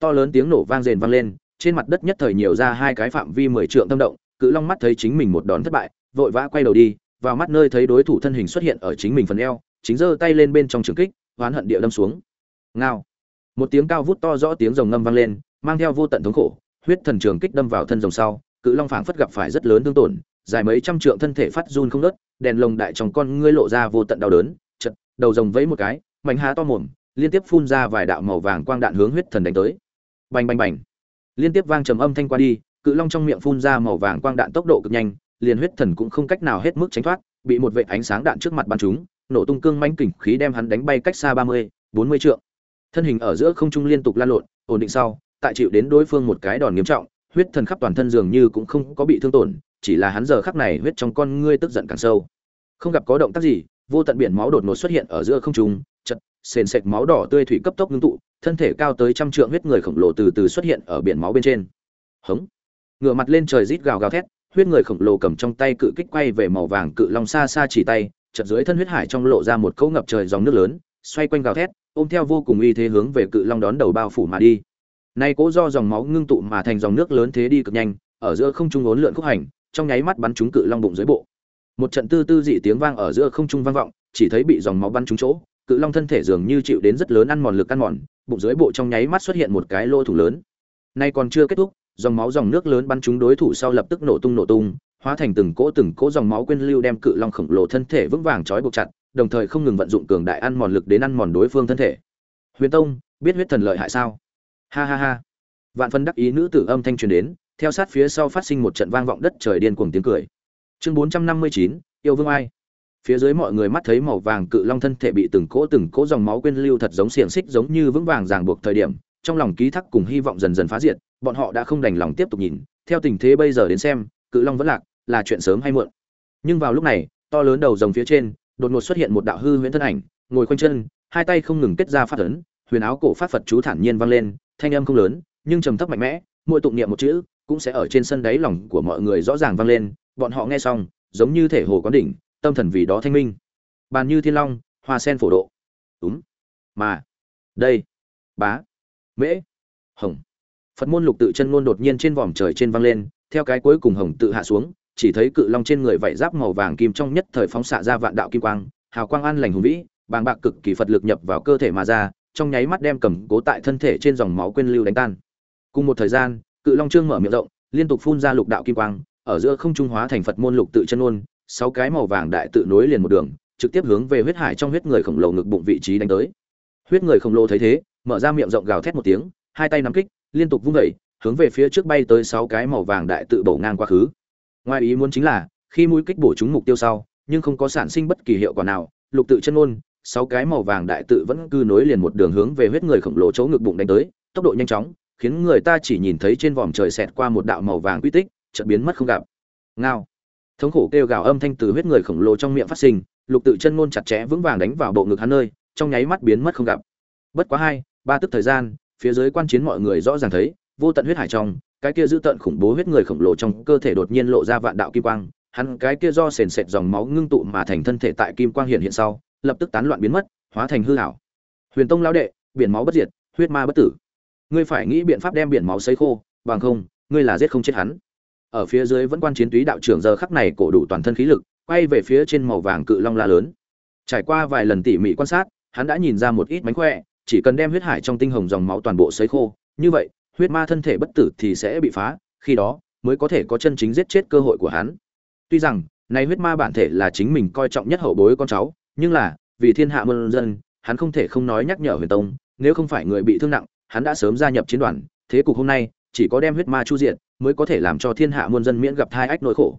to lớn tiếng nổ vang rền vang lên, trên mặt đất nhất thời nhiều ra hai cái phạm vi mười trượng tâm động, cự long mắt thấy chính mình một đòn thất bại, vội vã quay đầu đi, vào mắt nơi thấy đối thủ thân hình xuất hiện ở chính mình phần eo, chính giơ tay lên bên trong trường kích, oán hận địa đâm xuống. Ngao. Một tiếng cao vút to rõ tiếng rồng ngâm vang lên, mang theo vô tận thống khổ, huyết thần trường kích đâm vào thân rồng sau, cự long phảng phất gặp phải rất lớn thương tổn, dài mấy trăm trượng thân thể phát run không nớt đèn lồng đại trong con ngươi lộ ra vô tận đau đớn, chật, đầu rồng vẫy một cái, mảnh há to mồm, liên tiếp phun ra vài đạo màu vàng quang đạn hướng huyết thần đánh tới bành bành bành. Liên tiếp vang trầm âm thanh qua đi, cự long trong miệng phun ra màu vàng quang đạn tốc độ cực nhanh, liền huyết thần cũng không cách nào hết mức tránh thoát, bị một vệ ánh sáng đạn trước mặt bắn trúng, nổ tung cương manh kình khí đem hắn đánh bay cách xa ba mươi, bốn mươi trượng. Thân hình ở giữa không trung liên tục lan lộn, ổn định sau, tại chịu đến đối phương một cái đòn nghiêm trọng, huyết thần khắp toàn thân dường như cũng không có bị thương tổn, chỉ là hắn giờ khắc này huyết trong con ngươi tức giận càng sâu. Không gặp có động tác gì, vô tận biển máu đột ngột xuất hiện ở giữa không trung, chật, sền sệt máu đỏ tươi thủy cấp tốc ngưng tụ thân thể cao tới trăm trượng huyết người khổng lồ từ từ xuất hiện ở biển máu bên trên. Hống. Ngửa mặt lên trời rít gào gào thét, huyết người khổng lồ cầm trong tay cự kích quay về màu vàng cự long xa xa chỉ tay chật dưới thân huyết hải trong lộ ra một cỗ ngập trời dòng nước lớn, xoay quanh gào thét, ôm theo vô cùng uy thế hướng về cự long đón đầu bao phủ mà đi. Nay cố do dòng máu ngưng tụ mà thành dòng nước lớn thế đi cực nhanh, ở giữa không trung ốn lượn khúc hành, trong nháy mắt bắn trúng cự long bụng dưới bộ. Một trận tư tư dị tiếng vang ở giữa không trung vang vọng, chỉ thấy bị dòng máu bắn trúng chỗ, cự long thân thể dường như chịu đến rất lớn ăn mòn lực ăn mòn bụng dưới bộ trong nháy mắt xuất hiện một cái lỗ thủ lớn. Nay còn chưa kết thúc, dòng máu dòng nước lớn bắn trúng đối thủ sau lập tức nổ tung nổ tung, hóa thành từng cỗ từng cỗ dòng máu quên lưu đem cự long khổng lồ thân thể vững vàng trói buộc chặt, đồng thời không ngừng vận dụng cường đại ăn mòn lực đến ăn mòn đối phương thân thể. Huyền tông, biết huyết thần lợi hại sao? Ha ha ha. Vạn phân đắc ý nữ tử âm thanh truyền đến, theo sát phía sau phát sinh một trận vang vọng đất trời điên cuồng tiếng cười. Chương bốn trăm năm mươi chín, yêu vương ai? Phía dưới mọi người mắt thấy màu vàng cự long thân thể bị từng cỗ từng cỗ dòng máu quên lưu thật giống xiềng xích giống như vững vàng ràng buộc thời điểm, trong lòng ký thác cùng hy vọng dần dần phá diệt, bọn họ đã không đành lòng tiếp tục nhìn. Theo tình thế bây giờ đến xem, cự long vẫn lạc, là chuyện sớm hay muộn. Nhưng vào lúc này, to lớn đầu rồng phía trên, đột ngột xuất hiện một đạo hư huyễn thân ảnh, ngồi khoanh chân, hai tay không ngừng kết ra phát ấn, huyền áo cổ phát phật chú thản nhiên vang lên, thanh âm không lớn, nhưng trầm thấp mạnh mẽ, mỗi tụng niệm một chữ, cũng sẽ ở trên sân đáy lòng của mọi người rõ ràng vang lên. Bọn họ nghe xong, giống như thể hồ quán đỉnh tâm thần vì đó thanh minh. Bàn như thiên long, hoa sen phổ độ. Đúng mà. Đây. Bá. Mễ. Hồng. Phật môn lục tự chân ngôn đột nhiên trên vòm trời trên vang lên, theo cái cuối cùng hồng tự hạ xuống, chỉ thấy cự long trên người vảy giáp màu vàng kim trong nhất thời phóng xạ ra vạn đạo kim quang, hào quang an lành hùng vĩ, bàng bạc cực kỳ phật lực nhập vào cơ thể mà ra, trong nháy mắt đem cầm cố tại thân thể trên dòng máu quên lưu đánh tan. Cùng một thời gian, cự long trương mở miệng rộng, liên tục phun ra lục đạo kim quang, ở giữa không trung hóa thành phật môn lục tự chân ngôn sáu cái màu vàng đại tự nối liền một đường, trực tiếp hướng về huyết hải trong huyết người khổng lồ ngực bụng vị trí đánh tới. Huyết người khổng lồ thấy thế, mở ra miệng rộng gào thét một tiếng, hai tay nắm kích, liên tục vung đẩy hướng về phía trước bay tới sáu cái màu vàng đại tự bổ ngang quá khứ. Ngoài ý muốn chính là, khi mũi kích bổ trúng mục tiêu sau, nhưng không có sản sinh bất kỳ hiệu quả nào, lục tự chân ôn, sáu cái màu vàng đại tự vẫn cứ nối liền một đường hướng về huyết người khổng lồ chỗ ngực bụng đánh tới, tốc độ nhanh chóng, khiến người ta chỉ nhìn thấy trên vòm trời xẹt qua một đạo màu vàng quy tích, chợt biến mất không gặp. Ngao thống khổ kêu gào âm thanh từ huyết người khổng lồ trong miệng phát sinh, lục tự chân ngôn chặt chẽ vững vàng đánh vào bộ ngực hắn nơi, trong nháy mắt biến mất không gặp. Bất quá hai, ba tức thời gian, phía dưới quan chiến mọi người rõ ràng thấy, vô tận huyết hải trong, cái kia giữ tận khủng bố huyết người khổng lồ trong cơ thể đột nhiên lộ ra vạn đạo kim quang, hắn cái kia do sền sệt dòng máu ngưng tụ mà thành thân thể tại kim quang hiện hiện sau, lập tức tán loạn biến mất, hóa thành hư hảo huyền tông lão đệ, biển máu bất diệt, huyết ma bất tử. Ngươi phải nghĩ biện pháp đem biển máu sấy khô, bằng không, ngươi là giết không chết hắn ở phía dưới vẫn quan chiến túy đạo trưởng giờ khắc này cổ đủ toàn thân khí lực, quay về phía trên màu vàng cự long la lớn. Trải qua vài lần tỉ mỉ quan sát, hắn đã nhìn ra một ít mánh khỏe, chỉ cần đem huyết hải trong tinh hồng dòng máu toàn bộ sấy khô, như vậy, huyết ma thân thể bất tử thì sẽ bị phá, khi đó mới có thể có chân chính giết chết cơ hội của hắn. Tuy rằng nay huyết ma bản thể là chính mình coi trọng nhất hậu bối con cháu, nhưng là, vì thiên hạ muôn dân, hắn không thể không nói nhắc nhở huyền tông, nếu không phải người bị thương nặng, hắn đã sớm gia nhập chiến đoàn, thế cục hôm nay chỉ có đem huyết ma chu diện mới có thể làm cho thiên hạ muôn dân miễn gặp thai ách nỗi khổ.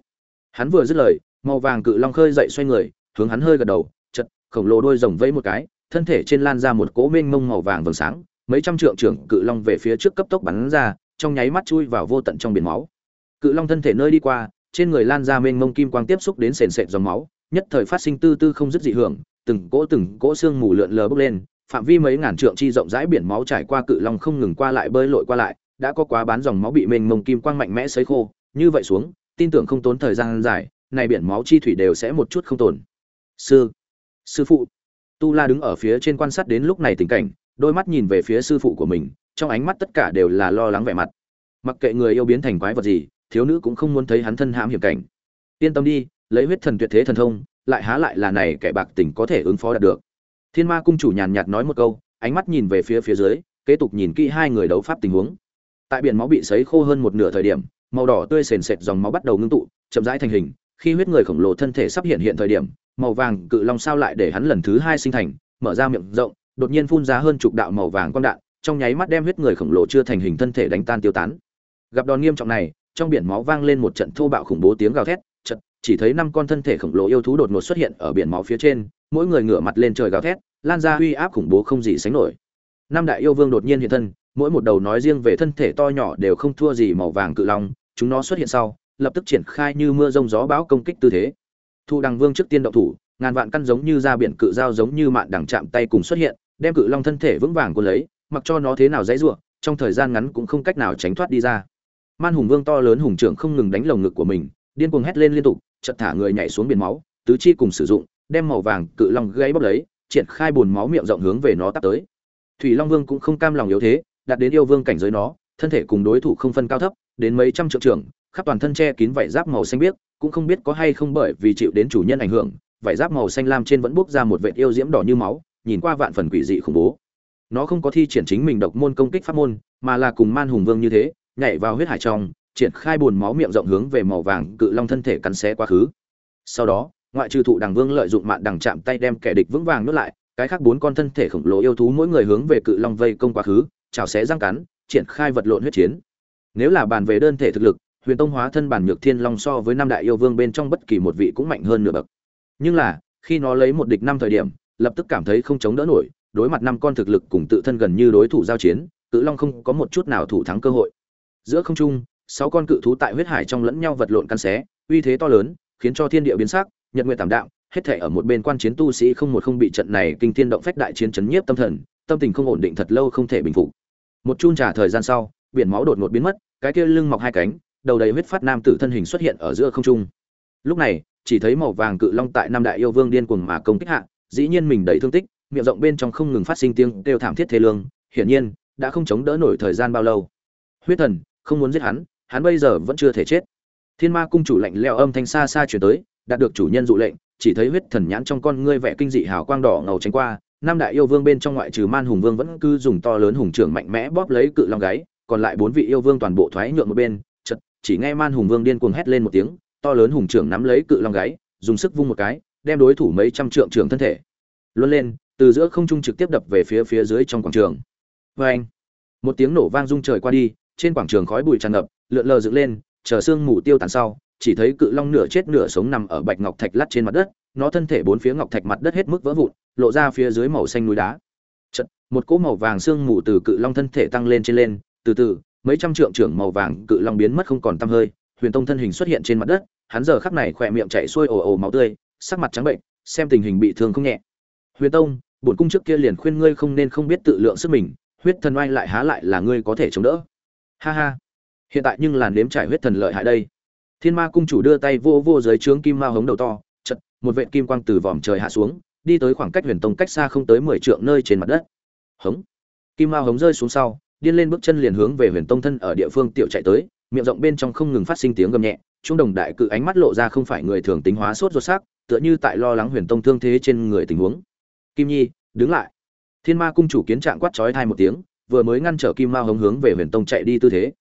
Hắn vừa dứt lời, màu vàng cự long khơi dậy xoay người, hướng hắn hơi gật đầu, chật, khổng lồ đôi rồng vẫy một cái, thân thể trên lan ra một cỗ mênh mông màu vàng vầng sáng, mấy trăm trượng trưởng cự long về phía trước cấp tốc bắn ra, trong nháy mắt chui vào vô tận trong biển máu. Cự long thân thể nơi đi qua, trên người lan ra mênh mông kim quang tiếp xúc đến sền sệt dòng máu, nhất thời phát sinh tư tư không dứt dị hưởng, từng cỗ từng cỗ xương mù lượn lờ bốc lên, phạm vi mấy ngàn trượng chi rộng rãi biển máu trải qua cự long không ngừng qua lại bơi lội qua lại đã có quá bán dòng máu bị mênh mông kim quang mạnh mẽ sấy khô. Như vậy xuống, tin tưởng không tốn thời gian dài, này biển máu chi thủy đều sẽ một chút không tồn. Sư sư phụ. Tu la đứng ở phía trên quan sát đến lúc này tình cảnh, đôi mắt nhìn về phía sư phụ của mình, trong ánh mắt tất cả đều là lo lắng vẻ mặt. Mặc kệ người yêu biến thành quái vật gì, thiếu nữ cũng không muốn thấy hắn thân hãm hiểm cảnh. Yên tâm đi, lấy huyết thần tuyệt thế thần thông, lại há lại là này kẻ bạc tình có thể ứng phó đạt được. Thiên ma cung chủ nhàn nhạt nói một câu, ánh mắt nhìn về phía phía dưới, kế tục nhìn kỹ hai người đấu pháp tình huống tại biển máu bị sấy khô hơn một nửa thời điểm, màu đỏ tươi sền sệt dòng máu bắt đầu ngưng tụ, chậm rãi thành hình. Khi huyết người khổng lồ thân thể sắp hiện hiện thời điểm, màu vàng cự long sao lại để hắn lần thứ hai sinh thành, mở ra miệng rộng, đột nhiên phun ra hơn chục đạo màu vàng quang đạn, trong nháy mắt đem huyết người khổng lồ chưa thành hình thân thể đánh tan tiêu tán. Gặp đòn nghiêm trọng này, trong biển máu vang lên một trận thô bạo khủng bố tiếng gào thét chật chỉ thấy năm con thân thể khổng lồ yêu thú đột ngột xuất hiện ở biển máu phía trên, mỗi người ngửa mặt lên trời gào thét, lan ra uy áp khủng bố không gì sánh nổi. Năm đại yêu vương đột nhiên hiện thân mỗi một đầu nói riêng về thân thể to nhỏ đều không thua gì màu vàng cự long, chúng nó xuất hiện sau, lập tức triển khai như mưa rông gió bão công kích tư thế. Thu đằng vương trước tiên động thủ, ngàn vạn căn giống như ra biển cự dao giống như mạn đằng chạm tay cùng xuất hiện, đem cự long thân thể vững vàng cuốn lấy, mặc cho nó thế nào dãy ruộng trong thời gian ngắn cũng không cách nào tránh thoát đi ra. Man hùng vương to lớn hùng trưởng không ngừng đánh lồng ngực của mình, điên cuồng hét lên liên tục chật thả người nhảy xuống biển máu, tứ chi cùng sử dụng, đem màu vàng cự long gây bốc lấy, triển khai bùn máu miệng rộng hướng về nó tắt tới. Thủy long vương cũng không cam lòng yếu thế đạt đến yêu vương cảnh giới nó, thân thể cùng đối thủ không phân cao thấp, đến mấy trăm triệu trưởng, khắp toàn thân che kín vảy giáp màu xanh biếc, cũng không biết có hay không bởi vì chịu đến chủ nhân ảnh hưởng, vảy giáp màu xanh lam trên vẫn bốc ra một vệt yêu diễm đỏ như máu, nhìn qua vạn phần quỷ dị khủng bố. Nó không có thi triển chính mình độc môn công kích pháp môn, mà là cùng man hùng vương như thế, nhảy vào huyết hải trong, triển khai buồn máu miệng rộng hướng về màu vàng cự long thân thể cắn xé quá khứ. Sau đó, ngoại trừ thụ đằng vương lợi dụng mạn đằng chạm tay đem kẻ địch vững vàng nuốt lại, cái khác bốn con thân thể khổng lồ yêu thú mỗi người hướng về cự long vây công quá khứ chảo xé răng cắn, triển khai vật lộn huyết chiến. Nếu là bàn về đơn thể thực lực, huyền tông hóa thân bản nhược thiên long so với năm đại yêu vương bên trong bất kỳ một vị cũng mạnh hơn nửa bậc. Nhưng là, khi nó lấy một địch năm thời điểm, lập tức cảm thấy không chống đỡ nổi, đối mặt năm con thực lực cùng tự thân gần như đối thủ giao chiến, cự long không có một chút nào thủ thắng cơ hội. Giữa không trung, sáu con cự thú tại huyết hải trong lẫn nhau vật lộn căn xé, uy thế to lớn, khiến cho thiên địa biến sắc, nhật nguyệt tảm đạm, hết thảy ở một bên quan chiến tu sĩ không một không bị trận này kinh thiên động phách đại chiến chấn nhiếp tâm thần, tâm tình không ổn định thật lâu không thể bình phục một chun trả thời gian sau, biển máu đột ngột biến mất, cái kia lưng mọc hai cánh, đầu đầy huyết phát nam tử thân hình xuất hiện ở giữa không trung. Lúc này, chỉ thấy màu vàng cự long tại năm đại yêu vương điên cuồng mà công kích hạ, dĩ nhiên mình đầy thương tích, miệng rộng bên trong không ngừng phát sinh tiếng kêu thảm thiết thế lương, hiển nhiên, đã không chống đỡ nổi thời gian bao lâu. Huyết thần, không muốn giết hắn hắn bây giờ vẫn chưa thể chết. Thiên ma cung chủ lạnh leo âm thanh xa xa chuyển tới, đạt được chủ nhân dụ lệnh, chỉ thấy huyết thần nhãn trong con ngươi vẻ kinh dị hào quang đỏ ngầu tránh qua năm đại yêu vương bên trong ngoại trừ man hùng vương vẫn cứ dùng to lớn hùng trưởng mạnh mẽ bóp lấy cự long gáy, còn lại bốn vị yêu vương toàn bộ thoái nhượng một bên chật chỉ nghe man hùng vương điên cuồng hét lên một tiếng, to lớn hùng trưởng nắm lấy cự long gáy, dùng sức vung một cái, đem đối thủ mấy trăm trượng trưởng thân thể luân lên, từ giữa không trung trực tiếp đập về phía phía dưới trong quảng trường. Vê anh, một tiếng nổ vang rung trời qua đi, trên quảng trường khói bụi tràn ngập, lượn lờ dựng lên, chờ sương mù tiêu tàn sau, chỉ thấy cự long nửa chết nửa sống nằm ở bạch ngọc thạch lắt trên mặt đất nó thân thể bốn phía ngọc thạch mặt đất hết mức vỡ vụn lộ ra phía dưới màu xanh núi đá. Chợt, một cỗ màu vàng xương mù từ cự long thân thể tăng lên trên lên từ từ mấy trăm trượng trưởng màu vàng cự long biến mất không còn tăm hơi huyền tông thân hình xuất hiện trên mặt đất hắn giờ khắc này khỏe miệng chảy xuôi ồ ồ máu tươi sắc mặt trắng bệnh xem tình hình bị thương không nhẹ. Huyền tông bổn cung trước kia liền khuyên ngươi không nên không biết tự lượng sức mình huyết thần oai lại há lại là ngươi có thể chống đỡ. Ha ha. Hiện tại nhưng là nếm trải huyết thần lợi hại đây. Thiên ma cung chủ đưa tay vô vô dưới trướng kim ma hống đầu to một vệt kim quang từ vòm trời hạ xuống, đi tới khoảng cách huyền tông cách xa không tới mười trượng nơi trên mặt đất. Hống. Kim ma hống rơi xuống sau, điên lên bước chân liền hướng về huyền tông thân ở địa phương tiểu chạy tới, miệng rộng bên trong không ngừng phát sinh tiếng gầm nhẹ, trung đồng đại cự ánh mắt lộ ra không phải người thường tính hóa sốt ruột sắc, tựa như tại lo lắng huyền tông thương thế trên người tình huống. Kim nhi, đứng lại. Thiên ma cung chủ kiến trạng quát chói tai một tiếng, vừa mới ngăn trở kim ma hống hướng về huyền tông chạy đi tư thế.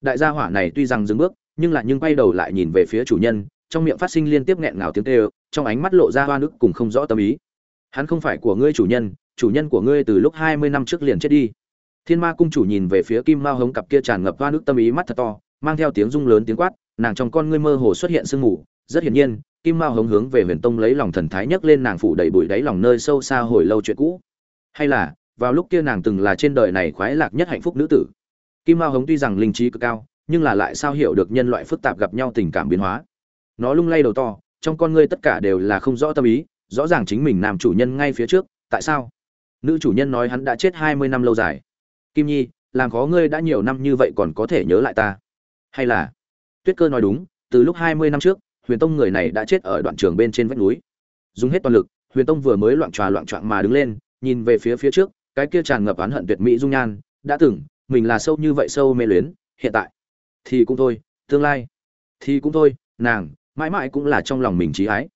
Đại gia hỏa này tuy rằng dừng bước, nhưng lại nhưng quay đầu lại nhìn về phía chủ nhân trong miệng phát sinh liên tiếp nghẹn ngào tiếng kêu, trong ánh mắt lộ ra hoa nước cùng không rõ tâm ý. Hắn không phải của ngươi chủ nhân chủ nhân của ngươi từ lúc hai mươi năm trước liền chết đi. Thiên ma cung chủ nhìn về phía kim mao hống cặp kia tràn ngập hoa nước tâm ý mắt thật to, mang theo tiếng rung lớn tiếng quát, nàng trong con ngươi mơ hồ xuất hiện sương mù. Rất hiển nhiên, kim mao hống hướng về huyền tông lấy lòng thần thái nhấc lên nàng phủ đầy bụi đáy lòng nơi sâu xa hồi lâu chuyện cũ. Hay là, vào lúc kia nàng từng là trên đời này khoái lạc nhất hạnh phúc nữ tử. Kim mao hống tuy rằng linh trí cực cao, nhưng là lại sao hiểu được nhân loại phức tạp gặp nhau tình cảm biến hóa nó lung lay đầu to, trong con ngươi tất cả đều là không rõ tâm ý, rõ ràng chính mình làm chủ nhân ngay phía trước, tại sao? Nữ chủ nhân nói hắn đã chết hai mươi năm lâu dài. Kim nhi, làm khó ngươi đã nhiều năm như vậy còn có thể nhớ lại ta? Hay là? Tuyết cơ nói đúng, từ lúc hai mươi năm trước, huyền tông người này đã chết ở đoạn trường bên trên vách núi. Dùng hết toàn lực, huyền tông vừa mới loạn tròa loạn trọn mà đứng lên, nhìn về phía phía trước, cái kia tràn ngập oán hận tuyệt mỹ dung nhan, đã từng, mình là sâu như vậy sâu mê luyến, hiện tại thì cũng thôi, tương lai thì cũng thôi, nàng mãi mãi cũng là trong lòng mình trí ái.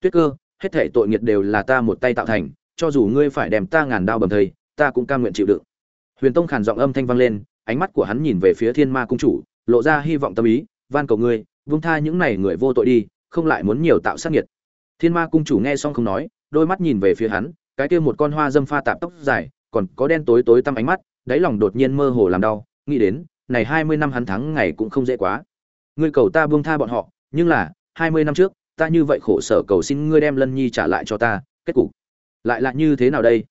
Tuyết cơ, hết thể tội nghiệt đều là ta một tay tạo thành, cho dù ngươi phải đem ta ngàn đao bầm thây ta cũng cam nguyện chịu đựng. Huyền tông khàn giọng âm thanh vang lên, ánh mắt của hắn nhìn về phía thiên ma cung chủ, lộ ra hy vọng tâm ý, van cầu ngươi, vung tha những này người vô tội đi, không lại muốn nhiều tạo sát nghiệt. Thiên ma cung chủ nghe xong không nói, đôi mắt nhìn về phía hắn, cái kia một con hoa dâm pha tạp tóc dài, còn có đen tối tối tăm ánh mắt, đáy lòng đột nhiên mơ hồ làm đau, nghĩ đến, này hai mươi năm hắn thắng ngày cũng không dễ quá. Ngươi cầu ta buông tha bọn họ, nhưng là hai mươi năm trước, ta như vậy khổ sở cầu xin ngươi đem lân nhi trả lại cho ta, kết cục lại là như thế nào đây?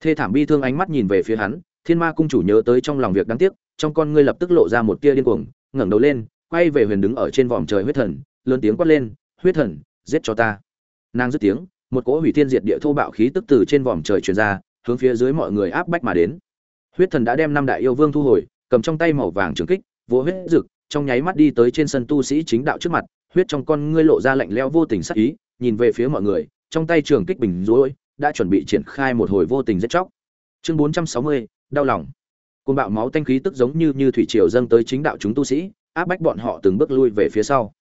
Thê thảm bi thương ánh mắt nhìn về phía hắn, thiên ma cung chủ nhớ tới trong lòng việc đáng tiếc, trong con ngươi lập tức lộ ra một tia điên cuồng, ngẩng đầu lên, quay về huyền đứng ở trên vòm trời huyết thần, lớn tiếng quát lên, huyết thần, giết cho ta! Nàng dứt tiếng, một cỗ hủy thiên diệt địa thô bạo khí tức từ trên vòm trời truyền ra, hướng phía dưới mọi người áp bách mà đến. Huyết thần đã đem năm đại yêu vương thu hồi, cầm trong tay màu vàng trường kích, vỗ huyết rực trong nháy mắt đi tới trên sân tu sĩ chính đạo trước mặt huyết trong con ngươi lộ ra lạnh lẽo vô tình sắc ý nhìn về phía mọi người trong tay trường kích bình rối đã chuẩn bị triển khai một hồi vô tình giết chóc. Chương 460, đau lòng. Côn bạo máu tanh khí tức giống như như thủy triều dâng tới chính đạo chúng tu sĩ áp bách bọn họ từng bước lui về phía sau.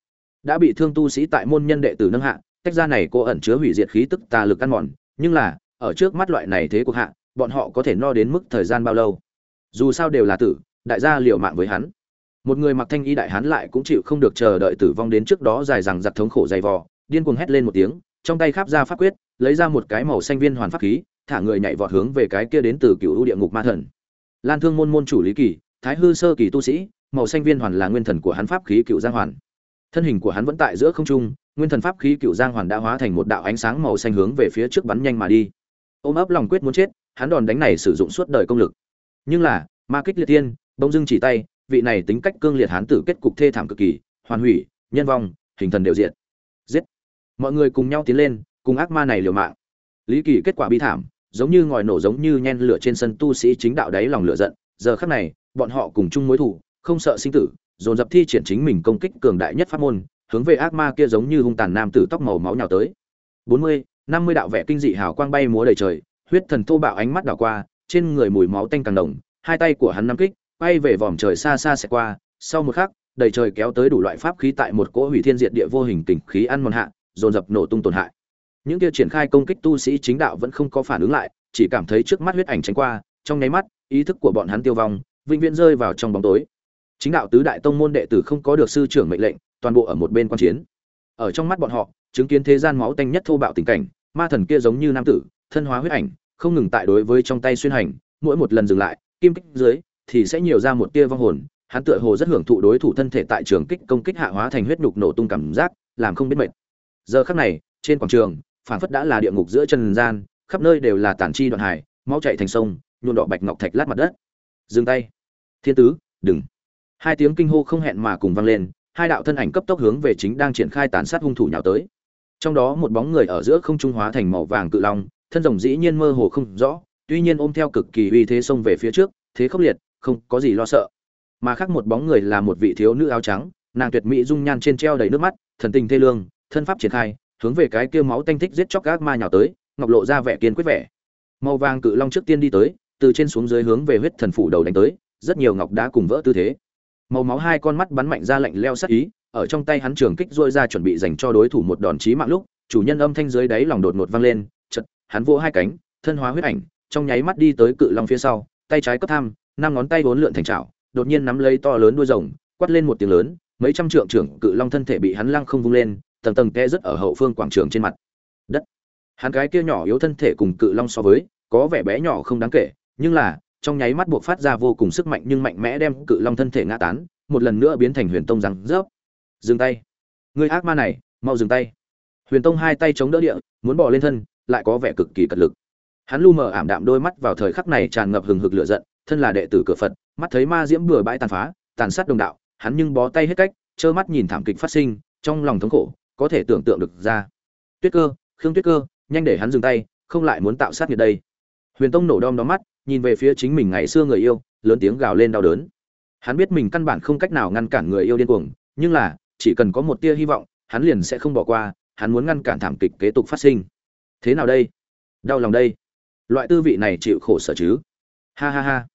Đã bị thương tu sĩ tại môn nhân đệ tử nâng hạ tách ra này cô ẩn chứa hủy diệt khí tức tà lực ăn mòn nhưng là ở trước mắt loại này thế cuộc hạ bọn họ có thể no đến mức thời gian bao lâu? Dù sao đều là tử đại gia liều mạng với hắn một người mặc thanh y đại hán lại cũng chịu không được chờ đợi tử vong đến trước đó dài rằng giặc thống khổ dày vò, điên cuồng hét lên một tiếng, trong tay khắp ra pháp quyết, lấy ra một cái màu xanh viên hoàn pháp khí, thả người nhảy vọt hướng về cái kia đến từ cựu địa ngục ma thần. Lan thương môn môn chủ lý kỳ, thái hư sơ kỳ tu sĩ, màu xanh viên hoàn là nguyên thần của hắn pháp khí cựu giang hoàn. Thân hình của hắn vẫn tại giữa không trung, nguyên thần pháp khí cựu giang hoàn đã hóa thành một đạo ánh sáng màu xanh hướng về phía trước bắn nhanh mà đi. Ôm ấp lòng quyết muốn chết, hắn đòn đánh này sử dụng suốt đời công lực. Nhưng là, ma kích liệt tiên bông dưng chỉ tay vị này tính cách cương liệt hán tử kết cục thê thảm cực kỳ, hoàn hủy, nhân vong, hình thần đều diện giết. Mọi người cùng nhau tiến lên, cùng ác ma này liều mạng. Lý kỳ kết quả bi thảm, giống như ngòi nổ giống như nhen lửa trên sân tu sĩ chính đạo đáy lòng lửa giận. Giờ khắc này, bọn họ cùng chung mối thủ không sợ sinh tử, dồn dập thi triển chính mình công kích cường đại nhất pháp môn, hướng về ác ma kia giống như hung tàn nam tử tóc màu máu nhào tới. Bốn mươi, năm mươi đạo vẻ kinh dị hào quang bay múa đầy trời, huyết thần thô bạo ánh mắt đảo qua, trên người mùi máu tanh càng đồng hai tay của hắn nắm kích bay về vòm trời xa xa sẽ qua, sau một khắc, đầy trời kéo tới đủ loại pháp khí tại một cỗ hủy thiên diệt địa vô hình kình khí ăn mòn hạ, dồn dập nổ tung tổn hại. Những kia triển khai công kích tu sĩ chính đạo vẫn không có phản ứng lại, chỉ cảm thấy trước mắt huyết ảnh tránh qua, trong nháy mắt, ý thức của bọn hắn tiêu vong, vĩnh viễn rơi vào trong bóng tối. Chính đạo tứ đại tông môn đệ tử không có được sư trưởng mệnh lệnh, toàn bộ ở một bên quan chiến. Ở trong mắt bọn họ, chứng kiến thế gian máu tanh nhất thô bạo tình cảnh, ma thần kia giống như nam tử, thân hóa huyết ảnh, không ngừng tại đối với trong tay xuyên hành, mỗi một lần dừng lại, kim kích dưới thì sẽ nhiều ra một tia vong hồn, hắn tựa hồ rất hưởng thụ đối thủ thân thể tại trường kích công kích hạ hóa thành huyết nhục nổ tung cảm giác, làm không biết mệt. Giờ khắc này, trên quảng trường, phảng phất đã là địa ngục giữa trần gian, khắp nơi đều là tản chi đoạn hải, máu chạy thành sông nhuộn đỏ bạch ngọc thạch lát mặt đất. Dừng tay. Thiên tứ, đừng. Hai tiếng kinh hô không hẹn mà cùng vang lên, hai đạo thân ảnh cấp tốc hướng về chính đang triển khai tàn sát hung thủ nhào tới. Trong đó một bóng người ở giữa không trung hóa thành màu vàng cự long, thân rồng dĩ nhiên mơ hồ không rõ, tuy nhiên ôm theo cực kỳ uy thế xông về phía trước, thế khốc liệt không có gì lo sợ. Mà khác một bóng người là một vị thiếu nữ áo trắng, nàng tuyệt mỹ dung nhan trên treo đầy nước mắt, thần tình thê lương, thân pháp triển khai, hướng về cái kia máu tanh thích giết chóc gác ma nhào tới, ngọc lộ ra vẻ kiên quyết vẻ. Màu vàng cự long trước tiên đi tới, từ trên xuống dưới hướng về huyết thần phủ đầu đánh tới, rất nhiều ngọc đá cùng vỡ tư thế. Màu máu hai con mắt bắn mạnh ra lạnh leo sắc ý, ở trong tay hắn trường kích dôi ra chuẩn bị dành cho đối thủ một đòn chí mạng lúc, chủ nhân âm thanh dưới đáy lòng đột ngột vang lên chật hắn vỗ hai cánh, thân hóa huyết ảnh, trong nháy mắt đi tới cự long phía sau, tay trái cấp tham năm ngón tay vốn lượn thành trảo, đột nhiên nắm lấy to lớn đuôi rồng quát lên một tiếng lớn mấy trăm trượng trưởng cự long thân thể bị hắn lăng không vung lên tầng tầng té rất ở hậu phương quảng trường trên mặt. Đất. Hắn cái kia nhỏ yếu thân thể cùng cự long so với có vẻ bé nhỏ không đáng kể nhưng là trong nháy mắt buộc phát ra vô cùng sức mạnh nhưng mạnh mẽ đem cự long thân thể ngã tán một lần nữa biến thành huyền tông răng rớp. Dừng tay. Người ác ma này mau dừng tay. Huyền tông hai tay chống đỡ địa muốn bỏ lên thân lại có vẻ cực kỳ cật lực. Hắn lu mờ ảm đạm đôi mắt vào thời khắc này tràn ngập hừng hực lửa giận thân là đệ tử cửa phật, mắt thấy ma diễm bừa bãi tàn phá, tàn sát đồng đạo, hắn nhưng bó tay hết cách, trơ mắt nhìn thảm kịch phát sinh, trong lòng thống khổ, có thể tưởng tượng được ra. Tuyết cơ, khương tuyết cơ, nhanh để hắn dừng tay, không lại muốn tạo sát nhiệt đây. Huyền tông nổ đom đóm mắt, nhìn về phía chính mình ngày xưa người yêu, lớn tiếng gào lên đau đớn. Hắn biết mình căn bản không cách nào ngăn cản người yêu điên cuồng, nhưng là, chỉ cần có một tia hy vọng, hắn liền sẽ không bỏ qua, hắn muốn ngăn cản thảm kịch kế tục phát sinh. Thế nào đây? Đau lòng đây. Loại tư vị này chịu khổ sở chứ? Ha ha ha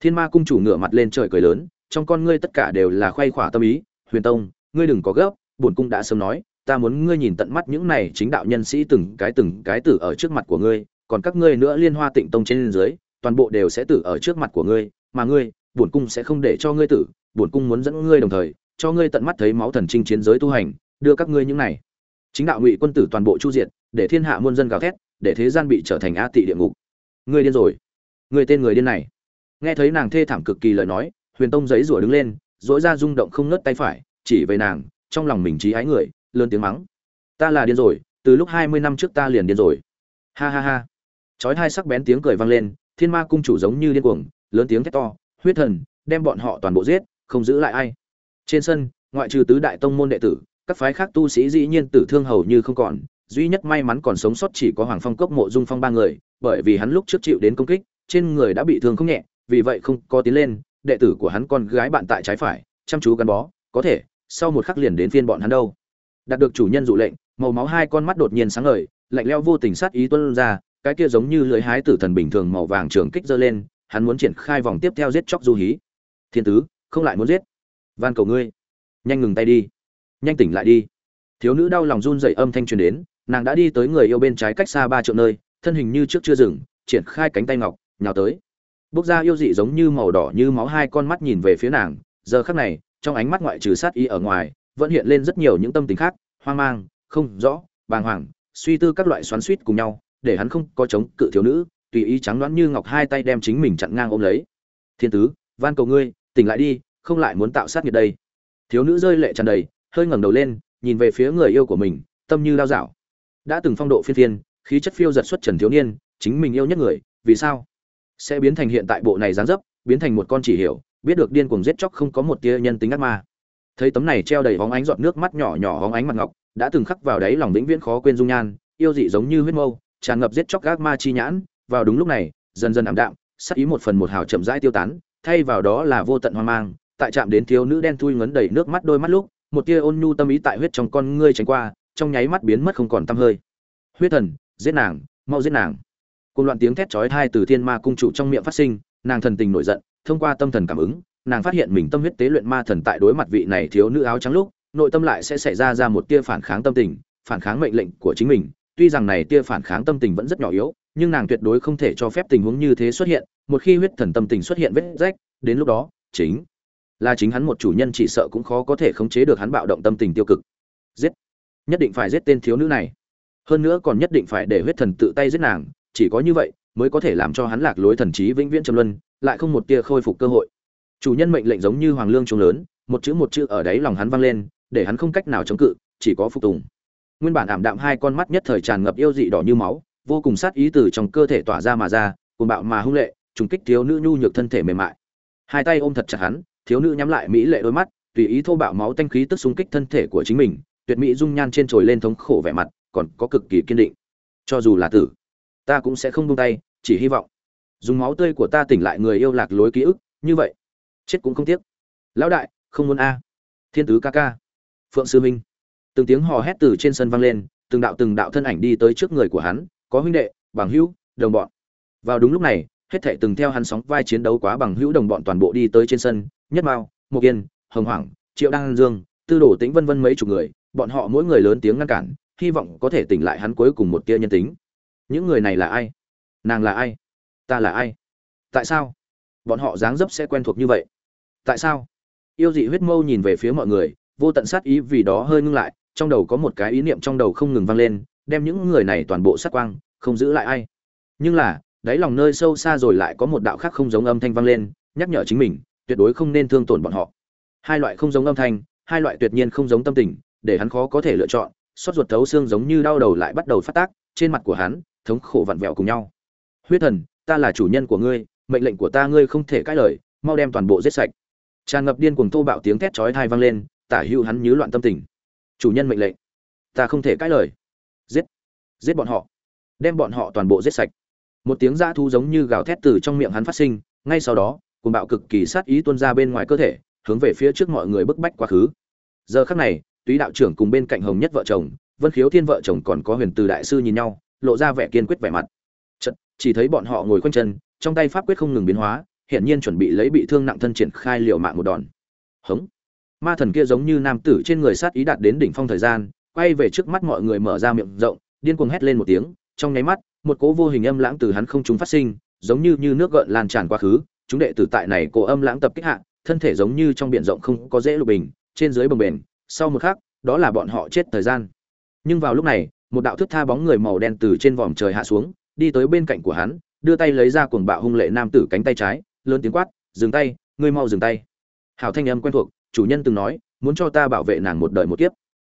thiên ma cung chủ ngửa mặt lên trời cười lớn, trong con ngươi tất cả đều là khoay khỏa tâm ý, huyền tông, ngươi đừng có gấp, bổn cung đã sớm nói, ta muốn ngươi nhìn tận mắt những này chính đạo nhân sĩ từng cái từng cái tử ở trước mặt của ngươi, còn các ngươi nữa liên hoa tịnh tông trên dưới, toàn bộ đều sẽ tử ở trước mặt của ngươi, mà ngươi, bổn cung sẽ không để cho ngươi tử, bổn cung muốn dẫn ngươi đồng thời, cho ngươi tận mắt thấy máu thần trinh chiến giới tu hành, đưa các ngươi những này. Chính đạo ngụy quân tử toàn bộ chu diệt, để thiên hạ muôn dân gào thét, để thế gian bị trở thành a tị địa ngục. Ngươi điên rồi. Ngươi tên người điên này nghe thấy nàng thê thảm cực kỳ lời nói, huyền tông giấy rủa đứng lên dỗi ra rung động không ngớt tay phải, chỉ về nàng, trong lòng mình trí ái người, lớn tiếng mắng. Ta là điên rồi, từ lúc hai mươi năm trước ta liền điên rồi. Ha ha ha. Chói hai sắc bén tiếng cười vang lên, thiên ma cung chủ giống như điên cuồng, lớn tiếng thét to, huyết thần, đem bọn họ toàn bộ giết, không giữ lại ai. Trên sân, ngoại trừ tứ đại tông môn đệ tử, các phái khác tu sĩ dĩ nhiên tử thương hầu như không còn, duy nhất may mắn còn sống sót chỉ có hoàng phong cốc mộ dung phong ba người, bởi vì hắn lúc trước chịu đến công kích, trên người đã bị thương không nhẹ vì vậy không có tiến lên, đệ tử của hắn con gái bạn tại trái phải, chăm chú gắn bó, có thể, sau một khắc liền đến phiên bọn hắn đâu. Đạt được chủ nhân dụ lệnh, màu máu hai con mắt đột nhiên sáng ngời, lạnh leo vô tình sát ý tuân ra, cái kia giống như lưỡi hái tử thần bình thường màu vàng trường kích giơ lên, hắn muốn triển khai vòng tiếp theo giết chóc du hí. Thiên tứ, không lại muốn giết. Van cầu ngươi. Nhanh ngừng tay đi. Nhanh tỉnh lại đi. Thiếu nữ đau lòng run rẩy âm thanh truyền đến, nàng đã đi tới người yêu bên trái cách xa ba triệu nơi, thân hình như trước chưa dừng, triển khai cánh tay ngọc, nhào tới bốc ra yêu dị giống như màu đỏ như máu hai con mắt nhìn về phía nàng, giờ khắc này, trong ánh mắt ngoại trừ sát ý ở ngoài, vẫn hiện lên rất nhiều những tâm tình khác, hoang mang, không rõ, bàng hoàng, suy tư các loại xoắn suýt cùng nhau, để hắn không có chống cự thiếu nữ, tùy ý trắng đoán như ngọc hai tay đem chính mình chặn ngang ôm lấy. Thiên tứ, van cầu ngươi, tỉnh lại đi, không lại muốn tạo sát nghiệt đây. Thiếu nữ rơi lệ tràn đầy, hơi ngẩng đầu lên, nhìn về phía người yêu của mình, tâm như lao dạo. Đã từng phong độ phiên phiên, khí chất phiêu giật xuất trần thiếu niên, chính mình yêu nhất người, vì sao? Sẽ biến thành hiện tại bộ này dáng dấp, biến thành một con chỉ hiểu, biết được điên cuồng giết chóc không có một tia nhân tính ác ma. Thấy tấm này treo đầy hóng ánh giọt nước mắt nhỏ nhỏ hóng ánh mặt ngọc, đã từng khắc vào đáy lòng vĩnh viễn khó quên dung nhan, yêu dị giống như huyết mâu, tràn ngập giết chóc ác ma chi nhãn, vào đúng lúc này, dần dần ảm đạm, sắc ý một phần một hào chậm rãi tiêu tán, thay vào đó là vô tận hoang mang, tại chạm đến thiếu nữ đen thui ngấn đầy nước mắt đôi mắt lúc, một tia ôn nhu tâm ý tại huyết trong con ngươi tránh qua, trong nháy mắt biến mất không còn tăm hơi. Huyết thần, giết nàng, mau giết nàng cùng loạn tiếng thét chói tai từ thiên ma cung chủ trong miệng phát sinh, nàng thần tình nổi giận, thông qua tâm thần cảm ứng, nàng phát hiện mình tâm huyết tế luyện ma thần tại đối mặt vị này thiếu nữ áo trắng lúc, nội tâm lại sẽ xảy ra ra một tia phản kháng tâm tình, phản kháng mệnh lệnh của chính mình. Tuy rằng này tia phản kháng tâm tình vẫn rất nhỏ yếu, nhưng nàng tuyệt đối không thể cho phép tình huống như thế xuất hiện. Một khi huyết thần tâm tình xuất hiện vết rách, đến lúc đó, chính là chính hắn một chủ nhân chỉ sợ cũng khó có thể khống chế được hắn bạo động tâm tình tiêu cực. Giết! Nhất định phải giết tên thiếu nữ này. Hơn nữa còn nhất định phải để huyết thần tự tay giết nàng chỉ có như vậy mới có thể làm cho hắn lạc lối thần trí vĩnh viễn trầm luân, lại không một tia khôi phục cơ hội. Chủ nhân mệnh lệnh giống như hoàng lương trung lớn, một chữ một chữ ở đấy lòng hắn vang lên, để hắn không cách nào chống cự, chỉ có phục tùng. Nguyên bản ảm đạm hai con mắt nhất thời tràn ngập yêu dị đỏ như máu, vô cùng sát ý từ trong cơ thể tỏa ra mà ra, cuồng bạo mà hung lệ, trùng kích thiếu nữ nhu nhược thân thể mềm mại. Hai tay ôm thật chặt hắn, thiếu nữ nhắm lại mỹ lệ đôi mắt, tùy ý thô bạo máu tanh khí tức xung kích thân thể của chính mình, tuyệt mỹ dung nhan trên trồi lên thống khổ vẻ mặt, còn có cực kỳ kiên định. Cho dù là tử ta cũng sẽ không buông tay, chỉ hy vọng. Dùng máu tươi của ta tỉnh lại người yêu lạc lối ký ức, như vậy. Chết cũng không tiếc. Lão đại, không muốn a. Thiên tứ ca ca. Phượng sư minh. Từng tiếng hò hét từ trên sân vang lên, từng đạo từng đạo thân ảnh đi tới trước người của hắn, có huynh đệ, bằng hữu, đồng bọn. Vào đúng lúc này, hết thảy từng theo hắn sóng vai chiến đấu quá bằng hữu đồng bọn toàn bộ đi tới trên sân, nhất mao mục yên, hồng hoàng triệu đăng dương, tư đồ tĩnh vân vân mấy chục người, bọn họ mỗi người lớn tiếng ngăn cản, hy vọng có thể tỉnh lại hắn cuối cùng một tia nhân tính những người này là ai? Nàng là ai? Ta là ai? Tại sao? Bọn họ dáng dấp sẽ quen thuộc như vậy. Tại sao? Yêu dị huyết mâu nhìn về phía mọi người, vô tận sát ý vì đó hơi ngưng lại, trong đầu có một cái ý niệm trong đầu không ngừng vang lên, đem những người này toàn bộ sát quang, không giữ lại ai. Nhưng là, đáy lòng nơi sâu xa rồi lại có một đạo khác không giống âm thanh vang lên, nhắc nhở chính mình, tuyệt đối không nên thương tổn bọn họ. Hai loại không giống âm thanh, hai loại tuyệt nhiên không giống tâm tình, để hắn khó có thể lựa chọn xót ruột thấu xương giống như đau đầu lại bắt đầu phát tác, trên mặt của hắn thống khổ vặn vẹo cùng nhau. Huyết thần, ta là chủ nhân của ngươi, mệnh lệnh của ta ngươi không thể cãi lời, mau đem toàn bộ giết sạch. Tràn ngập điên cuồng thô bạo tiếng thét chói tai vang lên, tả hữu hắn nhứ loạn tâm tình. Chủ nhân mệnh lệnh, ta không thể cãi lời. Giết giết bọn họ, đem bọn họ toàn bộ giết sạch. Một tiếng dã thu giống như gào thét từ trong miệng hắn phát sinh, ngay sau đó, cuồng bạo cực kỳ sát ý tuôn ra bên ngoài cơ thể, hướng về phía trước mọi người bức bách quá khứ. Giờ khắc này, túy đạo trưởng cùng bên cạnh hồng nhất vợ chồng, vân khiếu thiên vợ chồng còn có huyền từ đại sư nhìn nhau lộ ra vẻ kiên quyết vẻ mặt. Chật, chỉ thấy bọn họ ngồi quanh chân trong tay pháp quyết không ngừng biến hóa hiển nhiên chuẩn bị lấy bị thương nặng thân triển khai liều mạng một đòn. Hống. Ma thần kia giống như nam tử trên người sát ý đạt đến đỉnh phong thời gian quay về trước mắt mọi người mở ra miệng rộng điên cuồng hét lên một tiếng trong nháy mắt một cỗ vô hình âm lãng từ hắn không chúng phát sinh giống như như nước gợn lan tràn quá khứ chúng đệ tử tại này cổ âm lãng tập kích hạ thân thể giống như trong biển rộng không có dễ lục bình trên dưới bồng bềnh sau một khắc đó là bọn họ chết thời gian. Nhưng vào lúc này một đạo thước tha bóng người màu đen từ trên vòm trời hạ xuống, đi tới bên cạnh của hắn, đưa tay lấy ra cuồng bạo hung lệ nam tử cánh tay trái, lớn tiếng quát, dừng tay, ngươi mau dừng tay. Hảo thanh âm quen thuộc, chủ nhân từng nói, muốn cho ta bảo vệ nàng một đời một kiếp.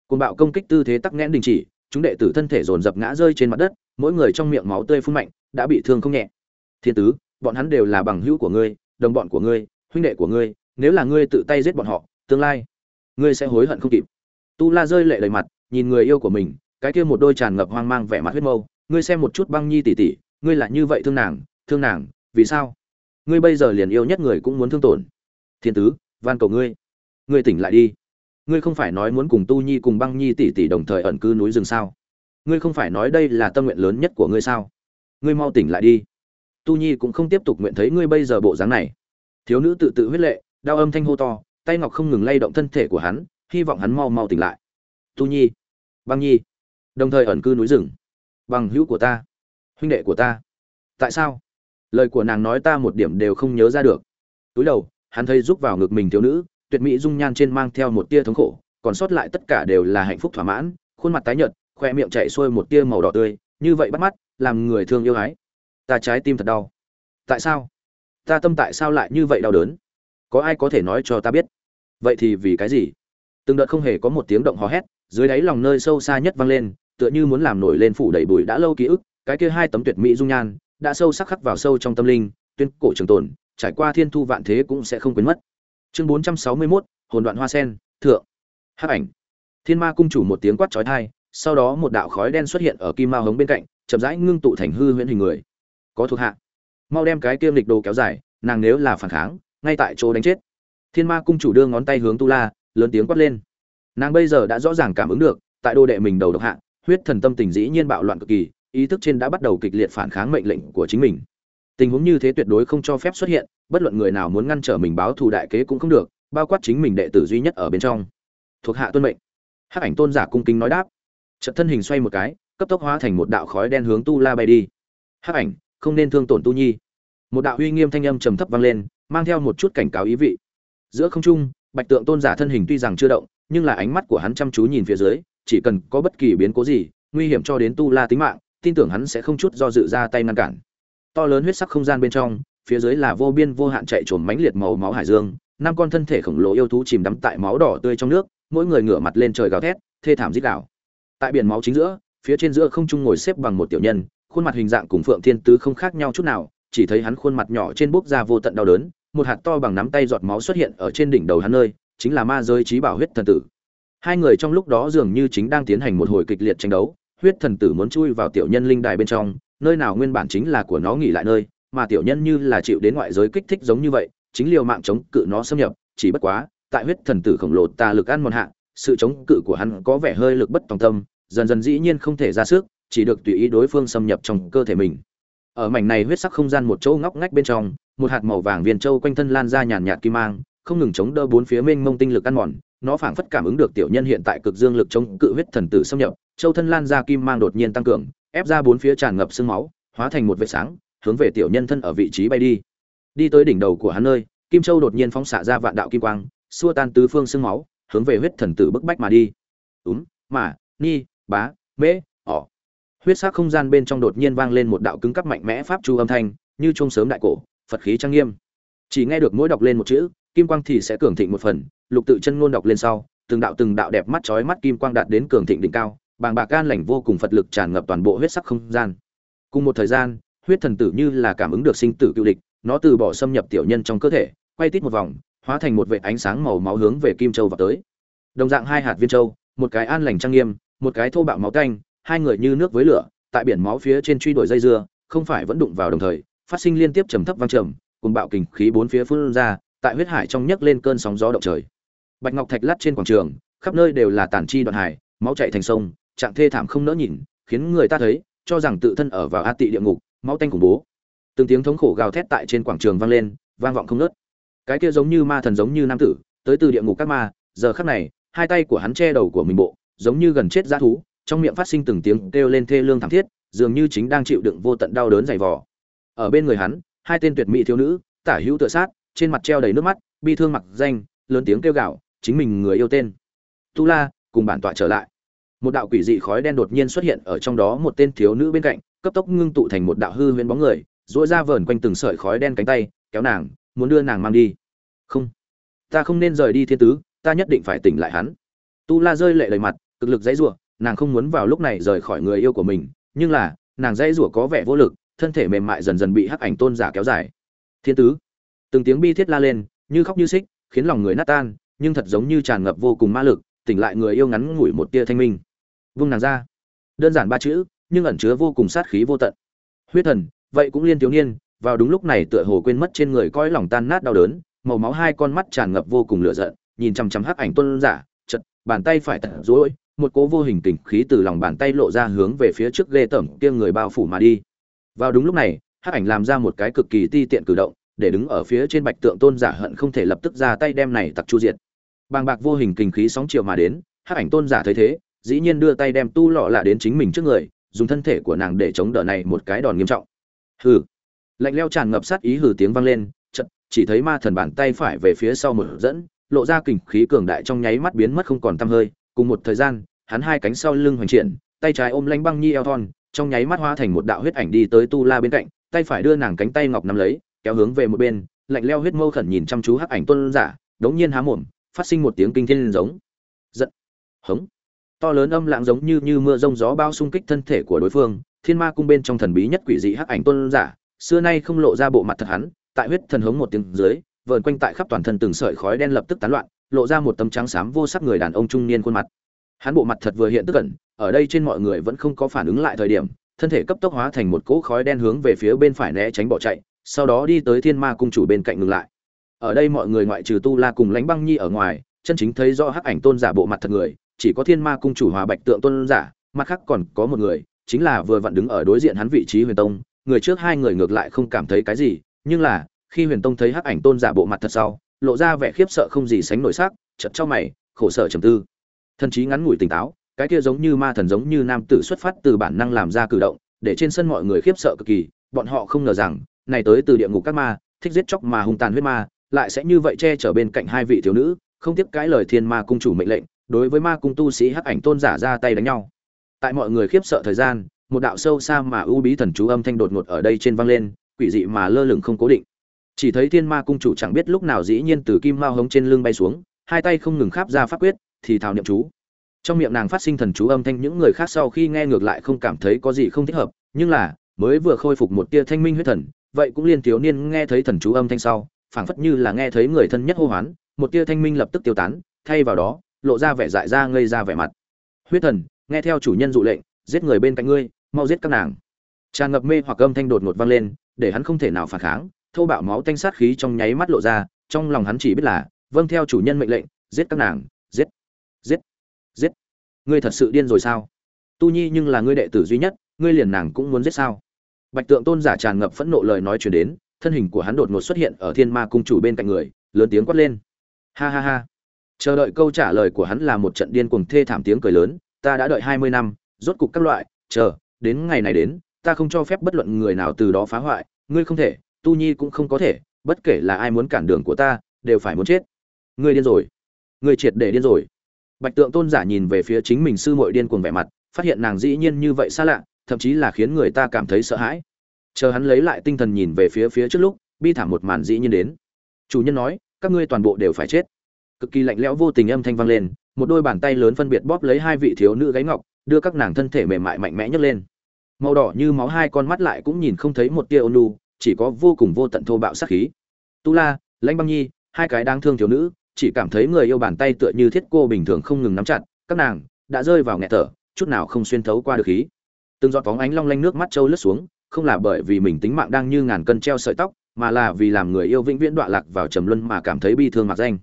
Cuồng bạo công kích tư thế tắc nghẽn đình chỉ, chúng đệ tử thân thể dồn dập ngã rơi trên mặt đất, mỗi người trong miệng máu tươi phun mạnh, đã bị thương không nhẹ. Thiên tứ, bọn hắn đều là bằng hữu của ngươi, đồng bọn của ngươi, huynh đệ của ngươi, nếu là ngươi tự tay giết bọn họ, tương lai, ngươi sẽ hối hận không kịp. Tu la rơi lệ đầy mặt, nhìn người yêu của mình cái kia một đôi tràn ngập hoang mang vẻ mặt huyết mâu, ngươi xem một chút băng nhi tỉ tỉ ngươi là như vậy thương nàng thương nàng, vì sao? Ngươi bây giờ liền yêu nhất người cũng muốn thương tổn. Thiên tứ, van cầu ngươi. Ngươi tỉnh lại đi. Ngươi không phải nói muốn cùng tu nhi cùng băng nhi tỷ tỷ đồng thời ẩn cư núi rừng sao? Ngươi không phải nói đây là tâm nguyện lớn nhất của ngươi sao? Ngươi mau tỉnh lại đi. Tu nhi cũng không tiếp tục nguyện thấy ngươi bây giờ bộ dáng này. Thiếu nữ tự tự huyết lệ, đau âm thanh hô to, tay ngọc không ngừng lay động thân thể của hắn, hy vọng hắn mau mau tỉnh lại. Tu nhi, băng nhi đồng thời ẩn cư núi rừng. Bằng hữu của ta, huynh đệ của ta. Tại sao? Lời của nàng nói ta một điểm đều không nhớ ra được. Túi đầu, hắn thấy rúc vào ngực mình thiếu nữ, tuyệt mỹ dung nhan trên mang theo một tia thống khổ, còn sót lại tất cả đều là hạnh phúc thỏa mãn, khuôn mặt tái nhợt, khoe miệng chạy xuôi một tia màu đỏ tươi, như vậy bắt mắt, làm người thương yêu ái ta trái tim thật đau. Tại sao? Ta tâm tại sao lại như vậy đau đớn? Có ai có thể nói cho ta biết? Vậy thì vì cái gì? Từng đợt không hề có một tiếng động hò hét dưới đáy lòng nơi sâu xa nhất vang lên tựa như muốn làm nổi lên phủ đầy bụi đã lâu ký ức cái kia hai tấm tuyệt mỹ dung nhan đã sâu sắc khắc vào sâu trong tâm linh tuyên cổ trường tồn trải qua thiên thu vạn thế cũng sẽ không quên mất. Chương bốn trăm sáu mươi 461, hồn đoạn hoa sen thượng. Hắc ảnh. Thiên ma cung chủ một tiếng quát chói tai sau đó một đạo khói đen xuất hiện ở kim mao hống bên cạnh chậm rãi ngưng tụ thành hư huyễn hình người. Có thuộc hạ. Mau đem cái kiêm lịch đồ kéo dài nàng nếu là phản kháng ngay tại chỗ đánh chết. Thiên ma cung chủ đưa ngón tay hướng tu la lớn tiếng quát lên nàng bây giờ đã rõ ràng cảm ứng được, tại đô đệ mình đầu độc hạ, huyết thần tâm tình dĩ nhiên bạo loạn cực kỳ, ý thức trên đã bắt đầu kịch liệt phản kháng mệnh lệnh của chính mình. Tình huống như thế tuyệt đối không cho phép xuất hiện, bất luận người nào muốn ngăn trở mình báo thù đại kế cũng không được, bao quát chính mình đệ tử duy nhất ở bên trong. Thuộc hạ tuân mệnh. Hắc ảnh tôn giả cung kính nói đáp. Trận thân hình xoay một cái, cấp tốc hóa thành một đạo khói đen hướng tu la bay đi. Hắc ảnh, không nên thương tổn tu nhi. Một đạo uy nghiêm thanh âm trầm thấp vang lên, mang theo một chút cảnh cáo ý vị. Giữa không trung, bạch tượng tôn giả thân hình tuy rằng chưa động nhưng là ánh mắt của hắn chăm chú nhìn phía dưới, chỉ cần có bất kỳ biến cố gì, nguy hiểm cho đến tu la tính mạng, tin tưởng hắn sẽ không chút do dự ra tay ngăn cản. To lớn huyết sắc không gian bên trong, phía dưới là vô biên vô hạn chạy trồm mãnh liệt màu máu hải dương, năm con thân thể khổng lồ yêu thú chìm đắm tại máu đỏ tươi trong nước, mỗi người ngửa mặt lên trời gào thét, thê thảm rít gào. Tại biển máu chính giữa, phía trên giữa không trung ngồi xếp bằng một tiểu nhân, khuôn mặt hình dạng cùng phượng thiên tứ không khác nhau chút nào, chỉ thấy hắn khuôn mặt nhỏ trên bốc ra vô tận đau đớn, một hạt to bằng nắm tay giọt máu xuất hiện ở trên đỉnh đầu hắn nơi chính là ma giới trí bảo huyết thần tử. Hai người trong lúc đó dường như chính đang tiến hành một hồi kịch liệt tranh đấu, huyết thần tử muốn chui vào tiểu nhân linh đài bên trong, nơi nào nguyên bản chính là của nó nghỉ lại nơi, mà tiểu nhân như là chịu đến ngoại giới kích thích giống như vậy, chính liều mạng chống cự nó xâm nhập, chỉ bất quá, tại huyết thần tử khổng lồ tà lực ăn mòn hạ, sự chống cự của hắn có vẻ hơi lực bất tòng tâm, dần dần dĩ nhiên không thể ra sức, chỉ được tùy ý đối phương xâm nhập trong cơ thể mình. Ở mảnh này huyết sắc không gian một chỗ ngóc ngách bên trong, một hạt màu vàng viên châu quanh thân lan ra nhàn nhạt kim mang không ngừng chống đỡ bốn phía mênh mông tinh lực ăn mòn, nó phảng phất cảm ứng được tiểu nhân hiện tại cực dương lực chống cự huyết thần tử xâm nhập, châu thân lan ra kim mang đột nhiên tăng cường, ép ra bốn phía tràn ngập sương máu, hóa thành một vệt sáng, hướng về tiểu nhân thân ở vị trí bay đi. Đi tới đỉnh đầu của hắn nơi, kim châu đột nhiên phóng xạ ra vạn đạo kim quang, xua tan tứ phương sương máu, hướng về huyết thần tử bức bách mà đi. Úm, mà, ni, bá, mễ ỏ huyết sắc không gian bên trong đột nhiên vang lên một đạo cứng cắp mạnh mẽ pháp chu âm thanh, như chuông sớm đại cổ, phật khí trang nghiêm. Chỉ nghe được mỗi đọc lên một chữ kim quang thì sẽ cường thịnh một phần, lục tự chân ngôn đọc lên sau, từng đạo từng đạo đẹp mắt chói mắt kim quang đạt đến cường thịnh đỉnh cao, bàng bạc gan lành vô cùng phật lực tràn ngập toàn bộ huyết sắc không gian. Cùng một thời gian, huyết thần tử như là cảm ứng được sinh tử cựu địch, nó từ bỏ xâm nhập tiểu nhân trong cơ thể, quay tít một vòng, hóa thành một vệ ánh sáng màu máu hướng về kim châu vào tới. Đồng dạng hai hạt viên châu, một cái an lành trang nghiêm, một cái thô bạo máu canh, hai người như nước với lửa, tại biển máu phía trên truy đuổi dây dưa, không phải vẫn đụng vào đồng thời, phát sinh liên tiếp trầm thấp vang trầm, cùng bạo kình khí bốn phía phun ra tại huyết hải trong nhấc lên cơn sóng gió động trời. Bạch ngọc thạch lát trên quảng trường, khắp nơi đều là tàn chi đoạn hải, máu chảy thành sông, trạng thê thảm không nỡ nhìn, khiến người ta thấy, cho rằng tự thân ở vào a tị địa ngục, máu tanh khủng bố. Từng tiếng thống khổ gào thét tại trên quảng trường vang lên, vang vọng không ngớt. Cái kia giống như ma thần giống như nam tử, tới từ địa ngục các ma, giờ khắc này, hai tay của hắn che đầu của mình bộ, giống như gần chết dã thú, trong miệng phát sinh từng tiếng kêu lên thê lương thảm thiết, dường như chính đang chịu đựng vô tận đau đớn dày vò. Ở bên người hắn, hai tên tuyệt mỹ thiếu nữ, tả hữu tựa sát trên mặt treo đầy nước mắt, bi thương mặc danh, lớn tiếng kêu gào, chính mình người yêu tên. Tu la, cùng bản tọa trở lại. Một đạo quỷ dị khói đen đột nhiên xuất hiện ở trong đó, một tên thiếu nữ bên cạnh, cấp tốc ngưng tụ thành một đạo hư huyễn bóng người dỗi ra vờn quanh từng sợi khói đen cánh tay, kéo nàng, muốn đưa nàng mang đi. Không, ta không nên rời đi thiên tứ, ta nhất định phải tỉnh lại hắn. Tu la rơi lệ đầy mặt, cực lực dãy rủa, nàng không muốn vào lúc này rời khỏi người yêu của mình, nhưng là, nàng dãy rủa có vẻ vô lực, thân thể mềm mại dần dần bị hắc ảnh tôn giả kéo dài. Thiên tứ từng tiếng bi thiết la lên, như khóc như xích, khiến lòng người nát tan, nhưng thật giống như tràn ngập vô cùng ma lực, tỉnh lại người yêu ngắn ngủi một tia thanh minh. Vung nàng ra. Đơn giản ba chữ, nhưng ẩn chứa vô cùng sát khí vô tận. Huyết thần, vậy cũng liên thiếu niên, vào đúng lúc này tựa hồ quên mất trên người coi lòng tan nát đau đớn, màu máu hai con mắt tràn ngập vô cùng lửa giận, nhìn chằm chằm hắc ảnh tôn giả, chật, bàn tay phải tận rối, một cố vô hình tình khí từ lòng bàn tay lộ ra hướng về phía trước ghê tởm kia người bao phủ mà đi. Vào đúng lúc này, hắc ảnh làm ra một cái cực kỳ ti tiện cử động để đứng ở phía trên bạch tượng tôn giả hận không thể lập tức ra tay đem này tặc chu diệt. Bàng bạc vô hình kình khí sóng chiều mà đến, hắc ảnh tôn giả thấy thế, dĩ nhiên đưa tay đem tu lọ lạ đến chính mình trước người, dùng thân thể của nàng để chống đỡ này một cái đòn nghiêm trọng. Hừ. Lạnh leo tràn ngập sát ý hừ tiếng vang lên chật chỉ thấy ma thần bàn tay phải về phía sau một dẫn, lộ ra kình khí cường đại trong nháy mắt biến mất không còn tăm hơi. Cùng một thời gian, hắn hai cánh sau lưng hoành triển, tay trái ôm lanh băng nhi eo thon, trong nháy mắt hóa thành một đạo huyết ảnh đi tới tu la bên cạnh, tay phải đưa nàng cánh tay ngọc nắm lấy kéo hướng về một bên, lạnh leo huyết mâu khẩn nhìn chăm chú hắc ảnh tôn giả, đống nhiên há mồm, phát sinh một tiếng kinh thiên giống. Giận. Hống. To lớn âm lặng giống như như mưa rông gió bao xung kích thân thể của đối phương, thiên ma cung bên trong thần bí nhất quỷ dị hắc ảnh tôn giả, xưa nay không lộ ra bộ mặt thật hắn, tại huyết thần hống một tiếng dưới, vờn quanh tại khắp toàn thân từng sợi khói đen lập tức tán loạn, lộ ra một tấm trắng xám vô sắc người đàn ông trung niên khuôn mặt. Hắn bộ mặt thật vừa hiện tức cẩn ở đây trên mọi người vẫn không có phản ứng lại thời điểm, thân thể cấp tốc hóa thành một cỗ khói đen hướng về phía bên phải né tránh bỏ chạy sau đó đi tới thiên ma cung chủ bên cạnh ngừng lại. Ở đây mọi người ngoại trừ tu la cùng lánh băng nhi ở ngoài, chân chính thấy rõ hắc ảnh tôn giả bộ mặt thật người, chỉ có thiên ma cung chủ hòa bạch tượng tôn giả, mặt khác còn có một người, chính là vừa vặn đứng ở đối diện hắn vị trí huyền tông, người trước hai người ngược lại không cảm thấy cái gì, nhưng là, khi huyền tông thấy hắc ảnh tôn giả bộ mặt thật sau, lộ ra vẻ khiếp sợ không gì sánh nổi sắc chật cho mày, khổ sở trầm tư. Thần trí ngắn ngủi tỉnh táo, cái kia giống như ma thần giống như nam tử xuất phát từ bản năng làm ra cử động, để trên sân mọi người khiếp sợ cực kỳ, bọn họ không ngờ rằng này tới từ địa ngục các ma, thích giết chóc mà hung tàn huyết ma, lại sẽ như vậy che chở bên cạnh hai vị thiếu nữ, không tiếp cãi lời thiên ma cung chủ mệnh lệnh, đối với ma cung tu sĩ hắc ảnh tôn giả ra tay đánh nhau. Tại mọi người khiếp sợ thời gian, một đạo sâu xa mà ưu bí thần chú âm thanh đột ngột ở đây trên vang lên, quỷ dị mà lơ lửng không cố định. Chỉ thấy thiên ma cung chủ chẳng biết lúc nào dĩ nhiên từ kim mao hống trên lưng bay xuống, hai tay không ngừng kháp ra pháp quyết, thì thào niệm chú. Trong miệng nàng phát sinh thần chú âm thanh, những người khác sau khi nghe ngược lại không cảm thấy có gì không thích hợp, nhưng là, mới vừa khôi phục một tia thanh minh huyết thần vậy cũng liên thiếu niên nghe thấy thần chú âm thanh sau, phảng phất như là nghe thấy người thân nhất hô hoán, một tia thanh minh lập tức tiêu tán, thay vào đó, lộ ra vẻ dại ra ngây ra vẻ mặt. Huyết thần, nghe theo chủ nhân dụ lệnh, giết người bên cạnh ngươi, mau giết các nàng. Tràn ngập mê hoặc âm thanh đột ngột vang lên, để hắn không thể nào phản kháng thâu bạo máu tanh sát khí trong nháy mắt lộ ra, trong lòng hắn chỉ biết là vâng theo chủ nhân mệnh lệnh, giết các nàng, giết giết giết. Ngươi thật sự điên rồi sao? Tu nhi nhưng là ngươi đệ tử duy nhất, ngươi liền nàng cũng muốn giết sao? Bạch tượng tôn giả tràn ngập phẫn nộ lời nói truyền đến, thân hình của hắn đột ngột xuất hiện ở thiên ma cung chủ bên cạnh người, lớn tiếng quát lên. Ha ha ha. Chờ đợi câu trả lời của hắn là một trận điên cuồng thê thảm tiếng cười lớn, ta đã đợi hai mươi năm, rốt cục các loại, chờ, đến ngày này đến, ta không cho phép bất luận người nào từ đó phá hoại, ngươi không thể, tu nhi cũng không có thể, bất kể là ai muốn cản đường của ta, đều phải muốn chết. Ngươi điên rồi. Ngươi triệt để điên rồi. Bạch tượng tôn giả nhìn về phía chính mình sư muội điên cuồng vẻ mặt, phát hiện nàng dĩ nhiên như vậy xa lạ thậm chí là khiến người ta cảm thấy sợ hãi. Chờ hắn lấy lại tinh thần nhìn về phía phía trước lúc, bi thảm một màn dĩ nhiên đến. Chủ nhân nói, các ngươi toàn bộ đều phải chết. Cực kỳ lạnh lẽo vô tình âm thanh vang lên, một đôi bàn tay lớn phân biệt bóp lấy hai vị thiếu nữ gáy ngọc, đưa các nàng thân thể mềm mại mạnh mẽ nhấc lên. Màu đỏ như máu hai con mắt lại cũng nhìn không thấy một tia ôn lu chỉ có vô cùng vô tận thô bạo sát khí. Tu la, lãnh băng nhi, hai cái đáng thương thiếu nữ, chỉ cảm thấy người yêu bàn tay tựa như thiết cô bình thường không ngừng nắm chặt, các nàng đã rơi vào nghẹt thở, chút nào không xuyên thấu qua được khí từng giọt phóng ánh long lanh nước mắt trâu lướt xuống, không là bởi vì mình tính mạng đang như ngàn cân treo sợi tóc, mà là vì làm người yêu vĩnh viễn đọa lạc vào trầm luân mà cảm thấy bi thương mặc danh.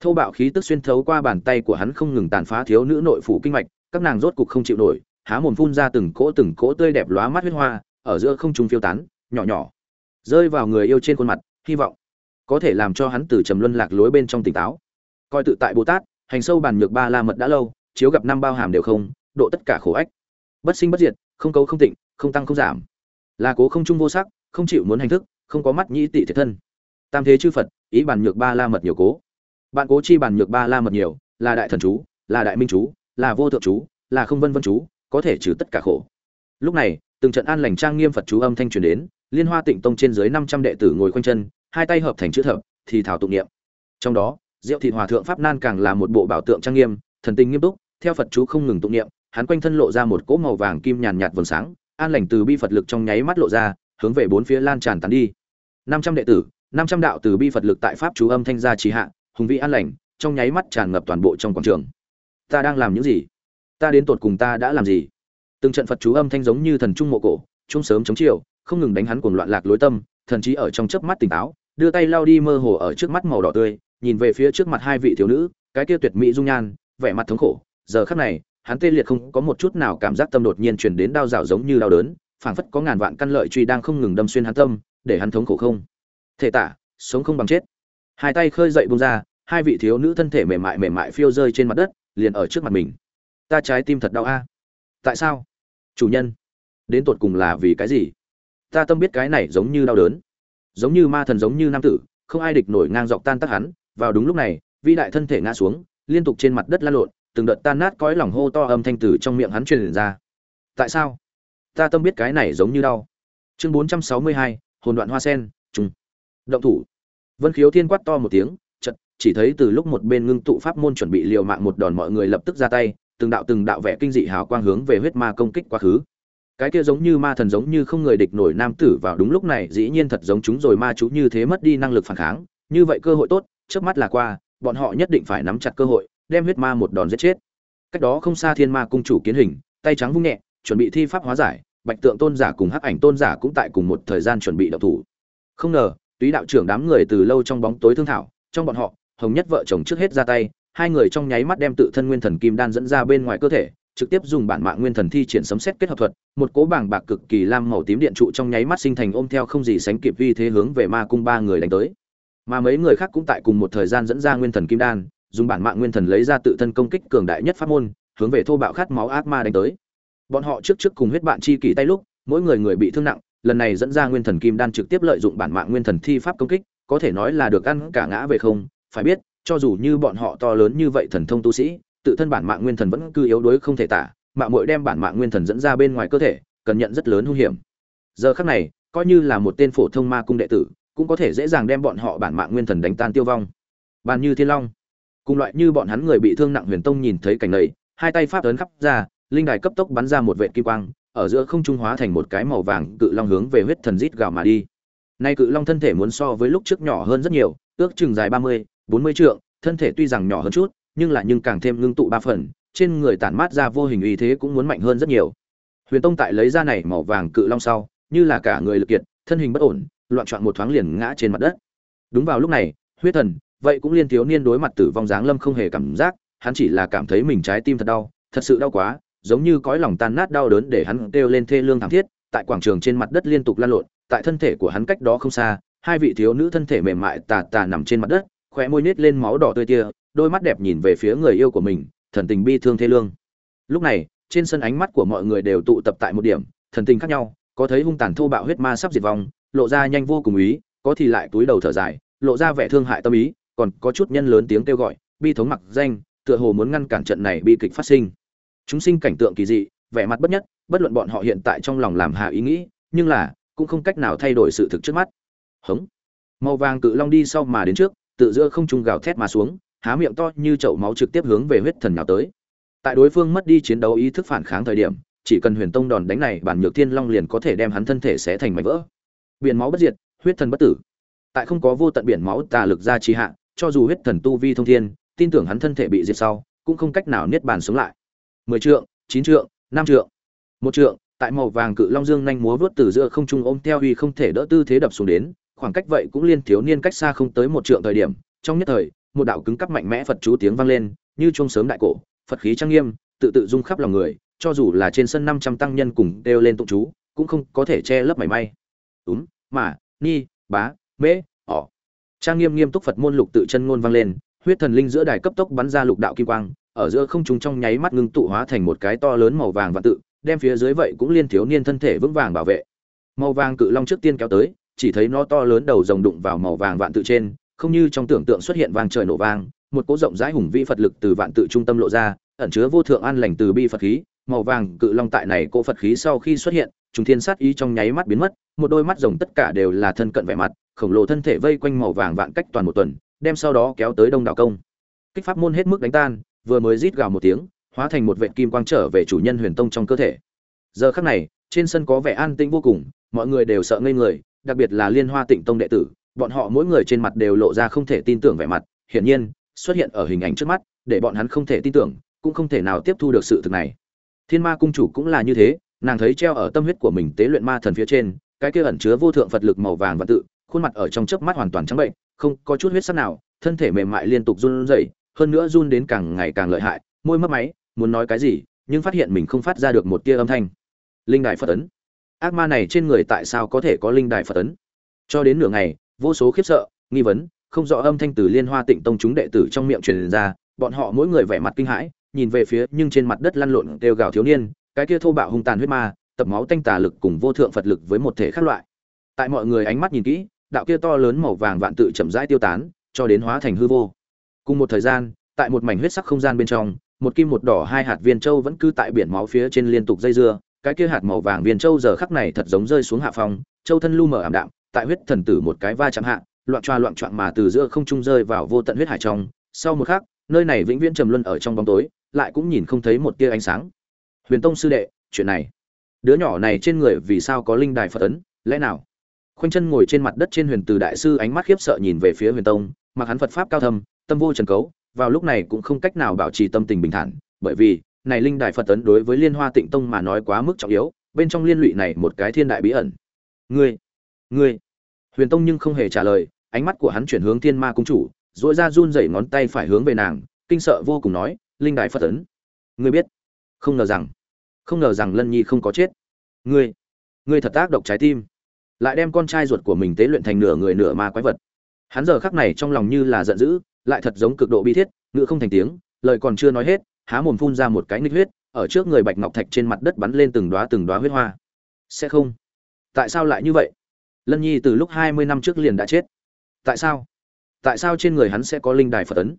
Thô bạo khí tức xuyên thấu qua bàn tay của hắn không ngừng tàn phá thiếu nữ nội phủ kinh mạch, các nàng rốt cục không chịu nổi, há mồm phun ra từng cỗ từng cỗ tươi đẹp lóa mắt huyết hoa, ở giữa không trung phiêu tán, nhỏ nhỏ, rơi vào người yêu trên khuôn mặt, hy vọng có thể làm cho hắn từ trầm luân lạc lối bên trong tỉnh táo. Coi tự tại bồ tát, hành sâu bàn nhược ba la mật đã lâu, chiếu gặp năm bao hàm đều không, độ tất cả khổ ách. Bất sinh bất diệt không cấu không tịnh, không tăng không giảm. Là cố không trung vô sắc, không chịu muốn hành thức, không có mắt nhĩ tị thiệt thân. Tam thế chư phật, ý bàn nhược ba la mật nhiều cố. Bạn cố chi bàn nhược ba la mật nhiều, là đại thần chú, là đại minh chú, là vô thượng chú, là không vân vân chú, có thể trừ tất cả khổ. Lúc này, từng trận an lành trang nghiêm phật chú âm thanh truyền đến, liên hoa tịnh tông trên dưới năm trăm đệ tử ngồi quanh chân, hai tay hợp thành chữ thập, thì thảo tụng niệm. Trong đó, diệu thị hòa thượng pháp nan càng là một bộ bảo tượng trang nghiêm, thần tình nghiêm túc, theo phật chú không ngừng tụng niệm hắn quanh thân lộ ra một cỗ màu vàng kim nhàn nhạt vầng sáng, an lành từ bi phật lực trong nháy mắt lộ ra, hướng về bốn phía lan tràn tán đi. Năm trăm đệ tử, năm trăm đạo từ bi phật lực tại pháp chú âm thanh gia trì hạ, hùng vị an lành, trong nháy mắt tràn ngập toàn bộ trong quảng trường. Ta đang làm những gì? Ta đến tột cùng ta đã làm gì? Từng trận phật chú âm thanh giống như thần trung mộ cổ trung sớm chống chiều, không ngừng đánh hắn cuồng loạn lạc lối tâm, thần trí ở trong chớp mắt tỉnh táo, đưa tay lao đi mơ hồ ở trước mắt màu đỏ tươi, nhìn về phía trước mặt hai vị thiếu nữ, cái kia tuyệt mỹ dung nhan, vẻ mặt thống khổ, giờ khắc này hắn tê liệt không có một chút nào cảm giác tâm đột nhiên truyền đến đau rạo giống như đau đớn, phảng phất có ngàn vạn căn lợi truy đang không ngừng đâm xuyên hắn tâm, để hắn thống khổ không. Thể tả, sống không bằng chết. Hai tay khơi dậy bung ra, hai vị thiếu nữ thân thể mềm mại mềm mại phiêu rơi trên mặt đất, liền ở trước mặt mình. Ta trái tim thật đau a. Tại sao? Chủ nhân, đến tột cùng là vì cái gì? Ta tâm biết cái này giống như đau đớn. Giống như ma thần giống như nam tử, không ai địch nổi ngang dọc tan tác hắn. Vào đúng lúc này, vĩ đại thân thể ngã xuống, liên tục trên mặt đất lăn lộn từng đợt tan nát cõi lòng hô to âm thanh từ trong miệng hắn truyền ra. Tại sao? Ta tâm biết cái này giống như đau. Chương bốn trăm sáu mươi hai, hồn đoạn hoa sen, trùng. Động thủ. Vân khiếu thiên quát to một tiếng, chợt, chỉ thấy từ lúc một bên ngưng tụ pháp môn chuẩn bị liều mạng một đòn mọi người lập tức ra tay, từng đạo từng đạo vẻ kinh dị hào quang hướng về huyết ma công kích quá khứ. Cái kia giống như ma thần giống như không người địch nổi nam tử vào đúng lúc này, dĩ nhiên thật giống chúng rồi ma chú như thế mất đi năng lực phản kháng. Như vậy cơ hội tốt, trước mắt là qua, bọn họ nhất định phải nắm chặt cơ hội đem huyết ma một đòn giết chết. Cách đó không xa thiên ma cung chủ kiến hình, tay trắng vung nhẹ, chuẩn bị thi pháp hóa giải, bạch tượng tôn giả cùng hắc ảnh tôn giả cũng tại cùng một thời gian chuẩn bị động thủ. Không ngờ, túy đạo trưởng đám người từ lâu trong bóng tối thương thảo, trong bọn họ, hồng nhất vợ chồng trước hết ra tay, hai người trong nháy mắt đem tự thân nguyên thần kim đan dẫn ra bên ngoài cơ thể, trực tiếp dùng bản mạng nguyên thần thi triển sấm xét kết hợp thuật, một cố bảng bạc cực kỳ lam màu tím điện trụ trong nháy mắt sinh thành ôm theo không gì sánh kịp vi thế hướng về ma cung ba người đánh tới. Mà mấy người khác cũng tại cùng một thời gian dẫn ra nguyên thần kim đan dùng bản mạng nguyên thần lấy ra tự thân công kích cường đại nhất pháp môn, hướng về thô bạo khát máu ác ma đánh tới. Bọn họ trước trước cùng huyết bạn chi kỳ tay lúc, mỗi người người bị thương nặng, lần này dẫn ra nguyên thần kim đan trực tiếp lợi dụng bản mạng nguyên thần thi pháp công kích, có thể nói là được ăn cả ngã về không. Phải biết, cho dù như bọn họ to lớn như vậy thần thông tu sĩ, tự thân bản mạng nguyên thần vẫn cư yếu đuối không thể tả mạo muội đem bản mạng nguyên thần dẫn ra bên ngoài cơ thể, cần nhận rất lớn hung hiểm. Giờ khắc này, coi như là một tên phổ thông ma cung đệ tử, cũng có thể dễ dàng đem bọn họ bản mạng nguyên thần đánh tan tiêu vong. Bàn như thiên long cùng loại như bọn hắn người bị thương nặng huyền tông nhìn thấy cảnh này, hai tay pháp ấn khắp ra, linh đài cấp tốc bắn ra một vệt kim quang, ở giữa không trung hóa thành một cái màu vàng cự long hướng về huyết thần rít gào mà đi. Nay cự long thân thể muốn so với lúc trước nhỏ hơn rất nhiều, ước chừng dài ba mươi, bốn mươi trượng, thân thể tuy rằng nhỏ hơn chút, nhưng lại nhưng càng thêm ngưng tụ ba phần, trên người tản mát ra vô hình uy thế cũng muốn mạnh hơn rất nhiều. Huyền tông tại lấy ra này màu vàng cự long sau, như là cả người lực kiệt, thân hình bất ổn, loạn trọn một thoáng liền ngã trên mặt đất. Đúng vào lúc này, huyết thần vậy cũng liên thiếu niên đối mặt tử vong dáng lâm không hề cảm giác, hắn chỉ là cảm thấy mình trái tim thật đau, thật sự đau quá, giống như cõi lòng tan nát đau đớn để hắn kêu lên thê lương thảm thiết, tại quảng trường trên mặt đất liên tục lan lộn, tại thân thể của hắn cách đó không xa, hai vị thiếu nữ thân thể mềm mại tà tà nằm trên mặt đất, khóe môi nết lên máu đỏ tươi tia, đôi mắt đẹp nhìn về phía người yêu của mình, thần tình bi thương thê lương. Lúc này, trên sân ánh mắt của mọi người đều tụ tập tại một điểm, thần tình khác nhau, có thấy hung tàn thô bạo huyết ma sắp diệt vong, lộ ra nhanh vô cùng ý, có thì lại túi đầu thở dài, lộ ra vẻ thương hại tâm ý còn có chút nhân lớn tiếng kêu gọi, bi thống mặc danh, tựa hồ muốn ngăn cản trận này bi kịch phát sinh. Chúng sinh cảnh tượng kỳ dị, vẻ mặt bất nhất, bất luận bọn họ hiện tại trong lòng làm hạ ý nghĩ, nhưng là, cũng không cách nào thay đổi sự thực trước mắt. Hống. Màu vàng cự long đi sau mà đến trước, tự giữa không trung gào thét mà xuống, há miệng to như chậu máu trực tiếp hướng về huyết thần nhào tới. Tại đối phương mất đi chiến đấu ý thức phản kháng thời điểm, chỉ cần huyền tông đòn đánh này bản nhược thiên long liền có thể đem hắn thân thể xé thành mảnh vỡ. Biển máu bất diệt, huyết thần bất tử. Tại không có vô tận biển máu tà lực ra trì hạ cho dù huyết thần tu vi thông thiên, tin tưởng hắn thân thể bị diệt sau, cũng không cách nào niết bàn sống lại. Mười trượng, chín trượng, năm trượng, một trượng, tại màu vàng cự long dương nhanh múa vút từ giữa không trung ôm theo uy không thể đỡ tư thế đập xuống đến, khoảng cách vậy cũng liên thiếu niên cách xa không tới một trượng thời điểm, trong nhất thời, một đạo cứng cắp mạnh mẽ phật chú tiếng vang lên, như chuông sớm đại cổ, phật khí trang nghiêm, tự tự dung khắp lòng người, cho dù là trên sân năm trăm tăng nhân cùng đều lên tụng chú, cũng không có thể che lấp mảy may. Úm, mà, ni, bá, mễ, ỏ trang nghiêm nghiêm túc phật môn lục tự chân ngôn vang lên, huyết thần linh giữa đài cấp tốc bắn ra lục đạo kim quang, ở giữa không trung trong nháy mắt ngưng tụ hóa thành một cái to lớn màu vàng vạn tự, đem phía dưới vậy cũng liên thiếu niên thân thể vững vàng bảo vệ. Màu vàng cự long trước tiên kéo tới, chỉ thấy nó to lớn đầu rồng đụng vào màu vàng vạn tự trên, không như trong tưởng tượng xuất hiện vang trời nổ vang, một cỗ rộng rãi hùng vĩ phật lực từ vạn tự trung tâm lộ ra, ẩn chứa vô thượng an lành từ bi phật khí màu vàng cự long tại này cỗ phật khí sau khi xuất hiện, trùng thiên sát ý trong nháy mắt biến mất, một đôi mắt rồng tất cả đều là thân cận vẻ mặt, khổng lồ thân thể vây quanh màu vàng vạn cách toàn một tuần, đem sau đó kéo tới đông đảo công. Kích pháp môn hết mức đánh tan, vừa mới rít gào một tiếng, hóa thành một vệt kim quang trở về chủ nhân huyền tông trong cơ thể. Giờ khắc này, trên sân có vẻ an tĩnh vô cùng, mọi người đều sợ ngây người, đặc biệt là liên hoa tịnh tông đệ tử, bọn họ mỗi người trên mặt đều lộ ra không thể tin tưởng vẻ mặt, hiển nhiên, xuất hiện ở hình ảnh trước mắt, để bọn hắn không thể tin tưởng, cũng không thể nào tiếp thu được sự thực này thiên ma cung chủ cũng là như thế, nàng thấy treo ở tâm huyết của mình tế luyện ma thần phía trên, cái kia ẩn chứa vô thượng phật lực màu vàng và tự, khuôn mặt ở trong chớp mắt hoàn toàn trắng bệnh, không có chút huyết sắc nào, thân thể mềm mại liên tục run rẩy, hơn nữa run đến càng ngày càng lợi hại, môi mất máy, muốn nói cái gì, nhưng phát hiện mình không phát ra được một tia âm thanh. Linh đài phật ấn. Ác ma này trên người tại sao có thể có linh đài phật ấn? Cho đến nửa ngày, vô số khiếp sợ, nghi vấn, không rõ âm thanh từ liên hoa tịnh tông chúng đệ tử trong miệng truyền ra, bọn họ mỗi người vẻ mặt kinh hãi nhìn về phía nhưng trên mặt đất lăn lộn đều gào thiếu niên, cái kia thô bạo hung tàn huyết ma, tập máu tanh tà lực cùng vô thượng phật lực với một thể khác loại. Tại mọi người ánh mắt nhìn kỹ, đạo kia to lớn màu vàng vạn tự chậm rãi tiêu tán, cho đến hóa thành hư vô. Cùng một thời gian, tại một mảnh huyết sắc không gian bên trong, một kim một đỏ hai hạt viên châu vẫn cứ tại biển máu phía trên liên tục dây dưa, cái kia hạt màu vàng viên châu giờ khắc này thật giống rơi xuống hạ phong, châu thân lu mờ ảm đạm, tại huyết thần tử một cái va chạm hạ, loạn choa loạn choạng mà từ giữa không trung rơi vào vô tận huyết hải trong. Sau một khắc, nơi này vĩnh viễn trầm luân ở trong bóng tối lại cũng nhìn không thấy một tia ánh sáng. Huyền tông sư đệ, chuyện này. Đứa nhỏ này trên người vì sao có linh đài phật ấn, lẽ nào? Khoanh chân ngồi trên mặt đất trên huyền từ đại sư ánh mắt khiếp sợ nhìn về phía huyền tông, mặc hắn phật pháp cao thâm, tâm vô trần cấu, vào lúc này cũng không cách nào bảo trì tâm tình bình thản, bởi vì, này linh đài phật ấn đối với liên hoa tịnh tông mà nói quá mức trọng yếu, bên trong liên lụy này một cái thiên đại bí ẩn. Ngươi ngươi. Huyền tông nhưng không hề trả lời, ánh mắt của hắn chuyển hướng thiên ma cung chủ dội ra run rẩy ngón tay phải hướng về nàng, kinh sợ vô cùng nói linh đài phật ấn ngươi biết? Không ngờ rằng, không ngờ rằng lân nhi không có chết. Ngươi ngươi thật ác độc trái tim. Lại đem con trai ruột của mình tế luyện thành nửa người nửa ma quái vật. Hắn giờ khắc này trong lòng như là giận dữ, lại thật giống cực độ bi thiết, ngữ không thành tiếng, lời còn chưa nói hết, há mồm phun ra một cái nghịch huyết, ở trước người bạch ngọc thạch trên mặt đất bắn lên từng đóa từng đóa huyết hoa. Sẽ không. Tại sao lại như vậy? Lân nhi từ lúc hai mươi năm trước liền đã chết. Tại sao? Tại sao trên người hắn sẽ có linh đài phật ấn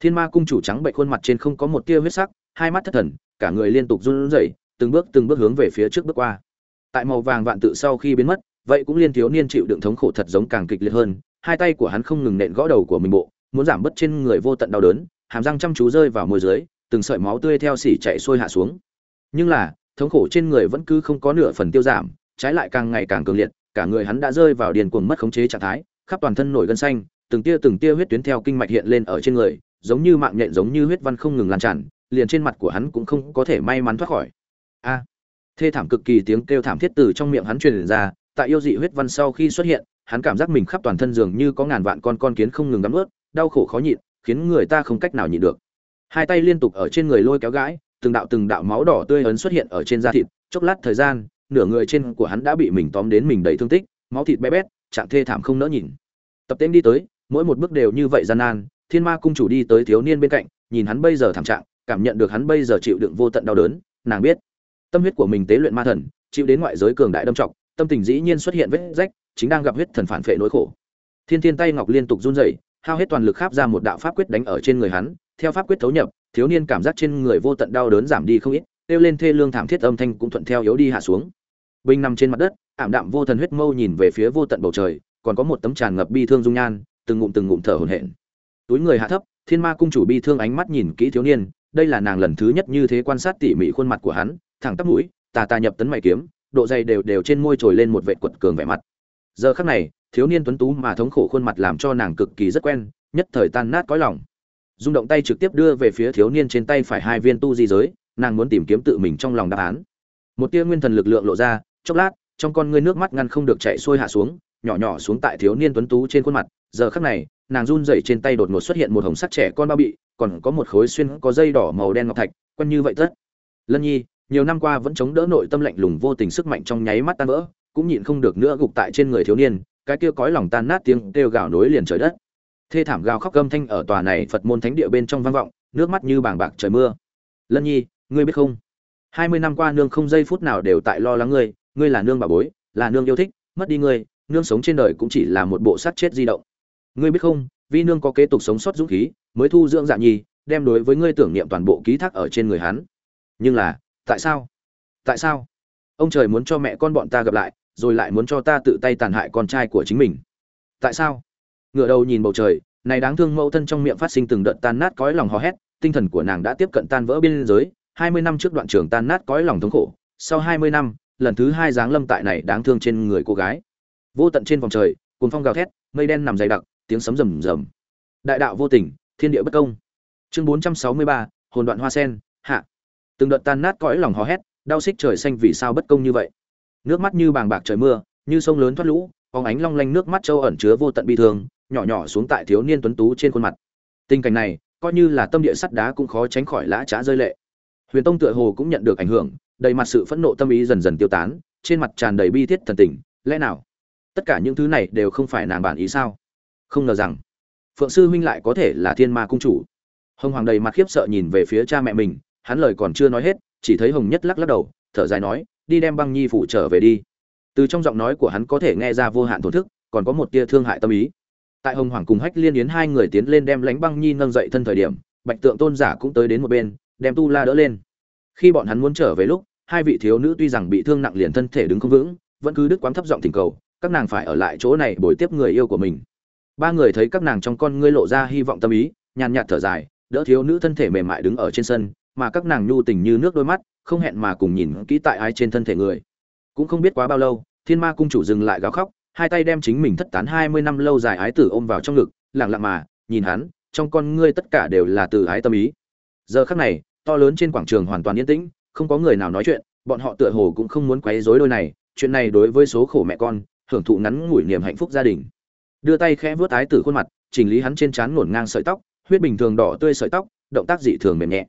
thiên ma cung chủ trắng bệnh khuôn mặt trên không có một tia huyết sắc, hai mắt thất thần, cả người liên tục run rẩy, từng bước từng bước hướng về phía trước bước qua. Tại màu vàng vạn tự sau khi biến mất, vậy cũng liên thiếu niên chịu đựng thống khổ thật giống càng kịch liệt hơn, hai tay của hắn không ngừng nện gõ đầu của mình bộ, muốn giảm bớt trên người vô tận đau đớn, hàm răng chăm chú rơi vào môi dưới, từng sợi máu tươi theo xỉ chạy xuôi hạ xuống. Nhưng là, thống khổ trên người vẫn cứ không có nửa phần tiêu giảm, trái lại càng ngày càng cường liệt, cả người hắn đã rơi vào điền cuồng mất khống chế trạng thái, khắp toàn thân nổi gân xanh, từng tia từng tia huyết tuyến theo kinh mạch hiện lên ở trên người giống như mạng nhện giống như huyết văn không ngừng lan tràn, liền trên mặt của hắn cũng không có thể may mắn thoát khỏi. A. Thê thảm cực kỳ tiếng kêu thảm thiết từ trong miệng hắn truyền ra, tại yêu dị huyết văn sau khi xuất hiện, hắn cảm giác mình khắp toàn thân dường như có ngàn vạn con con kiến không ngừng đắm ướt, đau khổ khó nhịn, khiến người ta không cách nào nhịn được. Hai tay liên tục ở trên người lôi kéo gãi, từng đạo từng đạo máu đỏ tươi ấn xuất hiện ở trên da thịt, chốc lát thời gian, nửa người trên của hắn đã bị mình tóm đến mình đầy thương tích, máu thịt bé bét, trạng thê thảm không nỡ nhìn. Tập tên đi tới, mỗi một bước đều như vậy gian nan thiên ma cung chủ đi tới thiếu niên bên cạnh, nhìn hắn bây giờ thảm trạng, cảm nhận được hắn bây giờ chịu đựng vô tận đau đớn, nàng biết. Tâm huyết của mình tế luyện ma thần, chịu đến ngoại giới cường đại đâm trọng tâm tình dĩ nhiên xuất hiện vết rách, chính đang gặp huyết thần phản phệ nỗi khổ. Thiên thiên tay ngọc liên tục run rẩy, hao hết toàn lực kháp ra một đạo pháp quyết đánh ở trên người hắn, theo pháp quyết thấu nhập, thiếu niên cảm giác trên người vô tận đau đớn giảm đi không ít, kêu lên thê lương thảm thiết âm thanh cũng thuận theo yếu đi hạ xuống. Bình nằm trên mặt đất, ảm đạm vô thần huyết mâu nhìn về phía vô tận bầu trời, còn có một tấm tràn ngập bi thương dung nhan, từng ngụm từng ngụm thở hổn hển túi người hạ thấp, thiên ma cung chủ bi thương ánh mắt nhìn kỹ thiếu niên, đây là nàng lần thứ nhất như thế quan sát tỉ mỉ khuôn mặt của hắn, thẳng tắp mũi, tà tà nhập tấn mày kiếm, độ dày đều đều trên môi trồi lên một vệ quật cường vẻ mặt. Giờ khắc này, thiếu niên tuấn tú mà thống khổ khuôn mặt làm cho nàng cực kỳ rất quen, nhất thời tan nát cõi lòng. Rung động tay trực tiếp đưa về phía thiếu niên trên tay phải hai viên tu di giới, nàng muốn tìm kiếm tự mình trong lòng đáp án. Một tia nguyên thần lực lượng lộ ra, chốc lát, trong con ngươi nước mắt ngăn không được chạy xuôi hạ xuống, nhỏ nhỏ xuống tại thiếu niên tuấn tú trên khuôn mặt. Giờ khắc này nàng run rẩy trên tay đột ngột xuất hiện một hồng sắc trẻ con bao bị, còn có một khối xuyên có dây đỏ màu đen ngọc thạch quen như vậy tất. Lân nhi, nhiều năm qua vẫn chống đỡ nội tâm lạnh lùng vô tình sức mạnh trong nháy mắt tan vỡ, cũng nhịn không được nữa gục tại trên người thiếu niên, cái kia cõi lòng tan nát tiếng kêu gào nối liền trời đất. Thê thảm gào khóc âm thanh ở tòa này phật môn thánh địa bên trong vang vọng, nước mắt như bảng bạc trời mưa. Lân nhi, ngươi biết không? Hai mươi năm qua nương không giây phút nào đều tại lo lắng ngươi ngươi là nương bà bối, là nương yêu thích, mất đi ngươi, nương sống trên đời cũng chỉ là một bộ sát chết di động ngươi biết không, Vi nương có kế tục sống sót dũng khí, mới thu dưỡng dạ nhi, đem đối với ngươi tưởng niệm toàn bộ ký thác ở trên người hắn. Nhưng là, tại sao? Tại sao? Ông trời muốn cho mẹ con bọn ta gặp lại, rồi lại muốn cho ta tự tay tàn hại con trai của chính mình. Tại sao? Ngựa đầu nhìn bầu trời, này đáng thương mẫu thân trong miệng phát sinh từng đợt tan nát cõi lòng hò hét, tinh thần của nàng đã tiếp cận tan vỡ biên giới, hai mươi năm trước đoạn trường tan nát cõi lòng thống khổ, sau hai mươi năm, lần thứ hai giáng lâm tại này đáng thương trên người cô gái. Vô tận trên vòng trời, cuồng phong gào thét, mây đen nằm dày đặc tiếng sấm rầm rầm. Đại đạo vô tình, thiên địa bất công. Chương bốn trăm sáu mươi ba, hồn đoạn hoa sen, hạ. Từng đợt tan nát cõi lòng hò hét, đau xích trời xanh vì sao bất công như vậy. Nước mắt như bàng bạc trời mưa, như sông lớn thoát lũ, phóng ánh long lanh nước mắt châu ẩn chứa vô tận bi thương, nhỏ nhỏ xuống tại thiếu niên tuấn tú trên khuôn mặt. Tình cảnh này, coi như là tâm địa sắt đá cũng khó tránh khỏi lã trá rơi lệ. Huyền tông tựa hồ cũng nhận được ảnh hưởng, đầy mặt sự phẫn nộ tâm ý dần dần tiêu tán, trên mặt tràn đầy bi thiết thần tình, lẽ nào? Tất cả những thứ này đều không phải nàng bản ý sao? Không ngờ rằng, phượng sư huynh lại có thể là thiên ma cung chủ. Hồng hoàng đầy mặt khiếp sợ nhìn về phía cha mẹ mình, hắn lời còn chưa nói hết, chỉ thấy hồng nhất lắc lắc đầu, thở dài nói, đi đem băng nhi phụ trở về đi. Từ trong giọng nói của hắn có thể nghe ra vô hạn thổn thức, còn có một tia thương hại tâm ý. Tại hồng hoàng cùng hách liên yến hai người tiến lên đem lánh băng nhi nâng dậy thân thời điểm, bạch tượng tôn giả cũng tới đến một bên, đem tu la đỡ lên. Khi bọn hắn muốn trở về lúc, hai vị thiếu nữ tuy rằng bị thương nặng liền thân thể đứng không vững, vẫn cứ đứt quáng thấp giọng thỉnh cầu, các nàng phải ở lại chỗ này bồi tiếp người yêu của mình ba người thấy các nàng trong con ngươi lộ ra hy vọng tâm ý, nhàn nhạt thở dài, đỡ thiếu nữ thân thể mềm mại đứng ở trên sân, mà các nàng nhu tình như nước đôi mắt, không hẹn mà cùng nhìn kỹ tại ai trên thân thể người. Cũng không biết quá bao lâu, thiên ma cung chủ dừng lại gào khóc, hai tay đem chính mình thất tán hai mươi năm lâu dài ái tử ôm vào trong ngực, lặng lặng mà, nhìn hắn, trong con ngươi tất cả đều là từ ái tâm ý. Giờ khắc này, to lớn trên quảng trường hoàn toàn yên tĩnh, không có người nào nói chuyện, bọn họ tựa hồ cũng không muốn quấy rối đôi này, chuyện này đối với số khổ mẹ con, hưởng thụ ngắn ngủi niềm hạnh phúc gia đình đưa tay khẽ vuốt ái tử khuôn mặt, chỉnh lý hắn trên trán ngổn ngang sợi tóc, huyết bình thường đỏ tươi sợi tóc, động tác dị thường mềm nhẹ.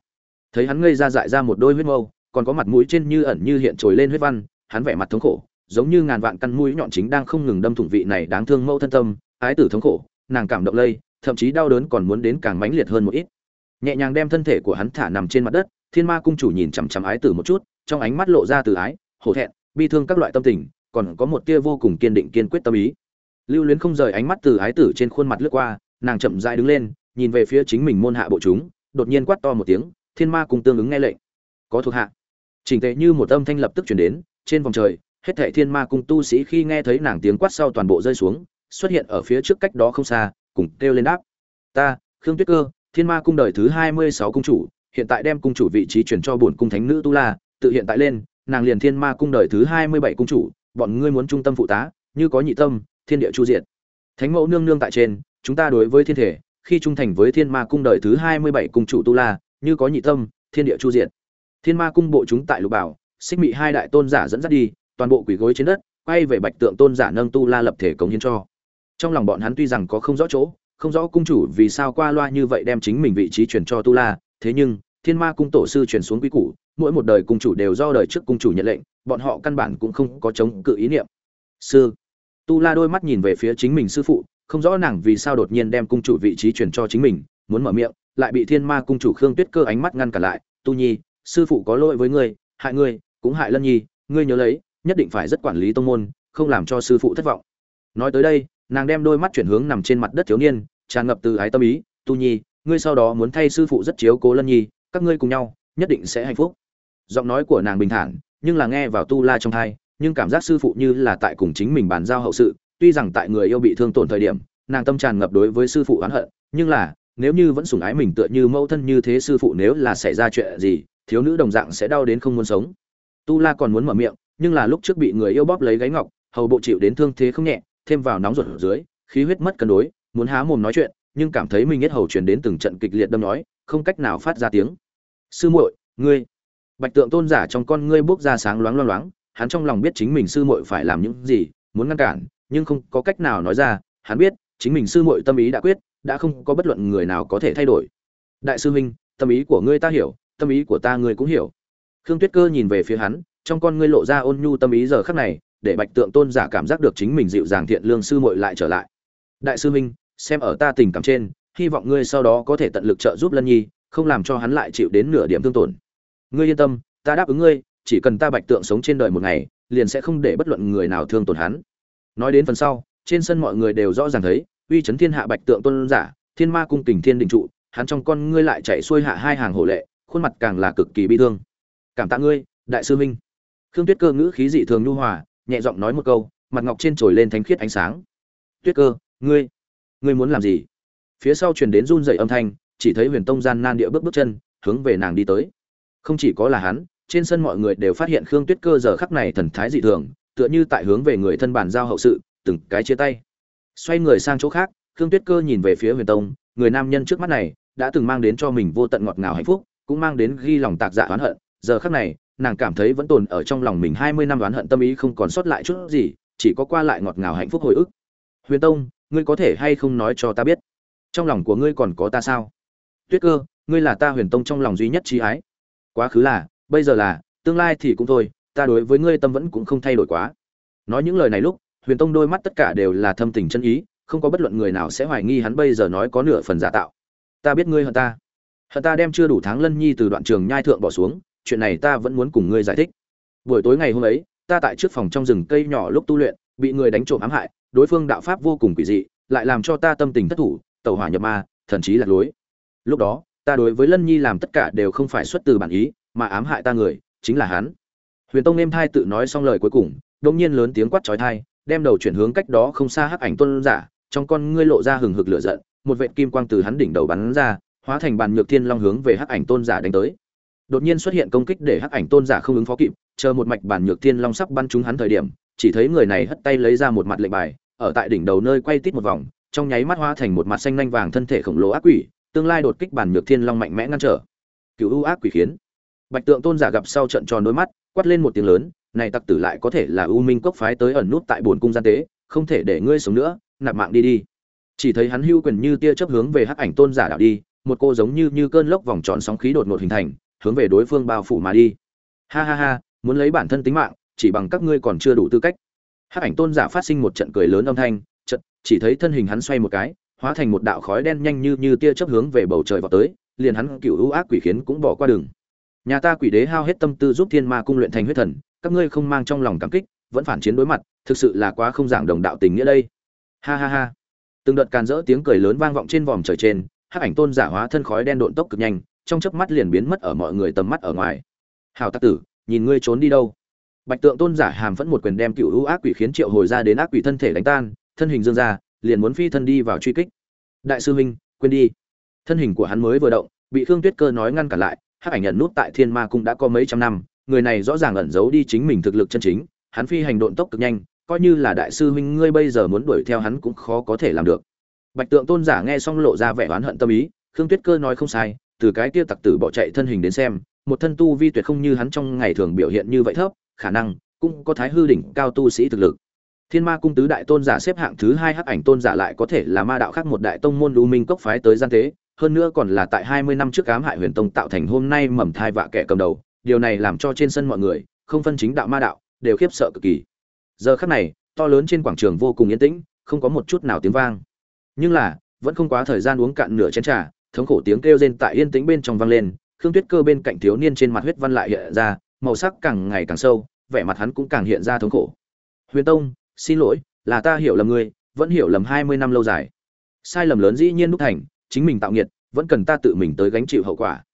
Thấy hắn ngây ra dại ra một đôi huyết mâu, còn có mặt mũi trên như ẩn như hiện trồi lên huyết văn, hắn vẻ mặt thống khổ, giống như ngàn vạn căn mũi nhọn chính đang không ngừng đâm thủng vị này đáng thương mâu thân tâm, ái tử thống khổ, nàng cảm động lây, thậm chí đau đớn còn muốn đến càng mãnh liệt hơn một ít. Nhẹ nhàng đem thân thể của hắn thả nằm trên mặt đất, thiên ma cung chủ nhìn chằm chằm ái tử một chút, trong ánh mắt lộ ra từ ái, hổ thẹn, bi thương các loại tâm tình, còn có một tia vô cùng kiên định kiên quyết tâm ý lưu luyến không rời ánh mắt từ ái tử trên khuôn mặt lướt qua, nàng chậm rãi đứng lên, nhìn về phía chính mình môn hạ bộ chúng, đột nhiên quát to một tiếng, thiên ma cung tương ứng nghe lệnh. Có thuộc hạ. Chỉnh tệ như một âm thanh lập tức chuyển đến, trên vòng trời, hết thảy thiên ma cung tu sĩ khi nghe thấy nàng tiếng quát sau toàn bộ rơi xuống, xuất hiện ở phía trước cách đó không xa, cùng kêu lên đáp. Ta, khương tuyết cơ, thiên ma cung đời thứ hai mươi sáu cung chủ, hiện tại đem cung chủ vị trí chuyển cho bổn cung thánh nữ tu la, tự hiện tại lên, nàng liền thiên ma cung đời thứ hai mươi bảy cung chủ, bọn ngươi muốn trung tâm phụ tá, như có nhị tâm thiên địa chu diệt. Thánh mẫu nương nương tại trên, chúng ta đối với thiên thể, khi trung thành với thiên ma cung đời thứ hai mươi bảy cung chủ tu la, như có nhị tâm, thiên địa chu diệt. Thiên ma cung bộ chúng tại lục bảo, xích mị hai đại tôn giả dẫn dắt đi, toàn bộ quỷ gối trên đất, quay về bạch tượng tôn giả nâng tu la lập thể cống hiến cho. Trong lòng bọn hắn tuy rằng có không rõ chỗ, không rõ cung chủ vì sao qua loa như vậy đem chính mình vị trí truyền cho tu la, thế nhưng, thiên ma cung tổ sư truyền xuống quý củ, mỗi một đời cung chủ đều do đời trước cung chủ nhận lệnh, bọn họ căn bản cũng không có chống cự ý niệm. Sư tu la đôi mắt nhìn về phía chính mình sư phụ, không rõ nàng vì sao đột nhiên đem cung chủ vị trí chuyển cho chính mình, muốn mở miệng, lại bị thiên ma cung chủ khương tuyết cơ ánh mắt ngăn cản lại. Tu nhi, sư phụ có lỗi với ngươi, hại ngươi, cũng hại lân nhi, ngươi nhớ lấy, nhất định phải rất quản lý tông môn, không làm cho sư phụ thất vọng. Nói tới đây, nàng đem đôi mắt chuyển hướng nằm trên mặt đất thiếu niên, tràn ngập từ ái tâm ý. Tu nhi, ngươi sau đó muốn thay sư phụ rất chiếu cố lân nhi, các ngươi cùng nhau, nhất định sẽ hạnh phúc. Giọng nói của nàng bình thản, nhưng là nghe vào tu la trong thai nhưng cảm giác sư phụ như là tại cùng chính mình bàn giao hậu sự, tuy rằng tại người yêu bị thương tổn thời điểm, nàng tâm tràn ngập đối với sư phụ oán hận, nhưng là, nếu như vẫn sủng ái mình tựa như mẫu thân như thế sư phụ nếu là xảy ra chuyện gì, thiếu nữ đồng dạng sẽ đau đến không muốn sống. Tu la còn muốn mở miệng, nhưng là lúc trước bị người yêu bóp lấy gáy ngọc, hầu bộ chịu đến thương thế không nhẹ, thêm vào nóng ruột ở dưới, khí huyết mất cân đối, muốn há mồm nói chuyện, nhưng cảm thấy mình nhất hầu truyền đến từng trận kịch liệt đâm nói, không cách nào phát ra tiếng. Sư muội, ngươi. Bạch tượng tôn giả trong con ngươi bốc ra sáng loáng loáng loáng hắn trong lòng biết chính mình sư muội phải làm những gì, muốn ngăn cản, nhưng không có cách nào nói ra, hắn biết, chính mình sư muội tâm ý đã quyết, đã không có bất luận người nào có thể thay đổi. Đại sư huynh, tâm ý của ngươi ta hiểu, tâm ý của ta ngươi cũng hiểu. Khương tuyết cơ nhìn về phía hắn, trong con ngươi lộ ra ôn nhu tâm ý giờ khắc này, để bạch tượng tôn giả cảm giác được chính mình dịu dàng thiện lương sư muội lại trở lại. Đại sư huynh, xem ở ta tình cảm trên, hy vọng ngươi sau đó có thể tận lực trợ giúp lân nhi, không làm cho hắn lại chịu đến nửa điểm thương tổn. Ngươi yên tâm, ta đáp ứng ngươi chỉ cần ta bạch tượng sống trên đời một ngày, liền sẽ không để bất luận người nào thương tổn hắn. Nói đến phần sau, trên sân mọi người đều rõ ràng thấy, uy chấn thiên hạ bạch tượng tôn giả, thiên ma cung kình thiên đình trụ, hắn trong con ngươi lại chạy xuôi hạ hai hàng hổ lệ, khuôn mặt càng là cực kỳ bi thương. Cảm tạ ngươi, đại sư minh khương tuyết cơ ngữ khí dị thường nhu hòa, nhẹ giọng nói một câu, mặt ngọc trên trồi lên thánh khiết ánh sáng. Tuyết cơ, ngươi ngươi muốn làm gì? Phía sau truyền đến run dậy âm thanh, chỉ thấy huyền tông gian nan địa bước bước chân, hướng về nàng đi tới. Không chỉ có là hắn trên sân mọi người đều phát hiện khương tuyết cơ giờ khắc này thần thái dị thường, tựa như tại hướng về người thân bản giao hậu sự, từng cái chia tay. Xoay người sang chỗ khác, khương tuyết cơ nhìn về phía huyền tông, người nam nhân trước mắt này, đã từng mang đến cho mình vô tận ngọt ngào hạnh phúc, cũng mang đến ghi lòng tạc dạ oán hận, giờ khắc này, nàng cảm thấy vẫn tồn ở trong lòng mình hai mươi năm oán hận tâm ý không còn sót lại chút gì, chỉ có qua lại ngọt ngào hạnh phúc hồi ức. Huyền tông, ngươi có thể hay không nói cho ta biết? Trong lòng của ngươi còn có ta sao? Tuyết cơ, ngươi là ta huyền tông trong lòng duy nhất trí ái. Quá khứ là bây giờ là, tương lai thì cũng thôi, ta đối với ngươi tâm vẫn cũng không thay đổi quá. Nói những lời này lúc, huyền tông đôi mắt tất cả đều là thâm tình chân ý, không có bất luận người nào sẽ hoài nghi hắn bây giờ nói có nửa phần giả tạo. Ta biết ngươi hận ta. Hận ta đem chưa đủ tháng lân nhi từ đoạn trường nhai thượng bỏ xuống, chuyện này ta vẫn muốn cùng ngươi giải thích. Buổi tối ngày hôm ấy, ta tại trước phòng trong rừng cây nhỏ lúc tu luyện, bị người đánh trộm ám hại, đối phương đạo pháp vô cùng quỷ dị, lại làm cho ta tâm tình thất thủ, tẩu hỏa nhập ma, thần chí lạc lối. Lúc đó, ta đối với lân nhi làm tất cả đều không phải xuất từ bản ý mà ám hại ta người, chính là hắn. Huyền tông êm thai tự nói xong lời cuối cùng đông nhiên lớn tiếng quát trói thai, đem đầu chuyển hướng cách đó không xa hắc ảnh tuân giả, trong con ngươi lộ ra hừng hực lửa giận, một vệt kim quang từ hắn đỉnh đầu bắn ra, hóa thành bàn nhược thiên long hướng về hắc ảnh tôn giả đánh tới. Đột nhiên xuất hiện công kích để hắc ảnh tôn giả không ứng phó kịp, chờ một mạch bản nhược thiên long sắp bắn trúng hắn thời điểm, chỉ thấy người này hất tay lấy ra một mặt lệnh bài, ở tại đỉnh đầu nơi quay tít một vòng, trong nháy mắt hóa thành một mặt xanh nhanh vàng thân thể khổng lồ ác quỷ, tương lai đột kích bản nhược thiên long mạnh mẽ ngăn trở. Cựu ưu ác quỷ khiến bạch tượng tôn giả gặp sau trận tròn đôi mắt, quát lên một tiếng lớn, này tặc tử lại có thể là u minh cốc phái tới ẩn nút tại bồn cung gian tế, không thể để ngươi sống nữa, nạp mạng đi đi. Chỉ thấy hắn hưu quyền như tia chớp hướng về hắc ảnh tôn giả đạo đi, một cô giống như như cơn lốc vòng tròn sóng khí đột ngột hình thành, hướng về đối phương bao phủ mà đi. Ha ha ha, muốn lấy bản thân tính mạng, chỉ bằng các ngươi còn chưa đủ tư cách. Hắc ảnh tôn giả phát sinh một trận cười lớn âm thanh, chợt, chỉ thấy thân hình hắn xoay một cái, hóa thành một đạo khói đen nhanh như như tia chớp hướng về bầu trời vào tới, liền hắn cựu ưu ác quỷ khiến cũng bỏ qua đường nhà ta quỷ đế hao hết tâm tư giúp thiên ma cung luyện thành huyết thần, các ngươi không mang trong lòng cảm kích, vẫn phản chiến đối mặt, thực sự là quá không giảng đồng đạo tình nghĩa đây. Ha ha ha. Từng đợt càn rỡ tiếng cười lớn vang vọng trên vòm trời trên, hắc ảnh tôn giả hóa thân khói đen độn tốc cực nhanh, trong chớp mắt liền biến mất ở mọi người tầm mắt ở ngoài. Hào tắc tử, nhìn ngươi trốn đi đâu? Bạch tượng tôn giả hàm vẫn một quyền đem cựu ưu ác quỷ khiến triệu hồi ra đến ác quỷ thân thể đánh tan, thân hình dương ra, liền muốn phi thân đi vào truy kích. Đại sư huynh, quên đi. Thân hình của hắn mới vừa động, bị khương tuyết cơ nói ngăn cản lại hắc ảnh nhận nút tại thiên ma cung đã có mấy trăm năm, người này rõ ràng ẩn giấu đi chính mình thực lực chân chính, hắn phi hành độn tốc cực nhanh, coi như là đại sư huynh ngươi bây giờ muốn đuổi theo hắn cũng khó có thể làm được. Bạch tượng tôn giả nghe xong lộ ra vẻ oán hận tâm ý, khương tuyết cơ nói không sai, từ cái kia tặc tử bỏ chạy thân hình đến xem, một thân tu vi tuyệt không như hắn trong ngày thường biểu hiện như vậy thấp, khả năng cũng có thái hư đỉnh cao tu sĩ thực lực. Thiên ma cung tứ đại tôn giả xếp hạng thứ hai hắc ảnh tôn giả lại có thể là ma đạo khác một đại tông môn lưu minh cốc phái tới gian tế hơn nữa còn là tại hai mươi năm trước ám hại huyền tông tạo thành hôm nay mầm thai vạ kẻ cầm đầu, điều này làm cho trên sân mọi người, không phân chính đạo ma đạo, đều khiếp sợ cực kỳ. Giờ khắc này, to lớn trên quảng trường vô cùng yên tĩnh, không có một chút nào tiếng vang. Nhưng là, vẫn không quá thời gian uống cạn nửa chén trà, thống khổ tiếng kêu rên tại yên tĩnh bên trong vang lên, khương tuyết cơ bên cạnh thiếu niên trên mặt huyết văn lại hiện ra, màu sắc càng ngày càng sâu, vẻ mặt hắn cũng càng hiện ra thống khổ. Huyền tông, xin lỗi, là ta hiểu lầm ngươi, vẫn hiểu lầm hai mươi năm lâu dài. Sai lầm lớn dĩ nhiên đúc thành chính mình tạo nghiệt, vẫn cần ta tự mình tới gánh chịu hậu quả.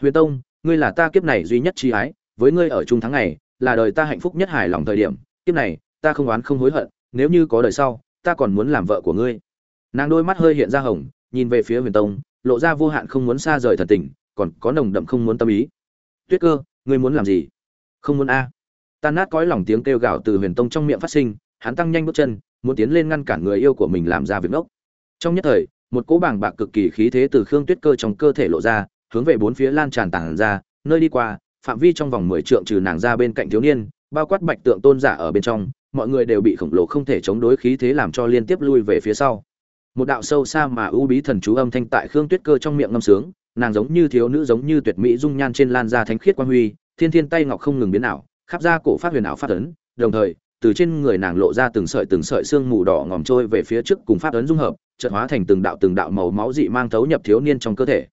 Huyền tông, ngươi là ta kiếp này duy nhất chi ái, với ngươi ở chung tháng ngày, là đời ta hạnh phúc nhất hài lòng thời điểm, kiếp này, ta không oán không hối hận, nếu như có đời sau, ta còn muốn làm vợ của ngươi. Nàng đôi mắt hơi hiện ra hồng, nhìn về phía huyền tông, lộ ra vô hạn không muốn xa rời thần tình, còn có nồng đậm không muốn tâm ý. Tuyết cơ, ngươi muốn làm gì? Không muốn a. Tan nát cõi lòng tiếng kêu gào từ huyền tông trong miệng phát sinh, hắn tăng nhanh bước chân, muốn tiến lên ngăn cản người yêu của mình làm ra việc ngốc. Trong nhất thời một cỗ bàng bạc cực kỳ khí thế từ khương tuyết cơ trong cơ thể lộ ra, hướng về bốn phía lan tràn tản ra, nơi đi qua, phạm vi trong vòng mười trượng trừ nàng ra bên cạnh thiếu niên, bao quát bạch tượng tôn giả ở bên trong, mọi người đều bị khổng lồ không thể chống đối khí thế làm cho liên tiếp lui về phía sau. Một đạo sâu xa mà ưu bí thần chú âm thanh tại khương tuyết cơ trong miệng ngâm sướng, nàng giống như thiếu nữ giống như tuyệt mỹ dung nhan trên lan ra thánh khiết quan huy, thiên thiên tay ngọc không ngừng biến ảo, khắp ra cổ phát huyền ảo phát ấn, đồng thời từ trên người nàng lộ ra từng sợi từng sợi xương mù đỏ ngòm trôi về phía trước cùng pháp ấn dung hợp, chợt hóa thành từng đạo từng đạo màu máu dị mang thấu nhập thiếu niên trong cơ thể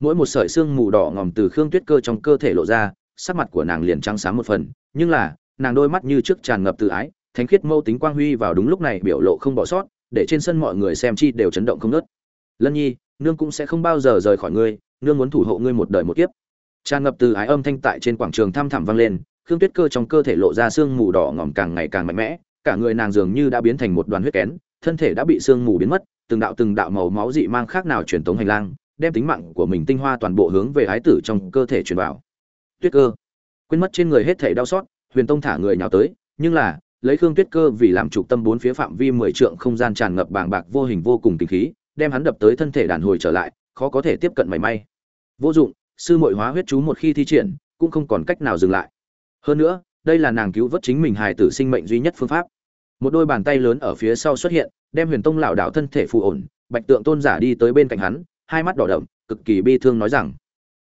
mỗi một sợi xương mù đỏ ngòm từ khương tuyết cơ trong cơ thể lộ ra, sắc mặt của nàng liền trắng sáng một phần, nhưng là, nàng đôi mắt như trước tràn ngập từ ái, thánh khiết mâu tính quang huy vào đúng lúc này biểu lộ không bỏ sót, để trên sân mọi người xem chi đều chấn động không ngớt. lân nhi, nương cũng sẽ không bao giờ rời khỏi ngươi, nương muốn thủ hộ ngươi một đời một kiếp tràn ngập từ ái âm thanh tại trên quảng trường thăm thẳm vang lên khương tuyết cơ trong cơ thể lộ ra sương mù đỏ ngỏm càng ngày càng mạnh mẽ, cả người nàng dường như đã biến thành một đoàn huyết kén, thân thể đã bị sương mù biến mất, từng đạo từng đạo màu máu dị mang khác nào truyền tống hành lang, đem tính mạng của mình tinh hoa toàn bộ hướng về ái tử trong cơ thể truyền vào. Tuyết cơ. Quên mất trên người hết thể đau xót, huyền tông thả người nhào tới, nhưng là, lấy khương tuyết cơ vì làm trục tâm bốn phía phạm vi mười trượng không gian tràn ngập bàng bạc vô hình vô cùng tình khí, đem hắn đập tới thân thể đàn hồi trở lại, khó có thể tiếp cận mảy may. Vô dụng, sư muội hóa huyết chú một khi thi triển, cũng không còn cách nào dừng lại hơn nữa, đây là nàng cứu vớt chính mình hài tử sinh mệnh duy nhất phương pháp. Một đôi bàn tay lớn ở phía sau xuất hiện, đem huyền tông lảo đảo thân thể phù ổn, bạch tượng tôn giả đi tới bên cạnh hắn, hai mắt đỏ đậm, cực kỳ bi thương nói rằng,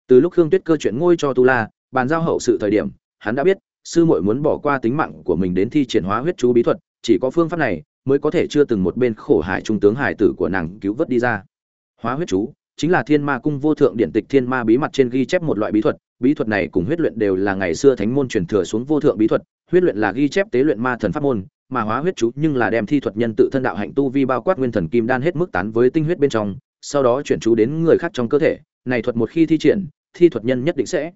từ lúc khương tuyết cơ chuyện ngôi cho tu la, bàn giao hậu sự thời điểm, hắn đã biết, sư muội muốn bỏ qua tính mạng của mình đến thi triển hóa huyết chú bí thuật, chỉ có phương pháp này mới có thể chưa từng một bên khổ hải trung tướng hải tử của nàng cứu vớt đi ra. Hóa huyết chú chính là thiên ma cung vô thượng điện tịch thiên ma bí mật trên ghi chép một loại bí thuật bí thuật này cùng huyết luyện đều là ngày xưa thánh môn truyền thừa xuống vô thượng bí thuật, huyết luyện là ghi chép tế luyện ma thần pháp môn, mà hóa huyết chú nhưng là đem thi thuật nhân tự thân đạo hạnh tu vi bao quát nguyên thần kim đan hết mức tán với tinh huyết bên trong, sau đó chuyển chú đến người khác trong cơ thể, này thuật một khi thi triển, thi thuật nhân nhất định sẽ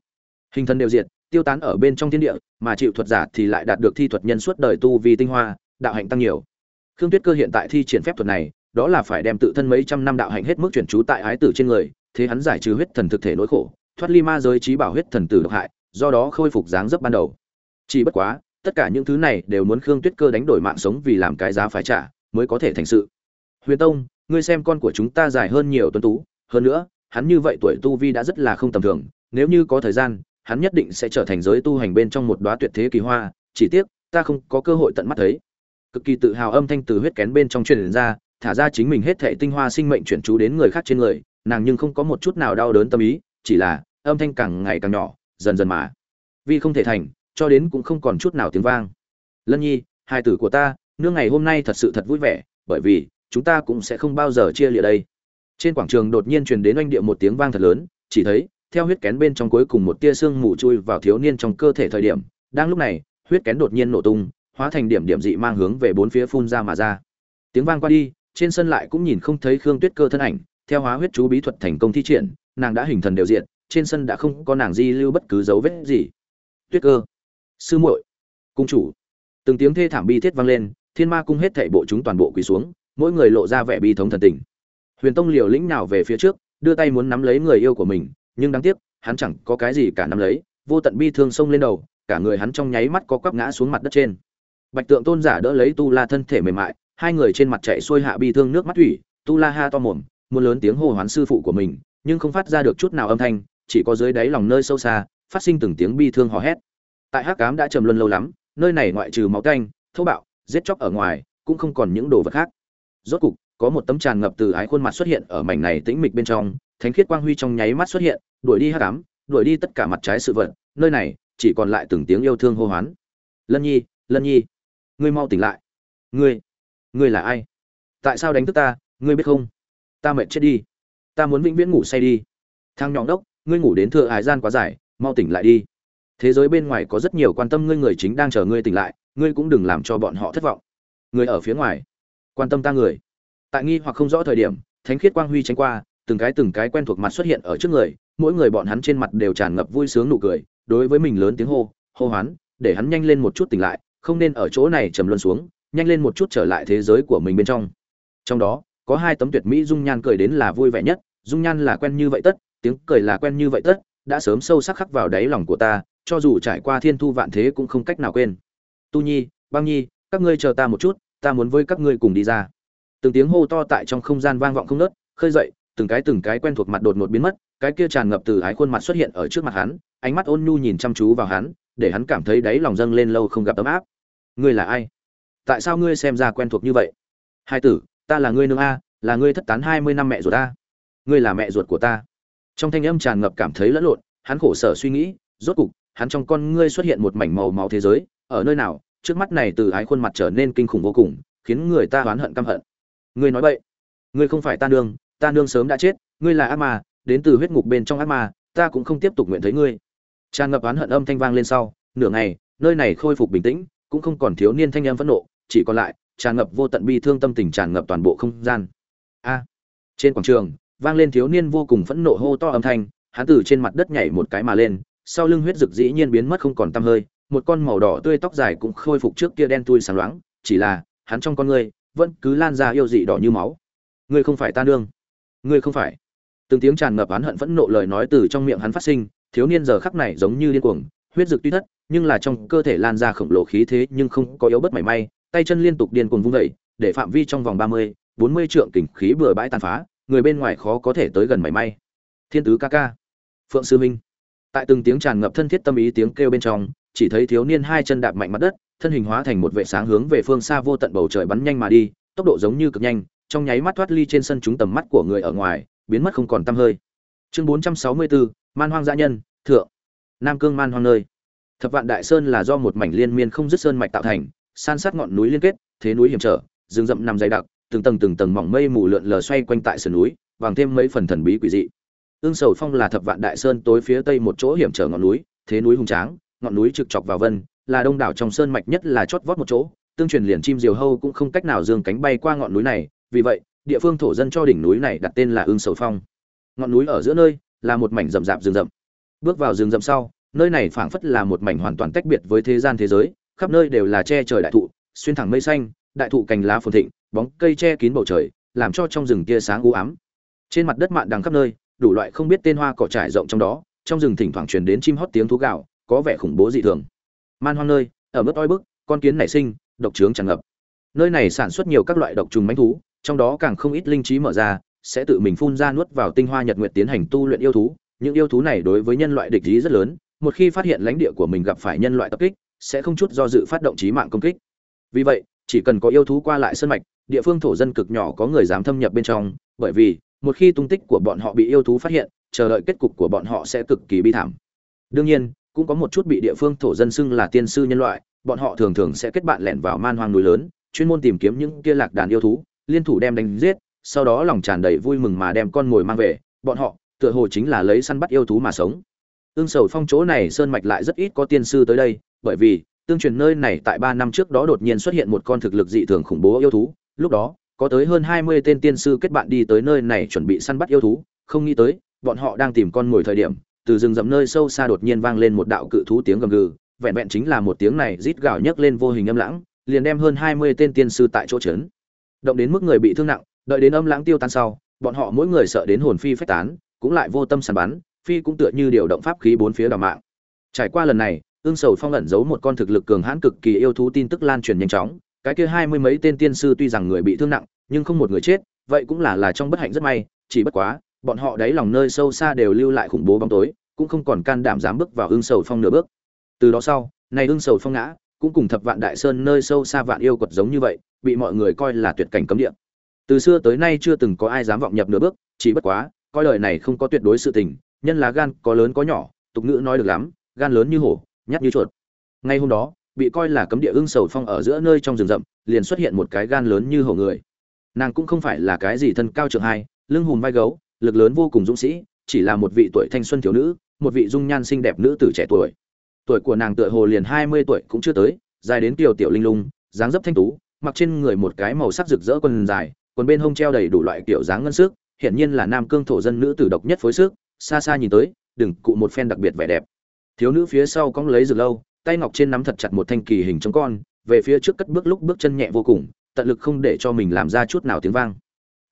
hình thân đều diệt, tiêu tán ở bên trong thiên địa, mà chịu thuật giả thì lại đạt được thi thuật nhân suốt đời tu vi tinh hoa, đạo hạnh tăng nhiều. Khương tuyết cơ hiện tại thi triển phép thuật này, đó là phải đem tự thân mấy trăm năm đạo hạnh hết mức chuyển chú tại ái tử trên người, thế hắn giải trừ huyết thần thực thể nỗi khổ thoát ly ma giới trí bảo huyết thần tử độc hại, do đó khôi phục dáng dấp ban đầu. Chỉ bất quá, tất cả những thứ này đều muốn khương tuyết cơ đánh đổi mạng sống vì làm cái giá phải trả, mới có thể thành sự. Huyền tông, ngươi xem con của chúng ta dài hơn nhiều tuấn tú, hơn nữa, hắn như vậy tuổi tu vi đã rất là không tầm thường, nếu như có thời gian, hắn nhất định sẽ trở thành giới tu hành bên trong một đóa tuyệt thế kỳ hoa, chỉ tiếc, ta không có cơ hội tận mắt thấy. Cực kỳ tự hào âm thanh từ huyết kén bên trong truyền ra, thả ra chính mình hết thệ tinh hoa sinh mệnh chuyển chú đến người khác trên người, nàng nhưng không có một chút nào đau đớn tâm ý chỉ là âm thanh càng ngày càng nhỏ, dần dần mà. Vì không thể thành, cho đến cũng không còn chút nào tiếng vang. Lân nhi, hai tử của ta, nương ngày hôm nay thật sự thật vui vẻ, bởi vì chúng ta cũng sẽ không bao giờ chia lìa đây. Trên quảng trường đột nhiên truyền đến oanh địa một tiếng vang thật lớn, chỉ thấy, theo huyết kén bên trong cuối cùng một tia xương mù chui vào thiếu niên trong cơ thể thời điểm, đang lúc này, huyết kén đột nhiên nổ tung, hóa thành điểm điểm dị mang hướng về bốn phía phun ra mà ra. Tiếng vang qua đi, trên sân lại cũng nhìn không thấy khương tuyết cơ thân ảnh, theo hóa huyết chú bí thuật thành công thi triển nàng đã hình thần đều diện trên sân đã không có nàng di lưu bất cứ dấu vết gì. Tuyết cơ, sư muội, cung chủ. Từng tiếng thê thảm bi thiết vang lên, thiên ma cung hết thảy bộ chúng toàn bộ quỳ xuống, mỗi người lộ ra vẻ bi thống thần tình. Huyền tông liều lĩnh nào về phía trước, đưa tay muốn nắm lấy người yêu của mình, nhưng đáng tiếc, hắn chẳng có cái gì cả nắm lấy, vô tận bi thương xông lên đầu, cả người hắn trong nháy mắt có quắp ngã xuống mặt đất trên. Bạch tượng tôn giả đỡ lấy tu la thân thể mềm mại, hai người trên mặt chạy xuôi hạ bi thương nước mắt thủy, tu la ha to mồm, muốn lớn tiếng hô hoán sư phụ của mình nhưng không phát ra được chút nào âm thanh, chỉ có dưới đáy lòng nơi sâu xa, phát sinh từng tiếng bi thương hò hét. Tại hắc cám đã trầm luân lâu lắm, nơi này ngoại trừ máu canh, thô bạo, giết chóc ở ngoài, cũng không còn những đồ vật khác. Rốt cục, có một tấm tràn ngập từ ái khuôn mặt xuất hiện ở mảnh này tĩnh mịch bên trong, thánh khiết quang huy trong nháy mắt xuất hiện, đuổi đi hắc ám, đuổi đi tất cả mặt trái sự vật, nơi này chỉ còn lại từng tiếng yêu thương hô hoán. Lân nhi lân nhi, ngươi mau tỉnh lại. Ngươi ngươi là ai? Tại sao đánh thức ta? Ngươi biết không? Ta mệt chết đi ta muốn vĩnh viễn ngủ say đi. Thang nhọn đốc, ngươi ngủ đến thừa hải gian quá dài, mau tỉnh lại đi. Thế giới bên ngoài có rất nhiều quan tâm ngươi người chính đang chờ ngươi tỉnh lại, ngươi cũng đừng làm cho bọn họ thất vọng. Người ở phía ngoài, quan tâm ta người. Tại nghi hoặc không rõ thời điểm, thánh khiết quang huy tránh qua, từng cái từng cái quen thuộc mặt xuất hiện ở trước người, mỗi người bọn hắn trên mặt đều tràn ngập vui sướng nụ cười, đối với mình lớn tiếng hô hô hoán, để hắn nhanh lên một chút tỉnh lại, không nên ở chỗ này trầm luân xuống, nhanh lên một chút trở lại thế giới của mình bên trong. Trong đó, có hai tấm tuyệt mỹ dung nhan cười đến là vui vẻ nhất dung nhan là quen như vậy tất, tiếng cười là quen như vậy tất, đã sớm sâu sắc khắc vào đáy lòng của ta, cho dù trải qua thiên thu vạn thế cũng không cách nào quên. Tu nhi, băng nhi, các ngươi chờ ta một chút, ta muốn với các ngươi cùng đi ra. Từng tiếng hô to tại trong không gian vang vọng không nớt khơi dậy, từng cái từng cái quen thuộc mặt đột ngột biến mất, cái kia tràn ngập từ ái khuôn mặt xuất hiện ở trước mặt hắn, ánh mắt ôn nhu nhìn chăm chú vào hắn, để hắn cảm thấy đáy lòng dâng lên lâu không gặp ấm áp. Ngươi là ai? Tại sao ngươi xem ra quen thuộc như vậy? Hai tử, ta là ngươi nương a, là ngươi thất tán hai mươi năm mẹ rồi ta ngươi là mẹ ruột của ta. Trong thanh âm tràn ngập cảm thấy lẫn lộn, hắn khổ sở suy nghĩ, rốt cục, hắn trong con ngươi xuất hiện một mảnh màu máu thế giới, ở nơi nào, trước mắt này từ ái khuôn mặt trở nên kinh khủng vô cùng, khiến người ta oán hận căm hận. Ngươi nói vậy ngươi không phải ta nương ta nương sớm đã chết, ngươi là ác ma, đến từ huyết ngục bên trong ác ma, ta cũng không tiếp tục nguyện thấy ngươi. Tràn ngập oán hận âm thanh vang lên sau, nửa ngày, nơi này khôi phục bình tĩnh, cũng không còn thiếu niên thanh âm phẫn nộ, chỉ còn lại, tràn ngập vô tận bi thương tâm tình tràn ngập toàn bộ không gian. A. Trên quảng trường vang lên thiếu niên vô cùng phẫn nộ hô to âm thanh, hắn từ trên mặt đất nhảy một cái mà lên, sau lưng huyết rực dĩ nhiên biến mất không còn tăm hơi, một con màu đỏ tươi tóc dài cũng khôi phục trước kia đen tui sáng loáng, chỉ là, hắn trong con ngươi, vẫn cứ lan ra yêu dị đỏ như máu. Ngươi không phải ta nương. Ngươi không phải. Từng tiếng tràn ngập oán hận phẫn nộ lời nói từ trong miệng hắn phát sinh, thiếu niên giờ khắc này giống như điên cuồng, huyết rực tuy thất, nhưng là trong cơ thể lan ra khổng lồ khí thế nhưng không có yếu bất mảy may, tay chân liên tục điên cuồng vung dậy, để phạm vi trong vòng ba mươi, bốn mươi trượng kình khí bừa bãi tàn phá người bên ngoài khó có thể tới gần mảy may. Thiên tứ ca ca. Phượng sư minh tại từng tiếng tràn ngập thân thiết tâm ý tiếng kêu bên trong, chỉ thấy thiếu niên hai chân đạp mạnh mặt đất, thân hình hóa thành một vệ sáng hướng về phương xa vô tận bầu trời bắn nhanh mà đi, tốc độ giống như cực nhanh, trong nháy mắt thoát ly trên sân chúng tầm mắt của người ở ngoài, biến mất không còn tăm hơi. Chương bốn trăm sáu mươi bốn man hoang dã nhân, thượng. Nam cương man hoang nơi. Thập vạn đại sơn là do một mảnh liên miên không dứt sơn mạch tạo thành, san sát ngọn núi liên kết, thế núi hiểm trở, rừng rậm nằm dày đặc từng tầng từng tầng mỏng mây mù lượn lờ xoay quanh tại sườn núi, bằng thêm mấy phần thần bí quỷ dị. Ương sầu phong là thập vạn đại sơn tối phía tây một chỗ hiểm trở ngọn núi, thế núi hùng tráng, ngọn núi trực chọc vào vân, là đông đảo trong sơn mạch nhất là chót vót một chỗ, tương truyền liền chim diều hâu cũng không cách nào dương cánh bay qua ngọn núi này, vì vậy, địa phương thổ dân cho đỉnh núi này đặt tên là ương sầu phong. Ngọn núi ở giữa nơi, là một mảnh rậm rạp rừng rậm. Bước vào rừng rậm sau, nơi này phảng phất là một mảnh hoàn toàn tách biệt với thế gian thế giới, khắp nơi đều là che trời đại thụ, xuyên thẳng mây xanh đại thụ cành lá phồn thịnh, bóng cây che kín bầu trời, làm cho trong rừng kia sáng u ám. Trên mặt đất mạn đằng khắp nơi, đủ loại không biết tên hoa cỏ trải rộng trong đó, trong rừng thỉnh thoảng truyền đến chim hót tiếng thú gạo có vẻ khủng bố dị thường. Man hoang nơi, ở mức oi bức, con kiến nảy sinh, độc trướng tràn ngập. Nơi này sản xuất nhiều các loại độc trùng mãnh thú, trong đó càng không ít linh trí mở ra, sẽ tự mình phun ra nuốt vào tinh hoa nhật nguyệt tiến hành tu luyện yêu thú. Những yêu thú này đối với nhân loại địch ý rất lớn, một khi phát hiện lãnh địa của mình gặp phải nhân loại tập kích, sẽ không chút do dự phát động trí mạng công kích. Vì vậy chỉ cần có yêu thú qua lại sân mạch, địa phương thổ dân cực nhỏ có người dám thâm nhập bên trong, bởi vì, một khi tung tích của bọn họ bị yêu thú phát hiện, chờ đợi kết cục của bọn họ sẽ cực kỳ bi thảm. Đương nhiên, cũng có một chút bị địa phương thổ dân xưng là tiên sư nhân loại, bọn họ thường thường sẽ kết bạn lẻn vào man hoang núi lớn, chuyên môn tìm kiếm những kia lạc đàn yêu thú, liên thủ đem đánh giết, sau đó lòng tràn đầy vui mừng mà đem con mồi mang về, bọn họ, tựa hồ chính là lấy săn bắt yêu thú mà sống. Ương sầu phong chỗ này sơn mạch lại rất ít có tiên sư tới đây, bởi vì tương truyền nơi này tại ba năm trước đó đột nhiên xuất hiện một con thực lực dị thường khủng bố yêu thú, lúc đó, có tới hơn hai mươi tên tiên sư kết bạn đi tới nơi này chuẩn bị săn bắt yêu thú, không nghĩ tới, bọn họ đang tìm con mồi thời điểm, từ rừng rậm nơi sâu xa đột nhiên vang lên một đạo cự thú tiếng gầm gừ, vẹn vẹn chính là một tiếng này rít gào nhấc lên vô hình âm lãng, liền đem hơn hai mươi tên tiên sư tại chỗ chấn động đến mức người bị thương nặng, đợi đến âm lãng tiêu tan sau, bọn họ mỗi người sợ đến hồn phi phách tán, cũng lại vô tâm săn bắn, phi cũng tựa như điều động pháp khí bốn phía đảo mạng. Trải qua lần này ương sầu phong ẩn giấu một con thực lực cường hãn cực kỳ yêu thú tin tức lan truyền nhanh chóng. Cái kia hai mươi mấy tên tiên sư tuy rằng người bị thương nặng, nhưng không một người chết, vậy cũng là là trong bất hạnh rất may. Chỉ bất quá, bọn họ đáy lòng nơi sâu xa đều lưu lại khủng bố bóng tối, cũng không còn can đảm dám bước vào ương sầu phong nửa bước. Từ đó sau, này ương sầu phong ngã, cũng cùng thập vạn đại sơn nơi sâu xa vạn yêu quật giống như vậy, bị mọi người coi là tuyệt cảnh cấm địa. Từ xưa tới nay chưa từng có ai dám vọng nhập nửa bước, chỉ bất quá, coi lời này không có tuyệt đối sự tình, nhân là gan có lớn có nhỏ, tục ngữ nói được lắm, gan lớn như hổ nhát như chuột. Ngay hôm đó, bị coi là cấm địa ưng sầu phong ở giữa nơi trong rừng rậm, liền xuất hiện một cái gan lớn như hổ người. Nàng cũng không phải là cái gì thân cao trượng hai, lưng hùm vai gấu, lực lớn vô cùng dũng sĩ, chỉ là một vị tuổi thanh xuân thiếu nữ, một vị dung nhan xinh đẹp nữ tử trẻ tuổi. Tuổi của nàng tựa hồ liền hai mươi tuổi cũng chưa tới, dài đến kiều tiểu linh lung, dáng dấp thanh tú, mặc trên người một cái màu sắc rực rỡ quần dài, quần bên hông treo đầy đủ loại kiểu dáng ngân sức, hiển nhiên là nam cương thổ dân nữ tử độc nhất phối sức, xa xa nhìn tới, đừng cụ một phen đặc biệt vẻ đẹp thiếu nữ phía sau cong lấy rực lâu, tay ngọc trên nắm thật chặt một thanh kỳ hình chống con, về phía trước cất bước lúc bước chân nhẹ vô cùng, tận lực không để cho mình làm ra chút nào tiếng vang.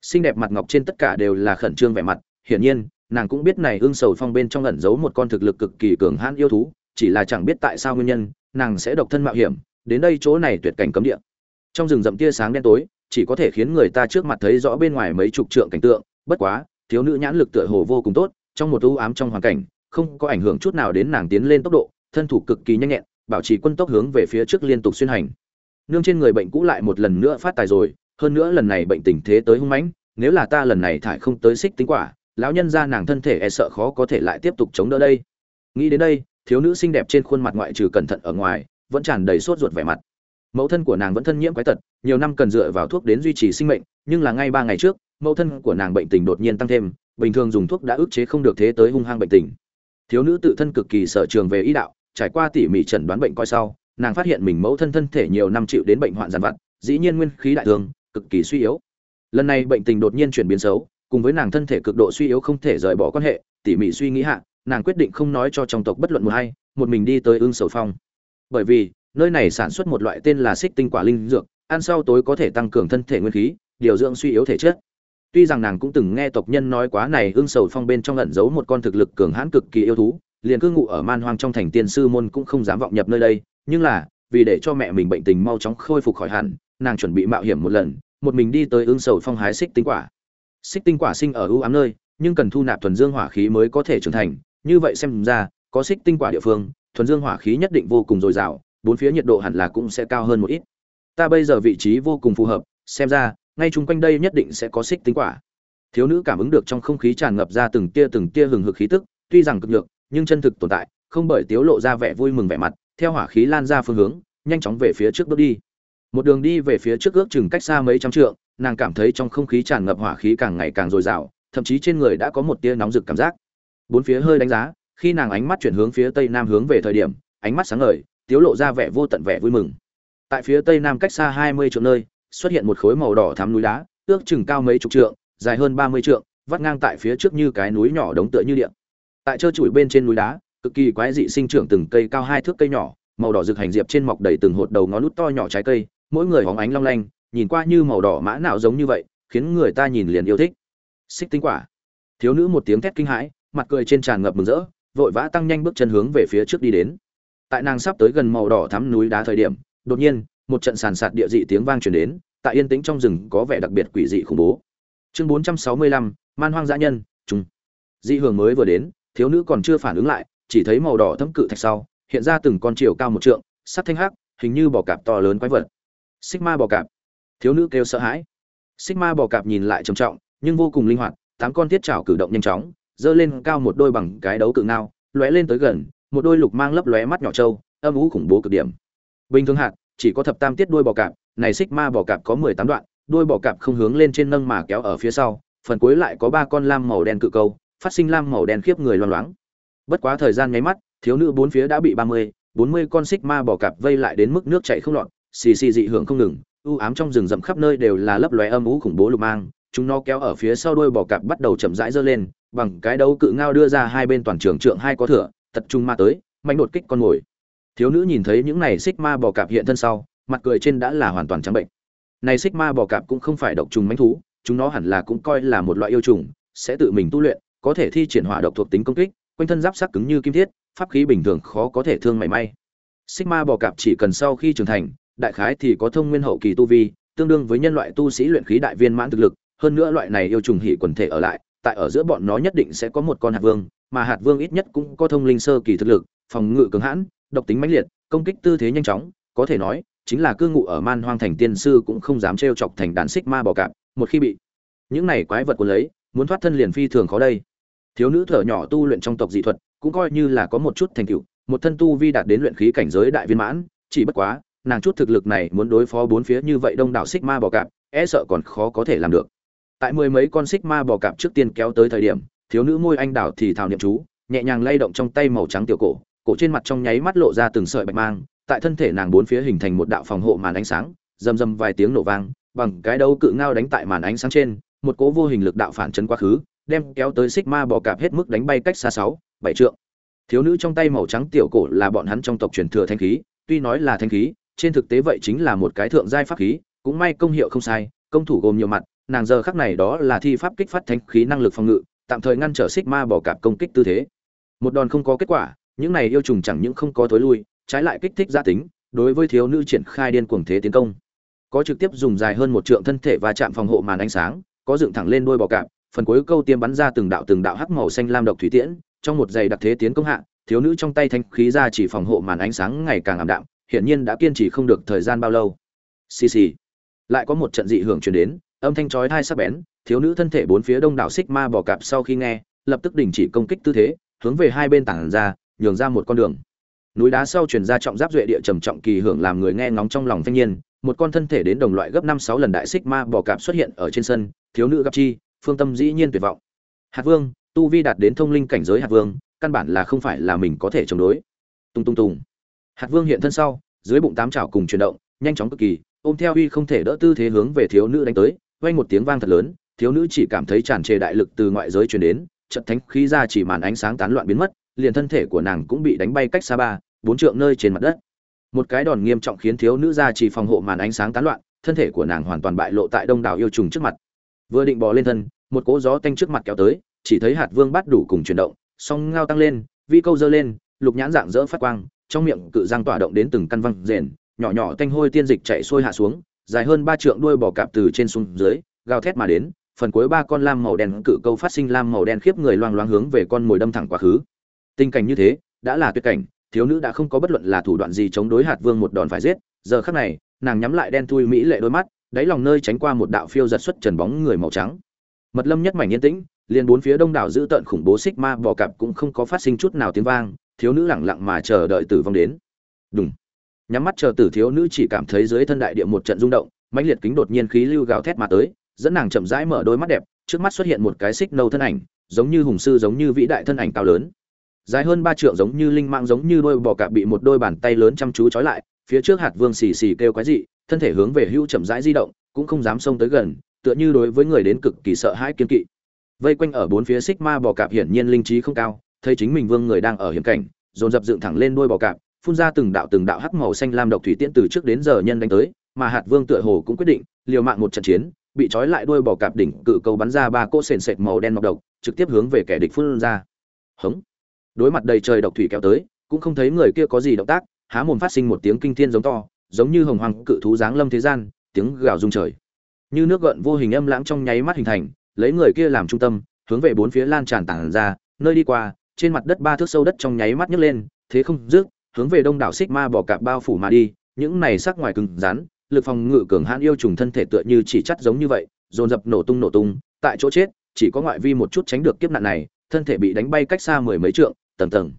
Xinh đẹp mặt ngọc trên tất cả đều là khẩn trương vẻ mặt, hiển nhiên, nàng cũng biết này ương sầu phong bên trong ẩn giấu một con thực lực cực kỳ cường hãn yêu thú, chỉ là chẳng biết tại sao nguyên nhân, nàng sẽ độc thân mạo hiểm, đến đây chỗ này tuyệt cảnh cấm địa. Trong rừng rậm tia sáng đen tối, chỉ có thể khiến người ta trước mặt thấy rõ bên ngoài mấy chục trượng cảnh tượng, bất quá, thiếu nữ nhãn lực tựa hồ vô cùng tốt, trong một u ám trong hoàn cảnh không có ảnh hưởng chút nào đến nàng tiến lên tốc độ, thân thủ cực kỳ nhanh nhẹn, bảo trì quân tốc hướng về phía trước liên tục xuyên hành. Nương trên người bệnh cũ lại một lần nữa phát tài rồi, hơn nữa lần này bệnh tình thế tới hung mãnh, nếu là ta lần này thải không tới xích tính quả, lão nhân ra nàng thân thể e sợ khó có thể lại tiếp tục chống đỡ đây. Nghĩ đến đây, thiếu nữ xinh đẹp trên khuôn mặt ngoại trừ cẩn thận ở ngoài, vẫn tràn đầy sốt ruột vẻ mặt. Mẫu thân của nàng vẫn thân nhiễm quái tật, nhiều năm cần dựa vào thuốc đến duy trì sinh mệnh, nhưng là ngay ba ngày trước, mẫu thân của nàng bệnh tình đột nhiên tăng thêm, bình thường dùng thuốc đã ức chế không được thế tới hung hăng bệnh tình thiếu nữ tự thân cực kỳ sở trường về y đạo, trải qua tỉ mỉ chẩn đoán bệnh coi sau, nàng phát hiện mình mẫu thân thân thể nhiều năm chịu đến bệnh hoạn giàn vặt, dĩ nhiên nguyên khí đại thương cực kỳ suy yếu. Lần này bệnh tình đột nhiên chuyển biến xấu, cùng với nàng thân thể cực độ suy yếu không thể rời bỏ quan hệ, tỉ mỉ suy nghĩ hạ, nàng quyết định không nói cho trong tộc bất luận một hay một mình đi tới ương sầu phong. Bởi vì, nơi này sản xuất một loại tên là xích tinh quả linh dược, ăn sau tối có thể tăng cường thân thể nguyên khí, điều dưỡng suy yếu thể chất tuy rằng nàng cũng từng nghe tộc nhân nói quá này ương sầu phong bên trong ẩn giấu một con thực lực cường hãn cực kỳ yêu thú, liền cư ngụ ở man hoang trong thành tiên sư môn cũng không dám vọng nhập nơi đây. Nhưng là, vì để cho mẹ mình bệnh tình mau chóng khôi phục khỏi hẳn, nàng chuẩn bị mạo hiểm một lần, một mình đi tới ương sầu phong hái xích tinh quả. Xích tinh quả sinh ở ưu ám nơi, nhưng cần thu nạp thuần dương hỏa khí mới có thể trưởng thành. Như vậy xem ra, có xích tinh quả địa phương, thuần dương hỏa khí nhất định vô cùng dồi dào, bốn phía nhiệt độ hẳn là cũng sẽ cao hơn một ít. Ta bây giờ vị trí vô cùng phù hợp, xem ra ngay chung quanh đây nhất định sẽ có xích tinh quả. Thiếu nữ cảm ứng được trong không khí tràn ngập ra từng tia từng tia hừng hực khí tức, tuy rằng cực nhược, nhưng chân thực tồn tại, không bởi tiếu lộ ra vẻ vui mừng vẻ mặt, theo hỏa khí lan ra phương hướng, nhanh chóng về phía trước bước đi. Một đường đi về phía trước ước chừng cách xa mấy trăm trượng, nàng cảm thấy trong không khí tràn ngập hỏa khí càng ngày càng dồi dào, thậm chí trên người đã có một tia nóng rực cảm giác. Bốn phía hơi đánh giá, khi nàng ánh mắt chuyển hướng phía tây nam hướng về thời điểm, ánh mắt sáng ngời, tiếu lộ ra vẻ vô tận vẻ vui mừng. Tại phía tây nam cách xa hai mươi trượng nơi xuất hiện một khối màu đỏ thắm núi đá, ước chừng cao mấy chục trượng, dài hơn ba mươi trượng, vắt ngang tại phía trước như cái núi nhỏ đống tựa như điện. Tại trơ trụi bên trên núi đá, cực kỳ quái dị sinh trưởng từng cây cao hai thước cây nhỏ, màu đỏ rực hành diệp trên mọc đầy từng hột đầu ngón nút to nhỏ trái cây, mỗi người hóng ánh long lanh, nhìn qua như màu đỏ mã nào giống như vậy, khiến người ta nhìn liền yêu thích. Xích tinh quả. Thiếu nữ một tiếng thét kinh hãi, mặt cười trên tràn ngập mừng rỡ, vội vã tăng nhanh bước chân hướng về phía trước đi đến. Tại nàng sắp tới gần màu đỏ thắm núi đá thời điểm, đột nhiên, một trận sàn sạt địa dị tiếng vang truyền đến tại yên tĩnh trong rừng có vẻ đặc biệt quỷ dị khủng bố. Chương bốn trăm sáu mươi lăm, man hoang dã nhân trung dị hưởng mới vừa đến, thiếu nữ còn chưa phản ứng lại, chỉ thấy màu đỏ thấm cự thạch sau, hiện ra từng con chiều cao một trượng sắt thanh hắc, hình như bò cạp to lớn quái vật. Sigma bò cạp. Thiếu nữ kêu sợ hãi. Sigma bò cạp nhìn lại trầm trọng, nhưng vô cùng linh hoạt, tám con tiết chảo cử động nhanh chóng, giơ lên cao một đôi bằng cái đấu cự ngao, lóe lên tới gần, một đôi lục mang lấp lóe mắt nhỏ trâu, âm ú khủng bố cực điểm. Bình thường hạt, chỉ có thập tam tiết đuôi bò cạp này xích ma bò cạp có mười tám đoạn, đuôi bò cạp không hướng lên trên nâng mà kéo ở phía sau, phần cuối lại có ba con lam màu đen cự câu, phát sinh lam màu đen khiếp người loang loáng bất quá thời gian nháy mắt, thiếu nữ bốn phía đã bị ba mươi, bốn mươi con xích ma bò cạp vây lại đến mức nước chảy không lọt, xì xì dị hưởng không ngừng, u ám trong rừng rậm khắp nơi đều là lấp lóe âm u khủng bố lục mang, chúng nó kéo ở phía sau đuôi bò cạp bắt đầu chậm rãi giơ lên, bằng cái đấu cự ngao đưa ra hai bên toàn trường trượng hai có thửa, tập trung ma tới, mạnh đột kích con ngồi. thiếu nữ nhìn thấy những này xích ma bò cạp hiện thân sau mặt cười trên đã là hoàn toàn trắng bệnh. Này xích ma bò cạp cũng không phải độc trùng mãnh thú, chúng nó hẳn là cũng coi là một loại yêu trùng, sẽ tự mình tu luyện, có thể thi triển hỏa độc thuộc tính công kích, quanh thân giáp sắc cứng như kim thiết, pháp khí bình thường khó có thể thương mảy may. Xích ma bò cạp chỉ cần sau khi trưởng thành, đại khái thì có thông nguyên hậu kỳ tu vi, tương đương với nhân loại tu sĩ luyện khí đại viên mãn thực lực, hơn nữa loại này yêu trùng hỉ quần thể ở lại, tại ở giữa bọn nó nhất định sẽ có một con hạt vương, mà hạt vương ít nhất cũng có thông linh sơ kỳ thực lực, phòng ngự cứng hãn, độc tính mãnh liệt, công kích tư thế nhanh chóng, có thể nói chính là cư ngụ ở man hoang thành tiên sư cũng không dám trêu chọc thành đàn xích ma bò cạp, một khi bị những này quái vật của lấy, muốn thoát thân liền phi thường khó đây. Thiếu nữ thở nhỏ tu luyện trong tộc dị thuật, cũng coi như là có một chút thành tựu, một thân tu vi đạt đến luyện khí cảnh giới đại viên mãn, chỉ bất quá, nàng chút thực lực này muốn đối phó bốn phía như vậy đông đảo xích ma bò cạp e sợ còn khó có thể làm được. Tại mười mấy con xích ma bò cạp trước tiên kéo tới thời điểm, thiếu nữ môi anh đảo thì thào niệm chú, nhẹ nhàng lay động trong tay màu trắng tiểu cổ cổ trên mặt trong nháy mắt lộ ra từng sợi bạch mang tại thân thể nàng bốn phía hình thành một đạo phòng hộ màn ánh sáng, rầm rầm vài tiếng nổ vang, bằng cái đấu cự ngao đánh tại màn ánh sáng trên, một cỗ vô hình lực đạo phản chấn quá khứ, đem kéo tới xích ma bò cạp hết mức đánh bay cách xa sáu, bảy trượng. Thiếu nữ trong tay màu trắng tiểu cổ là bọn hắn trong tộc truyền thừa thanh khí, tuy nói là thanh khí, trên thực tế vậy chính là một cái thượng giai pháp khí, cũng may công hiệu không sai, công thủ gồm nhiều mặt, nàng giờ khắc này đó là thi pháp kích phát thanh khí năng lực phòng ngự, tạm thời ngăn trở xích ma bò cạp công kích tư thế. Một đòn không có kết quả, những này yêu trùng chẳng những không có thối lui trái lại kích thích gia tính, đối với thiếu nữ triển khai điên cuồng thế tiến công. Có trực tiếp dùng dài hơn một trượng thân thể và chạm phòng hộ màn ánh sáng, có dựng thẳng lên đôi bò cạp, phần cuối câu tiêm bắn ra từng đạo từng đạo hắc màu xanh lam độc thủy tiễn, trong một giây đặc thế tiến công hạ, thiếu nữ trong tay thanh khí ra chỉ phòng hộ màn ánh sáng ngày càng ảm đạm, hiển nhiên đã kiên trì không được thời gian bao lâu. Xì xì. Lại có một trận dị hưởng truyền đến, âm thanh chói tai sắc bén, thiếu nữ thân thể bốn phía đông đảo xích ma bò cạp sau khi nghe, lập tức đình chỉ công kích tư thế, hướng về hai bên tảng ra, nhường ra một con đường núi đá sau truyền ra trọng giáp duệ địa trầm trọng kỳ hưởng làm người nghe ngóng trong lòng thanh niên, một con thân thể đến đồng loại gấp năm sáu lần đại xích ma bò cạp xuất hiện ở trên sân, thiếu nữ gặp chi, phương tâm dĩ nhiên tuyệt vọng. Hạt vương, tu vi đạt đến thông linh cảnh giới hạt vương, căn bản là không phải là mình có thể chống đối. Tung tung tung. Hạt vương hiện thân sau, dưới bụng tám chảo cùng chuyển động, nhanh chóng cực kỳ, ôm theo uy không thể đỡ tư thế hướng về thiếu nữ đánh tới, vang một tiếng vang thật lớn, thiếu nữ chỉ cảm thấy tràn trề đại lực từ ngoại giới truyền đến trận thánh khí ra chỉ màn ánh sáng tán loạn biến mất liền thân thể của nàng cũng bị đánh bay cách xa ba, bốn trượng nơi trên mặt đất. Một cái đòn nghiêm trọng khiến thiếu nữ ra chỉ phòng hộ màn ánh sáng tán loạn, thân thể của nàng hoàn toàn bại lộ tại đông đảo yêu trùng trước mặt. Vừa định bò lên thân, một cỗ gió tanh trước mặt kéo tới, chỉ thấy hạt vương bắt đủ cùng chuyển động, song ngao tăng lên, vi câu dơ lên, lục nhãn dạng dỡ phát quang, trong miệng cự răng tỏa động đến từng căn văng rền, nhỏ nhỏ tanh hôi tiên dịch chạy xuôi hạ xuống, dài hơn ba trượng đuôi bò cạp từ trên xuống dưới, gào thét mà đến, phần cuối ba con lam màu đen cự câu phát sinh lam màu đen khiếp người loang loang hướng về con mồi đâm thẳng quá khứ tình cảnh như thế, đã là tuyệt cảnh, thiếu nữ đã không có bất luận là thủ đoạn gì chống đối hạt vương một đòn phải giết. Giờ khắc này, nàng nhắm lại đen thui mỹ lệ đôi mắt, đáy lòng nơi tránh qua một đạo phiêu giật xuất trần bóng người màu trắng. Mật lâm nhất mảnh yên tĩnh, liền bốn phía đông đảo giữ tận khủng bố xích ma bò cạp cũng không có phát sinh chút nào tiếng vang, thiếu nữ lẳng lặng mà chờ đợi tử vong đến. Đúng nhắm mắt chờ tử thiếu nữ chỉ cảm thấy dưới thân đại địa một trận rung động, mãnh liệt kính đột nhiên khí lưu gào thét mà tới, dẫn nàng chậm rãi mở đôi mắt đẹp, trước mắt xuất hiện một cái xích nâu thân ảnh, giống như hùng sư giống như vĩ đại thân ảnh cao lớn dài hơn ba trượng giống như linh mạng giống như đôi bò cạp bị một đôi bàn tay lớn chăm chú trói lại, phía trước hạt vương xì xì kêu quái dị, thân thể hướng về hưu chậm rãi di động, cũng không dám xông tới gần, tựa như đối với người đến cực kỳ sợ hãi kiên kỵ. Vây quanh ở bốn phía xích ma bò cạp hiển nhiên linh trí không cao, thấy chính mình vương người đang ở hiểm cảnh, dồn dập dựng thẳng lên đuôi bò cạp, phun ra từng đạo từng đạo hắc màu xanh lam độc thủy tiễn từ trước đến giờ nhân đánh tới, mà hạt vương tựa hồ cũng quyết định, liều mạng một trận chiến, bị trói lại đuôi bò cạp đỉnh cự cầu bắn ra ba cỗ sền sệt màu đen mọc độc, trực tiếp hướng về kẻ địch phun ra. Hống đối mặt đầy trời độc thủy kéo tới, cũng không thấy người kia có gì động tác, há mồm phát sinh một tiếng kinh thiên giống to, giống như hồng hoàng cự thú giáng lâm thế gian, tiếng gào rung trời. Như nước gợn vô hình âm lãng trong nháy mắt hình thành, lấy người kia làm trung tâm, hướng về bốn phía lan tràn tản ra, nơi đi qua, trên mặt đất ba thước sâu đất trong nháy mắt nhấc lên, thế không dứt, hướng về đông đảo xích ma bỏ cạp bao phủ mà đi, những này sắc ngoài cứng rắn, lực phòng ngự cường hãn yêu trùng thân thể tựa như chỉ chắt giống như vậy, dồn dập nổ tung nổ tung, tại chỗ chết, chỉ có ngoại vi một chút tránh được kiếp nạn này, thân thể bị đánh bay cách xa mười mấy trượng tầng tầng.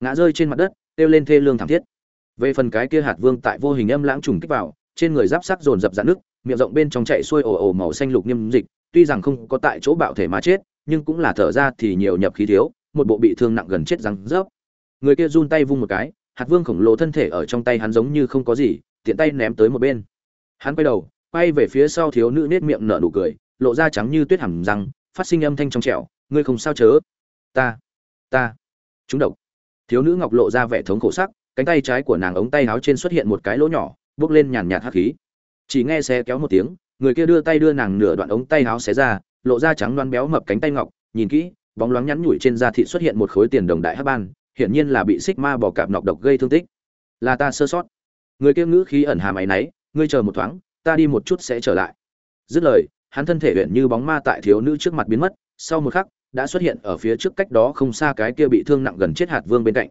Ngã rơi trên mặt đất, kêu lên thê lương thảm thiết. Về phần cái kia hạt vương tại vô hình âm lãng trùng kích vào, trên người giáp sắc dồn dập dạn nước miệng rộng bên trong chạy xuôi ồ ồ màu xanh lục nghiêm dịch, tuy rằng không có tại chỗ bạo thể mà chết, nhưng cũng là thở ra thì nhiều nhập khí thiếu, một bộ bị thương nặng gần chết răng rớp. Người kia run tay vung một cái, hạt vương khổng lồ thân thể ở trong tay hắn giống như không có gì, tiện tay ném tới một bên. Hắn quay đầu, quay về phía sau thiếu nữ nết miệng nở nụ cười, lộ ra trắng như tuyết hẳn răng, phát sinh âm thanh trong trẻo, ngươi không sao chớ? Ta ta chúng độc. Thiếu nữ ngọc lộ ra vẻ thống khổ sắc, cánh tay trái của nàng ống tay áo trên xuất hiện một cái lỗ nhỏ, bước lên nhàn nhạt hắc khí. Chỉ nghe xe kéo một tiếng, người kia đưa tay đưa nàng nửa đoạn ống tay áo xé ra, lộ ra trắng loáng béo mập cánh tay ngọc, nhìn kỹ, bóng loáng nhắn nhủi trên da thịt xuất hiện một khối tiền đồng đại hắc ban, hiển nhiên là bị xích ma bỏ cạp nọc độc gây thương tích. Là ta sơ sót. Người kia ngữ khí ẩn hà máy náy, ngươi chờ một thoáng, ta đi một chút sẽ trở lại. Dứt lời, hắn thân thể huyện như bóng ma tại thiếu nữ trước mặt biến mất, sau một khắc đã xuất hiện ở phía trước cách đó không xa cái kia bị thương nặng gần chết hạt vương bên cạnh.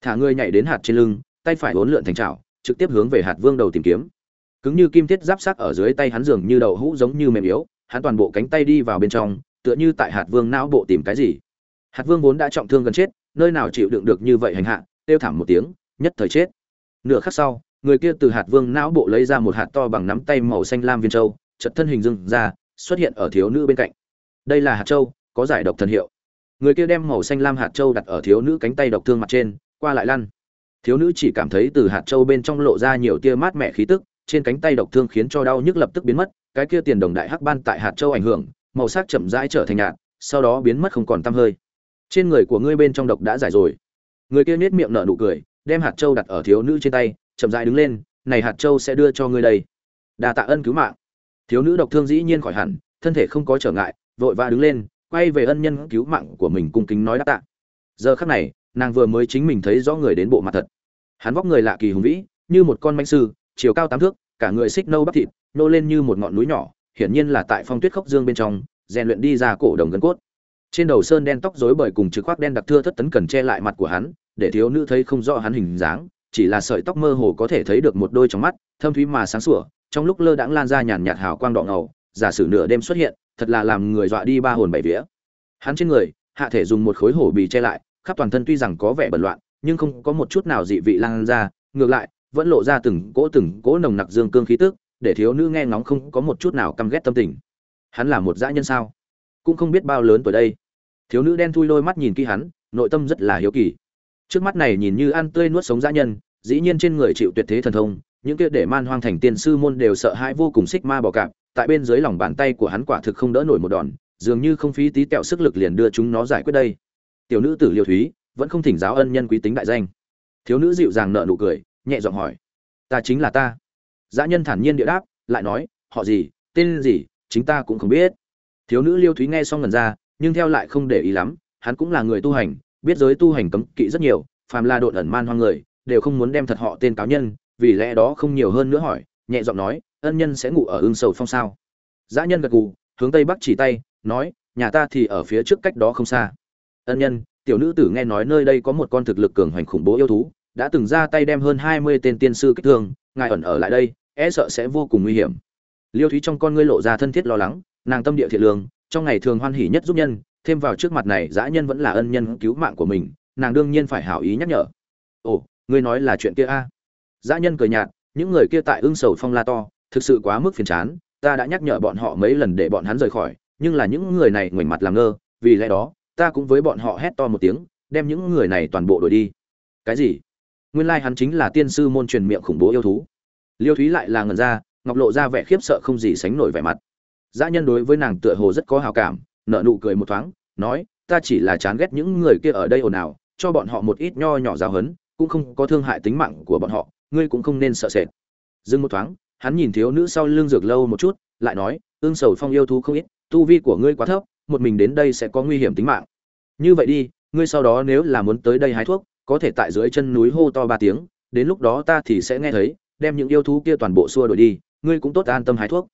Thả ngươi nhảy đến hạt trên lưng, tay phải uốn lượn thành trào trực tiếp hướng về hạt vương đầu tìm kiếm. Cứng như kim thiết giáp sắc ở dưới tay hắn dường như đầu hũ giống như mềm yếu, hắn toàn bộ cánh tay đi vào bên trong, tựa như tại hạt vương não bộ tìm cái gì. Hạt vương vốn đã trọng thương gần chết, nơi nào chịu đựng được như vậy hành hạ tiêu thảm một tiếng, nhất thời chết. Nửa khắc sau, người kia từ hạt vương não bộ lấy ra một hạt to bằng nắm tay màu xanh lam viên châu chật thân hình dưng ra, xuất hiện ở thiếu nữ bên cạnh. Đây là hạt châu có giải độc thần hiệu. Người kia đem màu xanh lam hạt châu đặt ở thiếu nữ cánh tay độc thương mặt trên, qua lại lăn. Thiếu nữ chỉ cảm thấy từ hạt châu bên trong lộ ra nhiều tia mát mẻ khí tức, trên cánh tay độc thương khiến cho đau nhức lập tức biến mất, cái kia tiền đồng đại hắc ban tại hạt châu ảnh hưởng, màu sắc chậm rãi trở thành nhạt, sau đó biến mất không còn tăm hơi. Trên người của ngươi bên trong độc đã giải rồi. Người kia nết miệng nở nụ cười, đem hạt châu đặt ở thiếu nữ trên tay, chậm rãi đứng lên, này hạt châu sẽ đưa cho ngươi đây. Đa tạ ân cứu mạng. Thiếu nữ độc thương dĩ nhiên khỏi hẳn, thân thể không có trở ngại, vội vã đứng lên quay về ân nhân cứu mạng của mình cung kính nói đáp tạ. Giờ khắc này, nàng vừa mới chính mình thấy rõ người đến bộ mặt thật. Hắn vóc người lạ kỳ hùng vĩ, như một con manh sư, chiều cao tám thước, cả người xích nâu bắp thịt, nô lên như một ngọn núi nhỏ, hiển nhiên là tại phong tuyết khốc dương bên trong, rèn luyện đi ra cổ đồng gân cốt. Trên đầu sơn đen tóc rối bời cùng trực khoác đen đặc thưa thất tấn cần che lại mặt của hắn, để thiếu nữ thấy không rõ hắn hình dáng, chỉ là sợi tóc mơ hồ có thể thấy được một đôi trong mắt, thâm thúy mà sáng sủa, trong lúc lơ đãng lan ra nhàn nhạt hào quang đỏ ngầu, giả sử nửa đêm xuất hiện thật là làm người dọa đi ba hồn bảy vía. Hắn trên người, hạ thể dùng một khối hổ bì che lại, khắp toàn thân tuy rằng có vẻ bẩn loạn, nhưng không có một chút nào dị vị lan ra, ngược lại, vẫn lộ ra từng cỗ từng cỗ nồng nặc dương cương khí tức, để thiếu nữ nghe ngóng không có một chút nào căm ghét tâm tình. Hắn là một dã nhân sao? Cũng không biết bao lớn tuổi đây. Thiếu nữ đen thui đôi mắt nhìn kỹ hắn, nội tâm rất là hiếu kỳ. Trước mắt này nhìn như ăn tươi nuốt sống dã nhân, dĩ nhiên trên người chịu tuyệt thế thần thông, những kia để man hoang thành tiên sư môn đều sợ hãi vô cùng xích ma bò cạp tại bên dưới lòng bàn tay của hắn quả thực không đỡ nổi một đòn, dường như không phí tí tẹo sức lực liền đưa chúng nó giải quyết đây. Tiểu nữ tử liêu thúy, vẫn không thỉnh giáo ân nhân quý tính đại danh. Thiếu nữ dịu dàng nợ nụ cười, nhẹ giọng hỏi, ta chính là ta. Dã nhân thản nhiên địa đáp, lại nói, họ gì, tên gì, chính ta cũng không biết. Thiếu nữ liêu thúy nghe xong ngần ra, nhưng theo lại không để ý lắm, hắn cũng là người tu hành, biết giới tu hành cấm kỵ rất nhiều, phàm là độn ẩn man hoang người, đều không muốn đem thật họ tên cáo nhân, vì lẽ đó không nhiều hơn nữa hỏi, nhẹ giọng nói ân nhân sẽ ngủ ở ương sầu phong sao? Dã nhân gật gù, hướng tây bắc chỉ tay, nói, nhà ta thì ở phía trước cách đó không xa. Ân nhân, tiểu nữ tử nghe nói nơi đây có một con thực lực cường hoành khủng bố yêu thú, đã từng ra tay đem hơn hai mươi tên tiên sư kích thương, ngài ẩn ở lại đây e sợ sẽ vô cùng nguy hiểm. Liêu thúy trong con ngươi lộ ra thân thiết lo lắng, nàng tâm địa thiện lương, trong ngày thường hoan hỉ nhất giúp nhân, thêm vào trước mặt này dã nhân vẫn là ân nhân cứu mạng của mình, nàng đương nhiên phải hảo ý nhắc nhở. Ồ, ngươi nói là chuyện kia a? À? dã nhân cười nhạt, những người kia tại ưng sầu phong la to thực sự quá mức phiền chán, ta đã nhắc nhở bọn họ mấy lần để bọn hắn rời khỏi, nhưng là những người này ngoảnh mặt làm ngơ, vì lẽ đó, ta cũng với bọn họ hét to một tiếng, đem những người này toàn bộ đuổi đi. Cái gì? Nguyên lai hắn chính là tiên sư môn truyền miệng khủng bố yêu thú. Liêu thúy lại là ngần ra, ngọc lộ ra vẻ khiếp sợ không gì sánh nổi vẻ mặt. Dã nhân đối với nàng tựa hồ rất có hào cảm nợ nụ cười một thoáng, nói, ta chỉ là chán ghét những người kia ở đây ồn ào, cho bọn họ một ít nho nhỏ giáo hấn cũng không có thương hại tính mạng của bọn họ, ngươi cũng không nên sợ sệt. Dừng một thoáng hắn nhìn thiếu nữ sau lưng dược lâu một chút, lại nói ương sầu phong yêu thú không ít, tu vi của ngươi quá thấp, một mình đến đây sẽ có nguy hiểm tính mạng. Như vậy đi, ngươi sau đó nếu là muốn tới đây hái thuốc, có thể tại dưới chân núi hô to ba tiếng, đến lúc đó ta thì sẽ nghe thấy, đem những yêu thú kia toàn bộ xua đuổi đi, ngươi cũng tốt an tâm hái thuốc.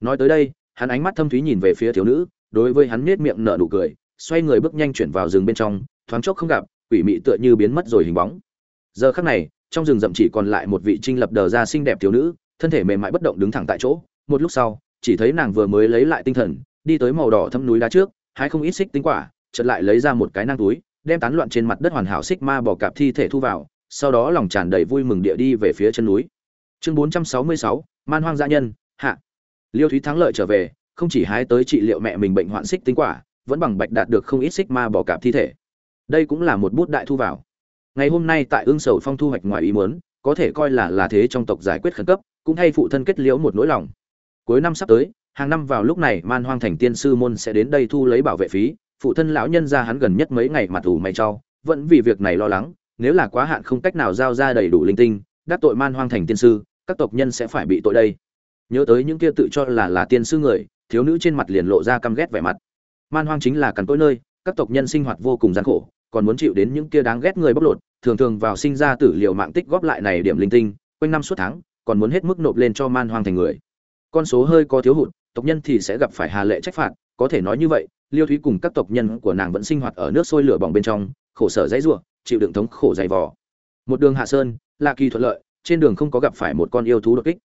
Nói tới đây, hắn ánh mắt thâm thúy nhìn về phía thiếu nữ, đối với hắn nết miệng nở nụ cười, xoay người bước nhanh chuyển vào rừng bên trong, thoáng chốc không gặp, quỷ mị tựa như biến mất rồi hình bóng. Giờ khắc này, trong rừng rậm chỉ còn lại một vị trinh lập đờ ra xinh đẹp thiếu nữ thân thể mềm mại bất động đứng thẳng tại chỗ một lúc sau chỉ thấy nàng vừa mới lấy lại tinh thần đi tới màu đỏ thâm núi đá trước hái không ít xích tinh quả chợt lại lấy ra một cái nang túi đem tán loạn trên mặt đất hoàn hảo xích ma bỏ cạp thi thể thu vào sau đó lòng tràn đầy vui mừng địa đi về phía chân núi. Chương 466, man hoang gia nhân hạ. Liêu thúy thắng lợi trở về không chỉ hái tới trị liệu mẹ mình bệnh hoạn xích tinh quả vẫn bằng bạch đạt được không ít xích ma bỏ cạp thi thể. Đây cũng là một bút đại thu vào. Ngày hôm nay tại ương sầu phong thu hoạch ngoài ý muốn có thể coi là là thế trong tộc giải quyết khẩn cấp, cũng thay phụ thân kết liễu một nỗi lòng. Cuối năm sắp tới, hàng năm vào lúc này, man hoang thành tiên sư môn sẽ đến đây thu lấy bảo vệ phí, phụ thân lão nhân ra hắn gần nhất mấy ngày mặt ủ mày cho, vẫn vì việc này lo lắng, nếu là quá hạn không cách nào giao ra đầy đủ linh tinh, đắc tội man hoang thành tiên sư, các tộc nhân sẽ phải bị tội đây. Nhớ tới những kia tự cho là là tiên sư người, thiếu nữ trên mặt liền lộ ra căm ghét vẻ mặt. Man hoang chính là cằn cỗi nơi, các tộc nhân sinh hoạt vô cùng gian khổ còn muốn chịu đến những kia đáng ghét người bóc lột, thường thường vào sinh ra tử liệu mạng tích góp lại này điểm linh tinh, quanh năm suốt tháng, còn muốn hết mức nộp lên cho man hoang thành người. Con số hơi có thiếu hụt, tộc nhân thì sẽ gặp phải hà lệ trách phạt, có thể nói như vậy, liêu thúy cùng các tộc nhân của nàng vẫn sinh hoạt ở nước sôi lửa bỏng bên trong, khổ sở dãy ruộng, chịu đựng thống khổ dày vò. Một đường hạ sơn là kỳ thuận lợi, trên đường không có gặp phải một con yêu thú đột kích.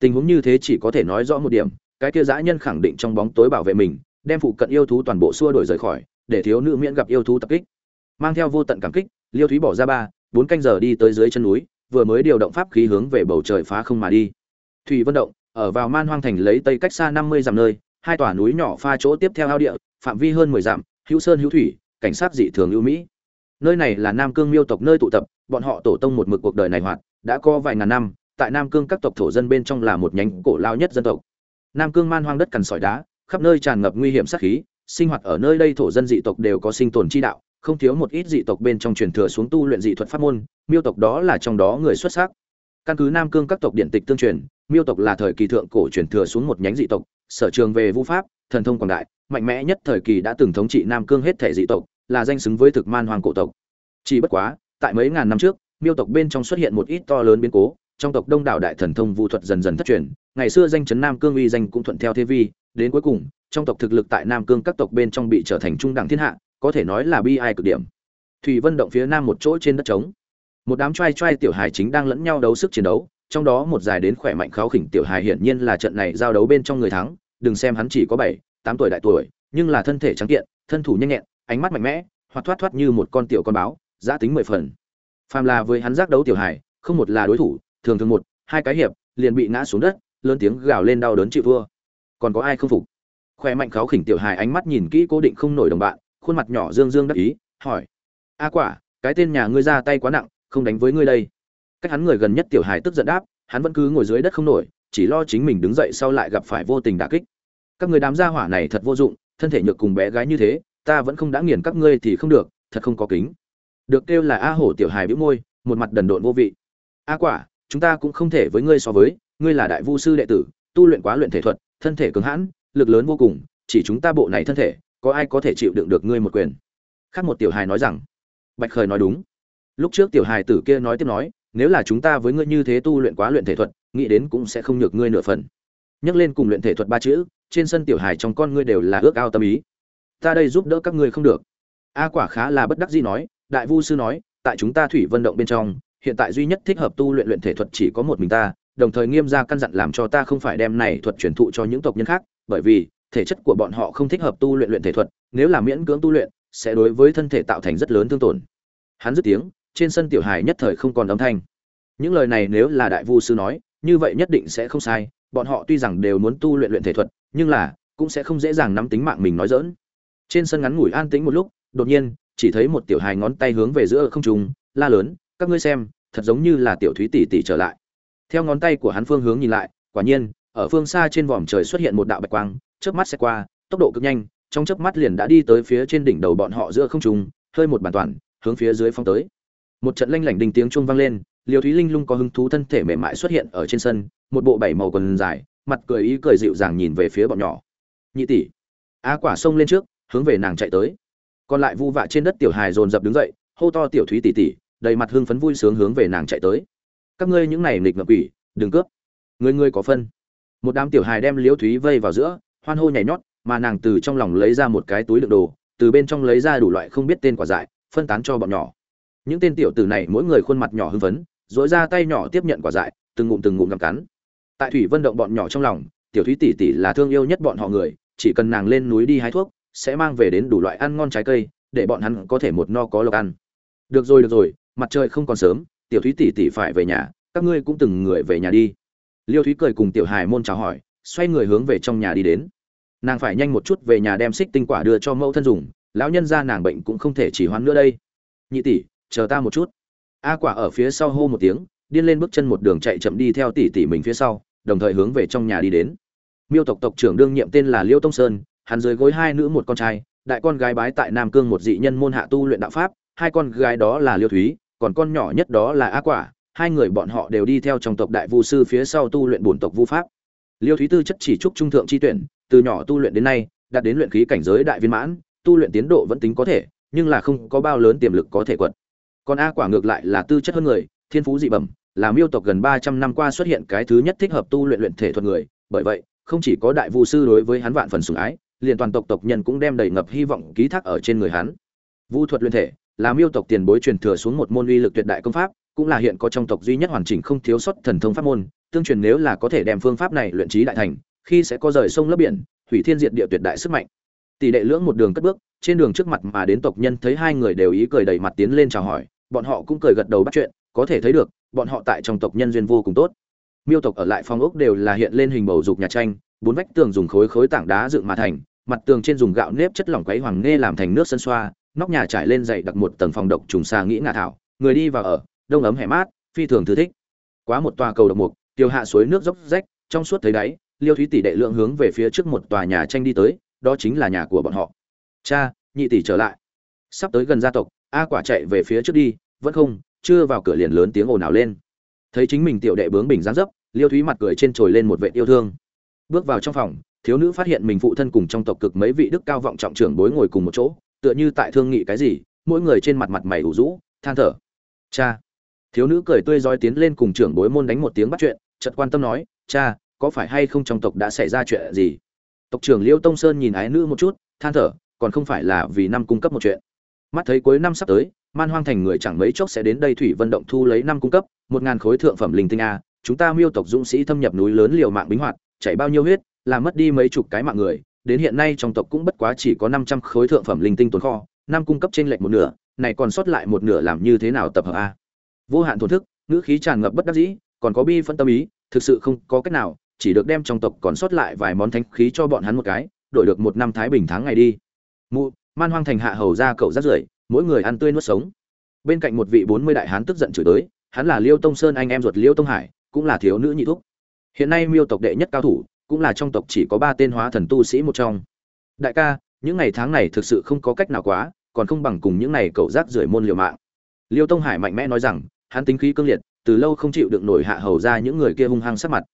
Tình huống như thế chỉ có thể nói rõ một điểm, cái kia dã nhân khẳng định trong bóng tối bảo vệ mình, đem phụ cận yêu thú toàn bộ xua đổi rời khỏi, để thiếu nữ miễn gặp yêu thú tập kích mang theo vô tận cảm kích, liêu thúy bỏ ra ba, bốn canh giờ đi tới dưới chân núi, vừa mới điều động pháp khí hướng về bầu trời phá không mà đi. Thủy vân động, ở vào man hoang thành lấy tây cách xa năm mươi dặm nơi, hai tòa núi nhỏ pha chỗ tiếp theo ao địa, phạm vi hơn mười dặm, hữu sơn hữu thủy, cảnh sát dị thường ưu mỹ. Nơi này là nam cương miêu tộc nơi tụ tập, bọn họ tổ tông một mực cuộc đời này hoạt, đã có vài ngàn năm, tại nam cương các tộc thổ dân bên trong là một nhánh cổ lao nhất dân tộc. Nam cương man hoang đất cằn sỏi đá, khắp nơi tràn ngập nguy hiểm sát khí, sinh hoạt ở nơi đây thổ dân dị tộc đều có sinh tồn chi đạo không thiếu một ít dị tộc bên trong truyền thừa xuống tu luyện dị thuật pháp môn, miêu tộc đó là trong đó người xuất sắc. Căn cứ nam cương các tộc điện tịch tương truyền, miêu tộc là thời kỳ thượng cổ truyền thừa xuống một nhánh dị tộc, sở trường về vũ pháp, thần thông quảng đại, mạnh mẽ nhất thời kỳ đã từng thống trị nam cương hết thể dị tộc, là danh xứng với thực man hoàng cổ tộc. Chỉ bất quá, tại mấy ngàn năm trước, miêu tộc bên trong xuất hiện một ít to lớn biến cố, trong tộc đông đảo đại thần thông vũ thuật dần dần thất truyền, ngày xưa danh chấn nam cương uy danh cũng thuận theo thế vi, đến cuối cùng, trong tộc thực lực tại nam cương các tộc bên trong bị trở thành trung đẳng thiên hạ có thể nói là bi ai cực điểm. Thủy vân động phía nam một chỗ trên đất trống. Một đám trai trai tiểu hài chính đang lẫn nhau đấu sức chiến đấu, trong đó một dài đến khỏe mạnh kháo khỉnh tiểu hài hiển nhiên là trận này giao đấu bên trong người thắng, đừng xem hắn chỉ có bảy, tám tuổi đại tuổi, nhưng là thân thể trắng kiện, thân thủ nhanh nhẹn, ánh mắt mạnh mẽ, hoặc thoát thoát như một con tiểu con báo giã tính mười phần. Phàm là với hắn giác đấu tiểu hải không một là đối thủ, thường thường một, hai cái hiệp, liền bị ngã xuống đất, lớn tiếng gào lên đau đớn chịu thua. Còn có ai không phục? Khỏe mạnh kháo khỉnh tiểu hài ánh mắt nhìn kỹ cố định không nổi đồng bạn khuôn mặt nhỏ dương dương đắc ý, hỏi, a quả, cái tên nhà ngươi ra tay quá nặng, không đánh với ngươi đây. Cách hắn người gần nhất tiểu hài tức giận đáp, hắn vẫn cứ ngồi dưới đất không nổi, chỉ lo chính mình đứng dậy sau lại gặp phải vô tình đả kích. Các người đám gia hỏa này thật vô dụng, thân thể nhược cùng bé gái như thế, ta vẫn không đã nghiền các ngươi thì không được, thật không có kính. Được kêu là a hổ tiểu hài bĩu môi, một mặt đần độn vô vị. A quả, chúng ta cũng không thể với ngươi so với, ngươi là đại vu sư đệ tử, tu luyện quá luyện thể thuật, thân thể cứng hãn, lực lớn vô cùng, chỉ chúng ta bộ này thân thể có ai có thể chịu đựng được ngươi một quyền? Khác một tiểu hài nói rằng, bạch khởi nói đúng. Lúc trước tiểu hài tử kia nói tiếp nói, nếu là chúng ta với ngươi như thế tu luyện quá luyện thể thuật, nghĩ đến cũng sẽ không nhược ngươi nửa phần. Nhắc lên cùng luyện thể thuật ba chữ, trên sân tiểu hài trong con ngươi đều là ước ao tâm ý. Ta đây giúp đỡ các ngươi không được. A quả khá là bất đắc dĩ nói, đại vu sư nói, tại chúng ta thủy vận động bên trong, hiện tại duy nhất thích hợp tu luyện luyện thể thuật chỉ có một mình ta, đồng thời nghiêm ra căn dặn làm cho ta không phải đem này thuật truyền thụ cho những tộc nhân khác, bởi vì thể chất của bọn họ không thích hợp tu luyện luyện thể thuật, nếu là miễn cưỡng tu luyện, sẽ đối với thân thể tạo thành rất lớn thương tổn. Hắn dứt tiếng, trên sân tiểu hài nhất thời không còn âm thanh. Những lời này nếu là đại vu sư nói, như vậy nhất định sẽ không sai, bọn họ tuy rằng đều muốn tu luyện luyện thể thuật, nhưng là, cũng sẽ không dễ dàng nắm tính mạng mình nói dỡn trên sân ngắn ngủi an tĩnh một lúc, đột nhiên, chỉ thấy một tiểu hài ngón tay hướng về giữa không trung, la lớn, các ngươi xem, thật giống như là tiểu thúy tỷ tỷ trở lại. Theo ngón tay của hắn phương hướng nhìn lại, quả nhiên, ở phương xa trên vòm trời xuất hiện một đạo bạch quang chớp mắt sẽ qua, tốc độ cực nhanh, trong chớp mắt liền đã đi tới phía trên đỉnh đầu bọn họ giữa không trung, hơi một bàn toàn, hướng phía dưới phóng tới. Một trận lanh lảnh đình tiếng chuông vang lên, Liêu thúy linh lung có hứng thú thân thể mềm mại xuất hiện ở trên sân, một bộ bảy màu quần dài, mặt cười ý cười dịu dàng nhìn về phía bọn nhỏ. Nhị tỷ. A quả xông lên trước, hướng về nàng chạy tới. Còn lại vu vạ trên đất tiểu hài dồn dập đứng dậy, hô to tiểu thúy tỷ tỷ, đầy mặt hưng phấn vui sướng hướng về nàng chạy tới. Các ngươi những này nghịch ngợm quỷ, đừng cướp. Người người có phân. Một đám tiểu hài đem liễu thúy vây vào giữa hoan hô nhảy nhót, mà nàng từ trong lòng lấy ra một cái túi đựng đồ, từ bên trong lấy ra đủ loại không biết tên quả dại, phân tán cho bọn nhỏ. Những tên tiểu tử này mỗi người khuôn mặt nhỏ hưng phấn dỗi ra tay nhỏ tiếp nhận quả dại, từng ngụm từng ngụm gặm cắn. Tại thủy vân động bọn nhỏ trong lòng, tiểu thúy tỷ tỷ là thương yêu nhất bọn họ người, chỉ cần nàng lên núi đi hái thuốc, sẽ mang về đến đủ loại ăn ngon trái cây, để bọn hắn có thể một no có lộc ăn. Được rồi được rồi, mặt trời không còn sớm, tiểu thúy tỷ tỷ phải về nhà, các ngươi cũng từng người về nhà đi. Liêu thúy cười cùng tiểu hài môn chào hỏi xoay người hướng về trong nhà đi đến. Nàng phải nhanh một chút về nhà đem xích tinh quả đưa cho mẫu thân dùng, lão nhân ra nàng bệnh cũng không thể chỉ hoãn nữa đây. Nhị tỷ, chờ ta một chút. A quả ở phía sau hô một tiếng, điên lên bước chân một đường chạy chậm đi theo tỷ tỷ mình phía sau, đồng thời hướng về trong nhà đi đến. Miêu tộc tộc trưởng đương nhiệm tên là liêu tông sơn, hắn dưới gối hai nữ một con trai, đại con gái bái tại nam cương một dị nhân môn hạ tu luyện đạo pháp, hai con gái đó là liêu thúy, còn con nhỏ nhất đó là a quả, hai người bọn họ đều đi theo trong tộc đại vu sư phía sau tu luyện bổn tộc vu pháp liêu thúy tư chất chỉ trúc trung thượng chi tuyển, từ nhỏ tu luyện đến nay, đạt đến luyện khí cảnh giới đại viên mãn, tu luyện tiến độ vẫn tính có thể, nhưng là không có bao lớn tiềm lực có thể quật. Còn a quả ngược lại là tư chất hơn người, thiên phú dị bẩm, là miêu tộc gần ba trăm năm qua xuất hiện cái thứ nhất thích hợp tu luyện luyện thể thuật người, bởi vậy, không chỉ có đại vu sư đối với hắn vạn phần sủng ái, liền toàn tộc tộc nhân cũng đem đầy ngập hy vọng ký thác ở trên người hắn. Vu thuật luyện thể, là miêu tộc tiền bối truyền thừa xuống một môn uy lực tuyệt đại công pháp, cũng là hiện có trong tộc duy nhất hoàn chỉnh không thiếu sót thần thông pháp môn tương truyền nếu là có thể đem phương pháp này luyện trí đại thành, khi sẽ có rời sông lấp biển, hủy thiên diệt địa tuyệt đại sức mạnh. Tỷ đệ lưỡng một đường cất bước, trên đường trước mặt mà đến tộc nhân thấy hai người đều ý cười đầy mặt tiến lên chào hỏi, bọn họ cũng cười gật đầu bắt chuyện, có thể thấy được, bọn họ tại trong tộc nhân duyên vô cùng tốt. Miêu tộc ở lại phong ốc đều là hiện lên hình bầu dục nhà tranh, bốn vách tường dùng khối khối tảng đá dựng mà thành, mặt tường trên dùng gạo nếp chất lỏng quấy hoàng nghe làm thành nước sân xoa, nóc nhà trải lên dày đặc một tầng phòng độc trùng xa nghĩ ngạ thảo, người đi vào ở, đông ấm hè mát, phi thường thư thích. Quá một tòa cầu độc mục Tiểu hạ suối nước dốc rách, trong suốt thấy đáy, liêu thúy tỷ đệ lượng hướng về phía trước một tòa nhà tranh đi tới, đó chính là nhà của bọn họ. Cha, nhị tỷ trở lại. Sắp tới gần gia tộc, a quả chạy về phía trước đi, vẫn không, chưa vào cửa liền lớn tiếng ồn ào lên. Thấy chính mình tiểu đệ bướng bình giáng dấp, liêu thúy mặt cười trên trồi lên một vệ yêu thương. Bước vào trong phòng, thiếu nữ phát hiện mình phụ thân cùng trong tộc cực mấy vị đức cao vọng trọng trưởng bối ngồi cùng một chỗ, tựa như tại thương nghị cái gì, mỗi người trên mặt mặt mày ủ rũ, than thở. Cha. Thiếu nữ cười tươi rói tiến lên cùng trưởng bối môn đánh một tiếng bắt chuyện chợt quan tâm nói, cha, có phải hay không trong tộc đã xảy ra chuyện gì? Tộc trưởng liêu tông sơn nhìn ái nữ một chút, than thở, còn không phải là vì năm cung cấp một chuyện. Mắt thấy cuối năm sắp tới, man hoang thành người chẳng mấy chốc sẽ đến đây thủy vận động thu lấy năm cung cấp, một ngàn khối thượng phẩm linh tinh a, chúng ta miêu tộc dũng sĩ thâm nhập núi lớn liều mạng bính hoạt, chảy bao nhiêu huyết làm mất đi mấy chục cái mạng người, đến hiện nay trong tộc cũng bất quá chỉ có năm trăm khối thượng phẩm linh tinh tồn kho, năm cung cấp trên lệch một nửa, này còn sót lại một nửa làm như thế nào tập hợp a? Vô hạn thổn thức, ngữ khí tràn ngập bất đắc dĩ còn có bi phân tâm ý, thực sự không có cách nào, chỉ được đem trong tộc còn sót lại vài món thanh khí cho bọn hắn một cái, đổi được một năm thái bình tháng ngày đi. Mụ, man hoang thành hạ hầu ra cậu rát rưởi, mỗi người ăn tươi nuốt sống. Bên cạnh một vị bốn mươi đại hán tức giận chửi tới, hắn là liêu tông sơn anh em ruột liêu tông hải, cũng là thiếu nữ nhị thúc. Hiện nay miêu tộc đệ nhất cao thủ, cũng là trong tộc chỉ có ba tên hóa thần tu sĩ một trong. Đại ca, những ngày tháng này thực sự không có cách nào quá, còn không bằng cùng những ngày cậu rác rưởi môn liều mạng. Liêu tông hải mạnh mẽ nói rằng, hắn tính khí cương liệt từ lâu không chịu được nổi hạ hầu ra những người kia hung hăng sắc mặt.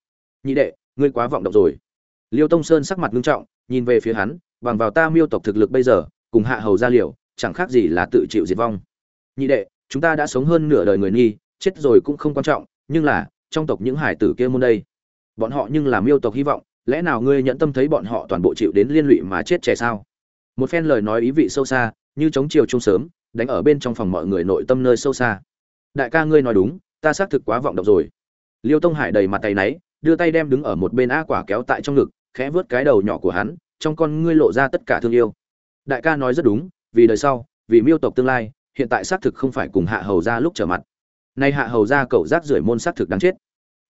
Nhị đệ, ngươi quá vọng động rồi. Liêu tông sơn sắc mặt nghiêm trọng, nhìn về phía hắn, bằng vào ta miêu tộc thực lực bây giờ, cùng hạ hầu ra liều, chẳng khác gì là tự chịu diệt vong. Nhị đệ, chúng ta đã sống hơn nửa đời người nghi, chết rồi cũng không quan trọng, nhưng là, trong tộc những hải tử kia môn đây, bọn họ nhưng là miêu tộc hy vọng, lẽ nào ngươi nhẫn tâm thấy bọn họ toàn bộ chịu đến liên lụy mà chết trẻ sao? Một phen lời nói ý vị sâu xa, như chống chiều chung sớm, đánh ở bên trong phòng mọi người nội tâm nơi sâu xa. Đại ca ngươi nói đúng ta xác thực quá vọng động rồi. Liêu tông hải đầy mặt tay náy, đưa tay đem đứng ở một bên a quả kéo tại trong ngực, khẽ vớt cái đầu nhỏ của hắn, trong con ngươi lộ ra tất cả thương yêu. Đại ca nói rất đúng, vì đời sau, vì miêu tộc tương lai, hiện tại xác thực không phải cùng hạ hầu ra lúc trở mặt. Nay hạ hầu ra cậu rác rưởi môn xác thực đáng chết.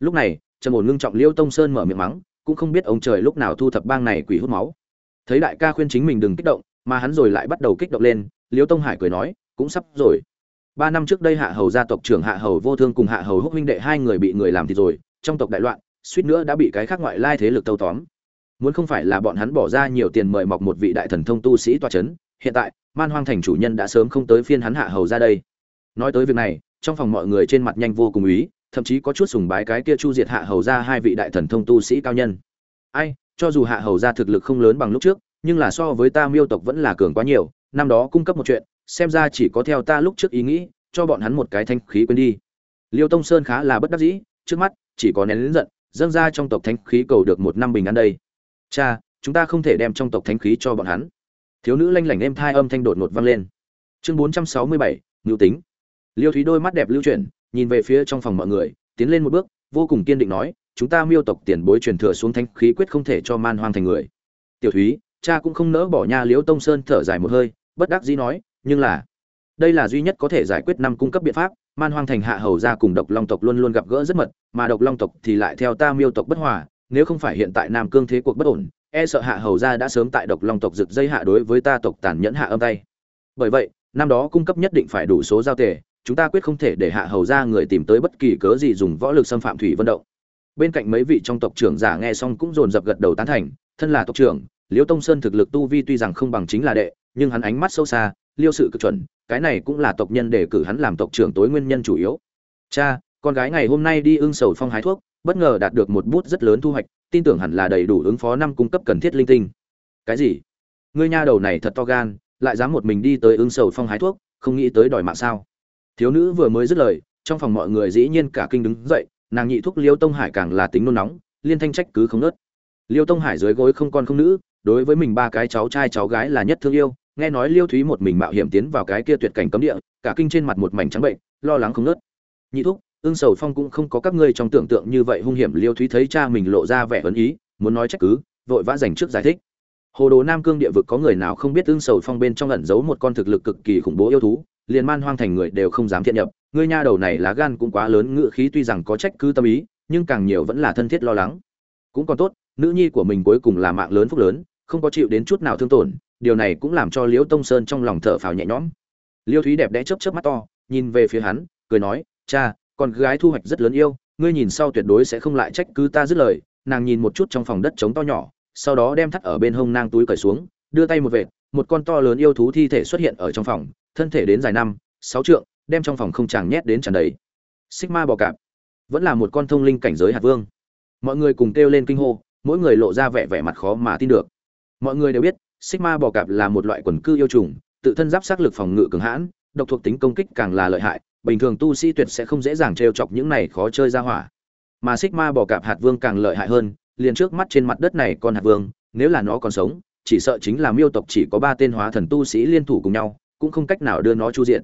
Lúc này trầm ổn ngưng trọng liêu tông sơn mở miệng mắng, cũng không biết ông trời lúc nào thu thập bang này quỷ hút máu. Thấy đại ca khuyên chính mình đừng kích động, mà hắn rồi lại bắt đầu kích động lên, liêu tông hải cười nói, cũng sắp rồi ba năm trước đây hạ hầu gia tộc trưởng hạ hầu vô thương cùng hạ hầu húc huynh đệ hai người bị người làm thì rồi, trong tộc đại loạn, suýt nữa đã bị cái khác ngoại lai thế lực tâu tóm. Muốn không phải là bọn hắn bỏ ra nhiều tiền mời mọc một vị đại thần thông tu sĩ toa c h ấ n hiện tại, man hoang thành chủ nhân đã sớm không tới phiên hắn hạ hầu ra đây. Nói tới việc này, trong phòng mọi người trên mặt nhanh vô cùng ý, thậm chí có chút sùng bái cái kia chu diệt hạ hầu ra hai vị đại thần thông tu sĩ cao nhân. Ai, cho dù hạ hầu ra thực lực không lớn bằng lúc trước, nhưng là so với ta miêu tộc vẫn là cường quá nhiều, năm đó cung cấp một chuyện xem ra chỉ có theo ta lúc trước ý nghĩ, cho bọn hắn một cái thanh khí quên đi. Liêu tông sơn khá là bất đắc dĩ, trước mắt, chỉ có nén lính giận, dâng ra trong tộc thanh khí cầu được một năm bình an đây. Cha, chúng ta không thể đem trong tộc thanh khí cho bọn hắn. Thiếu nữ lanh lảnh êm thai âm thanh đột ngột vang lên. Chương bốn trăm sáu mươi bảy ngưu tính. Liêu thúy đôi mắt đẹp lưu chuyển, nhìn về phía trong phòng mọi người, tiến lên một bước, vô cùng kiên định nói, chúng ta miêu tộc tiền bối truyền thừa xuống thanh khí quyết không thể cho man hoang thành người. Tiểu thúy, cha cũng không nỡ bỏ nha. Liễu tông sơn thở dài một hơi, bất đắc dĩ nói nhưng là đây là duy nhất có thể giải quyết năm cung cấp biện pháp, man hoang thành hạ hầu ra cùng độc long tộc luôn luôn gặp gỡ rất mật, mà độc long tộc thì lại theo ta miêu tộc bất hòa, nếu không phải hiện tại nam cương thế cuộc bất ổn e sợ hạ hầu ra đã sớm tại độc long tộc rực dây hạ đối với ta tộc tàn nhẫn hạ âm tay. Bởi vậy, năm đó cung cấp nhất định phải đủ số giao tề, chúng ta quyết không thể để hạ hầu ra người tìm tới bất kỳ cớ gì dùng võ lực xâm phạm thủy vận động. Bên cạnh mấy vị trong tộc trưởng giả nghe xong cũng dồn dập gật đầu tán thành, thân là tộc trưởng, Liễu tông sơn thực lực tu vi tuy rằng không bằng chính là đệ, nhưng hắn ánh mắt sâu xa liêu sự cực chuẩn, cái này cũng là tộc nhân để cử hắn làm tộc trưởng tối nguyên nhân chủ yếu. Cha, con gái ngày hôm nay đi ưng sầu phong hái thuốc, bất ngờ đạt được một bút rất lớn thu hoạch, tin tưởng hẳn là đầy đủ ứng phó năm cung cấp cần thiết linh tinh. Cái gì? Ngươi nha đầu này thật to gan, lại dám một mình đi tới ưng sầu phong hái thuốc, không nghĩ tới đòi mạng sao? Thiếu nữ vừa mới dứt lời, trong phòng mọi người dĩ nhiên cả kinh đứng dậy, nàng nhị thuốc liêu tông hải càng là tính nôn nóng, liên thanh trách cứ không nớt. Liêu tông hải dưới gối không con không nữ, đối với mình ba cái cháu trai cháu gái là nhất thương yêu nghe nói liêu thúy một mình mạo hiểm tiến vào cái kia tuyệt cảnh cấm địa, cả kinh trên mặt một mảnh trắng bệnh, lo lắng không nớt nhị thúc ương sầu phong cũng không có các ngươi trong tưởng tượng như vậy hung hiểm, liêu thúy thấy cha mình lộ ra vẻ ấn ý, muốn nói trách cứ, vội vã dành trước giải thích. Hồ đồ nam cương địa vực có người nào không biết ương sầu phong bên trong ẩn giấu một con thực lực cực kỳ khủng bố yêu thú, liền man hoang thành người đều không dám thiện nhập. Ngươi nha đầu này lá gan cũng quá lớn ngự khí tuy rằng có trách cứ tâm ý, nhưng càng nhiều vẫn là thân thiết lo lắng. Cũng còn tốt, nữ nhi của mình cuối cùng là mạng lớn phúc lớn, không có chịu đến chút nào thương tổn điều này cũng làm cho liễu tông sơn trong lòng thở phào nhẹ nhõm. Liêu thúy đẹp đẽ chớp chớp mắt to, nhìn về phía hắn, cười nói, cha, con gái thu hoạch rất lớn yêu, ngươi nhìn sau tuyệt đối sẽ không lại trách cứ ta dứt lời. Nàng nhìn một chút trong phòng đất trống to nhỏ, sau đó đem thắt ở bên hông nang túi cởi xuống, đưa tay một vệt, một con to lớn yêu thú thi thể xuất hiện ở trong phòng, thân thể đến dài năm, sáu trượng, đem trong phòng không chàng nhét đến tràn đầy. Xích ma bò cạp, vẫn là một con thông linh cảnh giới hạt vương. Mọi người cùng kêu lên kinh hô, mỗi người lộ ra vẻ vẻ mặt khó mà tin được. Mọi người đều biết Sigma bò cạp là một loại quần cư yêu trùng tự thân giáp sát lực phòng ngự cường hãn độc thuộc tính công kích càng là lợi hại bình thường tu sĩ tuyệt sẽ không dễ dàng trêu chọc những này khó chơi ra hỏa. Mà Sigma bò cạp hạt vương càng lợi hại hơn, liền trước mắt trên mặt đất này con hạt vương, nếu là nó còn sống, chỉ sợ chính là miêu tộc chỉ có ba tên hóa thần tu sĩ liên thủ cùng nhau, cũng không cách nào đưa nó chu diện.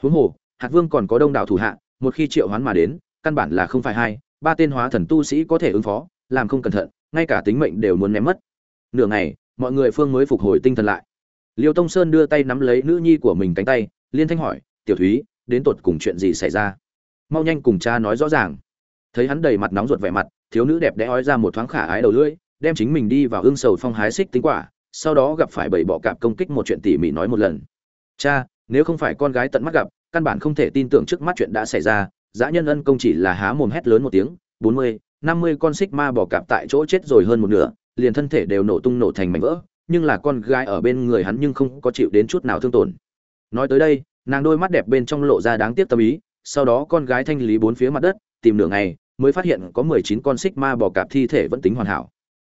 Huống hồ, hạt vương còn có đông đảo thủ hạ, một khi triệu hoán mà đến, căn bản là không phải hai, ba tên hóa thần tu sĩ có thể ứng phó, làm không cẩn thận, ngay cả tính mệnh đều muốn ném mất. Nửa ngày, mọi người phương mới phục hồi tinh thần lại. Liêu Tông Sơn đưa tay nắm lấy nữ nhi của mình cánh tay, liên thanh hỏi, "Tiểu Thúy, đến tột cùng chuyện gì xảy ra? Mau nhanh cùng cha nói rõ ràng. Thấy hắn đầy mặt nóng ruột vẻ mặt thiếu nữ đẹp đẽ ói ra một thoáng khả ái đầu lưỡi đem chính mình đi vào ương sầu phong hái xích tính quả sau đó gặp phải bảy bọ cạp công kích một chuyện tỉ mỉ nói một lần. Cha nếu không phải con gái tận mắt gặp căn bản không thể tin tưởng trước mắt chuyện đã xảy ra dã nhân ân công chỉ là há mồm hét lớn một tiếng bốn mươi năm mươi con xích ma bò cạp tại chỗ chết rồi hơn một nửa liền thân thể đều nổ tung nổ thành mảnh vỡ, nhưng là con gái ở bên người hắn nhưng không có chịu đến chút nào thương tổn. Nói tới đây, nàng đôi mắt đẹp bên trong lộ ra đáng tiếc tâm ý, sau đó con gái thanh lý bốn phía mặt đất, tìm nửa ngày, mới phát hiện có mười chín con xích ma bò cạp thi thể vẫn tính hoàn hảo.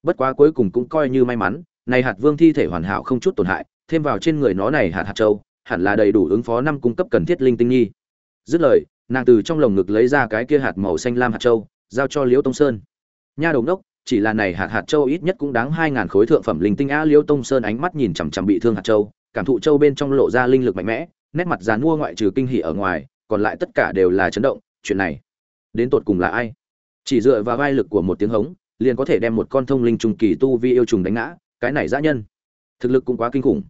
Bất quá cuối cùng cũng coi như may mắn, này hạt vương thi thể hoàn hảo không chút tổn hại, thêm vào trên người nó này hạt hạt châu, hẳn là đầy đủ ứng phó năm cung cấp cần thiết linh tinh nhi dứt lời, nàng từ trong lồng ngực lấy ra cái kia hạt màu xanh lam hạt châu, giao cho liễu tông sơn. Nha đồng đốc chỉ là này hạt hạt châu ít nhất cũng đáng hai ngàn khối thượng phẩm linh tinh a liễu tông sơn ánh mắt nhìn chằm chằm bị thương hạt châu, cảm thụ châu bên trong lộ ra linh lực mạnh mẽ, nét mặt dán mua ngoại trừ kinh hỉ ở ngoài, còn lại tất cả đều là chấn động, chuyện này, đến tột cùng là ai? Chỉ dựa vào vai lực của một tiếng hống, liền có thể đem một con thông linh trùng kỳ tu vi yêu trùng đánh ngã, cái này dã nhân, thực lực cũng quá kinh khủng.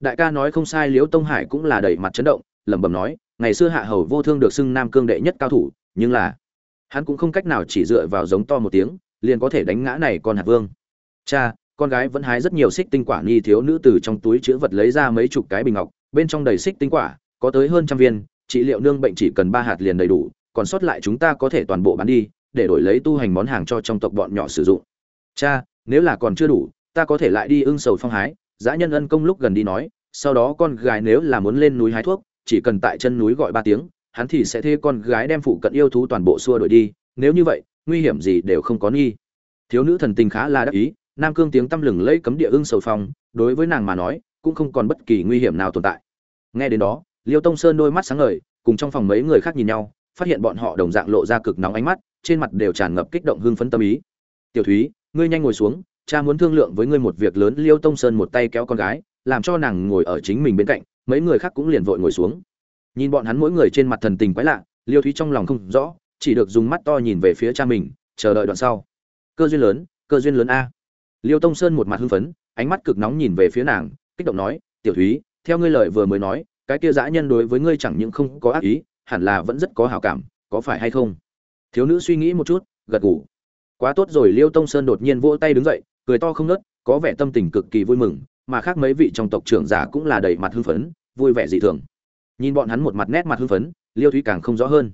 Đại ca nói không sai, liễu tông hải cũng là đầy mặt chấn động, lẩm bẩm nói, ngày xưa hạ hầu vô thương được xưng nam cương đệ nhất cao thủ, nhưng là, hắn cũng không cách nào chỉ dựa vào giống to một tiếng liền có thể đánh ngã này con hạt vương. Cha, con gái vẫn hái rất nhiều xích tinh quả ni thiếu nữ từ trong túi chứa vật lấy ra mấy chục cái bình ngọc, bên trong đầy xích tinh quả, có tới hơn trăm viên, trị liệu nương bệnh chỉ cần ba hạt liền đầy đủ, còn sót lại chúng ta có thể toàn bộ bán đi, để đổi lấy tu hành món hàng cho trong tộc bọn nhỏ sử dụng. Cha, nếu là còn chưa đủ, ta có thể lại đi ưng sầu phong hái, dã nhân ân công lúc gần đi nói, sau đó con gái nếu là muốn lên núi hái thuốc, chỉ cần tại chân núi gọi ba tiếng, hắn thì sẽ thuê con gái đem phụ cận yêu thú toàn bộ xua đuổi đi, nếu như vậy nguy hiểm gì đều không có nghi. Thiếu nữ thần tình khá là đắc ý, nam cương tiếng tăm lừng lẫy cấm địa ưng sầu phong, đối với nàng mà nói, cũng không còn bất kỳ nguy hiểm nào tồn tại. Nghe đến đó, liêu tông sơn đôi mắt sáng ngời, cùng trong phòng mấy người khác nhìn nhau, phát hiện bọn họ đồng dạng lộ ra cực nóng ánh mắt, trên mặt đều tràn ngập kích động hưng phấn tâm ý. Tiểu thúy, ngươi nhanh ngồi xuống, cha muốn thương lượng với ngươi một việc lớn. Liêu tông sơn một tay kéo con gái, làm cho nàng ngồi ở chính mình bên cạnh, mấy người khác cũng liền vội ngồi xuống. Nhìn bọn hắn mỗi người trên mặt thần tình quái lạ, liêu thúy trong lòng không rõ chỉ được dùng mắt to nhìn về phía cha mình, chờ đợi đoạn sau. Cơ duyên lớn, cơ duyên lớn a. Liêu tông sơn một mặt hưng phấn, ánh mắt cực nóng nhìn về phía nàng, kích động nói, tiểu thúy, theo ngươi lời vừa mới nói, cái kia dã nhân đối với ngươi chẳng những không có ác ý, hẳn là vẫn rất có hảo cảm, có phải hay không? Thiếu nữ suy nghĩ một chút, gật gù. Quá tốt rồi. Liêu tông sơn đột nhiên vỗ tay đứng dậy, cười to không nớt có vẻ tâm tình cực kỳ vui mừng, mà khác mấy vị trong tộc trưởng giả cũng là đầy mặt hưng phấn, vui vẻ dị thường. Nhìn bọn hắn một mặt nét mặt hưng phấn, liêu thúy càng không rõ hơn.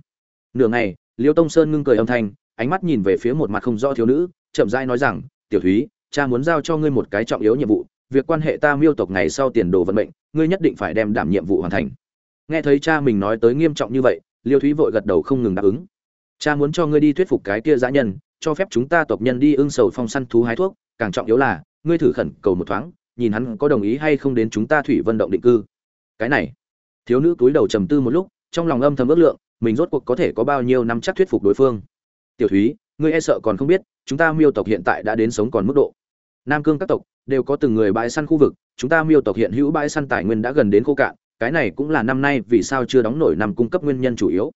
Nửa ngày liêu tông sơn ngưng cười âm thanh, ánh mắt nhìn về phía một mặt không rõ thiếu nữ, chậm rãi nói rằng, tiểu thúy, cha muốn giao cho ngươi một cái trọng yếu nhiệm vụ, việc quan hệ ta miêu tộc ngày sau tiền đồ vận mệnh, ngươi nhất định phải đem đảm nhiệm vụ hoàn thành. Nghe thấy cha mình nói tới nghiêm trọng như vậy, liêu thúy vội gật đầu không ngừng đáp ứng. Cha muốn cho ngươi đi thuyết phục cái kia dã nhân, cho phép chúng ta tộc nhân đi ưng sầu phong săn thú hái thuốc, càng trọng yếu là, ngươi thử khẩn cầu một thoáng, nhìn hắn có đồng ý hay không đến chúng ta thủy vân động định cư. Cái này, thiếu nữ cúi đầu trầm tư một lúc, trong lòng âm thầm ước lượng mình rốt cuộc có thể có bao nhiêu năm chắc thuyết phục đối phương. Tiểu thúy, ngươi e sợ còn không biết, chúng ta miêu tộc hiện tại đã đến sống còn mức độ. Nam cương các tộc đều có từng người bãi săn khu vực, chúng ta miêu tộc hiện hữu bãi săn tài nguyên đã gần đến khô cạn, cái này cũng là năm nay vì sao chưa đóng nổi nằm cung cấp nguyên nhân chủ yếu.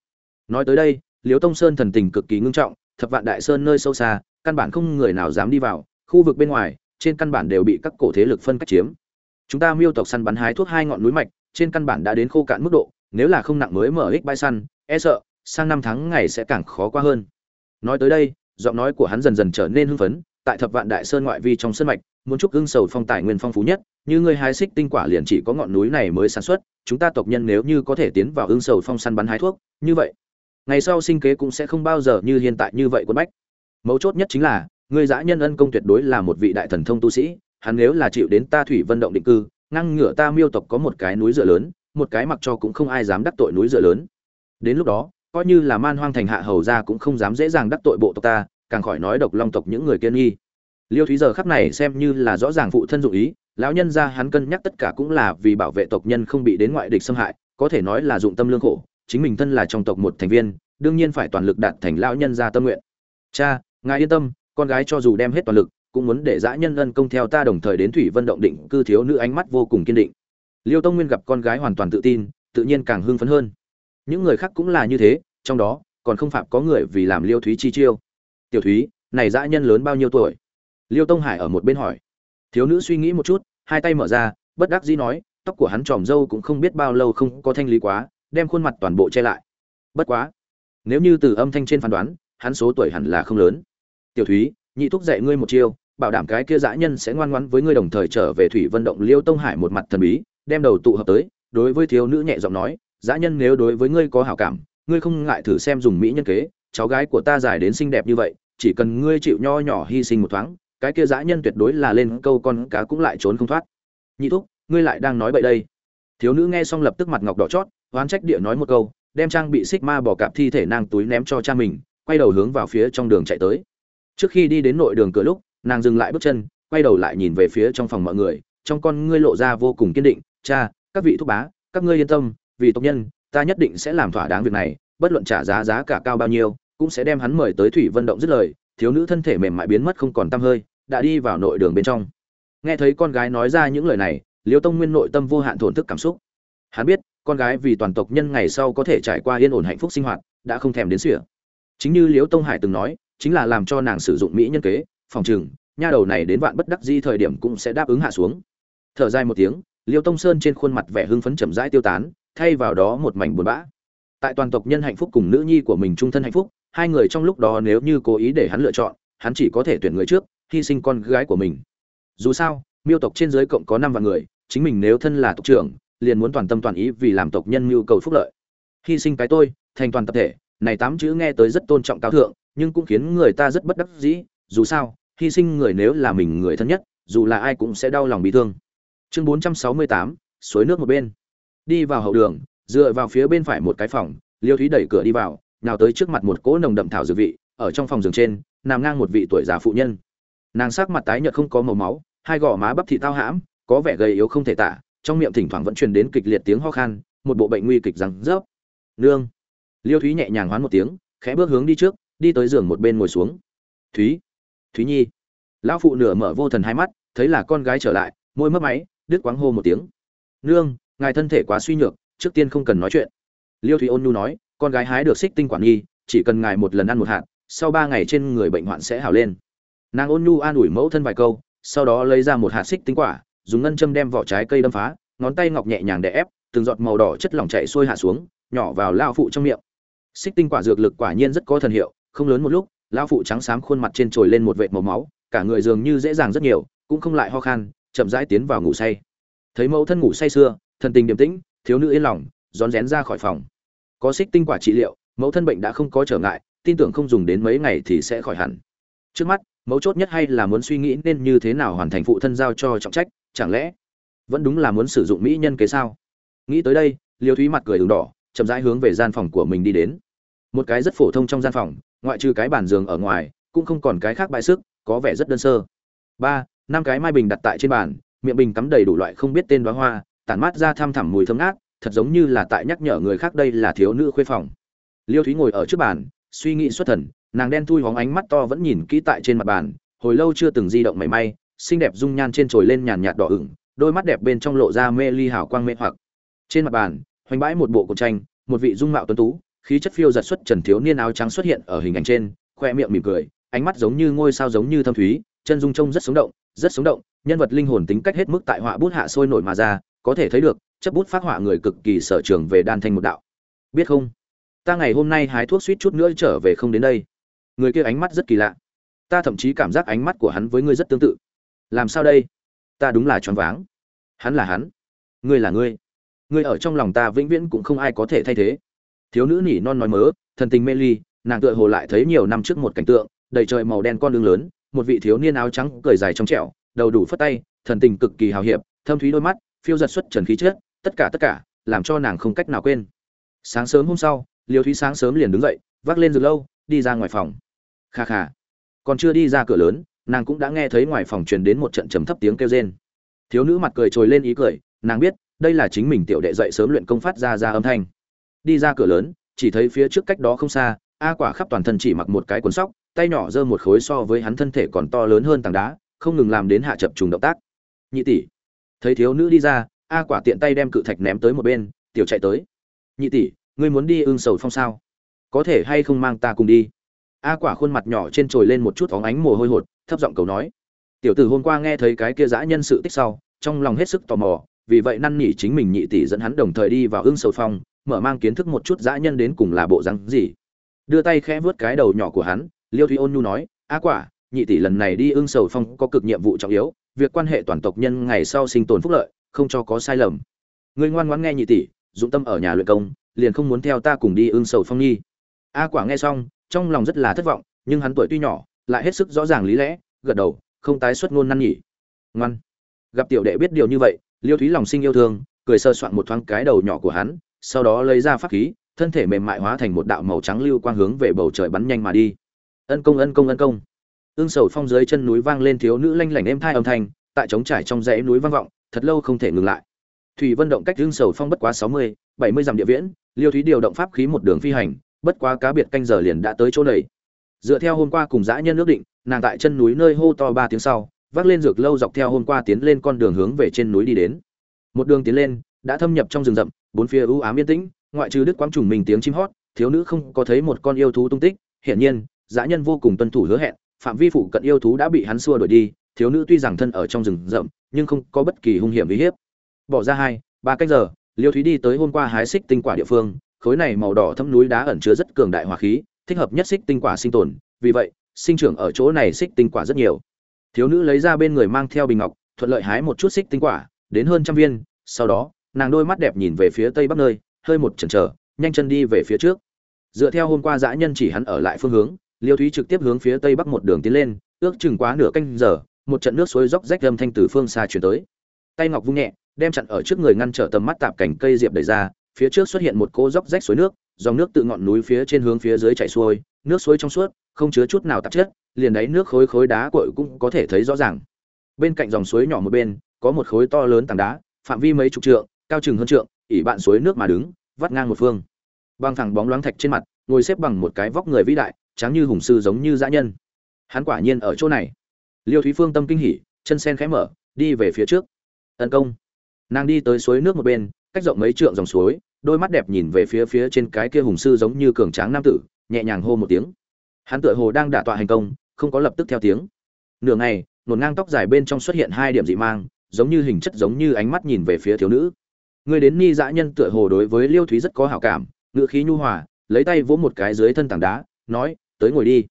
Nói tới đây, liễu tông sơn thần tình cực kỳ ngưng trọng, thập vạn đại sơn nơi sâu xa, căn bản không người nào dám đi vào, khu vực bên ngoài, trên căn bản đều bị các cổ thế lực phân cách chiếm. Chúng ta miêu tộc săn bắn hái thuốc hai ngọn núi mạch, trên căn bản đã đến khô cạn mức độ, nếu là không nặng mới mở ích bãi săn e sợ, sang năm tháng ngày sẽ càng khó qua hơn. Nói tới đây, giọng nói của hắn dần dần trở nên hưng phấn, tại thập vạn đại sơn ngoại vi trong sơn mạch, muốn chúc hưng sầu phong tài nguyên phong phú nhất, như ngươi hái xích tinh quả liền chỉ có ngọn núi này mới sản xuất, chúng ta tộc nhân nếu như có thể tiến vào hưng sầu phong săn bắn hái thuốc, như vậy, ngày sau sinh kế cũng sẽ không bao giờ như hiện tại như vậy quân bách. Mấu chốt nhất chính là, ngươi dã nhân ân công tuyệt đối là một vị đại thần thông tu sĩ, hắn nếu là chịu đến ta thủy vân động định cư ngăn ngửa ta miêu tộc có một cái núi dựa lớn, một cái mặc cho cũng không ai dám đắc tội núi dựa lớn đến lúc đó, coi như là man hoang thành hạ hầu ra cũng không dám dễ dàng đắc tội bộ tộc ta, càng khỏi nói độc long tộc những người kiên nghi. Liêu thúy giờ khắc này xem như là rõ ràng phụ thân dụng ý, lão nhân ra hắn cân nhắc tất cả cũng là vì bảo vệ tộc nhân không bị đến ngoại địch xâm hại, có thể nói là dụng tâm lương khổ, chính mình thân là trong tộc một thành viên, đương nhiên phải toàn lực đạt thành lão nhân ra tâm nguyện. Cha, ngài yên tâm, con gái cho dù đem hết toàn lực, cũng muốn để dã nhân ân công theo ta đồng thời đến thủy vân động định, cư thiếu nữ ánh mắt vô cùng kiên định. Liêu tông nguyên gặp con gái hoàn toàn tự tin, tự nhiên càng hưng phấn hơn những người khác cũng là như thế, trong đó, còn không phạm có người vì làm liêu thúy chi chiêu. Tiểu thúy, này dã nhân lớn bao nhiêu tuổi? Liêu tông hải ở một bên hỏi. Thiếu nữ suy nghĩ một chút, hai tay mở ra, bất đắc dĩ nói, tóc của hắn tròm râu cũng không biết bao lâu không có thanh lý quá, đem khuôn mặt toàn bộ che lại. Bất quá, nếu như từ âm thanh trên phán đoán, hắn số tuổi hẳn là không lớn. Tiểu thúy, nhị thúc dạy ngươi một chiêu, bảo đảm cái kia dã nhân sẽ ngoan ngoãn với ngươi đồng thời trở về thủy Vận động liêu tông hải một mặt thần bí, đem đầu tụ hợp tới, đối với thiếu nữ nhẹ giọng nói dã nhân nếu đối với ngươi có hảo cảm, ngươi không ngại thử xem dùng mỹ nhân kế, cháu gái của ta dài đến xinh đẹp như vậy, chỉ cần ngươi chịu nho nhỏ hy sinh một thoáng, cái kia dã nhân tuyệt đối là lên câu con cá cũng lại trốn không thoát. Nhị thúc, ngươi lại đang nói bậy đây. Thiếu nữ nghe xong lập tức mặt ngọc đỏ chót, oán trách địa nói một câu, đem trang bị xích ma bỏ cạp thi thể nàng túi ném cho cha mình, quay đầu hướng vào phía trong đường chạy tới. Trước khi đi đến nội đường cửa lúc, nàng dừng lại bước chân, quay đầu lại nhìn về phía trong phòng mọi người, trong con ngươi lộ ra vô cùng kiên định, cha, các vị thúc bá, các ngươi yên tâm vì tộc nhân, ta nhất định sẽ làm thỏa đáng việc này, bất luận trả giá giá cả cao bao nhiêu, cũng sẽ đem hắn mời tới thủy vận động dứt lời, thiếu nữ thân thể mềm mại biến mất không còn tăm hơi, đã đi vào nội đường bên trong. Nghe thấy con gái nói ra những lời này, liêu tông nguyên nội tâm vô hạn thổn thức cảm xúc. Hắn biết, con gái vì toàn tộc nhân ngày sau có thể trải qua yên ổn hạnh phúc sinh hoạt, đã không thèm đến sỉa chính như liêu tông hải từng nói, chính là làm cho nàng sử dụng mỹ nhân kế, phòng trừng, nha đầu này đến vạn bất đắc di thời điểm cũng sẽ đáp ứng hạ xuống. Thở dài một tiếng, liêu tông sơn trên khuôn mặt vẻ hưng phấn chậm rãi tiêu tán thay vào đó một mảnh buồn bã. Tại toàn tộc nhân hạnh phúc cùng nữ nhi của mình trung thân hạnh phúc, hai người trong lúc đó nếu như cố ý để hắn lựa chọn, hắn chỉ có thể tuyển người trước, hy sinh con gái của mình. Dù sao, miêu tộc trên dưới cộng có năm vạn người, chính mình nếu thân là tộc trưởng, liền muốn toàn tâm toàn ý vì làm tộc nhân nhu cầu phúc lợi. Hy sinh cái tôi, thành toàn tập thể, này tám chữ nghe tới rất tôn trọng cao thượng, nhưng cũng khiến người ta rất bất đắc dĩ, dù sao, hy sinh người nếu là mình người thân nhất, dù là ai cũng sẽ đau lòng bị thương. Chương bốn trăm sáu mươi tám, suối nước một bên đi vào hậu đường, dựa vào phía bên phải một cái phòng, liêu thúy đẩy cửa đi vào nào tới trước mặt một cỗ nồng đậm thảo dược vị, ở trong phòng giường trên, nằm ngang một vị tuổi già phụ nhân. Nàng sắc mặt tái nhợt không có màu máu, hai gò má bắp thị tao hãm, có vẻ gầy yếu không thể tả, trong miệng thỉnh thoảng vẫn truyền đến kịch liệt tiếng ho khan, một bộ bệnh nguy kịch rằng rớp. Nương. Liêu thúy nhẹ nhàng hoán một tiếng, khẽ bước hướng đi trước, đi tới giường một bên ngồi xuống. Thúy thúy nhi. Lão phụ nửa mở vô thần hai mắt, thấy là con gái trở lại, môi mất máy, đứt quáng hô một tiếng. Nương ngài thân thể quá suy nhược, trước tiên không cần nói chuyện. Liêu Thủy ôn nhu nói, con gái hái được xích tinh quản nghi chỉ cần ngài một lần ăn một hạt, sau ba ngày trên người bệnh hoạn sẽ hảo lên. Nàng ôn nhu an ủi mẫu thân vài câu, sau đó lấy ra một hạt xích tinh quả, dùng ngân châm đem vỏ trái cây đâm phá, ngón tay ngọc nhẹ nhàng đè ép, từng giọt màu đỏ chất lỏng chảy xuôi hạ xuống, nhỏ vào lao phụ trong miệng. Xích tinh quả dược lực quả nhiên rất có thần hiệu, không lớn một lúc, lao phụ trắng xám khuôn mặt trên trồi lên một vệt màu máu, cả người dường như dễ dàng rất nhiều, cũng không lại ho khan, chậm rãi tiến vào ngủ say. Thấy mẫu thân ngủ say sưa thần tình điềm tĩnh, thiếu nữ yên lòng, rón rén ra khỏi phòng. Có xích tinh quả trị liệu, mẫu thân bệnh đã không có trở ngại, tin tưởng không dùng đến mấy ngày thì sẽ khỏi hẳn. Trước mắt, mấu chốt nhất hay là muốn suy nghĩ nên như thế nào hoàn thành phụ thân giao cho trọng trách, chẳng lẽ vẫn đúng là muốn sử dụng mỹ nhân kế sao? Nghĩ tới đây, liêu thúy mặt cười đường đỏ, chậm rãi hướng về gian phòng của mình đi đến. Một cái rất phổ thông trong gian phòng, ngoại trừ cái bàn giường ở ngoài, cũng không còn cái khác bại sức có vẻ rất đơn sơ. Ba, năm cái mai bình đặt tại trên bàn, miệng bình cắm đầy đủ loại không biết tên đoá hoa tản mát ra tham thẳm mùi thơm ngát, thật giống như là tại nhắc nhở người khác đây là thiếu nữ khuê phòng. Liêu thúy ngồi ở trước bàn, suy nghĩ xuất thần, nàng đen thui hóng ánh mắt to vẫn nhìn kỹ tại trên mặt bàn, hồi lâu chưa từng di động mảy may, xinh đẹp dung nhan trên trồi lên nhàn nhạt đỏ ửng, đôi mắt đẹp bên trong lộ ra mê ly hào quang mê hoặc. Trên mặt bàn, hoành bãi một bộ cổ tranh, một vị dung mạo tuấn tú, khí chất phiêu giật xuất trần thiếu niên áo trắng xuất hiện ở hình ảnh trên, khoe miệng mỉm cười, ánh mắt giống như ngôi sao giống như thâm thúy, chân dung trông rất sống động, rất sống động nhân vật linh hồn tính cách hết mức tại họa bút hạ sôi nổi mà ra, có thể thấy được chấp bút phát họa người cực kỳ sở trường về đan thanh một đạo. Biết không? Ta ngày hôm nay hái thuốc suýt chút nữa trở về không đến đây. Người kia ánh mắt rất kỳ lạ. Ta thậm chí cảm giác ánh mắt của hắn với ngươi rất tương tự. Làm sao đây? Ta đúng là choáng váng. Hắn là hắn. Ngươi là ngươi. Ngươi ở trong lòng ta vĩnh viễn cũng không ai có thể thay thế. Thiếu nữ nỉ non nói mớ, thần tình mê ly, nàng tựa hồ lại thấy nhiều năm trước một cảnh tượng, đầy trời màu đen con đường lớn, một vị thiếu niên áo trắng cười dài trong trẻo đầu đủ phất tay thần tình cực kỳ hào hiệp thâm thúy đôi mắt phiêu giật xuất trần khí chết, tất cả tất cả làm cho nàng không cách nào quên. Sáng sớm hôm sau liêu thúy sáng sớm liền đứng dậy vác lên từ lâu đi ra ngoài phòng. Kha kha. Còn chưa đi ra cửa lớn nàng cũng đã nghe thấy ngoài phòng truyền đến một trận trầm thấp tiếng kêu rên. Thiếu nữ mặt cười trồi lên ý cười nàng biết đây là chính mình tiểu đệ dậy sớm luyện công phát ra ra âm thanh. Đi ra cửa lớn chỉ thấy phía trước cách đó không xa a quả khắp toàn thân chỉ mặc một cái quần sóc tay nhỏ giơ một khối so với hắn thân thể còn to lớn hơn tảng đá không ngừng làm đến hạ chập trùng động tác. Nhị tỷ, thấy thiếu nữ đi ra, a quả tiện tay đem cự thạch ném tới một bên, tiểu chạy tới. Nhị tỷ, ngươi muốn đi ương sầu phong sao? Có thể hay không mang ta cùng đi? A quả khuôn mặt nhỏ trên trồi lên một chút óng ánh mồ hôi hột, thấp giọng cầu nói. Tiểu tử hôm qua nghe thấy cái kia dã nhân sự tích sau, trong lòng hết sức tò mò, vì vậy năn nỉ chính mình nhị tỷ dẫn hắn đồng thời đi vào ương sầu phong, mở mang kiến thức một chút dã nhân đến cùng là bộ rắn gì. Đưa tay khẽ vớt cái đầu nhỏ của hắn, liêu thúy ôn nhu nói, a quả nhị tỷ lần này đi ưng sầu phong có cực nhiệm vụ trọng yếu, việc quan hệ toàn tộc nhân ngày sau sinh tồn phúc lợi, không cho có sai lầm. Ngươi ngoan ngoãn nghe nhị tỷ dũng tâm ở nhà luyện công, liền không muốn theo ta cùng đi ưng sầu phong nhi a quả nghe xong, trong lòng rất là thất vọng, nhưng hắn tuổi tuy nhỏ, lại hết sức rõ ràng lý lẽ, gật đầu, không tái xuất ngôn năn nhỉ. Ngoan. Gặp tiểu đệ biết điều như vậy, liêu thúy lòng sinh yêu thương, cười sơ soạn một thoáng cái đầu nhỏ của hắn, sau đó lấy ra pháp khí, thân thể mềm mại hóa thành một đạo màu trắng lưu quang hướng về bầu trời bắn nhanh mà đi. Ân công ân công ân công ương sầu phong dưới chân núi vang lên thiếu nữ lanh lảnh êm thai âm thanh, tại trống trải trong dãy núi vang vọng, thật lâu không thể ngừng lại. Thủy vân động cách ương sầu phong bất quá sáu mươi, bảy mươi dặm địa viễn, liêu thúy điều động pháp khí một đường phi hành, bất quá cá biệt canh giờ liền đã tới chỗ này. Dựa theo hôm qua cùng dã nhân ước định, nàng tại chân núi nơi hô to ba tiếng sau, vác lên dược lâu dọc theo hôm qua tiến lên con đường hướng về trên núi đi đến. Một đường tiến lên, đã thâm nhập trong rừng rậm, bốn phía u ám yên tĩnh, ngoại trừ đức quang trùng mình tiếng chim hót, thiếu nữ không có thấy một con yêu thú tung tích, hiển nhiên, dã nhân vô cùng tuân thủ hứa hẹn phạm vi phụ cận yêu thú đã bị hắn xua đuổi đi, thiếu nữ tuy rằng thân ở trong rừng rậm, nhưng không có bất kỳ hung hiểm uy hiếp. Bỏ ra hai, ba cách giờ, liêu thúy đi tới hôm qua hái xích tinh quả địa phương, khối này màu đỏ thâm núi đá ẩn chứa rất cường đại hỏa khí, thích hợp nhất xích tinh quả sinh tồn, vì vậy, sinh trưởng ở chỗ này xích tinh quả rất nhiều. Thiếu nữ lấy ra bên người mang theo bình ngọc, thuận lợi hái một chút xích tinh quả, đến hơn trăm viên, sau đó, nàng đôi mắt đẹp nhìn về phía tây bắc nơi, hơi một chần chờ, nhanh chân đi về phía trước. Dựa theo hôm qua dã nhân chỉ hắn ở lại phương hướng liêu thúy trực tiếp hướng phía tây bắc một đường tiến lên, ước chừng quá nửa canh giờ, một trận nước suối róc rách âm thanh từ phương xa chuyển tới. Tay ngọc vung nhẹ, đem chặn ở trước người ngăn trở tầm mắt tạp cảnh cây diệp đẩy ra, phía trước xuất hiện một cô róc rách suối nước, dòng nước tự ngọn núi phía trên hướng phía dưới chảy xuôi, nước suối trong suốt, không chứa chút nào tạp chất, liền đáy nước khối khối đá cội cũng có thể thấy rõ ràng. Bên cạnh dòng suối nhỏ một bên, có một khối to lớn tảng đá, phạm vi mấy chục trượng, cao chừng hơn trượng ỉ bạn suối nước mà đứng, vắt ngang một phương. Băng thẳng bóng loáng thạch trên mặt, ngồi xếp bằng một cái vóc người vĩ đại tráng như hùng sư giống như dã nhân. Hắn quả nhiên ở chỗ này. Liêu thúy phương tâm kinh hỉ, chân sen khẽ mở, đi về phía trước. Tấn công. Nàng đi tới suối nước một bên, cách rộng mấy trượng dòng suối, đôi mắt đẹp nhìn về phía phía trên cái kia hùng sư giống như cường tráng nam tử, nhẹ nhàng hô một tiếng. Hắn tựa hồ đang đả tọa hành công, không có lập tức theo tiếng. Nửa ngày nổn ngang tóc dài bên trong xuất hiện hai điểm dị mang, giống như hình chất giống như ánh mắt nhìn về phía thiếu nữ. Người đến ni dã nhân tựa hồ đối với liêu thúy rất có hảo cảm ngự khí nhu hòa, lấy tay vỗ một cái dưới thân tảng đá, nói tới ngồi đi.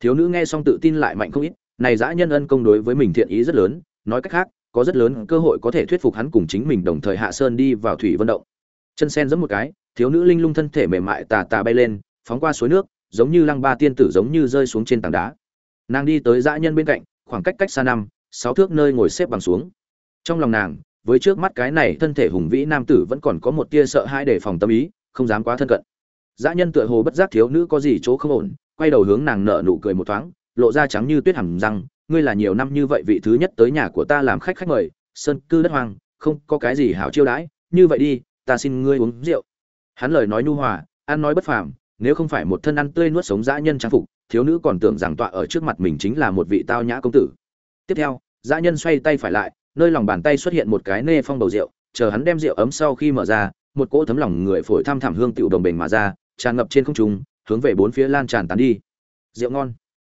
Thiếu nữ nghe xong tự tin lại mạnh không ít, này dã nhân ân công đối với mình thiện ý rất lớn, nói cách khác, có rất lớn cơ hội có thể thuyết phục hắn cùng chính mình đồng thời hạ sơn đi vào thủy vận động. Chân sen giẫm một cái, thiếu nữ linh lung thân thể mềm mại tà tà bay lên, phóng qua suối nước, giống như lăng ba tiên tử giống như rơi xuống trên tảng đá. Nàng đi tới dã nhân bên cạnh, khoảng cách cách xa năm, sáu thước nơi ngồi xếp bằng xuống. Trong lòng nàng, với trước mắt cái này thân thể hùng vĩ nam tử vẫn còn có một tia sợ hãi để phòng tâm ý, không dám quá thân cận. Dã nhân tựa hồ bất giác thiếu nữ có gì chỗ không ổn quay đầu hướng nàng nở nụ cười một thoáng, lộ ra trắng như tuyết hẳn rằng ngươi là nhiều năm như vậy vị thứ nhất tới nhà của ta làm khách khách mời, sơn cư đất hoang, không có cái gì hảo chiêu đãi, như vậy đi, ta xin ngươi uống rượu. Hắn lời nói nhu hòa, ăn nói bất phàm, nếu không phải một thân ăn tươi nuốt sống dã nhân trang phục, thiếu nữ còn tưởng rằng tọa ở trước mặt mình chính là một vị tao nhã công tử. Tiếp theo, dã nhân xoay tay phải lại, nơi lòng bàn tay xuất hiện một cái nê phong bầu rượu, chờ hắn đem rượu ấm sau khi mở ra, một cỗ thấm lòng người phổi tham thẳm hương tựu đồng bền mà ra, tràn ngập trên không trung hướng về bốn phía lan tràn tán đi. Rượu ngon.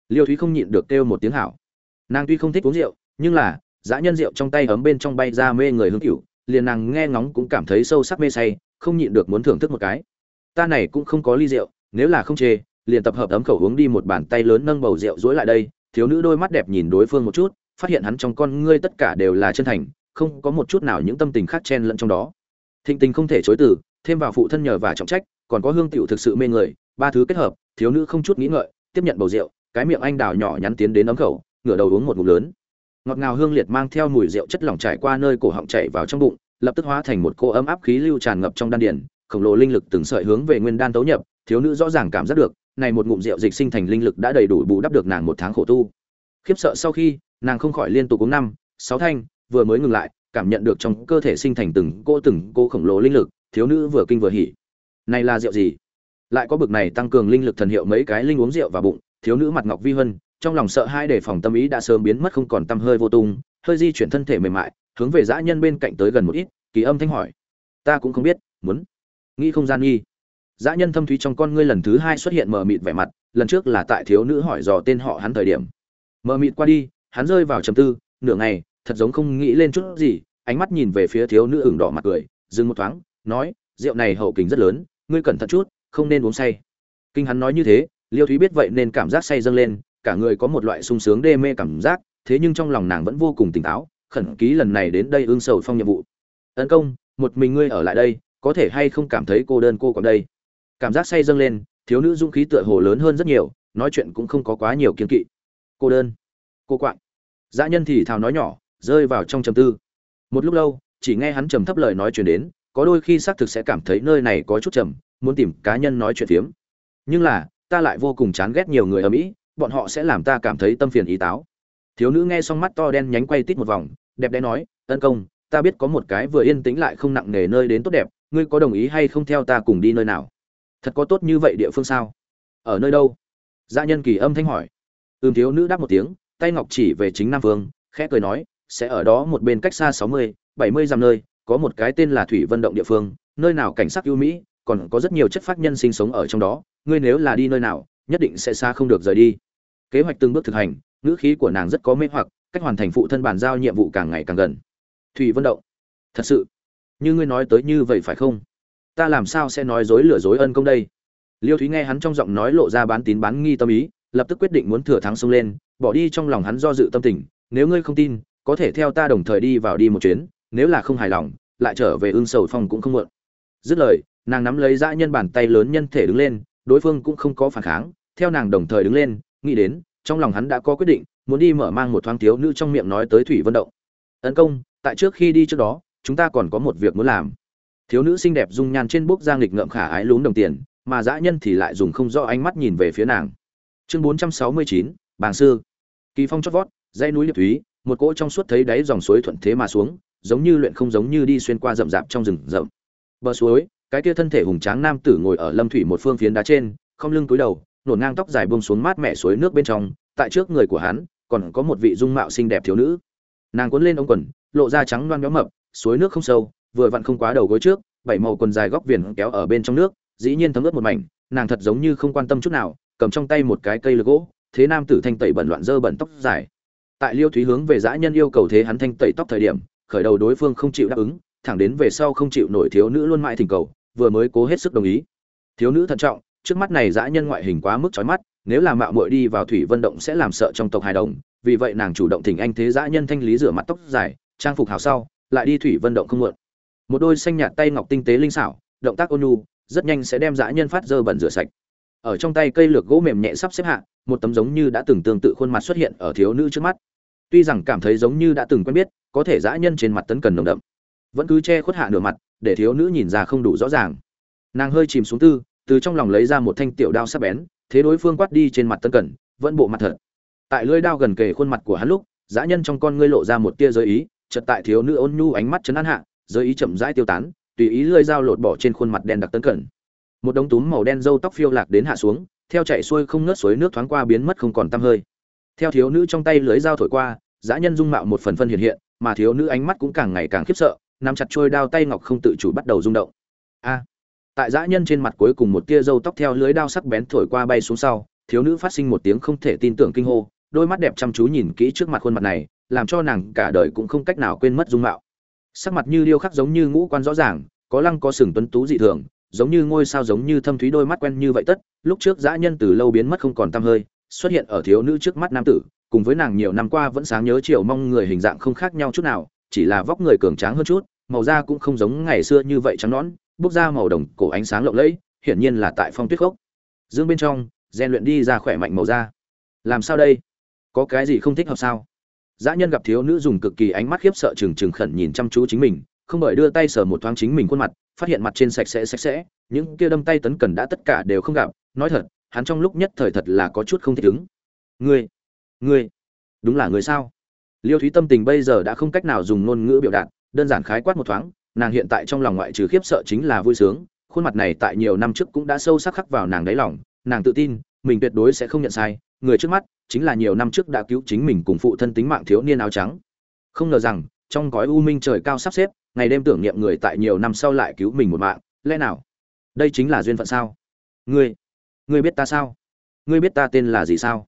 Liêu thúy không nhịn được kêu một tiếng hảo. Nàng tuy không thích uống rượu, nhưng là, dã nhân rượu trong tay ấm bên trong bay ra mê người hương cựu liền nàng nghe ngóng cũng cảm thấy sâu sắc mê say, không nhịn được muốn thưởng thức một cái. Ta này cũng không có ly rượu, nếu là không chê, liền tập hợp ấm khẩu uống đi một bàn tay lớn nâng bầu rượu dối lại đây, thiếu nữ đôi mắt đẹp nhìn đối phương một chút, phát hiện hắn trong con ngươi tất cả đều là chân thành, không có một chút nào những tâm tình khác chen lẫn trong đó. Thịnh tình không thể chối từ, thêm vào phụ thân nhờ và trọng trách, còn có hương tiểu thực sự mê người ba thứ kết hợp, thiếu nữ không chút nghĩ ngợi, tiếp nhận bầu rượu, cái miệng anh đào nhỏ nhắn tiến đến ấm khẩu, ngửa đầu uống một ngụm lớn. Ngọt ngào hương liệt mang theo mùi rượu chất lỏng chảy qua nơi cổ họng chảy vào trong bụng, lập tức hóa thành một cô ấm áp khí lưu tràn ngập trong đan điền, khổng lồ linh lực từng sợi hướng về nguyên đan tấu nhập, thiếu nữ rõ ràng cảm giác được, này một ngụm rượu dịch sinh thành linh lực đã đầy đủ bù đắp được nàng một tháng khổ tu. Khiếp sợ sau khi, nàng không khỏi liên tục uống năm, sáu thanh, vừa mới ngừng lại, cảm nhận được trong cơ thể sinh thành từng cô từng cô khổng lồ linh lực, thiếu nữ vừa kinh vừa hỉ. Này là rượu gì? Lại có bực này tăng cường linh lực thần hiệu mấy cái linh uống rượu và bụng, thiếu nữ mặt ngọc vi hân, trong lòng sợ hai đề phòng tâm ý đã sớm biến mất không còn tâm hơi vô tung, hơi di chuyển thân thể mềm mại, hướng về dã nhân bên cạnh tới gần một ít, kỳ âm thanh hỏi. Ta cũng không biết, muốn. Nghĩ không gian nghi. Dã nhân thâm thúy trong con ngươi lần thứ hai xuất hiện mờ mịt vẻ mặt, lần trước là tại thiếu nữ hỏi dò tên họ hắn thời điểm. Mờ mịt qua đi, hắn rơi vào trầm tư, nửa ngày, thật giống không nghĩ lên chút gì, ánh mắt nhìn về phía thiếu nữ ửng đỏ mặt cười, dừng một thoáng, nói, rượu này hậu kính rất lớn, ngươi cẩn thận chút không nên uống say. Kinh hắn nói như thế, liêu thúy biết vậy nên cảm giác say dâng lên, cả người có một loại sung sướng đê mê cảm giác, thế nhưng trong lòng nàng vẫn vô cùng tỉnh táo, khẩn ký lần này đến đây ương sầu phong nhiệm vụ. Tấn công, một mình ngươi ở lại đây, có thể hay không cảm thấy cô đơn cô còn đây? Cảm giác say dâng lên, thiếu nữ dũng khí tựa hồ lớn hơn rất nhiều, nói chuyện cũng không có quá nhiều kiên kỵ. Cô đơn, cô quạng. Dã nhân thì thào nói nhỏ, rơi vào trong trầm tư. Một lúc lâu, chỉ nghe hắn trầm thấp lời nói chuyện đến, có đôi khi xác thực sẽ cảm thấy nơi này có chút trầm muốn tìm cá nhân nói chuyện phiếm. Nhưng là, ta lại vô cùng chán ghét nhiều người ở mỹ, bọn họ sẽ làm ta cảm thấy tâm phiền ý táo. Thiếu nữ nghe xong mắt to đen nhánh quay tít một vòng, đẹp đẽ nói, tấn công, ta biết có một cái vừa yên tĩnh lại không nặng nề nơi đến tốt đẹp, ngươi có đồng ý hay không theo ta cùng đi nơi nào? Thật có tốt như vậy địa phương sao? Ở nơi đâu? Gia nhân kỳ âm thanh hỏi. Ừm, thiếu nữ đáp một tiếng, tay ngọc chỉ về chính nam vương, khẽ cười nói, sẽ ở đó một bên cách xa sáu mươi, bảy mươi dặm nơi, có một cái tên là thủy vân động địa phương, nơi nào cảnh sắc ưu mỹ còn có rất nhiều chất phát nhân sinh sống ở trong đó, ngươi nếu là đi nơi nào, nhất định sẽ xa không được rời đi. Kế hoạch từng bước thực hành, ngữ khí của nàng rất có mê hoặc, cách hoàn thành phụ thân bàn giao nhiệm vụ càng ngày càng gần. Thủy vân động, thật sự, như ngươi nói tới như vậy phải không? Ta làm sao sẽ nói dối lừa dối ân công đây? Liêu thúy nghe hắn trong giọng nói lộ ra bán tín bán nghi tâm ý, lập tức quyết định muốn thừa thắng xông lên, bỏ đi trong lòng hắn do dự tâm tình, nếu ngươi không tin, có thể theo ta đồng thời đi vào đi một chuyến, nếu là không hài lòng, lại trở về ương sầu phong cũng không muộn. Dứt lời nàng nắm lấy dã nhân bàn tay lớn nhân thể đứng lên, đối phương cũng không có phản kháng, theo nàng đồng thời đứng lên, nghĩ đến, trong lòng hắn đã có quyết định, muốn đi mở mang một thoáng thiếu nữ trong miệng nói tới thủy vân động. Tấn công, tại trước khi đi trước đó, chúng ta còn có một việc muốn làm. Thiếu nữ xinh đẹp dung nhan trên bốc giang lịch ngậm khả ái lún đồng tiền, mà dã nhân thì lại dùng không rõ ánh mắt nhìn về phía nàng. Chương bốn trăm sáu mươi chín, bàng sư. Kỳ phong chót vót, dãy núi liệt thúy, một cỗ trong suốt thấy đáy dòng suối thuận thế mà xuống, giống như luyện không giống như đi xuyên qua rậm rạp trong rừng rậm. Bờ suối cái kia thân thể hùng tráng nam tử ngồi ở lâm thủy một phương phiến đá trên, không lưng cúi đầu, nổn ngang tóc dài buông xuống mát mẻ suối nước bên trong, tại trước người của hắn, còn có một vị dung mạo xinh đẹp thiếu nữ. Nàng cuốn lên ống quần, lộ ra trắng loang nhóm mập, suối nước không sâu, vừa vặn không quá đầu gối trước, bảy màu quần dài góc viền kéo ở bên trong nước, dĩ nhiên thấm ướt một mảnh, nàng thật giống như không quan tâm chút nào, cầm trong tay một cái cây lược gỗ, thế nam tử thanh tẩy bẩn loạn dơ bẩn tóc dài. Tại liêu thúy hướng về dã nhân yêu cầu thế hắn thanh tẩy tóc thời điểm, khởi đầu đối phương không chịu đáp ứng, thẳng đến về sau không chịu nổi thiếu nữ luôn mãi thỉnh cầu vừa mới cố hết sức đồng ý. Thiếu nữ thận trọng, trước mắt này dã nhân ngoại hình quá mức chói mắt, nếu là mạo muội đi vào thủy vân động sẽ làm sợ trong tộc hài đồng, vì vậy nàng chủ động thỉnh anh thế dã nhân thanh lý rửa mặt tóc dài, trang phục hào sau, lại đi thủy vân động không muộn một đôi xanh nhạt tay ngọc tinh tế linh xảo, động tác ôn nhu, rất nhanh sẽ đem dã nhân phát dơ bẩn rửa sạch. Ở trong tay cây lược gỗ mềm nhẹ sắp xếp hạ, một tấm giống như đã từng tương tự khuôn mặt xuất hiện ở thiếu nữ trước mắt. Tuy rằng cảm thấy giống như đã từng quen biết, có thể dã nhân trên mặt tấn cần nồng đậm, vẫn cứ che khuất hạ nửa mặt để thiếu nữ nhìn ra không đủ rõ ràng. Nàng hơi chìm xuống tư, từ trong lòng lấy ra một thanh tiểu đao sắc bén, thế đối phương quát đi trên mặt tân cẩn, vẫn bộ mặt thật. Tại lưỡi đao gần kề khuôn mặt của hắn lúc, dã nhân trong con ngươi lộ ra một tia giới ý, chợt tại thiếu nữ ôn nhu ánh mắt chấn an hạ, giới ý chậm rãi tiêu tán, tùy ý lưỡi dao lột bỏ trên khuôn mặt đen đặc tân cẩn. Một đống túm màu đen râu tóc phiêu lạc đến hạ xuống, theo chạy xuôi không ngớt suối nước thoáng qua biến mất không còn tăm hơi. Theo thiếu nữ trong tay lưới dao thổi qua, dã nhân dung mạo một phần phân hiện hiện, mà thiếu nữ ánh mắt cũng càng ngày càng khiếp sợ nắm chặt trôi đao tay ngọc không tự chủ bắt đầu rung động. A! Tại dã nhân trên mặt cuối cùng một tia râu tóc theo lưới đao sắc bén thổi qua bay xuống sau, thiếu nữ phát sinh một tiếng không thể tin tưởng kinh hô, đôi mắt đẹp chăm chú nhìn kỹ trước mặt khuôn mặt này, làm cho nàng cả đời cũng không cách nào quên mất dung mạo. Sắc mặt như điêu khắc giống như ngũ quan rõ ràng, có lăng có sừng tuấn tú dị thường, giống như ngôi sao giống như thâm thúy đôi mắt quen như vậy tất, lúc trước dã nhân từ lâu biến mất không còn tăm hơi, xuất hiện ở thiếu nữ trước mắt nam tử, cùng với nàng nhiều năm qua vẫn sáng nhớ chiều mong người hình dạng không khác nhau chút nào chỉ là vóc người cường tráng hơn chút, màu da cũng không giống ngày xưa như vậy trắng nõn, bốc ra màu đồng, cổ ánh sáng lộng lẫy, hiển nhiên là tại phong tuyết gốc dương bên trong, rèn luyện đi ra khỏe mạnh màu da. Làm sao đây? Có cái gì không thích hợp sao? Dã nhân gặp thiếu nữ dùng cực kỳ ánh mắt khiếp sợ trừng trừng khẩn nhìn chăm chú chính mình, không bởi đưa tay sờ một thoáng chính mình khuôn mặt, phát hiện mặt trên sạch sẽ sạch sẽ, những kia đâm tay tấn cần đã tất cả đều không gặp. Nói thật, hắn trong lúc nhất thời thật là có chút không thích ứng. Ngươi ngươi, đúng là người sao? Liêu thúy tâm tình bây giờ đã không cách nào dùng ngôn ngữ biểu đạt, đơn giản khái quát một thoáng, nàng hiện tại trong lòng ngoại trừ khiếp sợ chính là vui sướng, khuôn mặt này tại nhiều năm trước cũng đã sâu sắc khắc vào nàng đáy lòng, nàng tự tin, mình tuyệt đối sẽ không nhận sai, người trước mắt chính là nhiều năm trước đã cứu chính mình cùng phụ thân tính mạng thiếu niên áo trắng. Không ngờ rằng, trong gói u minh trời cao sắp xếp, ngày đêm tưởng niệm người tại nhiều năm sau lại cứu mình một mạng, lẽ nào? Đây chính là duyên phận sao? Ngươi ngươi biết ta sao? Ngươi biết ta tên là gì sao?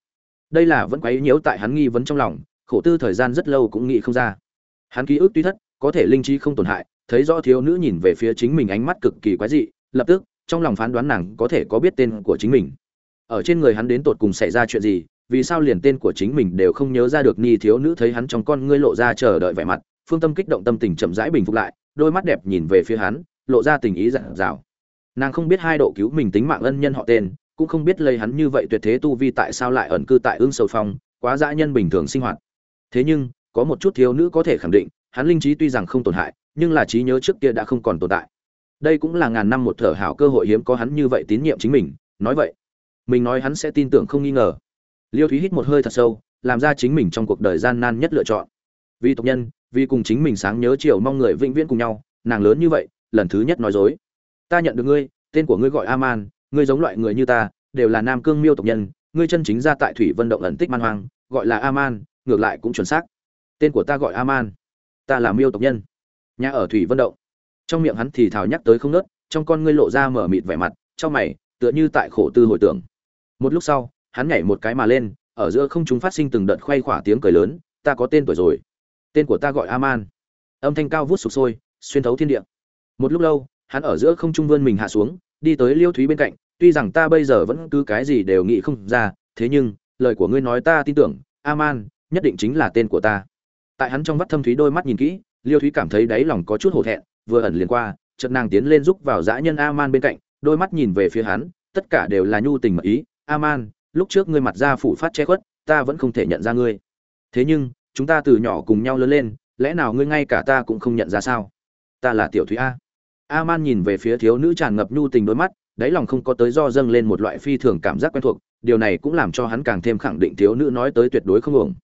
Đây là vẫn quấy nhiễu tại hắn nghi vấn trong lòng khổ tư thời gian rất lâu cũng nghĩ không ra. Hắn ký ức tuy thất, có thể linh trí không tổn hại, thấy rõ thiếu nữ nhìn về phía chính mình ánh mắt cực kỳ quái dị, lập tức, trong lòng phán đoán nàng có thể có biết tên của chính mình. Ở trên người hắn đến tột cùng xảy ra chuyện gì, vì sao liền tên của chính mình đều không nhớ ra được ni thiếu nữ thấy hắn trong con ngươi lộ ra chờ đợi vẻ mặt, phương tâm kích động tâm tình chậm rãi bình phục lại, đôi mắt đẹp nhìn về phía hắn, lộ ra tình ý dặn dào. Nàng không biết hai độ cứu mình tính mạng ân nhân họ tên, cũng không biết lấy hắn như vậy tuyệt thế tu vi tại sao lại ẩn cư tại ương sầu phong, quá dã nhân bình thường sinh hoạt thế nhưng, có một chút thiếu nữ có thể khẳng định, hắn linh trí tuy rằng không tổn hại, nhưng là trí nhớ trước kia đã không còn tồn tại. Đây cũng là ngàn năm một thở hảo cơ hội hiếm có hắn như vậy tín nhiệm chính mình, nói vậy, mình nói hắn sẽ tin tưởng không nghi ngờ. Liêu thúy hít một hơi thật sâu, làm ra chính mình trong cuộc đời gian nan nhất lựa chọn. Vì tộc nhân, vì cùng chính mình sáng nhớ chiều mong người vĩnh viễn cùng nhau, nàng lớn như vậy, lần thứ nhất nói dối. Ta nhận được ngươi, tên của ngươi gọi aman, ngươi giống loại người như ta, đều là nam cương miêu tộc nhân, ngươi chân chính ra tại thủy vận động ẩn tích man hoang, gọi là aman ngược lại cũng chuẩn xác. Tên của ta gọi aman. Ta là miêu tộc nhân. Nhà ở thủy Vân động. Trong miệng hắn thì thào nhắc tới không nớt, trong con ngươi lộ ra mở mịt vẻ mặt, trong mày, tựa như tại khổ tư hồi tưởng. Một lúc sau, hắn nhảy một cái mà lên, ở giữa không chúng phát sinh từng đợt khoay khỏa tiếng cười lớn, ta có tên tuổi rồi. Tên của ta gọi aman. Âm thanh cao vút sụp sôi, xuyên thấu thiên địa. Một lúc lâu, hắn ở giữa không trung vươn mình hạ xuống, đi tới liêu thúy bên cạnh, tuy rằng ta bây giờ vẫn cứ cái gì đều nghĩ không ra, thế nhưng, lời của ngươi nói ta tin tưởng, aman nhất định chính là tên của ta. Tại hắn trong vắt thâm thúy đôi mắt nhìn kỹ, liêu thúy cảm thấy đáy lòng có chút hổ thẹn, vừa ẩn liền qua, chợt nàng tiến lên giúp vào dã nhân aman bên cạnh, đôi mắt nhìn về phía hắn, tất cả đều là nhu tình mật ý, aman, lúc trước ngươi mặt ra phủ phát che khuất, ta vẫn không thể nhận ra ngươi. Thế nhưng, chúng ta từ nhỏ cùng nhau lớn lên, lẽ nào ngươi ngay cả ta cũng không nhận ra sao? Ta là tiểu thúy a. A man nhìn về phía thiếu nữ tràn ngập nhu tình đôi mắt, đáy lòng không có tới do dâng lên một loại phi thường cảm giác quen thuộc, điều này cũng làm cho hắn càng thêm khẳng định thiếu nữ nói tới tuyệt đối không ổng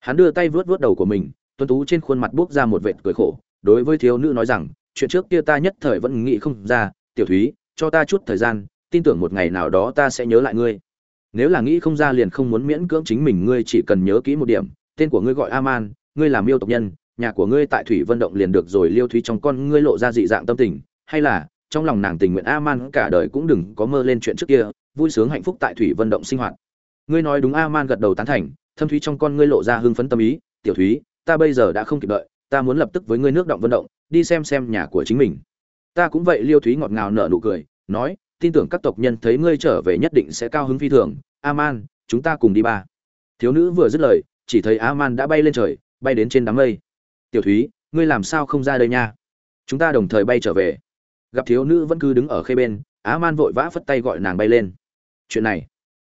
hắn đưa tay vớt vớt đầu của mình tuân tú trên khuôn mặt buốc ra một vệt cười khổ, đối với thiếu nữ nói rằng, chuyện trước kia ta nhất thời vẫn nghĩ không ra, tiểu thúy, cho ta chút thời gian, tin tưởng một ngày nào đó ta sẽ nhớ lại ngươi. Nếu là nghĩ không ra liền không muốn miễn cưỡng chính mình, ngươi chỉ cần nhớ kỹ một điểm, tên của ngươi gọi aman, ngươi là miêu tộc nhân, nhà của ngươi tại thủy vân động liền được rồi, liêu thúy trong con ngươi lộ ra dị dạng tâm tình, hay là, trong lòng nàng tình nguyện aman cả đời cũng đừng có mơ lên chuyện trước kia, vui sướng hạnh phúc tại thủy vân động sinh hoạt. Ngươi nói đúng, aman gật đầu tán thành thâm thúy trong con ngươi lộ ra hưng phấn tâm ý, tiểu thúy, ta bây giờ đã không kịp đợi, ta muốn lập tức với ngươi nước động vận động, đi xem xem nhà của chính mình. Ta cũng vậy, liêu thúy ngọt ngào nở nụ cười, nói, tin tưởng các tộc nhân thấy ngươi trở về nhất định sẽ cao hứng phi thường. Aman, chúng ta cùng đi ba. Thiếu nữ vừa dứt lời, chỉ thấy aman đã bay lên trời, bay đến trên đám mây. Tiểu thúy, ngươi làm sao không ra đây nha? Chúng ta đồng thời bay trở về. Gặp thiếu nữ vẫn cứ đứng ở khê bên, aman vội vã phất tay gọi nàng bay lên. Chuyện này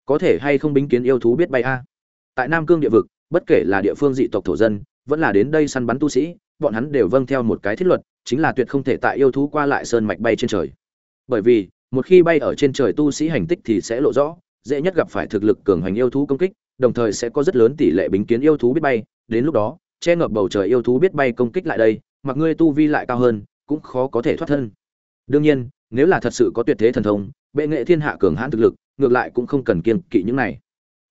có thể hay không bính kiến yêu thú biết bay a? Tại nam cương địa vực, bất kể là địa phương dị tộc thổ dân, vẫn là đến đây săn bắn tu sĩ, bọn hắn đều vâng theo một cái thiết luật, chính là tuyệt không thể tại yêu thú qua lại sơn mạch bay trên trời. Bởi vì, một khi bay ở trên trời tu sĩ hành tích thì sẽ lộ rõ, dễ nhất gặp phải thực lực cường hành yêu thú công kích, đồng thời sẽ có rất lớn tỷ lệ bính kiến yêu thú biết bay. Đến lúc đó, che ngập bầu trời yêu thú biết bay công kích lại đây, mặc ngươi tu vi lại cao hơn, cũng khó có thể thoát thân. Đương nhiên, nếu là thật sự có tuyệt thế thần thông, bệ nghệ thiên hạ cường hãn thực lực, ngược lại cũng không cần kiên kỵ những này.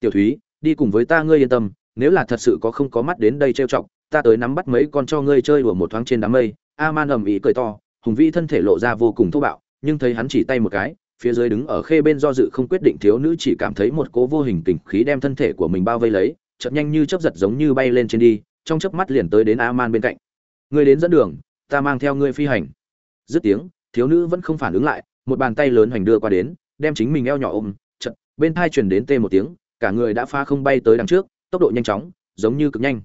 Tiểu thúy đi cùng với ta ngươi yên tâm, nếu là thật sự có không có mắt đến đây trêu chọc, ta tới nắm bắt mấy con cho ngươi chơi đùa một thoáng trên đám mây. A man ầm ĩ cười to, hùng vĩ thân thể lộ ra vô cùng thô bạo, nhưng thấy hắn chỉ tay một cái, phía dưới đứng ở khê bên do dự không quyết định thiếu nữ chỉ cảm thấy một cố vô hình tình khí đem thân thể của mình bao vây lấy, chợt nhanh như chớp giật giống như bay lên trên đi, trong chớp mắt liền tới đến a man bên cạnh. Ngươi đến dẫn đường, ta mang theo ngươi phi hành. Dứt tiếng, thiếu nữ vẫn không phản ứng lại, một bàn tay lớn hoành đưa qua đến, đem chính mình eo nhỏ ôm, chợt, bên thai truyền đến tê một tiếng cả người đã pha không bay tới đằng trước, tốc độ nhanh chóng, giống như cực nhanh.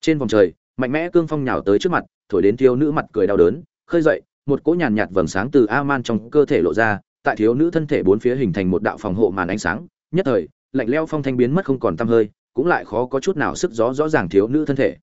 Trên vòng trời, mạnh mẽ cương phong nhào tới trước mặt, thổi đến thiếu nữ mặt cười đau đớn, khơi dậy, một cỗ nhàn nhạt vầng sáng từ a man trong cơ thể lộ ra, tại thiếu nữ thân thể bốn phía hình thành một đạo phòng hộ màn ánh sáng, nhất thời, lạnh leo phong thanh biến mất không còn tăm hơi, cũng lại khó có chút nào sức gió rõ ràng thiếu nữ thân thể.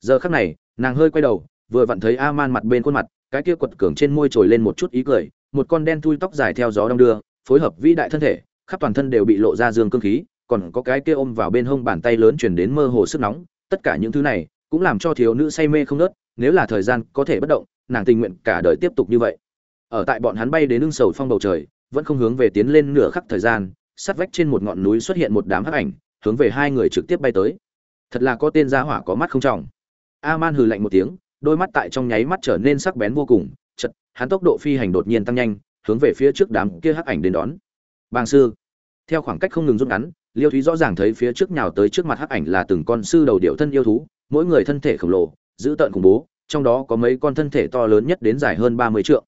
Giờ khắc này, nàng hơi quay đầu, vừa vặn thấy a man mặt bên khuôn mặt, cái kia quật cường trên môi trồi lên một chút ý cười, một con đen thui tóc dài theo gió đong đưa, phối hợp vĩ đại thân thể, khắp toàn thân đều bị lộ ra dương cương khí còn có cái kia ôm vào bên hông bàn tay lớn chuyển đến mơ hồ sức nóng, tất cả những thứ này cũng làm cho thiếu nữ say mê không nớt nếu là thời gian có thể bất động, nàng tình nguyện cả đời tiếp tục như vậy. Ở tại bọn hắn bay đến ưng sầu phong bầu trời, vẫn không hướng về tiến lên nửa khắc thời gian, sát vách trên một ngọn núi xuất hiện một đám hắc ảnh, hướng về hai người trực tiếp bay tới. Thật là có tên gia hỏa có mắt không trọng. Aman hừ lạnh một tiếng, đôi mắt tại trong nháy mắt trở nên sắc bén vô cùng, chật, hắn tốc độ phi hành đột nhiên tăng nhanh, hướng về phía trước đám kia hắc ảnh đến đón. Bàng sư, theo khoảng cách không ngừng rút ngắn liêu thúy rõ ràng thấy phía trước nhào tới trước mặt hắc ảnh là từng con sư đầu điệu thân yêu thú, mỗi người thân thể khổng lồ, dữ tợn khủng bố, trong đó có mấy con thân thể to lớn nhất đến dài hơn ba mươi trượng.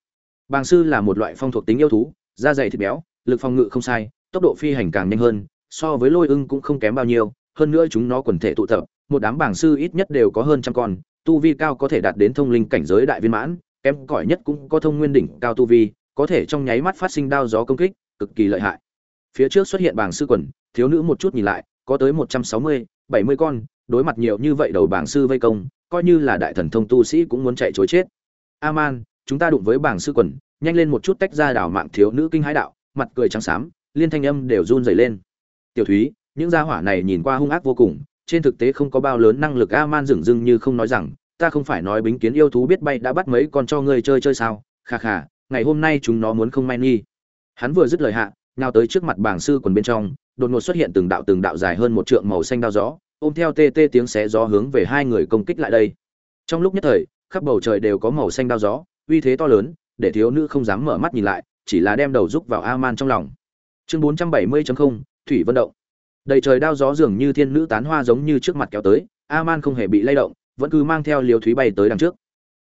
Bàng sư là một loại phong thuộc tính yêu thú, da dày thịt béo, lực phòng ngự không sai, tốc độ phi hành càng nhanh hơn, so với lôi ưng cũng không kém bao nhiêu, hơn nữa chúng nó quần thể tụ tập, một đám bảng sư ít nhất đều có hơn trăm con, tu vi cao có thể đạt đến thông linh cảnh giới đại viên mãn, kém cỏi nhất cũng có thông nguyên đỉnh cao tu vi, có thể trong nháy mắt phát sinh đao gió công kích, cực kỳ lợi hại. Phía trước xuất hiện bảng sư quần thiếu nữ một chút nhìn lại, có tới một trăm sáu mươi, bảy mươi con, đối mặt nhiều như vậy đầu bảng sư vây công, coi như là đại thần thông tu sĩ cũng muốn chạy chối chết. Aman, chúng ta đụng với bảng sư quần, nhanh lên một chút tách ra đảo mạng thiếu nữ kinh hãi đạo, mặt cười trắng xám, liên thanh âm đều run rẩy lên. Tiểu thúy, những gia hỏa này nhìn qua hung ác vô cùng, trên thực tế không có bao lớn năng lực, aman dửng dưng như không nói rằng, ta không phải nói bính kiến yêu thú biết bay đã bắt mấy con cho ngươi chơi chơi sao? Kha kha, ngày hôm nay chúng nó muốn không may nghi. Hắn vừa dứt lời hạ nào tới trước mặt bảng sư quần bên trong đột ngột xuất hiện từng đạo từng đạo dài hơn một trượng màu xanh đao gió, ôm theo tê tê tiếng xé gió hướng về hai người công kích lại đây. Trong lúc nhất thời, khắp bầu trời đều có màu xanh đao gió, uy thế to lớn, để thiếu nữ không dám mở mắt nhìn lại, chỉ là đem đầu rúc vào aman trong lòng. Chương 470.0 thủy vận động. Đầy trời đao gió dường như thiên nữ tán hoa giống như trước mặt kéo tới, aman không hề bị lay động, vẫn cứ mang theo liều thúy bay tới đằng trước.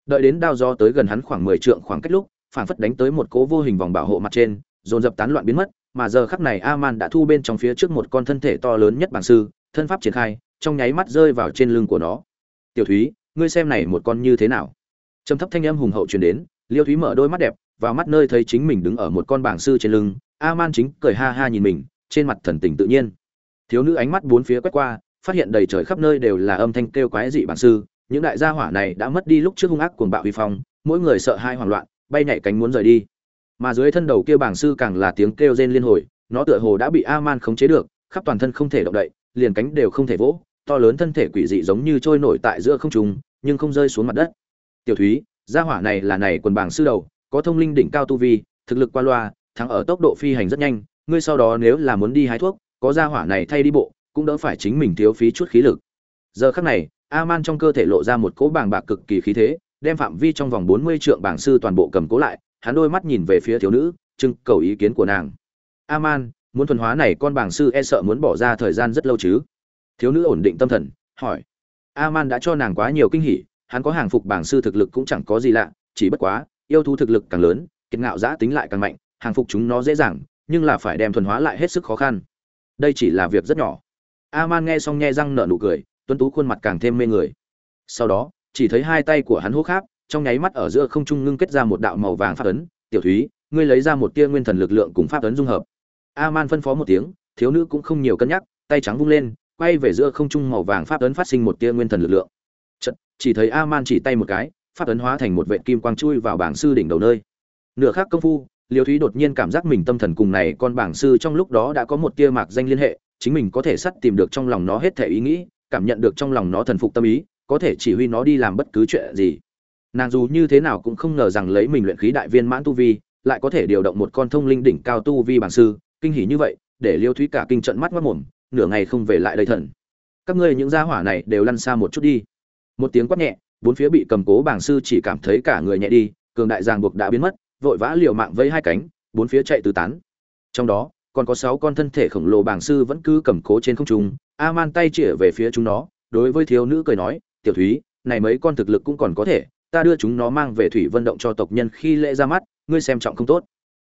Đợi đến đao gió tới gần hắn khoảng mười trượng khoảng cách lúc phản phất đánh tới một cố vô hình vòng bảo hộ mặt trên, dồn dập tán loạn biến mất mà giờ khắc này Aman đã thu bên trong phía trước một con thân thể to lớn nhất bản sư, thân pháp triển khai, trong nháy mắt rơi vào trên lưng của nó. Tiểu thúy, ngươi xem này một con như thế nào? Trầm thấp thanh âm hùng hậu truyền đến, liêu thúy mở đôi mắt đẹp, vào mắt nơi thấy chính mình đứng ở một con bảng sư trên lưng, Aman chính cười ha ha nhìn mình, trên mặt thần tình tự nhiên. Thiếu nữ ánh mắt bốn phía quét qua, phát hiện đầy trời khắp nơi đều là âm thanh kêu quái dị bảng sư, những đại gia hỏa này đã mất đi lúc trước hung ác cuồng bạo uy phong, mỗi người sợ hai hoảng loạn, bay nhảy cánh muốn rời đi mà dưới thân đầu kia bảng sư càng là tiếng kêu rên liên hồi, nó tựa hồ đã bị a man khống chế được, khắp toàn thân không thể động đậy, liền cánh đều không thể vỗ, to lớn thân thể quỷ dị giống như trôi nổi tại giữa không trung, nhưng không rơi xuống mặt đất. Tiểu thúy, gia hỏa này là này quần bảng sư đầu, có thông linh đỉnh cao tu vi, thực lực qua loa, thắng ở tốc độ phi hành rất nhanh, ngươi sau đó nếu là muốn đi hái thuốc, có gia hỏa này thay đi bộ, cũng đỡ phải chính mình thiếu phí chút khí lực. Giờ khắc này a man trong cơ thể lộ ra một cỗ bàng bạc cực kỳ khí thế, đem phạm vi trong vòng bốn mươi trượng bảng sư toàn bộ cầm cố lại hắn đôi mắt nhìn về phía thiếu nữ, trưng cầu ý kiến của nàng. A muốn thuần hóa này con bảng sư e sợ muốn bỏ ra thời gian rất lâu chứ? Thiếu nữ ổn định tâm thần, hỏi. A đã cho nàng quá nhiều kinh hỉ, hắn có hàng phục bảng sư thực lực cũng chẳng có gì lạ, chỉ bất quá, yêu thú thực lực càng lớn, kiệt ngạo giã tính lại càng mạnh, hàng phục chúng nó dễ dàng, nhưng là phải đem thuần hóa lại hết sức khó khăn. Đây chỉ là việc rất nhỏ. A nghe xong nhe răng nở nụ cười, tuấn tú khuôn mặt càng thêm mê người. Sau đó, chỉ thấy hai tay của hắn hô kháp trong nháy mắt ở giữa không trung ngưng kết ra một đạo màu vàng pháp ấn. Tiểu thúy ngươi lấy ra một tia nguyên thần lực lượng cùng pháp ấn dung hợp. A phân phó một tiếng thiếu nữ cũng không nhiều cân nhắc tay trắng vung lên quay về giữa không trung màu vàng pháp ấn phát sinh một tia nguyên thần lực lượng. Chật, chỉ thấy a chỉ tay một cái pháp ấn hóa thành một vệ kim quang chui vào bảng sư đỉnh đầu nơi. Nửa khác công phu liêu thúy đột nhiên cảm giác mình tâm thần cùng này con bảng sư trong lúc đó đã có một tia mạc danh liên hệ chính mình có thể sắt tìm được trong lòng nó hết thể ý nghĩ cảm nhận được trong lòng nó thần phục tâm ý có thể chỉ huy nó đi làm bất cứ chuyện gì nàng dù như thế nào cũng không ngờ rằng lấy mình luyện khí đại viên mãn tu vi, lại có thể điều động một con thông linh đỉnh cao tu vi bảng sư, kinh hỉ như vậy, để liêu thúy cả kinh trận mắt mất mồm, nửa ngày không về lại đầy thần. Các ngươi những gia hỏa này đều lăn xa một chút đi. Một tiếng quát nhẹ, bốn phía bị cầm cố bảng sư chỉ cảm thấy cả người nhẹ đi, cường đại giang buộc đã biến mất, vội vã liều mạng vây hai cánh, bốn phía chạy tứ tán. Trong đó, còn có sáu con thân thể khổng lồ bảng sư vẫn cứ cầm cố trên không trung a man tay chĩa về phía chúng nó, đối với thiếu nữ cười nói, tiểu thúy, này mấy con thực lực cũng còn có thể ta đưa chúng nó mang về thủy vận động cho tộc nhân khi lễ ra mắt, ngươi xem trọng không tốt.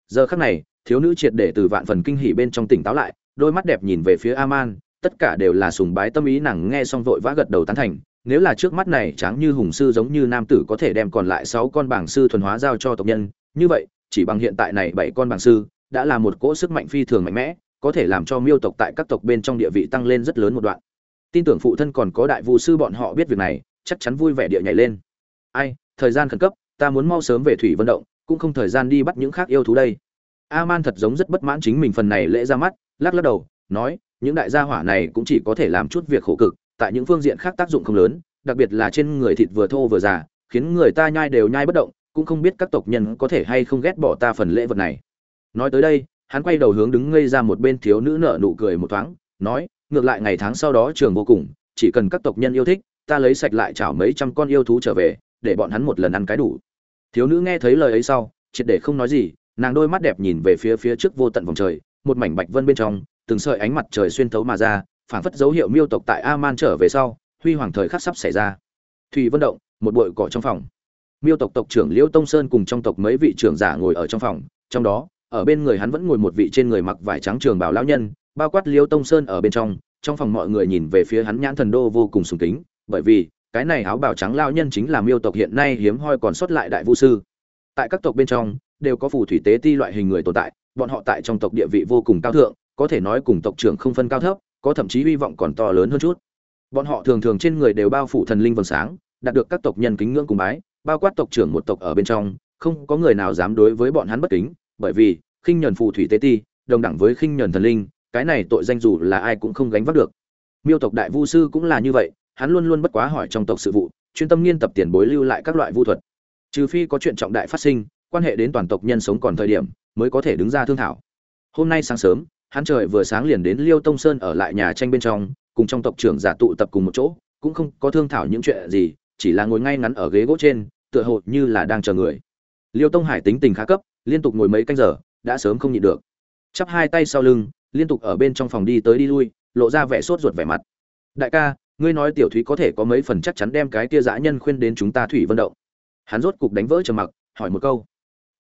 Giờ khắc này, thiếu nữ triệt để từ vạn phần kinh hỉ bên trong tỉnh táo lại, đôi mắt đẹp nhìn về phía aman, tất cả đều là sùng bái tâm ý nàng nghe xong vội vã gật đầu tán thành. Nếu là trước mắt này tráng như hùng sư giống như nam tử có thể đem còn lại sáu con bảng sư thuần hóa giao cho tộc nhân, như vậy, chỉ bằng hiện tại này bảy con bảng sư, đã là một cỗ sức mạnh phi thường mạnh mẽ, có thể làm cho miêu tộc tại các tộc bên trong địa vị tăng lên rất lớn một đoạn. Tin tưởng phụ thân còn có đại vũ sư bọn họ biết việc này, chắc chắn vui vẻ địa nhảy lên ai, thời gian khẩn cấp, ta muốn mau sớm về thủy vận động, cũng không thời gian đi bắt những khác yêu thú đây. A thật giống rất bất mãn chính mình phần này lễ ra mắt, lắc lắc đầu, nói, những đại gia hỏa này cũng chỉ có thể làm chút việc khổ cực, tại những phương diện khác tác dụng không lớn, đặc biệt là trên người thịt vừa thô vừa già, khiến người ta nhai đều nhai bất động, cũng không biết các tộc nhân có thể hay không ghét bỏ ta phần lễ vật này. Nói tới đây, hắn quay đầu hướng đứng ngây ra một bên thiếu nữ nở nụ cười một thoáng, nói, ngược lại ngày tháng sau đó trường vô cùng, chỉ cần các tộc nhân yêu thích, ta lấy sạch lại chảo mấy trăm con yêu thú trở về để bọn hắn một lần ăn cái đủ. Thiếu nữ nghe thấy lời ấy sau, triệt để không nói gì, nàng đôi mắt đẹp nhìn về phía phía trước vô tận vòng trời, một mảnh bạch vân bên trong, từng sợi ánh mặt trời xuyên thấu mà ra, phảng phất dấu hiệu miêu tộc tại aman trở về sau, huy hoàng thời khắc sắp xảy ra. Thủy vân động, một bụi cỏ trong phòng. Miêu tộc tộc trưởng liễu tông sơn cùng trong tộc mấy vị trưởng giả ngồi ở trong phòng, trong đó, ở bên người hắn vẫn ngồi một vị trên người mặc vải trắng trường bảo lão nhân, bao quát liêu tông sơn ở bên trong trong phòng mọi người nhìn về phía hắn nhãn thần đô vô cùng sùng kính, bởi vì cái này áo bào trắng lao nhân chính là miêu tộc hiện nay hiếm hoi còn sót lại đại vu sư. Tại các tộc bên trong, đều có phù thủy tế ti loại hình người tồn tại, bọn họ tại trong tộc địa vị vô cùng cao thượng, có thể nói cùng tộc trưởng không phân cao thấp, có thậm chí hy vọng còn to lớn hơn chút. Bọn họ thường thường trên người đều bao phủ thần linh vầng sáng, đạt được các tộc nhân kính ngưỡng cùng bái, bao quát tộc trưởng một tộc ở bên trong, không có người nào dám đối với bọn hắn bất kính, bởi vì, khinh nhẫn phù thủy tế ti, đồng đẳng với khinh nhẫn thần linh, cái này tội danh dù là ai cũng không gánh vác được. Miêu tộc đại vu sư cũng là như vậy hắn luôn luôn bất quá hỏi trong tộc sự vụ, chuyên tâm nghiên tập tiền bối lưu lại các loại vu thuật. Trừ phi có chuyện trọng đại phát sinh, quan hệ đến toàn tộc nhân sống còn thời điểm, mới có thể đứng ra thương thảo. Hôm nay sáng sớm, hắn trời vừa sáng liền đến liêu tông sơn ở lại nhà tranh bên trong, cùng trong tộc trưởng giả tụ tập cùng một chỗ, cũng không có thương thảo những chuyện gì, chỉ là ngồi ngay ngắn ở ghế gỗ trên, tựa hồ như là đang chờ người. Liêu tông hải tính tình khá cấp, liên tục ngồi mấy canh giờ, đã sớm không nhịn được. Chắp hai tay sau lưng, liên tục ở bên trong phòng đi tới đi lui, lộ ra vẻ sốt ruột vẻ mặt. Đại ca ngươi nói tiểu thúy có thể có mấy phần chắc chắn đem cái kia dã nhân khuyên đến chúng ta thủy vân động. Hắn rốt cục đánh vỡ trầm mặc, hỏi một câu.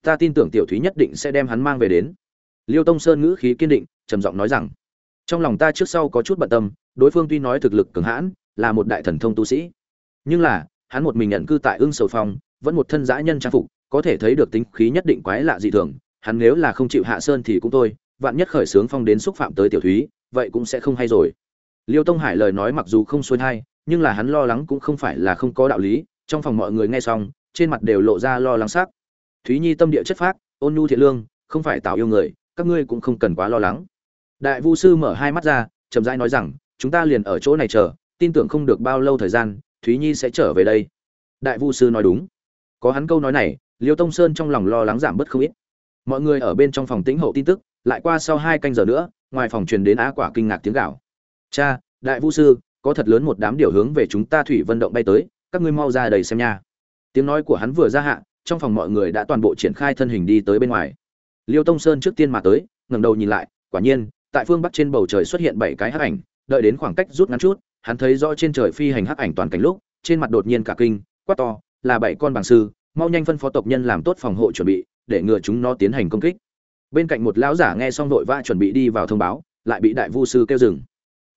Ta tin tưởng tiểu thúy nhất định sẽ đem hắn mang về đến. Liêu tông sơn ngữ khí kiên định, trầm giọng nói rằng, trong lòng ta trước sau có chút bận tâm, đối phương tuy nói thực lực cường hãn, là một đại thần thông tu sĩ. Nhưng là, hắn một mình nhận cư tại ưng sầu phong vẫn một thân dã nhân trang phục, có thể thấy được tính khí nhất định quái lạ dị thường. Hắn nếu là không chịu hạ sơn thì cũng thôi, vạn nhất khởi sướng phong đến xúc phạm tới tiểu thúy, vậy cũng sẽ không hay rồi liêu tông hải lời nói mặc dù không xuôi tai, nhưng là hắn lo lắng cũng không phải là không có đạo lý trong phòng mọi người nghe xong trên mặt đều lộ ra lo lắng sắc. Thúy nhi tâm địa chất phác ôn nhu thiện lương không phải tạo yêu người các ngươi cũng không cần quá lo lắng. Đại vu sư mở hai mắt ra chậm rãi nói rằng chúng ta liền ở chỗ này chờ tin tưởng không được bao lâu thời gian thúy nhi sẽ trở về đây. Đại vu sư nói đúng. Có hắn câu nói này liêu tông sơn trong lòng lo lắng giảm bớt không ít. Mọi người ở bên trong phòng tĩnh hậu tin tức lại qua sau hai canh giờ nữa ngoài phòng truyền đến á quả kinh ngạc tiếng gạo cha, đại vũ sư, có thật lớn một đám điều hướng về chúng ta thủy vận động bay tới, các ngươi mau ra đầy xem nha. Tiếng nói của hắn vừa ra hạ, trong phòng mọi người đã toàn bộ triển khai thân hình đi tới bên ngoài. Liêu tông sơn trước tiên mà tới, ngẩng đầu nhìn lại, quả nhiên, tại phương bắc trên bầu trời xuất hiện bảy cái hắc ảnh, đợi đến khoảng cách rút ngắn chút, hắn thấy rõ trên trời phi hành hắc ảnh toàn cảnh lúc, trên mặt đột nhiên cả kinh, quát to, là bảy con bằng sư, mau nhanh phân phó tộc nhân làm tốt phòng hộ chuẩn bị, để ngừa chúng nó tiến hành công kích. Bên cạnh một lão giả nghe xong vội vã chuẩn bị đi vào thông báo, lại bị đại vu sư kêu dừng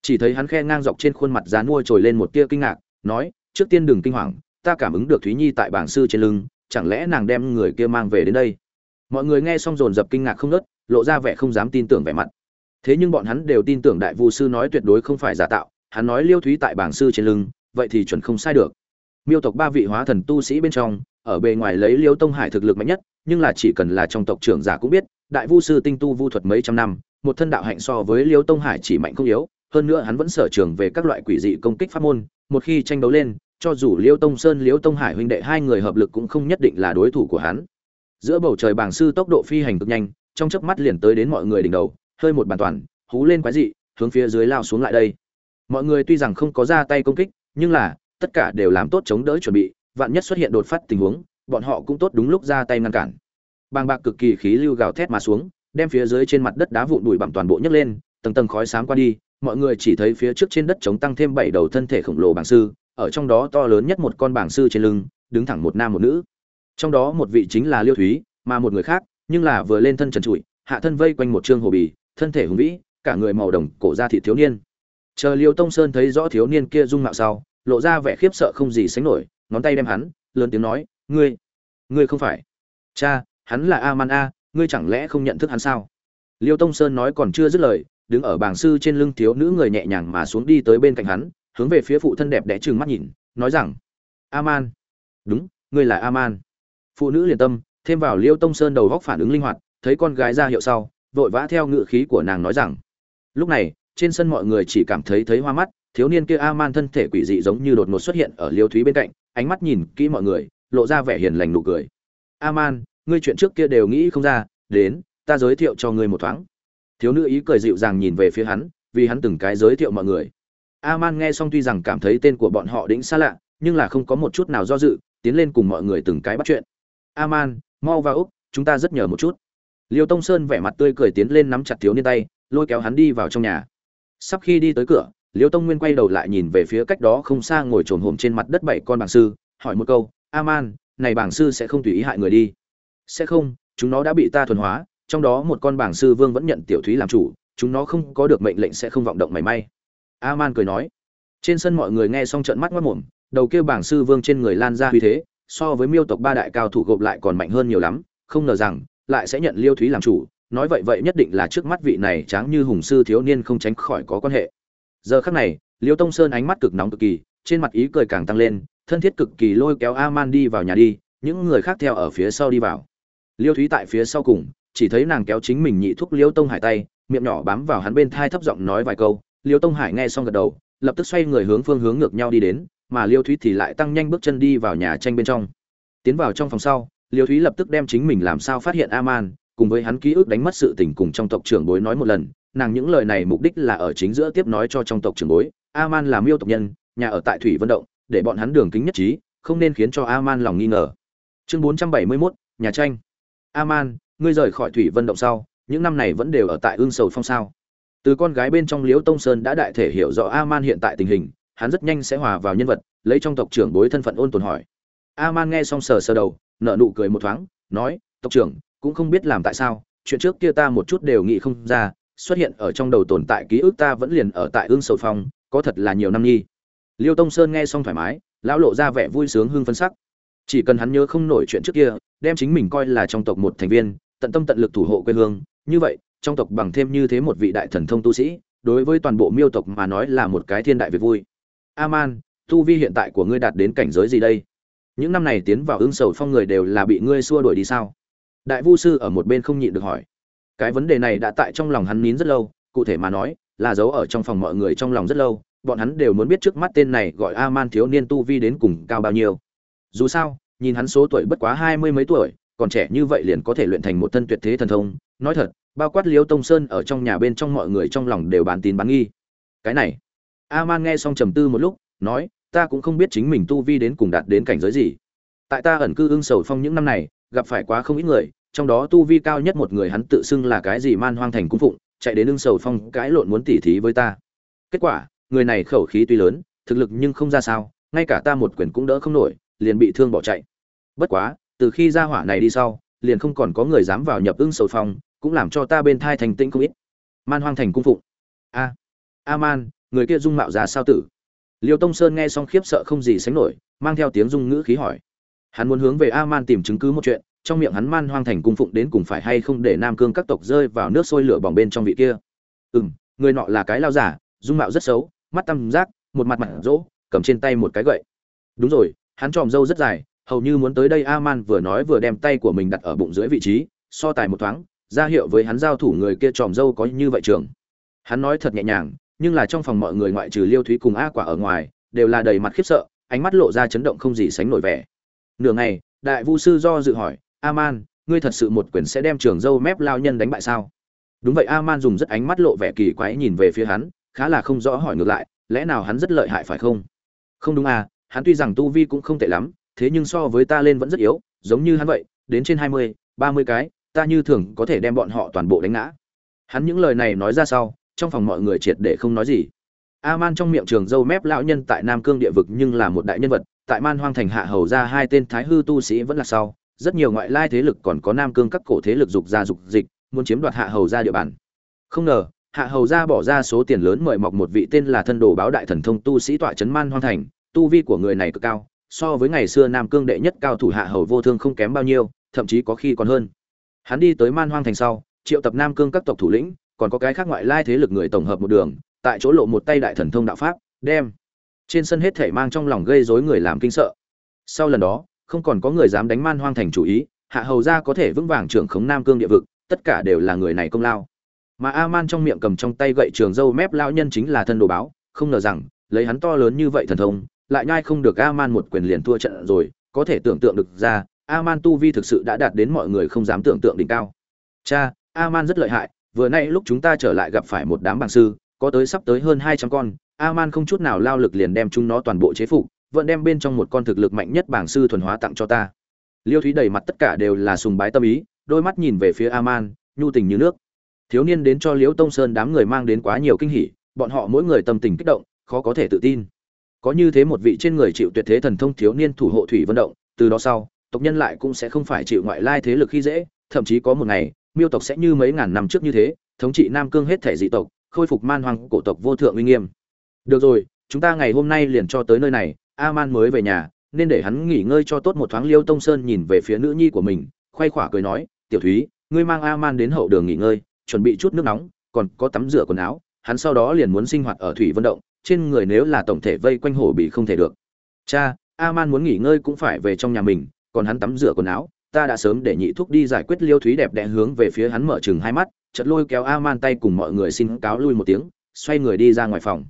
chỉ thấy hắn khe ngang dọc trên khuôn mặt dán mua trồi lên một tia kinh ngạc, nói, trước tiên đừng kinh hoàng, ta cảm ứng được thúy nhi tại bảng sư trên lưng, chẳng lẽ nàng đem người kia mang về đến đây? Mọi người nghe xong dồn dập kinh ngạc không nớt lộ ra vẻ không dám tin tưởng vẻ mặt. Thế nhưng bọn hắn đều tin tưởng đại vu sư nói tuyệt đối không phải giả tạo, hắn nói liêu thúy tại bảng sư trên lưng, vậy thì chuẩn không sai được. Miêu tộc ba vị hóa thần tu sĩ bên trong, ở bề ngoài lấy liêu tông hải thực lực mạnh nhất, nhưng là chỉ cần là trong tộc trưởng giả cũng biết, đại vu sư tinh tu vu thuật mấy trăm năm, một thân đạo hạnh so với liêu tông hải chỉ mạnh không yếu hơn nữa hắn vẫn sở trường về các loại quỷ dị công kích pháp môn, một khi tranh đấu lên, cho dù liêu tông sơn, liêu tông hải huynh đệ hai người hợp lực cũng không nhất định là đối thủ của hắn. Giữa bầu trời bàng sư tốc độ phi hành cực nhanh, trong chớp mắt liền tới đến mọi người đỉnh đầu, hơi một bàn toàn, hú lên quái dị, hướng phía dưới lao xuống lại đây. Mọi người tuy rằng không có ra tay công kích, nhưng là, tất cả đều làm tốt chống đỡ chuẩn bị, vạn nhất xuất hiện đột phát tình huống, bọn họ cũng tốt đúng lúc ra tay ngăn cản. Bàng bạc cực kỳ khí lưu gào thét mà xuống, đem phía dưới trên mặt đất đá vụn bụi bặm toàn bộ nhấc lên, tầng tầng khói xám qua đi mọi người chỉ thấy phía trước trên đất chống tăng thêm bảy đầu thân thể khổng lồ bảng sư, ở trong đó to lớn nhất một con bảng sư trên lưng, đứng thẳng một nam một nữ. Trong đó một vị chính là liêu thúy, mà một người khác, nhưng là vừa lên thân trần trụi, hạ thân vây quanh một trương hồ bì, thân thể hùng vĩ, cả người màu đồng, cổ ra thị thiếu niên. Chờ liêu tông sơn thấy rõ thiếu niên kia dung mạo sau, lộ ra vẻ khiếp sợ không gì sánh nổi, ngón tay đem hắn, lớn tiếng nói, ngươi ngươi không phải. Cha, hắn là a man a, ngươi chẳng lẽ không nhận thức hắn sao? Liêu tông sơn nói còn chưa dứt lời đứng ở bảng sư trên lưng thiếu nữ người nhẹ nhàng mà xuống đi tới bên cạnh hắn, hướng về phía phụ thân đẹp đẽ trừng mắt nhìn, nói rằng a man đúng, ngươi là a man phụ nữ liền tâm, thêm vào liêu tông sơn đầu góc phản ứng linh hoạt, thấy con gái ra hiệu sau, vội vã theo ngự khí của nàng nói rằng, lúc này, trên sân mọi người chỉ cảm thấy thấy hoa mắt, thiếu niên kia a man thân thể quỷ dị giống như đột ngột xuất hiện ở liêu thúy bên cạnh, ánh mắt nhìn kỹ mọi người, lộ ra vẻ hiền lành nụ cười. A man ngươi chuyện trước kia đều nghĩ không ra, đến, ta giới thiệu cho ngươi một thoáng thiếu nữ ý cười dịu dàng nhìn về phía hắn, vì hắn từng cái giới thiệu mọi người. A man nghe xong tuy rằng cảm thấy tên của bọn họ đĩnh xa lạ, nhưng là không có một chút nào do dự, tiến lên cùng mọi người từng cái bắt chuyện. A man mau vào úc, chúng ta rất nhờ một chút. Liêu tông sơn vẻ mặt tươi cười tiến lên nắm chặt thiếu niên tay, lôi kéo hắn đi vào trong nhà. Sắp khi đi tới cửa, liêu tông nguyên quay đầu lại nhìn về phía cách đó không xa ngồi trồn hồm trên mặt đất bảy con bảng sư, hỏi một câu a man này bảng sư sẽ không tùy ý hại người đi? Sẽ không, chúng nó đã bị ta thuần hóa trong đó một con bảng sư vương vẫn nhận tiểu thúy làm chủ, chúng nó không có được mệnh lệnh sẽ không vọng động mảy may. A man cười nói. Trên sân mọi người nghe xong trận mắt mất mồm, đầu kia bảng sư vương trên người lan ra uy thế, so với miêu tộc ba đại cao thủ gộp lại còn mạnh hơn nhiều lắm, không ngờ rằng, lại sẽ nhận liêu thúy làm chủ, nói vậy vậy nhất định là trước mắt vị này tráng như hùng sư thiếu niên không tránh khỏi có quan hệ. Giờ khắc này, liêu tông sơn ánh mắt cực nóng cực kỳ, trên mặt ý cười càng tăng lên, thân thiết cực kỳ lôi kéo a man đi vào nhà đi, những người khác theo ở phía sau đi vào. Liêu thúy tại phía sau cùng chỉ thấy nàng kéo chính mình nhị thúc liêu tông hải tay miệng nhỏ bám vào hắn bên thai thấp giọng nói vài câu. Liêu tông hải nghe xong gật đầu lập tức xoay người hướng phương hướng ngược nhau đi đến mà liêu thúy thì lại tăng nhanh bước chân đi vào nhà tranh bên trong. Tiến vào trong phòng sau liêu thúy lập tức đem chính mình làm sao phát hiện a man cùng với hắn ký ức đánh mất sự tình cùng trong tộc trưởng bối nói một lần. Nàng những lời này mục đích là ở chính giữa tiếp nói cho trong tộc trưởng bối. A man là miêu tộc nhân nhà ở tại thủy vân động để bọn hắn đường kính nhất trí không nên khiến cho a man lòng nghi ngờ. Chương bốn trăm bảy mươi 471, nhà tranh. A man ngươi rời khỏi thủy vân động sau, những năm này vẫn đều ở tại ương sầu phong sao. Từ con gái bên trong liễu tông sơn đã đại thể hiểu rõ a man hiện tại tình hình, hắn rất nhanh sẽ hòa vào nhân vật, lấy trong tộc trưởng bối thân phận ôn tồn hỏi. A man nghe xong sờ sờ đầu nợ nụ cười một thoáng, nói, tộc trưởng, cũng không biết làm tại sao, chuyện trước kia ta một chút đều nghĩ không ra, xuất hiện ở trong đầu tồn tại ký ức ta vẫn liền ở tại ương sầu phong, có thật là nhiều năm nghi. Liêu tông sơn nghe xong thoải mái, lão lộ ra vẻ vui sướng hưng phấn sắc. Chỉ cần hắn nhớ không nổi chuyện trước kia, đem chính mình coi là trong tộc một thành viên tận tâm tận lực thủ hộ quê hương. Như vậy, trong tộc bằng thêm như thế một vị đại thần thông tu sĩ, đối với toàn bộ miêu tộc mà nói là một cái thiên đại việc vui. Aman, tu vi hiện tại của ngươi đạt đến cảnh giới gì đây? Những năm này tiến vào ương sầu phong người đều là bị ngươi xua đuổi đi sao? Đại vu sư ở một bên không nhịn được hỏi. Cái vấn đề này đã tại trong lòng hắn nín rất lâu, cụ thể mà nói, là giấu ở trong phòng mọi người trong lòng rất lâu. Bọn hắn đều muốn biết trước mắt tên này gọi a man thiếu niên tu vi đến cùng cao bao nhiêu. Dù sao, nhìn hắn số tuổi bất quá hai mươi mấy tuổi còn trẻ như vậy liền có thể luyện thành một thân tuyệt thế thần thông. Nói thật, bao quát liêu tông sơn ở trong nhà bên trong mọi người trong lòng đều bán tín bán nghi. Cái này a man nghe xong trầm tư một lúc, nói, ta cũng không biết chính mình tu vi đến cùng đạt đến cảnh giới gì. Tại ta ẩn cư ưng sầu phong những năm này, gặp phải quá không ít người, trong đó tu vi cao nhất một người hắn tự xưng là cái gì man hoang thành cung phụng, chạy đến ưng sầu phong cãi lộn muốn tỉ thí với ta. Kết quả, người này khẩu khí tuy lớn, thực lực nhưng không ra sao, ngay cả ta một quyền cũng đỡ không nổi, liền bị thương bỏ chạy. Bất quá từ khi ra hỏa này đi sau, liền không còn có người dám vào nhập ưng sầu phong cũng làm cho ta bên thai thành tĩnh không ít. Man hoang thành cung phụng. A a man, người kia dung mạo già sao tử? Liêu tông sơn nghe xong khiếp sợ không gì sánh nổi, mang theo tiếng dung ngữ khí hỏi. Hắn muốn hướng về a man tìm chứng cứ một chuyện, trong miệng hắn man hoang thành cung phụng đến cùng phải hay không để nam cương các tộc rơi vào nước sôi lửa bỏng bên trong vị kia. Ừ m người nọ là cái lao giả, dung mạo rất xấu, mắt tăm giác một mặt mặt rỗ, cầm trên tay một cái gậy. Đúng rồi, hắn tròm râu rất dài hầu như muốn tới đây Aman vừa nói vừa đem tay của mình đặt ở bụng dưới vị trí so tài một thoáng ra hiệu với hắn giao thủ người kia tròm dâu có như vậy trường. Hắn nói thật nhẹ nhàng nhưng là trong phòng mọi người ngoại trừ liêu thúy cùng a quả ở ngoài đều là đầy mặt khiếp sợ ánh mắt lộ ra chấn động không gì sánh nổi vẻ. Nửa ngày đại vu sư do dự hỏi Aman, ngươi thật sự một quyền sẽ đem trường dâu mép lao nhân đánh bại sao? Đúng vậy Aman dùng rất ánh mắt lộ vẻ kỳ quái nhìn về phía hắn khá là không rõ hỏi ngược lại lẽ nào hắn rất lợi hại phải không? Không đúng à hắn tuy rằng tu vi cũng không tệ lắm thế nhưng so với ta lên vẫn rất yếu, giống như hắn vậy, đến trên hai mươi, ba mươi cái, ta như thường có thể đem bọn họ toàn bộ đánh ngã. Hắn những lời này nói ra sau, trong phòng mọi người triệt để không nói gì. Aman trong miệng trường dâu mép lão nhân tại nam cương địa vực nhưng là một đại nhân vật, tại man hoang thành hạ hầu ra hai tên thái hư tu sĩ vẫn là sau. Rất nhiều ngoại lai thế lực còn có nam cương các cổ thế lực dục ra dục dịch, muốn chiếm đoạt hạ hầu ra địa bàn. Không ngờ, hạ hầu ra bỏ ra số tiền lớn mời mọc một vị tên là thân đồ báo đại thần thông tu sĩ tọa trấn man hoang thành, tu vi của người này cực cao so với ngày xưa nam cương đệ nhất cao thủ hạ hầu vô thương không kém bao nhiêu, thậm chí có khi còn hơn. Hắn đi tới man hoang thành sau, triệu tập nam cương các tộc thủ lĩnh, còn có cái khác ngoại lai thế lực người tổng hợp một đường, tại chỗ lộ một tay đại thần thông đạo pháp, đem trên sân hết thể mang trong lòng gây rối người làm kinh sợ. Sau lần đó, không còn có người dám đánh man hoang thành chủ ý, hạ hầu ra có thể vững vàng trưởng khống nam cương địa vực, tất cả đều là người này công lao. Mà a man trong miệng cầm trong tay gậy trường dâu mép lao nhân chính là thân đồ báo, không ngờ rằng, lấy hắn to lớn như vậy thần thông lại nhai không được Aman một quyền liền thua trận rồi, có thể tưởng tượng được ra, Aman tu vi thực sự đã đạt đến mọi người không dám tưởng tượng đỉnh cao. Cha, Aman rất lợi hại, vừa nay lúc chúng ta trở lại gặp phải một đám bảng sư, có tới sắp tới hơn hai trăm con, Aman không chút nào lao lực liền đem chúng nó toàn bộ chế phục, vẫn đem bên trong một con thực lực mạnh nhất bảng sư thuần hóa tặng cho ta. Liêu thúy đầy mặt tất cả đều là sùng bái tâm ý, đôi mắt nhìn về phía Aman, nhu tình như nước. Thiếu niên đến cho liễu tông sơn đám người mang đến quá nhiều kinh hỉ, bọn họ mỗi người tâm tình kích động, khó có thể tự tin có như thế một vị trên người chịu tuyệt thế thần thông thiếu niên thủ hộ thủy vận động, từ đó sau, tộc nhân lại cũng sẽ không phải chịu ngoại lai thế lực khi dễ, thậm chí có một ngày, miêu tộc sẽ như mấy ngàn năm trước như thế, thống trị nam cương hết thể dị tộc, khôi phục man hoang cổ tộc vô thượng uy nghiêm. Được rồi, chúng ta ngày hôm nay liền cho tới nơi này a man mới về nhà, nên để hắn nghỉ ngơi cho tốt một thoáng liêu tông sơn nhìn về phía nữ nhi của mình khoay khỏa cười nói, tiểu thúy, ngươi mang a man đến hậu đường nghỉ ngơi, chuẩn bị chút nước nóng, còn có tắm rửa quần áo, hắn sau đó liền muốn sinh hoạt ở thủy vận động trên người nếu là tổng thể vây quanh hổ bị không thể được. Cha a man muốn nghỉ ngơi cũng phải về trong nhà mình, còn hắn tắm rửa quần áo, ta đã sớm để nhị thúc đi giải quyết liêu thúy đẹp đẽ hướng về phía hắn mở chừng hai mắt, chợt lôi kéo a man tay cùng mọi người xin cáo lui một tiếng, xoay người đi ra ngoài phòng.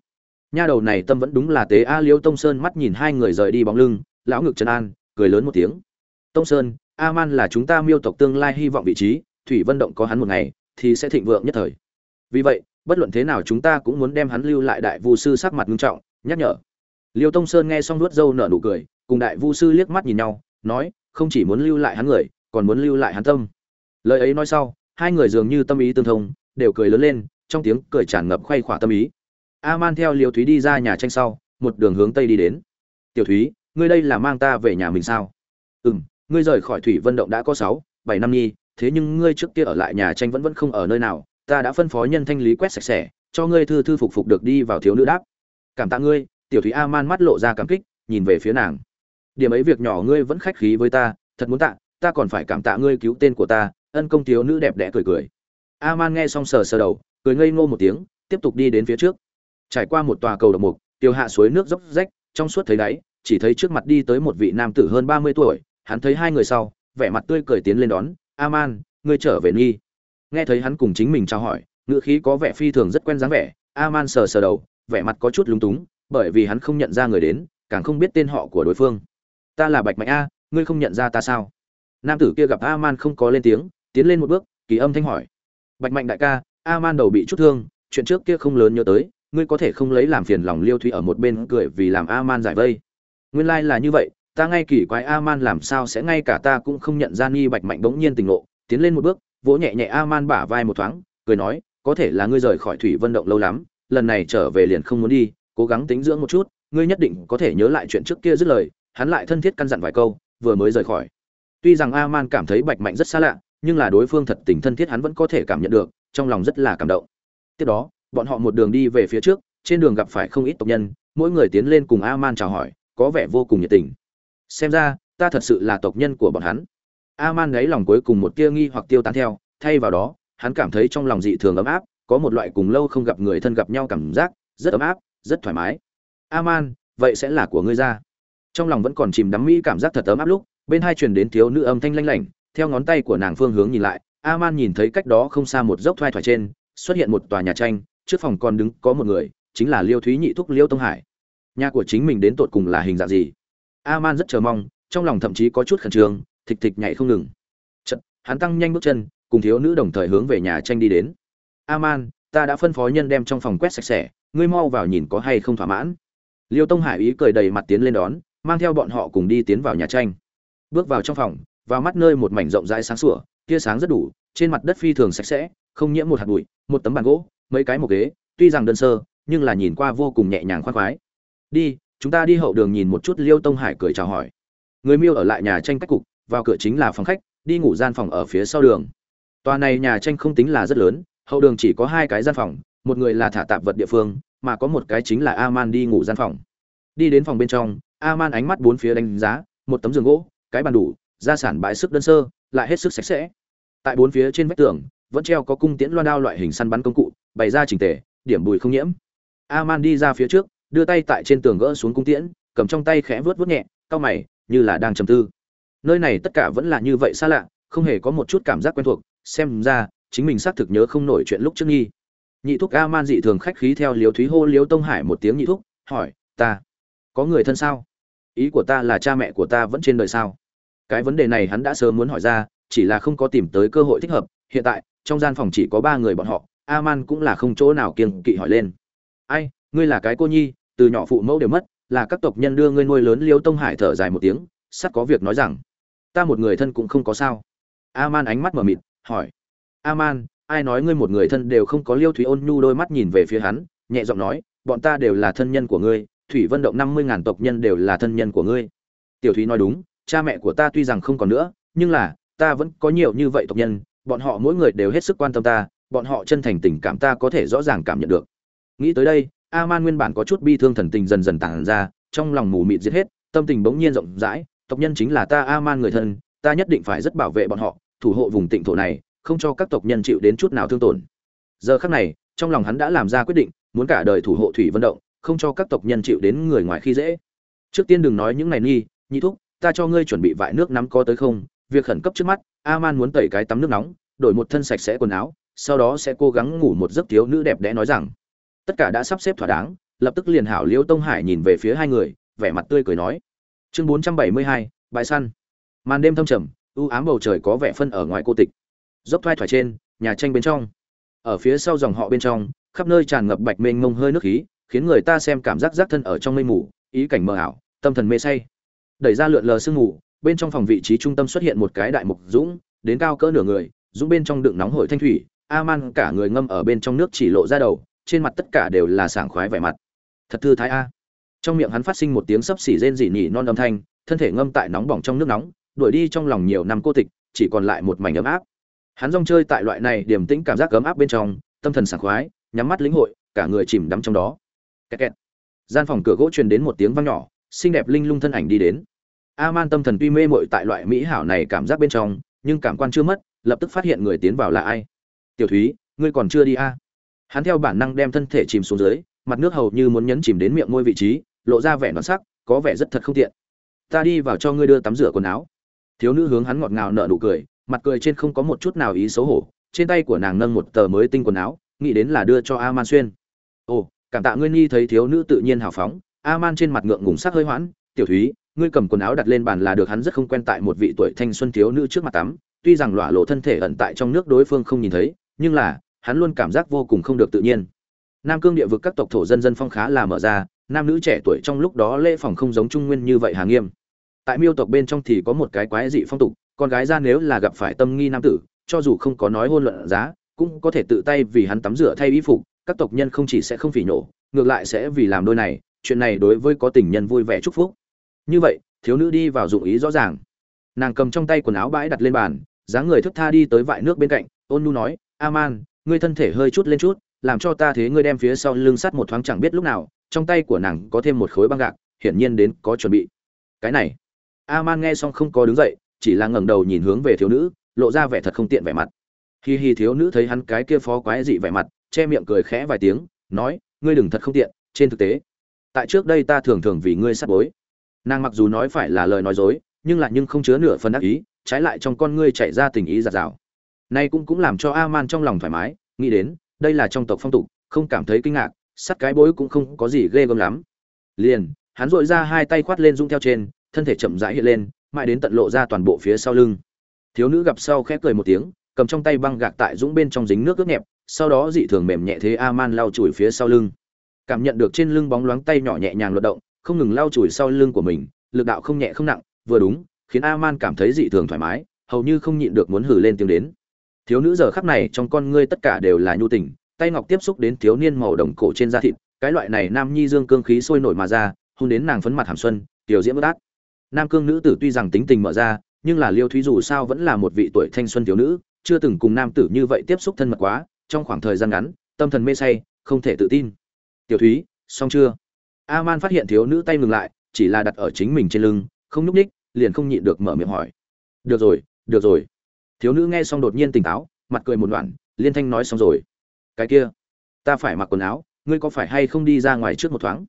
Nha đầu này tâm vẫn đúng là tế a liêu tông sơn mắt nhìn hai người rời đi bóng lưng, lão ngực trần an, cười lớn một tiếng. Tông sơn a man là chúng ta miêu tộc tương lai hy vọng vị trí, thủy vân động có hắn một ngày, thì sẽ thịnh vượng nhất thời. Vì vậy bất luận thế nào chúng ta cũng muốn đem hắn lưu lại đại vu sư sắc mặt nghiêm trọng, nhắc nhở. Liêu tông sơn nghe xong nuốt dâu nở nụ cười, cùng đại vu sư liếc mắt nhìn nhau, nói, không chỉ muốn lưu lại hắn người, còn muốn lưu lại hắn tâm. Lời ấy nói sau, hai người dường như tâm ý tương thông, đều cười lớn lên, trong tiếng cười tràn ngập khoay khỏa tâm ý. A man theo liêu thúy đi ra nhà tranh sau, một đường hướng tây đi đến. Tiểu thúy, ngươi đây là mang ta về nhà mình sao? Ừ m ngươi rời khỏi thủy vân động đã có sáu, bảy năm nhi, thế nhưng ngươi trước kia ở lại nhà tranh vẫn vẫn không ở nơi nào ta đã phân phó nhân thanh lý quét sạch sẽ, cho ngươi thư thư phục phục được đi vào thiếu nữ đáp. Cảm tạ ngươi, tiểu thúy a man mắt lộ ra cảm kích, nhìn về phía nàng. Điểm ấy việc nhỏ ngươi vẫn khách khí với ta, thật muốn tạ, ta còn phải cảm tạ ngươi cứu tên của ta, ân công thiếu nữ đẹp đẽ cười cười. A man nghe xong sờ sờ đầu, cười ngây ngô một tiếng, tiếp tục đi đến phía trước. Trải qua một tòa cầu độc mục tiêu hạ suối nước dốc rách, trong suốt thấy đáy, chỉ thấy trước mặt đi tới một vị nam tử hơn ba mươi tuổi, hắn thấy hai người sau, vẻ mặt tươi cười tiến lên đón a man ngươi trở về nghi nghe thấy hắn cùng chính mình trao hỏi, ngữ khí có vẻ phi thường rất quen dáng vẻ a man sờ sờ đầu, vẻ mặt có chút lúng túng, bởi vì hắn không nhận ra người đến, càng không biết tên họ của đối phương. Ta là bạch mạnh a, ngươi không nhận ra ta sao? Nam tử kia gặp a man không có lên tiếng, tiến lên một bước, kỳ âm thanh hỏi. Bạch mạnh đại ca a man đầu bị chút thương, chuyện trước kia không lớn nhớ tới, ngươi có thể không lấy làm phiền lòng liêu thủy ở một bên cười vì làm a man giải vây. Nguyên lai là như vậy, ta ngay kỳ quái a man làm sao sẽ ngay cả ta cũng không nhận ra nghi bạch mạnh bỗng nhiên tình ngộ. Tiến lên một bước vỗ nhẹ nhẹ a man bả vai một thoáng, cười nói, có thể là ngươi rời khỏi thủy vân động lâu lắm, lần này trở về liền không muốn đi, cố gắng tính dưỡng một chút, ngươi nhất định có thể nhớ lại chuyện trước kia dứt lời. Hắn lại thân thiết căn dặn vài câu, vừa mới rời khỏi. Tuy rằng a man cảm thấy bạch mạnh rất xa lạ, nhưng là đối phương thật tình thân thiết hắn vẫn có thể cảm nhận được, trong lòng rất là cảm động. Tiếp đó, bọn họ một đường đi về phía trước, trên đường gặp phải không ít tộc nhân, mỗi người tiến lên cùng a man chào hỏi, có vẻ vô cùng nhiệt tình. Xem ra, ta thật sự là tộc nhân của bọn hắn. Aman man gáy lòng cuối cùng một tia nghi hoặc tiêu tan theo thay vào đó hắn cảm thấy trong lòng dị thường ấm áp có một loại cùng lâu không gặp người thân gặp nhau cảm giác rất ấm áp rất thoải mái. Aman, vậy sẽ là của ngươi ra. Trong lòng vẫn còn chìm đắm mỹ cảm giác thật ấm áp lúc bên hai truyền đến thiếu nữ âm thanh lanh lảnh theo ngón tay của nàng phương hướng nhìn lại Aman nhìn thấy cách đó không xa một dốc thoai thoải trên xuất hiện một tòa nhà tranh trước phòng còn đứng có một người chính là liêu thúy nhị thúc liêu tông hải. Nhà của chính mình đến tột cùng là hình dạng gì? Aman rất chờ mong trong lòng thậm chí có chút khẩn trương thịch thịch nhảy không ngừng. Chật, hắn tăng nhanh bước chân cùng thiếu nữ đồng thời hướng về nhà tranh đi đến. Aman, ta đã phân phó nhân đem trong phòng quét sạch sẽ ngươi mau vào nhìn có hay không thỏa mãn. Liêu tông hải ý cười đầy mặt tiến lên đón mang theo bọn họ cùng đi tiến vào nhà tranh. Bước vào trong phòng vào mắt nơi một mảnh rộng rãi sáng sủa tia sáng rất đủ trên mặt đất phi thường sạch sẽ không nhiễm một hạt bụi một tấm bàn gỗ mấy cái một ghế tuy rằng đơn sơ nhưng là nhìn qua vô cùng nhẹ nhàng khoan khoái. Đi chúng ta đi hậu đường nhìn một chút liêu tông hải cười chào hỏi. Người miêu ở lại nhà tranh cách cục vào cửa chính là phòng khách, đi ngủ gian phòng ở phía sau đường. Tòa này nhà tranh không tính là rất lớn, hậu đường chỉ có hai cái gian phòng, một người là thả tạp vật địa phương, mà có một cái chính là Aman đi ngủ gian phòng. Đi đến phòng bên trong, Aman ánh mắt bốn phía đánh giá, một tấm giường gỗ, cái bàn đủ, gia sản bãi sức đơn sơ, lại hết sức sạch sẽ. Tại bốn phía trên vách tường, vẫn treo có cung tiễn loan đao loại hình săn bắn công cụ, bày ra trình tề, điểm bùi không nhiễm. Aman đi ra phía trước, đưa tay tại trên tường gỡ xuống cung tiễn, cầm trong tay khẽ vớt vớt nhẹ, cau mày, như là đang trầm tư nơi này tất cả vẫn là như vậy xa lạ, không hề có một chút cảm giác quen thuộc. Xem ra, chính mình xác thực nhớ không nổi chuyện lúc trước nghi. Nhị thúc a man dị thường khách khí theo liếu thúy hô liếu tông hải một tiếng nhị thúc, hỏi, ta có người thân sao? Ý của ta là cha mẹ của ta vẫn trên đời sao? Cái vấn đề này hắn đã sớm muốn hỏi ra, chỉ là không có tìm tới cơ hội thích hợp. Hiện tại, trong gian phòng chỉ có ba người bọn họ a man cũng là không chỗ nào kiêng kỵ hỏi lên. Ai, ngươi là cái cô nhi, từ nhỏ phụ mẫu đều mất, là các tộc nhân đưa ngươi nuôi lớn. Liêu tông hải thở dài một tiếng sắp có việc nói rằng ta một người thân cũng không có sao. A man ánh mắt mở mịt, hỏi. A man ai nói ngươi một người thân đều không có liêu thủy ôn nhu đôi mắt nhìn về phía hắn, nhẹ giọng nói, bọn ta đều là thân nhân của ngươi, thủy vân động năm mươi ngàn tộc nhân đều là thân nhân của ngươi. Tiểu thúy nói đúng, cha mẹ của ta tuy rằng không còn nữa, nhưng là, ta vẫn có nhiều như vậy tộc nhân, bọn họ mỗi người đều hết sức quan tâm ta, bọn họ chân thành tình cảm ta có thể rõ ràng cảm nhận được. Nghĩ tới đây a man nguyên bản có chút bi thương thần tình dần dần tàn ra, trong lòng mù mịt giết hết, tâm tình bỗng nhiên rộng rãi tộc nhân chính là ta a man người thân, ta nhất định phải rất bảo vệ bọn họ, thủ hộ vùng tịnh thổ này, không cho các tộc nhân chịu đến chút nào thương tổn. Giờ khắc này, trong lòng hắn đã làm ra quyết định, muốn cả đời thủ hộ thủy vận động, không cho các tộc nhân chịu đến người ngoài khi dễ. Trước tiên đừng nói những này nghi nhị thúc, ta cho ngươi chuẩn bị vại nước nắm có tới không? Việc khẩn cấp trước mắt, a-man muốn tẩy cái tắm nước nóng, đổi một thân sạch sẽ quần áo, sau đó sẽ cố gắng ngủ một giấc thiếu nữ đẹp đẽ nói rằng, tất cả đã sắp xếp thỏa đáng. Lập tức liền hảo liễu tông hải nhìn về phía hai người, vẻ mặt tươi cười nói chương bốn trăm bảy mươi hai, bãi săn. Màn đêm thâm trầm, u ám bầu trời có vẻ phân ở ngoài cô tịch. Dốc thoai thoải trên, nhà tranh bên trong. Ở phía sau dòng họ bên trong, khắp nơi tràn ngập bạch mênh mông hơi nước khí, khiến người ta xem cảm giác giác thân ở trong mây mù, ý cảnh mờ ảo, tâm thần mê say. Đẩy ra lượn lờ sương mù, bên trong phòng vị trí trung tâm xuất hiện một cái đại mục dũng, đến cao cỡ nửa người, dũng bên trong đựng nóng hổi thanh thủy a man cả người ngâm ở bên trong nước chỉ lộ ra đầu, trên mặt tất cả đều là sảng khoái vẻ mặt. Thật thư thái a trong miệng hắn phát sinh một tiếng sấp xỉ rên rỉ nhỉ non âm thanh, thân thể ngâm tại nóng bỏng trong nước nóng, đuổi đi trong lòng nhiều năm cô tịch, chỉ còn lại một mảnh ấm áp hắn rong chơi tại loại này điềm tĩnh cảm giác ấm áp bên trong, tâm thần sảng khoái, nhắm mắt lĩnh hội, cả người chìm đắm trong đó kẹt kẹt. gian phòng cửa gỗ truyền đến một tiếng vang nhỏ, xinh đẹp linh lung thân ảnh đi đến a man tâm thần tuy mê mội tại loại mỹ hảo này cảm giác bên trong, nhưng cảm quan chưa mất, lập tức phát hiện người tiến vào là ai tiểu thúy, ngươi còn chưa đi a à? hắn theo bản năng đem thân thể chìm xuống dưới, mặt nước hầu như muốn nhấn chìm đến miệng ngôi vị trí lộ ra vẻ đoán sắc, có vẻ rất thật không tiện. Ta đi vào cho ngươi đưa tắm rửa quần áo. Thiếu nữ hướng hắn ngọt ngào nở nụ cười, mặt cười trên không có một chút nào ý xấu hổ, trên tay của nàng nâng một tờ mới tinh quần áo, nghĩ đến là đưa cho a man xuyên. Ồ, cảm tạ ngươi nhi thấy thiếu nữ tự nhiên hào phóng a man trên mặt ngượng ngùng sắc hơi hoãn, tiểu thúy, ngươi cầm quần áo đặt lên bàn là được, hắn rất không quen tại một vị tuổi thanh xuân thiếu nữ trước mặt tắm, tuy rằng lọa lộ thân thể ẩn tại trong nước đối phương không nhìn thấy, nhưng là, hắn luôn cảm giác vô cùng không được tự nhiên. Nam cương địa vực các tộc thổ dân dân phong khá là mở ra nam nữ trẻ tuổi trong lúc đó lễ phòng không giống trung nguyên như vậy hà nghiêm. Tại miêu tộc bên trong thì có một cái quái dị phong tục, con gái ra nếu là gặp phải tâm nghi nam tử, cho dù không có nói hôn luận giá, cũng có thể tự tay vì hắn tắm rửa thay y phục, các tộc nhân không chỉ sẽ không phỉ nổ ngược lại sẽ vì làm đôi này, chuyện này đối với có tình nhân vui vẻ chúc phúc. Như vậy, thiếu nữ đi vào dụng ý rõ ràng. Nàng cầm trong tay quần áo bãi đặt lên bàn, dáng người thức tha đi tới vại nước bên cạnh, ôn nu nói aman ngươi thân thể hơi chút lên chút, làm cho ta thế ngươi đem phía sau lưng sắt một thoáng chẳng biết lúc nào trong tay của nàng có thêm một khối băng gạc, hiển nhiên đến có chuẩn bị. Cái này. Aman nghe xong không có đứng dậy, chỉ là ngẩng đầu nhìn hướng về thiếu nữ, lộ ra vẻ thật không tiện vẻ mặt. Hi hi, thiếu nữ thấy hắn cái kia phó quái dị vẻ mặt, che miệng cười khẽ vài tiếng, nói, ngươi đừng thật không tiện, trên thực tế, tại trước đây ta thường thường vì ngươi sát bối. Nàng mặc dù nói phải là lời nói dối, nhưng lại nhưng không chứa nửa phần ác ý, trái lại trong con ngươi chạy ra tình ý giạt rào. Nay cũng cũng làm cho a man trong lòng thoải mái, nghĩ đến, đây là trong tộc phong tục, không cảm thấy kinh ngạc sắt cái bối cũng không có gì ghê gớm lắm. Liền, hắn dội ra hai tay khoát lên rung theo trên, thân thể chậm rãi hiện lên, mãi đến tận lộ ra toàn bộ phía sau lưng. Thiếu nữ gặp sau khẽ cười một tiếng, cầm trong tay băng gạc tại dũng bên trong dính nước ướt nhẹp, sau đó dị thường mềm nhẹ thế a man lau chùi phía sau lưng. Cảm nhận được trên lưng bóng loáng tay nhỏ nhẹ nhàng luật động, không ngừng lau chùi sau lưng của mình, lực đạo không nhẹ không nặng, vừa đúng, khiến a man cảm thấy dị thường thoải mái, hầu như không nhịn được muốn hử lên tiếng đến. Thiếu nữ giờ khắc này trong con ngươi tất cả đều là nhu tình tay ngọc tiếp xúc đến thiếu niên màu đồng cổ trên da thịt, cái loại này nam nhi dương cương khí sôi nổi mà ra, hôn đến nàng phấn mặt hàm xuân, tiểu diễm bất át. Nam cương nữ tử tuy rằng tính tình mở ra, nhưng là liêu thúy dù sao vẫn là một vị tuổi thanh xuân thiếu nữ, chưa từng cùng nam tử như vậy tiếp xúc thân mật quá, trong khoảng thời gian ngắn, tâm thần mê say, không thể tự tin. Tiểu thúy, xong chưa? A man phát hiện thiếu nữ tay ngừng lại, chỉ là đặt ở chính mình trên lưng, không nhúc ních liền không nhịn được mở miệng hỏi. Được rồi được rồi. Thiếu nữ nghe xong đột nhiên tỉnh táo, mặt cười một đoạn, liên thanh nói xong rồi cái kia. Ta phải mặc quần áo, ngươi có phải hay không đi ra ngoài trước một thoáng?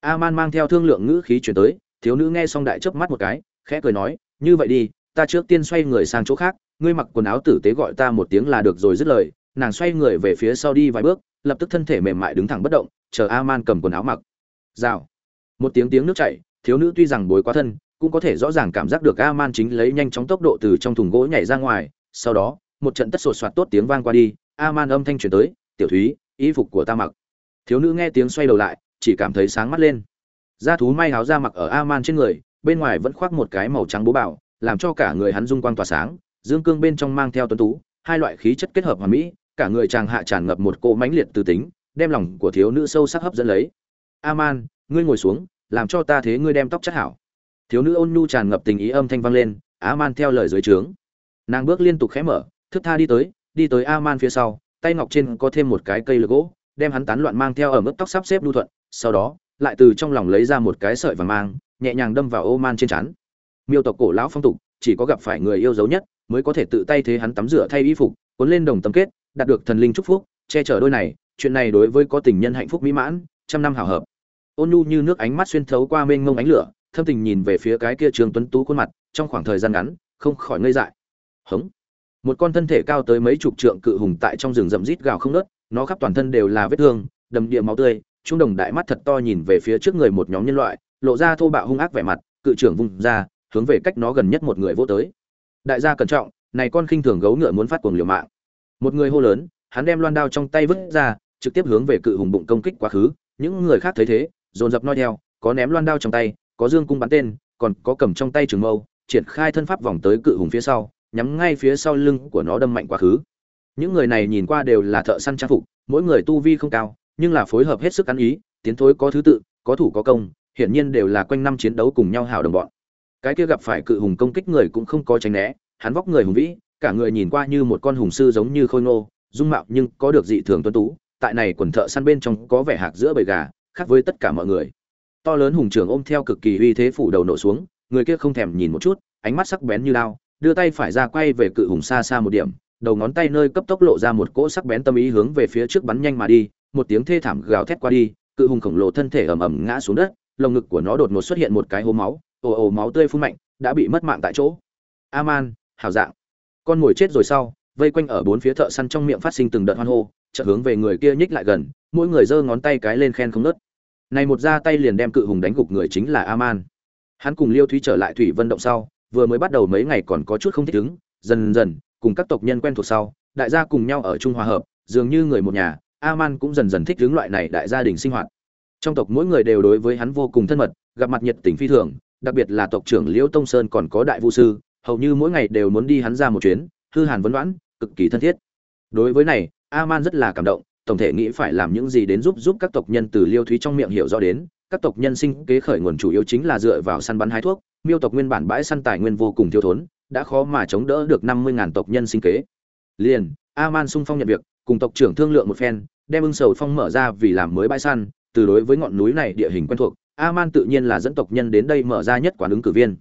A man mang theo thương lượng ngữ khí chuyển tới, thiếu nữ nghe xong đại chớp mắt một cái, khẽ cười nói, như vậy đi, ta trước tiên xoay người sang chỗ khác, ngươi mặc quần áo tử tế gọi ta một tiếng là được rồi dứt lời. Nàng xoay người về phía sau đi vài bước, lập tức thân thể mềm mại đứng thẳng bất động, chờ a man cầm quần áo mặc. Rào. Một tiếng tiếng nước chảy, thiếu nữ tuy rằng bối quá thân, cũng có thể rõ ràng cảm giác được a man chính lấy nhanh chóng tốc độ từ trong thùng gỗ nhảy ra ngoài, sau đó, một trận tất sột soạt tốt tiếng vang qua đi a man âm thanh chuyển tới tiểu thúy, y phục của ta mặc. Thiếu nữ nghe tiếng xoay đầu lại, chỉ cảm thấy sáng mắt lên. Da thú may áo da mặc ở a man trên người, bên ngoài vẫn khoác một cái màu trắng bố bảo, làm cho cả người hắn dung quang tỏa sáng, dương cương bên trong mang theo tuấn tú, hai loại khí chất kết hợp hòa mỹ, cả người chàng hạ tràn ngập một cỗ mãnh liệt từ tính, đem lòng của thiếu nữ sâu sắc hấp dẫn lấy. Aman, ngươi ngồi xuống, làm cho ta thế ngươi đem tóc chất hảo. Thiếu nữ ôn nhu tràn ngập tình ý âm thanh vang lên, aman theo lời dưới trướng. Nàng bước liên tục khẽ mở thức tha đi tới đi tới a man phía sau tay ngọc trên có thêm một cái cây lược gỗ, đem hắn tán loạn mang theo ở mức tóc sắp xếp lưu thuận, sau đó, lại từ trong lòng lấy ra một cái sợi vàng mang, nhẹ nhàng đâm vào ô man trên chắn miêu tộc cổ lão phong tục, chỉ có gặp phải người yêu dấu nhất, mới có thể tự tay thế hắn tắm rửa thay y phục, cuốn lên đồng tấm kết, đạt được thần linh chúc phúc, che chở đôi này, chuyện này đối với có tình nhân hạnh phúc mỹ mãn, trăm năm hảo hợp. Ôn nhu như nước ánh mắt xuyên thấu qua mênh mông ánh lửa, thâm tình nhìn về phía cái kia trường tuấn tú khuôn mặt, trong khoảng thời gian ngắn, không khỏi ngây dại. Hống một con thân thể cao tới mấy chục trượng cự hùng tại trong rừng rậm rít gào không nớt nó khắp toàn thân đều là vết thương, đầm địa máu tươi, trung đồng đại mắt thật to nhìn về phía trước người một nhóm nhân loại, lộ ra thô bạo hung ác vẻ mặt, cự trưởng vùng ra, hướng về cách nó gần nhất một người vô tới. Đại gia cẩn trọng, này con khinh thường gấu ngựa muốn phát cuồng liều mạng. Một người hô lớn, hắn đem loan đao trong tay vứt ra, trực tiếp hướng về cự hùng bụng công kích quá khứ, những người khác thấy thế, dồn dập noi theo, có ném loan đao trong tay, có dương cung bắn tên, còn có cầm trong tay trường mâu, triển khai thân pháp vòng tới cự hùng phía sau nhắm ngay phía sau lưng của nó đâm mạnh quá khứ. Những người này nhìn qua đều là thợ săn trang phục, mỗi người tu vi không cao, nhưng là phối hợp hết sức ăn ý, tiến thối có thứ tự, có thủ có công, hiển nhiên đều là quanh năm chiến đấu cùng nhau hào đồng bọn. Cái kia gặp phải cự hùng công kích người cũng không có tránh né, hắn vóc người hùng vĩ, cả người nhìn qua như một con hùng sư giống như khôi ngô, dung mạo nhưng có được dị thường tuấn tú, tại này quần thợ săn bên trong có vẻ hạc giữa bầy gà, khác với tất cả mọi người. To lớn hùng trưởng ôm theo cực kỳ uy thế phủ đầu nổ xuống, người kia không thèm nhìn một chút, ánh mắt sắc bén như lao đưa tay phải ra quay về cự hùng xa xa một điểm, đầu ngón tay nơi cấp tốc lộ ra một cỗ sắc bén tâm ý hướng về phía trước bắn nhanh mà đi, một tiếng thê thảm gào thét qua đi, cự hùng khổng lồ thân thể ầm ầm ngã xuống đất, lồng ngực của nó đột ngột xuất hiện một cái hố máu, ồ ồ máu tươi phun mạnh, đã bị mất mạng tại chỗ. Aman, hảo dạng. Con mồi chết rồi sau, vây quanh ở bốn phía thợ săn trong miệng phát sinh từng đợt hoan hô, chợt hướng về người kia nhích lại gần, mỗi người giơ ngón tay cái lên khen không nớt này một ra tay liền đem cự hùng đánh gục người chính là aman. Hắn cùng liêu thúy trở lại thủy vân động sau vừa mới bắt đầu mấy ngày còn có chút không thích ứng, dần dần, cùng các tộc nhân quen thuộc sau, đại gia cùng nhau ở chung hòa hợp, dường như người một nhà, aman cũng dần dần thích ứng loại này đại gia đình sinh hoạt. Trong tộc mỗi người đều đối với hắn vô cùng thân mật, gặp mặt nhiệt tình phi thường, đặc biệt là tộc trưởng liễu tông sơn còn có đại vũ sư, hầu như mỗi ngày đều muốn đi hắn ra một chuyến, hư hàn vấn đoán, cực kỳ thân thiết. Đối với này, aman rất là cảm động, tổng thể nghĩ phải làm những gì đến giúp giúp các tộc nhân từ liêu thúy trong miệng hiểu rõ đến, các tộc nhân sinh kế khởi nguồn chủ yếu chính là dựa vào săn bắn hái thuốc miêu tộc nguyên bản bãi săn tài nguyên vô cùng thiếu thốn, đã khó mà chống đỡ được năm mươi ngàn tộc nhân sinh kế. Liền, aman sung phong nhận việc, cùng tộc trưởng thương lượng một phen, đem ưng sầu phong mở ra vì làm mới bãi săn, từ đối với ngọn núi này địa hình quen thuộc, aman tự nhiên là dẫn tộc nhân đến đây mở ra nhất quán ứng cử viên.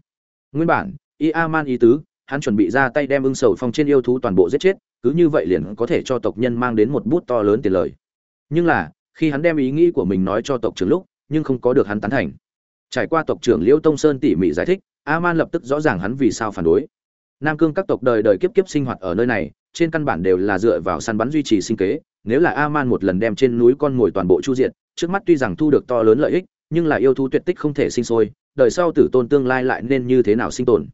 Nguyên bản, y aman ý tứ, hắn chuẩn bị ra tay đem ưng sầu phong trên yêu thú toàn bộ giết chết, cứ như vậy liền có thể cho tộc nhân mang đến một bút to lớn tiền lời. Nhưng là, khi hắn đem ý nghĩ của mình nói cho tộc trưởng lúc, nhưng không có được hắn tán thành trải qua tộc trưởng liễu tông sơn tỉ mỉ giải thích a lập tức rõ ràng hắn vì sao phản đối. Nam cương các tộc đời đời kiếp kiếp sinh hoạt ở nơi này, trên căn bản đều là dựa vào săn bắn duy trì sinh kế, nếu là a một lần đem trên núi con mồi toàn bộ chu diện trước mắt tuy rằng thu được to lớn lợi ích, nhưng là yêu thú tuyệt tích không thể sinh sôi, đời sau tử tôn tương lai lại nên như thế nào sinh tồn.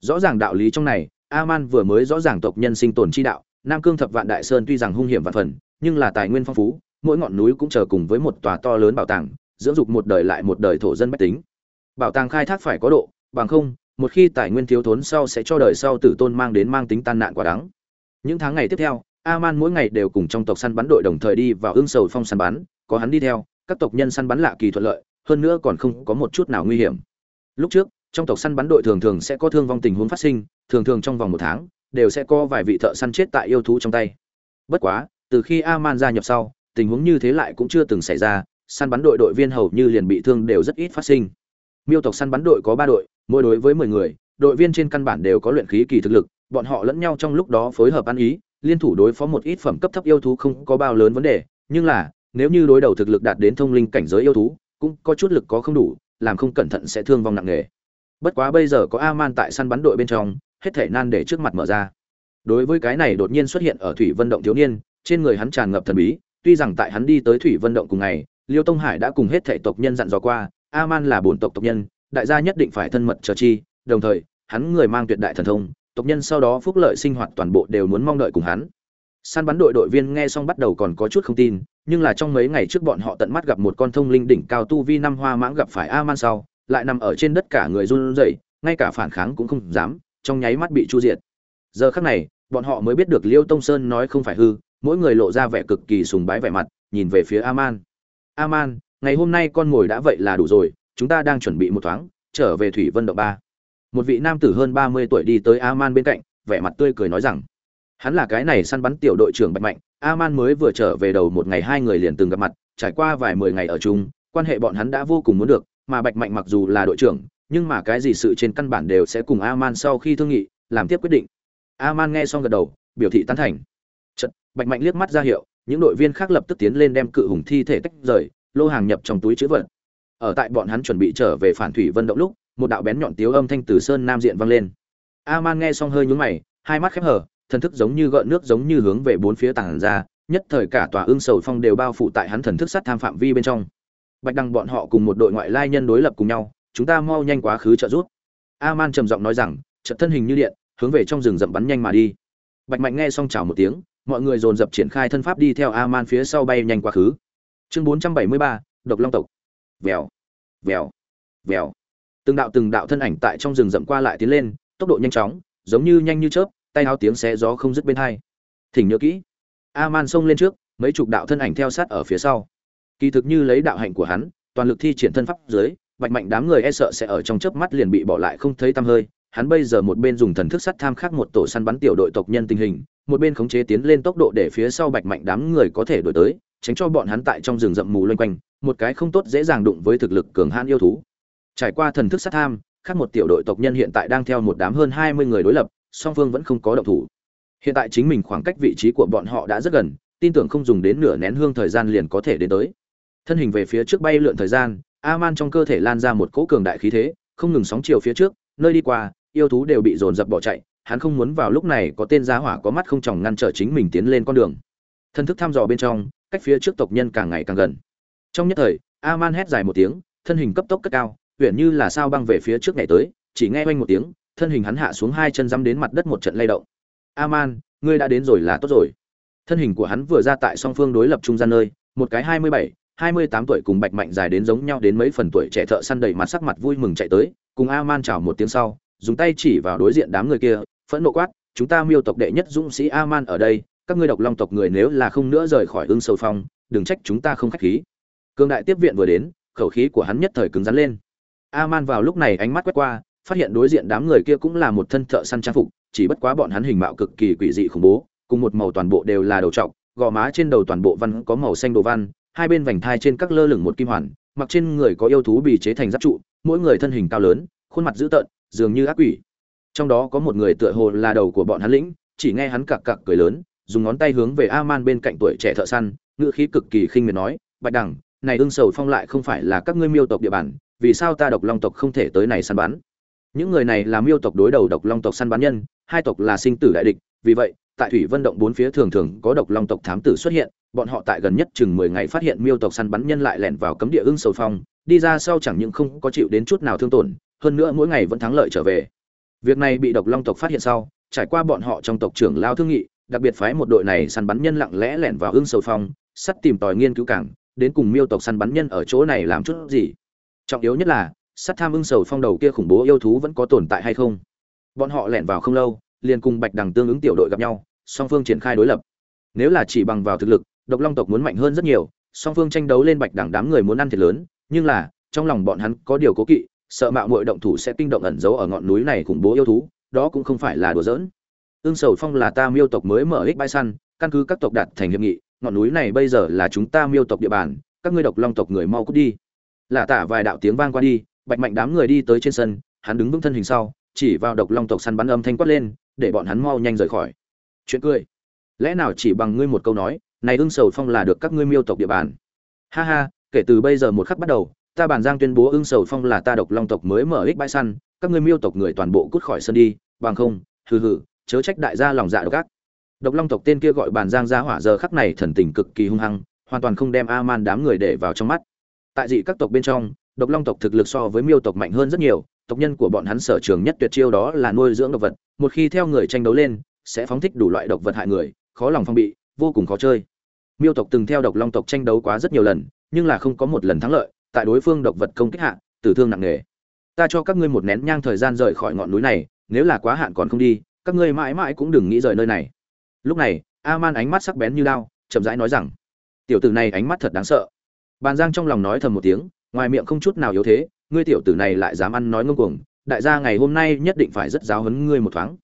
Rõ ràng đạo lý trong này a vừa mới rõ ràng tộc nhân sinh tồn chi đạo, nam cương thập vạn đại sơn tuy rằng hung hiểm vạn phần, nhưng là tài nguyên phong phú, mỗi ngọn núi cũng chờ cùng với một tòa to lớn bảo tàng dưỡng dục một đời lại một đời thổ dân bách tính. Bảo tàng khai thác phải có độ, bằng không, một khi tài nguyên thiếu thốn sau sẽ cho đời sau tử tôn mang đến mang tính tan nạn quả đắng những tháng ngày tiếp theo, aman mỗi ngày đều cùng trong tộc săn bắn đội đồng thời đi vào ương sầu phong săn bắn, có hắn đi theo, các tộc nhân săn bắn lạ kỳ thuận lợi, hơn nữa còn không có một chút nào nguy hiểm. Lúc trước, trong tộc săn bắn đội thường thường sẽ có thương vong tình huống phát sinh, thường thường trong vòng một tháng, đều sẽ có vài vị thợ săn chết tại yêu thú trong tay. Bất quá, từ khi aman gia nhập sau, tình huống như thế lại cũng chưa từng xảy ra săn bắn đội đội viên hầu như liền bị thương đều rất ít phát sinh. Miêu tộc săn bắn đội có ba đội, mỗi đối với mười người, đội viên trên căn bản đều có luyện khí kỳ thực lực, bọn họ lẫn nhau trong lúc đó phối hợp ăn ý, liên thủ đối phó một ít phẩm cấp thấp yêu thú không có bao lớn vấn đề, nhưng là, nếu như đối đầu thực lực đạt đến thông linh cảnh giới yêu thú, cũng có chút lực có không đủ, làm không cẩn thận sẽ thương vong nặng nề. Bất quá bây giờ có Aman tại săn bắn đội bên trong, hết thể nan để trước mặt mở ra. Đối với cái này đột nhiên xuất hiện ở thủy vân động thiếu niên, trên người hắn tràn ngập thần bí, tuy rằng tại hắn đi tới thủy vân động cùng ngày liêu tông hải đã cùng hết thể tộc nhân dặn dò qua a man là bổn tộc tộc nhân, đại gia nhất định phải thân mật chờ chi, đồng thời, hắn người mang tuyệt đại thần thông, tộc nhân sau đó phúc lợi sinh hoạt toàn bộ đều muốn mong đợi cùng hắn. Săn bắn đội đội viên nghe xong bắt đầu còn có chút không tin, nhưng là trong mấy ngày trước bọn họ tận mắt gặp một con thông linh đỉnh cao tu vi năm hoa mãng gặp phải a man sau, lại nằm ở trên đất cả người run rẩy, ngay cả phản kháng cũng không dám, trong nháy mắt bị chu diệt. Giờ khắc này, bọn họ mới biết được liêu tông sơn nói không phải hư, mỗi người lộ ra vẻ cực kỳ sùng bái vẻ mặt, nhìn về phía aman aman ngày hôm nay con ngồi đã vậy là đủ rồi chúng ta đang chuẩn bị một thoáng trở về thủy vân động ba. Một vị nam tử hơn ba mươi tuổi đi tới aman bên cạnh vẻ mặt tươi cười nói rằng hắn là cái này săn bắn tiểu đội trưởng bạch mạnh aman mới vừa trở về đầu một ngày hai người liền từng gặp mặt trải qua vài mười ngày ở chung quan hệ bọn hắn đã vô cùng muốn được mà bạch mạnh mặc dù là đội trưởng nhưng mà cái gì sự trên căn bản đều sẽ cùng aman sau khi thương nghị làm tiếp quyết định. Aman nghe xong gật đầu biểu thị tán thành. Chợt, bạch mạnh liếc mắt ra hiệu những đội viên khác lập tức tiến lên đem cự hùng thi thể tách rời, lô hàng nhập trong túi chữ vật. Ở tại bọn hắn chuẩn bị trở về phản thủy vân động lúc, một đạo bén nhọn tiếu âm thanh từ sơn nam diện vang lên. Aman nghe xong hơi nhúng mày, hai mắt khép hờ, thần thức giống như gợn nước giống như hướng về bốn phía tảng ra, nhất thời cả tòa ương sầu phong đều bao phủ tại hắn thần thức sát tham phạm vi bên trong. Bạch đăng bọn họ cùng một đội ngoại lai nhân đối lập cùng nhau, chúng ta mau nhanh quá khứ trợ giúp. Aman trầm giọng nói rằng trận thân hình như điện, hướng về trong rừng rậm bắn nhanh mà đi. Bạch mạnh nghe xong chào một tiếng mọi người dồn dập triển khai thân pháp đi theo aman phía sau bay nhanh quá khứ. Chương bốn trăm bảy mươi ba, độc long tộc. Vèo vèo vèo. Từng đạo từng đạo thân ảnh tại trong rừng rậm qua lại tiến lên, tốc độ nhanh chóng, giống như nhanh như chớp, tay áo tiếng xé gió không dứt bên hai. Thỉnh nhớ kỹ, Aman xông lên trước, mấy chục đạo thân ảnh theo sát ở phía sau. Kỳ thực như lấy đạo hạnh của hắn, toàn lực thi triển thân pháp dưới bạch mạnh đám người e sợ sẽ ở trong chớp mắt liền bị bỏ lại không thấy tăm hơi. Hắn bây giờ một bên dùng thần thức sắt tham khắc một tổ săn bắn tiểu đội tộc nhân tình hình một bên khống chế tiến lên tốc độ để phía sau bạch mạnh đám người có thể đổi tới, tránh cho bọn hắn tại trong rừng rậm mù loanh quanh, một cái không tốt dễ dàng đụng với thực lực cường hãn yêu thú. Trải qua thần thức sát tham, khác một tiểu đội tộc nhân hiện tại đang theo một đám hơn hai mươi người đối lập, song phương vẫn không có động thủ. Hiện tại chính mình khoảng cách vị trí của bọn họ đã rất gần, tin tưởng không dùng đến nửa nén hương thời gian liền có thể đến tới. Thân hình về phía trước bay lượn thời gian a trong cơ thể lan ra một cỗ cường đại khí thế, không ngừng sóng chiều phía trước, nơi đi qua, yêu thú đều bị dồn dập bỏ chạy hắn không muốn vào lúc này có tên giá hỏa có mắt không chòng ngăn trở chính mình tiến lên con đường. Thân thức thăm dò bên trong, cách phía trước tộc nhân càng ngày càng gần. Trong nhất thời a hét dài một tiếng, thân hình cấp tốc cất cao huyện như là sao băng về phía trước ngày tới, chỉ nghe oanh một tiếng, thân hình hắn hạ xuống hai chân dăm đến mặt đất một trận lay động. Aman, ngươi đã đến rồi là tốt rồi. Thân hình của hắn vừa ra tại song phương đối lập trung gian nơi, một cái hai mươi bảy, hai mươi tám tuổi cùng bạch mạnh dài đến giống nhau đến mấy phần tuổi trẻ thợ săn đầy mặt sắc mặt vui mừng chạy tới, cùng aman chào một tiếng sau, dùng tay chỉ vào đối diện đám người kia phẫn nộ quát, chúng ta miêu tộc đệ nhất dũng sĩ aman ở đây, các ngươi độc long tộc người nếu là không nữa rời khỏi ương sầu phong, đừng trách chúng ta không khách khí. Cương đại tiếp viện vừa đến, khẩu khí của hắn nhất thời cứng rắn lên. Aman vào lúc này ánh mắt quét qua, phát hiện đối diện đám người kia cũng là một thân thợ săn trang phục, chỉ bất quá bọn hắn hình mạo cực kỳ quỷ dị khủng bố, cùng một màu toàn bộ đều là đầu trọc, gò má trên đầu toàn bộ văn có màu xanh đồ văn, hai bên vành thai trên các lơ lửng một kim hoàn, mặc trên người có yêu thú bị chế thành giáp trụ, mỗi người thân hình cao lớn, khuôn mặt dữ tợn, dường như ác quỷ trong đó có một người tựa hồ là đầu của bọn hắn lĩnh, chỉ nghe hắn cặc cặc cười lớn, dùng ngón tay hướng về a bên cạnh tuổi trẻ thợ săn, ngữ khí cực kỳ khinh miệt nói, bạch đằng, này ương sầu phong lại không phải là các ngươi miêu tộc địa bàn, vì sao ta độc long tộc không thể tới này săn bắn? Những người này là miêu tộc đối đầu độc long tộc săn bắn nhân, hai tộc là sinh tử đại địch, vì vậy, tại thủy vân động bốn phía thường thường có độc long tộc thám tử xuất hiện, bọn họ tại gần nhất chừng mười ngày phát hiện miêu tộc săn bắn nhân lại lẻn vào cấm địa ưng sầu phong, đi ra sau chẳng những không có chịu đến chút nào thương tổn, hơn nữa mỗi ngày vẫn thắng lợi trở về việc này bị độc long tộc phát hiện sau, trải qua bọn họ trong tộc trưởng lao thương nghị, đặc biệt phái một đội này săn bắn nhân lặng lẽ lẻn vào ương sầu phong, sắt tìm tòi nghiên cứu cảng, đến cùng miêu tộc săn bắn nhân ở chỗ này làm chút gì. Trọng yếu nhất là, sắt tham ương sầu phong đầu kia khủng bố yêu thú vẫn có tồn tại hay không? Bọn họ lẻn vào không lâu, liền cùng bạch đằng tương ứng tiểu đội gặp nhau, song phương triển khai đối lập. Nếu là chỉ bằng vào thực lực, độc long tộc muốn mạnh hơn rất nhiều, song phương tranh đấu lên bạch đằng đám người muốn ăn thiệt lớn, nhưng là, trong lòng bọn hắn có điều cố kỵ sợ mạo muội động thủ sẽ kinh động ẩn giấu ở ngọn núi này khủng bố yêu thú, đó cũng không phải là đùa giỡn. Ưng sầu phong là ta miêu tộc mới mở ích bãi săn, căn cứ các tộc đạt thành hiệp nghị, ngọn núi này bây giờ là chúng ta miêu tộc địa bàn, các ngươi độc long tộc người mau cút đi. Lạ tả vài đạo tiếng vang qua đi, bạch mạnh đám người đi tới trên sân, hắn đứng vững thân hình sau, chỉ vào độc long tộc săn bắn âm thanh quát lên, để bọn hắn mau nhanh rời khỏi. Chuyện cười. Lẽ nào chỉ bằng ngươi một câu nói, này ưng sầu phong là được các ngươi miêu tộc địa bàn. Ha ha, kể từ bây giờ một khắc bắt đầu ta bàn giang tuyên bố ưng sầu phong là ta độc long tộc mới mở ích bãi săn, các ngươi miêu tộc người toàn bộ cút khỏi sân đi, bằng không, hừ hừ, chớ trách đại gia lòng dạ độc ác. Độc long tộc tên kia gọi bàn giang gia hỏa giờ khắc này thần tình cực kỳ hung hăng, hoàn toàn không đem a man đám người để vào trong mắt. Tại dị các tộc bên trong, độc long tộc thực lực so với miêu tộc mạnh hơn rất nhiều, tộc nhân của bọn hắn sở trường nhất tuyệt chiêu đó là nuôi dưỡng độc vật, một khi theo người tranh đấu lên, sẽ phóng thích đủ loại độc vật hại người, khó lòng phong bị, vô cùng khó chơi. Miêu tộc từng theo độc long tộc tranh đấu quá rất nhiều lần, nhưng là không có một lần thắng lợi tại đối phương độc vật công kích hạ, tử thương nặng nề. Ta cho các ngươi một nén nhang thời gian rời khỏi ngọn núi này, nếu là quá hạn còn không đi, các ngươi mãi mãi cũng đừng nghĩ rời nơi này. Lúc này a man ánh mắt sắc bén như lao chậm rãi nói rằng, tiểu tử này ánh mắt thật đáng sợ. Bàn giang trong lòng nói thầm một tiếng, ngoài miệng không chút nào yếu thế, ngươi tiểu tử này lại dám ăn nói ngông cuồng, đại gia ngày hôm nay nhất định phải rất giáo huấn ngươi một thoáng.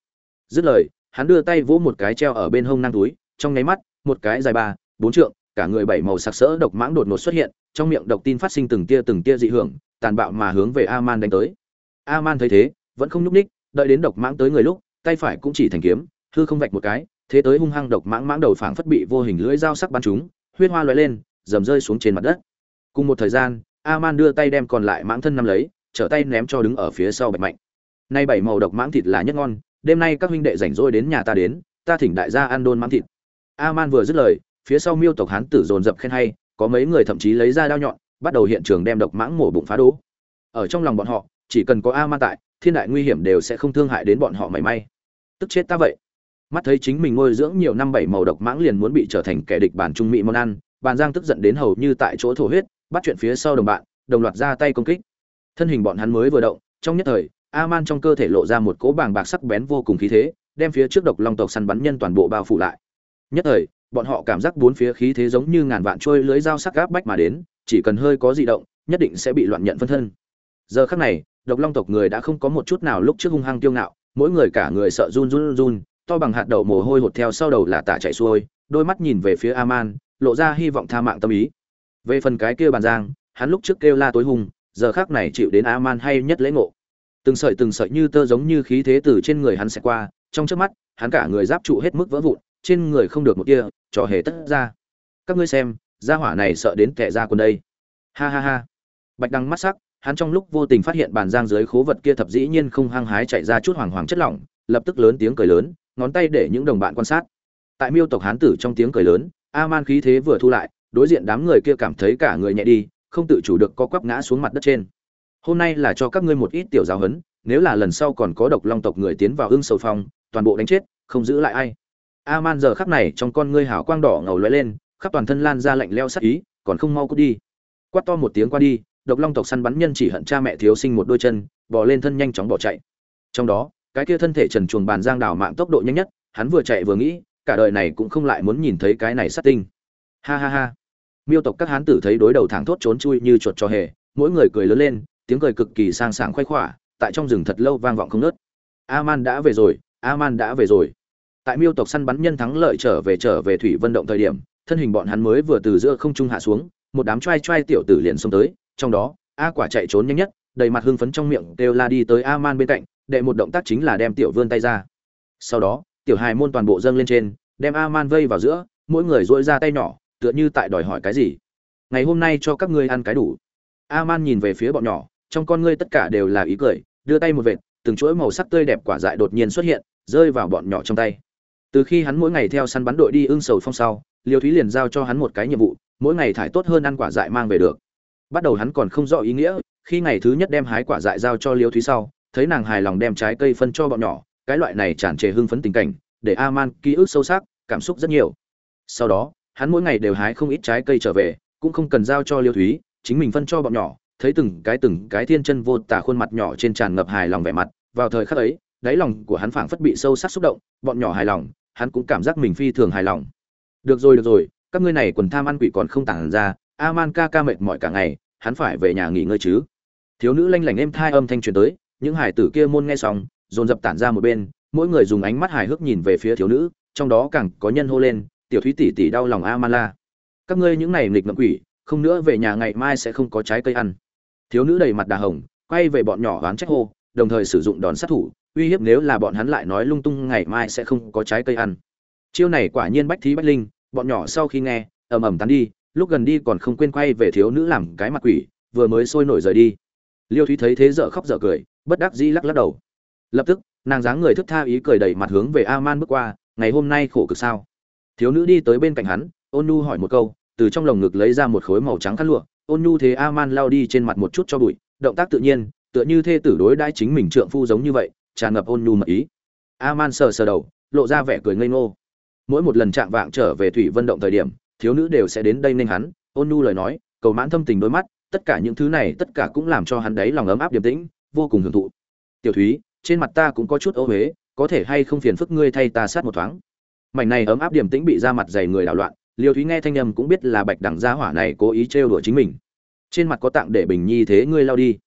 Dứt lời, hắn đưa tay vỗ một cái treo ở bên hông nang túi, trong nháy mắt, một cái dài ba, bốn trượng cả người bảy màu sặc sỡ độc mãng đột ngột xuất hiện, trong miệng độc tin phát sinh từng tia từng tia dị hưởng, tàn bạo mà hướng về Aman đánh tới. Aman thấy thế, vẫn không nhúc ních đợi đến độc mãng tới người lúc, tay phải cũng chỉ thành kiếm, hư không vạch một cái, thế tới hung hăng độc mãng mãng đầu phảng phất bị vô hình lưỡi dao sắc bắn chúng huyết hoa lóe lên rầm rơi xuống trên mặt đất. Cùng một thời gian, Aman đưa tay đem còn lại mãng thân nắm lấy, trở tay ném cho đứng ở phía sau bạch mạnh. Nay bảy màu độc mãng thịt là nhất ngon, đêm nay các huynh đệ rảnh rỗi đến nhà ta đến, ta thỉnh đại gia ăn đôn mãng thịt. Aman vừa dứt lời phía sau miêu tộc hán tử dồn dập khen hay, có mấy người thậm chí lấy ra đao nhọn, bắt đầu hiện trường đem độc mãng mổ bụng phá đố ở trong lòng bọn họ, chỉ cần có a man tại, thiên đại nguy hiểm đều sẽ không thương hại đến bọn họ mảy may. Tức chết ta vậy. Mắt thấy chính mình nuôi dưỡng nhiều năm bảy màu độc mãng liền muốn bị trở thành kẻ địch bản trung mỹ món ăn, bàn giang tức giận đến hầu như tại chỗ thổ huyết, bắt chuyện phía sau đồng bạn, đồng loạt ra tay công kích. Thân hình bọn hắn mới vừa động, trong nhất thời a man trong cơ thể lộ ra một cỗ bàng bạc sắc bén vô cùng khí thế, đem phía trước độc long tộc săn bắn nhân toàn bộ bao phủ lại. Nhất thời bọn họ cảm giác bốn phía khí thế giống như ngàn vạn trôi lưới dao sắc gáp bách mà đến, chỉ cần hơi có dị động, nhất định sẽ bị loạn nhận phân thân. Giờ khắc này, độc long tộc người đã không có một chút nào lúc trước hung hăng tiêu ngạo, mỗi người cả người sợ run run run to bằng hạt đậu mồ hôi hột theo sau đầu là tả chạy xuôi, đôi mắt nhìn về phía aman, lộ ra hy vọng tha mạng tâm ý. Về phần cái kia bàn giang, hắn lúc trước kêu la tối hung, giờ khắc này chịu đến aman hay nhất lễ ngộ. Từng sợi từng sợi như tơ giống như khí thế từ trên người hắn sẽ qua, trong trước mắt, hắn cả người giáp trụ hết mức vỡ vụn trên người không được một kia trò hề tất ra. Các ngươi xem, gia hỏa này sợ đến kẻ ra quần đây. Ha ha ha. Bạch đăng mắt sắc, hắn trong lúc vô tình phát hiện bàn giang dưới khố vật kia thập dĩ nhiên không hăng hái chạy ra chút hoàng hoàng chất lỏng, lập tức lớn tiếng cười lớn, ngón tay để những đồng bạn quan sát. Tại miêu tộc hán tử trong tiếng cười lớn a man khí thế vừa thu lại, đối diện đám người kia cảm thấy cả người nhẹ đi, không tự chủ được co quắp ngã xuống mặt đất trên. Hôm nay là cho các ngươi một ít tiểu giáo huấn, nếu là lần sau còn có độc long tộc người tiến vào ưng sầu phong, toàn bộ đánh chết, không giữ lại ai a man giờ khắc này trong con ngươi hào quang đỏ ngầu lóe lên, khắp toàn thân lan ra lạnh leo sắc ý, còn không mau cút đi. Quát to một tiếng qua đi, độc long tộc săn bắn nhân chỉ hận cha mẹ thiếu sinh một đôi chân, bò lên thân nhanh chóng bỏ chạy. Trong đó, cái kia thân thể trần chuồng bàn giang đảo mạng tốc độ nhanh nhất, hắn vừa chạy vừa nghĩ, cả đời này cũng không lại muốn nhìn thấy cái này sát tinh. Ha ha ha. Miêu tộc các hán tử thấy đối đầu thẳng thốt trốn chui như chuột cho hề, mỗi người cười lớn lên, tiếng cười cực kỳ sang sảng khoái khỏa, tại trong rừng thật lâu vang vọng không nớt aman đã về rồi, aman đã về rồi tại miêu tộc săn bắn nhân thắng lợi trở về trở về thủy vân động thời điểm, thân hình bọn hắn mới vừa từ giữa không trung hạ xuống, một đám trai trai tiểu tử liền xông tới, trong đó, a quả chạy trốn nhanh nhất, đầy mặt hưng phấn trong miệng đều la đi tới a man bên cạnh, đệ một động tác chính là đem tiểu vươn tay ra. Sau đó, tiểu hài môn toàn bộ dâng lên trên, đem a man vây vào giữa, mỗi người dỗi ra tay nhỏ, tựa như tại đòi hỏi cái gì. Ngày hôm nay cho các ngươi ăn cái đủ. A man nhìn về phía bọn nhỏ, trong con ngươi tất cả đều là ý cười, đưa tay một vệt, từng chuỗi màu sắc tươi đẹp quả dại đột nhiên xuất hiện, rơi vào bọn nhỏ trong tay từ khi hắn mỗi ngày theo săn bắn đội đi ưng sầu phong sau, liêu thúy liền giao cho hắn một cái nhiệm vụ, mỗi ngày thải tốt hơn ăn quả dại mang về được. Bắt đầu hắn còn không rõ ý nghĩa, khi ngày thứ nhất đem hái quả dại giao cho liêu thúy sau, thấy nàng hài lòng đem trái cây phân cho bọn nhỏ, cái loại này tràn trề hưng phấn tình cảnh, để a man ký ức sâu sắc, cảm xúc rất nhiều. Sau đó, hắn mỗi ngày đều hái không ít trái cây trở về, cũng không cần giao cho liêu thúy, chính mình phân cho bọn nhỏ, thấy từng cái từng cái thiên chân vô tả khuôn mặt nhỏ trên tràn ngập hài lòng vẻ mặt, vào thời khắc ấy, đáy lòng của hắn phảng phất bị sâu sắc xúc động, bọn nhỏ hài lòng hắn cũng cảm giác mình phi thường hài lòng. Được rồi được rồi, các ngươi này quần tham ăn quỷ còn không tản ra a man ca ca mệt mỏi cả ngày, hắn phải về nhà nghỉ ngơi chứ. Thiếu nữ lanh lảnh êm thai âm thanh truyền tới, những hải tử kia môn nghe xong, dồn dập tản ra một bên, mỗi người dùng ánh mắt hài hước nhìn về phía thiếu nữ, trong đó càng có nhân hô lên, tiểu thúy tỷ tỷ đau lòng a man la. Các ngươi những này nghịch ngợm quỷ, không nữa về nhà ngày mai sẽ không có trái cây ăn. Thiếu nữ đầy mặt đà hồng, quay về bọn nhỏ oán trách hô, đồng thời sử dụng đòn sát thủ uy hiếp nếu là bọn hắn lại nói lung tung, ngày mai sẽ không có trái cây ăn. Chiêu này quả nhiên bách thí bách linh, bọn nhỏ sau khi nghe, ầm ầm tán đi, lúc gần đi còn không quên quay về thiếu nữ làm cái mặt quỷ, vừa mới sôi nổi rời đi. Liêu thúy thấy thế dở khóc dở cười, bất đắc dĩ lắc lắc đầu. Lập tức, nàng dáng người thức tha ý cười đầy mặt hướng về a man bước qua, ngày hôm nay khổ cực sao? Thiếu nữ đi tới bên cạnh hắn, ôn nu hỏi một câu, từ trong lồng ngực lấy ra một khối màu trắng khăn lụa. Ôn nhu thế a man lao đi trên mặt một chút cho bụi, động tác tự nhiên, tựa như thê tử đối đãi chính mình trượng phu giống như vậy tràn ngập ôn nhu mật ý. A man sờ sờ đầu, lộ ra vẻ cười ngây ngô. Mỗi một lần chạm vạng trở về thủy vân động thời điểm, thiếu nữ đều sẽ đến đây nên hắn, ôn nhu lời nói, cầu mãn thâm tình đôi mắt, tất cả những thứ này tất cả cũng làm cho hắn đấy lòng ấm áp điềm tĩnh, vô cùng hưởng thụ. Tiểu thúy, trên mặt ta cũng có chút ô huế có thể hay không phiền phức ngươi thay ta sát một thoáng? Mảnh này ấm áp điềm tĩnh bị ra mặt dày người đảo loạn, liêu thúy nghe thanh âm cũng biết là bạch đẳng gia hỏa này cố ý trêu đùa chính mình. Trên mặt có tặng để bình nhi thế ngươi lao đi.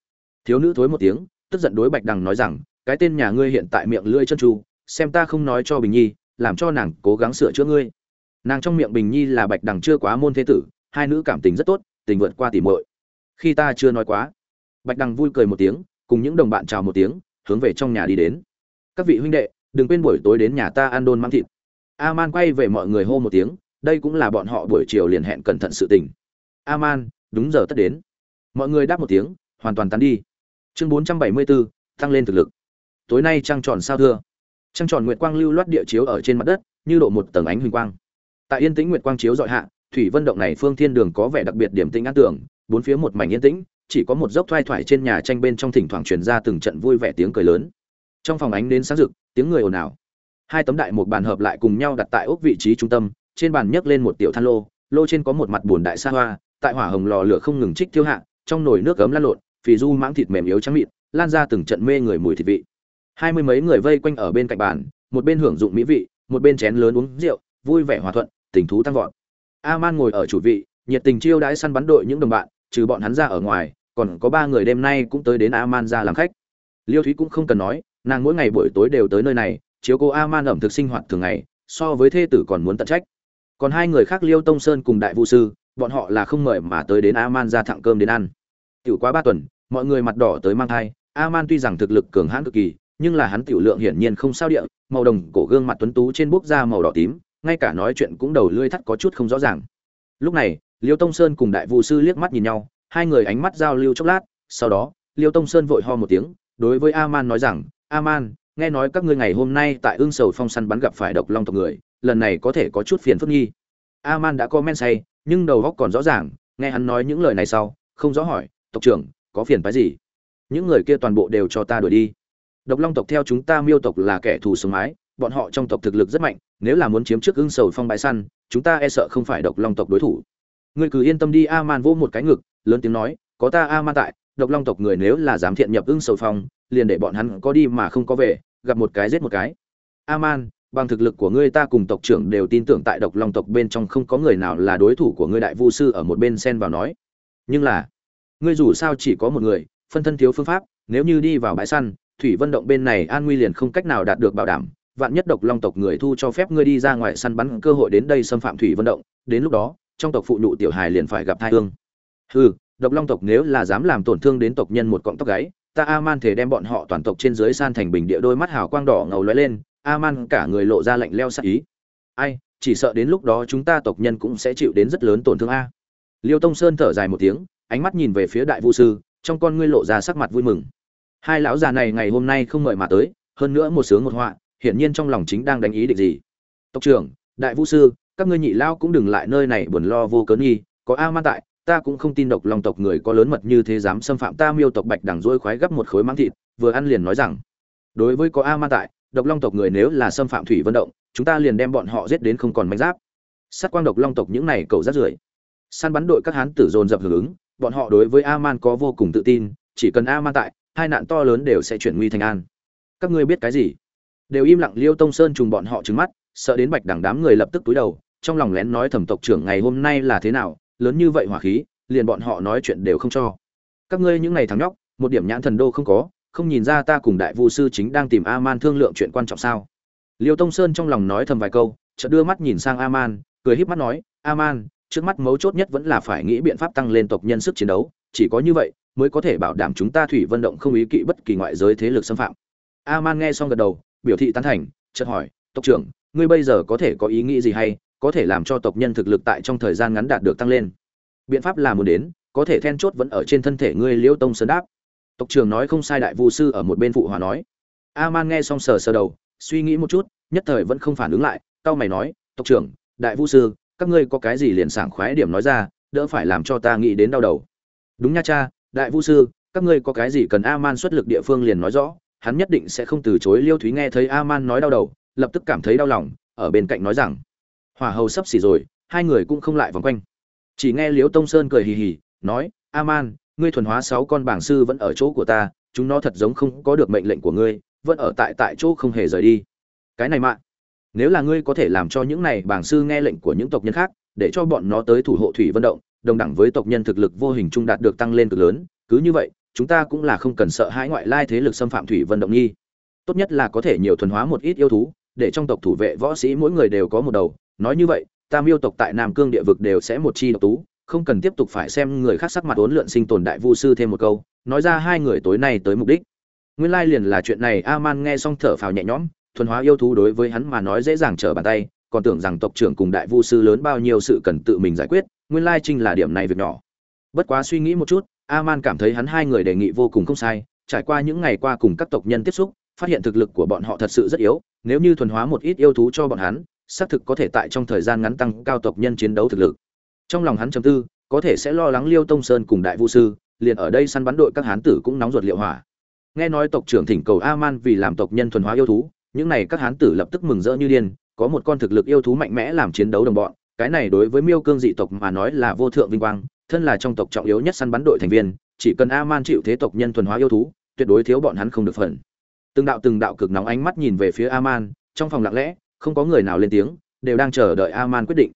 Thiếu nữ thối một tiếng, tức giận đối bạch đằng nói rằng cái tên nhà ngươi hiện tại miệng lưỡi chân tru, xem ta không nói cho bình nhi, làm cho nàng cố gắng sửa chữa ngươi. Nàng trong miệng bình nhi là bạch đằng chưa quá môn thế tử, hai nữ cảm tình rất tốt, tình vượt qua tỉ muội. Khi ta chưa nói quá, bạch đằng vui cười một tiếng, cùng những đồng bạn chào một tiếng, hướng về trong nhà đi đến. Các vị huynh đệ, đừng quên buổi tối đến nhà ta ăn đôn mắm thịt. A man quay về mọi người hô một tiếng, đây cũng là bọn họ buổi chiều liền hẹn cẩn thận sự tình. A man đúng giờ tất đến. Mọi người đáp một tiếng, hoàn toàn tán đi. Chương bốn trăm bảy mươi bốn tăng lên thực lực tối nay trăng tròn sao thưa? Trăng tròn nguyệt quang lưu loát địa chiếu ở trên mặt đất, như độ một tầng ánh huỳnh quang. Tại yên tĩnh nguyệt quang chiếu dọi hạ, thủy vân động này phương thiên đường có vẻ đặc biệt điểm tĩnh an tưởng, bốn phía một mảnh yên tĩnh, chỉ có một dốc thoai thoải trên nhà tranh bên trong thỉnh thoảng truyền ra từng trận vui vẻ tiếng cười lớn. Trong phòng ánh đến sáng rực, tiếng người ồn ào. Hai tấm đại một bàn hợp lại cùng nhau đặt tại ốc vị trí trung tâm, trên bàn nhấc lên một tiểu than lô lô trên có một mặt buồn đại sa hoa, tại hỏa hồng lò lửa không ngừng trích thiêu hạ, trong nồi nước gấm lan lộn, phì du mãng thịt mềm yếu trắng mịn, lan ra từng trận mê người mùi thịt vị hai mươi mấy người vây quanh ở bên cạnh bàn, một bên hưởng dụng mỹ vị, một bên chén lớn uống rượu, vui vẻ hòa thuận, tình thú tăng vọt. A man ngồi ở chủ vị, nhiệt tình chiêu đãi săn bắn đội những đồng bạn, trừ bọn hắn ra ở ngoài, còn có ba người đêm nay cũng tới đến a man ra làm khách. Liêu thúy cũng không cần nói, nàng mỗi ngày buổi tối đều tới nơi này, chiếu cô a man ẩm thực sinh hoạt thường ngày, so với thê tử còn muốn tận trách. Còn hai người khác liêu tông sơn cùng đại vũ sư, bọn họ là không mời mà tới đến a man ra thẳng cơm đến ăn. Tiểu quá ba tuần, mọi người mặt đỏ tới mang thai a man tuy rằng thực lực cường hãn cực kỳ nhưng là hắn tiểu lượng hiển nhiên không sao địa, màu đồng cổ gương mặt tuấn tú trên bốc da màu đỏ tím, ngay cả nói chuyện cũng đầu lưỡi thắt có chút không rõ ràng. Lúc này, liêu tông sơn cùng đại vũ sư liếc mắt nhìn nhau, hai người ánh mắt giao lưu chốc lát, sau đó, liêu tông sơn vội ho một tiếng, đối với a man nói rằng a man nghe nói các ngươi ngày hôm nay tại ương sầu phong săn bắn gặp phải độc long tộc người, lần này có thể có chút phiền phức nghi. A man đã có men say, nhưng đầu óc còn rõ ràng, nghe hắn nói những lời này sau, không rõ hỏi, tộc trưởng, có phiền phức gì? Những người kia toàn bộ đều cho ta đuổi đi độc long tộc theo chúng ta miêu tộc là kẻ thù sống mái, bọn họ trong tộc thực lực rất mạnh, nếu là muốn chiếm trước ưng sầu phong bãi săn, chúng ta e sợ không phải độc long tộc đối thủ. Ngươi cứ yên tâm đi a man vỗ một cái ngực, lớn tiếng nói, có ta a man tại, độc long tộc người nếu là dám thiện nhập ưng sầu phong, liền để bọn hắn có đi mà không có về, gặp một cái giết một cái. A man bằng thực lực của ngươi ta cùng tộc trưởng đều tin tưởng tại độc long tộc bên trong không có người nào là đối thủ của ngươi đại vu sư ở một bên xen vào nói. Nhưng là, ngươi dù sao chỉ có một người, phân thân thiếu phương pháp, nếu như đi vào bãi săn thủy vân động bên này an nguy liền không cách nào đạt được bảo đảm, vạn nhất độc long tộc người thu cho phép ngươi đi ra ngoài săn bắn cơ hội đến đây xâm phạm thủy vân động, đến lúc đó, trong tộc phụ nhụ tiểu hài liền phải gặp thai thương hừ, độc long tộc nếu là dám làm tổn thương đến tộc nhân một cọng tóc gáy, ta a man thể đem bọn họ toàn tộc trên dưới san thành bình địa đôi mắt hào quang đỏ ngầu lóe lên, a man cả người lộ ra lạnh leo sắc ý. Ai, chỉ sợ đến lúc đó chúng ta tộc nhân cũng sẽ chịu đến rất lớn tổn thương a. Liêu tông sơn thở dài một tiếng, ánh mắt nhìn về phía đại vũ sư, trong con ngươi lộ ra sắc mặt vui mừng hai lão già này ngày hôm nay không mời mà tới, hơn nữa một sướng một họa, hiển nhiên trong lòng chính đang đánh ý định gì. Tộc trưởng, đại vũ sư, các ngươi nhị lao cũng đừng lại nơi này buồn lo vô cớ nghi, có a man tại, ta cũng không tin độc lòng tộc người có lớn mật như thế dám xâm phạm ta miêu tộc bạch đằng dôi khoái gấp một khối máng thịt, vừa ăn liền nói rằng, đối với có a man tại, độc long tộc người nếu là xâm phạm thủy vận động, chúng ta liền đem bọn họ giết đến không còn manh giáp. Sát quang độc long tộc những này cầu rát rưởi. Săn bắn đội các hán tử dồn dập hưởng ứng, bọn họ đối với a man có vô cùng tự tin, chỉ cần a man tại hai nạn to lớn đều sẽ chuyển nguy thành an. Các ngươi biết cái gì? Đều im lặng liêu tông sơn trùng bọn họ trứng mắt, sợ đến bạch đẳng đám người lập tức túi đầu, trong lòng lén nói thẩm tộc trưởng ngày hôm nay là thế nào, lớn như vậy hỏa khí, liền bọn họ nói chuyện đều không cho. Các ngươi những ngày thắng nhóc, một điểm nhãn thần đô không có, không nhìn ra ta cùng đại vu sư chính đang tìm a man thương lượng chuyện quan trọng sao? Liêu tông sơn trong lòng nói thầm vài câu, chợt đưa mắt nhìn sang a man cười híp mắt nói a man trước mắt mấu chốt nhất vẫn là phải nghĩ biện pháp tăng lên tộc nhân sức chiến đấu chỉ có như vậy mới có thể bảo đảm chúng ta thủy vận động không ý kỵ bất kỳ ngoại giới thế lực xâm phạm. A man nghe xong gật đầu, biểu thị tán thành, chợt hỏi, tộc trưởng, ngươi bây giờ có thể có ý nghĩ gì hay, có thể làm cho tộc nhân thực lực tại trong thời gian ngắn đạt được tăng lên? Biện pháp là muốn đến, có thể then chốt vẫn ở trên thân thể ngươi liễu tông sơn đáp. Tộc trưởng nói không sai đại vu sư ở một bên phụ hòa nói. A man nghe xong sờ sờ đầu, suy nghĩ một chút, nhất thời vẫn không phản ứng lại tao mày nói, tộc trưởng, đại vu sư, các ngươi có cái gì liền sảng khoái điểm nói ra, đỡ phải làm cho ta nghĩ đến đau đầu đúng nha cha, đại vu sư, các ngươi có cái gì cần a man xuất lực địa phương liền nói rõ, hắn nhất định sẽ không từ chối liêu thúy nghe thấy a man nói đau đầu, lập tức cảm thấy đau lòng, ở bên cạnh nói rằng, hỏa hầu sắp xỉ rồi, hai người cũng không lại vòng quanh. Chỉ nghe liếu tông sơn cười hì hì, nói a man ngươi thuần hóa sáu con bảng sư vẫn ở chỗ của ta, chúng nó thật giống không có được mệnh lệnh của ngươi, vẫn ở tại tại chỗ không hề rời đi. Cái này mạng nếu là ngươi có thể làm cho những này bảng sư nghe lệnh của những tộc nhân khác, để cho bọn nó tới thủ hộ thủy vận động đồng đẳng với tộc nhân thực lực vô hình trung đạt được tăng lên cực lớn, cứ như vậy, chúng ta cũng là không cần sợ hãi ngoại lai thế lực xâm phạm thủy vận động nghi. Tốt nhất là có thể nhiều thuần hóa một ít yêu thú, để trong tộc thủ vệ võ sĩ mỗi người đều có một đầu. Nói như vậy, ta miêu tộc tại nam cương địa vực đều sẽ một chi độc tú, không cần tiếp tục phải xem người khác sắc mặt uốn lượn sinh tồn đại vu sư thêm một câu, nói ra hai người tối nay tới mục đích. Nguyên lai liền là chuyện này a man nghe xong thở phào nhẹ nhõm, thuần hóa yêu thú đối với hắn mà nói dễ dàng trở bàn tay, còn tưởng rằng tộc trưởng cùng đại vu sư lớn bao nhiêu sự cần tự mình giải quyết nguyên lai trinh là điểm này việc nhỏ. Bất quá suy nghĩ một chút a man cảm thấy hắn hai người đề nghị vô cùng không sai, trải qua những ngày qua cùng các tộc nhân tiếp xúc, phát hiện thực lực của bọn họ thật sự rất yếu, nếu như thuần hóa một ít yêu thú cho bọn hắn, xác thực có thể tại trong thời gian ngắn tăng cao tộc nhân chiến đấu thực lực. Trong lòng hắn chầm tư, có thể sẽ lo lắng liêu tông sơn cùng đại vu sư, liền ở đây săn bắn đội các hán tử cũng nóng ruột liệu hỏa. Nghe nói tộc trưởng thỉnh cầu a man vì làm tộc nhân thuần hóa yêu thú, những này các hán tử lập tức mừng rỡ như điên, có một con thực lực yêu thú mạnh mẽ làm chiến đấu đồng bọn cái này đối với miêu cương dị tộc mà nói là vô thượng vinh quang, thân là trong tộc trọng yếu nhất săn bắn đội thành viên, chỉ cần a man chịu thế tộc nhân thuần hóa yêu thú, tuyệt đối thiếu bọn hắn không được phần. Từng đạo từng đạo cực nóng ánh mắt nhìn về phía a man trong phòng lặng lẽ, không có người nào lên tiếng, đều đang chờ đợi a man quyết định.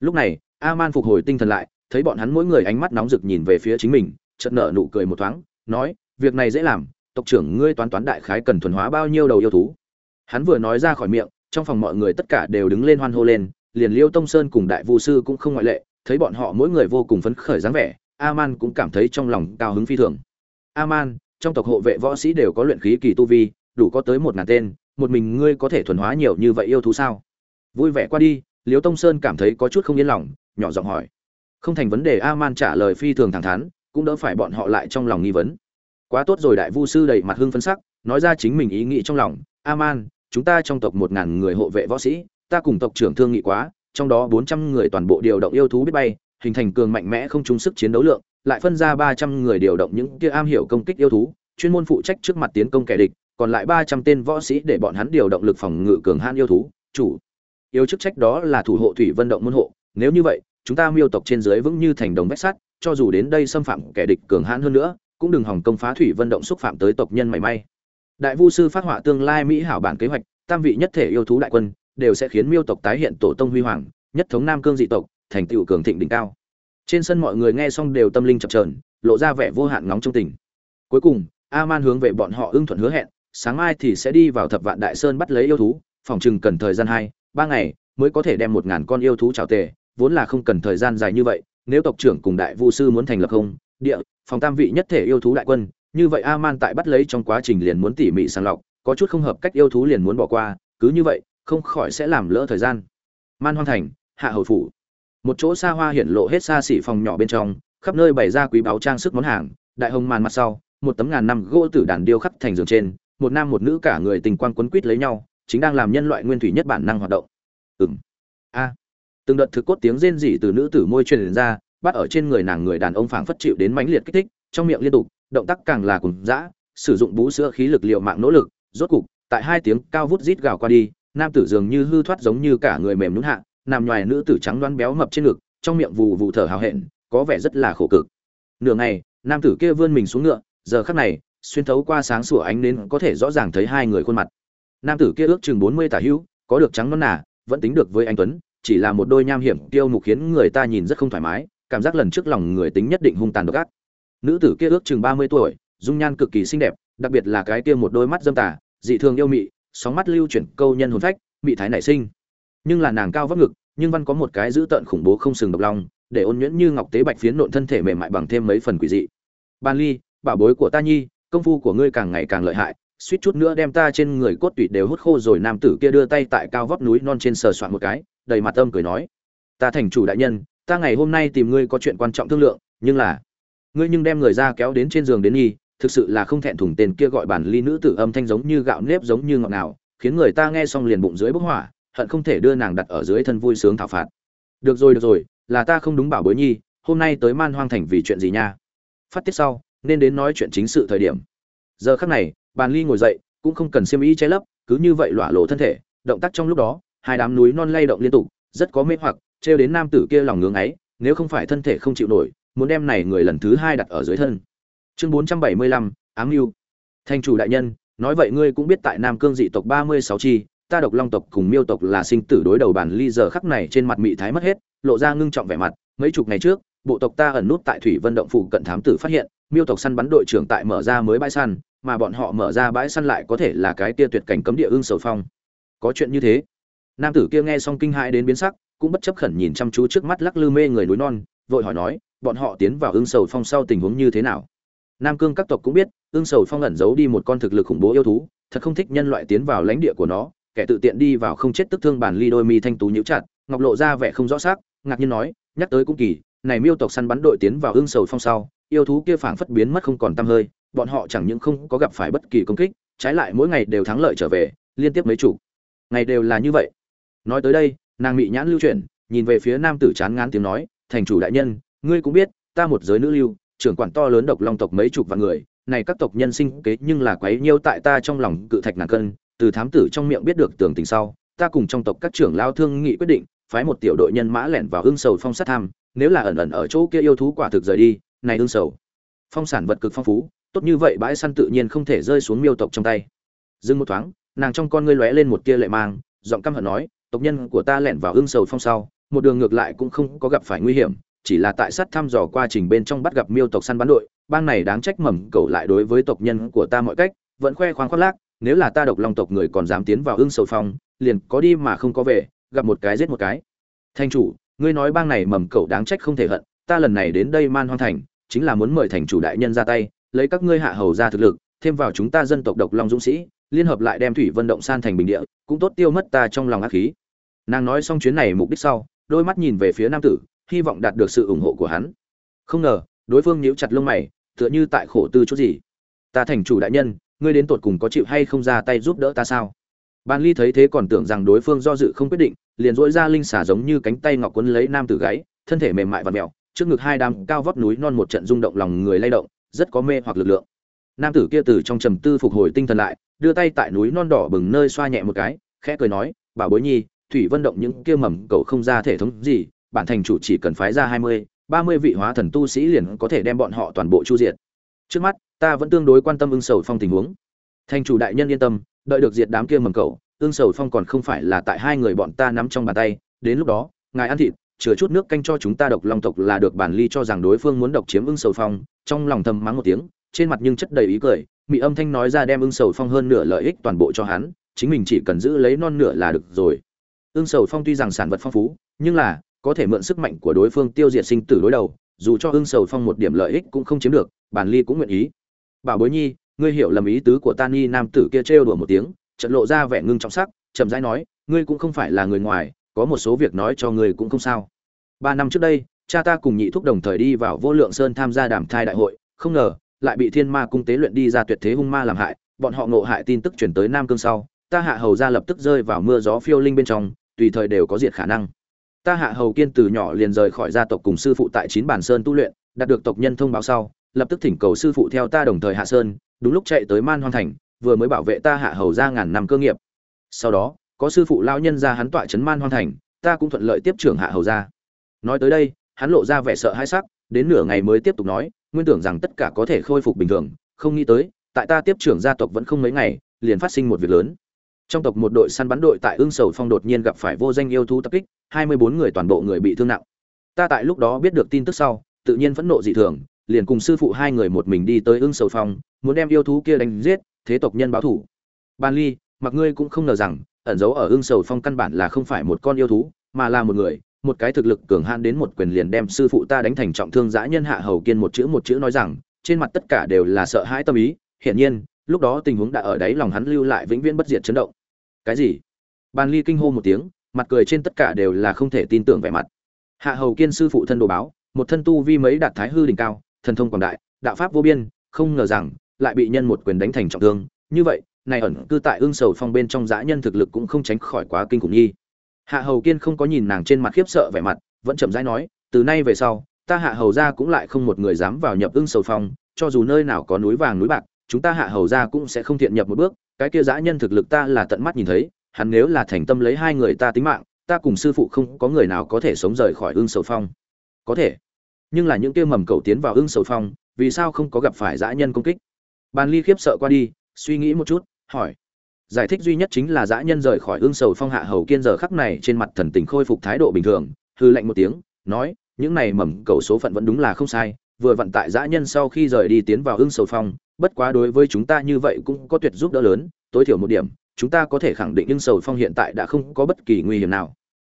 Lúc này a man phục hồi tinh thần lại, thấy bọn hắn mỗi người ánh mắt nóng rực nhìn về phía chính mình, chợt nở nụ cười một thoáng, nói, việc này dễ làm, tộc trưởng ngươi toán toán đại khái cần thuần hóa bao nhiêu đầu yêu thú? Hắn vừa nói ra khỏi miệng, trong phòng mọi người tất cả đều đứng lên hoan hô lên liền liêu tông sơn cùng đại vu sư cũng không ngoại lệ, thấy bọn họ mỗi người vô cùng phấn khởi dáng vẻ, aman cũng cảm thấy trong lòng cao hứng phi thường. Aman, trong tộc hộ vệ võ sĩ đều có luyện khí kỳ tu vi, đủ có tới một ngàn tên, một mình ngươi có thể thuần hóa nhiều như vậy yêu thú sao? Vui vẻ qua đi, liêu tông sơn cảm thấy có chút không yên lòng, nhỏ giọng hỏi. Không thành vấn đề, aman trả lời phi thường thẳng thắn, cũng đỡ phải bọn họ lại trong lòng nghi vấn. Quá tốt rồi, đại vu sư đầy mặt hưng phấn sắc, nói ra chính mình ý nghĩ trong lòng. Aman, chúng ta trong tộc một ngàn người hộ vệ võ sĩ ta cùng tộc trưởng thương nghị quá, trong đó bốn trăm người toàn bộ điều động yêu thú biết bay, hình thành cường mạnh mẽ không trung sức chiến đấu lượng, lại phân ra ba trăm người điều động những kia am hiểu công kích yêu thú, chuyên môn phụ trách trước mặt tiến công kẻ địch, còn lại ba trăm tên võ sĩ để bọn hắn điều động lực phòng ngự cường hãn yêu thú, chủ. Yêu chức trách đó là thủ hộ thủy vân động môn hộ, nếu như vậy, chúng ta miêu tộc trên dưới vững như thành đồng vách sắt, cho dù đến đây xâm phạm kẻ địch cường hãn hơn nữa, cũng đừng hòng công phá thủy vận động xúc phạm tới tộc nhân mảy may. Đại vu sư phát họa tương lai mỹ hảo bản kế hoạch, tam vị nhất thể yêu thú đại quân đều sẽ khiến miêu tộc tái hiện tổ tông huy hoàng, nhất thống nam cương dị tộc, thành tựu cường thịnh đỉnh cao. Trên sân mọi người nghe xong đều tâm linh chập trờn lộ ra vẻ vô hạn nóng trong tình. Cuối cùng a man hướng về bọn họ ưng thuận hứa hẹn, sáng mai thì sẽ đi vào thập vạn đại sơn bắt lấy yêu thú, phòng chừng cần thời gian hai, ba ngày mới có thể đem một ngàn con yêu thú trào tề, vốn là không cần thời gian dài như vậy, nếu tộc trưởng cùng đại vu sư muốn thành lập không, địa, phòng tam vị nhất thể yêu thú đại quân, như vậy a man tại bắt lấy trong quá trình liền muốn tỉ mỉ sàng lọc, có chút không hợp cách yêu thú liền muốn bỏ qua, cứ như vậy không khỏi sẽ làm lỡ thời gian. Man hoang thành, hạ hầu phủ. Một chỗ xa hoa hiển lộ hết xa xỉ phòng nhỏ bên trong, khắp nơi bày ra quý báu trang sức món hàng, đại hồng màn mặt sau, một tấm ngàn năm gỗ tử đàn điêu khắc thành giường trên, một nam một nữ cả người tình quan quấn quýt lấy nhau, chính đang làm nhân loại nguyên thủy nhất bản năng hoạt động. Ừng a. Từng đợt thực cốt tiếng rên rỉ từ nữ tử môi truyền ra, bắt ở trên người nàng người đàn ông phảng phất chịu đến mãnh liệt kích thích, trong miệng liên tục, động tác càng là cùng dã, sử dụng bú sữa khí lực liệu mạng nỗ lực, rốt cục, tại hai tiếng cao vút rít gào qua đi nam tử dường như hư thoát giống như cả người mềm nhũn hạ, nằm ngoài nữ tử trắng đoan béo mập trên ngực, trong miệng vù vù thở hào hẹn, có vẻ rất là khổ cực. Nửa ngày, nam tử kia vươn mình xuống ngựa, giờ khắc này, xuyên thấu qua sáng sủa ánh đến có thể rõ ràng thấy hai người khuôn mặt. Nam tử kia ước chừng bốn mươi tả hữu, có được trắng nõn nà, vẫn tính được với anh tuấn, chỉ là một đôi nham hiểm tiêu mục khiến người ta nhìn rất không thoải mái, cảm giác lần trước lòng người tính nhất định hung tàn độc ác. Nữ tử kia ước chừng ba mươi tuổi, dung nhan cực kỳ xinh đẹp, đặc biệt là cái kia một đôi mắt dâm tà, dị thường yêu mị sóng mắt lưu chuyển câu nhân hồn phách bị thái nảy sinh. Nhưng là nàng cao vóc ngực, nhưng văn có một cái giữ tận khủng bố không sừng độc lòng để ôn nhuyễn như ngọc tế bạch phiến nộn thân thể mềm mại bằng thêm mấy phần quỷ dị. Ban ly, bảo bối của ta nhi, công phu của ngươi càng ngày càng lợi hại, suýt chút nữa đem ta trên người cốt tủy đều hút khô rồi nam tử kia đưa tay tại cao vóc núi non trên sờ soạn một cái, đầy mặt âm cười nói. Ta thành chủ đại nhân, ta ngày hôm nay tìm ngươi có chuyện quan trọng thương lượng, nhưng là, ngươi nhưng đem người ra kéo đến trên giường đến nhi thực sự là không thẹn thùng tên kia gọi bản ly nữ tử âm thanh giống như gạo nếp giống như ngọt nào khiến người ta nghe xong liền bụng dưới bốc hỏa, hận không thể đưa nàng đặt ở dưới thân vui sướng thảo phạt. Được rồi được rồi, là ta không đúng bảo bối nhi, hôm nay tới man hoang thành vì chuyện gì nha? Phát tiết sau, nên đến nói chuyện chính sự thời điểm. Giờ khắc này bàn ly ngồi dậy, cũng không cần xiêm y che lấp, cứ như vậy lọa lộ thân thể, động tác trong lúc đó, hai đám núi non lay động liên tục, rất có mê hoặc, trêu đến nam tử kia lòng ngưỡng ấy nếu không phải thân thể không chịu nổi, muốn đem này người lần thứ hai đặt ở dưới thân chương bốn trăm bảy mươi lăm, ám mưu thành chủ đại nhân, nói vậy ngươi cũng biết tại nam cương dị tộc ba mươi sáu chi, ta độc long tộc cùng miêu tộc là sinh tử đối đầu bản ly giờ khắc này trên mặt mị thái mất hết, lộ ra ngưng trọng vẻ mặt. Mấy chục ngày trước, bộ tộc ta ẩn nút tại thủy vân động phủ cận thám tử phát hiện, miêu tộc săn bắn đội trưởng tại mở ra mới bãi săn, mà bọn họ mở ra bãi săn lại có thể là cái tia tuyệt cảnh cấm địa ương sầu phong. Có chuyện như thế. Nam tử kia nghe xong kinh hãi đến biến sắc, cũng bất chấp khẩn nhìn chăm chú trước mắt lắc lư mê người núi non, vội hỏi nói, bọn họ tiến vào ương sầu phong sau tình huống như thế nào? Nam cương các tộc cũng biết ương sầu phong ẩn giấu đi một con thực lực khủng bố yêu thú, thật không thích nhân loại tiến vào lãnh địa của nó, kẻ tự tiện đi vào không chết tức thương bản ly đôi mi thanh tú nhíu chặt, ngọc lộ ra vẻ không rõ xác ngạc nhiên nói, nhắc tới cũng kỳ, này miêu tộc săn bắn đội tiến vào ương sầu phong sau, yêu thú kia phảng phất biến mất không còn tăm hơi, bọn họ chẳng những không có gặp phải bất kỳ công kích, trái lại mỗi ngày đều thắng lợi trở về, liên tiếp mấy chủ ngày đều là như vậy. Nói tới đây, nàng mị nhãn lưu chuyển, nhìn về phía nam tử chán ngán tiếng nói, thành chủ đại nhân, ngươi cũng biết, ta một giới nữ lưu trưởng quản to lớn độc long tộc mấy chục vạn người, này các tộc nhân sinh kế nhưng là quấy nhiêu tại ta trong lòng cự thạch nàng cân, từ thám tử trong miệng biết được tường tình sau, ta cùng trong tộc các trưởng lao thương nghị quyết định, phái một tiểu đội nhân mã lẻn vào hương sầu phong sát tham, nếu là ẩn ẩn ở chỗ kia yêu thú quả thực rời đi, này hương sầu phong sản vật cực phong phú, tốt như vậy bãi săn tự nhiên không thể rơi xuống miêu tộc trong tay. Dừng một thoáng, nàng trong con ngươi lóe lên một tia lệ mang, giọng căm hận nói, tộc nhân của ta lẻn vào hương sầu phong sau, một đường ngược lại cũng không có gặp phải nguy hiểm chỉ là tại sát thăm dò qua trình bên trong bắt gặp miêu tộc săn bắn đội, bang này đáng trách mầm cầu lại đối với tộc nhân của ta mọi cách, vẫn khoe khoang khoác lác, nếu là ta độc long tộc người còn dám tiến vào ưng sầu phong, liền có đi mà không có về, gặp một cái giết một cái. Thanh chủ, ngươi nói bang này mầm cầu đáng trách không thể hận, ta lần này đến đây man hoang thành, chính là muốn mời thành chủ đại nhân ra tay, lấy các ngươi hạ hầu ra thực lực, thêm vào chúng ta dân tộc độc long dũng sĩ, liên hợp lại đem thủy vân động san thành bình địa, cũng tốt tiêu mất ta trong lòng ác khí. Nàng nói xong chuyến này mục đích sau, đôi mắt nhìn về phía nam tử hy vọng đạt được sự ủng hộ của hắn. Không ngờ, đối phương nhíu chặt lông mày, tựa như tại khổ tư chút gì. Ta thành chủ đại nhân, ngươi đến tột cùng có chịu hay không ra tay giúp đỡ ta sao? Ban ly thấy thế còn tưởng rằng đối phương do dự không quyết định, liền dỗi ra linh xả giống như cánh tay ngọc quấn lấy nam tử gáy, thân thể mềm mại và mèo trước ngực hai đám cao vóc núi non một trận rung động lòng người lay động, rất có mê hoặc lực lượng. Nam tử kia từ trong trầm tư phục hồi tinh thần lại, đưa tay tại núi non đỏ bừng nơi xoa nhẹ một cái, khẽ cười nói, bảo bối nhi, thủy vân động những kia mầm cầu không ra thể thống gì bản thành chủ chỉ cần phái ra hai mươi ba mươi vị hóa thần tu sĩ liền có thể đem bọn họ toàn bộ chu diệt. Trước mắt ta vẫn tương đối quan tâm ưng sầu phong tình huống. Thành chủ đại nhân yên tâm đợi được diệt đám kia mầm cậu, ưng sầu phong còn không phải là tại hai người bọn ta nắm trong bàn tay. Đến lúc đó ngài ăn thịt chừa chút nước canh cho chúng ta độc long tộc là được bản ly cho rằng đối phương muốn độc chiếm ưng sầu phong. Trong lòng thầm mắng một tiếng trên mặt nhưng chất đầy ý cười mị âm thanh nói ra đem ưng sầu phong hơn nửa lợi ích toàn bộ cho hắn chính mình chỉ cần giữ lấy non nửa là được rồi. Ưng sầu phong tuy rằng sản vật phong phú nhưng là có thể mượn sức mạnh của đối phương tiêu diệt sinh tử đối đầu, dù cho hưng sầu phong một điểm lợi ích cũng không chiếm được, bản ly cũng nguyện ý. Bảo bối nhi, ngươi hiểu lầm ý tứ của ta ni nam tử kia trêu đùa một tiếng trận lộ ra vẻ ngưng trọng sắc, chậm rãi nói, ngươi cũng không phải là người ngoài, có một số việc nói cho ngươi cũng không sao. Ba năm trước đây, cha ta cùng nhị thúc đồng thời đi vào vô lượng sơn tham gia đàm thai đại hội, không ngờ, lại bị thiên ma cung tế luyện đi ra tuyệt thế hung ma làm hại, bọn họ ngộ hại tin tức chuyển tới nam cương sau, ta hạ hầu ra lập tức rơi vào mưa gió phiêu linh bên trong, tùy thời đều có diệt khả năng ta hạ hầu kiên từ nhỏ liền rời khỏi gia tộc cùng sư phụ tại chín bản sơn tu luyện, đạt được tộc nhân thông báo sau, lập tức thỉnh cầu sư phụ theo ta đồng thời hạ sơn, đúng lúc chạy tới man hoang thành, vừa mới bảo vệ ta hạ hầu ra ngàn năm cơ nghiệp. Sau đó, có sư phụ lao nhân ra hắn tọa trấn man hoang thành, ta cũng thuận lợi tiếp trưởng hạ hầu ra. Nói tới đây, hắn lộ ra vẻ sợ hãi sắc, đến nửa ngày mới tiếp tục nói, nguyên tưởng rằng tất cả có thể khôi phục bình thường, không nghĩ tới, tại ta tiếp trưởng gia tộc vẫn không mấy ngày, liền phát sinh một việc lớn. Trong tộc một đội săn bắn đội tại ương sầu phong đột nhiên gặp phải vô danh yêu thú tập kích hai mươi bốn người toàn bộ người bị thương nặng. Ta tại lúc đó biết được tin tức sau, tự nhiên phẫn nộ dị thường, liền cùng sư phụ hai người một mình đi tới ưng sầu phong, muốn đem yêu thú kia đánh giết, thế tộc nhân báo thủ. Ban ly, mặc ngươi cũng không ngờ rằng, ẩn giấu ở ưng sầu phong căn bản là không phải một con yêu thú, mà là một người, một cái thực lực cường hãn đến một quyền liền đem sư phụ ta đánh thành trọng thương dã nhân hạ hầu kiên một chữ một chữ nói rằng, trên mặt tất cả đều là sợ hãi tâm ý, hiển nhiên, lúc đó tình huống đã ở đáy lòng hắn lưu lại vĩnh viễn bất diệt chấn động. Cái gì? Ban ly kinh hô một tiếng mặt cười trên tất cả đều là không thể tin tưởng vẻ mặt. Hạ hầu kiên sư phụ thân đồ báo, một thân tu vi mấy đạt thái hư đỉnh cao, thần thông quảng đại, đạo pháp vô biên, không ngờ rằng lại bị nhân một quyền đánh thành trọng thương. Như vậy, này ẩn cư tại ương sầu phong bên trong dã nhân thực lực cũng không tránh khỏi quá kinh khủng nhi hạ hầu kiên không có nhìn nàng trên mặt khiếp sợ vẻ mặt, vẫn chậm rãi nói, từ nay về sau, ta hạ hầu ra cũng lại không một người dám vào nhập ương sầu phong, cho dù nơi nào có núi vàng núi bạc, chúng ta hạ hầu ra cũng sẽ không thiện nhập một bước. Cái kia dã nhân thực lực ta là tận mắt nhìn thấy hắn nếu là thành tâm lấy hai người ta tính mạng, ta cùng sư phụ không có người nào có thể sống rời khỏi ương sầu phong. Có thể. Nhưng là những kia mầm cầu tiến vào ương sầu phong, vì sao không có gặp phải dã nhân công kích? Bàn ly khiếp sợ qua đi, suy nghĩ một chút, hỏi. Giải thích duy nhất chính là dã nhân rời khỏi ương sầu phong hạ hầu kiên giờ khắc này trên mặt thần tình khôi phục thái độ bình thường hư lạnh một tiếng, nói, những này mầm cầu số phận vẫn đúng là không sai, vừa vận tại dã nhân sau khi rời đi tiến vào ương sầu phong, bất quá đối với chúng ta như vậy cũng có tuyệt giúp đỡ lớn, tối thiểu một điểm chúng ta có thể khẳng định nhưng sầu phong hiện tại đã không có bất kỳ nguy hiểm nào.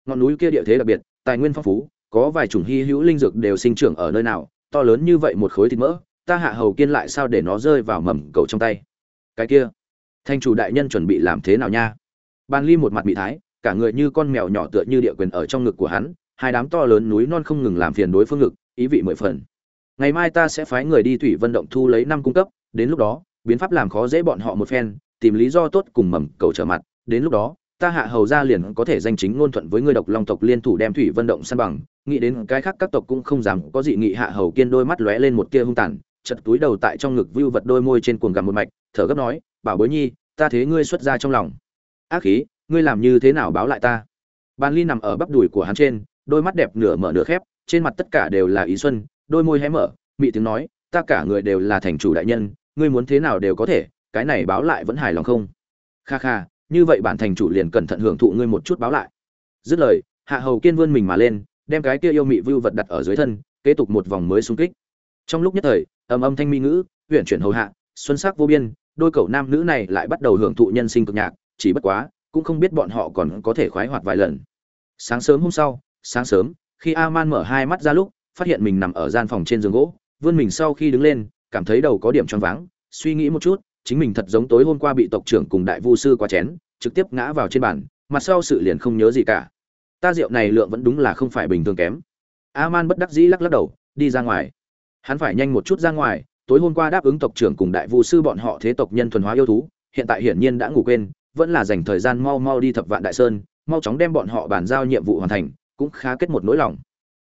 Ngọn núi kia địa thế đặc biệt, tài nguyên phong phú, có vài chủng hy hữu linh dược đều sinh trưởng ở nơi nào, to lớn như vậy một khối thịt mỡ, ta hạ hầu kiên lại sao để nó rơi vào mầm cầu trong tay? Cái kia, thanh chủ đại nhân chuẩn bị làm thế nào nha? Ban ly một mặt bị thái, cả người như con mèo nhỏ tựa như địa quyền ở trong ngực của hắn, hai đám to lớn núi non không ngừng làm phiền đối phương ngực, ý vị mười phần. Ngày mai ta sẽ phái người đi thủy vận động thu lấy năm cung cấp, đến lúc đó, biến pháp làm khó dễ bọn họ một phen tìm lý do tốt cùng mầm cầu trở mặt, đến lúc đó, ta hạ hầu ra liền có thể danh chính ngôn thuận với người độc long tộc liên thủ đem thủy vân động săn bằng, nghĩ đến cái khác các tộc cũng không dám có dị nghị hạ hầu kiên đôi mắt lóe lên một tia hung tàn, chật túi đầu tại trong ngực vưu vật đôi môi trên cuồng gầm một mạch, thở gấp nói, bảo bối nhi, ta thế ngươi xuất ra trong lòng. Ác khí, ngươi làm như thế nào báo lại ta? Bàn ly nằm ở bắp đùi của hắn trên, đôi mắt đẹp nửa mở nửa khép, trên mặt tất cả đều là ý xuân, đôi môi hé mở, mị tiếng nói, ta cả người đều là thành chủ đại nhân, ngươi muốn thế nào đều có thể cái này báo lại vẫn hài lòng không? Kha kha, như vậy bản thành chủ liền cẩn thận hưởng thụ ngươi một chút báo lại. Dứt lời, hạ hầu kiên vươn mình mà lên, đem cái kia yêu mị vưu vật đặt ở dưới thân, kế tục một vòng mới xung kích. Trong lúc nhất thời, ầm âm thanh mi ngữ huyện chuyển hầu hạ, xuân sắc vô biên, đôi cậu nam nữ này lại bắt đầu hưởng thụ nhân sinh cực nhạc, chỉ bất quá, cũng không biết bọn họ còn có thể khoái hoạt vài lần. Sáng sớm hôm sau, sáng sớm, khi a-man mở hai mắt ra lúc, phát hiện mình nằm ở gian phòng trên giường gỗ, vươn mình sau khi đứng lên, cảm thấy đầu có điểm choáng váng, suy nghĩ một chút chính mình thật giống tối hôm qua bị tộc trưởng cùng đại vu sư qua chén, trực tiếp ngã vào trên bàn mặt sau sự liền không nhớ gì cả. Ta rượu này lượng vẫn đúng là không phải bình thường kém. A-man bất đắc dĩ lắc lắc đầu, đi ra ngoài. Hắn phải nhanh một chút ra ngoài, tối hôm qua đáp ứng tộc trưởng cùng đại vu sư bọn họ thế tộc nhân thuần hóa yêu thú, hiện tại hiển nhiên đã ngủ quên, vẫn là dành thời gian mau mau đi thập vạn đại sơn, mau chóng đem bọn họ bàn giao nhiệm vụ hoàn thành, cũng khá kết một nỗi lòng.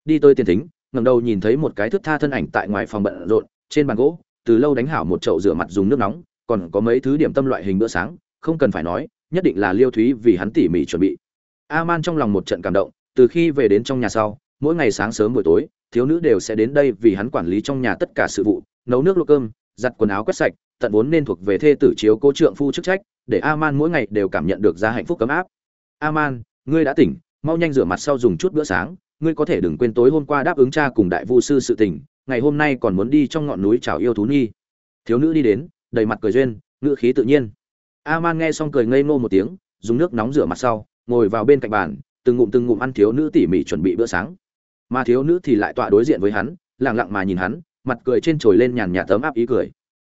Đi tôi tiền thính, ngẩng đầu nhìn thấy một cái thước tha thân ảnh tại ngoài phòng bận rộn, trên bàn gỗ, từ lâu đánh hảo một chậu rửa mặt dùng nước nóng còn có mấy thứ điểm tâm loại hình bữa sáng, không cần phải nói, nhất định là liêu thúy vì hắn tỉ mỉ chuẩn bị. A man trong lòng một trận cảm động, từ khi về đến trong nhà sau, mỗi ngày sáng sớm buổi tối, thiếu nữ đều sẽ đến đây vì hắn quản lý trong nhà tất cả sự vụ, nấu nước luộc cơm, giặt quần áo quét sạch, tận vốn nên thuộc về thê tử chiếu cố trượng phu chức trách, để a man mỗi ngày đều cảm nhận được ra hạnh phúc cấm áp. A man ngươi đã tỉnh, mau nhanh rửa mặt sau dùng chút bữa sáng, ngươi có thể đừng quên tối hôm qua đáp ứng cha cùng đại vu sư sự tình, ngày hôm nay còn muốn đi trong ngọn núi chào yêu thú nhi. Thiếu nữ đi đến đầy mặt cười duyên, ngữ khí tự nhiên. A man nghe xong cười ngây ngô một tiếng, dùng nước nóng rửa mặt sau, ngồi vào bên cạnh bàn, từng ngụm từng ngụm ăn thiếu nữ tỉ mỉ chuẩn bị bữa sáng. Mà thiếu nữ thì lại tọa đối diện với hắn, lặng lặng mà nhìn hắn, mặt cười trên trồi lên nhàn nhạt tấm áp ý cười.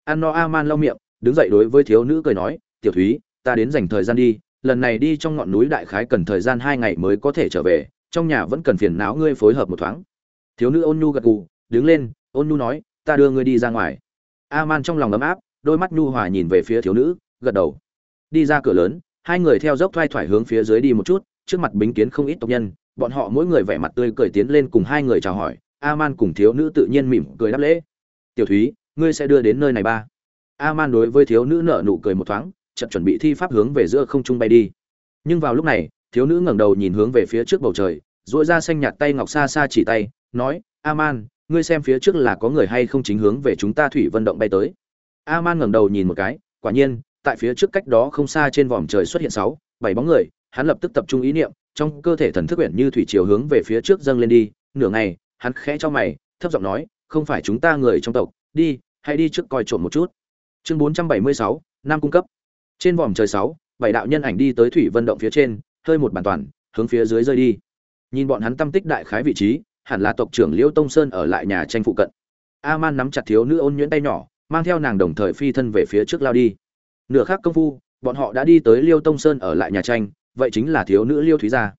Ăn no a man lau miệng, đứng dậy đối với thiếu nữ cười nói, tiểu thúy, ta đến dành thời gian đi, lần này đi trong ngọn núi đại khái cần thời gian hai ngày mới có thể trở về, trong nhà vẫn cần phiền não ngươi phối hợp một thoáng. Thiếu nữ ôn nhu gật gù, đứng lên, ôn nhu nói, ta đưa ngươi đi ra ngoài. A man trong lòng ấm áp đôi mắt nhu hòa nhìn về phía thiếu nữ, gật đầu. Đi ra cửa lớn, hai người theo dốc thoai thoải hướng phía dưới đi một chút, trước mặt bính kiến không ít tộc nhân, bọn họ mỗi người vẻ mặt tươi cười tiến lên cùng hai người chào hỏi a man cùng thiếu nữ tự nhiên mỉm cười đáp lễ. Tiểu thúy, ngươi sẽ đưa đến nơi này ba. A man đối với thiếu nữ nở nụ cười một thoáng chậm chuẩn bị thi pháp hướng về giữa không trung bay đi. Nhưng vào lúc này, thiếu nữ ngẩng đầu nhìn hướng về phía trước bầu trời, duỗi ra xanh nhạt tay ngọc xa xa chỉ tay, nói, aman, ngươi xem phía trước là có người hay không chính hướng về chúng ta thủy vận động bay tới aman ngẩng đầu nhìn một cái, quả nhiên, tại phía trước cách đó không xa trên vòm trời xuất hiện sáu, bảy bóng người, hắn lập tức tập trung ý niệm, trong cơ thể thần thức quyển như thủy chiều hướng về phía trước dâng lên đi, nửa ngày, hắn khẽ cho mày, thấp giọng nói, không phải chúng ta người trong tộc, đi, hãy đi trước coi trộm một chút. Chương bốn trăm bảy mươi sáu cung cấp. Trên vòm trời sáu, bảy đạo nhân ảnh đi tới thủy vân động phía trên, hơi một bàn toàn, hướng phía dưới rơi đi. Nhìn bọn hắn tâm tích đại khái vị trí, hẳn là tộc trưởng liễu tông sơn ở lại nhà tranh phụ cận. A man nắm chặt thiếu nữ ôn nhuyễn tay nhỏ mang theo nàng đồng thời phi thân về phía trước lao đi. Nửa khác công phu, bọn họ đã đi tới liêu tông sơn ở lại nhà tranh, vậy chính là thiếu nữ liêu thúy gia.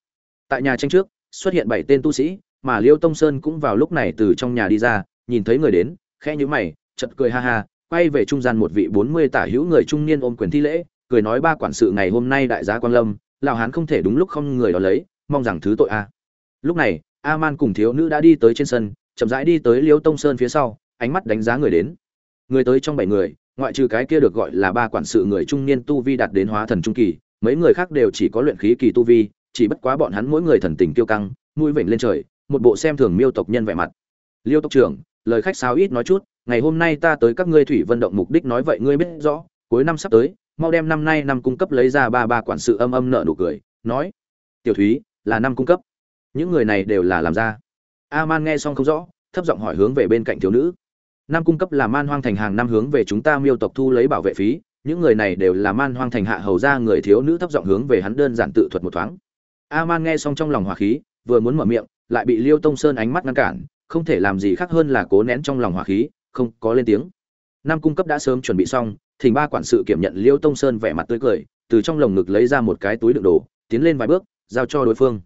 Tại nhà tranh trước, xuất hiện bảy tên tu sĩ, mà liêu tông sơn cũng vào lúc này từ trong nhà đi ra, nhìn thấy người đến, khẽ nhíu mày chật cười ha ha, quay về trung gian một vị bốn mươi tả hữu người trung niên ôm quyền thi lễ, cười nói ba quản sự ngày hôm nay đại gia quan lâm, lão hán không thể đúng lúc không người đó lấy, mong rằng thứ tội a. Lúc này a man cùng thiếu nữ đã đi tới trên sân, chậm rãi đi tới liêu tông sơn phía sau, ánh mắt đánh giá người đến người tới trong bảy người, ngoại trừ cái kia được gọi là ba quản sự người trung niên tu vi đạt đến hóa thần trung kỳ, mấy người khác đều chỉ có luyện khí kỳ tu vi, chỉ bất quá bọn hắn mỗi người thần tình kiêu căng, mũi vểnh lên trời, một bộ xem thường miêu tộc nhân vẻ mặt. Liêu tộc trưởng, lời khách sáo ít nói chút, ngày hôm nay ta tới các ngươi thủy vận động mục đích nói vậy ngươi biết rõ, cuối năm sắp tới, mau đem năm nay năm cung cấp lấy ra ba ba quản sự âm âm nợ nụ cười, nói, tiểu thúy, là năm cung cấp. Những người này đều là làm ra. A man nghe xong không rõ, thấp giọng hỏi hướng về bên cạnh thiếu nữ. Nam cung cấp là man hoang thành hàng năm hướng về chúng ta miêu tộc thu lấy bảo vệ phí. Những người này đều là man hoang thành hạ hầu ra người thiếu nữ thấp giọng hướng về hắn đơn giản tự thuật một thoáng. A man nghe xong trong lòng hòa khí, vừa muốn mở miệng, lại bị liêu tông sơn ánh mắt ngăn cản, không thể làm gì khác hơn là cố nén trong lòng hòa khí, không có lên tiếng. Nam cung cấp đã sớm chuẩn bị xong, thỉnh ba quản sự kiểm nhận liêu tông sơn vẻ mặt tươi cười, từ trong lồng ngực lấy ra một cái túi đựng đồ, tiến lên vài bước, giao cho đối phương.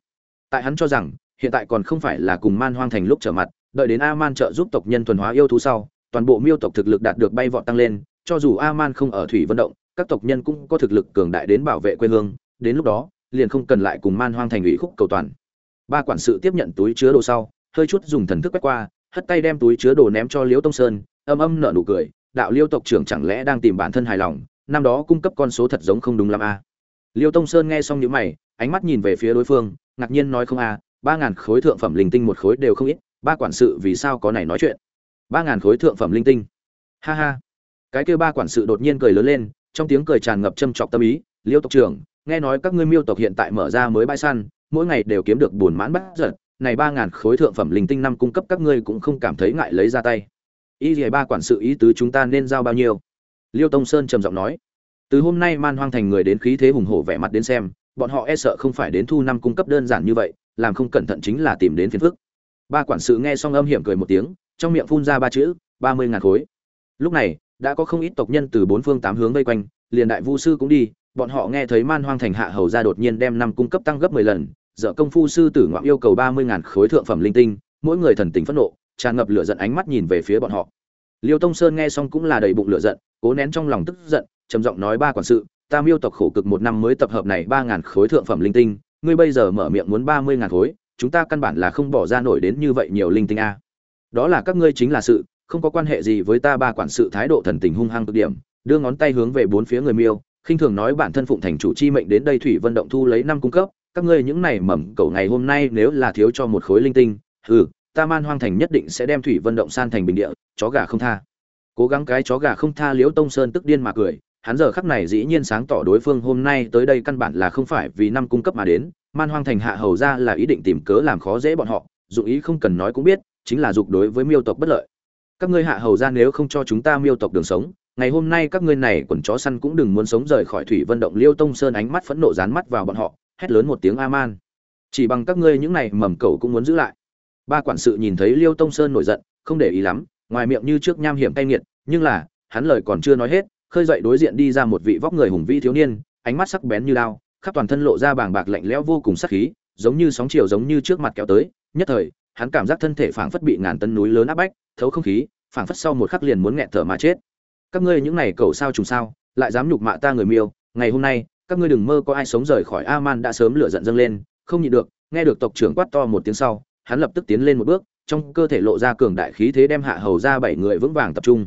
Tại hắn cho rằng, hiện tại còn không phải là cùng man hoang thành lúc trở mặt đợi đến Aman trợ giúp tộc nhân thuần hóa yêu thú sau, toàn bộ miêu tộc thực lực đạt được bay vọt tăng lên, cho dù Aman không ở thủy vận động, các tộc nhân cũng có thực lực cường đại đến bảo vệ quê hương, đến lúc đó, liền không cần lại cùng man hoang thành ủy khúc cầu toàn ba quản sự tiếp nhận túi chứa đồ sau, hơi chút dùng thần thức quét qua, hất tay đem túi chứa đồ ném cho liễu tông sơn, âm âm nở nụ cười, đạo liêu tộc trưởng chẳng lẽ đang tìm bản thân hài lòng, năm đó cung cấp con số thật giống không đúng lắm a à. liêu tông sơn nghe xong những mày, ánh mắt nhìn về phía đối phương, ngạc nhiên nói không a, ba ngàn khối thượng phẩm linh tinh một khối đều không ít ba quản sự vì sao có này nói chuyện? Ba ngàn khối thượng phẩm linh tinh. Ha ha. Cái kêu ba quản sự đột nhiên cười lớn lên, trong tiếng cười tràn ngập châm trọc tâm ý, liêu tộc trưởng, nghe nói các ngươi miêu tộc hiện tại mở ra mới bãi săn, mỗi ngày đều kiếm được buồn mãn bắt giật, này ba ngàn khối thượng phẩm linh tinh năm cung cấp các ngươi cũng không cảm thấy ngại lấy ra tay. Y gì ba quản sự ý tứ chúng ta nên giao bao nhiêu? Liêu tông sơn trầm giọng nói. Từ hôm nay man hoang thành người đến khí thế hùng hổ vẻ mặt đến xem, bọn họ e sợ không phải đến thu năm cung cấp đơn giản như vậy, làm không cẩn thận chính là tìm đến phiền phức ba quản sự nghe xong âm hiểm cười một tiếng, trong miệng phun ra ba chữ, ba mươi ngàn khối. Lúc này, đã có không ít tộc nhân từ bốn phương tám hướng vây quanh, liền đại vu sư cũng đi, bọn họ nghe thấy man hoang thành hạ hầu ra đột nhiên đem năm cung cấp tăng gấp mười lần, dợ công phu sư tử ngoạm yêu cầu ba mươi ngàn khối thượng phẩm linh tinh, mỗi người thần tình phẫn nộ, tràn ngập lửa giận ánh mắt nhìn về phía bọn họ. Liêu tông sơn nghe xong cũng là đầy bụng lửa giận, cố nén trong lòng tức giận, trầm giọng nói ba quản sự, ta miêu tộc khổ cực một năm mới tập hợp này ba ngàn khối thượng phẩm linh tinh, ngươi bây giờ mở miệng muốn ba mươi ngàn khối chúng ta căn bản là không bỏ ra nổi đến như vậy nhiều linh tinh a. Đó là các ngươi chính là sự, không có quan hệ gì với ta ba quản sự thái độ thần tình hung hăng cực điểm, đưa ngón tay hướng về bốn phía người miêu, khinh thường nói bản thân phụng thành chủ chi mệnh đến đây thủy vận động thu lấy năm cung cấp, các ngươi những này mầm cậu ngày hôm nay nếu là thiếu cho một khối linh tinh ừ ta man hoang thành nhất định sẽ đem thủy vận động san thành bình địa, chó gà không tha. Cố gắng cái chó gà không tha liễu tông sơn tức điên mà cười, hắn giờ khắc này dĩ nhiên sáng tỏ đối phương hôm nay tới đây căn bản là không phải vì năm cung cấp mà đến man hoang thành hạ hầu ra là ý định tìm cớ làm khó dễ bọn họ dụng ý không cần nói cũng biết, chính là dục đối với miêu tộc bất lợi. Các ngươi hạ hầu ra nếu không cho chúng ta miêu tộc đường sống, ngày hôm nay các ngươi này quần chó săn cũng đừng muốn sống rời khỏi thủy vận động liêu tông sơn ánh mắt phẫn nộ dán mắt vào bọn họ, hét lớn một tiếng a man chỉ bằng các ngươi những này mầm cầu cũng muốn giữ lại. Ba quản sự nhìn thấy liêu tông sơn nổi giận, không để ý lắm, ngoài miệng như trước nham hiểm cay nghiệt, nhưng là, hắn lời còn chưa nói hết, khơi dậy đối diện đi ra một vị vóc người hùng vĩ thiếu niên, ánh mắt sắc bén như lao khắp toàn thân lộ ra bàng bạc lạnh lẽo vô cùng sắc khí, giống như sóng chiều giống như trước mặt kéo tới. Nhất thời, hắn cảm giác thân thể phảng phất bị ngàn tấn núi lớn áp bách, thấu không khí, phảng phất sau một khắc liền muốn nghẹt thở mà chết. Các ngươi những này cầu sao trùng sao, lại dám nhục mạ ta người miêu, ngày hôm nay, các ngươi đừng mơ có ai sống rời khỏi a man đã sớm lửa giận dâng lên, không nhịn được, nghe được tộc trưởng quát to một tiếng sau, hắn lập tức tiến lên một bước, trong cơ thể lộ ra cường đại khí thế đem hạ hầu ra bảy người vững vàng tập trung.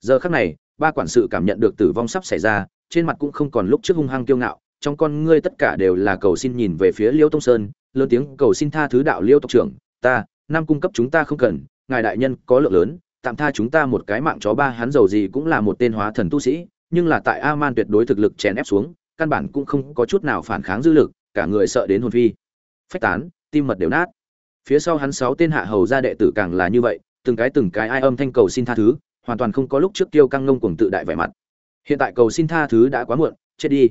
Giờ khắc này, ba quản sự cảm nhận được tử vong sắp xảy ra, trên mặt cũng không còn lúc trước hung hăng kiêu ngạo trong con ngươi tất cả đều là cầu xin nhìn về phía liêu tông sơn, lớn tiếng cầu xin tha thứ đạo liêu tộc trưởng, ta nam cung cấp chúng ta không cần, ngài đại nhân có lượng lớn, tạm tha chúng ta một cái mạng chó ba, hắn giàu gì cũng là một tên hóa thần tu sĩ, nhưng là tại a man tuyệt đối thực lực chèn ép xuống, căn bản cũng không có chút nào phản kháng dư lực, cả người sợ đến hồn phi. Phách tán, tim mật đều nát. Phía sau hắn sáu tên hạ hầu gia đệ tử càng là như vậy, từng cái từng cái ai âm thanh cầu xin tha thứ, hoàn toàn không có lúc trước tiêu căng ngông cuồng tự đại vẻ mặt. Hiện tại cầu xin tha thứ đã quá muộn, chết đi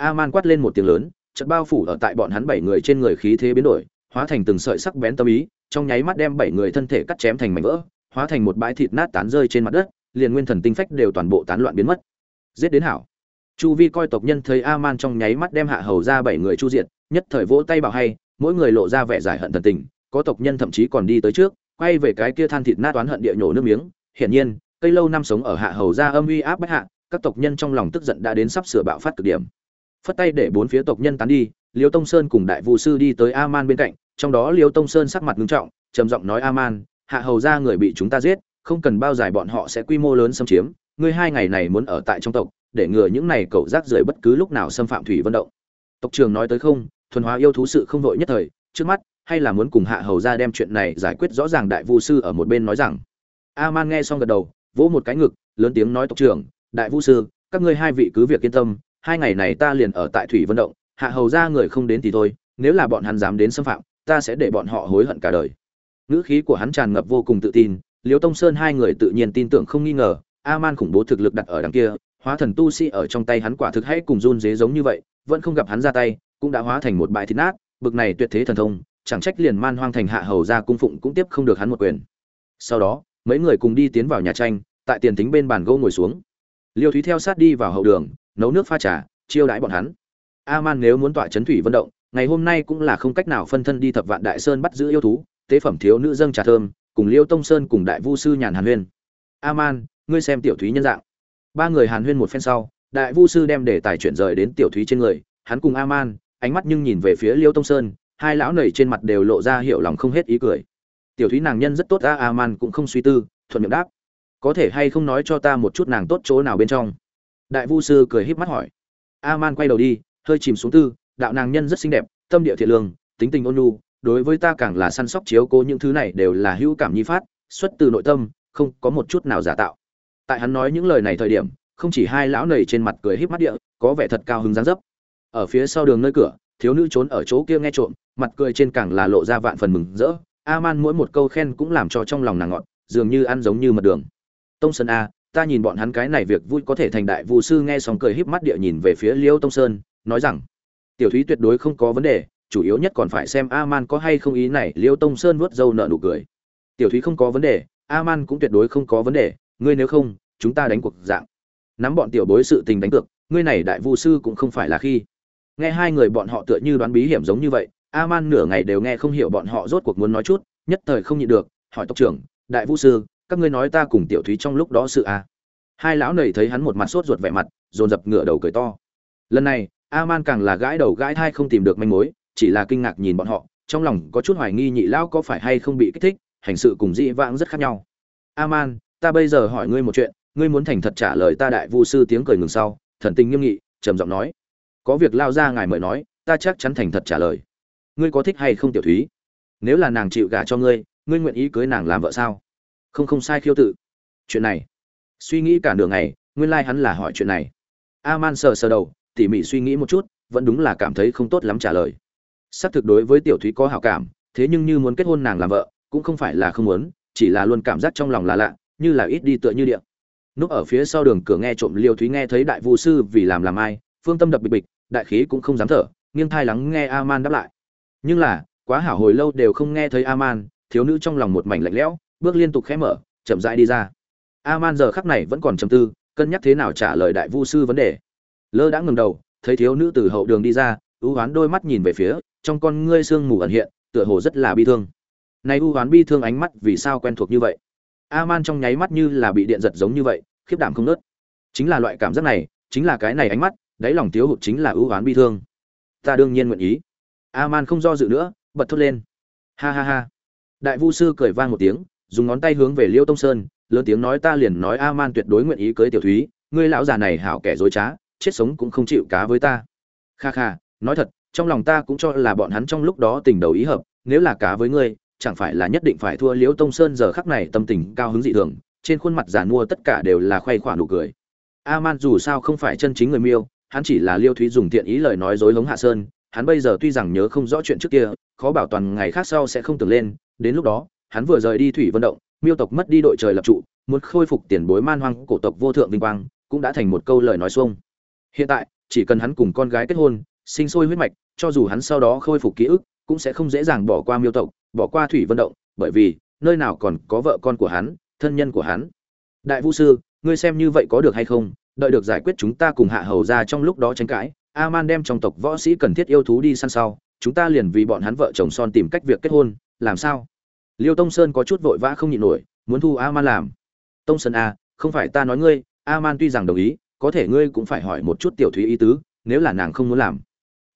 a man quát lên một tiếng lớn, chợt bao phủ ở tại bọn hắn bảy người trên người khí thế biến đổi, hóa thành từng sợi sắc bén tâm ý, trong nháy mắt đem bảy người thân thể cắt chém thành mảnh vỡ, hóa thành một bãi thịt nát tán rơi trên mặt đất, liền nguyên thần tinh phách đều toàn bộ tán loạn biến mất. Giết đến hảo. Chu vi coi tộc nhân thấy a man trong nháy mắt đem hạ hầu ra bảy người chu diệt, nhất thời vỗ tay bảo hay, mỗi người lộ ra vẻ giải hận thần tình, có tộc nhân thậm chí còn đi tới trước, quay về cái kia than thịt nát toán hận địa nhổ nước miếng. Hiển nhiên, cây lâu năm sống ở hạ hầu ra âm uy áp bách hạ, các tộc nhân trong lòng tức giận đã đến sắp sửa bạo phát cực điểm phất tay để bốn phía tộc nhân tán đi, liêu tông sơn cùng đại vũ sư đi tới a man bên cạnh, trong đó liêu tông sơn sắc mặt nghiêm trọng, trầm giọng nói a man hạ hầu ra người bị chúng ta giết, không cần bao dài bọn họ sẽ quy mô lớn xâm chiếm, ngươi hai ngày này muốn ở tại trong tộc, để ngừa những này cậu rác rưởi bất cứ lúc nào xâm phạm thủy vận động. Tộc trường nói tới không, thuần hóa yêu thú sự không vội nhất thời, trước mắt, hay là muốn cùng hạ hầu ra đem chuyện này giải quyết rõ ràng đại vu sư ở một bên nói rằng. A man nghe xong gật đầu, vỗ một cái ngực, lớn tiếng nói, tộc trưởng đại vu sư, các ngươi hai vị cứ việc yên tâm hai ngày này ta liền ở tại thủy Vân động, hạ hầu ra người không đến thì thôi, nếu là bọn hắn dám đến xâm phạm, ta sẽ để bọn họ hối hận cả đời. Ngữ khí của hắn tràn ngập vô cùng tự tin, liêu tông sơn hai người tự nhiên tin tưởng không nghi ngờ a man khủng bố thực lực đặt ở đằng kia, hóa thần tu sĩ ở trong tay hắn quả thực hãy cùng run dế giống như vậy, vẫn không gặp hắn ra tay, cũng đã hóa thành một bãi thịt nát, bực này tuyệt thế thần thông, chẳng trách liền man hoang thành hạ hầu ra cung phụng cũng tiếp không được hắn một quyền. Sau đó, mấy người cùng đi tiến vào nhà tranh, tại tiền tính bên bàn gỗ ngồi xuống. Liêu thúy theo sát đi vào hậu đường nấu nước pha trà, chiêu đãi bọn hắn. A man nếu muốn tỏa chấn thủy vận động, ngày hôm nay cũng là không cách nào phân thân đi thập vạn đại sơn bắt giữ yêu thú, tế phẩm thiếu nữ dâng trà thơm, cùng liêu tông sơn cùng đại vu sư nhàn hàn huyên. A man ngươi xem tiểu thúy nhân dạng. Ba người hàn huyên một phen sau, đại vu sư đem đề tài chuyển rời đến tiểu thúy trên người, hắn cùng a man ánh mắt nhưng nhìn về phía liêu tông sơn, hai lão nầy trên mặt đều lộ ra hiểu lòng không hết ý cười. Tiểu thúy nàng nhân rất tốt ra a man cũng không suy tư, thuận miệng đáp. Có thể hay không nói cho ta một chút nàng tốt chỗ nào bên trong? Đại vu sư cười híp mắt hỏi. A man quay đầu đi, hơi chìm xuống tư, đạo nàng nhân rất xinh đẹp, tâm địa thiện lương, tính tình ôn nhu, đối với ta càng là săn sóc chiếu cố những thứ này đều là hữu cảm nhi phát, xuất từ nội tâm, không có một chút nào giả tạo. Tại hắn nói những lời này thời điểm, không chỉ hai lão nầy trên mặt cười híp mắt địa, có vẻ thật cao hứng dáng dấp. Ở phía sau đường nơi cửa, thiếu nữ trốn ở chỗ kia nghe trộm, mặt cười trên càng là lộ ra vạn phần mừng rỡ. A-man mỗi một câu khen cũng làm cho trong lòng nàng ngọt, dường như ăn giống như mật đường. Tông sơn a ta nhìn bọn hắn cái này việc vui có thể thành đại vu sư nghe xong cười híp mắt địa nhìn về phía liêu tông sơn, nói rằng, tiểu thúy tuyệt đối không có vấn đề, chủ yếu nhất còn phải xem a-man có hay không ý này, liêu tông sơn vuốt râu nợ nụ cười. Tiểu thúy không có vấn đề, a-man cũng tuyệt đối không có vấn đề, ngươi nếu không, chúng ta đánh cuộc dạng. Nắm bọn tiểu bối sự tình đánh cược, ngươi này đại vu sư cũng không phải là khi. Nghe hai người bọn họ tựa như đoán bí hiểm giống như vậy, a-man nửa ngày đều nghe không hiểu bọn họ rốt cuộc muốn nói chút, nhất thời không nhịn được, hỏi tộc trưởng, đại vu sư các ngươi nói ta cùng tiểu thúy trong lúc đó sự à. hai lão nầy thấy hắn một mặt sốt ruột vẻ mặt, dồn dập ngửa đầu cười to. Lần này, a-man càng là gãi đầu gãi thai không tìm được manh mối, chỉ là kinh ngạc nhìn bọn họ, trong lòng có chút hoài nghi nhị lão có phải hay không bị kích thích, hành sự cùng dị vãng rất khác nhau. A-man, ta bây giờ hỏi ngươi một chuyện, ngươi muốn thành thật trả lời ta đại vu sư tiếng cười ngừng sau, thần tình nghiêm nghị, trầm giọng nói. Có việc lao ra ngài mời nói, ta chắc chắn thành thật trả lời. Ngươi có thích hay không tiểu thúy? Nếu là nàng chịu gả cho ngươi ngươi nguyện ý cưới nàng làm vợ sao? Không không sai khiêu tự. Chuyện này. Suy nghĩ cả nửa ngày, nguyên lai hắn là hỏi chuyện này. A man sờ sờ đầu, tỉ mỉ suy nghĩ một chút, vẫn đúng là cảm thấy không tốt lắm trả lời. Xác thực đối với tiểu thúy có hảo cảm, thế nhưng như muốn kết hôn nàng làm vợ, cũng không phải là không muốn, chỉ là luôn cảm giác trong lòng là lạ, như là ít đi tựa như điện. Núp ở phía sau đường cửa nghe trộm liêu thúy nghe thấy đại vũ sư vì làm làm ai, phương tâm đập bịch bịch, đại khí cũng không dám thở, nghiêng thai lắng nghe a man đáp lại. Nhưng là, quá hảo hồi lâu đều không nghe thấy a man thiếu nữ trong lòng một mảnh lạnh lẽo bước liên tục khẽ mở, chậm rãi đi ra. A man giờ khắc này vẫn còn trầm tư, cân nhắc thế nào trả lời đại vu sư vấn đề. Lơ đã ngừng đầu, thấy thiếu nữ từ hậu đường đi ra ưu hoán đôi mắt nhìn về phía, trong con ngươi sương mù ẩn hiện, tựa hồ rất là bi thương. Nay ưu hoán bi thương ánh mắt vì sao quen thuộc như vậy? A man trong nháy mắt như là bị điện giật giống như vậy, khiếp đảm không nớt. Chính là loại cảm giác này, chính là cái này ánh mắt, đáy lòng thiếu hụt chính là ưu hoán bi thương. Ta đương nhiên nguyện ý. A man không do dự nữa, bật thốt lên. Ha ha ha. Đại vu sư cười vang một tiếng dùng ngón tay hướng về liêu tông sơn, lớn tiếng nói ta liền nói a man tuyệt đối nguyện ý cưới tiểu thúy, ngươi lão già này hảo kẻ dối trá, chết sống cũng không chịu cá với ta. Kha kha, nói thật, trong lòng ta cũng cho là bọn hắn trong lúc đó tình đầu ý hợp, nếu là cá với ngươi, chẳng phải là nhất định phải thua liễu tông sơn giờ khắc này tâm tình cao hứng dị thường, trên khuôn mặt giàn mua tất cả đều là khoe khoả nụ cười. A man dù sao không phải chân chính người miêu, hắn chỉ là liêu thúy dùng tiện ý lời nói dối hống hạ sơn, hắn bây giờ tuy rằng nhớ không rõ chuyện trước kia, khó bảo toàn ngày khác sau sẽ không tưởng lên, đến lúc đó hắn vừa rời đi thủy vận động, miêu tộc mất đi đội trời lập trụ, muốn khôi phục tiền bối man hoang cổ tộc vô thượng vinh quang, cũng đã thành một câu lời nói xuông. Hiện tại, chỉ cần hắn cùng con gái kết hôn, sinh sôi huyết mạch, cho dù hắn sau đó khôi phục ký ức, cũng sẽ không dễ dàng bỏ qua miêu tộc, bỏ qua thủy vận động, bởi vì, nơi nào còn có vợ con của hắn, thân nhân của hắn. Đại vũ sư, ngươi xem như vậy có được hay không? Đợi được giải quyết chúng ta cùng hạ hầu ra trong lúc đó tranh cãi, Aman đem trong tộc võ sĩ cần thiết yêu thú đi săn sau, chúng ta liền vì bọn hắn vợ chồng son tìm cách việc kết hôn, làm sao? Liêu tông sơn có chút vội vã không nhịn nổi, muốn thu a-man làm. Tông sơn a không phải ta nói ngươi, a-man tuy rằng đồng ý, có thể ngươi cũng phải hỏi một chút tiểu thúy ý tứ, nếu là nàng không muốn làm.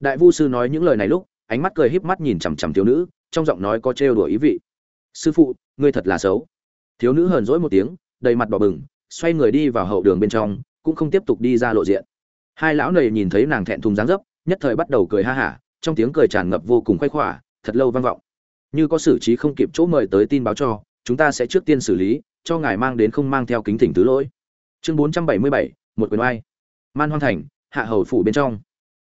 Đại vu sư nói những lời này lúc, ánh mắt cười híp mắt nhìn chằm chằm thiếu nữ, trong giọng nói có trêu đùa ý vị. Sư phụ, ngươi thật là xấu. Thiếu nữ hờn dỗi một tiếng, đầy mặt đỏ bừng, xoay người đi vào hậu đường bên trong, cũng không tiếp tục đi ra lộ diện. Hai lão này nhìn thấy nàng thẹn thùng dáng dấp, nhất thời bắt đầu cười ha hả, trong tiếng cười tràn ngập vô cùng khoái khỏa, thật lâu vang vọng như có xử trí không kịp chỗ mời tới tin báo cho, chúng ta sẽ trước tiên xử lý, cho ngài mang đến không mang theo kính thỉnh tứ lỗi. Chương bốn trăm bảy mươi bảy, một quyền oai. Man hoang thành, hạ hầu phủ bên trong.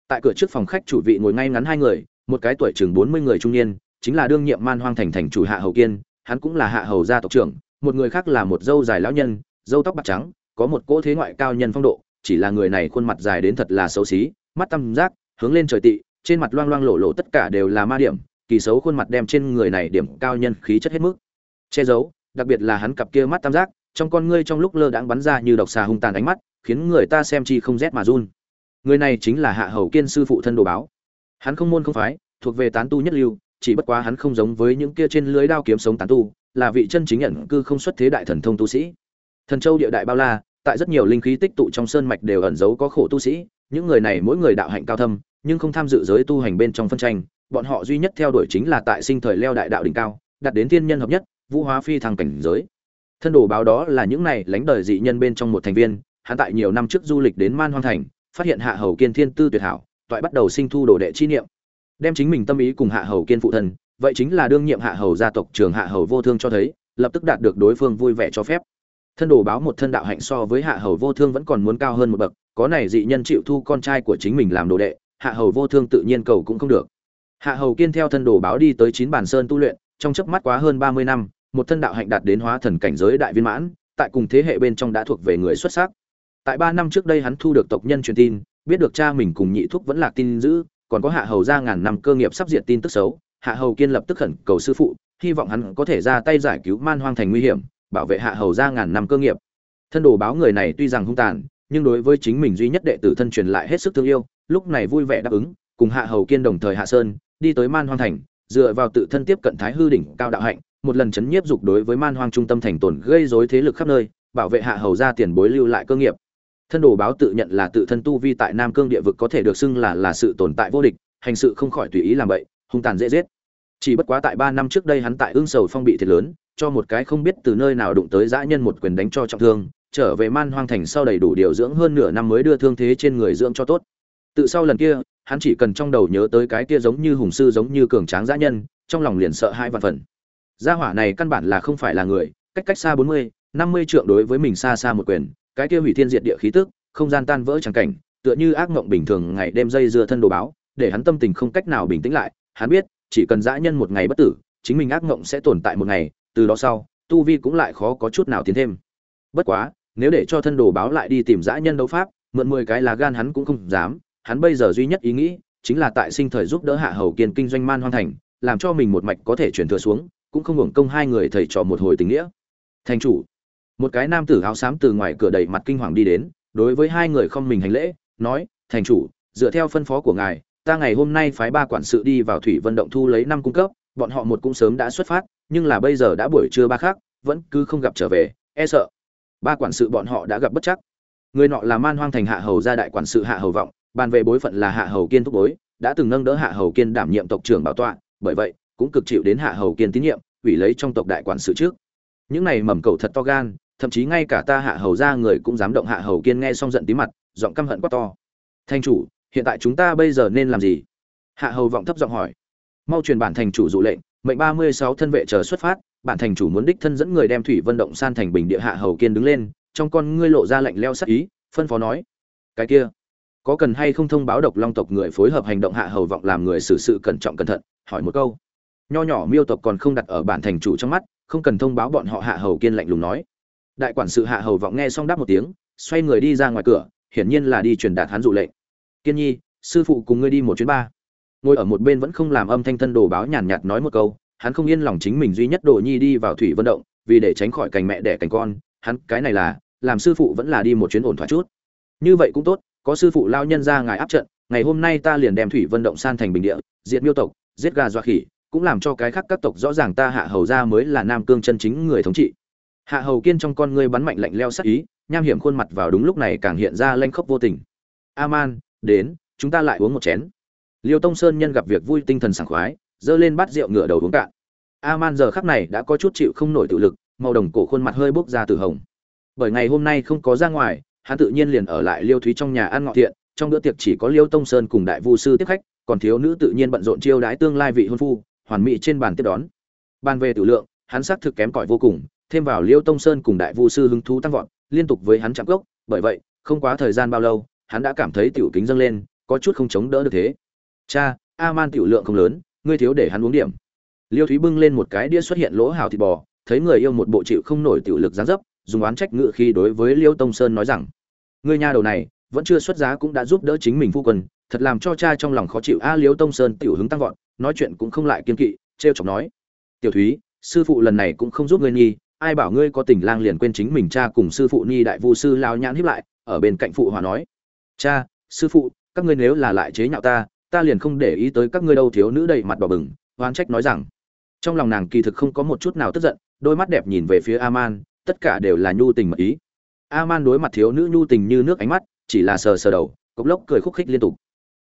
Tại cửa trước phòng khách chủ vị ngồi ngay ngắn hai người, một cái tuổi chừng bốn mươi người trung niên, chính là đương nhiệm man hoang thành thành chủ hạ hầu kiên, hắn cũng là hạ hầu gia tộc trưởng, một người khác là một dâu dài lão nhân, dâu tóc bạc trắng, có một cỗ thế ngoại cao nhân phong độ, chỉ là người này khuôn mặt dài đến thật là xấu xí, mắt tăm giác hướng lên trời tị, trên mặt loang loang lộ lộ tất cả đều là ma điểm kỳ xấu khuôn mặt đem trên người này điểm cao nhân khí chất hết mức. Che giấu, đặc biệt là hắn cặp kia mắt tam giác, trong con ngươi trong lúc lơ đãng bắn ra như độc xà hung tàn ánh mắt, khiến người ta xem chi không rét mà run. Người này chính là hạ hầu kiên sư phụ thân đồ báo. Hắn không môn không phái, thuộc về tán tu nhất lưu, chỉ bất quá hắn không giống với những kia trên lưới đao kiếm sống tán tu, là vị chân chính nhận cư không xuất thế đại thần thông tu sĩ. Thần châu địa đại bao la, tại rất nhiều linh khí tích tụ trong sơn mạch đều ẩn giấu có khổ tu sĩ, những người này mỗi người đạo hạnh cao thâm nhưng không tham dự giới tu hành bên trong phân tranh, bọn họ duy nhất theo đuổi chính là tại sinh thời leo đại đạo đỉnh cao, đạt đến thiên nhân hợp nhất, vũ hóa phi thăng cảnh giới. Thân đồ báo đó là những này lãnh đời dị nhân bên trong một thành viên, hắn tại nhiều năm trước du lịch đến man hoang thành, phát hiện hạ hầu kiên thiên tư tuyệt hảo, toại bắt đầu sinh thu đồ đệ chi niệm. Đem chính mình tâm ý cùng hạ hầu kiên phụ thân, vậy chính là đương nhiệm hạ hầu gia tộc trường hạ hầu vô thương cho thấy, lập tức đạt được đối phương vui vẻ cho phép. Thân đồ báo một thân đạo hạnh so với hạ hầu vô thương vẫn còn muốn cao hơn một bậc, có này dị nhân chịu thu con trai của chính mình làm đồ đệ hạ hầu vô thương tự nhiên cầu cũng không được. Hạ hầu kiên theo thân đồ báo đi tới chín bản sơn tu luyện, trong chớp mắt quá hơn ba mươi năm, một thân đạo hạnh đạt đến hóa thần cảnh giới đại viên mãn, tại cùng thế hệ bên trong đã thuộc về người xuất sắc. Tại ba năm trước đây hắn thu được tộc nhân truyền tin, biết được cha mình cùng nhị thúc vẫn lạc tin giữ, còn có hạ hầu ra ngàn năm cơ nghiệp sắp diệt tin tức xấu, hạ hầu kiên lập tức khẩn cầu sư phụ, hy vọng hắn có thể ra tay giải cứu man hoang thành nguy hiểm, bảo vệ hạ hầu ra ngàn năm cơ nghiệp. Thân đồ báo người này tuy rằng hung tàn, nhưng đối với chính mình duy nhất đệ tử thân truyền lại hết sức thương yêu lúc này vui vẻ đáp ứng, cùng hạ hầu kiên đồng thời hạ sơn, đi tới man hoang thành, dựa vào tự thân tiếp cận thái hư đỉnh cao đạo hạnh, một lần chấn nhiếp dục đối với man hoang trung tâm thành tổn gây rối thế lực khắp nơi, bảo vệ hạ hầu ra tiền bối lưu lại cơ nghiệp. Thân đồ báo tự nhận là tự thân tu vi tại nam cương địa vực có thể được xưng là là sự tồn tại vô địch, hành sự không khỏi tùy ý làm vậy hung tàn dễ giết. Chỉ bất quá tại ba năm trước đây hắn tại ương sầu phong bị thiệt lớn, cho một cái không biết từ nơi nào đụng tới dã nhân một quyền đánh cho trọng thương, trở về man hoang thành sau đầy đủ điều dưỡng hơn nửa năm mới đưa thương thế trên người dưỡng cho tốt tự sau lần kia, hắn chỉ cần trong đầu nhớ tới cái kia giống như hùng sư giống như cường tráng dã nhân, trong lòng liền sợ hai vạn phần. Gia hỏa này căn bản là không phải là người, cách cách xa bốn mươi, năm mươi trượng đối với mình xa xa một quyền, cái kia hủy thiên diệt địa khí tức, không gian tan vỡ chẳng cảnh, tựa như ác mộng bình thường ngày đêm dây dưa thân đồ báo, để hắn tâm tình không cách nào bình tĩnh lại. Hắn biết, chỉ cần dã nhân một ngày bất tử, chính mình ác mộng sẽ tồn tại một ngày, từ đó sau, tu vi cũng lại khó có chút nào tiến thêm. Bất quá, nếu để cho thân đồ báo lại đi tìm dã nhân đấu pháp, mượn mười cái là gan hắn cũng không dám hắn bây giờ duy nhất ý nghĩ chính là tại sinh thời giúp đỡ hạ hầu kiên kinh doanh man hoang thành, làm cho mình một mạch có thể chuyển thừa xuống, cũng không hưởng công hai người thầy trò một hồi tình nghĩa. Thành chủ, một cái nam tử áo xám từ ngoài cửa đầy mặt kinh hoàng đi đến, đối với hai người không mình hành lễ, nói, thành chủ, dựa theo phân phó của ngài, ta ngày hôm nay phái ba quản sự đi vào thủy vận động thu lấy năm cung cấp, bọn họ một cũng sớm đã xuất phát, nhưng là bây giờ đã buổi trưa ba khác, vẫn cứ không gặp trở về e sợ. Ba quản sự bọn họ đã gặp bất chắc. Người nọ là man hoang thành hạ hầu gia đại quản sự hạ hầu vọng bàn về bối phận là hạ hầu kiên thúc bối, đã từng nâng đỡ hạ hầu kiên đảm nhiệm tộc trưởng bảo tọa, bởi vậy, cũng cực chịu đến hạ hầu kiên tín nhiệm, ủy lấy trong tộc đại quản sự trước. Những này mầm cầu thật to gan, thậm chí ngay cả ta hạ hầu ra người cũng dám động hạ hầu kiên nghe xong giận tí mặt, giọng căm hận quá to. Thanh chủ, hiện tại chúng ta bây giờ nên làm gì? Hạ hầu vọng thấp giọng hỏi. Mau truyền bản thành chủ dụ lệnh, mệnh ba mươi sáu thân vệ chờ xuất phát, bản thành chủ muốn đích thân dẫn người đem thủy vân động san thành bình địa hạ hầu kiên đứng lên, trong con ngươi lộ ra lệnh leo sắc ý, phân phó nói. Cái kia có cần hay không thông báo độc long tộc người phối hợp hành động hạ hầu vọng làm người xử sự cẩn trọng cẩn thận? Hỏi một câu. Nho nhỏ miêu tộc còn không đặt ở bản thành chủ trong mắt, không cần thông báo bọn họ hạ hầu kiên lạnh lùng nói. Đại quản sự hạ hầu vọng nghe xong đáp một tiếng, xoay người đi ra ngoài cửa, hiển nhiên là đi truyền đạt hắn dụ lệnh. Kiên nhi, sư phụ cùng ngươi đi một chuyến ba. Ngồi ở một bên vẫn không làm âm thanh thân đồ báo nhàn nhạt nói một câu, hắn không yên lòng chính mình duy nhất đồ nhi đi vào thủy vận động, vì để tránh khỏi cành mẹ đẻ cành con, hắn cái này là, làm sư phụ vẫn là đi một chuyến ổn thỏa chút. Như vậy cũng tốt có sư phụ lao nhân ra ngài áp trận, ngày hôm nay ta liền đem thủy vân động san thành bình địa, diệt miêu tộc, giết gà dọa khỉ, cũng làm cho cái khác các tộc rõ ràng ta hạ hầu ra mới là nam cương chân chính người thống trị. Hạ hầu kiên trong con ngươi bắn mạnh lạnh leo sắc ý, nham hiểm khuôn mặt vào đúng lúc này càng hiện ra lanh khốc vô tình. Aman, đến, chúng ta lại uống một chén. Liêu tông sơn nhân gặp việc vui tinh thần sảng khoái, giơ lên bát rượu ngựa đầu uống cạn. Aman giờ khắc này đã có chút chịu không nổi tự lực, màu đồng cổ khuôn mặt hơi bốc ra từ hồng. Bởi ngày hôm nay không có ra ngoài hắn tự nhiên liền ở lại liêu thúy trong nhà ăn ngọ thiện, trong bữa tiệc chỉ có liêu tông sơn cùng đại vu sư tiếp khách, còn thiếu nữ tự nhiên bận rộn chiêu đái tương lai vị hôn phu, hoàn mỹ trên bàn tiếp đón. Bàn về tử lượng, hắn xác thực kém cỏi vô cùng, thêm vào liêu tông sơn cùng đại vu sư hứng thú tăng vọt, liên tục với hắn chạm gốc, bởi vậy, không quá thời gian bao lâu, hắn đã cảm thấy tiểu kính dâng lên, có chút không chống đỡ được thế. Cha a man tiểu lượng không lớn, ngươi thiếu để hắn uống điểm. Liêu thúy bưng lên một cái đĩa xuất hiện lỗ hào thịt bò, thấy người yêu một bộ chịu không nổi tiểu lực gián dấp, dùng oán trách ngự khi đối với liêu tông sơn nói rằng người nhà đầu này, vẫn chưa xuất giá cũng đã giúp đỡ chính mình phu quân, thật làm cho cha trong lòng khó chịu. A Liếu tông sơn tiểu hứng tăng vọt, nói chuyện cũng không lại kiên kỵ, trêu chọc nói, tiểu thúy, sư phụ lần này cũng không giúp ngươi nhi, ai bảo ngươi có tình lang liền quên chính mình cha cùng sư phụ nhi đại vu sư lao nhãn hiếp lại. Ở bên cạnh phụ hòa nói, cha, sư phụ, các ngươi nếu là lại chế nhạo ta ta liền không để ý tới các ngươi đâu. Thiếu nữ đầy mặt đỏ bừng, oán trách nói rằng, trong lòng nàng kỳ thực không có một chút nào tức giận, đôi mắt đẹp nhìn về phía aman tất cả đều là nhu tình mật ý aman đối mặt thiếu nữ nhu tình như nước ánh mắt, chỉ là sờ sờ đầu, cốc lốc cười khúc khích liên tục.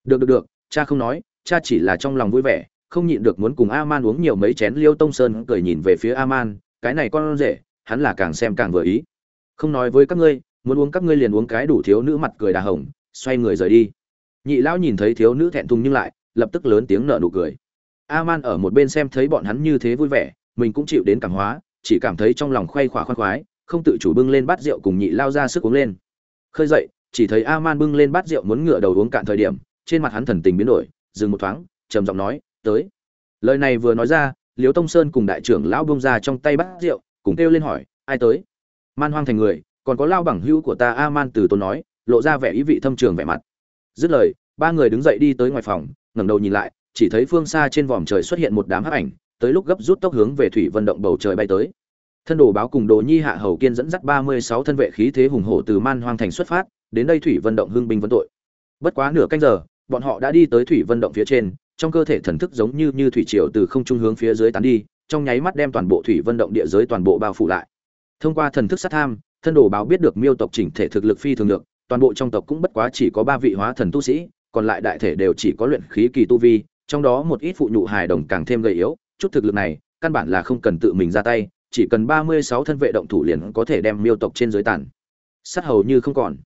Được được được, cha không nói, cha chỉ là trong lòng vui vẻ, không nhịn được muốn cùng aman uống nhiều mấy chén liêu tông sơn, cười nhìn về phía aman, cái này con rể, hắn là càng xem càng vừa ý. Không nói với các ngươi, muốn uống các ngươi liền uống cái đủ thiếu nữ mặt cười đà hồng, xoay người rời đi. Nhị lão nhìn thấy thiếu nữ thẹn thùng nhưng lại, lập tức lớn tiếng nở nụ cười. Aman ở một bên xem thấy bọn hắn như thế vui vẻ, mình cũng chịu đến cảm hóa, chỉ cảm thấy trong lòng khoay khỏa khoan khoái không tự chủ bưng lên bát rượu cùng nhị lao ra sức uống lên. Khơi dậy, chỉ thấy aman bưng lên bát rượu muốn ngửa đầu uống cạn thời điểm, trên mặt hắn thần tình biến đổi, dừng một thoáng, trầm giọng nói, tới. Lời này vừa nói ra liếu tông sơn cùng đại trưởng lão bông ra trong tay bát rượu, cùng kêu lên hỏi, ai tới? Man hoang thành người, còn có lao bằng hữu của ta a man từ tốn nói, lộ ra vẻ ý vị thâm trường vẻ mặt. Dứt lời, ba người đứng dậy đi tới ngoài phòng, ngẩng đầu nhìn lại, chỉ thấy phương xa trên vòm trời xuất hiện một đám hắc ảnh, tới lúc gấp rút tốc hướng về thủy vận động bầu trời bay tới thân đồ báo cùng đồ nhi hạ hầu kiên dẫn dắt ba mươi sáu thân vệ khí thế hùng hổ từ man hoang thành xuất phát, đến đây thủy vận động hưng binh vấn tội. Bất quá nửa canh giờ, bọn họ đã đi tới thủy vận động phía trên, trong cơ thể thần thức giống như như thủy triều từ không trung hướng phía dưới tán đi, trong nháy mắt đem toàn bộ thủy vận động địa giới toàn bộ bao phủ lại. Thông qua thần thức sát tham, thân đồ báo biết được miêu tộc chỉnh thể thực lực phi thường được toàn bộ trong tộc cũng bất quá chỉ có ba vị hóa thần tu sĩ, còn lại đại thể đều chỉ có luyện khí kỳ tu vi, trong đó một ít phụ nhụ hài đồng càng thêm gầy yếu, chút thực lực này, căn bản là không cần tự mình ra tay chỉ cần ba mươi sáu thân vệ động thủ liền có thể đem miêu tộc trên dưới tàn. Sát hầu như không còn.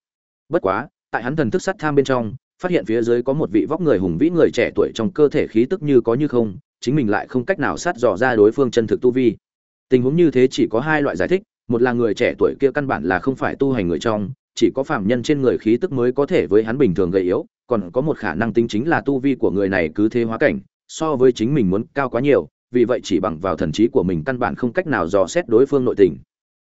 Bất quá, tại hắn thần thức sát tham bên trong, phát hiện phía dưới có một vị vóc người hùng vĩ người trẻ tuổi trong cơ thể khí tức như có như không, chính mình lại không cách nào sát dò ra đối phương chân thực tu vi. Tình huống như thế chỉ có hai loại giải thích, một là người trẻ tuổi kia căn bản là không phải tu hành người trong, chỉ có phạm nhân trên người khí tức mới có thể với hắn bình thường gầy yếu, còn có một khả năng tính chính là tu vi của người này cứ thế hóa cảnh, so với chính mình muốn cao quá nhiều vì vậy chỉ bằng vào thần trí của mình căn bản không cách nào dò xét đối phương nội tình.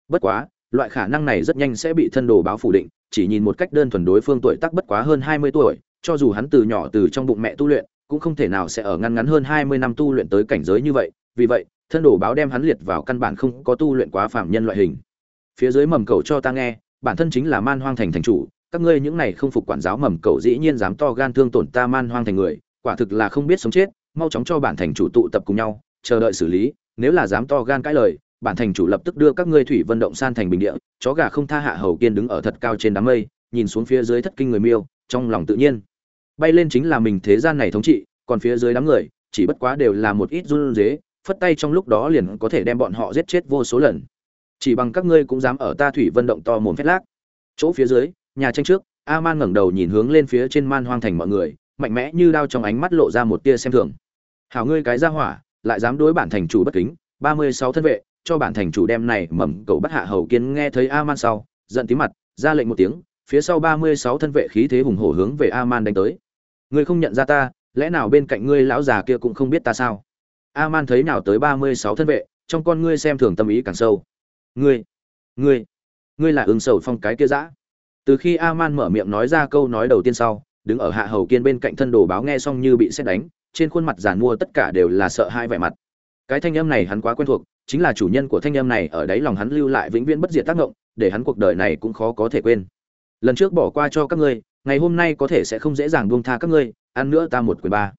Bất quá, loại khả năng này rất nhanh sẽ bị thân đồ báo phủ định, chỉ nhìn một cách đơn thuần đối phương tuổi tác bất quá hơn hai mươi tuổi, cho dù hắn từ nhỏ từ trong bụng mẹ tu luyện, cũng không thể nào sẽ ở ngăn ngắn hơn hai mươi năm tu luyện tới cảnh giới như vậy. Vì vậy, thân đồ báo đem hắn liệt vào căn bản không có tu luyện quá phạm nhân loại hình. Phía dưới mầm cầu cho ta nghe, bản thân chính là man hoang thành thành chủ, các ngươi những này không phục quản giáo mầm cầu dĩ nhiên dám to gan thương tổn ta man hoang thành người, quả thực là không biết sống chết, mau chóng cho bản thành chủ tụ tập cùng nhau chờ đợi xử lý, nếu là dám to gan cãi lời, bản thành chủ lập tức đưa các ngươi thủy vận động san thành bình địa, chó gà không tha hạ hầu kiên đứng ở thật cao trên đám mây, nhìn xuống phía dưới thất kinh người miêu, trong lòng tự nhiên. Bay lên chính là mình thế gian này thống trị, còn phía dưới đám người, chỉ bất quá đều là một ít run rế, phất tay trong lúc đó liền có thể đem bọn họ giết chết vô số lần. Chỉ bằng các ngươi cũng dám ở ta thủy vận động to mồm phét lác. Chỗ phía dưới, nhà tranh trước a man ngẩng đầu nhìn hướng lên phía trên man hoang thành mọi người, mạnh mẽ như đao trong ánh mắt lộ ra một tia xem thường. Hảo ngươi cái ra hỏa lại dám đối bản thành chủ bất kính, ba mươi sáu thân vệ, cho bản thành chủ đem này mầm cậu bắt hạ hầu kiến nghe thấy aman sau, giận tím mặt, ra lệnh một tiếng, phía sau ba mươi sáu thân vệ khí thế hùng hổ hướng về aman đánh tới. Ngươi không nhận ra ta, lẽ nào bên cạnh ngươi lão già kia cũng không biết ta sao? Aman thấy nào tới ba mươi sáu thân vệ, trong con ngươi xem thường tâm ý càng sâu. Ngươi ngươi ngươi là ứng sầu phong cái kia dã. Từ khi aman mở miệng nói ra câu nói đầu tiên sau, đứng ở hạ hầu kiên bên cạnh thân đồ báo nghe xong như bị xét đánh trên khuôn mặt giàn mua tất cả đều là sợ hai vẻ mặt. Cái thanh âm này hắn quá quen thuộc, chính là chủ nhân của thanh âm này ở đáy lòng hắn lưu lại vĩnh viễn bất diệt tác động, để hắn cuộc đời này cũng khó có thể quên. Lần trước bỏ qua cho các ngươi, ngày hôm nay có thể sẽ không dễ dàng buông tha các ngươi, ăn nữa ta một quyền ba.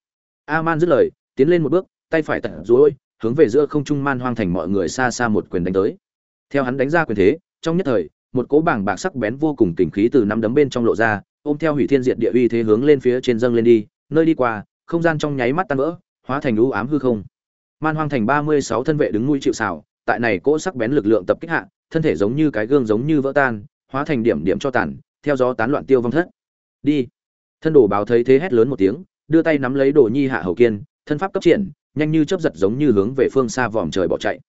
A man dứt lời, tiến lên một bước, tay phải tận rối, hướng về giữa không trung man hoang thành mọi người xa xa một quyền đánh tới. Theo hắn đánh ra quyền thế, trong nhất thời, một cỗ bảng bạc sắc bén vô cùng kình khí từ năm đấm bên trong lộ ra, ôm theo hủy thiên diệt địa uy thế hướng lên phía trên dâng lên đi, nơi đi qua không gian trong nháy mắt tan vỡ, hóa thành u ám hư không. Man hoang thành ba mươi sáu thân vệ đứng nuôi chịu xảo tại này cỗ sắc bén lực lượng tập kích hạ, thân thể giống như cái gương giống như vỡ tan, hóa thành điểm điểm cho tàn, theo gió tán loạn tiêu vong thất. Đi. Thân đồ báo thấy thế hét lớn một tiếng, đưa tay nắm lấy đồ nhi hạ hầu kiên, thân pháp cấp triển, nhanh như chớp giật giống như hướng về phương xa vòm trời bỏ chạy.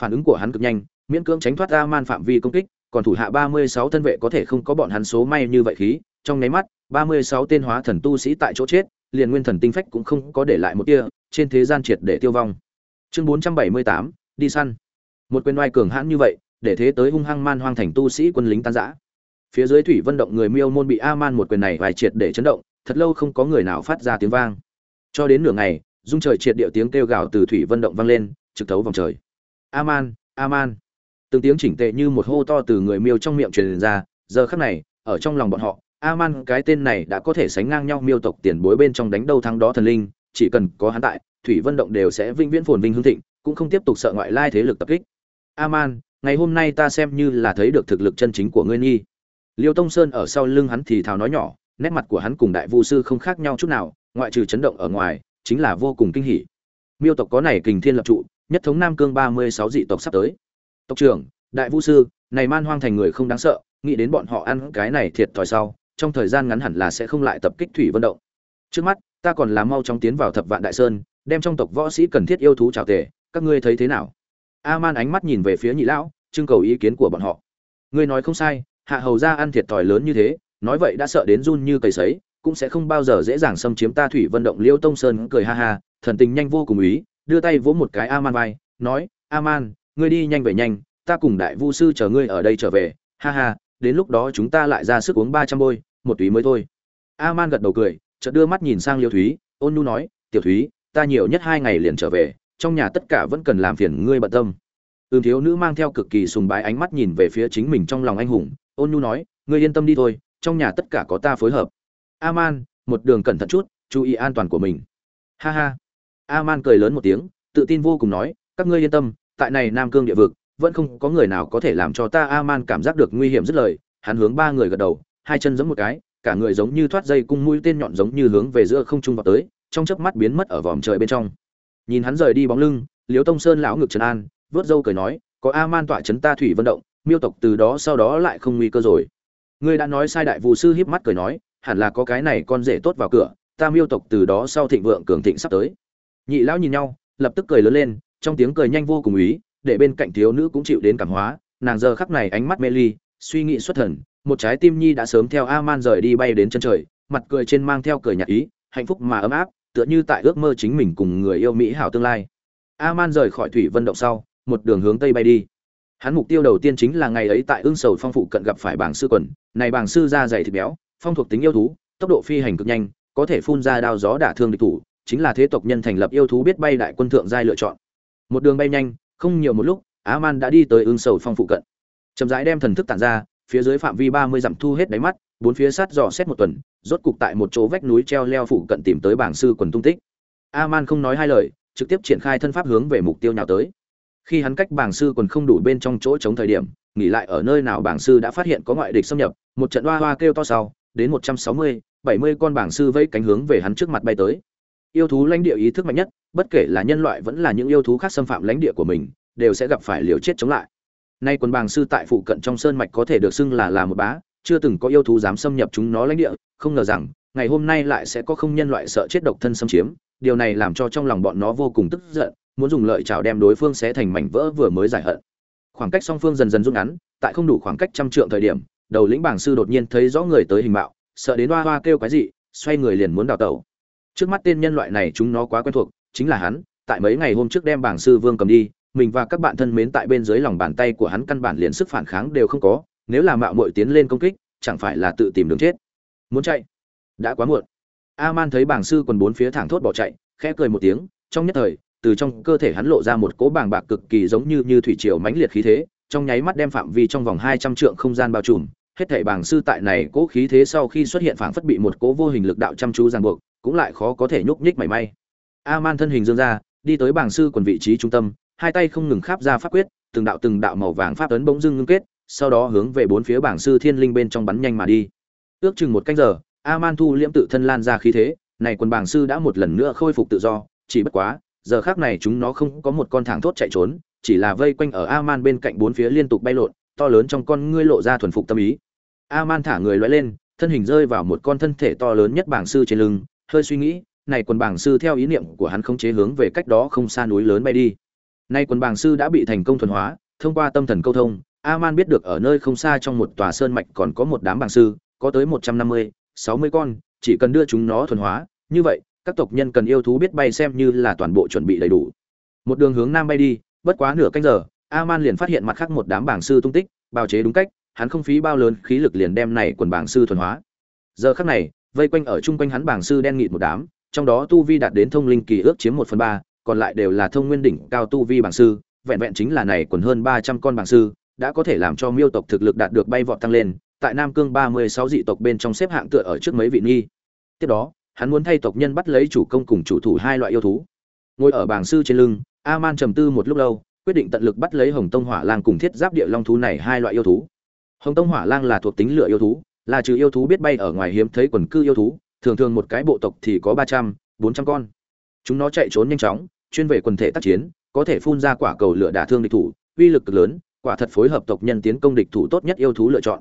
Phản ứng của hắn cực nhanh, miễn cưỡng tránh thoát ra man phạm vi công kích, còn thủ hạ ba mươi sáu thân vệ có thể không có bọn hắn số may như vậy khí, trong nháy mắt, ba mươi sáu tên hóa thần tu sĩ tại chỗ chết liền nguyên thần tinh phách cũng không có để lại một tia, trên thế gian triệt để tiêu vong. Chương bốn trăm bảy mươi tám, đi săn. Một quyền oai cường hãn như vậy, để thế tới hung hăng man hoang thành tu sĩ quân lính tan giã phía dưới thủy vân động người miêu môn bị a man một quyền này vài triệt để chấn động, thật lâu không có người nào phát ra tiếng vang. Cho đến nửa ngày dung trời triệt điệu tiếng kêu gào từ thủy vân động vang lên, trực thấu vòng trời. A man a man từng tiếng chỉnh tệ như một hô to từ người miêu trong miệng truyền ra, giờ khắc này, ở trong lòng bọn họ Aman, cái tên này đã có thể sánh ngang nhau miêu tộc tiền bối bên trong đánh đâu thắng đó thần linh chỉ cần có hắn tại thủy vân động đều sẽ vĩnh viễn phồn vinh hưng thịnh cũng không tiếp tục sợ ngoại lai thế lực tập kích. Aman, ngày hôm nay ta xem như là thấy được thực lực chân chính của ngươi nhi. Liêu tông sơn ở sau lưng hắn thì thào nói nhỏ nét mặt của hắn cùng đại vu sư không khác nhau chút nào ngoại trừ chấn động ở ngoài chính là vô cùng kinh hỉ. Miêu tộc có này kình thiên lập trụ nhất thống nam cương ba mươi sáu dị tộc sắp tới. Tộc trưởng đại vu sư này man hoang thành người không đáng sợ nghĩ đến bọn họ ăn cái này thiệt thòi sau trong thời gian ngắn hẳn là sẽ không lại tập kích thủy vận động. Trước mắt, ta còn là mau chóng tiến vào thập vạn đại sơn, đem trong tộc võ sĩ cần thiết yêu thú chào tề, các ngươi thấy thế nào? A man ánh mắt nhìn về phía nhị lão, trưng cầu ý kiến của bọn họ. Ngươi nói không sai, hạ hầu ra ăn thiệt thòi lớn như thế, nói vậy đã sợ đến run như cầy sấy, cũng sẽ không bao giờ dễ dàng xâm chiếm ta thủy vận động liêu tông sơn, cười ha ha, thần tình nhanh vô cùng ý, đưa tay vỗ một cái a man vai, nói a man ngươi đi nhanh về nhanh, ta cùng đại vu sư chờ ngươi ở đây trở về, ha ha đến lúc đó chúng ta lại ra sức uống ba trăm bôi, một túy mới thôi. A man gật đầu cười, chợt đưa mắt nhìn sang liêu thúy, ôn nhu nói, tiểu thúy, ta nhiều nhất hai ngày liền trở về, trong nhà tất cả vẫn cần làm phiền ngươi bận tâm. Ừm, thiếu nữ mang theo cực kỳ sùng bái ánh mắt nhìn về phía chính mình trong lòng anh hùng, ôn nhu nói, ngươi yên tâm đi thôi, trong nhà tất cả có ta phối hợp. A man một đường cẩn thận chút, chú ý an toàn của mình. Ha ha. A man cười lớn một tiếng, tự tin vô cùng nói, các ngươi yên tâm, tại này nam cương địa vực vẫn không có người nào có thể làm cho ta aman cảm giác được nguy hiểm dứt lời. Hắn hướng ba người gật đầu, hai chân giẫm một cái, cả người giống như thoát dây cung mũi tên nhọn giống như hướng về giữa không trung vào tới, trong chớp mắt biến mất ở vòm trời bên trong. Nhìn hắn rời đi bóng lưng, liễu tông sơn lão ngực trấn an, vớt dâu cười nói, có aman tỏa tọa chấn ta thủy vận động, miêu tộc từ đó sau đó lại không nguy cơ rồi. Ngươi đã nói sai đại vụ sư híp mắt cười nói, hẳn là có cái này con rể tốt vào cửa, ta miêu tộc từ đó sau thịnh vượng cường thịnh sắp tới. Nhị lão nhìn nhau, lập tức cười lớn lên, trong tiếng cười nhanh vô cùng ý để bên cạnh thiếu nữ cũng chịu đến cảm hóa, nàng giờ khắc này ánh mắt mê ly, suy nghĩ xuất thần, một trái tim nhi đã sớm theo a man rời đi bay đến chân trời, mặt cười trên mang theo cười nhạt ý, hạnh phúc mà ấm áp, tựa như tại ước mơ chính mình cùng người yêu mỹ hảo tương lai. A man rời khỏi thủy vân động sau, một đường hướng tây bay đi. Hắn mục tiêu đầu tiên chính là ngày ấy tại ương sầu phong phụ cận gặp phải bảng sư quần, này bảng sư da dày thịt béo, phong thuộc tính yêu thú, tốc độ phi hành cực nhanh, có thể phun ra đao gió đả thương địch thủ, chính là thế tộc nhân thành lập yêu thú biết bay đại quân thượng giai lựa chọn. Một đường bay nhanh không nhiều một lúc á man đã đi tới ương sầu phong phụ cận. Chậm rãi đem thần thức tản ra, phía dưới phạm vi ba mươi dặm thu hết đáy mắt, bốn phía sát dò xét một tuần, rốt cục tại một chỗ vách núi treo leo phụ cận tìm tới bảng sư quần tung tích. A man không nói hai lời, trực tiếp triển khai thân pháp hướng về mục tiêu nhào tới. Khi hắn cách bảng sư quần không đủ bên trong chỗ chống thời điểm, nghỉ lại ở nơi nào bảng sư đã phát hiện có ngoại địch xâm nhập, một trận hoa hoa kêu to sau, đến một trăm sáu mươi, bảy mươi con bảng sư vẫy cánh hướng về hắn trước mặt bay tới yêu thú lãnh địa ý thức mạnh nhất, bất kể là nhân loại vẫn là những yêu thú khác xâm phạm lãnh địa của mình, đều sẽ gặp phải liều chết chống lại. Nay quân bàng sư tại phụ cận trong sơn mạch có thể được xưng là là một bá, chưa từng có yêu thú dám xâm nhập chúng nó lãnh địa, không ngờ rằng, ngày hôm nay lại sẽ có không nhân loại sợ chết độc thân xâm chiếm. Điều này làm cho trong lòng bọn nó vô cùng tức giận, muốn dùng lợi chảo đem đối phương xé thành mảnh vỡ vừa mới giải hận. Khoảng cách song phương dần dần rút ngắn, tại không đủ khoảng cách trăm trượng thời điểm, đầu lĩnh bảng sư đột nhiên thấy rõ người tới hình mạo, sợ đến hoa hoa kêu cái gì xoay người liền muốn đào tẩu trước mắt tên nhân loại này chúng nó quá quen thuộc, chính là hắn, tại mấy ngày hôm trước đem bảng sư vương cầm đi, mình và các bạn thân mến tại bên dưới lòng bàn tay của hắn căn bản liền sức phản kháng đều không có, nếu là mạo muội tiến lên công kích, chẳng phải là tự tìm đường chết. Muốn chạy? Đã quá muộn. A man thấy bảng sư quần bốn phía thẳng thốt bỏ chạy, khẽ cười một tiếng, trong nhất thời, từ trong cơ thể hắn lộ ra một cỗ bàng bạc cực kỳ giống như như thủy triều mãnh liệt khí thế, trong nháy mắt đem phạm vi trong vòng hai trăm trượng không gian bao trùm, hết thảy bảng sư tại này cỗ khí thế sau khi xuất hiện phảng phất bị một cỗ vô hình lực đạo chăm chú ràng buộc cũng lại khó có thể nhúc nhích mảy may. A man thân hình dương ra, đi tới bảng sư quần vị trí trung tâm, hai tay không ngừng kháp ra pháp quyết, từng đạo từng đạo màu vàng pháp ấn bỗng dưng ngưng kết, sau đó hướng về bốn phía bảng sư thiên linh bên trong bắn nhanh mà đi. Ước chừng một canh giờ a man thu liễm tự thân lan ra khí thế, này quần bảng sư đã một lần nữa khôi phục tự do, chỉ bất quá, giờ khác này chúng nó không có một con thẳng thốt chạy trốn, chỉ là vây quanh ở a man bên cạnh bốn phía liên tục bay lộn, to lớn trong con ngươi lộ ra thuần phục tâm ý. A man thả người loay lên, thân hình rơi vào một con thân thể to lớn nhất bảng sư trên lưng hơi suy nghĩ này quần bảng sư theo ý niệm của hắn không chế hướng về cách đó không xa núi lớn bay đi Nay quần bàng sư đã bị thành công thuần hóa, thông qua tâm thần câu thông, A-man biết được ở nơi không xa trong một tòa sơn mạch còn có một đám bàng sư, có tới một trăm năm mươi, sáu mươi con, chỉ cần đưa chúng nó thuần hóa, như vậy, các tộc nhân cần yêu thú biết bay xem như là toàn bộ chuẩn bị đầy đủ. một đường hướng nam bay đi bất quá nửa canh giờ a-man liền phát hiện mặt khác một đám bảng sư tung tích bào chế đúng cách hắn không phí bao lớn khí lực liền đem này quần bảng sư thuần hóa giờ khắc này vây quanh ở chung quanh hắn bảng sư đen nghịt một đám, trong đó tu vi đạt đến thông linh kỳ ước chiếm một phần ba, còn lại đều là thông nguyên đỉnh cao tu vi bảng sư, vẹn vẹn chính là này quần hơn ba trăm con bảng sư, đã có thể làm cho miêu tộc thực lực đạt được bay vọt tăng lên, tại nam cương ba mươi sáu dị tộc bên trong xếp hạng tựa ở trước mấy vị nghi. Tiếp đó, hắn muốn thay tộc nhân bắt lấy chủ công cùng chủ thủ hai loại yêu thú. Ngồi ở bảng sư trên lưng a man trầm tư một lúc lâu, quyết định tận lực bắt lấy hồng tông hỏa lang cùng thiết giáp địa long thú này hai loại yêu thú. Hồng tông hỏa lang là thuộc tính lửa yêu thú là trừ yêu thú biết bay ở ngoài hiếm thấy quần cư yêu thú, thường thường một cái bộ tộc thì có ba trăm, bốn trăm con. Chúng nó chạy trốn nhanh chóng, chuyên về quần thể tác chiến, có thể phun ra quả cầu lửa đả thương địch thủ, uy lực cực lớn, quả thật phối hợp tộc nhân tiến công địch thủ tốt nhất yêu thú lựa chọn.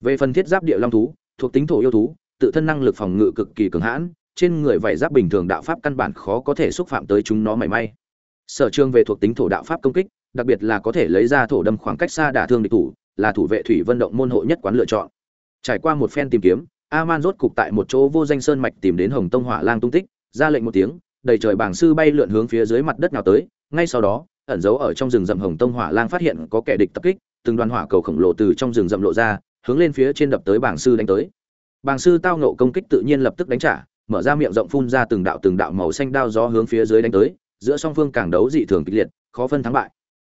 Về phần thiết giáp địa long thú, thuộc tính thổ yêu thú, tự thân năng lực phòng ngự cực kỳ cường hãn, trên người vảy giáp bình thường đạo pháp căn bản khó có thể xúc phạm tới chúng nó mảy may. Sở trường về thuộc tính thổ đạo pháp công kích, đặc biệt là có thể lấy ra thổ đâm khoảng cách xa đả thương địch thủ, là thủ vệ thủy vận động môn hộ nhất quán lựa chọn trải qua một phen tìm kiếm, aman rốt cục tại một chỗ vô danh sơn mạch tìm đến hồng tông hỏa lang tung tích, ra lệnh một tiếng, đầy trời bảng sư bay lượn hướng phía dưới mặt đất nào tới. Ngay sau đó, ẩn giấu ở trong rừng rậm hồng tông hỏa lang phát hiện có kẻ địch tập kích, từng đoàn hỏa cầu khổng lồ từ trong rừng rậm lộ ra, hướng lên phía trên đập tới bảng sư đánh tới. Bảng sư tao nộ công kích tự nhiên lập tức đánh trả, mở ra miệng rộng phun ra từng đạo từng đạo màu xanh đao gió hướng phía dưới đánh tới, giữa song phương càng đấu dị thường kịch liệt, khó phân thắng bại.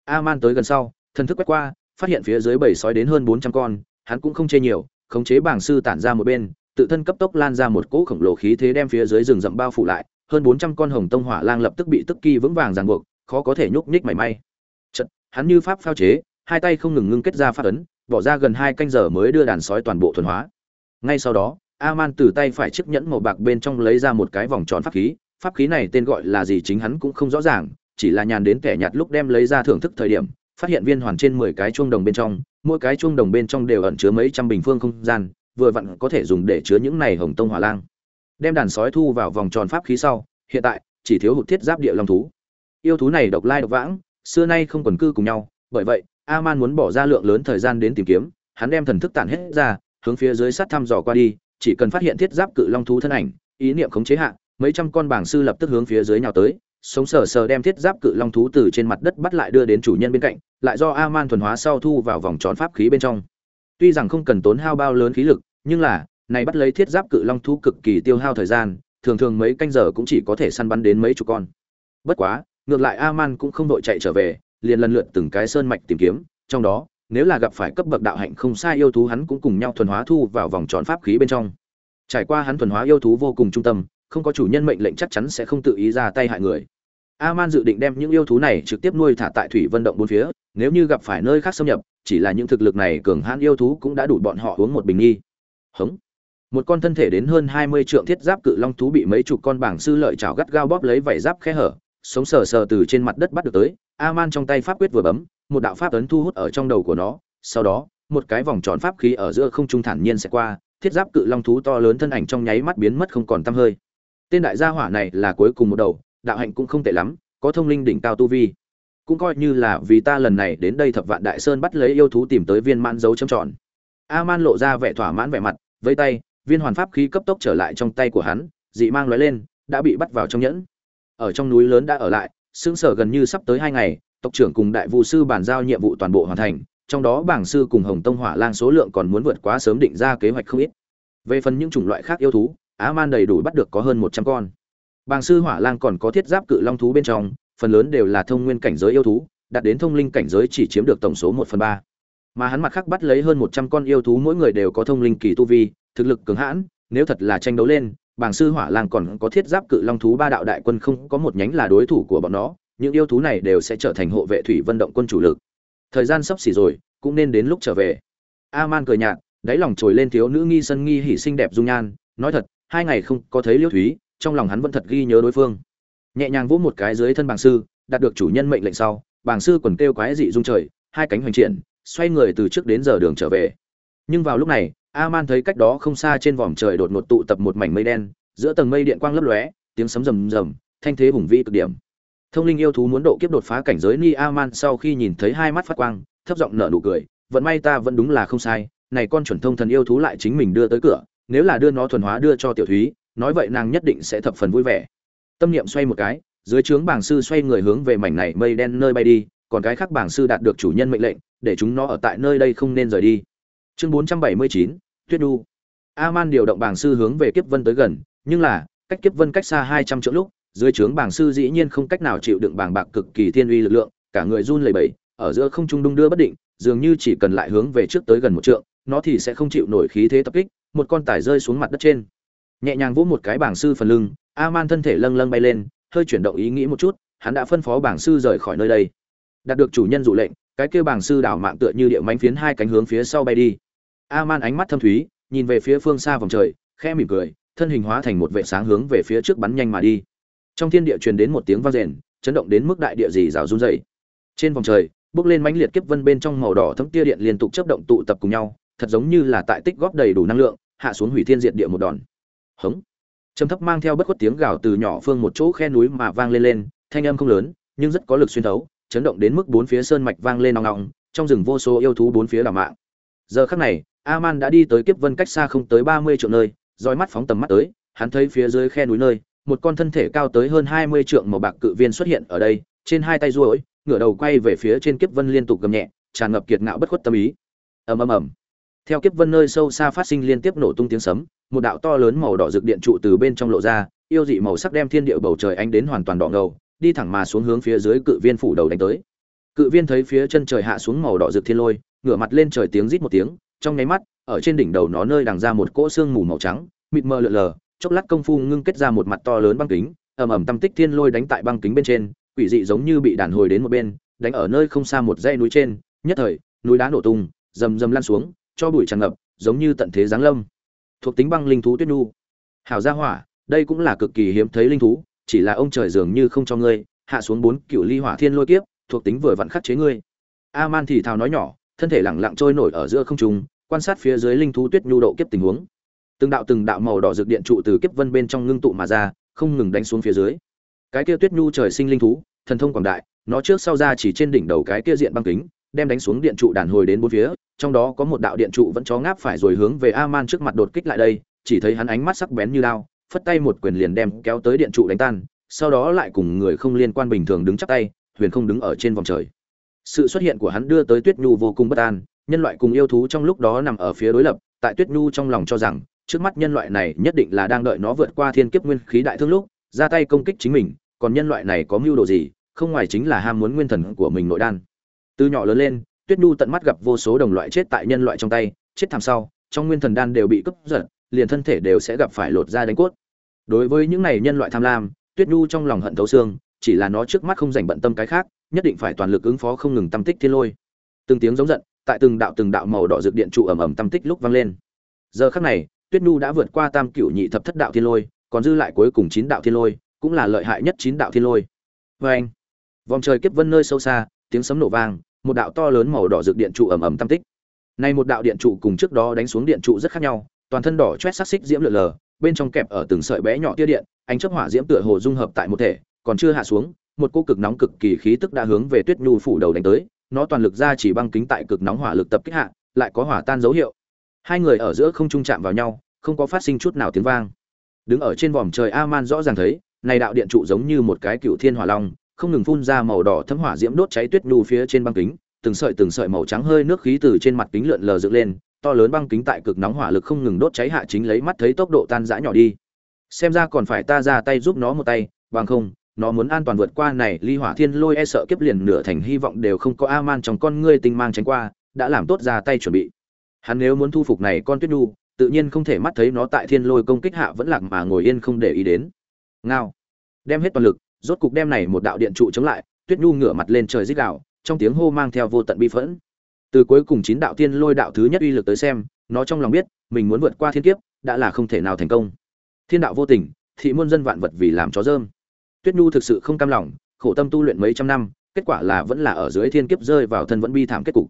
A tới gần sau thân thức quét qua, phát hiện phía dưới bầy sói đến hơn bốn trăm con, hắn cũng không chê nhiều khống chế bảng sư tản ra một bên tự thân cấp tốc lan ra một cỗ khổng lồ khí thế đem phía dưới rừng rậm bao phủ lại hơn bốn trăm con hồng tông hỏa lang lập tức bị tức kỳ vững vàng ràng buộc khó có thể nhúc nhích mảy may. Chợt, hắn như pháp phao chế hai tay không ngừng ngưng kết ra pháp ấn bỏ ra gần hai canh giờ mới đưa đàn sói toàn bộ thuần hóa. Ngay sau đó Aman từ tay phải chiếc nhẫn màu bạc bên trong lấy ra một cái vòng tròn pháp khí pháp khí này tên gọi là gì chính hắn cũng không rõ ràng chỉ là nhàn đến kẻ nhạt lúc đem lấy ra thưởng thức thời điểm phát hiện viên hoàn trên mười cái chuông đồng bên trong mỗi cái chuông đồng bên trong đều ẩn chứa mấy trăm bình phương không gian, vừa vặn có thể dùng để chứa những này hồng tông hỏa lang. Đem đàn sói thu vào vòng tròn pháp khí sau, hiện tại, chỉ thiếu hụt thiết giáp địa long thú. Yêu thú này độc lai độc vãng, xưa nay không quần cư cùng nhau, bởi vậy a man muốn bỏ ra lượng lớn thời gian đến tìm kiếm, hắn đem thần thức tản hết ra, hướng phía dưới sát thăm dò qua đi, chỉ cần phát hiện thiết giáp cự long thú thân ảnh, ý niệm khống chế hạ, mấy trăm con bảng sư lập tức hướng phía dưới nhào tới sống sờ sờ đem thiết giáp cự long thú từ trên mặt đất bắt lại đưa đến chủ nhân bên cạnh, lại do a man thuần hóa sau thu vào vòng tròn pháp khí bên trong. Tuy rằng không cần tốn hao bao lớn khí lực, nhưng là, này bắt lấy thiết giáp cự long thú cực kỳ tiêu hao thời gian, thường thường mấy canh giờ cũng chỉ có thể săn bắn đến mấy chục con. Bất quá, ngược lại a man cũng không đội chạy trở về, liền lần lượt từng cái sơn mạch tìm kiếm, trong đó, nếu là gặp phải cấp bậc đạo hạnh không sai yêu thú hắn cũng cùng nhau thuần hóa thu vào vòng tròn pháp khí bên trong. Trải qua hắn thuần hóa yêu thú vô cùng trung tâm, không có chủ nhân mệnh lệnh chắc chắn sẽ không tự ý ra tay hại người. Aman dự định đem những yêu thú này trực tiếp nuôi thả tại thủy vân động bốn phía, nếu như gặp phải nơi khác xâm nhập, chỉ là những thực lực này cường hãn yêu thú cũng đã đủ bọn họ uống một bình nghi Hững. một con thân thể đến hơn hai mươi trượng thiết giáp cự long thú bị mấy chục con bảng sư lợi chảo gắt gao bóp lấy vảy giáp khe hở, sống sờ sờ từ trên mặt đất bắt được tới, Aman trong tay pháp quyết vừa bấm, một đạo pháp ấn thu hút ở trong đầu của nó, sau đó, một cái vòng tròn pháp khí ở giữa không trung thản nhiên sẽ qua, thiết giáp cự long thú to lớn thân ảnh trong nháy mắt biến mất không còn tăm hơi tên đại gia hỏa này là cuối cùng một đầu đạo hạnh cũng không tệ lắm, có thông linh đỉnh cao tu vi. Cũng coi như là vì ta lần này đến đây thập vạn đại sơn bắt lấy yêu thú tìm tới viên mãn dấu chấm tròn. A man lộ ra vẻ thỏa mãn vẻ mặt với tay, viên hoàn pháp khí cấp tốc trở lại trong tay của hắn, dị mang lóe lên, đã bị bắt vào trong nhẫn. Ở trong núi lớn đã ở lại xương sở gần như sắp tới hai ngày, tộc trưởng cùng đại vụ sư bàn giao nhiệm vụ toàn bộ hoàn thành, trong đó bảng sư cùng hồng tông hỏa lang số lượng còn muốn vượt quá sớm định ra kế hoạch không ít. Về phần những chủng loại khác yêu thú á man đầy đủ bắt được có hơn một trăm con. Bàng sư hỏa lang còn có thiết giáp cự long thú bên trong, phần lớn đều là thông nguyên cảnh giới yêu thú, đạt đến thông linh cảnh giới chỉ chiếm được tổng số một phần ba. Mà hắn mặt khác bắt lấy hơn một trăm con yêu thú, mỗi người đều có thông linh kỳ tu vi, thực lực cường hãn, nếu thật là tranh đấu lên, Bàng sư hỏa lang còn có thiết giáp cự long thú ba đạo đại quân không có một nhánh là đối thủ của bọn nó, những yêu thú này đều sẽ trở thành hộ vệ thủy vận động quân chủ lực. Thời gian sắp xỉ rồi, cũng nên đến lúc trở về. A man cười nhạt, đáy lòng trồi lên thiếu nữ nghi sân nghi hỉ xinh đẹp dung nhan, nói thật, hai ngày không có thấy liễu thúy trong lòng hắn vẫn thật ghi nhớ đối phương. Nhẹ nhàng vỗ một cái dưới thân bàng sư, đạt được chủ nhân mệnh lệnh sau bàng sư quần kêu quái dị rung trời, hai cánh hoành triển, xoay người từ trước đến giờ đường trở về. Nhưng vào lúc này a man thấy cách đó không xa trên vòm trời đột ngột tụ tập một mảnh mây đen, giữa tầng mây điện quang lấp lóe, tiếng sấm rầm rầm, thanh thế hùng vĩ cực điểm. Thông linh yêu thú muốn độ kiếp đột phá cảnh giới ni a man sau khi nhìn thấy hai mắt phát quang, thấp giọng nở nụ cười, vận may ta vẫn đúng là không sai, này con chuẩn thông thần yêu thú lại chính mình đưa tới cửa, nếu là đưa nó thuần hóa đưa cho tiểu thúy nói vậy nàng nhất định sẽ thập phần vui vẻ. Tâm niệm xoay một cái dưới trướng bảng sư xoay người hướng về mảnh này mây đen nơi bay đi còn cái khác bảng sư đạt được chủ nhân mệnh lệnh để chúng nó ở tại nơi đây không nên rời đi. Chương 479, tuyết đu. A-man điều động bảng sư hướng về kiếp vân tới gần nhưng là cách kiếp vân cách xa 200 trượng lúc dưới trướng bảng sư dĩ nhiên không cách nào chịu đựng bảng bạc cực kỳ thiên uy lực lượng cả người run lẩy bẩy ở giữa không trung đung đưa bất định dường như chỉ cần lại hướng về trước tới gần một trượng nó thì sẽ không chịu nổi khí thế tập kích một con tải rơi xuống mặt đất trên nhẹ nhàng vỗ một cái bảng sư phần lưng, a-man thân thể lâng lâng bay lên, hơi chuyển động ý nghĩ một chút, hắn đã phân phó bảng sư rời khỏi nơi đây. Đạt được chủ nhân dụ lệnh, cái kêu bảng sư đảo mạng tựa như địa mánh phiến hai cánh hướng phía sau bay đi. A-man ánh mắt thâm thúy, nhìn về phía phương xa vòng trời, khẽ mỉm cười, thân hình hóa thành một vệ sáng hướng về phía trước bắn nhanh mà đi. Trong thiên địa truyền đến một tiếng vang rền chấn động đến mức đại địa dì rào run dày trên vòng trời, bước lên mãnh liệt kiếp vân bên trong màu đỏ thấm tia điện liên tục chấp động tụ tập cùng nhau, thật giống như là tại tích góp đầy đủ năng lượng, hạ xuống hủy thiên diệt địa một đòn hống. Trầm thấp mang theo bất khuất tiếng gào từ nhỏ phương một chỗ khe núi mà vang lên lên, thanh âm không lớn, nhưng rất có lực xuyên thấu, chấn động đến mức bốn phía sơn mạch vang lên nòng nòng, trong rừng vô số yêu thú bốn phía đảo mạng. Giờ khắc này, aman đã đi tới kiếp vân cách xa không tới ba mươi triệu nơi, roi mắt phóng tầm mắt tới, hắn thấy phía dưới khe núi nơi, một con thân thể cao tới hơn hai mươi trượng màu bạc cự viên xuất hiện ở đây, trên hai tay ruỗi ngửa đầu quay về phía trên kiếp vân liên tục gầm nhẹ, tràn ngập kiệt ngạo bất khuất tâm ý. Ầm ầm ầm theo kiếp vân nơi sâu xa phát sinh liên tiếp nổ tung tiếng sấm, một đạo to lớn màu đỏ rực điện trụ từ bên trong lộ ra, yêu dị màu sắc đem thiên địa bầu trời ánh đến hoàn toàn đỏ ngầu, đi thẳng mà xuống hướng phía dưới cự viên phủ đầu đánh tới. Cự viên thấy phía chân trời hạ xuống màu đỏ rực thiên lôi, ngửa mặt lên trời tiếng rít một tiếng, trong nháy mắt, ở trên đỉnh đầu nó nơi đằng ra một cỗ xương mù màu trắng, mịt mờ lượn lờ, chốc lát công phu ngưng kết ra một mặt to lớn băng kính, ầm ầm tâm tích thiên lôi đánh tại băng kính bên trên, quỷ dị giống như bị đàn hồi đến một bên, đánh ở nơi không xa một dãy núi trên, nhất thời, núi đá nổ tung, rầm rầm lan xuống cho bụi tràn ngập, giống như tận thế giáng lâm. Thuộc tính băng linh thú tuyết nhu hảo gia hỏa, đây cũng là cực kỳ hiếm thấy linh thú, chỉ là ông trời dường như không cho ngươi, hạ xuống bốn cựu ly hỏa thiên lôi kiếp, thuộc tính vừa vặn khắc chế ngươi. A man thì thào nói nhỏ, thân thể lẳng lặng trôi nổi ở giữa không trung, quan sát phía dưới linh thú tuyết nhu độ kiếp tình huống. Từng đạo từng đạo màu đỏ rực điện trụ từ kiếp vân bên trong ngưng tụ mà ra, không ngừng đánh xuống phía dưới. Cái kia tuyết nhu trời sinh linh thú, thần thông quảng đại, nó trước sau ra chỉ trên đỉnh đầu cái kia diện băng kính, đem đánh xuống điện trụ đàn hồi đến bốn phía trong đó có một đạo điện trụ vẫn chó ngáp phải rồi hướng về a-man trước mặt đột kích lại đây, chỉ thấy hắn ánh mắt sắc bén như lao phất tay một quyền liền đem kéo tới điện trụ đánh tan, sau đó lại cùng người không liên quan bình thường đứng chắp tay, huyền không đứng ở trên vòng trời. Sự xuất hiện của hắn đưa tới tuyết nhu vô cùng bất an, nhân loại cùng yêu thú trong lúc đó nằm ở phía đối lập, tại tuyết nhu trong lòng cho rằng, trước mắt nhân loại này nhất định là đang đợi nó vượt qua thiên kiếp nguyên khí đại thương lúc, ra tay công kích chính mình, còn nhân loại này có mưu đồ gì, không ngoài chính là ham muốn nguyên thần của mình nội đan. Từ nhỏ lớn lên tuyết nhu tận mắt gặp vô số đồng loại chết tại nhân loại trong tay, chết thảm sau, trong nguyên thần đan đều bị cướp giật, liền thân thể đều sẽ gặp phải lột da đánh cốt. Đối với những này nhân loại tham lam, tuyết nhu trong lòng hận thấu xương, chỉ là nó trước mắt không dành bận tâm cái khác, nhất định phải toàn lực ứng phó không ngừng tâm tích thiên lôi. Từng tiếng giống giận, tại từng đạo từng đạo màu đỏ rực điện trụ ẩm ẩm tâm tích lúc vang lên. Giờ khắc này, tuyết nhu đã vượt qua tam cửu nhị thập thất đạo thiên lôi, còn dư lại cuối cùng chín đạo thiên lôi, cũng là lợi hại nhất chín đạo thiên lôi. Vê anh vòng trời kiếp vân nơi sâu xa, tiếng sấm nổ vang một đạo to lớn màu đỏ rực điện trụ ầm ầm tam tích. Nay một đạo điện trụ cùng trước đó đánh xuống điện trụ rất khác nhau, toàn thân đỏ chót sắc xích diễm lượn lờ, bên trong kẹp ở từng sợi bé nhỏ tia điện, ánh chớp hỏa diễm tựa hồ dung hợp tại một thể, còn chưa hạ xuống, một cô cực nóng cực kỳ khí tức đã hướng về tuyết nhu phủ đầu đánh tới, nó toàn lực ra chỉ băng kính tại cực nóng hỏa lực tập kích hạ, lại có hỏa tan dấu hiệu. Hai người ở giữa không trung chạm vào nhau, không có phát sinh chút nào tiếng vang. Đứng ở trên vòm trời a man rõ ràng thấy, này đạo điện trụ giống như một cái cựu thiên hỏa long không ngừng phun ra màu đỏ thấm hỏa diễm đốt cháy tuyết nhu phía trên băng kính, từng sợi từng sợi màu trắng hơi nước khí từ trên mặt kính lượn lờ dựng lên, to lớn băng kính tại cực nóng hỏa lực không ngừng đốt cháy hạ chính lấy mắt thấy tốc độ tan rã nhỏ đi. Xem ra còn phải ta ra tay giúp nó một tay, bằng không, nó muốn an toàn vượt qua này, ly hỏa thiên lôi e sợ kiếp liền nửa thành hy vọng đều không có a man trong con ngươi tinh mang tránh qua, đã làm tốt ra tay chuẩn bị. Hắn nếu muốn thu phục này con tuyết nhu, tự nhiên không thể mắt thấy nó tại thiên lôi công kích hạ vẫn lạc mà ngồi yên không để ý đến. Ngao. Đem hết toàn lực rốt cục đem này một đạo điện trụ chống lại tuyết nhu ngửa mặt lên trời rít đạo, trong tiếng hô mang theo vô tận bi phẫn. Từ cuối cùng chín đạo tiên lôi đạo thứ nhất uy lực tới xem nó trong lòng biết mình muốn vượt qua thiên kiếp đã là không thể nào thành công. Thiên đạo vô tình thị muôn dân vạn vật vì làm chó dơm. Tuyết nhu thực sự không cam lòng khổ tâm tu luyện mấy trăm năm kết quả là vẫn là ở dưới thiên kiếp rơi vào thân vẫn bi thảm kết cục.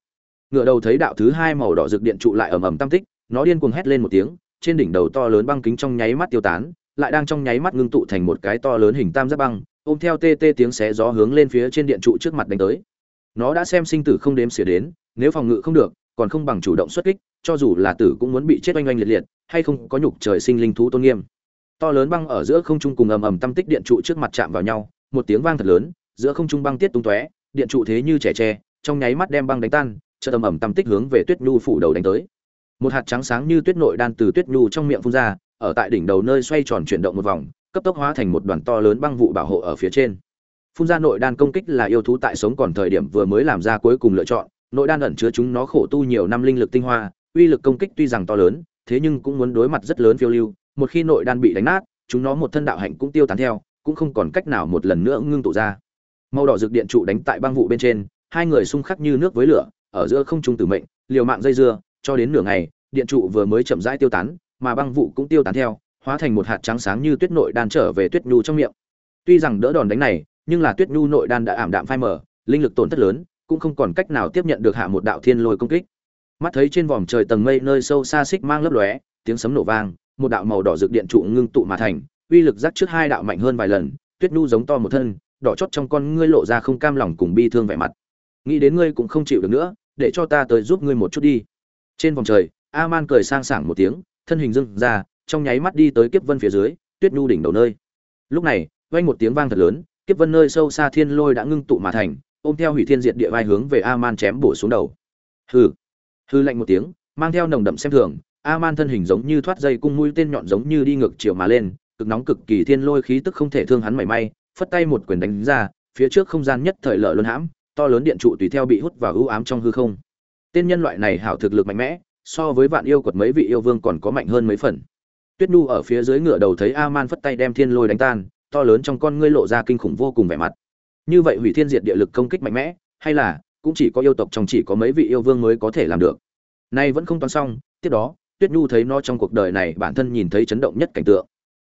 Ngựa đầu thấy đạo thứ hai màu đỏ rực điện trụ lại ầm ầm tam tích nó điên cuồng hét lên một tiếng trên đỉnh đầu to lớn băng kính trong nháy mắt tiêu tán lại đang trong nháy mắt ngưng tụ thành một cái to lớn hình tam giác băng ôm theo tê tê tiếng xé gió hướng lên phía trên điện trụ trước mặt đánh tới. Nó đã xem sinh tử không đếm xỉa đến, nếu phòng ngự không được, còn không bằng chủ động xuất kích, cho dù là tử cũng muốn bị chết oanh oanh liệt liệt, hay không có nhục trời sinh linh thú tôn nghiêm. To lớn băng ở giữa không trung cùng ầm ầm tâm tích điện trụ trước mặt chạm vào nhau, một tiếng vang thật lớn, giữa không trung băng tiết tung tóe, điện trụ thế như trẻ tre, trong nháy mắt đem băng đánh tan chợ ầm ầm tâm tích hướng về tuyết nhu phủ đầu đánh tới. Một hạt trắng sáng như tuyết nội đan từ tuyết nhu trong miệng phun ra, ở tại đỉnh đầu nơi xoay tròn chuyển động một vòng cấp tốc hóa thành một đoàn to lớn băng vụ bảo hộ ở phía trên. Phun ra nội đan công kích là yêu thú tại sống còn thời điểm vừa mới làm ra cuối cùng lựa chọn, nội đan ẩn chứa chúng nó khổ tu nhiều năm linh lực tinh hoa, uy lực công kích tuy rằng to lớn, thế nhưng cũng muốn đối mặt rất lớn phiêu lưu, một khi nội đan bị đánh nát, chúng nó một thân đạo hạnh cũng tiêu tán theo, cũng không còn cách nào một lần nữa ngưng tụ ra. Màu đỏ rực điện trụ đánh tại băng vụ bên trên, hai người xung khắc như nước với lửa, ở giữa không trung tử mệnh, liều mạng dây dưa, cho đến nửa ngày, điện trụ vừa mới chậm rãi tiêu tán, mà băng vụ cũng tiêu tán theo hóa thành một hạt trắng sáng như tuyết nội đan trở về tuyết nhu trong miệng. Tuy rằng đỡ đòn đánh này, nhưng là tuyết nhu nội đan đã ảm đạm phai mờ, linh lực tổn thất lớn, cũng không còn cách nào tiếp nhận được hạ một đạo thiên lôi công kích. Mắt thấy trên vòm trời tầng mây nơi sâu xa xích mang lấp lóe, tiếng sấm nổ vang, một đạo màu đỏ rực điện trụ ngưng tụ mà thành, uy lực giác trước hai đạo mạnh hơn vài lần, tuyết nhu giống to một thân, đỏ chót trong con ngươi lộ ra không cam lòng cùng bi thương vẻ mặt. Nghĩ đến ngươi cũng không chịu được nữa, để cho ta tới giúp ngươi một chút đi. Trên vòng trời a man cười sang sảng một tiếng, thân hình dưng ra trong nháy mắt đi tới kiếp vân phía dưới, tuyết nhu đỉnh đầu nơi. Lúc này, vang một tiếng vang thật lớn, kiếp vân nơi sâu xa thiên lôi đã ngưng tụ mà thành, ôm theo hủy thiên diệt địa vai hướng về a man chém bổ xuống đầu. Hừ. Hư lạnh một tiếng, mang theo nồng đậm xem thường a man thân hình giống như thoát dây cung mũi tên nhọn giống như đi ngược chiều mà lên, cực nóng cực kỳ thiên lôi khí tức không thể thương hắn mảy may, phất tay một quyền đánh ra, phía trước không gian nhất thời lở luân hãm, to lớn điện trụ tùy theo bị hút vào ưu ám trong hư không. Tên nhân loại này hảo thực lực mạnh mẽ, so với vạn yêu quật mấy vị yêu vương còn có mạnh hơn mấy phần tuyết nhu ở phía dưới ngựa đầu thấy a man phất tay đem thiên lôi đánh tan to lớn trong con ngươi lộ ra kinh khủng vô cùng vẻ mặt. Như vậy hủy thiên diệt địa lực công kích mạnh mẽ hay là cũng chỉ có yêu tộc trong chỉ có mấy vị yêu vương mới có thể làm được. Nay vẫn không toán xong tiếp đó tuyết nhu thấy nó trong cuộc đời này bản thân nhìn thấy chấn động nhất cảnh tượng.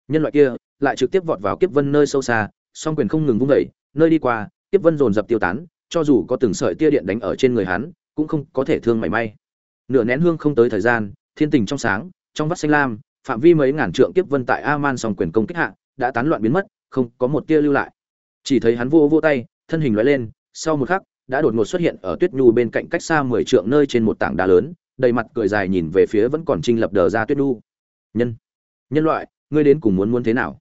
Nhân loại kia lại trực tiếp vọt vào kiếp vân nơi sâu xa song quyền không ngừng vung dậy, nơi đi qua kiếp vân dồn dập tiêu tán cho dù có từng sợi tia điện đánh ở trên người hắn cũng không có thể thương mảy may. Nửa nén hương không tới thời gian thiên tình trong sáng trong vắt xanh lam phạm vi mấy ngàn trượng kiếp vân tại aman song quyền công kích hạ, đã tán loạn biến mất, không có một tia lưu lại. Chỉ thấy hắn vô vô tay, thân hình lóe lên, sau một khắc, đã đột ngột xuất hiện ở tuyết nhu bên cạnh cách xa mười trượng nơi trên một tảng đá lớn, đầy mặt cười dài nhìn về phía vẫn còn trinh lập đờ ra tuyết nhu. Nhân nhân loại, ngươi đến cùng muốn muốn thế nào?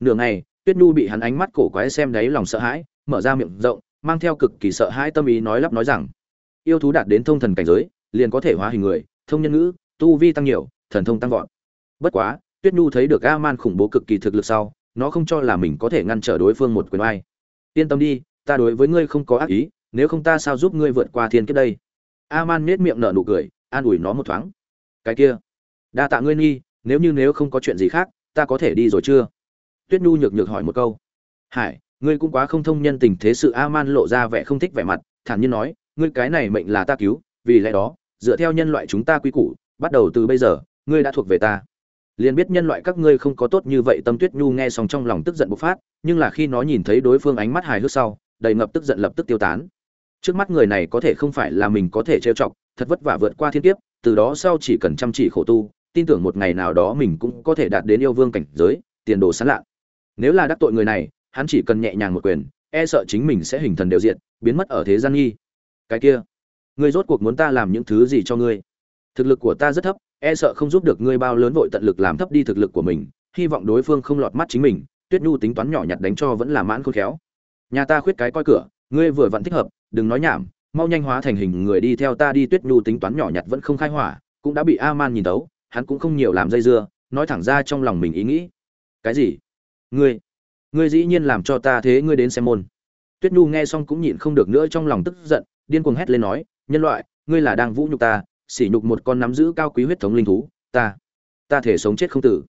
Nửa ngày, tuyết nhu bị hắn ánh mắt cổ quái xem đáy lòng sợ hãi, mở ra miệng rộng, mang theo cực kỳ sợ hãi tâm ý nói lắp nói rằng, yêu thú đạt đến thông thần cảnh giới, liền có thể hóa hình người, thông nhân ngữ, tu vi tăng nhiều, thần thông tăng vọt bất quá, tuyết nhu thấy được a man khủng bố cực kỳ thực lực sau, nó không cho là mình có thể ngăn trở đối phương một quyền oai. Yên tâm đi, ta đối với ngươi không có ác ý, nếu không ta sao giúp ngươi vượt qua thiên kiếp đây? A man nết miệng nở nụ cười, an ủi nó một thoáng. Cái kia, đa tạ ngươi nghi, nếu như nếu không có chuyện gì khác, ta có thể đi rồi chưa? Tuyết nhu nhược nhược hỏi một câu. Hải, ngươi cũng quá không thông nhân tình thế sự a man lộ ra vẻ không thích vẻ mặt, thản nhiên nói, ngươi cái này mệnh là ta cứu, vì lẽ đó, dựa theo nhân loại chúng ta quy củ, bắt đầu từ bây giờ, ngươi đã thuộc về ta liền biết nhân loại các ngươi không có tốt như vậy, tâm tuyết nhu nghe xong trong lòng tức giận bộc phát, nhưng là khi nó nhìn thấy đối phương ánh mắt hài hước sau, đầy ngập tức giận lập tức tiêu tán. Trước mắt người này có thể không phải là mình có thể trêu chọc, thật vất vả vượt qua thiên kiếp, từ đó sau chỉ cần chăm chỉ khổ tu, tin tưởng một ngày nào đó mình cũng có thể đạt đến yêu vương cảnh giới, tiền đồ sán lạ. Nếu là đắc tội người này, hắn chỉ cần nhẹ nhàng một quyền e sợ chính mình sẽ hình thần đều diện biến mất ở thế gian nghi. Cái kia, ngươi rốt cuộc muốn ta làm những thứ gì cho ngươi? Thực lực của ta rất thấp e sợ không giúp được ngươi bao lớn vội tận lực làm thấp đi thực lực của mình, hy vọng đối phương không lọt mắt chính mình, tuyết nhu tính toán nhỏ nhặt đánh cho vẫn là mãn khôn khéo. Nhà ta khuyết cái coi cửa, ngươi vừa vặn thích hợp, đừng nói nhảm, mau nhanh hóa thành hình người đi theo ta đi. Tuyết nhu tính toán nhỏ nhặt vẫn không khai hỏa, cũng đã bị a man nhìn tấu, hắn cũng không nhiều làm dây dưa, nói thẳng ra trong lòng mình ý nghĩ. Cái gì? Ngươi ngươi dĩ nhiên làm cho ta thế ngươi đến xem môn. Tuyết nhu nghe xong cũng nhịn không được nữa trong lòng tức giận, điên cuồng hét lên nói, nhân loại, ngươi là đang vũ nhục ta sỉ nhục một con nắm giữ cao quý huyết thống linh thú, ta ta thể sống chết không tử.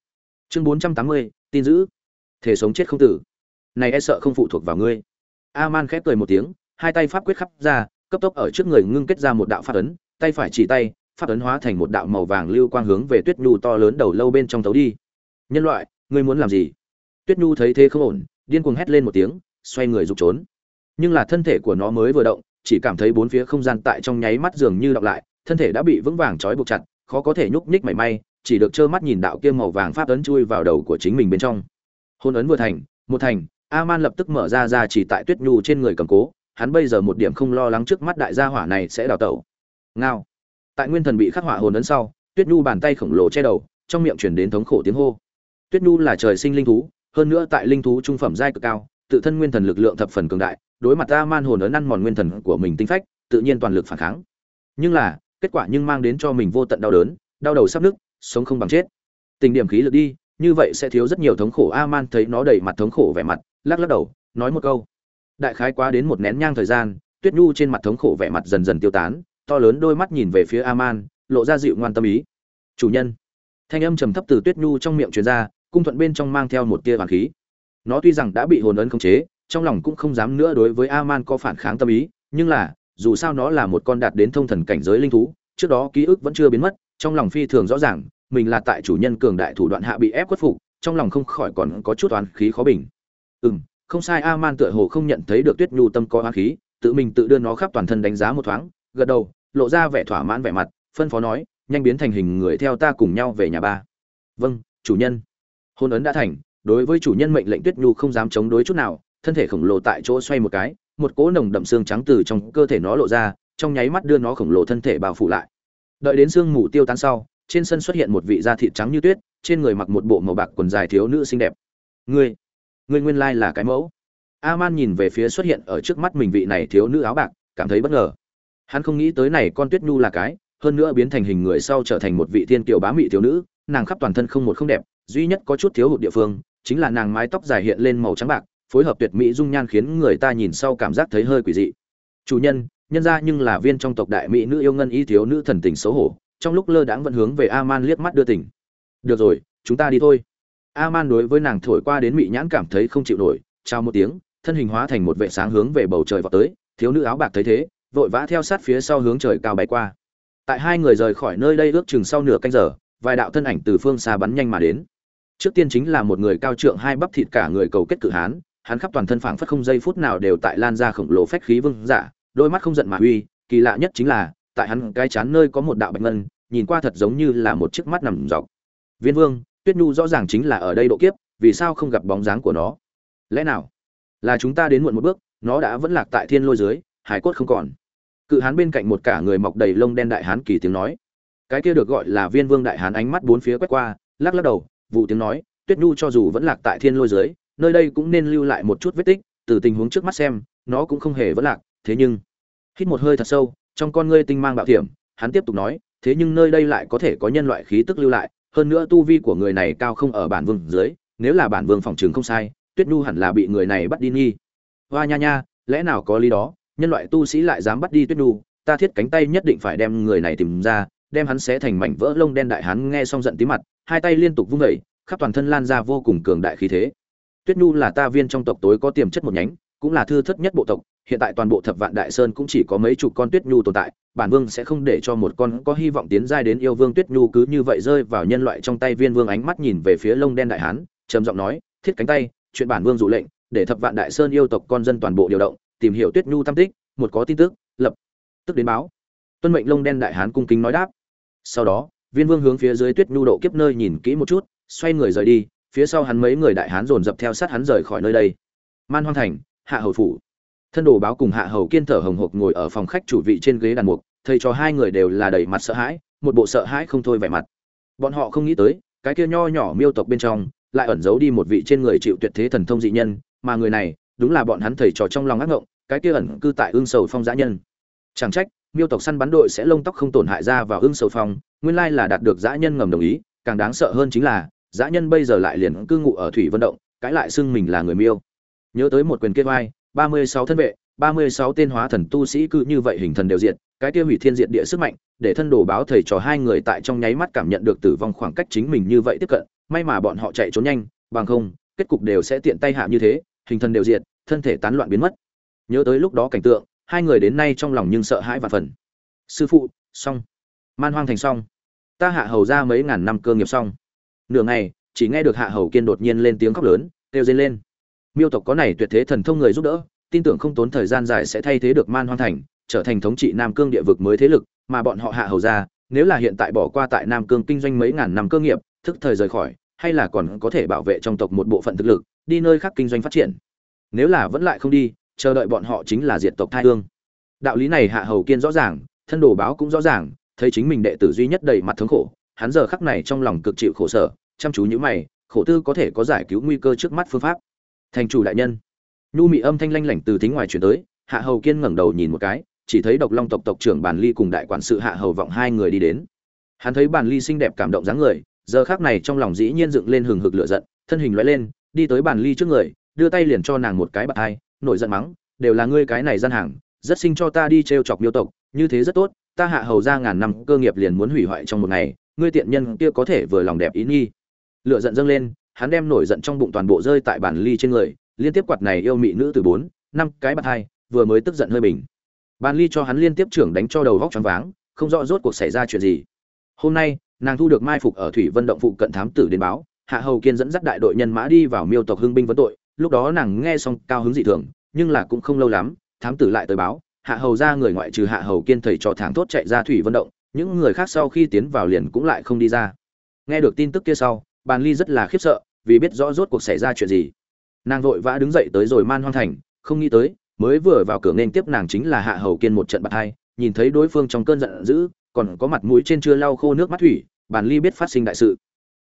Chương bốn trăm tám mươi, tin giữ thể sống chết không tử. Này e sợ không phụ thuộc vào ngươi. A man khép cười một tiếng, hai tay pháp quyết khắp ra, cấp tốc ở trước người ngưng kết ra một đạo pháp ấn, tay phải chỉ tay, pháp ấn hóa thành một đạo màu vàng lưu quang hướng về tuyết nhu to lớn đầu lâu bên trong tấu đi. Nhân loại, ngươi muốn làm gì? Tuyết nhu thấy thế không ổn, điên cuồng hét lên một tiếng, xoay người rục trốn. Nhưng là thân thể của nó mới vừa động, chỉ cảm thấy bốn phía không gian tại trong nháy mắt dường như đọc lại thân thể đã bị vững vàng trói buộc chặt, khó có thể nhúc nhích mảy may, chỉ được trơ mắt nhìn đạo kia màu vàng pháp ấn chui vào đầu của chính mình bên trong. Hôn ấn vừa thành, một thành a man lập tức mở ra ra chỉ tại tuyết nhu trên người cầm cố, hắn bây giờ một điểm không lo lắng trước mắt đại gia hỏa này sẽ đào tẩu. Ngao. Tại nguyên thần bị khắc hỏa hồn ấn sau, tuyết nhu bàn tay khổng lồ che đầu, trong miệng chuyển đến thống khổ tiếng hô. Tuyết nhu là trời sinh linh thú, hơn nữa tại linh thú trung phẩm giai cực cao, tự thân nguyên thần lực lượng thập phần cường đại, đối mặt a man hồn ấn ăn mòn nguyên thần của mình tinh phách, tự nhiên toàn lực phản kháng. Nhưng là kết quả nhưng mang đến cho mình vô tận đau đớn, đau đầu sắp nứt, sống không bằng chết. Tình điểm khí lực đi, như vậy sẽ thiếu rất nhiều thống khổ. A man thấy nó đầy mặt thống khổ vẻ mặt, lắc lắc đầu, nói một câu. Đại khái quá đến một nén nhang thời gian, tuyết nhu trên mặt thống khổ vẻ mặt dần dần tiêu tán, to lớn đôi mắt nhìn về phía a man lộ ra dịu ngoan tâm ý. Chủ nhân. Thanh âm trầm thấp từ tuyết nhu trong miệng truyền ra, cung thuận bên trong mang theo một tia vàng khí. Nó tuy rằng đã bị hồn ấn khống chế, trong lòng cũng không dám nữa đối với a man có phản kháng tâm ý, nhưng là dù sao nó là một con đạt đến thông thần cảnh giới linh thú, trước đó ký ức vẫn chưa biến mất, trong lòng phi thường rõ ràng, mình là tại chủ nhân cường đại thủ đoạn hạ bị ép khuất phục, trong lòng không khỏi còn có chút oán khí khó bình. Ừ m không sai a man tựa hồ không nhận thấy được tuyết nhu tâm có oán khí, tự mình tự đưa nó khắp toàn thân đánh giá một thoáng, gật đầu, lộ ra vẻ thỏa mãn vẻ mặt, phân phó nói, nhanh biến thành hình người theo ta cùng nhau về nhà ba. Vâng chủ nhân. Hôn ấn đã thành, đối với chủ nhân mệnh lệnh tuyết nhu không dám chống đối chút nào, thân thể khổng lồ tại chỗ xoay một cái một cỗ nồng đậm xương trắng từ trong cơ thể nó lộ ra, trong nháy mắt đưa nó khổng lồ thân thể bao phủ lại. Đợi đến xương mù tiêu tan sau, trên sân xuất hiện một vị da thịt trắng như tuyết, trên người mặc một bộ màu bạc quần dài thiếu nữ xinh đẹp. Ngươi ngươi nguyên lai là cái mẫu. A man nhìn về phía xuất hiện ở trước mắt mình vị này thiếu nữ áo bạc, cảm thấy bất ngờ. Hắn không nghĩ tới này con tuyết nhu là cái, hơn nữa biến thành hình người sau trở thành một vị thiên kiều bá mị thiếu nữ, nàng khắp toàn thân không một không đẹp, duy nhất có chút thiếu hụt địa phương, chính là nàng mái tóc dài hiện lên màu trắng bạc phối hợp tuyệt mỹ dung nhan khiến người ta nhìn sau cảm giác thấy hơi quỷ dị. Chủ nhân nhân ra nhưng là viên trong tộc đại mỹ nữ yêu ngân y thiếu nữ thần tình xấu hổ, trong lúc lơ đãng vẫn hướng về aman liếc mắt đưa tỉnh được rồi, chúng ta đi thôi. Aman đối với nàng thổi qua đến mỹ nhãn cảm thấy không chịu nổi, chào một tiếng, thân hình hóa thành một vệ sáng hướng về bầu trời vào tới, thiếu nữ áo bạc thấy thế, vội vã theo sát phía sau hướng trời cao bay qua. Tại hai người rời khỏi nơi đây ước chừng sau nửa canh giờ, vài đạo thân ảnh từ phương xa bắn nhanh mà đến. Trước tiên chính là một người cao trượng hai bắp thịt cả người cầu kết cự hán hắn khắp toàn thân phảng phất không giây phút nào đều tại lan ra khổng lồ phách khí vương giả, đôi mắt không giận mà uy, kỳ lạ nhất chính là, tại hắn cái chán nơi có một đạo bạch ngân, nhìn qua thật giống như là một chiếc mắt nằm dọc. Viên vương, tuyết nhu rõ ràng chính là ở đây độ kiếp, vì sao không gặp bóng dáng của nó? Lẽ nào là chúng ta đến muộn một bước, nó đã vẫn lạc tại thiên lôi dưới, hải cốt không còn? Cự hán bên cạnh một cả người mọc đầy lông đen đại hán kỳ tiếng nói. Cái kia được gọi là viên vương đại hán ánh mắt bốn phía quét qua, lắc lắc đầu, vụ tiếng nói, tuyết nhu cho dù vẫn lạc tại thiên lôi dưới nơi đây cũng nên lưu lại một chút vết tích, từ tình huống trước mắt xem, nó cũng không hề vẫn lạc, thế nhưng, hít một hơi thật sâu, trong con ngươi tinh mang bạo tiệm hắn tiếp tục nói, thế nhưng nơi đây lại có thể có nhân loại khí tức lưu lại, hơn nữa tu vi của người này cao không ở bản vương dưới, nếu là bản vương phòng trường không sai, tuyết nhu hẳn là bị người này bắt đi nghi. Hoa nha nha, lẽ nào có lý đó? Nhân loại tu sĩ lại dám bắt đi tuyết nhu, ta thiết cánh tay nhất định phải đem người này tìm ra, đem hắn xé thành mảnh vỡ lông đen đại hắn nghe xong giận tí mặt, hai tay liên tục vung vẩy khắp toàn thân lan ra vô cùng cường đại khí thế tuyết nhu là ta viên trong tộc tối có tiềm chất một nhánh, cũng là thư thất nhất bộ tộc, hiện tại toàn bộ thập vạn đại sơn cũng chỉ có mấy chục con tuyết nhu tồn tại, bản vương sẽ không để cho một con có hy vọng tiến giai đến yêu vương tuyết nhu cứ như vậy rơi vào nhân loại trong tay viên vương ánh mắt nhìn về phía lông đen đại hán, trầm giọng nói, thiết cánh tay, chuyện bản vương dụ lệnh, để thập vạn đại sơn yêu tộc con dân toàn bộ điều động, tìm hiểu tuyết nhu tam tích, một có tin tức, lập tức đến báo. Tuân mệnh lông đen đại hán cung kính nói đáp. Sau đó, viên vương hướng phía dưới tuyết nhu độ kiếp nơi nhìn kỹ một chút, xoay người rời đi phía sau hắn mấy người đại hán dồn dập theo sát hắn rời khỏi nơi đây. Man hoang thành, hạ hầu phủ. Thân đồ báo cùng hạ hầu kiên thở hồng hộc ngồi ở phòng khách chủ vị trên ghế đàn mục, thầy cho hai người đều là đầy mặt sợ hãi, một bộ sợ hãi không thôi vẻ mặt. Bọn họ không nghĩ tới, cái kia nho nhỏ miêu tộc bên trong lại ẩn giấu đi một vị trên người chịu tuyệt thế thần thông dị nhân, mà người này đúng là bọn hắn thầy trò trong lòng ác ngộng, cái kia ẩn cư tại ương sầu phong dã nhân. Chẳng trách, miêu tộc săn bắn đội sẽ lông tóc không tổn hại ra vào ương sầu phong, nguyên lai là đạt được dã nhân ngầm đồng ý, càng đáng sợ hơn chính là dã nhân bây giờ lại liền cư ngụ ở thủy vân động, cãi lại xưng mình là người miêu. Nhớ tới một quyền kia vai, ba mươi sáu thân vệ, ba mươi sáu tên hóa thần tu sĩ cứ như vậy hình thần đều diện cái kia hủy thiên diện địa sức mạnh, để thân đồ báo thầy trò hai người tại trong nháy mắt cảm nhận được tử vong khoảng cách chính mình như vậy tiếp cận, may mà bọn họ chạy trốn nhanh, bằng không, kết cục đều sẽ tiện tay hạ như thế, hình thần đều diện thân thể tán loạn biến mất. Nhớ tới lúc đó cảnh tượng, hai người đến nay trong lòng nhưng sợ hãi và phần. Sư phụ, xong. Man hoang thành xong. Ta hạ hầu ra mấy ngàn năm cơ nghiệp xong nửa ngày, chỉ nghe được hạ hầu kiên đột nhiên lên tiếng khóc lớn, kêu dây lên. Miêu tộc có này tuyệt thế thần thông người giúp đỡ, tin tưởng không tốn thời gian dài sẽ thay thế được man hoang thành, trở thành thống trị nam cương địa vực mới thế lực, mà bọn họ hạ hầu ra, nếu là hiện tại bỏ qua tại nam cương kinh doanh mấy ngàn năm cơ nghiệp, thức thời rời khỏi, hay là còn có thể bảo vệ trong tộc một bộ phận thực lực, đi nơi khác kinh doanh phát triển. Nếu là vẫn lại không đi, chờ đợi bọn họ chính là diệt tộc thai hương. Đạo lý này hạ hầu kiên rõ ràng, thân đồ báo cũng rõ ràng, thấy chính mình đệ tử duy nhất đầy mặt thống khổ, hắn giờ khắc này trong lòng cực chịu khổ sở chăm chú như mày, khổ tư có thể có giải cứu nguy cơ trước mắt phương pháp. Thành chủ đại nhân. Nhu mị âm thanh lanh lảnh từ thính ngoài chuyển tới, hạ hầu kiên ngẩng đầu nhìn một cái, chỉ thấy độc long tộc tộc trưởng bàn ly cùng đại quản sự hạ hầu vọng hai người đi đến. Hắn thấy bàn ly xinh đẹp cảm động dáng người, giờ khác này trong lòng dĩ nhiên dựng lên hừng hực lửa giận, thân hình loại lên, đi tới bàn ly trước người, đưa tay liền cho nàng một cái bạc hai, nổi giận mắng, đều là ngươi cái này gian hàng, rất sinh cho ta đi t r e o chọc miêu tộc, như thế rất tốt, ta hạ hầu ra ngàn năm cơ nghiệp liền muốn hủy hoại trong một ngày, ngươi tiện nhân kia có thể vừa lòng đẹp ý nghi lựa giận dâng lên, hắn đem nổi giận trong bụng toàn bộ rơi tại bản ly trên người, liên tiếp quạt này yêu mị nữ từ bốn, năm cái bạc hai, vừa mới tức giận hơi bình. Bản ly cho hắn liên tiếp trưởng đánh cho đầu vóc choáng váng, không rõ rốt cuộc xảy ra chuyện gì. Hôm nay, nàng thu được mai phục ở thủy vân động phụ cận thám tử đến báo, hạ hầu kiên dẫn dắt đại đội nhân mã đi vào miêu tộc hưng binh vấn tội, lúc đó nàng nghe xong cao hứng dị thường, nhưng là cũng không lâu lắm, thám tử lại tới báo, hạ hầu ra người ngoại trừ hạ hầu kiên thầy trò thẳng tốt chạy ra thủy vân động, những người khác sau khi tiến vào liền cũng lại không đi ra. Nghe được tin tức kia sau bàn ly rất là khiếp sợ, vì biết rõ rốt cuộc xảy ra chuyện gì. Nàng vội vã đứng dậy tới rồi man hoang thành, không nghĩ tới, mới vừa vào cửa nên tiếp nàng chính là hạ hầu kiên một trận bạc hai, nhìn thấy đối phương trong cơn giận dữ, còn có mặt mũi trên chưa lau khô nước mắt thủy, bàn ly biết phát sinh đại sự.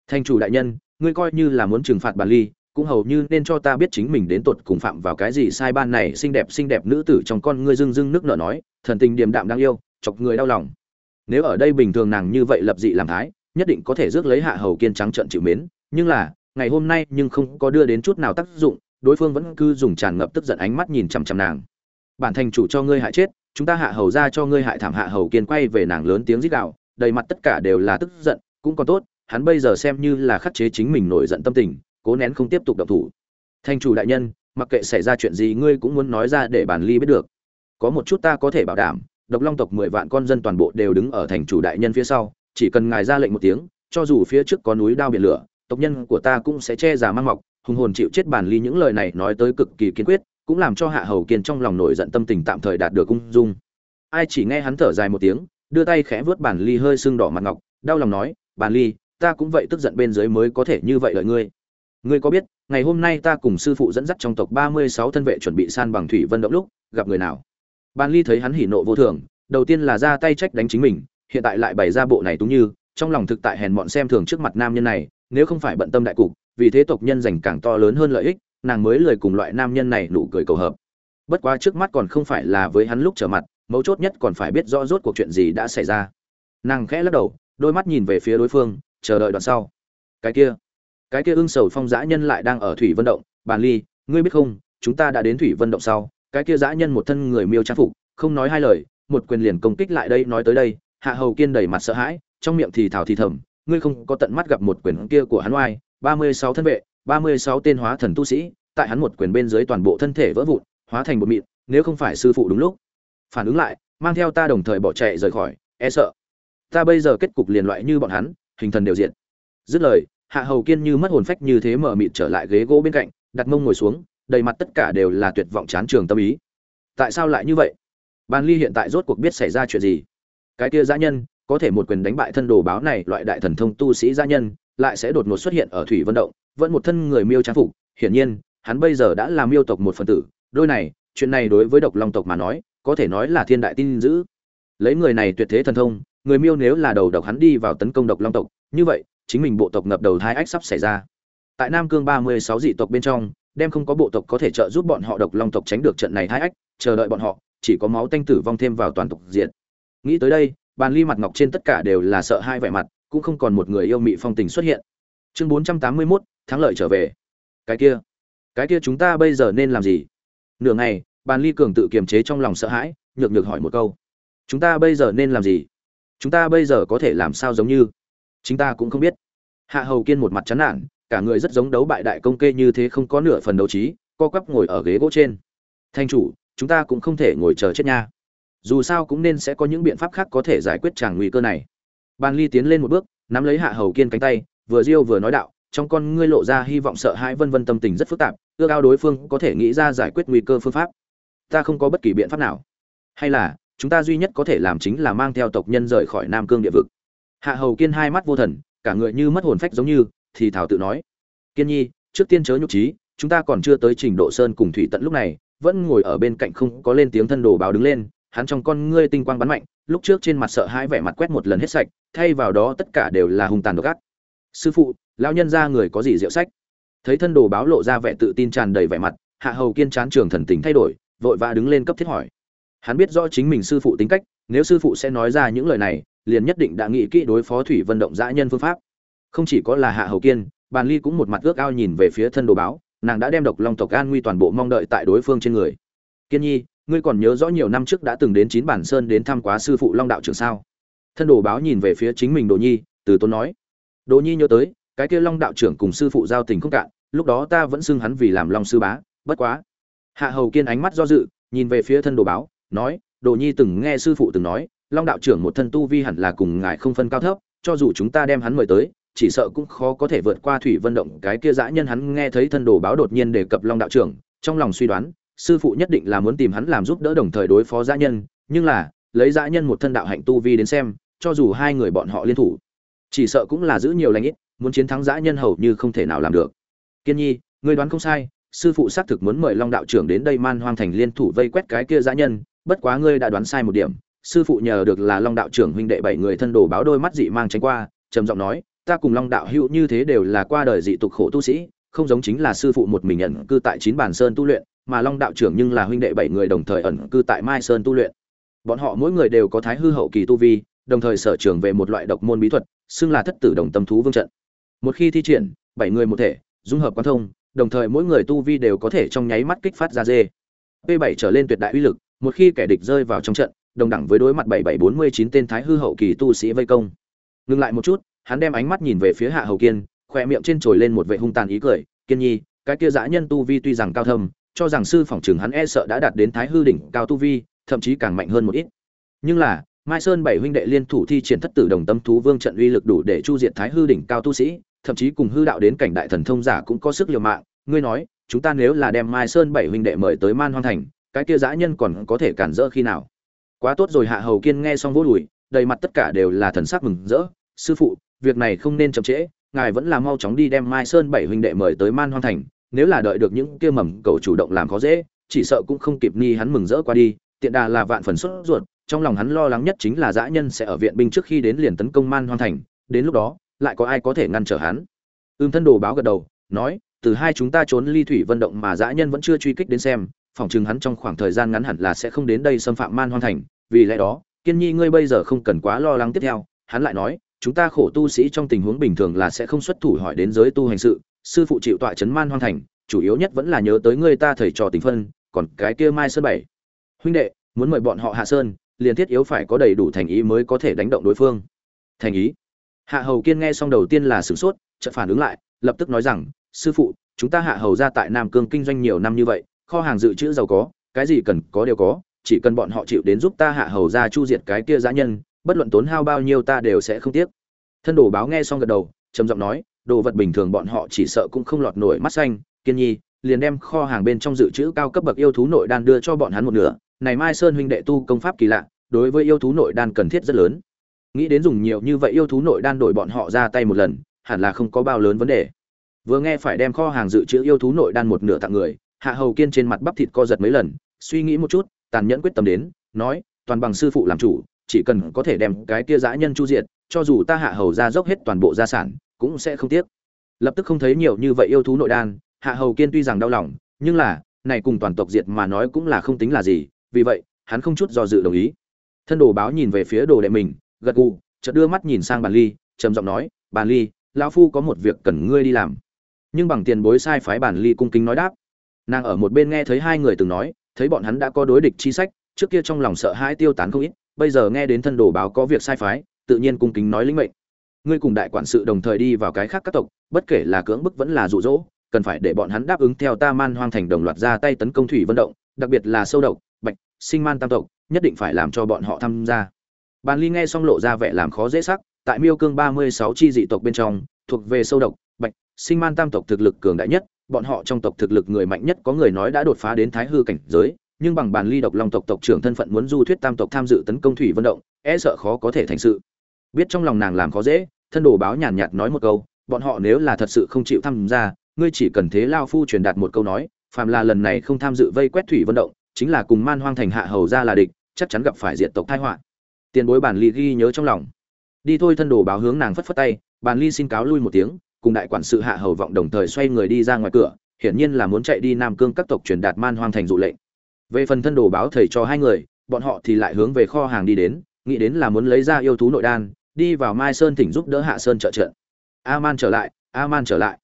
Thành chủ đại nhân, ngươi coi như là muốn trừng phạt bàn ly, cũng hầu như nên cho ta biết chính mình đến tột cùng phạm vào cái gì sai ban này. Xinh đẹp xinh đẹp nữ tử trong con ngươi dưng dưng nước nở nói, thần tình điềm đạm đang yêu, chọc người đau lòng. Nếu ở đây bình thường nàng như vậy lập dị làm thái nhất định có thể rước lấy hạ hầu kiên trắng trận chịu mến, nhưng là, ngày hôm nay nhưng không có đưa đến chút nào tác dụng, đối phương vẫn cứ dùng tràn ngập tức giận ánh mắt nhìn chằm chằm nàng. Bản thành chủ cho ngươi hại chết, chúng ta hạ hầu ra cho ngươi hại thảm hạ hầu kiên quay về nàng lớn tiếng rít gào, đầy mặt tất cả đều là tức giận, cũng còn tốt, hắn bây giờ xem như là khắc chế chính mình nổi giận tâm tình, cố nén không tiếp tục động thủ. Thành chủ đại nhân, mặc kệ xảy ra chuyện gì ngươi cũng muốn nói ra để bản ly biết được. Có một chút ta có thể bảo đảm, độc long tộc mười vạn con dân toàn bộ đều đứng ở thành chủ đại nhân phía sau chỉ cần ngài ra lệnh một tiếng, cho dù phía trước có núi đao biển lửa, tộc nhân của ta cũng sẽ che giả mang mọc, hùng hồn chịu chết bản ly những lời này nói tới cực kỳ kiên quyết, cũng làm cho hạ hầu kiên trong lòng nổi giận tâm tình tạm thời đạt được ung dung. Ai chỉ nghe hắn thở dài một tiếng, đưa tay khẽ vớt bản ly hơi sưng đỏ mặt ngọc, đau lòng nói, bản ly, ta cũng vậy tức giận bên dưới mới có thể như vậy lợi ngươi. Ngươi có biết, ngày hôm nay ta cùng sư phụ dẫn dắt trong tộc ba mươi sáu thân vệ chuẩn bị san bằng thủy vân động lúc, gặp người nào? Bản ly thấy hắn hỉ nộ vô thường, đầu tiên là ra tay trách đánh chính mình hiện tại lại bày ra bộ này túng như, trong lòng thực tại hèn mọn xem thường trước mặt nam nhân này, nếu không phải bận tâm đại cục, vì thế tộc nhân dành càng to lớn hơn lợi ích, nàng mới lời cùng loại nam nhân này nụ cười cầu hợp. Bất quá trước mắt còn không phải là với hắn lúc trở mặt, mấu chốt nhất còn phải biết rõ rốt cuộc chuyện gì đã xảy ra. Nàng khẽ lắc đầu, đôi mắt nhìn về phía đối phương, chờ đợi đoạn sau. Cái kia cái kia ưng sầu phong dã nhân lại đang ở thủy vân động, bàn ly, ngươi biết không, chúng ta đã đến thủy vân động sau, cái kia dã nhân một thân người miêu trang phục, không nói hai lời, một quyền liền công kích lại đây nói tới đây hạ hầu kiên đầy mặt sợ hãi, trong miệng thì thào thì thầm, ngươi không có tận mắt gặp một quyền kia của hắn oai, ba mươi sáu thân vệ, ba mươi sáu tên hóa thần tu sĩ, tại hắn một quyền bên dưới toàn bộ thân thể vỡ vụn, hóa thành một mịn, nếu không phải sư phụ đúng lúc. Phản ứng lại, mang theo ta đồng thời bỏ chạy rời khỏi e sợ, ta bây giờ kết cục liền loại như bọn hắn, hình thần đều diện dứt lời, hạ hầu kiên như mất hồn phách như thế mở mịt trở lại ghế gỗ bên cạnh, đặt mông ngồi xuống, đầy mặt tất cả đều là tuyệt vọng chán trường tâm ý. Tại sao lại như vậy? Ban ly hiện tại rốt cuộc biết xảy ra chuyện gì? Cái kia gia nhân, có thể một quyền đánh bại thân đồ báo này, loại đại thần thông tu sĩ gia nhân, lại sẽ đột ngột xuất hiện ở thủy vân động, vẫn một thân người miêu trang phục. Hiển nhiên, hắn bây giờ đã là miêu tộc một phần tử. Đôi này, chuyện này đối với độc long tộc mà nói, có thể nói là thiên đại tin dữ. Lấy người này tuyệt thế thần thông, người miêu nếu là đầu độc hắn đi vào tấn công độc long tộc, như vậy, chính mình bộ tộc ngập đầu hai ách sắp xảy ra. Tại nam cương ba mươi sáu dị tộc bên trong, đem không có bộ tộc có thể trợ giúp bọn họ độc long tộc tránh được trận này hai ách, chờ đợi bọn họ, chỉ có máu tanh tử vong thêm vào toàn tộc diện nghĩ tới đây bàn ly mặt ngọc trên tất cả đều là sợ hai vẻ mặt cũng không còn một người yêu mị phong tình xuất hiện. Chương bốn trăm tám mươi 481, thắng lợi trở về. Cái kia cái kia chúng ta bây giờ nên làm gì? Nửa ngày bàn ly cường tự kiềm chế trong lòng sợ hãi nhược nhược hỏi một câu. Chúng ta bây giờ nên làm gì? Chúng ta bây giờ có thể làm sao giống như? Chúng ta cũng không biết. Hạ hầu kiên một mặt chán nản cả người rất giống đấu bại đại công kê như thế không có nửa phần đấu trí co quắp ngồi ở ghế gỗ trên. Thanh chủ chúng ta cũng không thể ngồi chờ chết nha dù sao cũng nên sẽ có những biện pháp khác có thể giải quyết tràng nguy cơ này. Ban ly tiến lên một bước, nắm lấy hạ hầu kiên cánh tay, vừa riêu vừa nói đạo, trong con ngươi lộ ra hy vọng sợ hãi vân vân tâm tình rất phức tạp, ước ao đối phương có thể nghĩ ra giải quyết nguy cơ phương pháp. Ta không có bất kỳ biện pháp nào. Hay là, chúng ta duy nhất có thể làm chính là mang theo tộc nhân rời khỏi nam cương địa vực. Hạ hầu kiên hai mắt vô thần, cả người như mất hồn phách giống như, thì thảo tự nói. Kiên nhi, trước tiên chớ nhục trí chúng ta còn chưa tới trình độ sơn cùng thủy tận lúc này, vẫn ngồi ở bên cạnh không có lên tiếng thân đồ báo đứng lên hắn trong con ngươi tinh quang bắn mạnh, lúc trước trên mặt sợ hãi vẻ mặt quét một lần hết sạch, thay vào đó tất cả đều là hung tàn độc ác. Sư phụ, lão nhân gia người có gì diệu sách? Thấy thân đồ báo lộ ra vẻ tự tin tràn đầy vẻ mặt, hạ hầu kiên chán trường thần tình thay đổi, vội vã đứng lên cấp thiết hỏi. Hắn biết rõ chính mình sư phụ tính cách, nếu sư phụ sẽ nói ra những lời này, liền nhất định đã nghĩ kỹ đối phó thủy vận động dã nhân phương pháp. Không chỉ có là hạ hầu kiên, bàn ly cũng một mặt ước ao nhìn về phía thân đồ báo, nàng đã đem độc long tộc an nguy toàn bộ mong đợi tại đối phương trên người. Kiên nhi ngươi còn nhớ rõ nhiều năm trước đã từng đến chín bản sơn đến thăm quá sư phụ long đạo trưởng sao? Thân đồ báo nhìn về phía chính mình đồ nhi, từ tốn nói. Đồ nhi nhớ tới, cái kia long đạo trưởng cùng sư phụ giao tình không cạn, lúc đó ta vẫn xưng hắn vì làm long sư bá, bất quá. Hạ hầu kiên ánh mắt do dự, nhìn về phía thân đồ báo, nói, đồ nhi từng nghe sư phụ từng nói, long đạo trưởng một thân tu vi hẳn là cùng ngài không phân cao thấp, cho dù chúng ta đem hắn mời tới, chỉ sợ cũng khó có thể vượt qua thủy vân động. Cái kia dã nhân hắn nghe thấy thân đồ báo đột nhiên đề cập long đạo trưởng, trong lòng suy đoán sư phụ nhất định là muốn tìm hắn làm giúp đỡ đồng thời đối phó dã nhân, nhưng là, lấy dã nhân một thân đạo hạnh tu vi đến xem, cho dù hai người bọn họ liên thủ, chỉ sợ cũng là giữ nhiều lãnh ít, muốn chiến thắng dã nhân hầu như không thể nào làm được. Kiên nhi, ngươi đoán không sai, sư phụ xác thực muốn mời long đạo trưởng đến đây man hoang thành liên thủ vây quét cái kia dã nhân, bất quá ngươi đã đoán sai một điểm, sư phụ nhờ được là long đạo trưởng huynh đệ bảy người thân đồ báo đôi mắt dị mang tránh qua, trầm giọng nói, ta cùng long đạo hữu như thế đều là qua đời dị tục khổ tu sĩ, không giống chính là sư phụ một mình ẩn cư tại chín bản sơn tu luyện mà long đạo trưởng nhưng là huynh đệ bảy người đồng thời ẩn cư tại mai sơn tu luyện. Bọn họ mỗi người đều có thái hư hậu kỳ tu vi, đồng thời sở trường về một loại độc môn bí thuật, xưng là thất tử đồng tâm thú vương trận. Một khi thi triển, bảy người một thể, dung hợp quan thông, đồng thời mỗi người tu vi đều có thể trong nháy mắt kích phát ra dê. P 7 trở lên tuyệt đại uy lực, một khi kẻ địch rơi vào trong trận, đồng đẳng với đối mặt bảy bảy bốn mươi chín tên thái hư hậu kỳ tu sĩ vây công. Ngừng lại một chút, hắn đem ánh mắt nhìn về phía hạ hầu kiên khoe miệng trên trồi lên một vệ hung tàn ý cười. Kiên nhi, cái kia dã nhân tu vi tuy rằng cao thâm cho rằng sư phỏng trường hắn e sợ đã đạt đến thái hư đỉnh cao tu vi, thậm chí càng mạnh hơn một ít. Nhưng là, mai sơn bảy huynh đệ liên thủ thi triển thất tử đồng tâm thú vương trận uy lực đủ để chu diệt thái hư đỉnh cao tu sĩ, thậm chí cùng hư đạo đến cảnh đại thần thông giả cũng có sức liều mạng. Ngươi nói, chúng ta nếu là đem mai sơn bảy huynh đệ mời tới man hoang thành, cái kia dã nhân còn có thể cản rỡ khi nào? Quá tốt rồi hạ hầu kiên nghe xong vô đùi, đầy mặt tất cả đều là thần sắc mừng rỡ. Sư phụ, việc này không nên chậm trễ, ngài vẫn là mau chóng đi đem mai sơn bảy huynh đệ mời tới man hoang thành nếu là đợi được những kia mầm cầu chủ động làm khó dễ, chỉ sợ cũng không kịp ni hắn mừng rỡ qua đi. Tiện đà là vạn phần sốt ruột, trong lòng hắn lo lắng nhất chính là dã nhân sẽ ở viện binh trước khi đến liền tấn công man hoang thành, đến lúc đó, lại có ai có thể ngăn trở hắn? Ưm thân đồ báo gật đầu, nói, từ hai chúng ta trốn ly thủy vận động mà dã nhân vẫn chưa truy kích đến xem phòng chừng hắn trong khoảng thời gian ngắn hẳn là sẽ không đến đây xâm phạm man hoang thành. Vì lẽ đó, kiên nhi ngươi bây giờ không cần quá lo lắng tiếp theo. Hắn lại nói, chúng ta khổ tu sĩ trong tình huống bình thường là sẽ không xuất thủ hỏi đến giới tu hành sự sư phụ chịu tọa chấn man hoang thành, chủ yếu nhất vẫn là nhớ tới ngươi ta thầy trò tình phân, còn cái kia mai sơn bảy. Huynh đệ, muốn mời bọn họ hạ sơn, liền thiết yếu phải có đầy đủ thành ý mới có thể đánh động đối phương. Thành ý? Hạ hầu kiên nghe xong đầu tiên là sửng sốt, chợt phản ứng lại, lập tức nói rằng, sư phụ, chúng ta hạ hầu ra tại nam cương kinh doanh nhiều năm như vậy, kho hàng dự trữ giàu có, cái gì cần có đều có, chỉ cần bọn họ chịu đến giúp ta hạ hầu ra chu diệt cái kia dã nhân, bất luận tốn hao bao nhiêu ta đều sẽ không tiếc. Thân đồ báo nghe xong gật đầu, trầm giọng nói đồ vật bình thường bọn họ chỉ sợ cũng không lọt nổi mắt xanh. Kiên nhi, liền đem kho hàng bên trong dự trữ cao cấp bậc yêu thú nội đan đưa cho bọn hắn một nửa. Này mai sơn huynh đệ tu công pháp kỳ lạ, đối với yêu thú nội đan cần thiết rất lớn. Nghĩ đến dùng nhiều như vậy yêu thú nội đan đổi bọn họ ra tay một lần, hẳn là không có bao lớn vấn đề. Vừa nghe phải đem kho hàng dự trữ yêu thú nội đan một nửa tặng người, hạ hầu kiên trên mặt bắp thịt co giật mấy lần, suy nghĩ một chút, tàn nhẫn quyết tâm đến, nói, toàn bằng sư phụ làm chủ, chỉ cần có thể đem cái kia dã nhân chu diệt, cho dù ta hạ hầu ra dốc hết toàn bộ gia sản cũng sẽ không tiếc. Lập tức không thấy nhiều như vậy yêu thú nội đan, hạ hầu kiên tuy rằng đau lòng, nhưng là, này cùng toàn tộc diệt mà nói cũng là không tính là gì, vì vậy, hắn không chút do dự đồng ý. Thân đồ báo nhìn về phía đồ đệ mình, gật gù, chợt đưa mắt nhìn sang bàn ly, trầm giọng nói, bàn ly, lão phu có một việc cần ngươi đi làm. Nhưng bằng tiền bối sai phái bản ly cung kính nói đáp. Nàng ở một bên nghe thấy hai người từng nói, thấy bọn hắn đã có đối địch chi sách, trước kia trong lòng sợ hãi tiêu tán không ít, bây giờ nghe đến thân đồ báo có việc sai phái, tự nhiên cung kính nói lĩnh mệnh ngươi cùng đại quản sự đồng thời đi vào cái khác các tộc, bất kể là cưỡng bức vẫn là dụ dỗ, cần phải để bọn hắn đáp ứng theo ta man hoang thành đồng loạt ra tay tấn công thủy vận động, đặc biệt là sâu độc, bạch, sinh man tam tộc, nhất định phải làm cho bọn họ tham gia. Bàn ly nghe xong lộ ra vẻ làm khó dễ sắc, tại miêu cương ba mươi sáu chi dị tộc bên trong, thuộc về sâu độc, bạch, sinh man tam tộc thực lực cường đại nhất, bọn họ trong tộc thực lực người mạnh nhất có người nói đã đột phá đến thái hư cảnh giới, nhưng bằng bàn ly độc long tộc tộc trưởng thân phận muốn du thuyết tam tộc tham dự tấn công thủy vận động e sợ khó có thể thành sự biết trong lòng nàng làm khó dễ, thân đồ báo nhàn nhạt nói một câu, bọn họ nếu là thật sự không chịu tham gia, ngươi chỉ cần thế lao phu truyền đạt một câu nói, phàm là lần này không tham dự vây quét thủy vận động, chính là cùng man hoang thành hạ hầu ra là địch, chắc chắn gặp phải diện tộc tai họa. Tiền bối bản ly ghi nhớ trong lòng. Đi thôi thân đồ báo hướng nàng phất phất tay bàn ly xin cáo lui một tiếng, cùng đại quản sự hạ hầu vọng đồng thời xoay người đi ra ngoài cửa, hiển nhiên là muốn chạy đi nam cương các tộc truyền đạt man hoang thành dụ lệnh. Về phần thân đồ báo thầy cho hai người, bọn họ thì lại hướng về kho hàng đi đến, nghĩ đến là muốn lấy ra yêu thú nội đan đi vào mai sơn thỉnh giúp đỡ hạ sơn trợ trận a man trở lại a man trở lại.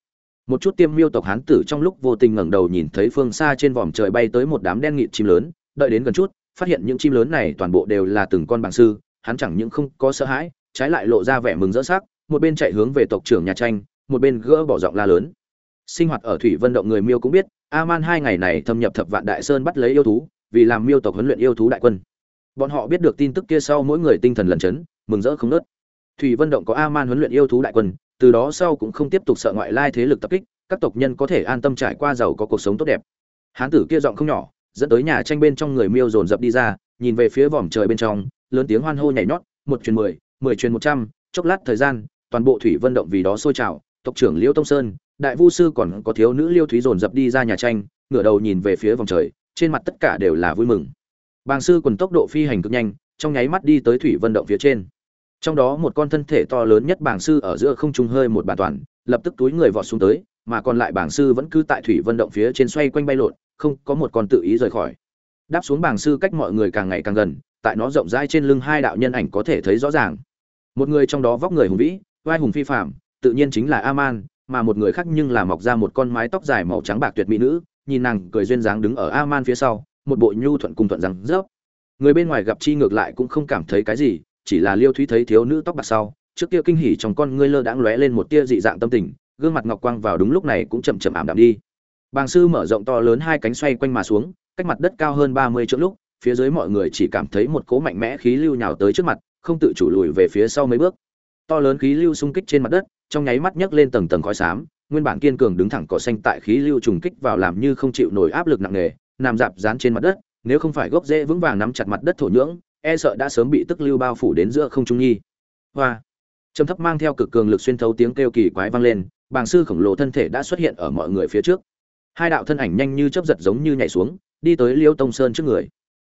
Một chút tiêm miêu tộc hán tử trong lúc vô tình ngẩng đầu nhìn thấy phương xa trên vòm trời bay tới một đám đen nghịt chim lớn, đợi đến gần chút, phát hiện những chim lớn này toàn bộ đều là từng con bằng sư, hắn chẳng những không có sợ hãi, trái lại lộ ra vẻ mừng rỡ sắc, một bên chạy hướng về tộc trưởng nhà tranh, một bên gỡ bỏ giọng la lớn. Sinh hoạt ở thủy vân động người miêu cũng biết a man hai ngày này thâm nhập thập vạn đại sơn bắt lấy yêu thú, vì làm miêu tộc huấn luyện yêu thú đại quân. Bọn họ biết được tin tức kia sau mỗi người tinh thần lẩn chấn mừng rỡ không nớt thủy vân động có Aman huấn luyện yêu thú đại quân, từ đó sau cũng không tiếp tục sợ ngoại lai thế lực tập kích, các tộc nhân có thể an tâm trải qua giàu có cuộc sống tốt đẹp. Hán tử kia giọng không nhỏ, dẫn tới nhà tranh bên trong người miêu dồn dập đi ra, nhìn về phía vòm trời bên trong, lớn tiếng hoan hô nhảy nhót, một truyền mười mười truyền một trăm, chốc lát thời gian, toàn bộ thủy vân động vì đó sôi trào, tộc trưởng liễu tông sơn, đại vu sư còn có thiếu nữ liêu thúy dồn dập đi ra nhà tranh, ngửa đầu nhìn về phía vòng trời, trên mặt tất cả đều là vui mừng. Bàng sư quần tốc độ phi hành cực nhanh, trong nháy mắt đi tới thủy vân động phía trên trong đó một con thân thể to lớn nhất bảng sư ở giữa không trung hơi một bàn toàn, lập tức túi người vọt xuống tới, mà còn lại bảng sư vẫn cứ tại thủy vân động phía trên xoay quanh bay lộn, không có một con tự ý rời khỏi. Đáp xuống bảng sư cách mọi người càng ngày càng gần, tại nó rộng rãi trên lưng hai đạo nhân ảnh có thể thấy rõ ràng. Một người trong đó vóc người hùng vĩ, vai hùng phi phạm tự nhiên chính là aman, mà một người khác nhưng là mọc ra một con mái tóc dài màu trắng bạc tuyệt mỹ nữ, nhìn nàng cười duyên dáng đứng ở aman phía sau, một bộ nhu thuận cùng thuận rằng rớp người bên ngoài gặp chi ngược lại cũng không cảm thấy cái gì chỉ là liêu thúy thấy thiếu nữ tóc bạc sau, trước kia kinh hỉ trong con ngươi lơ đãng lóe lên một tia dị dạng tâm tình, gương mặt ngọc quang vào đúng lúc này cũng chậm chậm ảm đạm đi. Bàng sư mở rộng to lớn hai cánh xoay quanh mà xuống, cách mặt đất cao hơn ba mươi chỗ lúc, phía dưới mọi người chỉ cảm thấy một cỗ mạnh mẽ khí lưu nhào tới trước mặt, không tự chủ lùi về phía sau mấy bước. To lớn khí lưu xung kích trên mặt đất, trong nháy mắt nhấc lên tầng tầng khói xám, nguyên bản kiên cường đứng thẳng cỏ xanh tại khí lưu trùng kích vào làm như không chịu nổi áp lực nặng nề, nằm dạp dán trên mặt đất, nếu không phải gốc rễ vững vàng nắm chặt mặt đất thổ nhưỡng e sợ đã sớm bị tức lưu bao phủ đến giữa không trung nhi. Hoa. Trầm thấp mang theo cực cường lực xuyên thấu tiếng kêu kỳ quái vang lên, bàng sư khổng lồ thân thể đã xuất hiện ở mọi người phía trước. Hai đạo thân ảnh nhanh như chớp giật giống như nhảy xuống, đi tới liêu tông sơn trước người.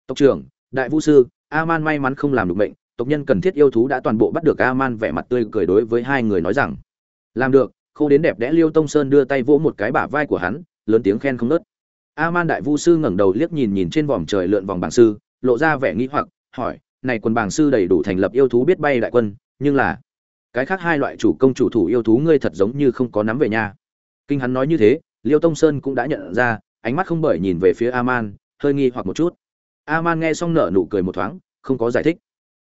Tộc trưởng, đại vũ sư a man may mắn không làm được bệnh tộc nhân cần thiết yêu thú đã toàn bộ bắt được a man vẻ mặt tươi cười đối với hai người nói rằng. Làm được khâu đến đẹp đẽ liêu tông sơn đưa tay vỗ một cái bả vai của hắn, lớn tiếng khen không nớt. A man đại vu sư ngẩng đầu liếc nhìn nhìn trên vòm trời lượn vòng bảng sư, lộ ra vẻ nghĩ hoặc hỏi này quân bảng sư đầy đủ thành lập yêu thú biết bay đại quân nhưng là cái khác hai loại chủ công chủ thủ yêu thú ngươi thật giống như không có nắm về nhà kinh hắn nói như thế liêu tông sơn cũng đã nhận ra ánh mắt không bởi nhìn về phía Aman, hơi nghi hoặc một chút. Aman nghe xong nở nụ cười một thoáng không có giải thích.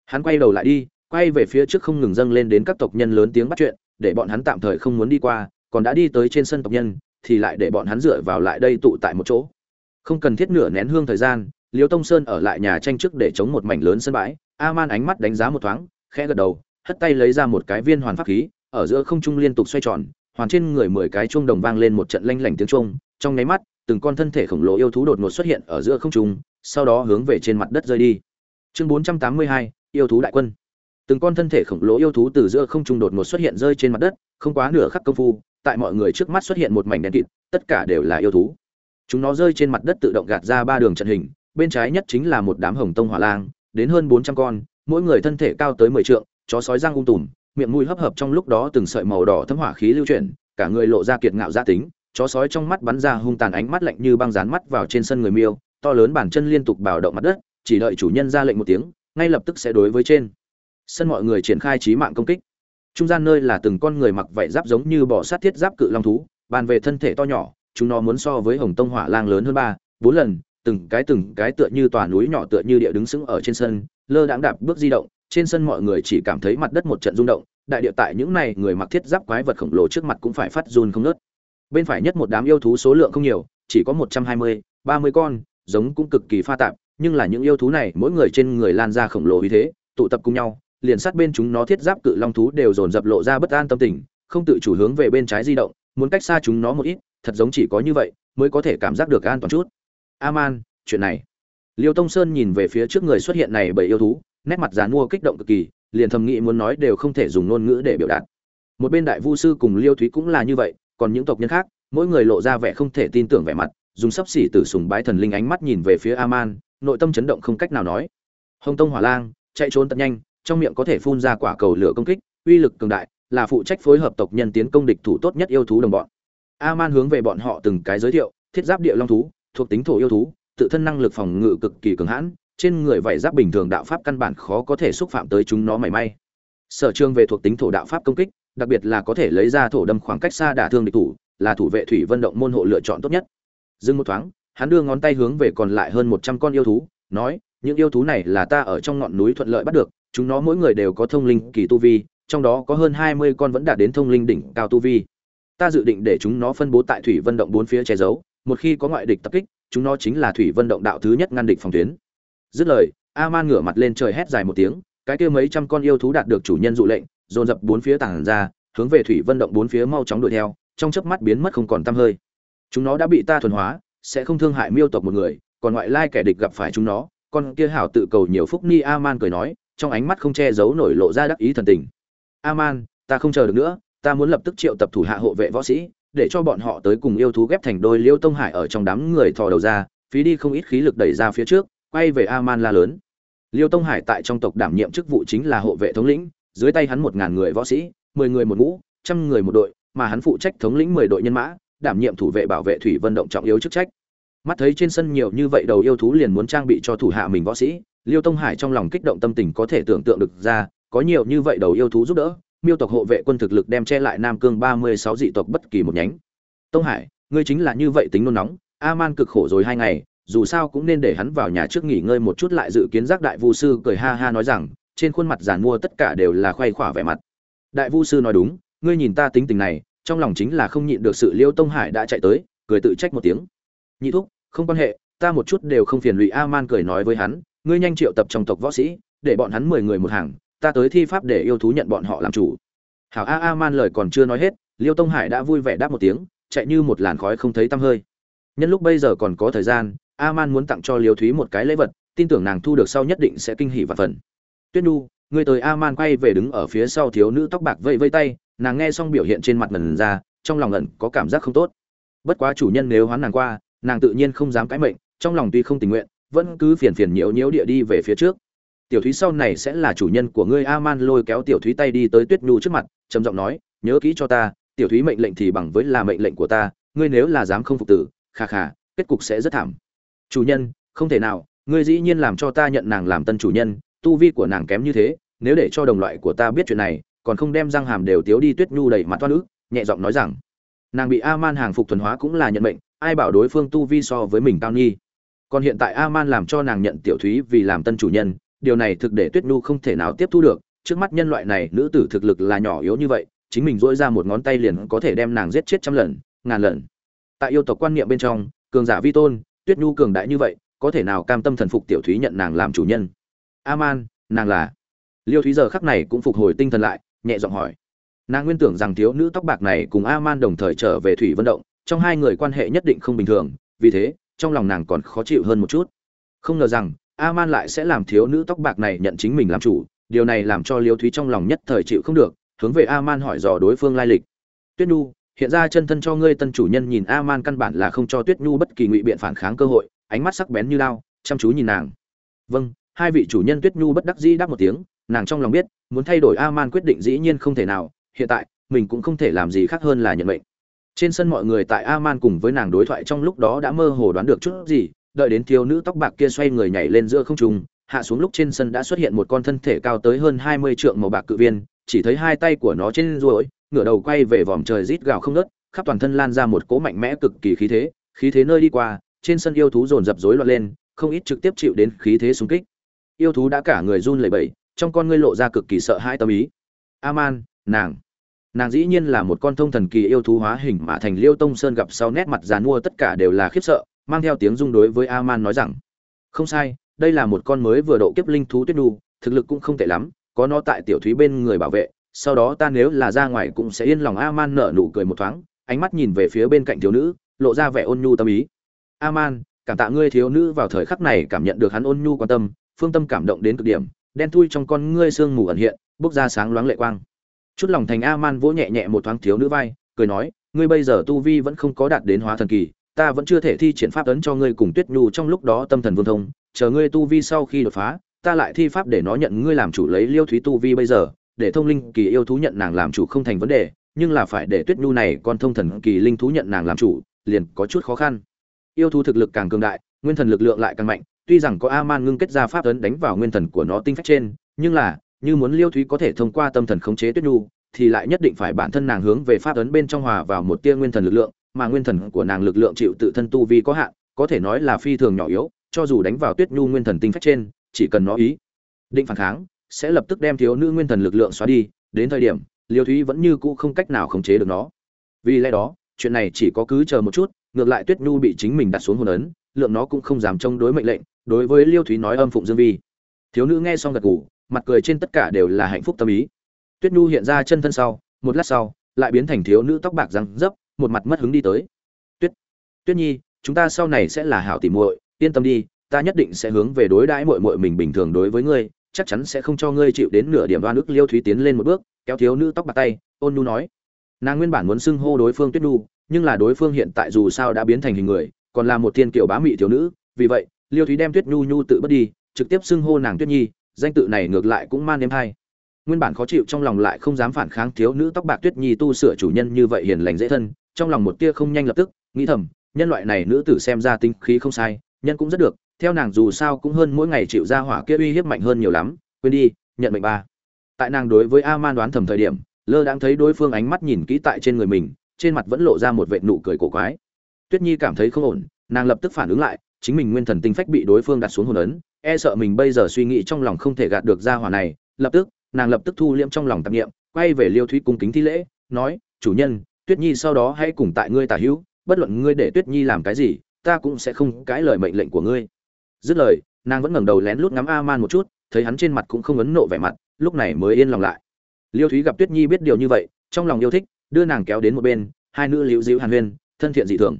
Hắn quay đầu lại đi quay về phía trước không ngừng dâng lên đến các tộc nhân lớn tiếng bắt chuyện để bọn hắn tạm thời không muốn đi qua còn đã đi tới trên sân tộc nhân thì lại để bọn hắn dựa vào lại đây tụ tại một chỗ. Không cần thiết nửa nén hương thời gian liêu tông sơn ở lại nhà tranh trước để chống một mảnh lớn sân bãi a man ánh mắt đánh giá một thoáng, khẽ gật đầu, hất tay lấy ra một cái viên hoàn pháp khí, ở giữa không trung liên tục xoay tròn, hoàn trên người mười cái chuông đồng vang lên một trận lanh lảnh tiếng chuông, trong nháy mắt, từng con thân thể khổng lồ yêu thú đột ngột xuất hiện ở giữa không trung, sau đó hướng về trên mặt đất rơi đi. Chương bốn trăm tám mươi hai, yêu thú đại quân. Từng con thân thể khổng lồ yêu thú từ giữa không trung đột ngột xuất hiện rơi trên mặt đất, không quá nửa khắc công phu, tại mọi người trước mắt xuất hiện một mảnh đen kịt, tất cả đều là yêu thú. Chúng nó rơi trên mặt đất tự động gạt ra ba đường trận hình bên trái nhất chính là một đám hồng tông hỏa lang, đến hơn bốn trăm con, mỗi người thân thể cao tới mười trượng, chó sói răng ung tùm, miệng mũi hấp hợp trong lúc đó từng sợi màu đỏ thấm hỏa khí lưu chuyển, cả người lộ ra kiệt ngạo gia tính, chó sói trong mắt bắn ra hung tàn ánh mắt lạnh như băng dán mắt vào trên sân người miêu, to lớn bản chân liên tục bào động mặt đất, chỉ đợi chủ nhân ra lệnh một tiếng, ngay lập tức sẽ đối với trên sân mọi người triển khai trí mạng công kích. Trung gian nơi là từng con người mặc vảy giáp giống như bò sát thiết giáp cự long thú, bàn về thân thể to nhỏ, chúng nó muốn so với hồng tông hỏa lang lớn hơn ba, bốn lần từng cái từng cái tựa như tòa núi nhỏ tựa như địa đứng sững ở trên sân, lơ đãng đạp bước di động, trên sân mọi người chỉ cảm thấy mặt đất một trận rung động, đại địa tại những này người mặc thiết giáp quái vật khổng lồ trước mặt cũng phải phát run không nớt bên phải nhất một đám yêu thú số lượng không nhiều, chỉ có một trăm hai mươi, ba mươi con, giống cũng cực kỳ pha tạp, nhưng là những yêu thú này, mỗi người trên người lan ra khổng lồ uy thế, tụ tập cùng nhau, liền sát bên chúng nó thiết giáp cự long thú đều dồn dập lộ ra bất an tâm tình, không tự chủ hướng về bên trái di động, muốn cách xa chúng nó một ít, thật giống chỉ có như vậy, mới có thể cảm giác được an toàn chút aman, chuyện này. Liêu tông sơn nhìn về phía trước người xuất hiện này bởi yêu thú, nét mặt dán mua kích động cực kỳ, liền thầm nghĩ muốn nói đều không thể dùng ngôn ngữ để biểu đạt. Một bên đại vu sư cùng liêu thúy cũng là như vậy, còn những tộc nhân khác, mỗi người lộ ra vẻ không thể tin tưởng vẻ mặt, dùng sắp xỉ từ sùng bái thần linh ánh mắt nhìn về phía aman, nội tâm chấn động không cách nào nói. Hồng tông hỏa lang, chạy trốn tận nhanh, trong miệng có thể phun ra quả cầu lửa công kích, uy lực cường đại, là phụ trách phối hợp tộc nhân tiến công địch thủ tốt nhất yêu thú đồng bọn. A man hướng về bọn họ từng cái giới thiệu, thiết giáp địa long thú thuộc tính thổ yêu thú, tự thân năng lực phòng ngự cực kỳ cường hãn, trên người vảy giáp bình thường đạo pháp căn bản khó có thể xúc phạm tới chúng nó mảy may. Sở trường về thuộc tính thổ đạo pháp công kích, đặc biệt là có thể lấy ra thổ đâm khoảng cách xa đả thương địch thủ, là thủ vệ thủy vân động môn hộ lựa chọn tốt nhất. Dừng một thoáng, hắn đưa ngón tay hướng về còn lại hơn một trăm con yêu thú, nói, những yêu thú này là ta ở trong ngọn núi thuận lợi bắt được, chúng nó mỗi người đều có thông linh kỳ tu vi, trong đó có hơn hai mươi con vẫn đạt đến thông linh đỉnh cao tu vi. Ta dự định để chúng nó phân bố tại thủy vân động bốn phía che giấu một khi có ngoại địch tập kích, chúng nó chính là thủy vân động đạo thứ nhất ngăn địch phòng tuyến. Dứt lời a man ngửa mặt lên trời hét dài một tiếng, cái kia mấy trăm con yêu thú đạt được chủ nhân dụ lệnh, dồn dập bốn phía tản ra, hướng về thủy vân động bốn phía mau chóng đuổi theo, trong chớp mắt biến mất không còn tăm hơi. Chúng nó đã bị ta thuần hóa, sẽ không thương hại miêu tộc một người, còn ngoại lai kẻ địch gặp phải chúng nó, con kia hảo tự cầu nhiều phúc ni, aman cười nói, trong ánh mắt không che giấu nổi lộ ra đắc ý thần tình. Aman, ta không chờ được nữa, ta muốn lập tức triệu tập thủ hạ hộ vệ võ sĩ để cho bọn họ tới cùng yêu thú ghép thành đôi liêu tông hải ở trong đám người thò đầu ra, phí đi không ít khí lực đẩy ra phía trước, quay về aman la lớn. Liêu tông hải tại trong tộc đảm nhiệm chức vụ chính là hộ vệ thống lĩnh, dưới tay hắn một ngàn người võ sĩ, mười người một ngũ, trăm người một đội, mà hắn phụ trách thống lĩnh mười đội nhân mã, đảm nhiệm thủ vệ bảo vệ thủy vân động trọng yếu chức trách. Mắt thấy trên sân nhiều như vậy đầu yêu thú liền muốn trang bị cho thủ hạ mình võ sĩ, liêu tông hải trong lòng kích động tâm tình có thể tưởng tượng được ra, có nhiều như vậy đầu yêu thú giúp đỡ miêu tộc hộ vệ quân thực lực đem che lại nam cương ba mươi sáu dị tộc bất kỳ một nhánh. Tông hải, ngươi chính là như vậy tính nôn nóng, a man cực khổ rồi hai ngày, dù sao cũng nên để hắn vào nhà trước nghỉ ngơi một chút lại dự kiến giác đại vu sư cười ha ha nói rằng, trên khuôn mặt giàn mua tất cả đều là khoe khỏa vẻ mặt. Đại vu sư nói đúng, ngươi nhìn ta tính tình này, trong lòng chính là không nhịn được sự liêu tông hải đã chạy tới, cười tự trách một tiếng. Nhị thúc, không quan hệ, ta một chút đều không phiền lụy a man cười nói với hắn, ngươi nhanh triệu tập trong tộc võ sĩ, để bọn hắn mười người một hàng ta tới thi pháp để yêu thú nhận bọn họ làm chủ. Hảo a a man lời còn chưa nói hết, liêu tông hải đã vui vẻ đáp một tiếng, chạy như một làn khói không thấy tăm hơi. Nhân lúc bây giờ còn có thời gian, a man muốn tặng cho liêu thúy một cái lễ vật, tin tưởng nàng thu được sau nhất định sẽ kinh hỉ và phần. Tuyết nu người tới a man quay về đứng ở phía sau thiếu nữ tóc bạc vây vây tay, nàng nghe xong biểu hiện trên mặt ngần ra, trong lòng ẩn có cảm giác không tốt. Bất quá chủ nhân nếu hoán nàng qua, nàng tự nhiên không dám cãi mệnh, trong lòng tuy không tình nguyện, vẫn cứ phiền phiền nhiễu nhiễu địa đi về phía trước tiểu thúy sau này sẽ là chủ nhân của ngươi a man lôi kéo tiểu thúy tay đi tới tuyết nhu trước mặt, trầm giọng nói, nhớ kỹ cho ta, tiểu thúy mệnh lệnh thì bằng với là mệnh lệnh của ta, ngươi nếu là dám không phục tử khà khà kết cục sẽ rất thảm. Chủ nhân, không thể nào, ngươi dĩ nhiên làm cho ta nhận nàng làm tân chủ nhân, tu vi của nàng kém như thế, nếu để cho đồng loại của ta biết chuyện này, còn không đem răng hàm đều tiếu đi tuyết nhu đầy mặt toan ức, nhẹ giọng nói rằng, nàng bị a man hàng phục thuần hóa cũng là nhận mệnh, ai bảo đối phương tu vi so với mình cao nghi còn hiện tại a man làm cho nàng nhận tiểu thúy vì làm tân chủ nhân điều này thực để tuyết nhu không thể nào tiếp thu được, trước mắt nhân loại này, nữ tử thực lực là nhỏ yếu như vậy, chính mình dỗi ra một ngón tay liền có thể đem nàng giết chết trăm lần, ngàn lần. Tại yêu tộc quan niệm bên trong, cường giả vi tôn, tuyết nhu cường đại như vậy, có thể nào cam tâm thần phục tiểu thúy nhận nàng làm chủ nhân? A man nàng là. Liêu thúy giờ khắc này cũng phục hồi tinh thần lại, nhẹ giọng hỏi. Nàng nguyên tưởng rằng thiếu nữ tóc bạc này cùng a man đồng thời trở về thủy vận động, trong hai người quan hệ nhất định không bình thường, vì thế, trong lòng nàng còn khó chịu hơn một chút. Không ngờ rằng Aman lại sẽ làm thiếu nữ tóc bạc này nhận chính mình làm chủ, điều này làm cho liêu thúy trong lòng nhất thời chịu không được, hướng về Aman hỏi dò đối phương lai lịch. Tuyết nhu, hiện ra chân thân cho ngươi tân chủ nhân nhìn Aman căn bản là không cho tuyết nhu bất kỳ ngụy biện phản kháng cơ hội, ánh mắt sắc bén như lao chăm chú nhìn nàng. Vâng hai vị chủ nhân tuyết nhu bất đắc dĩ đáp một tiếng, nàng trong lòng biết, muốn thay đổi Aman quyết định dĩ nhiên không thể nào, hiện tại, mình cũng không thể làm gì khác hơn là nhận mệnh. Trên sân mọi người tại Aman cùng với nàng đối thoại trong lúc đó đã mơ hồ đoán được chút gì đợi đến thiếu nữ tóc bạc kia xoay người nhảy lên giữa không trung, hạ xuống lúc trên sân đã xuất hiện một con thân thể cao tới hơn hai mươi trượng màu bạc cự viên, chỉ thấy hai tay của nó trên ruồi, ngửa đầu quay về vòm trời rít gào không ngớt, khắp toàn thân lan ra một cỗ mạnh mẽ cực kỳ khí thế khí thế nơi đi qua, trên sân yêu thú dồn dập rối loạn lên, không ít trực tiếp chịu đến khí thế xung kích. Yêu thú đã cả người run lẩy bẩy, trong con ngươi lộ ra cực kỳ sợ hãi tâm ý. Aman, nàng. Nàng dĩ nhiên là một con thông thần kỳ yêu thú hóa hình mà thành liêu tông sơn gặp sau nét mặt giàn mua tất cả đều là khiếp sợ mang theo tiếng dung đối với aman nói rằng, không sai, đây là một con mới vừa độ kiếp linh thú tuyết đu, thực lực cũng không tệ lắm, có nó tại tiểu thúy bên người bảo vệ, sau đó ta nếu là ra ngoài cũng sẽ yên lòng. Aman nở nụ cười một thoáng, ánh mắt nhìn về phía bên cạnh thiếu nữ, lộ ra vẻ ôn nhu tâm ý. Aman, cảm tạ ngươi thiếu nữ vào thời khắc này cảm nhận được hắn ôn nhu quan tâm, phương tâm cảm động đến cực điểm, đen thui trong con ngươi sương mù ẩn hiện, bốc ra sáng loáng lệ quang. Chút lòng thành a man vỗ nhẹ nhẹ một thoáng thiếu nữ vai, cười nói, ngươi bây giờ tu vi vẫn không có đạt đến hóa thần kỳ ta vẫn chưa thể thi triển pháp ấn cho ngươi cùng tuyết nhu trong lúc đó tâm thần vương thông, chờ ngươi tu vi sau khi đột phá, ta lại thi pháp để nó nhận ngươi làm chủ lấy liêu thúy tu vi bây giờ, để thông linh kỳ yêu thú nhận nàng làm chủ không thành vấn đề, nhưng là phải để tuyết nhu này con thông thần kỳ linh thú nhận nàng làm chủ, liền có chút khó khăn. Yêu thú thực lực càng cường đại, nguyên thần lực lượng lại càng mạnh, tuy rằng có a man ngưng kết ra pháp ấn đánh vào nguyên thần của nó tinh phách trên, nhưng là, như muốn liêu thúy có thể thông qua tâm thần khống chế tuyết nhu, thì lại nhất định phải bản thân nàng hướng về pháp ấn bên trong hòa vào một tia nguyên thần lực lượng mà nguyên thần của nàng lực lượng chịu tự thân tu vi có hạn, có thể nói là phi thường nhỏ yếu, cho dù đánh vào tuyết nhu nguyên thần tinh phách trên, chỉ cần nó ý định phản kháng, sẽ lập tức đem thiếu nữ nguyên thần lực lượng xóa đi, đến thời điểm, liêu thúy vẫn như cũ không cách nào khống chế được nó. Vì lẽ đó, chuyện này chỉ có cứ chờ một chút, ngược lại tuyết nhu bị chính mình đặt xuống hồn ấn, lượng nó cũng không dám chống đối mệnh lệnh, đối với liêu thúy nói âm phụng dương vi. Thiếu nữ nghe xong gật gù, mặt cười trên tất cả đều là hạnh phúc tâm ý. Tuyết nhu hiện ra chân thân sau, một lát sau, lại biến thành thiếu nữ tóc bạc răng dấp một mặt mất hứng đi tới. Tuyết tuyết nhi, chúng ta sau này sẽ là hảo tỉ muội, yên tâm đi, ta nhất định sẽ hướng về đối đãi muội muội mình bình thường đối với ngươi, chắc chắn sẽ không cho ngươi chịu đến nửa điểm đoan ức liêu thúy tiến lên một bước, kéo thiếu nữ tóc bạc tay, ôn nhu nói. Nàng nguyên bản muốn xưng hô đối phương tuyết nhu, nhưng là đối phương hiện tại dù sao đã biến thành hình người, còn là một thiên kiều bá mị thiếu nữ, vì vậy, liêu thúy đem tuyết nhu nhu tự bất đi, trực tiếp xưng hô nàng tuyết nhi, danh tự này ngược lại cũng man đêm hay nguyên bản khó chịu trong lòng lại không dám phản kháng thiếu nữ tóc bạc tuyết nhi tu sửa chủ nhân như vậy hiền lành dễ thân trong lòng một tia không nhanh lập tức, nghĩ thầm, nhân loại này nữ tử xem ra tinh khí không sai, nhân cũng rất được, theo nàng dù sao cũng hơn mỗi ngày chịu ra hỏa kia uy hiếp mạnh hơn nhiều lắm, quên đi, nhận mệnh ba. Tại nàng đối với a man đoán thầm thời điểm, lơ đang thấy đối phương ánh mắt nhìn kỹ tại trên người mình, trên mặt vẫn lộ ra một vệt nụ cười cổ quái. Tuyết nhi cảm thấy không ổn, nàng lập tức phản ứng lại, chính mình nguyên thần tinh phách bị đối phương đặt xuống hồn ấn e sợ mình bây giờ suy nghĩ trong lòng không thể gạt được ra hỏa này, lập tức, nàng lập tức thu liễm trong lòng tạp nghiệm quay về liêu thúy cung kính thi lễ, nói, chủ nhân tuyết nhi sau đó hãy cùng tại ngươi tả hữu, bất luận ngươi để tuyết nhi làm cái gì, ta cũng sẽ không cãi lời mệnh lệnh của ngươi. Dứt lời, nàng vẫn ngẩng đầu lén lút ngắm a man một chút, thấy hắn trên mặt cũng không ấn nộ vẻ mặt, lúc này mới yên lòng lại. Liêu thúy gặp tuyết nhi biết điều như vậy, trong lòng yêu thích, đưa nàng kéo đến một bên, hai nữ liễu dịu hàn huyên, thân thiện dị thường.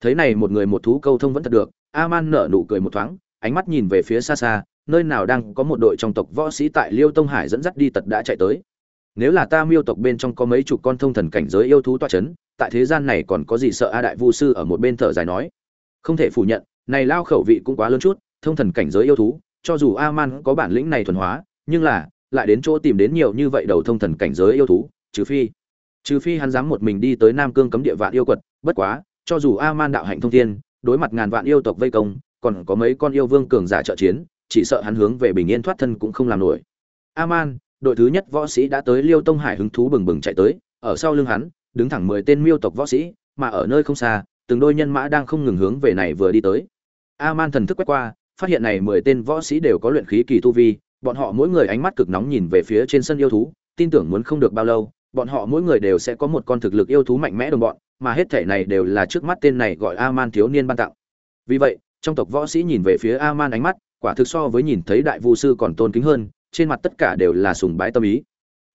Thấy này một người một thú câu thông vẫn thật được a man nở nụ cười một thoáng, ánh mắt nhìn về phía xa xa, nơi nào đang có một đội trong tộc võ sĩ tại liêu tông hải dẫn dắt đi tật đã chạy tới nếu là ta miêu tộc bên trong có mấy chục con thông thần cảnh giới yêu thú toa c h ấ n tại thế gian này còn có gì sợ a đại vu sư ở một bên thở dài nói không thể phủ nhận, này lao khẩu vị cũng quá lớn chút, thông thần cảnh giới yêu thú, cho dù a man có bản lĩnh này thuần hóa, nhưng là, lại đến chỗ tìm đến nhiều như vậy đầu thông thần cảnh giới yêu thú, trừ phi trừ phi hắn dám một mình đi tới nam cương cấm địa vạn yêu quật, bất quá, cho dù a man đạo hạnh thông thiên, đối mặt ngàn vạn yêu tộc vây công, còn có mấy con yêu vương cường giả trợ chiến, chỉ sợ hắn hướng về bình yên thoát thân cũng không làm nổi A Man đội thứ nhất võ sĩ đã tới liêu tông hải hứng thú bừng bừng chạy tới, ở sau lưng hắn, đứng thẳng mười tên miêu tộc võ sĩ, mà ở nơi không xa, từng đôi nhân mã đang không ngừng hướng về này vừa đi tới. Aman thần thức quét qua, phát hiện này mười tên võ sĩ đều có luyện khí kỳ tu vi, bọn họ mỗi người ánh mắt cực nóng nhìn về phía trên sân yêu thú, tin tưởng muốn không được bao lâu, bọn họ mỗi người đều sẽ có một con thực lực yêu thú mạnh mẽ đồng bọn, mà hết thể này đều là trước mắt tên này gọi aman thiếu niên ban tặng. Vì vậy, trong tộc võ sĩ nhìn về phía aman ánh mắt, quả thực so với nhìn thấy đại vu sư còn tôn kính hơn trên mặt tất cả đều là sùng bái tâm ý.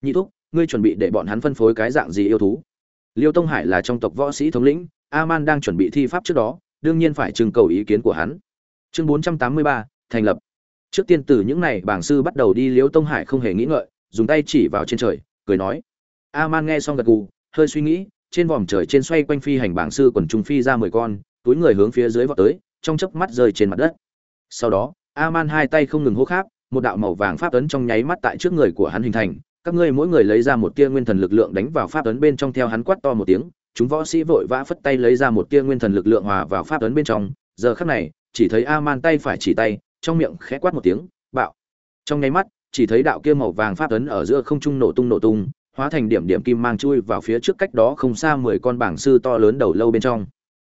Nhị thúc ngươi chuẩn bị để bọn hắn phân phối cái dạng gì yêu thú? Liêu tông hải là trong tộc võ sĩ thống lĩnh a đang chuẩn bị thi pháp trước đó đương nhiên phải trưng cầu ý kiến của hắn. Chương 483, thành lập. Trước tiên từ những này bảng sư bắt đầu đi liêu tông hải không hề nghĩ ngợi dùng tay chỉ vào trên trời cười nói. A nghe xong gật gù hơi suy nghĩ trên vòm trời trên xoay quanh phi hành bảng sư quần trung phi ra mười con túi người hướng phía dưới vọt tới trong chớp mắt rơi trên mặt đất. Sau đó Aman hai tay không ngừng hô kháp, một đạo màu vàng pháp ấn trong nháy mắt tại trước người của hắn hình thành, các ngươi mỗi người lấy ra một tia nguyên thần lực lượng đánh vào pháp ấn bên trong theo hắn quát to một tiếng, chúng võ sĩ vội vã phất tay lấy ra một tia nguyên thần lực lượng hòa vào pháp ấn bên trong, giờ khắc này, chỉ thấy Aman tay phải chỉ tay, trong miệng khẽ quát một tiếng, bạo. Trong nháy mắt, chỉ thấy đạo kia màu vàng pháp ấn ở giữa không trung nổ tung nổ tung, hóa thành điểm điểm kim mang chui vào phía trước cách đó không xa mười con bảng sư to lớn đầu lâu bên trong.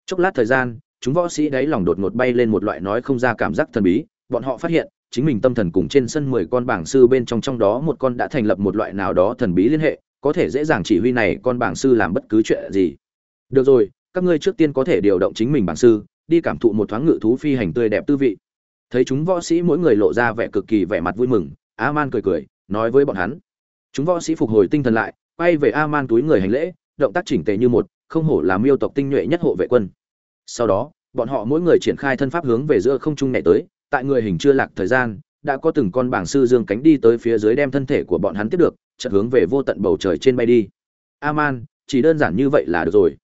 Chốc lát thời gian, chúng võ sĩ đáy lòng đột ngột bay lên một loại nói không ra cảm giác thần bí, bọn họ phát hiện chính mình tâm thần cùng trên sân mười con bảng sư bên trong trong đó một con đã thành lập một loại nào đó thần bí liên hệ, có thể dễ dàng chỉ huy này con bảng sư làm bất cứ chuyện gì. Được rồi, các ngươi trước tiên có thể điều động chính mình bảng sư, đi cảm thụ một thoáng ngự thú phi hành tươi đẹp tư vị. Thấy chúng võ sĩ mỗi người lộ ra vẻ cực kỳ vẻ mặt vui mừng, A-man cười cười, nói với bọn hắn. Chúng võ sĩ phục hồi tinh thần lại, quay về A-man túi người hành lễ, động tác chỉnh tề như một, không hổ là miêu tộc tinh nhuệ nhất hộ vệ quân. Sau đó, bọn họ mỗi người triển khai thân pháp hướng về giữa không trung nhảy tới, tại người hình chưa lạc thời gian, đã có từng con bảng sư dương cánh đi tới phía dưới đem thân thể của bọn hắn tiếp được, chợt hướng về vô tận bầu trời trên bay đi. Aman, chỉ đơn giản như vậy là được rồi.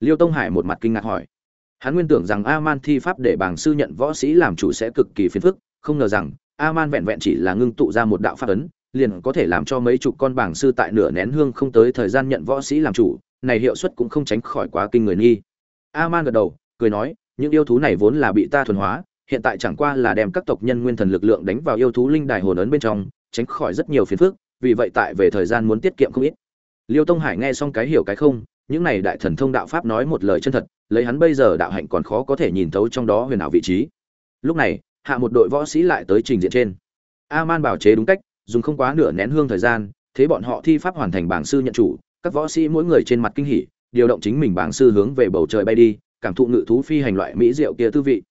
Liêu tông hải một mặt kinh ngạc hỏi. Hắn nguyên tưởng rằng aman thi pháp để bảng sư nhận võ sĩ làm chủ sẽ cực kỳ phiền phức, không ngờ rằng, aman vẹn vẹn chỉ là ngưng tụ ra một đạo pháp ấn, liền có thể làm cho mấy chục con bảng sư tại nửa nén hương không tới thời gian nhận võ sĩ làm chủ, này hiệu suất cũng không tránh khỏi quá kinh người nghi. A-man gật đầu, cười nói, những yêu thú này vốn là bị ta thuần hóa hiện tại chẳng qua là đem các tộc nhân nguyên thần lực lượng đánh vào yêu thú linh đài hồn ấn bên trong, tránh khỏi rất nhiều phiền phức, vì vậy tại về thời gian muốn tiết kiệm không ít. Liêu tông hải nghe xong cái hiểu cái không, những này đại thần thông đạo pháp nói một lời chân thật, lấy hắn bây giờ đạo hạnh còn khó có thể nhìn thấu trong đó huyền ảo vị trí. Lúc này, hạ một đội võ sĩ lại tới trình diện trên. A man bảo chế đúng cách, dùng không quá nửa nén hương thời gian, thế bọn họ thi pháp hoàn thành bảng sư nhận chủ, các võ sĩ mỗi người trên mặt kinh hỉ, điều động chính mình bảng sư hướng về bầu trời bay đi, cảm thụ ngự thú phi hành loại mỹ diệu kia tư vị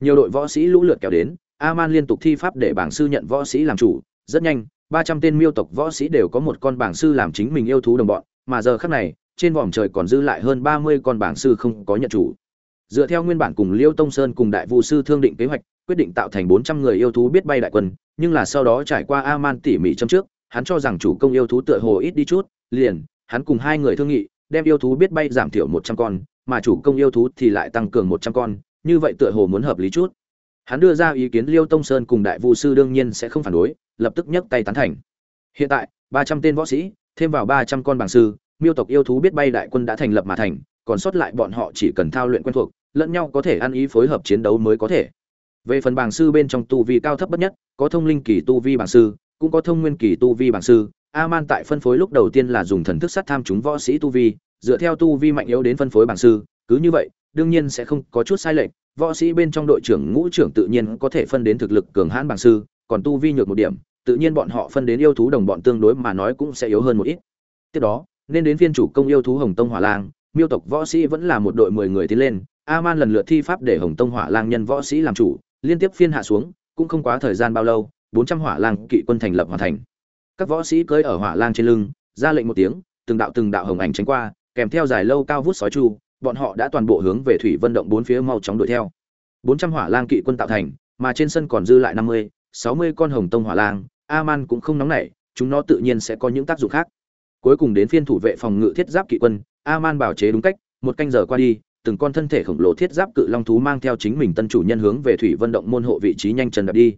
nhiều đội võ sĩ lũ lượt kéo đến a man liên tục thi pháp để bảng sư nhận võ sĩ làm chủ. Rất nhanh, ba trăm tên miêu tộc võ sĩ đều có một con bảng sư làm chính mình yêu thú đồng bọn, mà giờ khác này, trên vòm trời còn dư lại hơn ba mươi con bảng sư không có nhận chủ. Dựa theo nguyên bản cùng liêu tông sơn cùng đại vũ sư thương định kế hoạch, quyết định tạo thành bốn trăm người yêu thú biết bay đại quân, nhưng là sau đó trải qua a man tỉ mỉ châm trước, hắn cho rằng chủ công yêu thú tựa hồ ít đi chút, liền, hắn cùng hai người thương nghị, đem yêu thú biết bay giảm thiểu một trăm con, mà chủ công yêu thú thì lại tăng cường một trăm con như vậy tựa hồ muốn hợp lý chút. Hắn đưa ra ý kiến liêu tông sơn cùng đại vu sư đương nhiên sẽ không phản đối, lập tức nhấc tay tán thành. Hiện tại, ba trăm tên võ sĩ, thêm vào ba trăm con bảng sư, miêu tộc yêu thú biết bay đại quân đã thành lập mà thành, còn sót lại bọn họ chỉ cần thao luyện quen thuộc, lẫn nhau có thể ăn ý phối hợp chiến đấu mới có thể. Về phần bảng sư bên trong tu vi cao thấp bất nhất, có thông linh kỳ tu vi bảng sư, cũng có thông nguyên kỳ tu vi bảng sư. A man tại phân phối lúc đầu tiên là dùng thần thức sát tham chúng võ sĩ tu vi, dựa theo tu vi mạnh yếu đến phân phối bảng sư, cứ như vậy đương nhiên sẽ không có chút sai lệch, võ sĩ bên trong đội trưởng ngũ trưởng tự nhiên có thể phân đến thực lực cường hãn bằng sư, còn tu vi nhược một điểm, tự nhiên bọn họ phân đến yêu thú đồng bọn tương đối mà nói cũng sẽ yếu hơn một ít. Tiếp đó, nên đến phiên chủ công yêu thú hồng tông hỏa lang, miêu tộc võ sĩ vẫn là một đội mười người tiến lên a man lần lượt thi pháp để hồng tông hỏa lang nhân võ sĩ làm chủ, liên tiếp phiên hạ xuống, cũng không quá thời gian bao lâu, bốn trăm hỏa lang kỵ quân thành lập hoàn thành. Các võ sĩ cưỡi ở hỏa lang trên lưng, ra lệnh một tiếng, từng đạo từng đạo hồng ảnh tránh qua, kèm theo dài lâu cao vút sói chu bọn họ đã toàn bộ hướng về thủy vân động bốn phía mau chóng đuổi theo. Bốn trăm hỏa lang kỵ quân tạo thành, mà trên sân còn dư lại năm mươi, sáu mươi con hồng tông hỏa lang, Aman cũng không nóng nảy, chúng nó tự nhiên sẽ có những tác dụng khác. Cuối cùng đến phiên thủ vệ phòng ngự thiết giáp kỵ quân, Aman bảo chế đúng cách, một canh giờ qua đi, từng con thân thể khổng lồ thiết giáp cự long thú mang theo chính mình tân chủ nhân hướng về thủy vân động môn hộ vị trí nhanh chân đạp đi.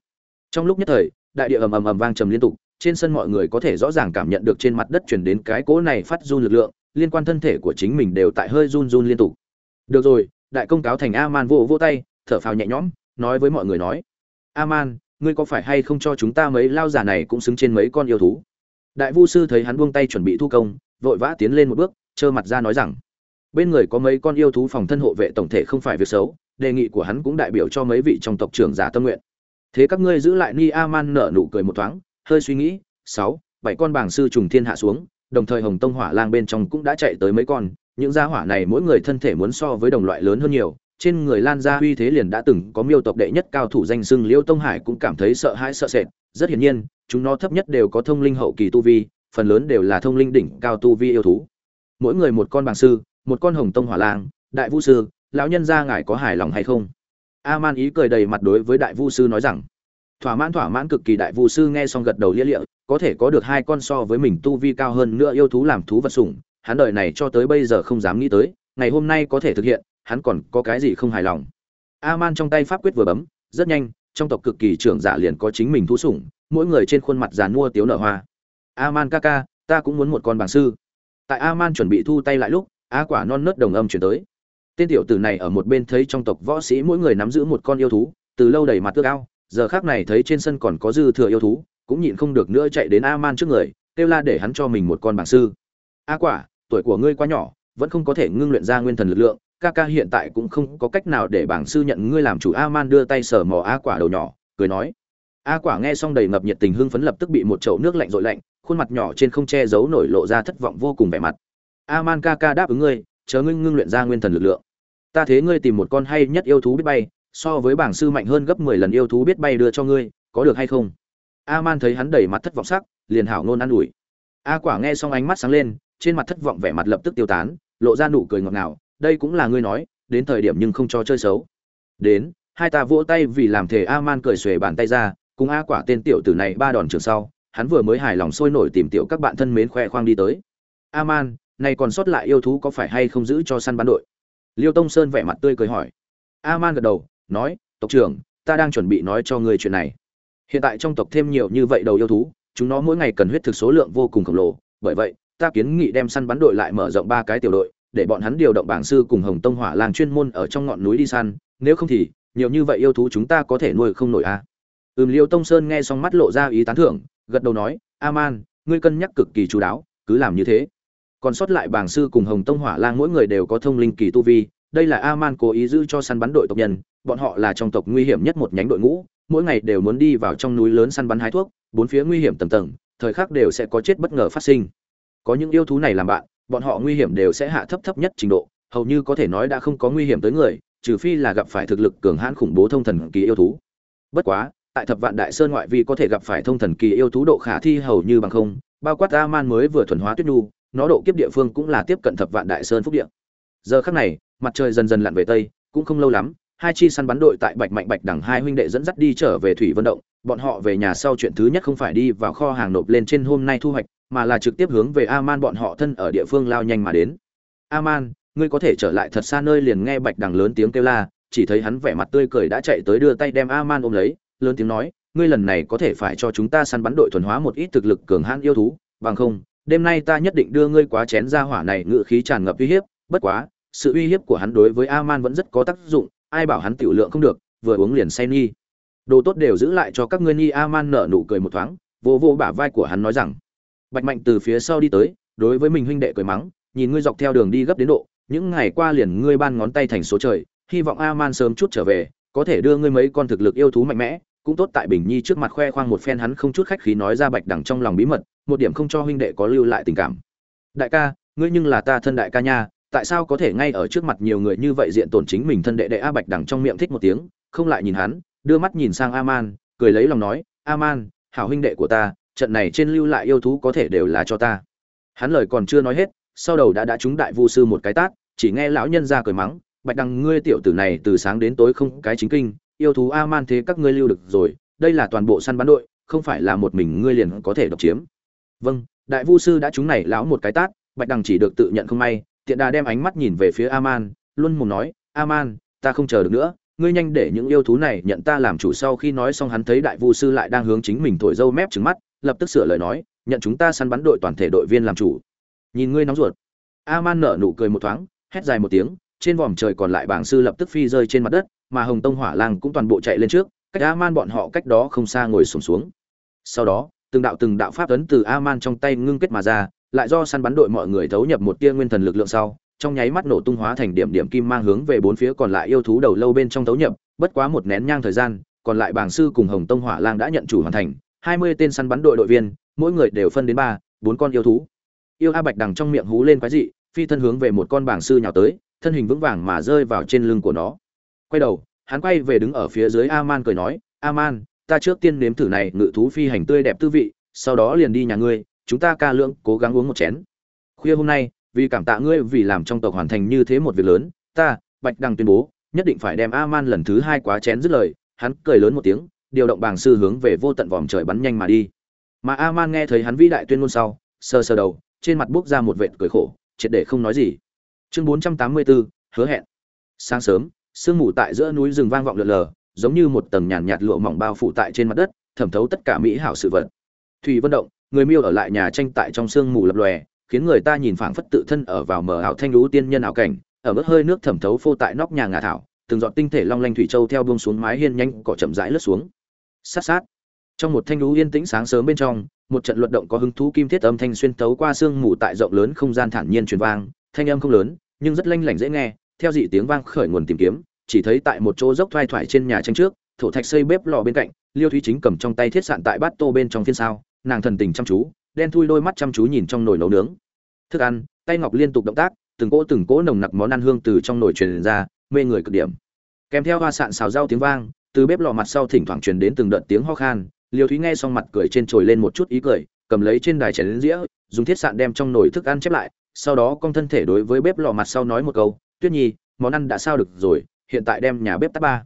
Trong lúc nhất thời, đại địa ầm ầm ầm vang trầm liên tục, trên sân mọi người có thể rõ ràng cảm nhận được trên mặt đất truyền đến cái cỗ này phát run lực lượng liên quan thân thể của chính mình đều tại hơi run run liên tục. Được rồi, đại công cáo thành a man vỗ tay, thở phào nhẹ nhõm, nói với mọi người nói a man ngươi có phải hay không cho chúng ta mấy lao giả này cũng xứng trên mấy con yêu thú? Đại vu sư thấy hắn buông tay chuẩn bị thu công, vội vã tiến lên một bước, trơ mặt ra nói rằng, bên người có mấy con yêu thú phòng thân hộ vệ tổng thể không phải việc xấu, đề nghị của hắn cũng đại biểu cho mấy vị trong tộc trưởng giả tâm nguyện. Thế các ngươi giữ lại ni a man nở nụ cười một thoáng, hơi suy nghĩ, sáu, bảy con bảng sư trùng thiên hạ xuống đồng thời hồng tông hỏa lang bên trong cũng đã chạy tới mấy con, những gia hỏa này mỗi người thân thể muốn so với đồng loại lớn hơn nhiều, trên người lan gia uy thế liền đã từng có miêu tộc đệ nhất cao thủ danh xưng liêu tông hải cũng cảm thấy sợ hãi sợ sệt. Rất hiển nhiên, chúng nó thấp nhất đều có thông linh hậu kỳ tu vi, phần lớn đều là thông linh đỉnh cao tu vi yêu thú. Mỗi người một con bàng sư, một con hồng tông hỏa lang, đại vũ sư, lão nhân gia ngài có hài lòng hay không? A man ý cười đầy mặt đối với đại vũ sư nói rằng, thỏa mãn thỏa mãn cực kỳ đại vũ sư. Nghe xong gật đầu lia lịa có thể có được hai con so với mình tu vi cao hơn nữa yêu thú làm thú vật sủng, hắn đời này cho tới bây giờ không dám nghĩ tới, ngày hôm nay có thể thực hiện, hắn còn có cái gì không hài lòng. Aman trong tay pháp quyết vừa bấm, rất nhanh, trong tộc cực kỳ trưởng giả liền có chính mình thú sủng, mỗi người trên khuôn mặt giàn mua tiếu nở hoa. Aman ca ca, ta cũng muốn một con bảng sư. Tại aman chuẩn bị thu tay lại lúc, á quả non nớt đồng âm chuyển tới. Tên tiểu tử này ở một bên thấy trong tộc võ sĩ mỗi người nắm giữ một con yêu thú, từ lâu đầy mặt tước ao, giờ khác này thấy trên sân còn có dư thừa yêu thú cũng nhịn không được nữa chạy đến a man trước người, kêu la để hắn cho mình một con bảng sư. A quả, tuổi của ngươi quá nhỏ, vẫn không có thể ngưng luyện ra nguyên thần lực lượng, ca ca hiện tại cũng không có cách nào để bảng sư nhận ngươi làm chủ. A man đưa tay sờ mò a quả đầu nhỏ, cười nói. A quả nghe xong đầy ngập nhiệt tình hưng phấn lập tức bị một chậu nước lạnh rội lạnh, khuôn mặt nhỏ trên không che giấu nổi lộ ra thất vọng vô cùng vẻ mặt. A man ca ca đáp ứng ngươi, chờ ngươi ngưng luyện ra nguyên thần lực lượng. Ta thế ngươi tìm một con hay nhất yêu thú biết bay, so với bảng sư mạnh hơn gấp mười lần yêu thú biết bay đưa cho ngươi, có được hay không? A man thấy hắn đầy mặt thất vọng sắc, liền hảo nôn an ủi. A quả nghe xong ánh mắt sáng lên, trên mặt thất vọng vẻ mặt lập tức tiêu tán, lộ ra nụ cười ngọt ngào, đây cũng là ngươi nói, đến thời điểm nhưng không cho chơi xấu. Đến, hai ta vỗ tay vì làm thể a man cười xuề bàn tay ra, cùng a quả tên tiểu tử này ba đòn trường sau, hắn vừa mới hài lòng sôi nổi tìm tiểu các bạn thân mến khoe khoang đi tới. A man này còn sót lại yêu thú có phải hay không giữ cho săn bắn đội? Liêu tông sơn vẻ mặt tươi cười hỏi. A man gật đầu, nói, tộc trưởng, ta đang chuẩn bị nói cho ngươi chuyện này hiện tại trong tộc thêm nhiều như vậy đầu yêu thú, chúng nó mỗi ngày cần huyết thực số lượng vô cùng khổng lồ. Bởi vậy, ta kiến nghị đem săn bắn đội lại mở rộng ba cái tiểu đội, để bọn hắn điều động bảng sư cùng hồng tông hỏa lang chuyên môn ở trong ngọn núi đi săn. Nếu không thì, nhiều như vậy yêu thú chúng ta có thể nuôi không nổi a à. ừm, liêu tông sơn nghe xong mắt lộ ra ý tán thưởng, gật đầu nói a man ngươi cân nhắc cực kỳ chú đáo, cứ làm như thế. Còn sót lại bảng sư cùng hồng tông hỏa lang mỗi người đều có thông linh kỳ tu vi, đây là a man cố ý giữ cho săn bắn đội tộc nhân, bọn họ là trong tộc nguy hiểm nhất một nhánh đội ngũ mỗi ngày đều muốn đi vào trong núi lớn săn bắn hái thuốc, bốn phía nguy hiểm tầng tầng, thời khắc đều sẽ có chết bất ngờ phát sinh. Có những yêu thú này làm bạn, bọn họ nguy hiểm đều sẽ hạ thấp thấp nhất trình độ, hầu như có thể nói đã không có nguy hiểm tới người, trừ phi là gặp phải thực lực cường hãn khủng bố thông thần kỳ yêu thú. Bất quá, tại thập vạn đại sơn ngoại vi có thể gặp phải thông thần kỳ yêu thú độ khả thi hầu như bằng không, bao quát a man mới vừa thuần hóa tuyết nhu, nó độ kiếp địa phương cũng là tiếp cận thập vạn đại sơn phúc địa. Giờ khắc này, mặt trời dần dần lặn về tây, cũng không lâu lắm hai chi săn bắn đội tại bạch mạnh bạch đằng hai huynh đệ dẫn dắt đi trở về thủy vận động. Bọn họ về nhà sau chuyện thứ nhất không phải đi vào kho hàng nộp lên trên hôm nay thu hoạch, mà là trực tiếp hướng về aman bọn họ thân ở địa phương lao nhanh mà đến. Aman, ngươi có thể trở lại thật xa nơi liền nghe bạch đằng lớn tiếng kêu la, chỉ thấy hắn vẻ mặt tươi cười đã chạy tới đưa tay đem aman ôm lấy, lớn tiếng nói, ngươi lần này có thể phải cho chúng ta săn bắn đội thuần hóa một ít thực lực cường hãn yêu thú, bằng không, đêm nay ta nhất định đưa ngươi quá chén ra hỏa này ngự khí tràn ngập uy hiếp, bất quá, sự uy hiếp của hắn đối với aman vẫn rất có tác dụng ai bảo hắn tiểu lượng không được, vừa uống liền say nghi đồ tốt đều giữ lại cho các ngươi nghi aman nở nụ cười một thoáng, vô vô bả vai của hắn nói rằng, bạch mạnh từ phía sau đi tới, đối với mình huynh đệ cười mắng, nhìn ngươi dọc theo đường đi gấp đến độ, những ngày qua liền ngươi ban ngón tay thành số trời, hy vọng aman sớm chút trở về, có thể đưa ngươi mấy con thực lực yêu thú mạnh mẽ, cũng tốt tại bình nhi trước mặt khoe khoang một phen hắn không chút khách khí nói ra bạch đằng trong lòng bí mật, một điểm không cho huynh đệ có lưu lại tình cảm. Đại ca, ngươi nhưng là ta thân đại ca nha tại sao có thể ngay ở trước mặt nhiều người như vậy diện tổn chính mình thân đệ đệ a bạch đằng trong miệng thích một tiếng không lại nhìn hắn đưa mắt nhìn sang a man, cười lấy lòng nói a man, hảo huynh đệ của ta trận này trên lưu lại yêu thú có thể đều là cho ta. Hắn lời còn chưa nói hết sau đầu đã đã trúng đại vu sư một cái tát chỉ nghe lão nhân ra cười mắng bạch đằng ngươi tiểu tử này từ sáng đến tối không cái chính kinh yêu thú a man thế các ngươi lưu được rồi đây là toàn bộ săn bắn đội không phải là một mình ngươi liền có thể độc chiếm. Vâng. Đại vu sư đã trúng này lão một cái tát bạch đằng chỉ được tự nhận không may tiện đà đem ánh mắt nhìn về phía aman luôn mồm nói aman ta không chờ được nữa ngươi nhanh để những yêu thú này nhận ta làm chủ sau khi nói xong hắn thấy đại vu sư lại đang hướng chính mình thổi dâu mép trừng mắt lập tức sửa lời nói nhận chúng ta săn bắn đội toàn thể đội viên làm chủ. Nhìn ngươi nóng ruột. Aman nở nụ cười một thoáng hét dài một tiếng trên vòm trời còn lại bảng sư lập tức phi rơi trên mặt đất mà hồng tông hỏa lang cũng toàn bộ chạy lên trước cách aman bọn họ cách đó không xa ngồi xổm xuống, xuống sau đó từng đạo từng đạo pháp ấn từ aman trong tay ngưng kết mà ra lại do săn bắn đội mọi người thấu nhập một tia nguyên thần lực lượng sau, trong nháy mắt nổ tung hóa thành điểm điểm kim mang hướng về bốn phía còn lại yêu thú đầu lâu bên trong thấu nhập, bất quá một nén nhang thời gian, còn lại bảng sư cùng hồng tông hỏa lang đã nhận chủ hoàn thành, hai mươi tên săn bắn đội đội viên, mỗi người đều phân đến ba, bốn con yêu thú. Yêu a bạch đằng trong miệng hú lên quái dị, phi thân hướng về một con bảng sư nhào tới, thân hình vững vàng mà rơi vào trên lưng của nó. Quay đầu, hắn quay về đứng ở phía dưới aman cười nói, aman, ta trước tiên nếm thử này, ngự thú phi hành tươi đẹp tư vị, sau đó liền đi nhà ngươi chúng ta ca lượng cố gắng uống một chén. Khuya hôm nay vì cảm tạ ngươi vì làm trong tộc hoàn thành như thế một việc lớn ta bạch đằng tuyên bố nhất định phải đem aman lần thứ hai quá chén dứt lời hắn cười lớn một tiếng điều động bàng sư hướng về vô tận vòm trời bắn nhanh mà đi. Mà aman nghe thấy hắn vĩ đại tuyên ngôn sau sơ sơ đầu trên mặt buốc ra một vệt cười khổ triệt để không nói gì. Chương 484, hứa hẹn. Sáng sớm sương mù tại giữa núi rừng vang vọng lượn lờ giống như một tầng nhàn nhạt lụa mỏng bao phủ tại trên mặt đất thẩm thấu tất cả mỹ hảo sự vật. Thủy vận động người miêu ở lại nhà tranh tại trong sương mù lập lòe, khiến người ta nhìn phảng phất tự thân ở vào mờ ảo thanh lũ tiên nhân ảo cảnh, ở mức hơi nước thẩm thấu phô tại nóc nhà ngà thảo, từng giọt tinh thể long lanh thủy châu theo buông xuống mái hiên nhanh, cỏ chậm rãi lướt xuống. Sát sát. Trong một thanh lũ yên tĩnh sáng sớm bên trong, một trận luận động có hứng thú kim thiết âm thanh xuyên tấu qua sương mù tại rộng lớn không gian thản nhiên truyền vang, thanh âm không lớn, nhưng rất lanh lảnh dễ nghe, theo dị tiếng vang khởi nguồn tìm kiếm, chỉ thấy tại một chỗ dốc thoai thoải trên nhà tranh trước, thổ thạch xây bếp lò bên cạnh, liêu thúy chính cầm trong tay thiết sạn tại bát tô bên trong phiên sao nàng thần tình chăm chú, đen thui đôi mắt chăm chú nhìn trong nồi nấu nướng. Thức ăn, tay ngọc liên tục động tác, từng cỗ từng cỗ nồng nặc món ăn hương từ trong nồi truyền ra, mê người cực điểm. Kèm theo hoa sạn xào rau tiếng vang, từ bếp lò mặt sau thỉnh thoảng truyền đến từng đợt tiếng ho khan, liêu thúy nghe xong mặt cười trên trồi lên một chút ý cười, cầm lấy trên đài chén đến dĩa, dùng thiết sạn đem trong nồi thức ăn chép lại, sau đó con thân thể đối với bếp lò mặt sau nói một câu, tuyết nhi, món ăn đã sao được rồi, hiện tại đem nhà bếp tắt ba.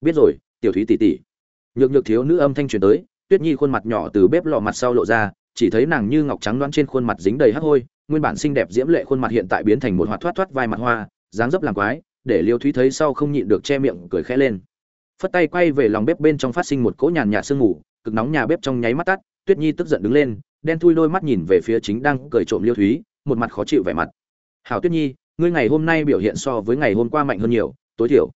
Biết rồi, tiểu thúy tỉ tỉ nhược nhược thiếu nữ âm thanh truyền tới tuyết nhi khuôn mặt nhỏ từ bếp lò mặt sau lộ ra, chỉ thấy nàng như ngọc trắng đoán trên khuôn mặt dính đầy hắc hôi, nguyên bản xinh đẹp diễm lệ khuôn mặt hiện tại biến thành một hoạt thoát thoát vai mặt hoa, dáng dấp làm quái, để liêu thúy thấy sau không nhịn được che miệng cười khẽ lên. Phất tay quay về lòng bếp bên trong phát sinh một cỗ nhàn nhạt sương mù, cực nóng nhà bếp trong nháy mắt tắt, tuyết nhi tức giận đứng lên, đen thui đôi mắt nhìn về phía chính đang cười trộm liêu thúy, một mặt khó chịu vẻ mặt. Hảo tuyết nhi, ngươi ngày hôm nay biểu hiện so với ngày hôm qua mạnh hơn nhiều, tối thiểu.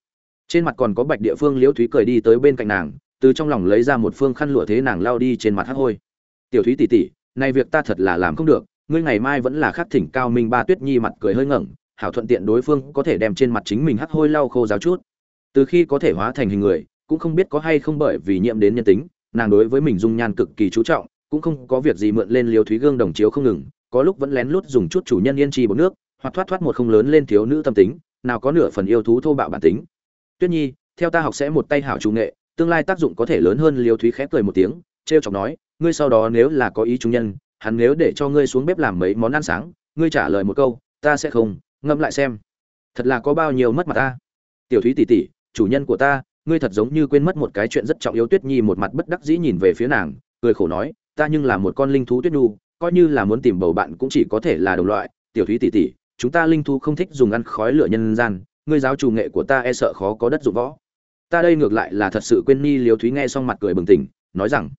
Trên mặt còn có bạch địa phương liêu thúy cười đi tới bên cạnh nàng từ trong lòng lấy ra một phương khăn lụa thế nàng lao đi trên mặt hắc hôi. Tiểu thúy tỉ tỉ này việc ta thật là làm không được, ngươi ngày mai vẫn là khắc thỉnh cao minh ba tuyết nhi mặt cười hơi ngẩng, hảo thuận tiện đối phương có thể đem trên mặt chính mình hắc hôi lau khô giáo chút. Từ khi có thể hóa thành hình người, cũng không biết có hay không bởi vì nhiễm đến nhân tính, nàng đối với mình dung nhan cực kỳ chú trọng, cũng không có việc gì mượn lên liều thúy gương đồng chiếu không ngừng, có lúc vẫn lén lút dùng chút chủ nhân yên trì bột nước, hoặc thoát thoát một không lớn lên thiếu nữ tâm tính, nào có nửa phần yêu thú thô bạo bản tính. Tuyết nhi, theo ta học sẽ một tay hảo chủ nghệ tương lai tác dụng có thể lớn hơn liều thúy khép cười một tiếng, trêu chọc nói, ngươi sau đó nếu là có ý chúng nhân, hắn nếu để cho ngươi xuống bếp làm mấy món ăn sáng, ngươi trả lời một câu, ta sẽ không ngâm lại xem. Thật là có bao nhiêu mất mặt ta. Tiểu thúy tỷ tỷ chủ nhân của ta, ngươi thật giống như quên mất một cái chuyện rất trọng yếu tuyết nhi một mặt bất đắc dĩ nhìn về phía nàng, cười khổ nói, ta nhưng là một con linh thú tuyết nhu, coi như là muốn tìm bầu bạn cũng chỉ có thể là đồng loại. Tiểu thúy tỷ tỷ chúng ta linh thú không thích dùng ăn khói lửa nhân gian, ngươi giáo chủ nghệ của ta e sợ khó có đất dụng võ ta đây ngược lại là thật sự quên ni liêu thúy nghe xong mặt cười bừng tỉnh, nói rằng,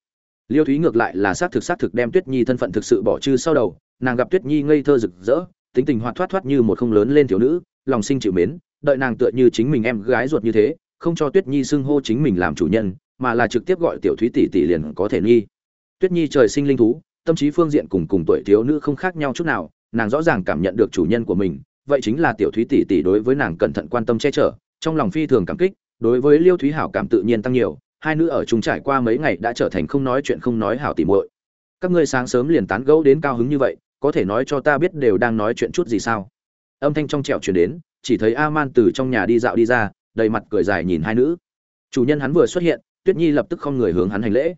liêu thúy ngược lại là xác thực xác thực đem tuyết nhi thân phận thực sự bỏ chư sau đầu, nàng gặp tuyết nhi ngây thơ rực rỡ, tính tình hoạt thoát thoát như một không lớn lên thiếu nữ, lòng sinh chịu mến, đợi nàng tựa như chính mình em gái ruột như thế, không cho tuyết nhi xưng hô chính mình làm chủ nhân, mà là trực tiếp gọi tiểu thúy tỷ tỷ liền có thể nghi tuyết nhi trời sinh linh thú, tâm trí phương diện cùng cùng tuổi thiếu nữ không khác nhau chút nào, nàng rõ ràng cảm nhận được chủ nhân của mình, vậy chính là tiểu thúy tỷ tỷ đối với nàng cẩn thận quan tâm che chở, trong lòng phi thường cảm kích đối với liêu thúy hảo cảm tự nhiên tăng nhiều, hai nữ ở chung trải qua mấy ngày đã trở thành không nói chuyện không nói hảo tỉ muội. Các ngươi sáng sớm liền tán gẫu đến cao hứng như vậy, có thể nói cho ta biết đều đang nói chuyện chút gì sao? Âm thanh trong trẻo truyền đến, chỉ thấy a man từ trong nhà đi dạo đi ra, đầy mặt cười dài nhìn hai nữ. Chủ nhân hắn vừa xuất hiện, tuyết nhi lập tức không người hướng hắn hành lễ.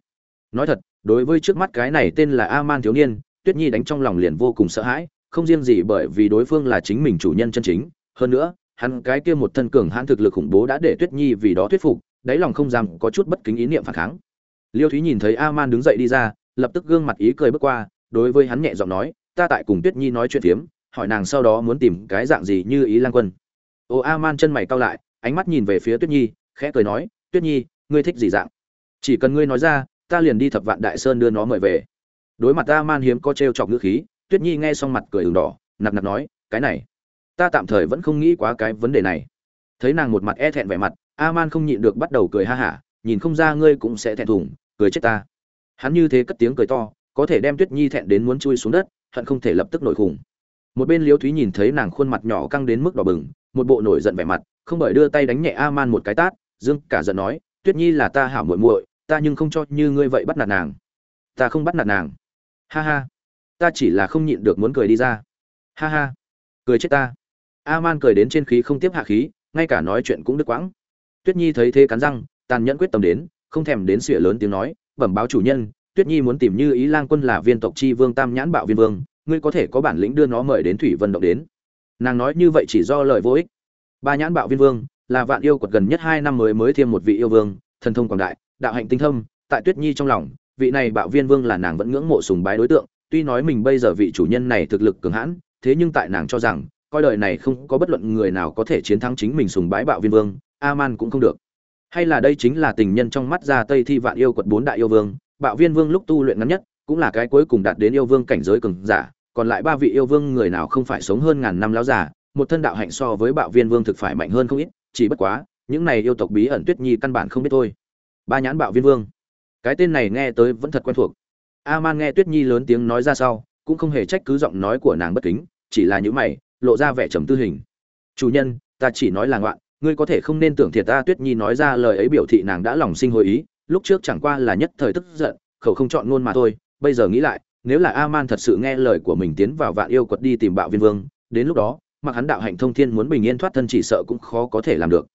Nói thật, đối với trước mắt cái này tên là a man thiếu niên, tuyết nhi đánh trong lòng liền vô cùng sợ hãi, không riêng gì bởi vì đối phương là chính mình chủ nhân chân chính, hơn nữa hắn cái kia một thân cường hãn thực lực khủng bố đã để tuyết nhi vì đó thuyết phục, đáy lòng không dám có chút bất kính ý niệm phản kháng. Liêu thúy nhìn thấy a man đứng dậy đi ra, lập tức gương mặt ý cười bước qua, đối với hắn nhẹ giọng nói, ta tại cùng tuyết nhi nói chuyện phiếm, hỏi nàng sau đó muốn tìm cái dạng gì như ý lang quân. Ô a man chân mày cau lại, ánh mắt nhìn về phía tuyết nhi, khẽ cười nói, tuyết nhi, ngươi thích gì dạng? Chỉ cần ngươi nói ra, ta liền đi thập vạn đại sơn đưa nó mời về. Đối mặt a man hiếm có trêu chọc ngữ khí, tuyết nhi nghe xong mặt cười ửng đỏ, nặc nặc nói, cái này ta tạm thời vẫn không nghĩ quá cái vấn đề này. Thấy nàng một mặt e thẹn vẻ mặt a man không nhịn được bắt đầu cười ha hả, nhìn không ra ngươi cũng sẽ thẹn thùng, cười chết ta. Hắn như thế cất tiếng cười to, có thể đem tuyết nhi thẹn đến muốn chui xuống đất, hận không thể lập tức nổi khủng một bên liếu thúy nhìn thấy nàng khuôn mặt nhỏ căng đến mức đỏ bừng, một bộ nổi giận vẻ mặt, không bởi đưa tay đánh nhẹ a man một cái tát, dương cả giận nói, tuyết nhi là ta hảo muội muội, ta nhưng không cho như ngươi vậy bắt nạt nàng. Ta không bắt nạt nàng. Ha ha, ta chỉ là không nhịn được muốn cười đi ra. Ha ha, cười chết ta a man cười đến trên khí không tiếp hạ khí, ngay cả nói chuyện cũng đứt quãng. Tuyết nhi thấy thế cắn răng, tàn nhẫn quyết tâm đến, không thèm đến sỉa lớn tiếng nói, bẩm báo chủ nhân, tuyết nhi muốn tìm như ý lang quân là viên tộc chi vương tam nhãn bạo viên vương, ngươi có thể có bản lĩnh đưa nó mời đến thủy vân động đến. Nàng nói như vậy chỉ do lời vô ích. Ba nhãn bạo viên vương là vạn yêu quật gần nhất hai năm mới mới thêm một vị yêu vương, thần thông quảng đại, đạo hạnh tinh thâm, tại tuyết nhi trong lòng, vị này bạo viên vương là nàng vẫn ngưỡng mộ sùng bái đối tượng, tuy nói mình bây giờ vị chủ nhân này thực lực cường hãn, thế nhưng tại nàng cho rằng coi đời này không có bất luận người nào có thể chiến thắng chính mình sùng bái bạo viên vương a man cũng không được. Hay là đây chính là tình nhân trong mắt ra tây thi vạn yêu quật bốn đại yêu vương, bạo viên vương lúc tu luyện ngắn nhất, cũng là cái cuối cùng đạt đến yêu vương cảnh giới cường giả, còn lại ba vị yêu vương người nào không phải sống hơn ngàn năm láo giả một thân đạo hạnh so với bạo viên vương thực phải mạnh hơn không ít, chỉ bất quá, những này yêu tộc bí ẩn tuyết nhi căn bản không biết thôi. Ba nhãn bạo viên vương. Cái tên này nghe tới vẫn thật quen thuộc. A man nghe tuyết nhi lớn tiếng nói ra sau, cũng không hề trách cứ giọng nói của nàng bất kính, chỉ là những mày lộ ra vẻ trầm tư hình. Chủ nhân, ta chỉ nói là ngoạn, ngươi có thể không nên tưởng thiệt ta tuyết nhi nói ra lời ấy biểu thị nàng đã lòng sinh hồi ý, lúc trước chẳng qua là nhất thời tức giận, khẩu không chọn ngôn mà thôi, bây giờ nghĩ lại, nếu là a man thật sự nghe lời của mình tiến vào vạn yêu quật đi tìm bạo viên vương, đến lúc đó, mặc hắn đạo hạnh thông thiên muốn bình yên thoát thân chỉ sợ cũng khó có thể làm được.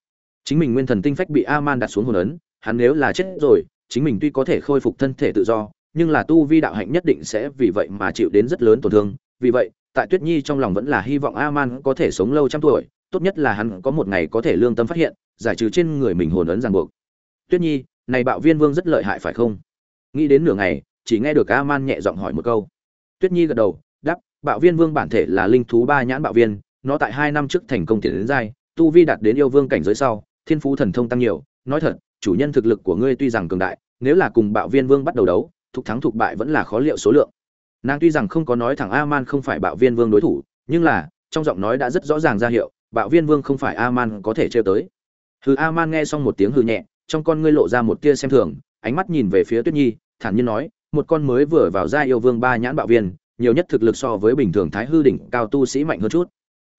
Chính mình nguyên thần tinh phách bị a man đặt xuống hồn ấn, hắn nếu là chết rồi, chính mình tuy có thể khôi phục thân thể tự do, nhưng là tu vi đạo hạnh nhất định sẽ vì vậy mà chịu đến rất lớn tổn thương, vì vậy tại tuyết nhi trong lòng vẫn là hy vọng Aman có thể sống lâu trăm tuổi, tốt nhất là hắn có một ngày có thể lương tâm phát hiện, giải trừ trên người mình hồn ấn ràng buộc. Tuyết nhi, này bạo viên vương rất lợi hại phải không? Nghĩ đến nửa ngày, chỉ nghe được Aman nhẹ giọng hỏi một câu. Tuyết nhi gật đầu, đáp, bạo viên vương bản thể là linh thú ba nhãn bạo viên, nó tại hai năm trước thành công tiến đến giai, tu vi đạt đến yêu vương cảnh giới sau, thiên phú thần thông tăng nhiều. Nói thật, chủ nhân thực lực của ngươi tuy rằng cường đại, nếu là cùng bạo viên vương bắt đầu đấu thuộc thắng thuộc bại vẫn là khó liệu số lượng nàng tuy rằng không có nói thẳng a man không phải bạo viên vương đối thủ, nhưng là, trong giọng nói đã rất rõ ràng ra hiệu, bạo viên vương không phải a man có thể trêu tới. Hừ a man nghe xong một tiếng hừ nhẹ, trong con ngươi lộ ra một tia xem thường, ánh mắt nhìn về phía tuyết nhi, thản nhiên nói, một con mới vừa vào ra yêu vương ba nhãn bạo viên, nhiều nhất thực lực so với bình thường thái hư đỉnh cao tu sĩ mạnh hơn chút.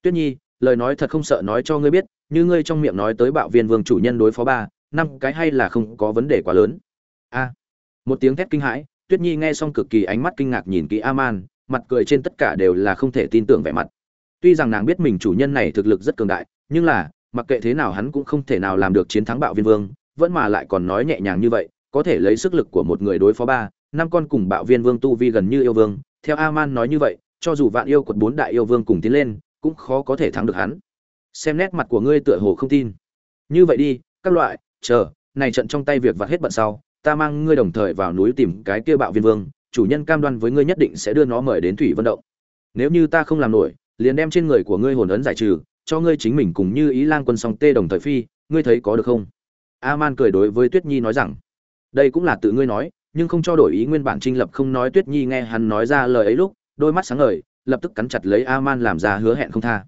Tuyết nhi, lời nói thật không sợ nói cho ngươi biết, như ngươi trong miệng nói tới bạo viên vương chủ nhân đối phó ba, năm cái hay là không có vấn đề quá lớn. A. Một tiếng thét kinh hãi tuyết nhi nghe xong cực kỳ ánh mắt kinh ngạc nhìn kỹ Aman, mặt cười trên tất cả đều là không thể tin tưởng vẻ mặt. Tuy rằng nàng biết mình chủ nhân này thực lực rất cường đại nhưng là mặc kệ thế nào hắn cũng không thể nào làm được chiến thắng bạo viên vương vẫn mà lại còn nói nhẹ nhàng như vậy có thể lấy sức lực của một người đối phó ba năm con cùng bạo viên vương tu vi gần như yêu vương. Theo Aman nói như vậy cho dù vạn yêu quật bốn đại yêu vương cùng tiến lên cũng khó có thể thắng được hắn. Xem nét mặt của ngươi tựa hồ không tin. Như vậy đi các loại chờ này trận trong tay việc vặt hết bận sau ta mang ngươi đồng thời vào núi tìm cái kia bạo viên vương, chủ nhân cam đoan với ngươi nhất định sẽ đưa nó mời đến thủy vân động. Nếu như ta không làm nổi, liền đem trên người của ngươi hồn ấn giải trừ, cho ngươi chính mình cùng như ý lang quân song tê đồng thời phi, ngươi thấy có được không? A man cười đối với tuyết nhi nói rằng, đây cũng là tự ngươi nói, nhưng không cho đổi ý nguyên bản trinh lập không nói tuyết nhi nghe hắn nói ra lời ấy lúc, đôi mắt sáng ngời, lập tức cắn chặt lấy a man làm ra hứa hẹn không tha.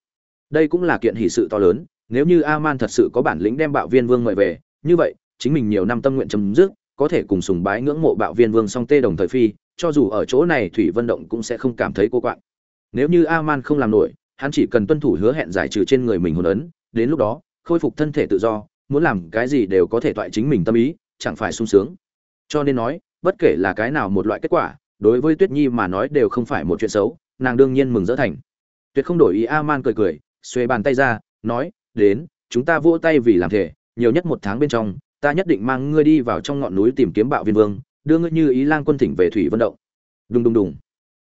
Đây cũng là kiện hỷ sự to lớn, nếu như a man thật sự có bản lĩnh đem bạo viên vương mời về, như vậy, chính mình nhiều năm tâm nguyện chấm dứt có thể cùng sùng bái ngưỡng mộ bạo viên vương song tê đồng thời phi, cho dù ở chỗ này thủy vân động cũng sẽ không cảm thấy cô quạng. Nếu như a man không làm nổi, hắn chỉ cần tuân thủ hứa hẹn giải trừ trên người mình hồn ấn, đến lúc đó, khôi phục thân thể tự do, muốn làm cái gì đều có thể toại chính mình tâm ý, chẳng phải sung sướng. Cho nên nói, bất kể là cái nào một loại kết quả, đối với tuyết nhi mà nói đều không phải một chuyện xấu, nàng đương nhiên mừng rỡ thành. Tuyệt không đổi ý a man cười cười xuê bàn tay ra, nói, đến, chúng ta vỗ tay vì làm thể, nhiều nhất một tháng bên trong ta nhất định mang ngươi đi vào trong ngọn núi tìm kiếm bạo viên vương, đưa ngươi như ý lang quân thỉnh về thủy vận động. Đùng đùng đùng.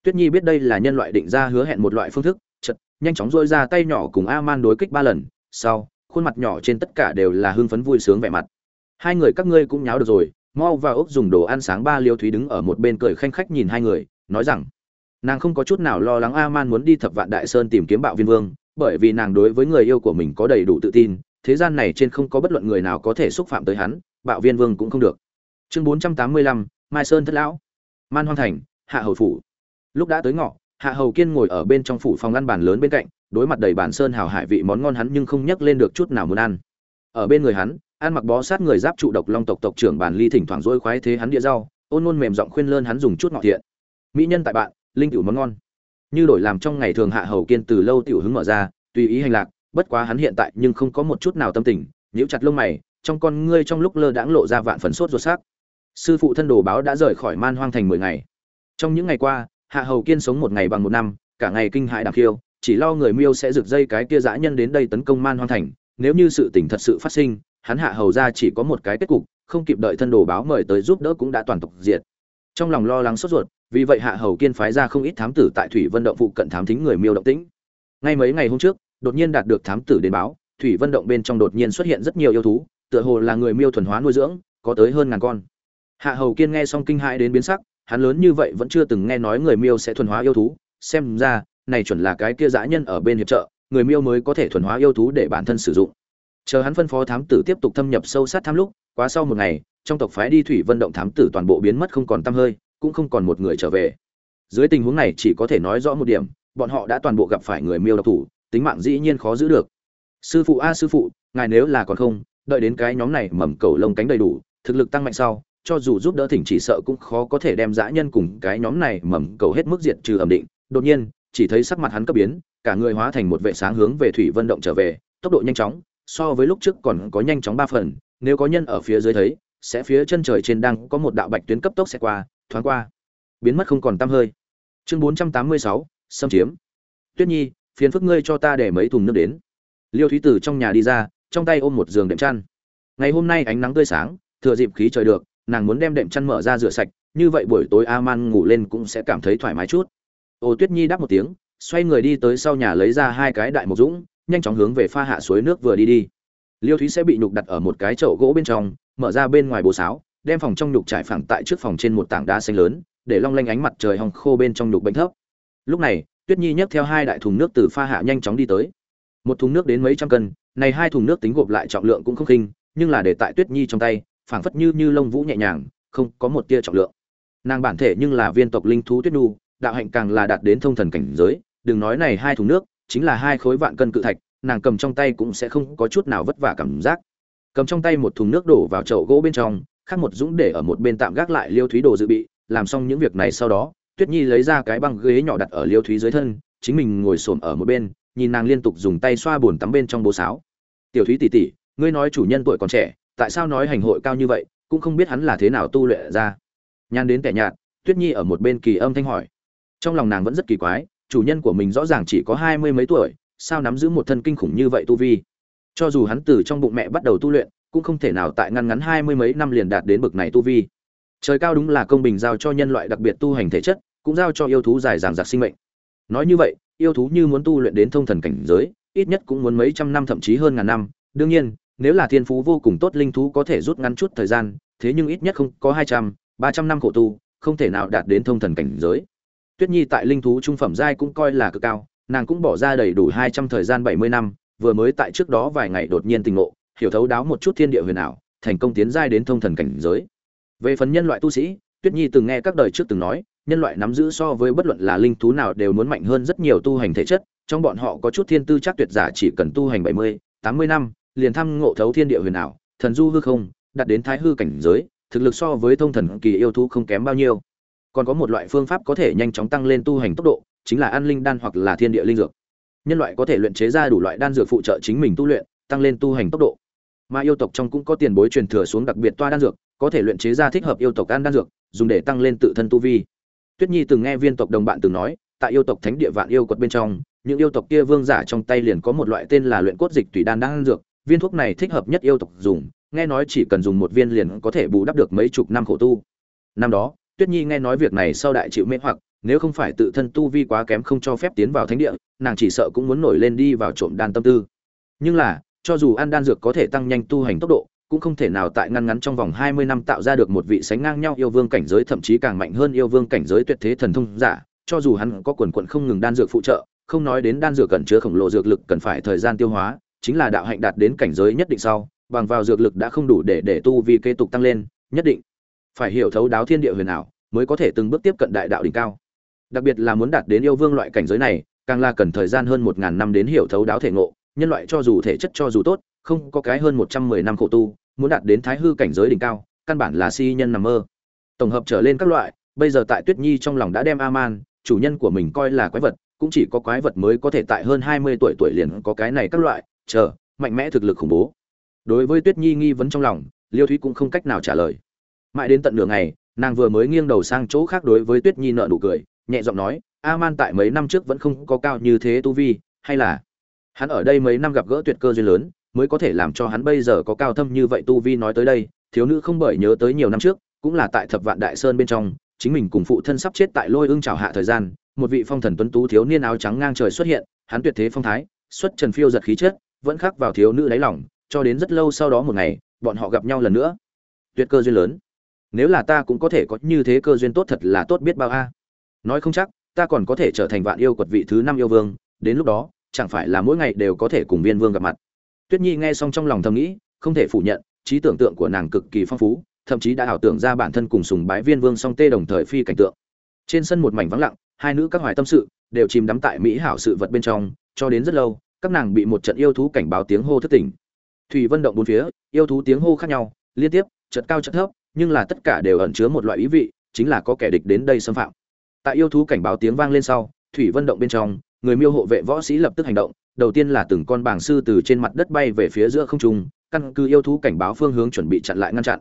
Tuyết nhi biết đây là nhân loại định ra hứa hẹn một loại phương thức chật nhanh chóng dôi ra tay nhỏ cùng a man đối kích ba lần, sau, khuôn mặt nhỏ trên tất cả đều là hưng phấn vui sướng vẻ mặt. Hai người các ngươi cũng nháo được rồi, mau vào ốc dùng đồ ăn sáng ba liêu thúy đứng ở một bên cười khanh khách nhìn hai người, nói rằng, nàng không có chút nào lo lắng a man muốn đi thập vạn đại sơn tìm kiếm bạo viên vương, bởi vì nàng đối với người yêu của mình có đầy đủ tự tin thế gian này trên không có bất luận người nào có thể xúc phạm tới hắn, bạo viên vương cũng không được. Chương bốn trăm tám mươi lăm, mai sơn thất lão. Man hoang thành, hạ hầu phủ. Lúc đã tới ngọ, hạ hầu kiên ngồi ở bên trong phủ phòng ăn bàn lớn bên cạnh, đối mặt đầy bản sơn hào hải vị món ngon hắn nhưng không nhắc lên được chút nào muốn ăn. Ở bên người hắn, ăn mặc bó sát người giáp trụ độc long tộc tộc trưởng bản ly thỉnh thoảng dỗi khoái thế hắn địa rau, ôn nôn mềm giọng khuyên lơn hắn dùng chút ngọt thiện. Mỹ nhân tại bạn, linh cửu món ngon. Như đổi làm trong ngày thường hạ hầu kiên từ lâu tiểu hứng mở ra, tùy ý hành lạc bất quá hắn hiện tại nhưng không có một chút nào tâm tình, nhíu chặt lông mày, trong con ngươi trong lúc lơ đãng lộ ra vạn phần sốt ruột sắc. Sư phụ thân đồ báo đã rời khỏi man hoang thành mười ngày. Trong những ngày qua, hạ hầu kiên sống một ngày bằng một năm, cả ngày kinh hại đàm khiêu chỉ lo người miêu sẽ rực dây cái kia dã nhân đến đây tấn công man hoang thành. Nếu như sự tình thật sự phát sinh, hắn hạ hầu ra chỉ có một cái kết cục, không kịp đợi thân đồ báo mời tới giúp đỡ cũng đã toàn tộc diệt. Trong lòng lo lắng sốt ruột, vì vậy hạ hầu kiên phái ra không ít thám tử tại thủy vân động phụ cận thám thính người miêu động tĩnh. Ngay mấy ngày hôm trước đột nhiên đạt được thám tử đến báo, thủy vân động bên trong đột nhiên xuất hiện rất nhiều yêu thú, tựa hồ là người miêu thuần hóa nuôi dưỡng, có tới hơn ngàn con. Hạ hầu kiên nghe xong kinh hãi đến biến sắc, hắn lớn như vậy vẫn chưa từng nghe nói người miêu sẽ thuần hóa yêu thú, xem ra, này chuẩn là cái kia dã nhân ở bên hiệp trợ, người miêu mới có thể thuần hóa yêu thú để bản thân sử dụng. Chờ hắn phân phó thám tử tiếp tục thâm nhập sâu sát thám lúc, quá sau một ngày, trong tộc phái đi thủy vân động thám tử toàn bộ biến mất không còn tăm hơi, cũng không còn một người trở về. Dưới tình huống này chỉ có thể nói rõ một điểm, bọn họ đã toàn bộ gặp phải người miêu độc thủ tính mạng dĩ nhiên khó giữ được. Sư phụ a, sư phụ, ngài nếu là còn không, đợi đến cái nhóm này mầm cầu lông cánh đầy đủ, thực lực tăng mạnh sau, cho dù giúp đỡ thỉnh chỉ sợ cũng khó có thể đem dã nhân cùng cái nhóm này mầm cầu hết mức diệt trừ ẩm định. Đột nhiên, chỉ thấy sắc mặt hắn cấp biến, cả người hóa thành một vệ sáng hướng về thủy vân động trở về, tốc độ nhanh chóng, so với lúc trước còn có nhanh chóng ba phần. Nếu có nhân ở phía dưới thấy, sẽ phía chân trời trên đang có một đạo bạch tuyến cấp tốc sẽ qua, thoáng qua, biến mất không còn tăm hơi. Chương bốn trăm tám mươi sáu, xâm chiếm. Tuyết nhi phiền phức ngươi cho ta để mấy thùng nước đến. Liêu thúy tử trong nhà đi ra, trong tay ôm một giường đệm chăn. Ngày hôm nay ánh nắng tươi sáng, thừa dịp khí trời được, nàng muốn đem đệm chăn mở ra rửa sạch, như vậy buổi tối a man ngủ lên cũng sẽ cảm thấy thoải mái chút. Ô tuyết nhi đáp một tiếng, xoay người đi tới sau nhà lấy ra hai cái đại mộc dũng, nhanh chóng hướng về pha hạ suối nước vừa đi đi. Liêu thúy sẽ bị nhục đặt ở một cái chậu gỗ bên trong, mở ra bên ngoài bố sáo, đem phòng trong nhục trải phẳng tại trước phòng trên một tảng đá xanh lớn, để long lanh ánh mặt trời hong khô bên trong nhục bệnh thấp. Lúc này tuyết nhi nhấc theo hai đại thùng nước từ pha hạ nhanh chóng đi tới. Một thùng nước đến mấy trăm cân, này hai thùng nước tính gộp lại trọng lượng cũng không khinh, nhưng là để tại tuyết nhi trong tay, phảng phất như như lông vũ nhẹ nhàng, không có một tia trọng lượng. Nàng bản thể nhưng là viên tộc linh thú tuyết nhu, đạo hạnh càng là đạt đến thông thần cảnh giới, đừng nói này hai thùng nước, chính là hai khối vạn cân cự thạch, nàng cầm trong tay cũng sẽ không có chút nào vất vả cảm giác. Cầm trong tay một thùng nước đổ vào chậu gỗ bên trong, khác một dũng để ở một bên tạm gác lại liêu thúy đồ dự bị, làm xong những việc này sau đó tuyết nhi lấy ra cái băng ghế nhỏ đặt ở liêu thúy dưới thân, chính mình ngồi xổm ở một bên, nhìn nàng liên tục dùng tay xoa bùn tắm bên trong bố sáo. Tiểu thúy tỉ tỉ ngươi nói chủ nhân tuổi còn trẻ, tại sao nói hành hội cao như vậy, cũng không biết hắn là thế nào tu luyện ra? Nhan đến tẻ nhạt, tuyết nhi ở một bên kỳ âm thanh hỏi. Trong lòng nàng vẫn rất kỳ quái, chủ nhân của mình rõ ràng chỉ có hai mươi mấy tuổi, sao nắm giữ một thân kinh khủng như vậy tu vi? Cho dù hắn từ trong bụng mẹ bắt đầu tu luyện, cũng không thể nào tại ngăn ngắn hai mươi mấy năm liền đạt đến bực này tu vi. Trời cao đúng là công bình giao cho nhân loại đặc biệt tu hành thể chất cũng giao cho yêu thú dài dàng giặc sinh mệnh. Nói như vậy, yêu thú như muốn tu luyện đến thông thần cảnh giới, ít nhất cũng muốn mấy trăm năm, thậm chí hơn ngàn năm. Đương nhiên, nếu là thiên phú vô cùng tốt linh thú có thể rút ngắn chút thời gian, thế nhưng ít nhất không có hai trăm, ba trăm năm khổ tu, không thể nào đạt đến thông thần cảnh giới. Tuyết nhi tại linh thú trung phẩm giai cũng coi là cực cao, nàng cũng bỏ ra đầy đủ hai trăm thời gian bảy mươi năm, vừa mới tại trước đó vài ngày đột nhiên tình ngộ, hiểu thấu đáo một chút thiên địa huyền ảo, thành công tiến giai đến thông thần cảnh giới. Về phần nhân loại tu sĩ, tuyết nhi từng nghe các đời trước từng nói nhân loại nắm giữ so với bất luận là linh thú nào đều muốn mạnh hơn rất nhiều tu hành thể chất, trong bọn họ có chút thiên tư chắc tuyệt giả chỉ cần tu hành bảy mươi, tám mươi năm, liền thăm ngộ thấu thiên địa huyền ảo, thần du hư không, đạt đến thái hư cảnh giới, thực lực so với thông thần kỳ yêu thú không kém bao nhiêu. Còn có một loại phương pháp có thể nhanh chóng tăng lên tu hành tốc độ, chính là ăn linh đan hoặc là thiên địa linh dược. Nhân loại có thể luyện chế ra đủ loại đan dược phụ trợ chính mình tu luyện, tăng lên tu hành tốc độ. Mà yêu tộc trong cũng có tiền bối truyền thừa xuống đặc biệt toa đan dược, có thể luyện chế ra thích hợp yêu tộc ăn đan dược, dùng để tăng lên tự thân tu vi tuyết nhi từng nghe viên tộc đồng bạn từng nói, tại yêu tộc thánh địa vạn yêu quật bên trong, những yêu tộc kia vương giả trong tay liền có một loại tên là luyện cốt dịch tùy đan đang dược, viên thuốc này thích hợp nhất yêu tộc dùng, nghe nói chỉ cần dùng một viên liền có thể bù đắp được mấy chục năm khổ tu. Năm đó, tuyết nhi nghe nói việc này sau đại chịu mê hoặc, nếu không phải tự thân tu vi quá kém không cho phép tiến vào thánh địa, nàng chỉ sợ cũng muốn nổi lên đi vào trộm đan tâm tư. Nhưng là, cho dù ăn đan dược có thể tăng nhanh tu hành tốc độ cũng không thể nào tại ngăn ngắn trong vòng hai mươi năm tạo ra được một vị sánh ngang nhau yêu vương cảnh giới thậm chí càng mạnh hơn yêu vương cảnh giới tuyệt thế thần thông giả, cho dù hắn có quần quần không ngừng đan dược phụ trợ, không nói đến đan dược cần chứa khổng lồ dược lực cần phải thời gian tiêu hóa, chính là đạo hạnh đạt đến cảnh giới nhất định sau, bằng vào dược lực đã không đủ để để tu vi kế tục tăng lên, nhất định phải hiểu thấu đáo thiên địa huyền ảo, mới có thể từng bước tiếp cận đại đạo đỉnh cao. Đặc biệt là muốn đạt đến yêu vương loại cảnh giới này, càng là cần thời gian hơn một ngàn năm đến hiểu thấu đáo thể ngộ, nhân loại cho dù thể chất cho dù tốt, không có cái hơn một trăm mười năm khổ tu, muốn đạt đến thái hư cảnh giới đỉnh cao, căn bản là si nhân nằm mơ. Tổng hợp trở lên các loại, bây giờ tại Tuyết Nhi trong lòng đã đem Aman, chủ nhân của mình coi là quái vật, cũng chỉ có quái vật mới có thể tại hơn 20 tuổi tuổi liền có cái này các loại, chờ, mạnh mẽ thực lực khủng bố. Đối với Tuyết Nhi nghi vấn trong lòng, Liêu Thúy cũng không cách nào trả lời. Mãi đến tận nửa ngày, nàng vừa mới nghiêng đầu sang chỗ khác đối với Tuyết Nhi nở nụ cười, nhẹ giọng nói, Aman tại mấy năm trước vẫn không có cao như thế tu vi, hay là hắn ở đây mấy năm gặp gỡ tuyệt cơ duyên lớn, mới có thể làm cho hắn bây giờ có cao thâm như vậy tu vi nói tới đây, thiếu nữ không bởi nhớ tới nhiều năm trước, cũng là tại thập vạn đại sơn bên trong, chính mình cùng phụ thân sắp chết tại lôi ương trào hạ thời gian, một vị phong thần tuấn tú thiếu niên áo trắng ngang trời xuất hiện, hắn tuyệt thế phong thái, xuất trần phiêu giật khí chất, vẫn khắc vào thiếu nữ đáy lòng, cho đến rất lâu sau đó một ngày, bọn họ gặp nhau lần nữa. Tuyệt cơ duyên lớn. Nếu là ta cũng có thể có như thế cơ duyên tốt thật là tốt biết bao a. Nói không chắc, ta còn có thể trở thành vạn yêu quật vị thứ năm yêu vương, đến lúc đó, chẳng phải là mỗi ngày đều có thể cùng viên vương gặp mặt. Tuyết Nhi nghe xong trong lòng thầm nghĩ, không thể phủ nhận, trí tưởng tượng của nàng cực kỳ phong phú, thậm chí đã ảo tưởng ra bản thân cùng sùng bái viên vương song tê đồng thời phi cảnh tượng. Trên sân một mảnh vắng lặng, hai nữ các hoài tâm sự, đều chìm đắm tại mỹ hảo sự vật bên trong, cho đến rất lâu, các nàng bị một trận yêu thú cảnh báo tiếng hô thức tỉnh. Thủy Vân động bốn phía, yêu thú tiếng hô khác nhau, liên tiếp, chợt cao chợt thấp, nhưng là tất cả đều ẩn chứa một loại ý vị, chính là có kẻ địch đến đây xâm phạm. Tại yêu thú cảnh báo tiếng vang lên sau, Thủy Vân động bên trong, người miêu hộ vệ võ sĩ lập tức hành động, đầu tiên là từng con bảng sư từ trên mặt đất bay về phía giữa không trung, căn cứ yêu thú cảnh báo phương hướng chuẩn bị chặn lại ngăn chặn.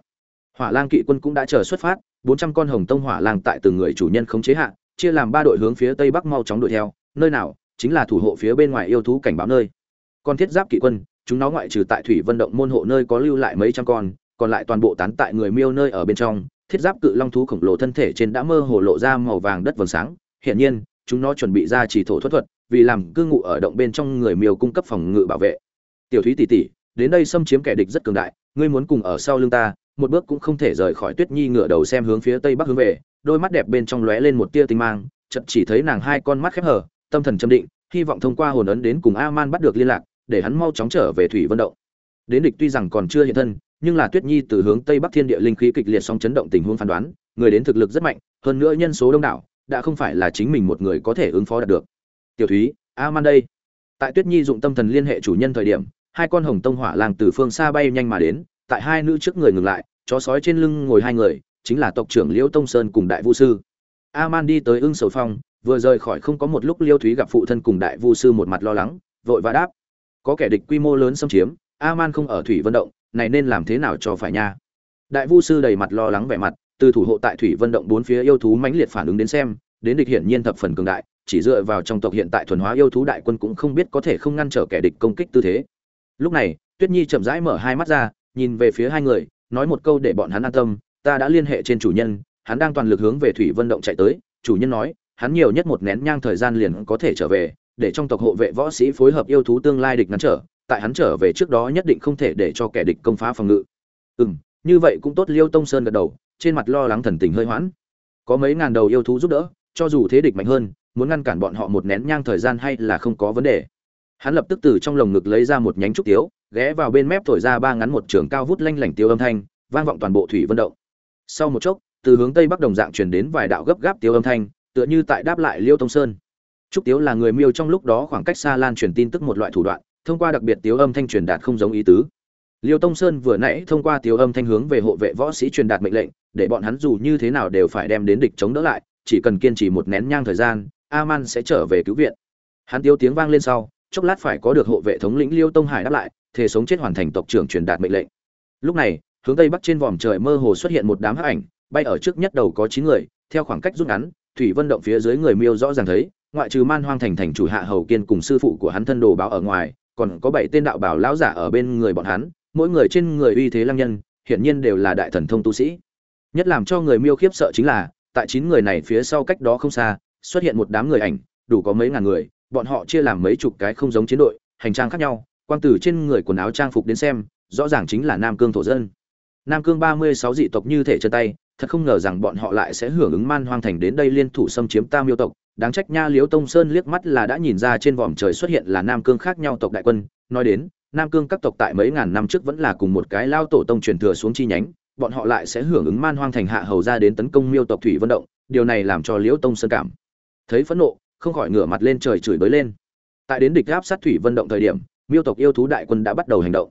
Hỏa Lang kỵ quân cũng đã chờ xuất phát, 400 con hồng tông hỏa lang tại từng người chủ nhân khống chế hạ, chia làm ba đội hướng phía tây bắc mau chóng đuổi theo, nơi nào chính là thủ hộ phía bên ngoài yêu thú cảnh báo nơi. Con thiết giáp kỵ quân, chúng nó ngoại trừ tại thủy vân động môn hộ nơi có lưu lại mấy trăm con, còn lại toàn bộ tán tại người miêu nơi ở bên trong. Thiết giáp cự long thú khổng lồ thân thể trên đã mơ hồ lộ ra màu vàng đất vầng sáng, hiển nhiên, chúng nó chuẩn bị ra chỉ thổ thuật thuật, vì làm cư ngụ ở động bên trong người miêu cung cấp phòng ngự bảo vệ. Tiểu thúy tỷ tỷ, đến đây xâm chiếm kẻ địch rất cường đại, ngươi muốn cùng ở sau lưng ta, một bước cũng không thể rời khỏi tuyết nhi ngửa đầu xem hướng phía tây bắc hướng về, đôi mắt đẹp bên trong lóe lên một tia tinh mang, chợt chỉ thấy nàng hai con mắt khép hờ, tâm thần châm định, hy vọng thông qua hồn ấn đến cùng a man bắt được liên lạc, để hắn mau chóng trở về thủy vân động. Đến địch tuy rằng còn chưa hiện thân, nhưng là tuyết nhi từ hướng tây bắc thiên địa linh khí kịch liệt song chấn động tình huống phán đoán, người đến thực lực rất mạnh, hơn nữa nhân số đông đảo, đã không phải là chính mình một người có thể ứng phó đạt được tiểu thúy a man đây tại tuyết nhi dụng tâm thần liên hệ chủ nhân thời điểm, hai con hồng tông hỏa lang từ phương xa bay nhanh mà đến, tại hai nữ trước người ngừng lại, chó sói trên lưng ngồi hai người, chính là tộc trưởng liễu tông sơn cùng đại vũ sư. A man đi tới ưng sầu phong vừa rời khỏi không có một lúc liêu thúy gặp phụ thân cùng đại vũ sư một mặt lo lắng, vội và đáp. Có kẻ địch quy mô lớn xâm chiếm a man không ở thủy vận động, này nên làm thế nào cho phải nha? Đại vũ sư đầy mặt lo lắng vẻ mặt, từ thủ hộ tại thủy vận động bốn phía yêu thú mãnh liệt phản ứng đến xem, đến địch hiển nhiên thập phần cường đại chỉ dựa vào trong tộc hiện tại thuần hóa yêu thú đại quân cũng không biết có thể không ngăn trở kẻ địch công kích tư thế. Lúc này, tuyết nhi chậm rãi mở hai mắt ra, nhìn về phía hai người, nói một câu để bọn hắn an tâm, ta đã liên hệ trên chủ nhân, hắn đang toàn lực hướng về thủy vân động chạy tới. Chủ nhân nói, hắn nhiều nhất một nén nhang thời gian liền có thể trở về, để trong tộc hộ vệ võ sĩ phối hợp yêu thú tương lai địch ngăn trở, tại hắn trở về trước đó nhất định không thể để cho kẻ địch công phá phòng ngự. Ừ như vậy cũng tốt, liêu tông sơn gật đầu, trên mặt lo lắng thần tình hơi hoãn. Có mấy ngàn đầu yêu thú giúp đỡ, cho dù thế địch mạnh hơn muốn ngăn cản bọn họ một nén nhang thời gian hay là không có vấn đề. Hắn lập tức từ trong lồng ngực lấy ra một nhánh trúc tiếu, ghé vào bên mép thổi ra ba ngắn một trường cao vút lanh lảnh tiêu âm thanh, vang vọng toàn bộ thủy vân động. Sau một chốc, từ hướng tây bắc đồng dạng truyền đến vài đạo gấp gáp tiêu âm thanh, tựa như tại đáp lại liêu tông sơn. Trúc tiếu là người miêu trong lúc đó khoảng cách xa lan truyền tin tức một loại thủ đoạn, thông qua đặc biệt tiếu âm thanh truyền đạt không giống ý tứ. Liêu tông sơn vừa nãy thông qua tiếu âm thanh hướng về hộ vệ võ sĩ truyền đạt mệnh lệnh, để bọn hắn dù như thế nào đều phải đem đến địch chống đỡ lại, chỉ cần kiên trì một nén nhang thời gian aman sẽ trở về cứu viện. Hắn tiêu tiếng vang lên sau, chốc lát phải có được hộ vệ thống lĩnh liêu tông hải đáp lại thể sống chết hoàn thành tộc trưởng truyền đạt mệnh lệnh. Lúc này, hướng tây bắc trên vòm trời mơ hồ xuất hiện một đám hắc ảnh, bay ở trước nhất đầu có chín người, theo khoảng cách rút ngắn, thủy vân động phía dưới người miêu rõ ràng thấy, ngoại trừ man hoang thành thành chủ hạ hầu kiên cùng sư phụ của hắn thân đồ báo ở ngoài, còn có bảy tên đạo bảo lão giả ở bên người bọn hắn, mỗi người trên người uy thế lăng nhân, hiển nhiên đều là đại thần thông tu sĩ. Nhất làm cho người miêu khiếp sợ chính là, tại chín người này phía sau cách đó không xa xuất hiện một đám người ảnh, đủ có mấy ngàn người, bọn họ chia làm mấy chục cái không giống chiến đội, hành trang khác nhau, quang tử trên người quần áo trang phục đến xem, rõ ràng chính là nam cương thổ dân. Nam cương ba mươi sáu dị tộc như thể chân tay, thật không ngờ rằng bọn họ lại sẽ hưởng ứng man hoang thành đến đây liên thủ xâm chiếm ta miêu tộc. Đáng trách nha liếu tông sơn liếc mắt là đã nhìn ra trên vòm trời xuất hiện là nam cương khác nhau tộc đại quân. Nói đến, nam cương các tộc tại mấy ngàn năm trước vẫn là cùng một cái lao tổ tông truyền thừa xuống chi nhánh, bọn họ lại sẽ hưởng ứng man hoang thành hạ hầu ra đến tấn công miêu tộc thủy vận động. Điều này làm cho liễu tông sơn cảm thấy phẫn nộ, không khỏi ngửa mặt lên trời chửi bới lên. Tại đến địch áp sát thủy vận động thời điểm, miêu tộc yêu thú đại quân đã bắt đầu hành động.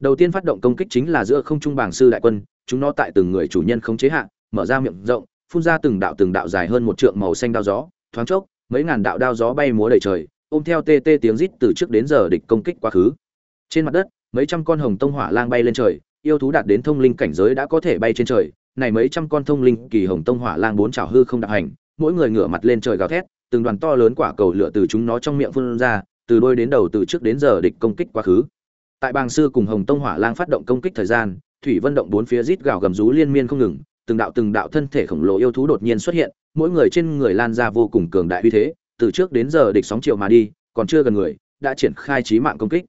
Đầu tiên phát động công kích chính là giữa không trung bảng sư đại quân, chúng nó tại từng người chủ nhân không chế hạn mở ra miệng rộng, phun ra từng đạo từng đạo dài hơn một trượng màu xanh đao gió, thoáng chốc, mấy ngàn đạo đao gió bay múa đầy trời, ôm theo tê tê tiếng rít từ trước đến giờ địch công kích quá khứ. Trên mặt đất, mấy trăm con hồng tông hỏa lang bay lên trời, yêu thú đạt đến thông linh cảnh giới đã có thể bay trên trời, này mấy trăm con thông linh kỳ hồng tông hỏa lang bốn chảo hư không đạp hành mỗi người ngửa mặt lên trời gào thét, từng đoàn to lớn quả cầu lửa từ chúng nó trong miệng phun ra, từ đôi đến đầu từ trước đến giờ địch công kích quá khứ. Tại bàng sư cùng hồng tông hỏa lang phát động công kích thời gian, thủy vân động bốn phía rít gào gầm rú liên miên không ngừng, từng đạo từng đạo thân thể khổng lồ yêu thú đột nhiên xuất hiện, mỗi người trên người lan ra vô cùng cường đại uy thế, từ trước đến giờ địch sóng chiều mà đi, còn chưa gần người, đã triển khai trí mạng công kích.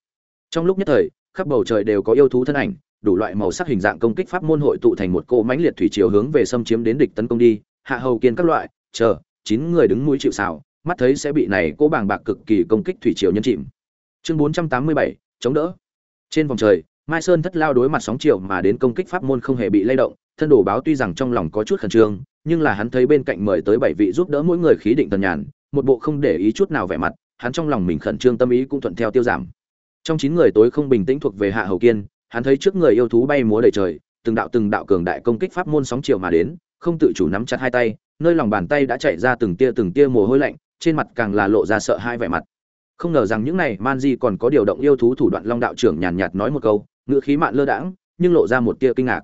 Trong lúc nhất thời, khắp bầu trời đều có yêu thú thân ảnh, đủ loại màu sắc hình dạng công kích pháp môn hội tụ thành một cỗ mãnh liệt thủy chiều hướng về xâm chiếm đến địch tấn công đi, hạ hầu kiên các loại chờ, chín người đứng mũi chịu sào, mắt thấy sẽ bị này cố bàng bạc cực kỳ công kích thủy triều nhân chìm. Chương bốn trăm tám mươi bảy, chống đỡ. Trên vòng trời, mai sơn thất lao đối mặt sóng chiều mà đến công kích pháp môn không hề bị lay động, thân đồ báo tuy rằng trong lòng có chút khẩn trương, nhưng là hắn thấy bên cạnh mời tới bảy vị giúp đỡ mỗi người khí định tần nhàn, một bộ không để ý chút nào vẻ mặt, hắn trong lòng mình khẩn trương tâm ý cũng thuận theo tiêu giảm. Trong chín người tối không bình tĩnh thuộc về hạ hầu kiên, hắn thấy trước người yêu thú bay múa đầy trời, từng đạo từng đạo cường đại công kích pháp môn sóng chiều mà đến, không tự chủ nắm chặt hai tay nơi lòng bàn tay đã chạy ra từng tia từng tia mồ hôi lạnh, trên mặt càng là lộ ra sợ hai vẻ mặt. Không ngờ rằng những này, man di còn có điều động yêu thú thủ đoạn long đạo trưởng nhàn nhạt nói một câu, ngữ khí mạn lơ đãng, nhưng lộ ra một tia kinh ngạc.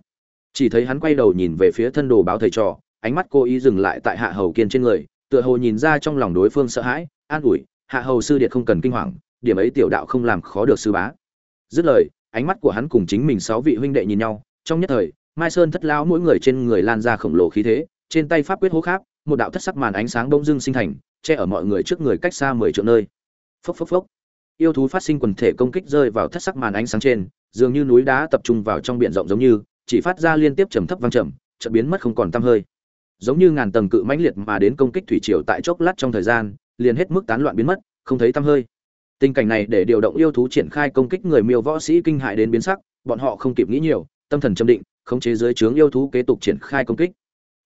Chỉ thấy hắn quay đầu nhìn về phía thân đồ báo thầy trò, ánh mắt cô ý dừng lại tại hạ hầu kiên trên người, tựa hồ nhìn ra trong lòng đối phương sợ hãi, an ủi, hạ hầu sư điệt không cần kinh hoàng, điểm ấy tiểu đạo không làm khó được sư bá. Dứt lời, ánh mắt của hắn cùng chính mình sáu vị huynh đệ nhìn nhau, trong nhất thời, mai sơn thất lão mỗi người trên người lan ra khổng lồ khí thế trên tay pháp quyết hố khác, một đạo thất sắc màn ánh sáng bỗng dưng sinh thành, che ở mọi người trước người cách xa mười triệu nơi. Phốc phốc phốc. Yêu thú phát sinh quần thể công kích rơi vào thất sắc màn ánh sáng trên, dường như núi đá tập trung vào trong biển rộng giống như, chỉ phát ra liên tiếp trầm thấp vang trầm, chợt biến mất không còn tăm hơi. Giống như ngàn tầng cự mãnh liệt mà đến công kích thủy triều tại chốc lát trong thời gian, liền hết mức tán loạn biến mất, không thấy tăm hơi. Tình cảnh này để điều động yêu thú triển khai công kích người miêu võ sĩ kinh hại đến biến sắc, bọn họ không kịp nghĩ nhiều, tâm thần châm định, khống chế dưới trướng yêu thú kế tục triển khai công kích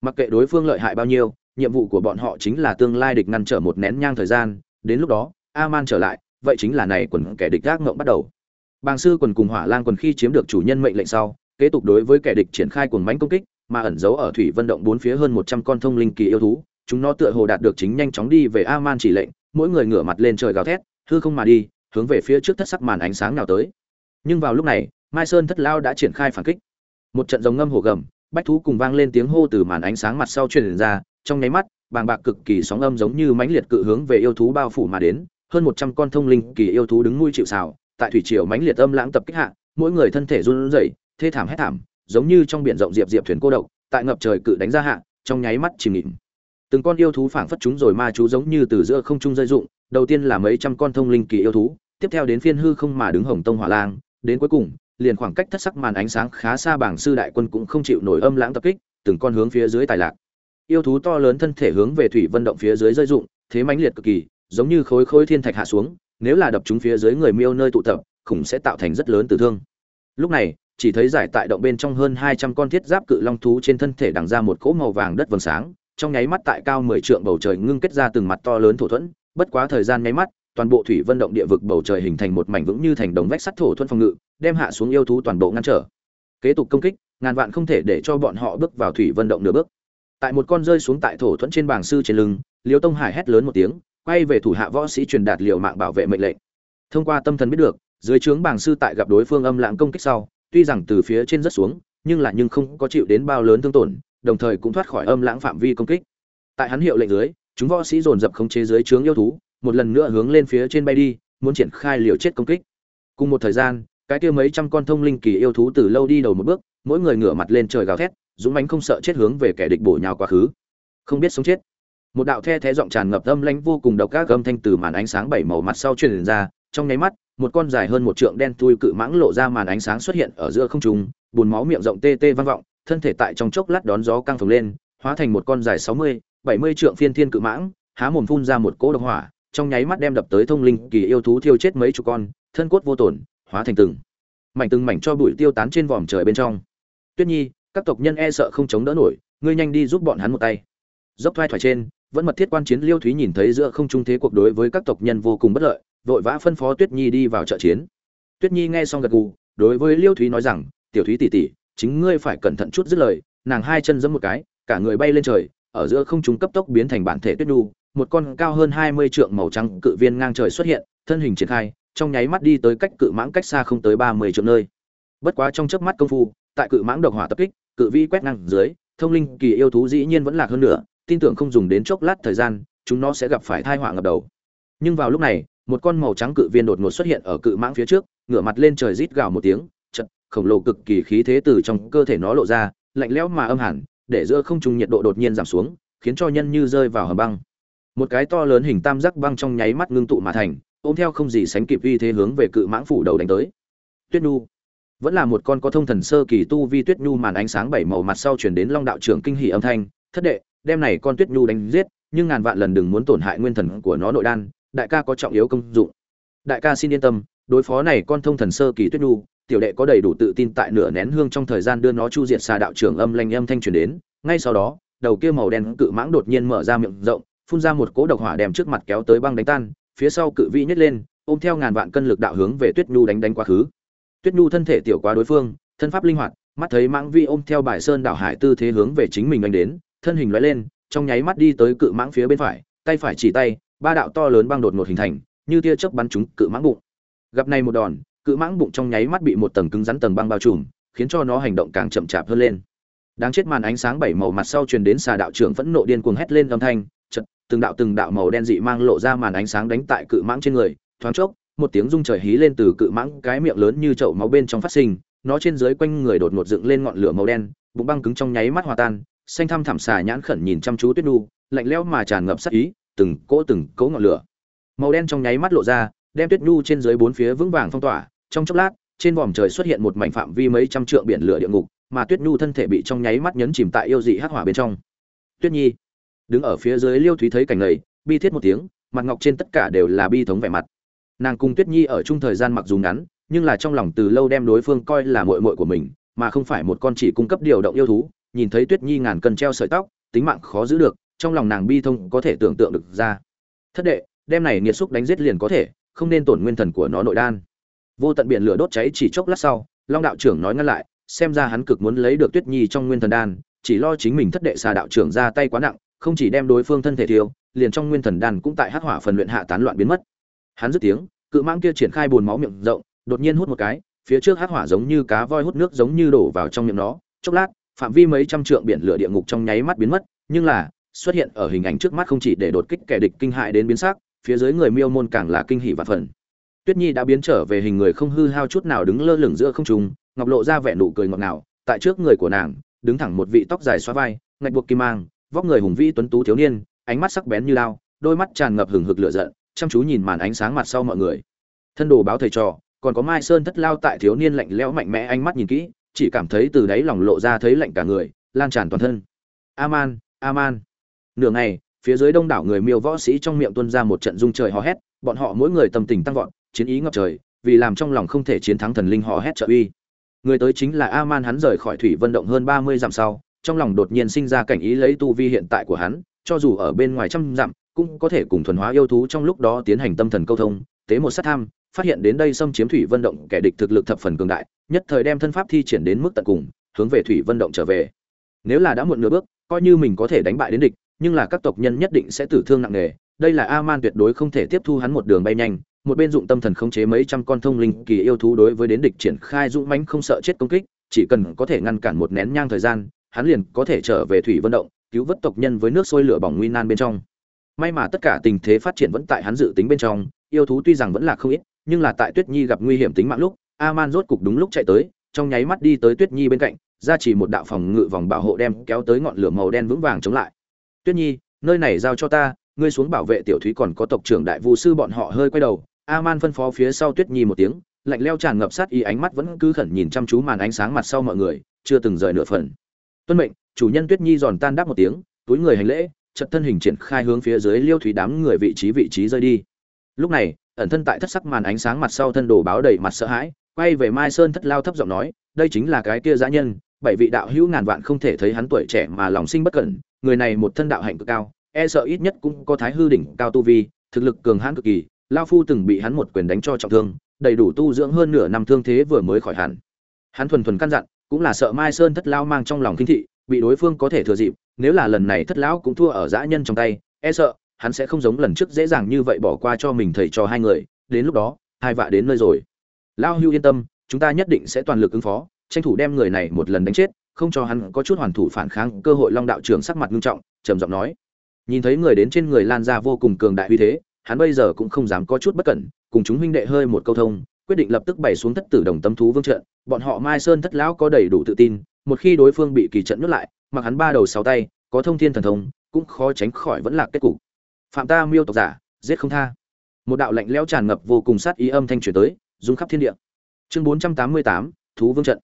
mặc kệ đối phương lợi hại bao nhiêu, nhiệm vụ của bọn họ chính là tương lai địch ngăn trở một nén nhang thời gian, đến lúc đó a man trở lại, vậy chính là này quần kẻ địch gác ngộng bắt đầu. Bàng sư quần cùng hỏa lang quần khi chiếm được chủ nhân mệnh lệnh sau, kế tục đối với kẻ địch triển khai cuồng mãnh công kích, mà ẩn giấu ở thủy vân động bốn phía hơn một trăm con thông linh kỳ yêu thú, chúng nó tựa hồ đạt được chính nhanh chóng đi về a man chỉ lệnh, mỗi người ngửa mặt lên trời gào thét, hư không mà đi, hướng về phía trước thất sắc màn ánh sáng nào tới. Nhưng vào lúc này, mai sơn thất lao đã triển khai phản kích. Một trận giống ngâm hồ gầm bách thú cùng vang lên tiếng hô từ màn ánh sáng mặt sau truyền ra, trong nháy mắt, bàng bạc cực kỳ sóng âm giống như mãnh liệt cự hướng về yêu thú bao phủ mà đến, hơn một trăm con thông linh kỳ yêu thú đứng nuôi chịu xào tại thủy triều mãnh liệt âm lãng tập kích hạ, mỗi người thân thể run rẩy, thê thảm hét thảm, giống như trong biển rộng diệp diệp thuyền cô độc, tại ngập trời cự đánh ra hạ, trong nháy mắt chìm nghỉm. Từng con yêu thú phảng phất chúng rồi ma chú giống như từ giữa không trung rơi dụng đầu tiên là mấy trăm con thông linh kỳ yêu thú, tiếp theo đến phiên hư không mà đứng hồng tông hỏa lang, đến cuối cùng liền khoảng cách thất sắc màn ánh sáng khá xa bảng sư đại quân cũng không chịu nổi âm lãng tập kích, từng con hướng phía dưới tài lạc. Yêu thú to lớn thân thể hướng về thủy vận động phía dưới rơi dụng thế mãnh liệt cực kỳ, giống như khối khối thiên thạch hạ xuống, nếu là đập chúng phía dưới người miêu nơi tụ tập, khủng sẽ tạo thành rất lớn tử thương. Lúc này, chỉ thấy giải tại động bên trong hơn hai trăm con thiết giáp cự long thú trên thân thể đằng ra một cỗ màu vàng đất vầng sáng, trong nháy mắt tại cao mười trượng bầu trời ngưng kết ra từng mặt to lớn thổ thuẫn, bất quá thời gian nháy mắt toàn bộ thủy vân động địa vực bầu trời hình thành một mảnh vững như thành đồng vách sắt thổ thuận phòng ngự, đem hạ xuống yêu thú toàn bộ ngăn trở. Kế tục công kích, ngàn vạn không thể để cho bọn họ bước vào thủy vân động nửa bước. Tại một con rơi xuống tại thổ thuận trên bảng sư trên lưng, liêu tông hải hét lớn một tiếng, quay về thủ hạ võ sĩ truyền đạt liệu mạng bảo vệ mệnh lệnh. Thông qua tâm thần biết được, dưới trướng bảng sư tại gặp đối phương âm lãng công kích sau, tuy rằng từ phía trên rất xuống, nhưng là nhưng không có chịu đến bao lớn thương tổn, đồng thời cũng thoát khỏi âm lãng phạm vi công kích. Tại hắn hiệu lệnh dưới, chúng võ sĩ dồn dập khống chế dưới trướng yêu thú một lần nữa hướng lên phía trên bay đi, muốn triển khai liều chết công kích. Cùng một thời gian, cái kia mấy trăm con thông linh kỳ yêu thú từ lâu đi đầu một bước, mỗi người ngửa mặt lên trời gào thét, dũng mãnh không sợ chết hướng về kẻ địch bổ nhào quá khứ. Không biết sống chết. Một đạo the thé giọng tràn ngập âm lãnh vô cùng độc ác âm thanh từ màn ánh sáng bảy màu mặt sau truyền ra, trong nháy mắt, một con dài hơn một trượng đen thui cự mãng lộ ra màn ánh sáng xuất hiện ở giữa không trung bùn máu miệng rộng tê tê vang vọng, thân thể tại trong chốc lát đón gió căng phồng lên, hóa thành một con dài sáu mươi, bảy mươi trượng phiên thiên cự mãng, há mồm phun ra một cỗ độc hỏa trong nháy mắt đem đập tới thông linh kỳ yêu thú thiêu chết mấy chục con, thân cốt vô tổn, hóa thành từng mảnh từng mảnh cho bụi tiêu tán trên vòm trời bên trong. Tuyết nhi, các tộc nhân e sợ không chống đỡ nổi, ngươi nhanh đi giúp bọn hắn một tay. Dốc thoai thoải trên, vẫn mật thiết quan chiến liêu thúy nhìn thấy giữa không trung thế cuộc đối với các tộc nhân vô cùng bất lợi, vội vã phân phó tuyết nhi đi vào trợ chiến. Tuyết nhi nghe xong gật gù, đối với liêu thúy nói rằng, tiểu thúy tỷ tỷ, chính ngươi phải cẩn thận chút dứt lời, nàng hai chân giẫm một cái, cả người bay lên trời, ở giữa không trung cấp tốc biến thành bản thể tuyết nhu một con cao hơn hai mươi trượng màu trắng cự viên ngang trời xuất hiện thân hình triển khai trong nháy mắt đi tới cách cự mãng cách xa không tới ba mươi trượng nơi. Bất quá trong chớp mắt công phu tại cự mãng độc hỏa tập kích cự vi quét ngang dưới thông linh kỳ yêu thú dĩ nhiên vẫn lạc hơn nữa tin tưởng không dùng đến chốc lát thời gian chúng nó sẽ gặp phải tai họa ngập đầu. Nhưng vào lúc này một con màu trắng cự viên đột ngột xuất hiện ở cự mãng phía trước ngửa mặt lên trời rít gào một tiếng chợt, khổng lồ cực kỳ khí thế từ trong cơ thể nó lộ ra lạnh lẽo mà âm hẳn để giữa không trung nhiệt độ đột nhiên giảm xuống khiến cho nhân như rơi vào hầm băng một cái to lớn hình tam giác băng trong nháy mắt ngưng tụ mà thành, ôm theo không gì sánh kịp uy thế hướng về cự mãng phủ đầu đánh tới. Tuyết nhu vẫn là một con có thông thần sơ kỳ tu vi tuyết nhu màn ánh sáng bảy màu mặt sau chuyển đến long đạo trưởng kinh hỉ âm thanh, thất đệ, đem này con tuyết nhu đánh giết, nhưng ngàn vạn lần đừng muốn tổn hại nguyên thần của nó nội đan, đại ca có trọng yếu công dụng. Đại ca xin yên tâm, đối phó này con thông thần sơ kỳ tuyết nhu, tiểu đệ có đầy đủ tự tin tại nửa nén hương trong thời gian đưa nó chu diệt xà đạo trưởng âm lanh âm thanh truyền đến, ngay sau đó, đầu kia màu đen cự mãng đột nhiên mở ra miệng rộng phun ra một cỗ độc hỏa đem trước mặt kéo tới băng đánh tan, phía sau cự vĩ nhét lên, ôm theo ngàn vạn cân lực đạo hướng về tuyết nhu đánh đánh quá khứ. Tuyết nhu thân thể tiểu quá đối phương, thân pháp linh hoạt, mắt thấy mãng vi ôm theo bài sơn đảo hải tư thế hướng về chính mình đánh đến, thân hình lóe lên, trong nháy mắt đi tới cự mãng phía bên phải, tay phải chỉ tay, ba đạo to lớn băng đột ngột hình thành, như tia chớp bắn trúng cự mãng bụng. Gặp này một đòn, cự mãng bụng trong nháy mắt bị một tầng cứng rắn tầng băng bao trùm, khiến cho nó hành động càng chậm chạp hơn lên. Đáng chết màn ánh sáng bảy màu mặt sau truyền đến xà đạo trưởng phẫn nộ điên cuồng hét lên âm thanh từng đạo từng đạo màu đen dị mang lộ ra màn ánh sáng đánh tại cự mãng trên người, thoáng chốc, một tiếng rung trời hí lên từ cự mãng cái miệng lớn như chậu máu bên trong phát sinh, nó trên dưới quanh người đột ngột dựng lên ngọn lửa màu đen, bụng băng cứng trong nháy mắt hòa tan, xanh thăm thẳm xà nhãn khẩn nhìn chăm chú tuyết nu lạnh lẽo mà tràn ngập sắc ý, từng cỗ từng cỗ ngọn lửa. Màu đen trong nháy mắt lộ ra, đem tuyết đu trên dưới bốn phía vững vàng phong tỏa, trong chốc lát, trên vòm trời xuất hiện một mảnh phạm vi mấy trăm trượng biển lửa địa ngục, mà tuyết nhu thân thể bị trong nháy mắt nhấn chìm tại yêu dị hắc hỏa bên trong. Tuyết nhi đứng ở phía dưới liêu thúy thấy cảnh này bi thiết một tiếng, mặt ngọc trên tất cả đều là bi thống vẻ mặt. Nàng cùng tuyết nhi ở chung thời gian mặc dù ngắn, nhưng là trong lòng từ lâu đem đối phương coi là muội muội của mình, mà không phải một con chỉ cung cấp điều động yêu thú. Nhìn thấy tuyết nhi ngàn cân treo sợi tóc, tính mạng khó giữ được, trong lòng nàng bi thông có thể tưởng tượng được ra. Thất đệ đem này nghiệt xúc đánh giết liền có thể, không nên tổn nguyên thần của nó nội đan. Vô tận biển lửa đốt cháy chỉ chốc lát sau, long đạo trưởng nói ngăn lại, xem ra hắn cực muốn lấy được tuyết nhi trong nguyên thần đan, chỉ lo chính mình thất đệ xà đạo trưởng ra tay quá nặng không chỉ đem đối phương thân thể thiêu, liền trong nguyên thần đan cũng tại hắc hỏa phần luyện hạ tán loạn biến mất. Hắn dứt tiếng, cự mãng kia triển khai bùn máu miệng rộng, đột nhiên hút một cái, phía trước hắc hỏa giống như cá voi hút nước giống như đổ vào trong miệng nó. Chốc lát, phạm vi mấy trăm trượng biển lửa địa ngục trong nháy mắt biến mất, nhưng là, xuất hiện ở hình ảnh trước mắt không chỉ để đột kích kẻ địch kinh hại đến biến sắc, phía dưới người miêu môn càng là kinh hỉ và phần. Tuyết nhi đã biến trở về hình người không hư hao chút nào đứng lơ lửng giữa không trung, ngọc lộ ra vẻ nụ cười ngọt ngào, tại trước người của nàng, đứng thẳng một vị tóc dài xóa vai, ngạch buộc kim mang vóc người hùng vĩ tuấn tú thiếu niên, ánh mắt sắc bén như lao đôi mắt tràn ngập hừng hực lửa giận, chăm chú nhìn màn ánh sáng mặt sau mọi người. Thân đồ báo thầy trò, còn có mai sơn thất lao tại thiếu niên lạnh lẽo mạnh mẽ ánh mắt nhìn kỹ, chỉ cảm thấy từ đáy lòng lộ ra thấy lạnh cả người, lan tràn toàn thân. Aman aman. Nửa ngày, phía dưới đông đảo người miêu võ sĩ trong miệng tuôn ra một trận rung trời hò hét, bọn họ mỗi người tâm tình tăng vọt, chiến ý ngập trời, vì làm trong lòng không thể chiến thắng thần linh hò hét trợ uy. Người tới chính là aman hắn rời khỏi thủy vận động hơn ba mươi dặm sau trong lòng đột nhiên sinh ra cảnh ý lấy tu vi hiện tại của hắn, cho dù ở bên ngoài trăm dặm, cũng có thể cùng thuần hóa yêu thú trong lúc đó tiến hành tâm thần câu thông, tế một sát tham, phát hiện đến đây xâm chiếm thủy vân động kẻ địch thực lực thập phần cường đại, nhất thời đem thân pháp thi triển đến mức tận cùng, hướng về thủy vân động trở về. Nếu là đã muộn nửa bước, coi như mình có thể đánh bại đến địch, nhưng là các tộc nhân nhất định sẽ tử thương nặng nề, đây là a tuyệt đối không thể tiếp thu hắn một đường bay nhanh, một bên dụng tâm thần khống chế mấy trăm con thông linh kỳ yêu thú đối với đến địch triển khai dũng mãnh không sợ chết công kích, chỉ cần có thể ngăn cản một nén nhang thời gian hắn liền có thể trở về thủy vận động, cứu vớt tộc nhân với nước sôi lửa bỏng nguy nan bên trong. May mà tất cả tình thế phát triển vẫn tại hắn dự tính bên trong, yêu thú tuy rằng vẫn là không ít, nhưng là tại tuyết nhi gặp nguy hiểm tính mạng lúc a rốt cục đúng lúc chạy tới, trong nháy mắt đi tới tuyết nhi bên cạnh, ra chỉ một đạo phòng ngự vòng bảo hộ đem kéo tới ngọn lửa màu đen vững vàng chống lại. Tuyết nhi, nơi này giao cho ta, ngươi xuống bảo vệ tiểu thúy còn có tộc trưởng đại vũ sư bọn họ hơi quay đầu. A phân phó phía sau tuyết nhi một tiếng, lạnh leo tràn ngập sát y ánh mắt vẫn cứ khẩn nhìn chăm chú màn ánh sáng mặt sau mọi người, chưa từng rời nửa phần tuân mệnh, chủ nhân tuyết nhi giòn tan đáp một tiếng, túi người hành lễ chật thân hình triển khai hướng phía dưới liêu thủy đám người vị trí vị trí rơi đi. Lúc này, ẩn thân tại thất sắc màn ánh sáng mặt sau thân đồ báo đầy mặt sợ hãi, quay về mai sơn thất lao thấp giọng nói, đây chính là cái kia dã nhân, bảy vị đạo hữu ngàn vạn không thể thấy hắn tuổi trẻ mà lòng sinh bất cẩn, người này một thân đạo hạnh cực cao e sợ ít nhất cũng có thái hư đỉnh cao tu vi, thực lực cường hãn cực kỳ lao phu từng bị hắn một quyền đánh cho trọng thương, đầy đủ tu dưỡng hơn nửa năm thương thế vừa mới khỏi hẳn. Hắn thuần thuần căn dặn cũng là sợ mai sơn thất lao mang trong lòng kinh thị, bị đối phương có thể thừa dịp, nếu là lần này thất lão cũng thua ở dã nhân trong tay e sợ, hắn sẽ không giống lần trước dễ dàng như vậy bỏ qua cho mình thầy cho hai người, đến lúc đó, hai vạ đến nơi rồi. Lao hưu yên tâm, chúng ta nhất định sẽ toàn lực ứng phó, tranh thủ đem người này một lần đánh chết, không cho hắn có chút hoàn thủ phản kháng, cơ hội long đạo trưởng sắc mặt nghiêm trọng, trầm giọng nói. Nhìn thấy người đến trên người lan ra vô cùng cường đại uy thế, hắn bây giờ cũng không dám có chút bất cẩn, cùng chúng huynh đệ hơi một câu thông quyết định lập tức bày xuống thất tử đồng tâm thú vương trận, bọn họ mai sơn thất lão có đầy đủ tự tin, một khi đối phương bị kỳ trận nhốt lại, mặc hắn ba đầu sáu tay, có thông thiên thần thông, cũng khó tránh khỏi vẫn là kết cục. Phạm ta miêu tộc giả, giết không tha. Một đạo lạnh lẽo tràn ngập vô cùng sát ý âm thanh truyền tới, rung khắp thiên địa. Chương bốn trăm tám mươi tám, thú vương trận.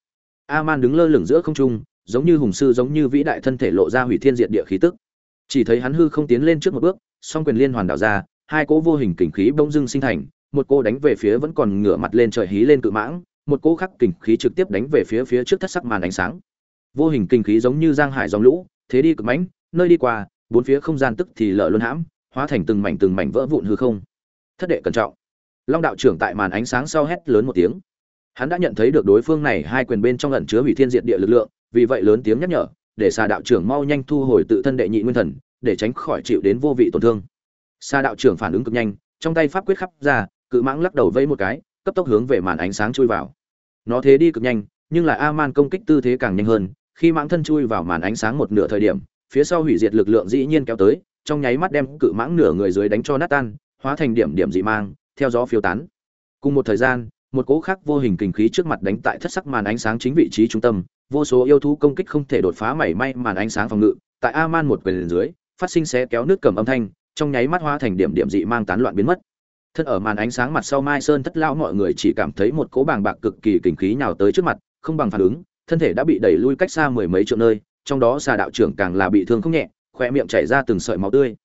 A man đứng lơ lửng giữa không trung, giống như hùng sư, giống như vĩ đại thân thể lộ ra hủy thiên diệt địa khí tức. Chỉ thấy hắn hư không tiến lên trước một bước, song quyền liên hoàn đảo ra, hai cỗ vô hình kình khí bỗng dưng sinh thành một cô đánh về phía vẫn còn ngửa mặt lên trời hí lên cự mãng, một cô khắc kình khí trực tiếp đánh về phía phía trước thất sắc màn ánh sáng. Vô hình kình khí giống như giang hải dòng lũ, thế đi cực mãnh, nơi đi qua, bốn phía không gian tức thì lở luân hãm, hóa thành từng mảnh từng mảnh vỡ vụn hư không. Thất đệ cẩn trọng. Long đạo trưởng tại màn ánh sáng sau hét lớn một tiếng. Hắn đã nhận thấy được đối phương này hai quyền bên trong ẩn chứa hủy thiên diệt địa lực lượng, vì vậy lớn tiếng nhắc nhở, để xà đạo trưởng mau nhanh thu hồi tự thân đệ nhị nguyên thần, để tránh khỏi chịu đến vô vị tổn thương. Xà đạo trưởng phản ứng cực nhanh, trong tay pháp quyết khắp ra cự mãng lắc đầu vây một cái, cấp tốc hướng về màn ánh sáng chui vào. Nó thế đi cực nhanh, nhưng là a man công kích tư thế càng nhanh hơn, khi mãng thân chui vào màn ánh sáng một nửa thời điểm, phía sau hủy diệt lực lượng dĩ nhiên kéo tới, trong nháy mắt đem cự mãng nửa người dưới đánh cho nát tan, hóa thành điểm điểm dị mang, theo gió phiêu tán. Cùng một thời gian, một cỗ khác vô hình kình khí trước mặt đánh tại thất sắc màn ánh sáng chính vị trí trung tâm, vô số yêu thú công kích không thể đột phá mảy may màn ánh sáng phòng ngự, tại a man một quyền dưới, phát sinh xé kéo nước cầm âm thanh, trong nháy mắt hóa thành điểm điểm dị mang tán loạn biến mất thân ở màn ánh sáng mặt sau mai sơn thất lão mọi người chỉ cảm thấy một cỗ bàng bạc cực kỳ kình khí nhào tới trước mặt, không bằng phản ứng, thân thể đã bị đẩy lui cách xa mười mấy triệu nơi, trong đó xà đạo trưởng càng là bị thương không nhẹ khoe miệng chảy ra từng sợi máu tươi.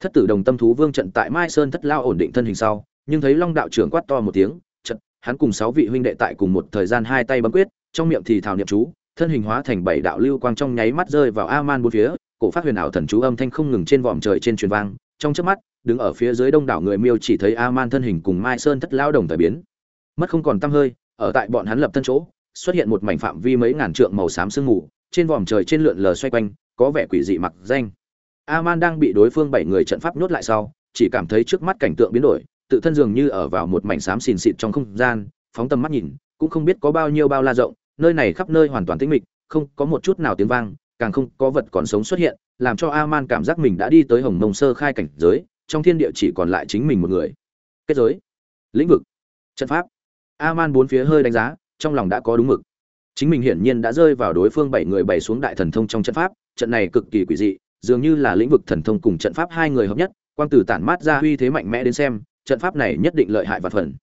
Thất tử đồng tâm thú vương trận tại mai sơn thất lao ổn định thân hình sau, nhưng thấy long đạo trưởng quát to một tiếng, trận, hắn cùng sáu vị huynh đệ tại cùng một thời gian hai tay bấm quyết, trong miệng thì thào niệm chú, thân hình hóa thành bảy đạo lưu quang trong nháy mắt rơi vào a man bốn phía, cổ phát huyền ảo thần chú âm thanh không ngừng trên vòm trời trên truyền vang, trong chớp mắt đứng ở phía dưới đông đảo người miêu chỉ thấy a man thân hình cùng mai sơn thất lao đồng thời biến. Mất không còn tăm hơi, ở tại bọn hắn lập thân chỗ, xuất hiện một mảnh phạm vi mấy ngàn trượng màu xám sương mù, trên vòm trời trên lượn lờ xoay quanh, có vẻ quỷ dị mặc danh. A man đang bị đối phương bảy người trận pháp nhốt lại sau, chỉ cảm thấy trước mắt cảnh tượng biến đổi, tự thân dường như ở vào một mảnh xám xìn xịt trong không gian, phóng tầm mắt nhìn, cũng không biết có bao nhiêu bao la rộng, nơi này khắp nơi hoàn toàn tĩnh mịch, không có một chút nào tiếng vang, càng không có vật còn sống xuất hiện, làm cho a man cảm giác mình đã đi tới hồng mông sơ khai cảnh giới trong thiên địa chỉ còn lại chính mình một người. Kết giới. Lĩnh vực. Trận pháp. A man bốn phía hơi đánh giá, trong lòng đã có đúng mực. Chính mình hiển nhiên đã rơi vào đối phương bảy người bày xuống đại thần thông trong trận pháp, trận này cực kỳ quỷ dị, dường như là lĩnh vực thần thông cùng trận pháp hai người hợp nhất, quang tử tản mát ra uy thế mạnh mẽ đến xem, trận pháp này nhất định lợi hại và phần.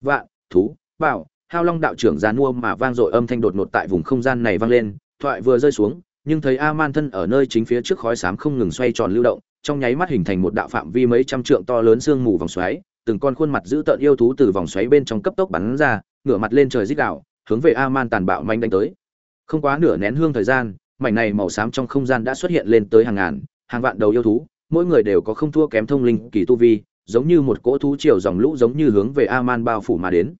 Vạn, thú, bảo, hao long đạo trưởng giàn mua mà vang dội âm thanh đột ngột tại vùng không gian này vang lên, thoại vừa rơi xuống, nhưng thấy a man thân ở nơi chính phía trước khói xám không ngừng xoay tròn lưu động trong nháy mắt hình thành một đạo phạm vi mấy trăm trượng to lớn sương mù vòng xoáy từng con khuôn mặt dữ tợn yêu thú từ vòng xoáy bên trong cấp tốc bắn ra ngửa mặt lên trời rít gào, hướng về Aman tàn bạo manh đánh tới. Không quá nửa nén hương thời gian mảnh này màu xám trong không gian đã xuất hiện lên tới hàng ngàn hàng vạn đầu yêu thú mỗi người đều có không thua kém thông linh kỳ tu vi giống như một cỗ thú triều dòng lũ giống như hướng về Aman bao phủ mà đến.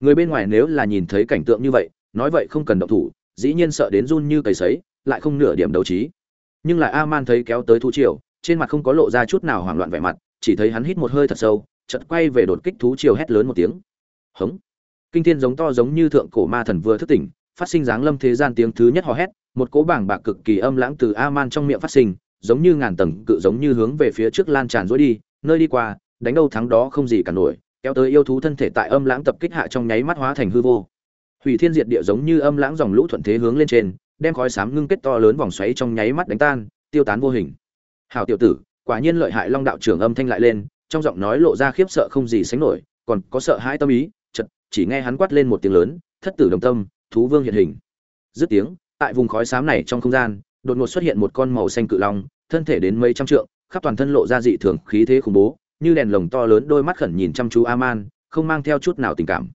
Người bên ngoài nếu là nhìn thấy cảnh tượng như vậy nói vậy không cần động thủ dĩ nhiên sợ đến run như cầy sấy lại không nửa điểm đấu trí. Nhưng lại Aman thấy kéo tới thú triều trên mặt không có lộ ra chút nào hoảng loạn vẻ mặt, chỉ thấy hắn hít một hơi thật sâu, chợt quay về đột kích thú triều hét lớn một tiếng. Hống! Kinh thiên giống to giống như thượng cổ ma thần vừa thức tỉnh, phát sinh dáng lâm thế gian tiếng thứ nhất hò hét, một cỗ bảng bạc cực kỳ âm lãng từ a man trong miệng phát sinh, giống như ngàn tầng cự giống như hướng về phía trước lan tràn rối đi, nơi đi qua, đánh đâu thắng đó không gì cả nổi, kéo tới yêu thú thân thể tại âm lãng tập kích hạ trong nháy mắt hóa thành hư vô. Hủy thiên diệt địa giống như âm lãng dòng lũ thuận thế hướng lên trên, đem khói sám ngưng kết to lớn vòng xoáy trong nháy mắt đánh tan, tiêu tán vô hình hảo tiểu tử, quả nhiên lợi hại long đạo trưởng âm thanh lại lên, trong giọng nói lộ ra khiếp sợ không gì sánh nổi, còn có sợ hãi tâm ý chật chỉ nghe hắn quát lên một tiếng lớn, thất tử đồng tâm, thú vương hiện hình. Dứt tiếng, tại vùng khói xám này trong không gian, đột ngột xuất hiện một con màu xanh cự long, thân thể đến mấy trăm trượng, khắp toàn thân lộ ra dị thường khí thế khủng bố, như đèn lồng to lớn đôi mắt khẩn nhìn chăm chú aman, không mang theo chút nào tình cảm.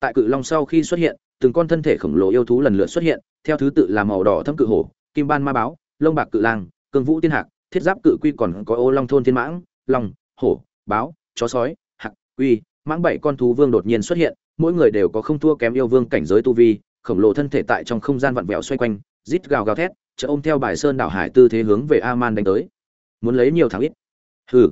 Tại cự long sau khi xuất hiện, từng con thân thể khổng lồ yêu thú lần lượt xuất hiện, theo thứ tự là màu đỏ thâm cự hổ, kim ban ma báo, lông bạc cự lang, cương vũ tiên hạc thiết giáp cự quy còn có ô long thôn thiên mãng, long, hổ, báo, chó sói, hạc, quy, mãng bảy con thú vương đột nhiên xuất hiện, mỗi người đều có không thua kém yêu vương cảnh giới tu vi, khổng lồ thân thể tại trong không gian vặn vẹo xoay quanh, rít gào gào thét, chợ ôm theo bài sơn đảo hải tư thế hướng về aman đánh tới. Muốn lấy nhiều thắng ít. Hừ.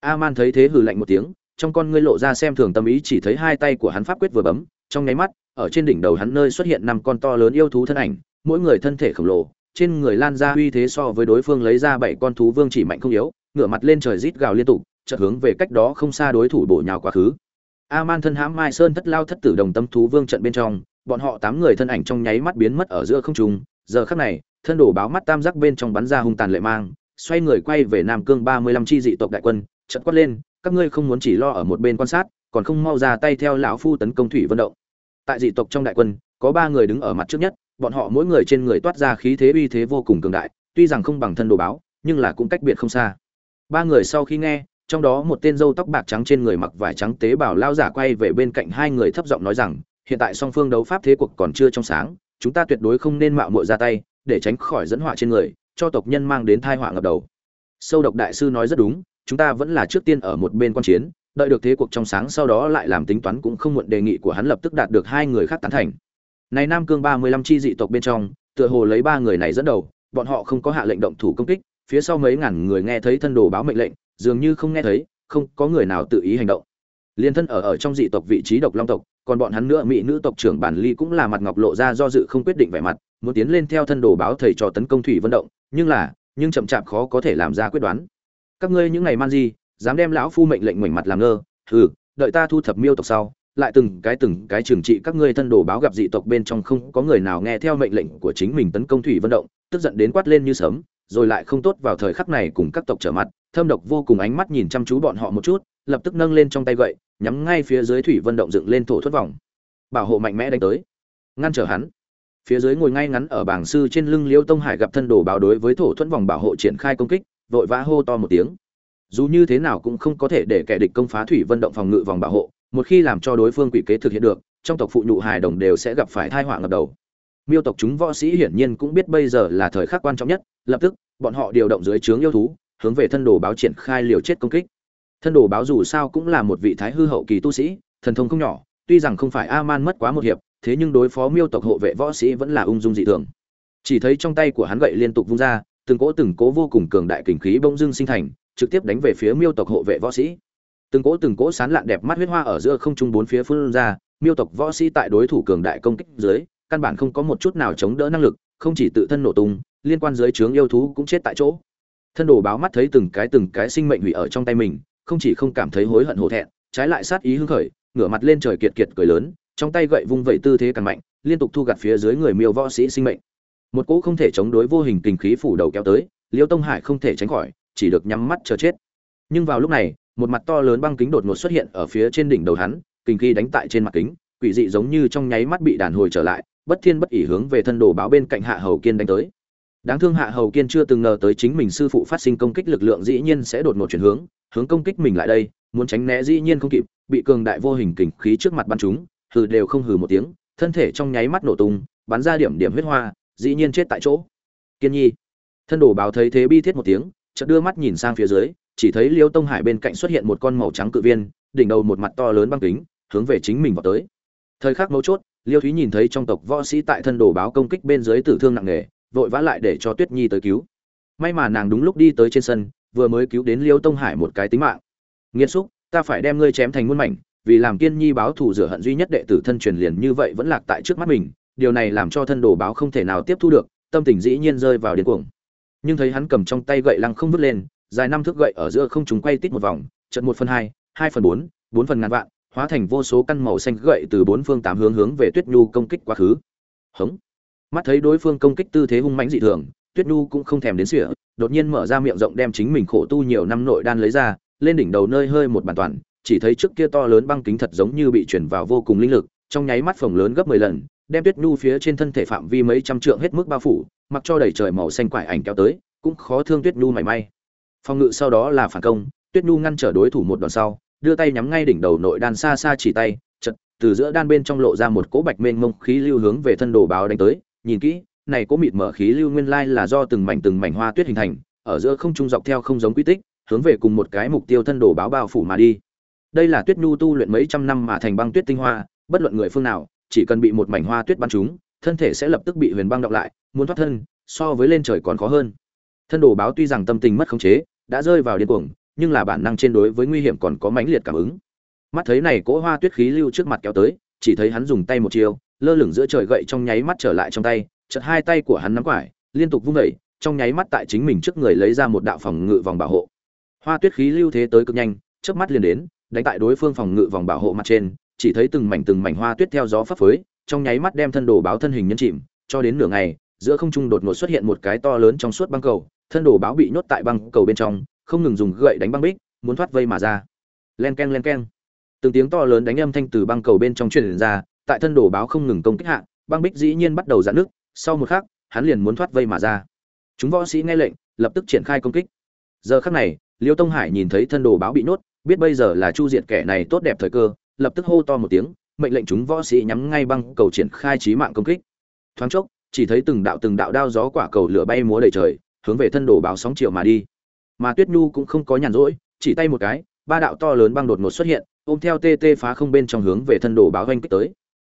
Aman thấy thế hừ lạnh một tiếng, trong con ngươi lộ ra xem thường tâm ý, chỉ thấy hai tay của hắn pháp quyết vừa bấm, trong nháy mắt, ở trên đỉnh đầu hắn nơi xuất hiện năm con to lớn yêu thú thân ảnh, mỗi người thân thể khổng lồ trên người lan ra uy thế so với đối phương lấy ra bảy con thú vương chỉ mạnh không yếu ngửa mặt lên trời rít gào liên tục chợt hướng về cách đó không xa đối thủ bổ nhào quá khứ A-man thân hãm Mai Sơn thất lao thất tử đồng tâm thú vương trận bên trong, bọn họ tám người thân ảnh trong nháy mắt biến mất ở giữa không trung, giờ khắc này, thân đổ báo mắt tam giác bên trong bắn ra hung tàn lệ mang, xoay người quay về Nam Cương 35 chi dị tộc đại quân, chợt quát lên, các ngươi không muốn chỉ lo ở một bên quan sát, còn không mau ra tay theo lão phu tấn công thủy vân động. Tại dị tộc trong đại quân, có ba người đứng ở mặt trước nhất, bọn họ mỗi người trên người toát ra khí thế uy thế vô cùng cường đại, tuy rằng không bằng thân đồ báo, nhưng là cũng cách biệt không xa. Ba người sau khi nghe, trong đó một tên râu tóc bạc trắng trên người mặc vải trắng tế bào lao giả quay về bên cạnh hai người thấp giọng nói rằng hiện tại song phương đấu pháp thế cuộc còn chưa trong sáng chúng ta tuyệt đối không nên mạo muội ra tay để tránh khỏi dẫn họa trên người cho tộc nhân mang đến tai họa ngập đầu sâu độc đại sư nói rất đúng chúng ta vẫn là trước tiên ở một bên quan chiến đợi được thế cuộc trong sáng sau đó lại làm tính toán cũng không muộn đề nghị của hắn lập tức đạt được hai người khác tán thành này nam cương ba mươi lăm chi dị tộc bên trong, tựa hồ lấy ba người này dẫn đầu, bọn họ không có hạ lệnh động thủ công kích, phía sau mấy ngàn người nghe thấy thân đồ báo mệnh lệnh, dường như không nghe thấy, không có người nào tự ý hành động. Liên thân ở ở trong dị tộc vị trí độc long tộc, còn bọn hắn nữa mỹ nữ tộc trưởng bản ly cũng là mặt ngọc lộ ra do dự không quyết định vẻ mặt, muốn tiến lên theo thân đồ báo thầy trò tấn công thủy vận động, nhưng là, nhưng chậm chạp khó có thể làm ra quyết đoán. Các ngươi những ngày man gì dám đem lão phu mệnh lệnh mảnh mặt làm ngơ thử đợi ta thu thập miêu tộc sau lại từng cái từng cái trừng trị các ngươi thân đồ báo gặp dị tộc bên trong không có người nào nghe theo mệnh lệnh của chính mình tấn công thủy vận động, tức giận đến quát lên như sớm rồi lại không tốt vào thời khắc này cùng các tộc trở mặt, thâm độc vô cùng ánh mắt nhìn chăm chú bọn họ một chút, lập tức nâng lên trong tay gậy, nhắm ngay phía dưới thủy vân động dựng lên thổ thuất vòng. Bảo hộ mạnh mẽ đánh tới. Ngăn trở hắn. Phía dưới ngồi ngay ngắn ở bảng sư trên lưng liễu tông hải gặp thân đồ báo đối với thổ thuẫn vòng bảo hộ triển khai công kích, vội vã hô to một tiếng. Dù như thế nào cũng không có thể để kẻ địch công phá thủy vân động phòng ngự vòng bảo hộ một khi làm cho đối phương quỷ kế thực hiện được, trong tộc phụ nhụ hài đồng đều sẽ gặp phải thai họa ngập đầu. Miêu tộc chúng võ sĩ hiển nhiên cũng biết bây giờ là thời khắc quan trọng nhất, lập tức, bọn họ điều động dưới trướng yêu thú, hướng về thân đồ báo triển khai liều chết công kích. Thân đồ báo dù sao cũng là một vị thái hư hậu kỳ tu sĩ, thần thông không nhỏ, tuy rằng không phải a man mất quá một hiệp, thế nhưng đối phó miêu tộc hộ vệ võ sĩ vẫn là ung dung dị thường. Chỉ thấy trong tay của hắn gậy liên tục vung ra, từng cỗ từng cỗ vô cùng cường đại kình khí bỗng dưng sinh thành, trực tiếp đánh về phía miêu tộc hộ vệ võ sĩ từng cỗ từng cỗ sán lạn đẹp mắt huyết hoa ở giữa không trung bốn phía phun ra, miêu tộc võ sĩ tại đối thủ cường đại công kích dưới, căn bản không có một chút nào chống đỡ năng lực, không chỉ tự thân nổ tung, liên quan dưới trướng yêu thú cũng chết tại chỗ. Thân đồ báo mắt thấy từng cái từng cái sinh mệnh hủy ở trong tay mình, không chỉ không cảm thấy hối hận hổ thẹn, trái lại sát ý hưng khởi, ngửa mặt lên trời kiệt kiệt cười lớn, trong tay gậy vung vẩy tư thế càng mạnh, liên tục thu gặt phía dưới người miêu võ sĩ sinh mệnh. Một cỗ không thể chống đối vô hình kình khí phủ đầu kéo tới, liêu tông hải không thể tránh khỏi, chỉ được nhắm mắt chờ chết. Nhưng vào lúc này một mặt to lớn băng kính đột ngột xuất hiện ở phía trên đỉnh đầu hắn kình khí đánh tại trên mặt kính, quỷ dị giống như trong nháy mắt bị đàn hồi trở lại, bất thiên bất ỷ hướng về thân đồ báo bên cạnh hạ hầu kiên đánh tới. Đáng thương hạ hầu kiên chưa từng ngờ tới chính mình sư phụ phát sinh công kích lực lượng dĩ nhiên sẽ đột ngột chuyển hướng hướng công kích mình lại đây, muốn tránh né dĩ nhiên không kịp, bị cường đại vô hình kình khí trước mặt bắn chúng hừ đều không hừ một tiếng, thân thể trong nháy mắt nổ tung, bắn ra điểm điểm huyết hoa, dĩ nhiên chết tại chỗ. Kiên nhi, thân đồ báo thấy thế bi thiết một tiếng, chợt đưa mắt nhìn sang phía dưới chỉ thấy liêu tông hải bên cạnh xuất hiện một con màu trắng cự viên, đỉnh đầu một mặt to lớn băng kính, hướng về chính mình vào tới. Thời khắc mấu chốt, liêu thúy nhìn thấy trong tộc võ sĩ tại thân đồ báo công kích bên dưới tử thương nặng nề, vội vã lại để cho tuyết nhi tới cứu. May mà nàng đúng lúc đi tới trên sân, vừa mới cứu đến liêu tông hải một cái tính mạng. Nghiêm xúc, ta phải đem ngươi chém thành muôn mảnh, vì làm kiên nhi báo thù rửa hận duy nhất đệ tử thân truyền liền như vậy vẫn lạc tại trước mắt mình, điều này làm cho thân đồ báo không thể nào tiếp thu được, tâm tình dĩ nhiên rơi vào điên cuồng. Nhưng thấy hắn cầm trong tay gậy lăng không vứt lên dài năm thước gậy ở giữa không trùng quay tít một vòng trận một phần hai hai phần bốn bốn phần ngàn vạn hóa thành vô số căn màu xanh gậy từ bốn phương tám hướng hướng về tuyết nhu công kích quá khứ. Hống. Mắt thấy đối phương công kích tư thế hung mãnh dị thường tuyết nhu cũng không thèm đến sửa, đột nhiên mở ra miệng rộng đem chính mình khổ tu nhiều năm nội đan lấy ra lên đỉnh đầu nơi hơi một bàn toàn chỉ thấy trước kia to lớn băng kính thật giống như bị chuyển vào vô cùng linh lực trong nháy mắt phồng lớn gấp mười lần đem tuyết nhu phía trên thân thể phạm vi mấy trăm trượng hết mức bao phủ mặc cho đầy trời màu xanh quải ảnh kéo tới cũng khó thương tuyết nhu mảy may phòng ngự sau đó là phản công, tuyết nhu ngăn trở đối thủ một đòn sau, đưa tay nhắm ngay đỉnh đầu nội đan xa xa chỉ tay, chật, từ giữa đan bên trong lộ ra một cỗ bạch mênh mông khí lưu hướng về thân đồ báo đánh tới. Nhìn kỹ, này cỗ mịt mở khí lưu nguyên lai là do từng mảnh từng mảnh hoa tuyết hình thành, ở giữa không trung dọc theo không giống quy tích, hướng về cùng một cái mục tiêu thân đồ báo bao phủ mà đi. Đây là tuyết nhu tu luyện mấy trăm năm mà thành băng tuyết tinh hoa, bất luận người phương nào, chỉ cần bị một mảnh hoa tuyết bắn trúng, thân thể sẽ lập tức bị huyền băng đọng lại, muốn thoát thân, so với lên trời còn khó hơn. Thân đồ báo tuy rằng tâm tình mất khống chế đã rơi vào điên cuồng, nhưng là bản năng trên đối với nguy hiểm còn có mãnh liệt cảm ứng. Mắt thấy này cỗ hoa tuyết khí lưu trước mặt kéo tới, chỉ thấy hắn dùng tay một chiều, lơ lửng giữa trời gậy trong nháy mắt trở lại trong tay chật hai tay của hắn nắm quải, liên tục vung vẩy trong nháy mắt tại chính mình trước người lấy ra một đạo phòng ngự vòng bảo hộ. Hoa tuyết khí lưu thế tới cực nhanh, chớp mắt liền đến, đánh tại đối phương phòng ngự vòng bảo hộ mặt trên, chỉ thấy từng mảnh từng mảnh hoa tuyết theo gió phấp phới, trong nháy mắt đem thân đồ báo thân hình nhân chìm, cho đến nửa ngày, giữa không trung đột ngột xuất hiện một cái to lớn trong suốt băng cầu thân đồ báo bị nhốt tại băng cầu bên trong, không ngừng dùng gậy đánh băng bích, muốn thoát vây mà ra. Len keng len keng. Từng tiếng to lớn đánh âm thanh từ băng cầu bên trong truyền ra, tại thân đồ báo không ngừng công kích hạ, băng bích dĩ nhiên bắt đầu giãn nước sau một khắc, hắn liền muốn thoát vây mà ra. Chúng võ sĩ nghe lệnh, lập tức triển khai công kích. Giờ khắc này, liêu tông hải nhìn thấy thân đồ báo bị nhốt, biết bây giờ là chu diệt kẻ này tốt đẹp thời cơ, lập tức hô to một tiếng, mệnh lệnh chúng võ sĩ nhắm ngay băng cầu triển khai trí mạng công kích. Thoáng chốc, chỉ thấy từng đạo từng đạo đao gió quả cầu lửa bay múa đầy trời hướng về thân đồ báo sóng chiều mà đi. Mà tuyết nhu cũng không có nhàn rỗi, chỉ tay một cái, ba đạo to lớn băng đột ngột xuất hiện, ôm theo tê tê phá không bên trong hướng về thân đồ báo oanh kích tới.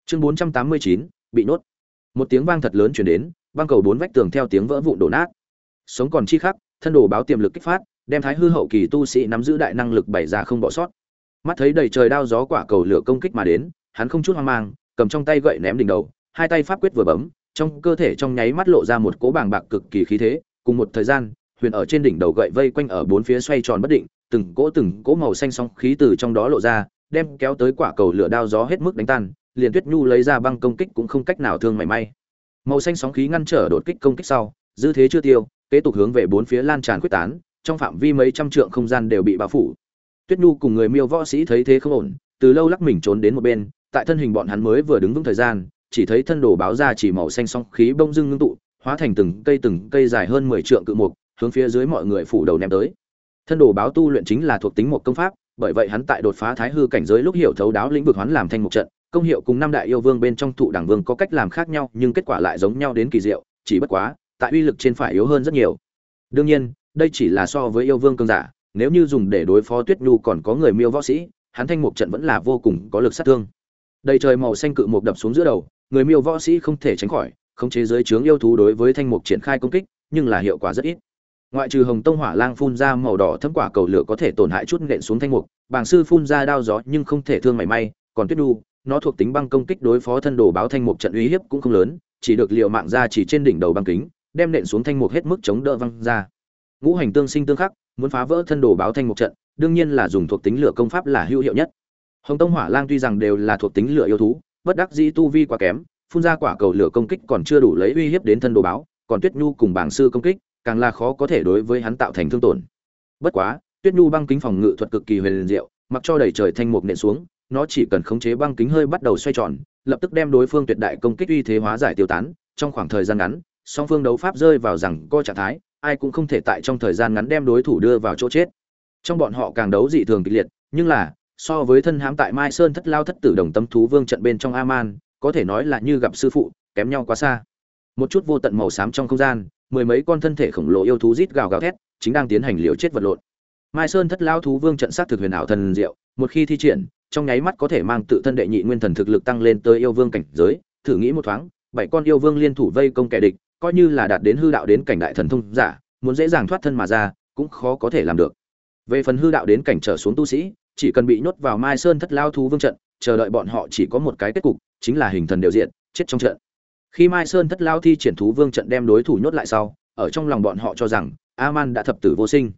Chương bốn trăm tám mươi chín, bị nốt một tiếng vang thật lớn chuyển đến, băng cầu bốn vách tường theo tiếng vỡ vụn đổ nát. Sống còn chi khắc, thân đồ báo tiềm lực kích phát, đem thái hư hậu kỳ tu sĩ nắm giữ đại năng lực bày ra không bỏ sót. Mắt thấy đầy trời đao gió quả cầu lửa công kích mà đến, hắn không chút hoang mang, cầm trong tay gậy ném đỉnh đầu, hai tay pháp quyết vừa bấm, trong cơ thể trong nháy mắt lộ ra một cỗ bàng bạc cực kỳ khí thế cùng một thời gian, huyền ở trên đỉnh đầu gậy vây quanh ở bốn phía xoay tròn bất định, từng cỗ từng cỗ màu xanh sóng khí từ trong đó lộ ra, đem kéo tới quả cầu lửa đao gió hết mức đánh tan, liền tuyết nhu lấy ra băng công kích cũng không cách nào thương mảy may. Màu xanh sóng khí ngăn trở đột kích công kích sau, dư thế chưa tiêu, kế tục hướng về bốn phía lan tràn quyết tán, trong phạm vi mấy trăm trượng không gian đều bị bao phủ. Tuyết nhu cùng người miêu võ sĩ thấy thế không ổn, từ lâu lắc mình trốn đến một bên, tại thân hình bọn hắn mới vừa đứng vững thời gian, chỉ thấy thân đồ báo ra chỉ màu xanh sóng khí bông dưng ngưng tụ hóa thành từng cây từng cây dài hơn mười trượng cự mục, hướng phía dưới mọi người phủ đầu ném tới. Thân đồ báo tu luyện chính là thuộc tính một công pháp, bởi vậy hắn tại đột phá thái hư cảnh giới lúc hiểu thấu đáo lĩnh vực hoán làm thành một trận, công hiệu cùng năm đại yêu vương bên trong thụ đẳng vương có cách làm khác nhau, nhưng kết quả lại giống nhau đến kỳ diệu, chỉ bất quá, tại uy lực trên phải yếu hơn rất nhiều. Đương nhiên, đây chỉ là so với yêu vương cương giả, nếu như dùng để đối phó tuyết nhu còn có người miêu võ sĩ, hắn thanh mục trận vẫn là vô cùng có lực sát thương. Đầy trời màu xanh cự mục đập xuống giữa đầu, người miêu võ sĩ không thể tránh khỏi khống chế giới trướng yêu thú đối với thanh mục triển khai công kích nhưng là hiệu quả rất ít. Ngoại trừ hồng tông hỏa lang phun ra màu đỏ thấm quả cầu lửa có thể tổn hại chút nện xuống thanh mục bảng sư phun ra đao gió nhưng không thể thương mảy may còn tuyết Đu, nó thuộc tính băng công kích đối phó thân đồ báo thanh mục trận uy hiếp cũng không lớn chỉ được liều mạng ra chỉ trên đỉnh đầu băng kính đem nện xuống thanh mục hết mức chống đỡ văng ra. Ngũ hành tương sinh tương khắc muốn phá vỡ thân đồ báo thanh mục trận đương nhiên là dùng thuộc tính lửa công pháp là hữu hiệu nhất. Hồng tông hỏa lang tuy rằng đều là thuộc tính lửa yêu thú bất đắc dĩ tu vi quá kém phun ra quả cầu lửa công kích còn chưa đủ lấy uy hiếp đến thân đồ báo, còn tuyết nhu cùng bảng sư công kích, càng là khó có thể đối với hắn tạo thành thương tổn. Bất quá, tuyết nhu băng kính phòng ngự thuật cực kỳ huyền diệu, mặc cho đầy trời thanh mục nện xuống, nó chỉ cần khống chế băng kính hơi bắt đầu xoay tròn, lập tức đem đối phương tuyệt đại công kích uy thế hóa giải tiêu tán, trong khoảng thời gian ngắn, song phương đấu pháp rơi vào rằng co trạng thái, ai cũng không thể tại trong thời gian ngắn đem đối thủ đưa vào chỗ chết. Trong bọn họ càng đấu dị thường kịch liệt, nhưng là, so với thân hãm tại mai sơn thất lao thất tử đồng tâm thú vương trận bên trong aman có thể nói là như gặp sư phụ, kém nhau quá xa. Một chút vô tận màu xám trong không gian, mười mấy con thân thể khổng lồ yêu thú rít gào gào thét, chính đang tiến hành liều chết vật lộn. Mai sơn thất lao thú vương trận sát thực huyền ảo thần diệu, một khi thi triển, trong nháy mắt có thể mang tự thân đệ nhị nguyên thần thực lực tăng lên tới yêu vương cảnh giới, thử nghĩ một thoáng, bảy con yêu vương liên thủ vây công kẻ địch, coi như là đạt đến hư đạo đến cảnh đại thần thông giả, muốn dễ dàng thoát thân mà ra, cũng khó có thể làm được. Về phần hư đạo đến cảnh trở xuống tu sĩ, chỉ cần bị nhốt vào mai sơn thất lao thú vương trận chờ đợi bọn họ chỉ có một cái kết cục, chính là hình thần đều diện chết trong trận. Khi mai sơn thất lao thi triển thú vương trận đem đối thủ nhốt lại sau, ở trong lòng bọn họ cho rằng, aman đã thập tử vô sinh.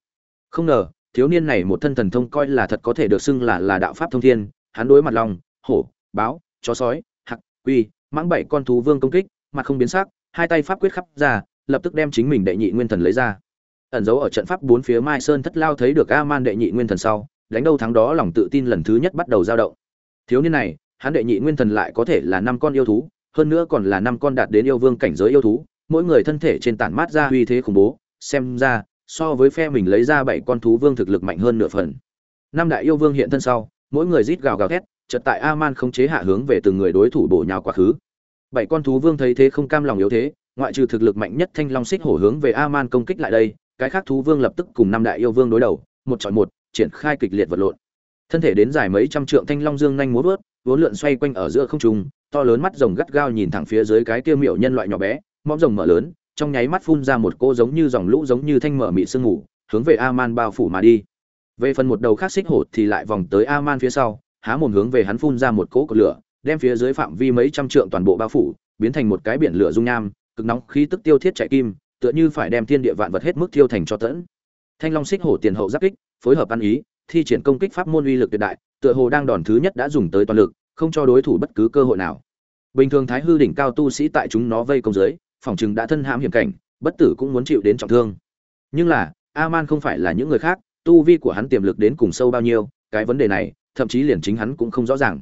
Không ngờ, thiếu niên này một thân thần thông coi là thật có thể được xưng là là đạo pháp thông thiên, hắn đối mặt lòng, hổ, báo, chó sói, hạc, quy, mãng bảy con thú vương công kích, mặt không biến sắc, hai tay pháp quyết khắp ra, lập tức đem chính mình đệ nhị nguyên thần lấy ra. Ẩn giấu ở trận pháp bốn phía mai sơn thất lao thấy được Aman đệ nhị nguyên thần sau, đánh đâu thắng đó lòng tự tin lần thứ nhất bắt đầu dao động thiếu niên này, hắn đệ nhị nguyên thần lại có thể là năm con yêu thú, hơn nữa còn là năm con đạt đến yêu vương cảnh giới yêu thú, mỗi người thân thể trên tản mát ra uy thế khủng bố, xem ra, so với phe mình lấy ra bảy con thú vương thực lực mạnh hơn nửa phần. Năm đại yêu vương hiện thân sau, mỗi người rít gào gào thét, chợt tại a man không chế hạ hướng về từng người đối thủ bổ nhào quá khứ. Bảy con thú vương thấy thế không cam lòng yếu thế, ngoại trừ thực lực mạnh nhất thanh long xích hổ hướng về a man công kích lại đây, cái khác thú vương lập tức cùng năm đại yêu vương đối đầu, một chọi một, triển khai kịch liệt vật lộn thân thể đến dài mấy trăm trượng thanh long dương nhanh múa vớt, vốn lượn xoay quanh ở giữa không trung, to lớn mắt rồng gắt gao nhìn thẳng phía dưới cái kia miểu nhân loại nhỏ bé, mõm rồng mở lớn, trong nháy mắt phun ra một cô giống như dòng lũ giống như thanh mở mị sương ngủ hướng về a-man bao phủ mà đi. Về phần một đầu khác xích hổ thì lại vòng tới a-man phía sau, há mồm hướng về hắn phun ra một cỗ cột lửa, đem phía dưới phạm vi mấy trăm trượng toàn bộ bao phủ, biến thành một cái biển lửa dung nham, cực nóng khí tức tiêu thiết chạy kim, tựa như phải đem thiên địa vạn vật hết mức tiêu thành cho tẫn. Thanh long xích hổ tiền hậu giáp kích, phối hợp ăn ý thi triển công kích pháp môn uy lực tuyệt đại tựa hồ đang đòn thứ nhất đã dùng tới toàn lực không cho đối thủ bất cứ cơ hội nào. Bình thường thái hư đỉnh cao tu sĩ tại chúng nó vây công dưới phòng chừng đã thân hãm hiểm cảnh bất tử cũng muốn chịu đến trọng thương. Nhưng là Aman không phải là những người khác tu vi của hắn tiềm lực đến cùng sâu bao nhiêu cái vấn đề này thậm chí liền chính hắn cũng không rõ ràng.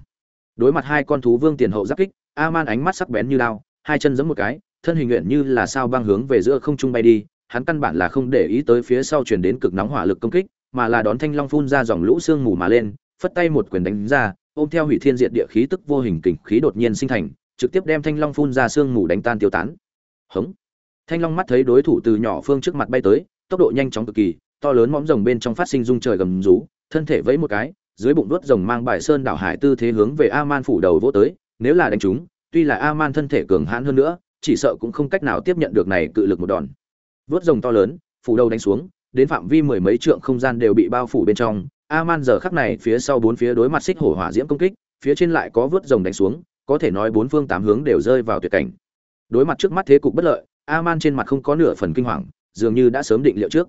Đối mặt hai con thú vương tiền hậu giáp kích Aman ánh mắt sắc bén như dao, hai chân giẫm một cái thân hình nguyện như là sao băng hướng về giữa không trung bay đi hắn căn bản là không để ý tới phía sau truyền đến cực nóng hỏa lực công kích mà là đón thanh long phun ra dòng lũ sương mù mà lên, phất tay một quyền đánh ra, ôm theo hủy thiên diệt địa khí tức vô hình kình khí đột nhiên sinh thành, trực tiếp đem thanh long phun ra sương mù đánh tan tiêu tán. Hống! Thanh long mắt thấy đối thủ từ nhỏ phương trước mặt bay tới, tốc độ nhanh chóng cực kỳ, to lớn mõm rồng bên trong phát sinh rung trời gầm rú, thân thể vẫy một cái, dưới bụng đuốt rồng mang bài sơn đảo hải tư thế hướng về a man phủ đầu vỗ tới, nếu là đánh chúng, tuy là a man thân thể cường hãn hơn nữa, chỉ sợ cũng không cách nào tiếp nhận được này cự lực một đòn. Vớt rồng to lớn, phủ đầu đánh xuống đến phạm vi mười mấy trượng không gian đều bị bao phủ bên trong. A man giờ khắc này phía sau bốn phía đối mặt xích hổ hỏa diễm công kích, phía trên lại có vớt rồng đánh xuống, có thể nói bốn phương tám hướng đều rơi vào tuyệt cảnh. Đối mặt trước mắt thế cục bất lợi, a-man trên mặt không có nửa phần kinh hoàng, dường như đã sớm định liệu trước.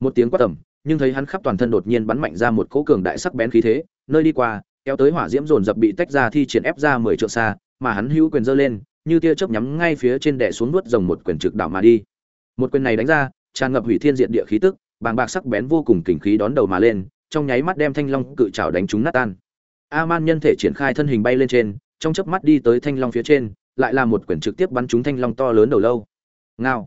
Một tiếng quát tầm, nhưng thấy hắn khắp toàn thân đột nhiên bắn mạnh ra một cỗ cường đại sắc bén khí thế, nơi đi qua, kéo tới hỏa diễm dồn dập bị tách ra thi triển ép ra mười trượng xa, mà hắn hữu quyền giơ lên, như tia chớp nhắm ngay phía trên đè xuống nuốt rồng một quyền trực đảo mà đi. Một quyền này đánh ra, tràn ngập hủy thiên diện địa khí tức bàng bạc sắc bén vô cùng kình khí đón đầu mà lên, trong nháy mắt đem thanh long cự trảo đánh trúng nát tan. Aman nhân thể triển khai thân hình bay lên trên, trong chớp mắt đi tới thanh long phía trên, lại là một quyển trực tiếp bắn trúng thanh long to lớn đầu lâu. Ngao.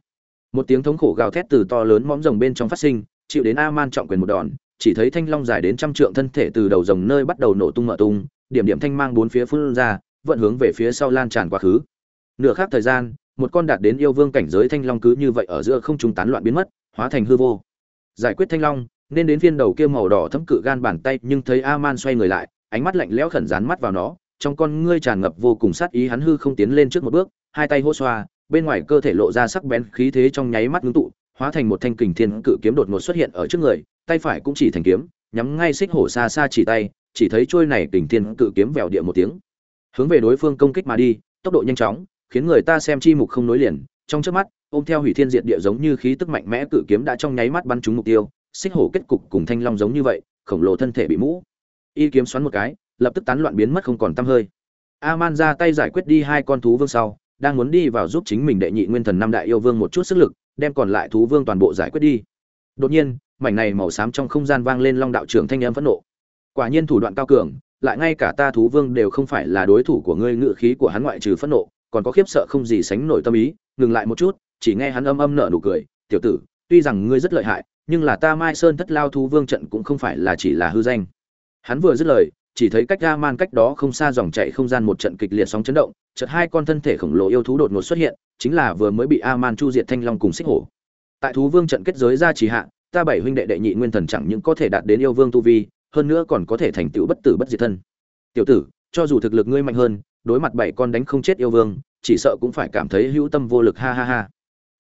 Một tiếng thống khổ gào thét từ to lớn mõm rồng bên trong phát sinh, chịu đến Aman trọng quyền một đòn, chỉ thấy thanh long dài đến trăm trượng thân thể từ đầu rồng nơi bắt đầu nổ tung mở tung, điểm điểm thanh mang bốn phía phun ra vẫn hướng về phía sau lan tràn quá khứ. Nửa khắc thời gian, một con đạt đến yêu vương cảnh giới thanh long cứ như vậy ở giữa không trung tán loạn biến mất, hóa thành hư vô giải quyết thanh long, nên đến phiên đầu kia màu đỏ thấm cự gan bàn tay, nhưng thấy a-man xoay người lại, ánh mắt lạnh lẽo khẩn dán mắt vào nó, trong con ngươi tràn ngập vô cùng sát ý, hắn hư không tiến lên trước một bước, hai tay hô xoa, bên ngoài cơ thể lộ ra sắc bén khí thế trong nháy mắt ngưng tụ, hóa thành một thanh kình thiên cự kiếm đột ngột xuất hiện ở trước người, tay phải cũng chỉ thành kiếm, nhắm ngay xích hổ xa xa chỉ tay, chỉ thấy trôi này kình thiên cự kiếm vèo địa một tiếng, hướng về đối phương công kích mà đi, tốc độ nhanh chóng, khiến người ta xem chi mục không nối liền, trong trước mắt ôm theo hủy thiên diệt địa giống như khí tức mạnh mẽ cự kiếm đã trong nháy mắt bắn trúng mục tiêu, xích hổ kết cục cùng thanh long giống như vậy, khổng lồ thân thể bị mũ. Y kiếm xoắn một cái, lập tức tán loạn biến mất không còn tăm hơi. A-man ra tay giải quyết đi hai con thú vương sau, đang muốn đi vào giúp chính mình đệ nhị nguyên thần năm đại yêu vương một chút sức lực, đem còn lại thú vương toàn bộ giải quyết đi. Đột nhiên, mảnh này màu xám trong không gian vang lên long đạo trưởng thanh âm phẫn nộ. Quả nhiên thủ đoạn cao cường, lại ngay cả ta thú vương đều không phải là đối thủ của ngươi, ngự khí của hắn ngoại trừ phẫn nộ, còn có khiếp sợ không gì sánh nổi tâm ý, ngừng lại một chút chỉ nghe hắn âm âm nở nụ cười, tiểu tử, tuy rằng ngươi rất lợi hại, nhưng là ta mai sơn thất lao thú vương trận cũng không phải là chỉ là hư danh. Hắn vừa dứt lời, chỉ thấy cách ga man cách đó không xa dòng chạy không gian một trận kịch liệt sóng chấn động, chợt hai con thân thể khổng lồ yêu thú đột ngột xuất hiện, chính là vừa mới bị a man chu diệt thanh long cùng xích hổ. Tại thú vương trận kết giới ra trì hạ, ta bảy huynh đệ đệ nhị nguyên thần chẳng những có thể đạt đến yêu vương tu vi, hơn nữa còn có thể thành tựu bất tử bất diệt thân. Tiểu tử, cho dù thực lực ngươi mạnh hơn, đối mặt bảy con đánh không chết yêu vương, chỉ sợ cũng phải cảm thấy hữu tâm vô lực, ha ha ha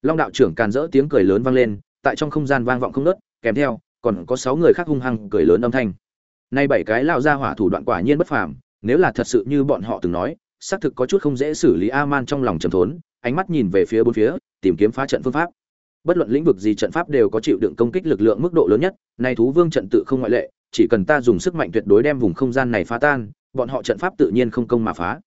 long đạo trưởng càn rỡ tiếng cười lớn vang lên, tại trong không gian vang vọng không nớt kèm theo, còn có sáu người khác hung hăng cười lớn âm thanh. Nay bảy cái lao ra hỏa thủ đoạn quả nhiên bất phàm, nếu là thật sự như bọn họ từng nói, xác thực có chút không dễ xử lý a man trong lòng trầm thốn, ánh mắt nhìn về phía bốn phía, tìm kiếm phá trận phương pháp. Bất luận lĩnh vực gì trận pháp đều có chịu đựng công kích lực lượng mức độ lớn nhất, nay thú vương trận tự không ngoại lệ, chỉ cần ta dùng sức mạnh tuyệt đối đem vùng không gian này phá tan, bọn họ trận pháp tự nhiên không công mà phá.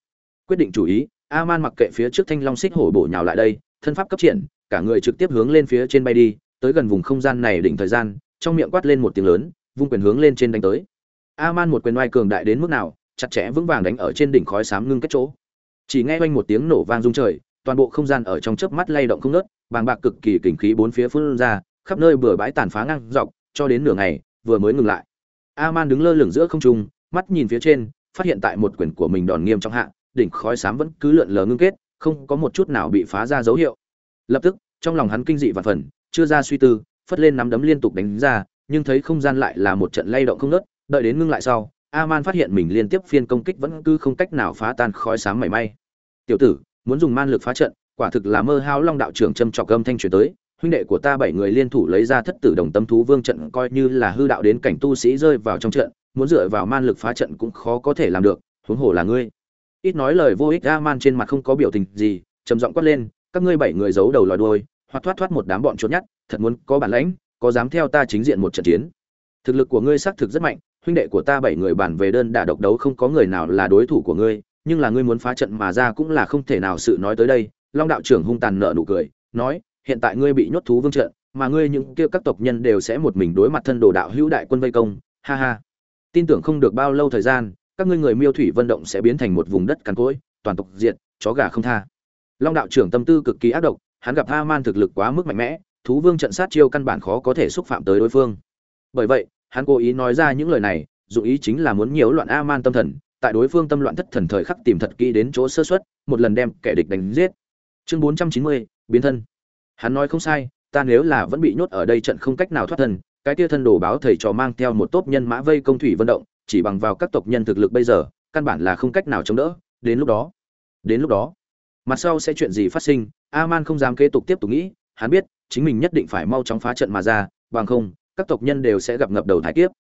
Quyết định chủ ý a man mặc kệ phía trước thanh long xích hổ bổ nhào lại đây, thân pháp cấp triển cả người trực tiếp hướng lên phía trên bay đi, tới gần vùng không gian này đỉnh thời gian, trong miệng quát lên một tiếng lớn, vung quyền hướng lên trên đánh tới. A man một quyền oai cường đại đến mức nào, chặt chẽ vững vàng đánh ở trên đỉnh khói xám ngưng kết chỗ. Chỉ nghe oanh một tiếng nổ vang rung trời, toàn bộ không gian ở trong chớp mắt lay động không nớt bàng bạc cực kỳ kình khí bốn phía phun ra, khắp nơi bừa bãi tàn phá ngang dọc, cho đến nửa ngày, vừa mới ngừng lại. A man đứng lơ lửng giữa không trung, mắt nhìn phía trên, phát hiện tại một quyển của mình đòn nghiêm trong hạ, đỉnh khói xám vẫn cứ lượn lờ ngưng kết, không có một chút nào bị phá ra dấu hiệu lập tức, trong lòng hắn kinh dị và phần, chưa ra suy tư, phất lên nắm đấm liên tục đánh ra, nhưng thấy không gian lại là một trận lay động không ngớt, đợi đến ngưng lại sau, a-man phát hiện mình liên tiếp phiên công kích vẫn cứ không cách nào phá tan khói sáng mảy may. Tiểu tử, muốn dùng man lực phá trận, quả thực là mơ hao long đạo trưởng châm trọc âm thanh truyền tới, huynh đệ của ta bảy người liên thủ lấy ra thất tử đồng tâm thú vương trận coi như là hư đạo đến cảnh tu sĩ rơi vào trong trận, muốn dựa vào man lực phá trận cũng khó có thể làm được, huống hồ là ngươi. Ít nói lời vô ích a man trên mặt không có biểu tình gì, trầm giọng quát lên các ngươi bảy người giấu đầu lòi đuôi, hoặc thoát thoát một đám bọn trốn nhát thật muốn có bản lãnh, có dám theo ta chính diện một trận chiến. Thực lực của ngươi xác thực rất mạnh, huynh đệ của ta bảy người bản về đơn đả độc đấu không có người nào là đối thủ của ngươi, nhưng là ngươi muốn phá trận mà ra cũng là không thể nào sự nói tới đây. Long đạo trưởng hung tàn nợ nụ cười, nói, hiện tại ngươi bị nhốt thú vương trận, mà ngươi những kia các tộc nhân đều sẽ một mình đối mặt thân đồ đạo hữu đại quân vây công. Ha ha. Tin tưởng không được bao lâu thời gian, các ngươi người miêu thủy vận động sẽ biến thành một vùng đất cằn cỗi, toàn tộc diệt, chó gà không tha long đạo trưởng tâm tư cực kỳ ác độc, hắn gặp a man thực lực quá mức mạnh mẽ, thú vương trận sát chiêu căn bản khó có thể xúc phạm tới đối phương. Bởi vậy, hắn cố ý nói ra những lời này, dụng ý chính là muốn nhiễu loạn a man tâm thần, tại đối phương tâm loạn thất thần thời khắc tìm thật kỹ đến chỗ sơ xuất một lần đem kẻ địch đánh giết. Chương bốn trăm chín mươi, biến thân. Hắn nói không sai, ta nếu là vẫn bị nhốt ở đây trận không cách nào thoát thân, cái tia thân đồ báo thầy trò mang theo một tốp nhân mã vây công thủy vận động, chỉ bằng vào các tộc nhân thực lực bây giờ, căn bản là không cách nào chống đỡ, đến lúc đó, đến lúc đó mặt sau sẽ chuyện gì phát sinh a man không dám kế tục tiếp tục nghĩ, hắn biết, chính mình nhất định phải mau chóng phá trận mà ra, bằng không, các tộc nhân đều sẽ gặp ngập đầu thái kiếp.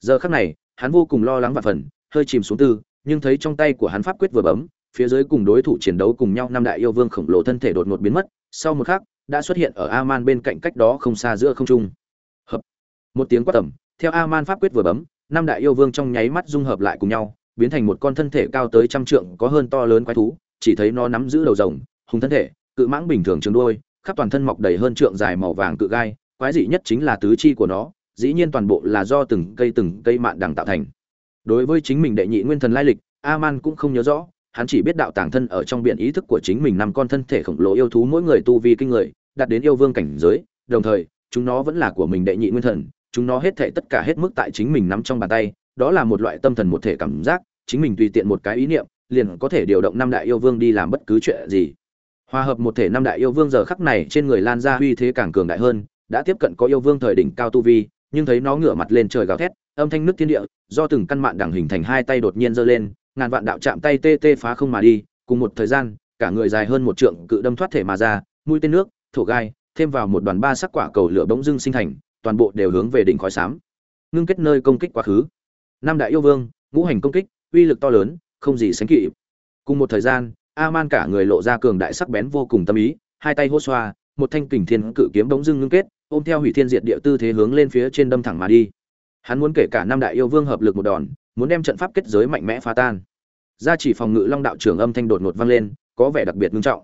Giờ khắc này, hắn vô cùng lo lắng và phần hơi chìm xuống tư, nhưng thấy trong tay của hắn pháp quyết vừa bấm, phía dưới cùng đối thủ chiến đấu cùng nhau năm đại yêu vương khổng lồ thân thể đột ngột biến mất, sau một khắc, đã xuất hiện ở aman bên cạnh cách đó không xa giữa không trung. Hợp. Một tiếng quát tầm theo aman pháp quyết vừa bấm, năm đại yêu vương trong nháy mắt dung hợp lại cùng nhau, biến thành một con thân thể cao tới trăm trượng, có hơn to lớn quái thú chỉ thấy nó nắm giữ đầu rồng, hùng thân thể, cự mãng bình thường trường đuôi, khắp toàn thân mọc đầy hơn trượng dài màu vàng cự gai, quái dị nhất chính là tứ chi của nó, dĩ nhiên toàn bộ là do từng cây từng cây mạn đằng tạo thành. Đối với chính mình đệ nhị nguyên thần lai lịch, aman cũng không nhớ rõ, hắn chỉ biết đạo tàng thân ở trong biển ý thức của chính mình năm con thân thể khổng lồ yêu thú mỗi người tu vi kinh người, đạt đến yêu vương cảnh giới, đồng thời, chúng nó vẫn là của mình đệ nhị nguyên thần, chúng nó hết thảy tất cả hết mức tại chính mình nắm trong bàn tay, đó là một loại tâm thần một thể cảm giác, chính mình tùy tiện một cái ý niệm liền có thể điều động năm đại yêu vương đi làm bất cứ chuyện gì. Hòa hợp một thể năm đại yêu vương giờ khắc này trên người lan ra uy thế càng cường đại hơn, đã tiếp cận có yêu vương thời đỉnh cao tu vi, nhưng thấy nó ngửa mặt lên trời gào thét, âm thanh nước thiên địa, do từng căn mạn đẳng hình thành hai tay đột nhiên giơ lên, ngàn vạn đạo chạm tay tê tê phá không mà đi, cùng một thời gian, cả người dài hơn một trượng cự đâm thoát thể mà ra, mũi tên nước, thổ gai, thêm vào một đoàn ba sắc quả cầu lửa bỗng dưng sinh thành, toàn bộ đều hướng về đỉnh khói xám, ngưng kết nơi công kích quá khứ. Năm đại yêu vương, ngũ hành công kích, uy lực to lớn không gì sánh kịp. Cùng một thời gian a man cả người lộ ra cường đại sắc bén vô cùng tâm ý, hai tay hô xoa, một thanh kình thiên cự kiếm bỗng dưng ngưng kết, ôm theo hủy thiên diệt địa tư thế hướng lên phía trên đâm thẳng mà đi. Hắn muốn kể cả năm đại yêu vương hợp lực một đòn, muốn đem trận pháp kết giới mạnh mẽ phá tan. Gia chỉ phòng ngự long đạo trưởng âm thanh đột ngột vang lên, có vẻ đặc biệt nghiêm trọng.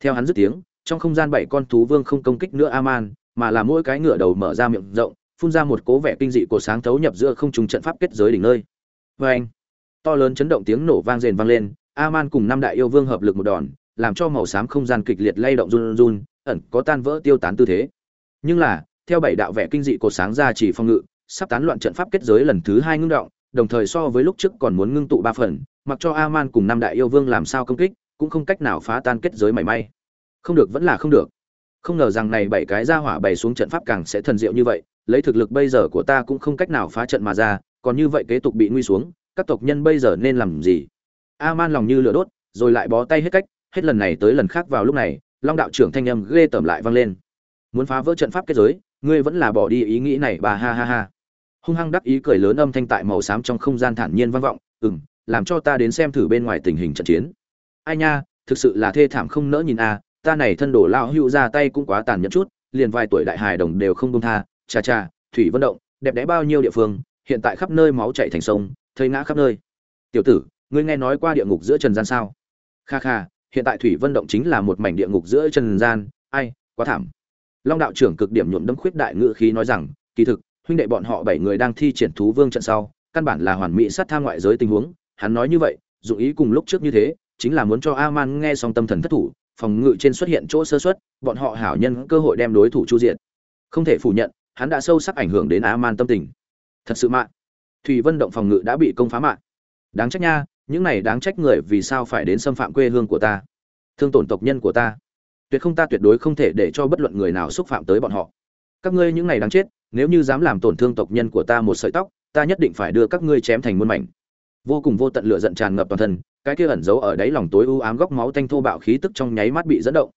Theo hắn dứt tiếng, trong không gian bảy con thú vương không công kích nữa aman, mà là mỗi cái ngựa đầu mở ra miệng rộng, phun ra một cố vẻ kinh dị của sáng thấu nhập giữa không trùng trận pháp kết giới đỉnh nơi. Vê anh to lớn chấn động tiếng nổ vang rền vang lên, aman cùng năm đại yêu vương hợp lực một đòn, làm cho màu xám không gian kịch liệt lay động run run, ẩn có tan vỡ tiêu tán tư thế. Nhưng là, theo bảy đạo vẻ kinh dị của sáng ra chỉ phong ngự, sắp tán loạn trận pháp kết giới lần thứ hai ngưng động, đồng thời so với lúc trước còn muốn ngưng tụ ba phần, mặc cho aman cùng năm đại yêu vương làm sao công kích, cũng không cách nào phá tan kết giới mảy may. Không được vẫn là không được. Không ngờ rằng này bảy cái ra hỏa bày xuống trận pháp càng sẽ thần diệu như vậy, lấy thực lực bây giờ của ta cũng không cách nào phá trận mà ra, còn như vậy kế tục bị nguy xuống các tộc nhân bây giờ nên làm gì? A man lòng như lửa đốt, rồi lại bó tay hết cách, hết lần này tới lần khác vào lúc này, long đạo trưởng thanh âm ghê tởm lại vang lên. Muốn phá vỡ trận pháp kết giới, ngươi vẫn là bỏ đi ý nghĩ này bà, ha ha ha. Hung hăng đắc ý cười lớn âm thanh tại màu xám trong không gian thản nhiên vang vọng, ừm, làm cho ta đến xem thử bên ngoài tình hình trận chiến. Ai nha, thực sự là thê thảm không nỡ nhìn a, ta này thân đổ lao hưu ra tay cũng quá tàn nhẫn chút, liền vài tuổi đại hài đồng đều không công tha, cha cha, thủy vận động, đẹp đẽ bao nhiêu địa phương, hiện tại khắp nơi máu chảy thành sông thây ngã khắp nơi. Tiểu tử, ngươi nghe nói qua địa ngục giữa trần gian sao? Kha kha, hiện tại thủy vân động chính là một mảnh địa ngục giữa trần gian. Ai, quá thảm. Long đạo trưởng cực điểm nhuộm đấm khuyết đại ngữ khí nói rằng, kỳ thực, huynh đệ bọn họ bảy người đang thi triển thú vương trận sau, căn bản là hoàn mỹ sát tha ngoại giới tình huống. Hắn nói như vậy, dụng ý cùng lúc trước như thế, chính là muốn cho a-man nghe xong tâm thần thất thủ, phòng ngự trên xuất hiện chỗ sơ xuất bọn họ hảo nhân cơ hội đem đối thủ chu diện không thể phủ nhận, hắn đã sâu sắc ảnh hưởng đến a-man tâm tình. Thật sự mạng thủy vân động phòng ngự đã bị công phá mạng. Đáng trách nha, những này đáng trách người vì sao phải đến xâm phạm quê hương của ta, thương tổn tộc nhân của ta. Tuyệt không ta tuyệt đối không thể để cho bất luận người nào xúc phạm tới bọn họ. Các ngươi những này đáng chết, nếu như dám làm tổn thương tộc nhân của ta một sợi tóc, ta nhất định phải đưa các ngươi chém thành muôn mảnh. Vô cùng vô tận lửa giận tràn ngập toàn thân, cái kia ẩn giấu ở đáy lòng tối u ám góc máu tanh thô bạo khí tức trong nháy mắt bị dẫn động.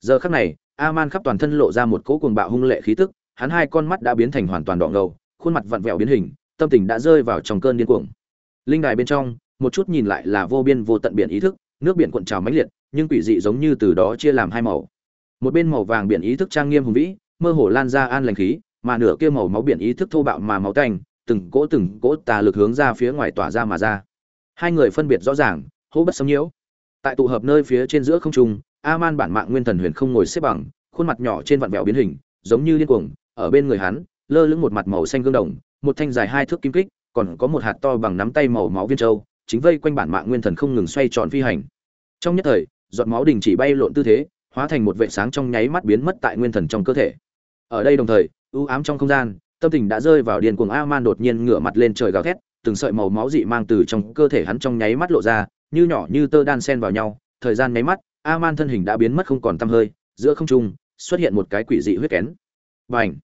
Giờ khắc này, a-man khắp toàn thân lộ ra một cỗ cuồng bạo hung lệ khí tức, hắn hai con mắt đã biến thành hoàn toàn đỏ ngầu, khuôn mặt vặn vẹo biến hình tâm tình đã rơi vào trong cơn điên cuồng. Linh đài bên trong, một chút nhìn lại là vô biên vô tận biển ý thức, nước biển cuộn trào mãnh liệt, nhưng quỷ dị giống như từ đó chia làm hai màu. Một bên màu vàng biển ý thức trang nghiêm hùng vĩ, mơ hồ lan ra an lành khí, mà nửa kia màu máu biển ý thức thô bạo mà máu tanh, từng cỗ từng cỗ tà lực hướng ra phía ngoài tỏa ra mà ra. Hai người phân biệt rõ ràng, hô bất sống nhiễu. Tại tụ hợp nơi phía trên giữa không trung a man bản mạng nguyên thần huyền không ngồi xếp bằng, khuôn mặt nhỏ trên vặn vẹo biến hình, giống như điên cuồng, ở bên người hắn, lơ lửng một mặt màu xanh gương đồng một thanh dài hai thước kim kích, còn có một hạt to bằng nắm tay màu máu viên châu, chính vây quanh bản mạng nguyên thần không ngừng xoay tròn phi hành. Trong nhất thời, giọt máu đình chỉ bay lộn tư thế, hóa thành một vệ sáng trong nháy mắt biến mất tại nguyên thần trong cơ thể. Ở đây đồng thời, u ám trong không gian, tâm tình đã rơi vào điên cuồng a man đột nhiên ngửa mặt lên trời gào thét, từng sợi màu máu dị mang từ trong cơ thể hắn trong nháy mắt lộ ra, như nhỏ như tơ đan sen vào nhau. Thời gian nháy mắt a man thân hình đã biến mất không còn tăm hơi, giữa không trung xuất hiện một cái quỷ dị huyết kén. Bành!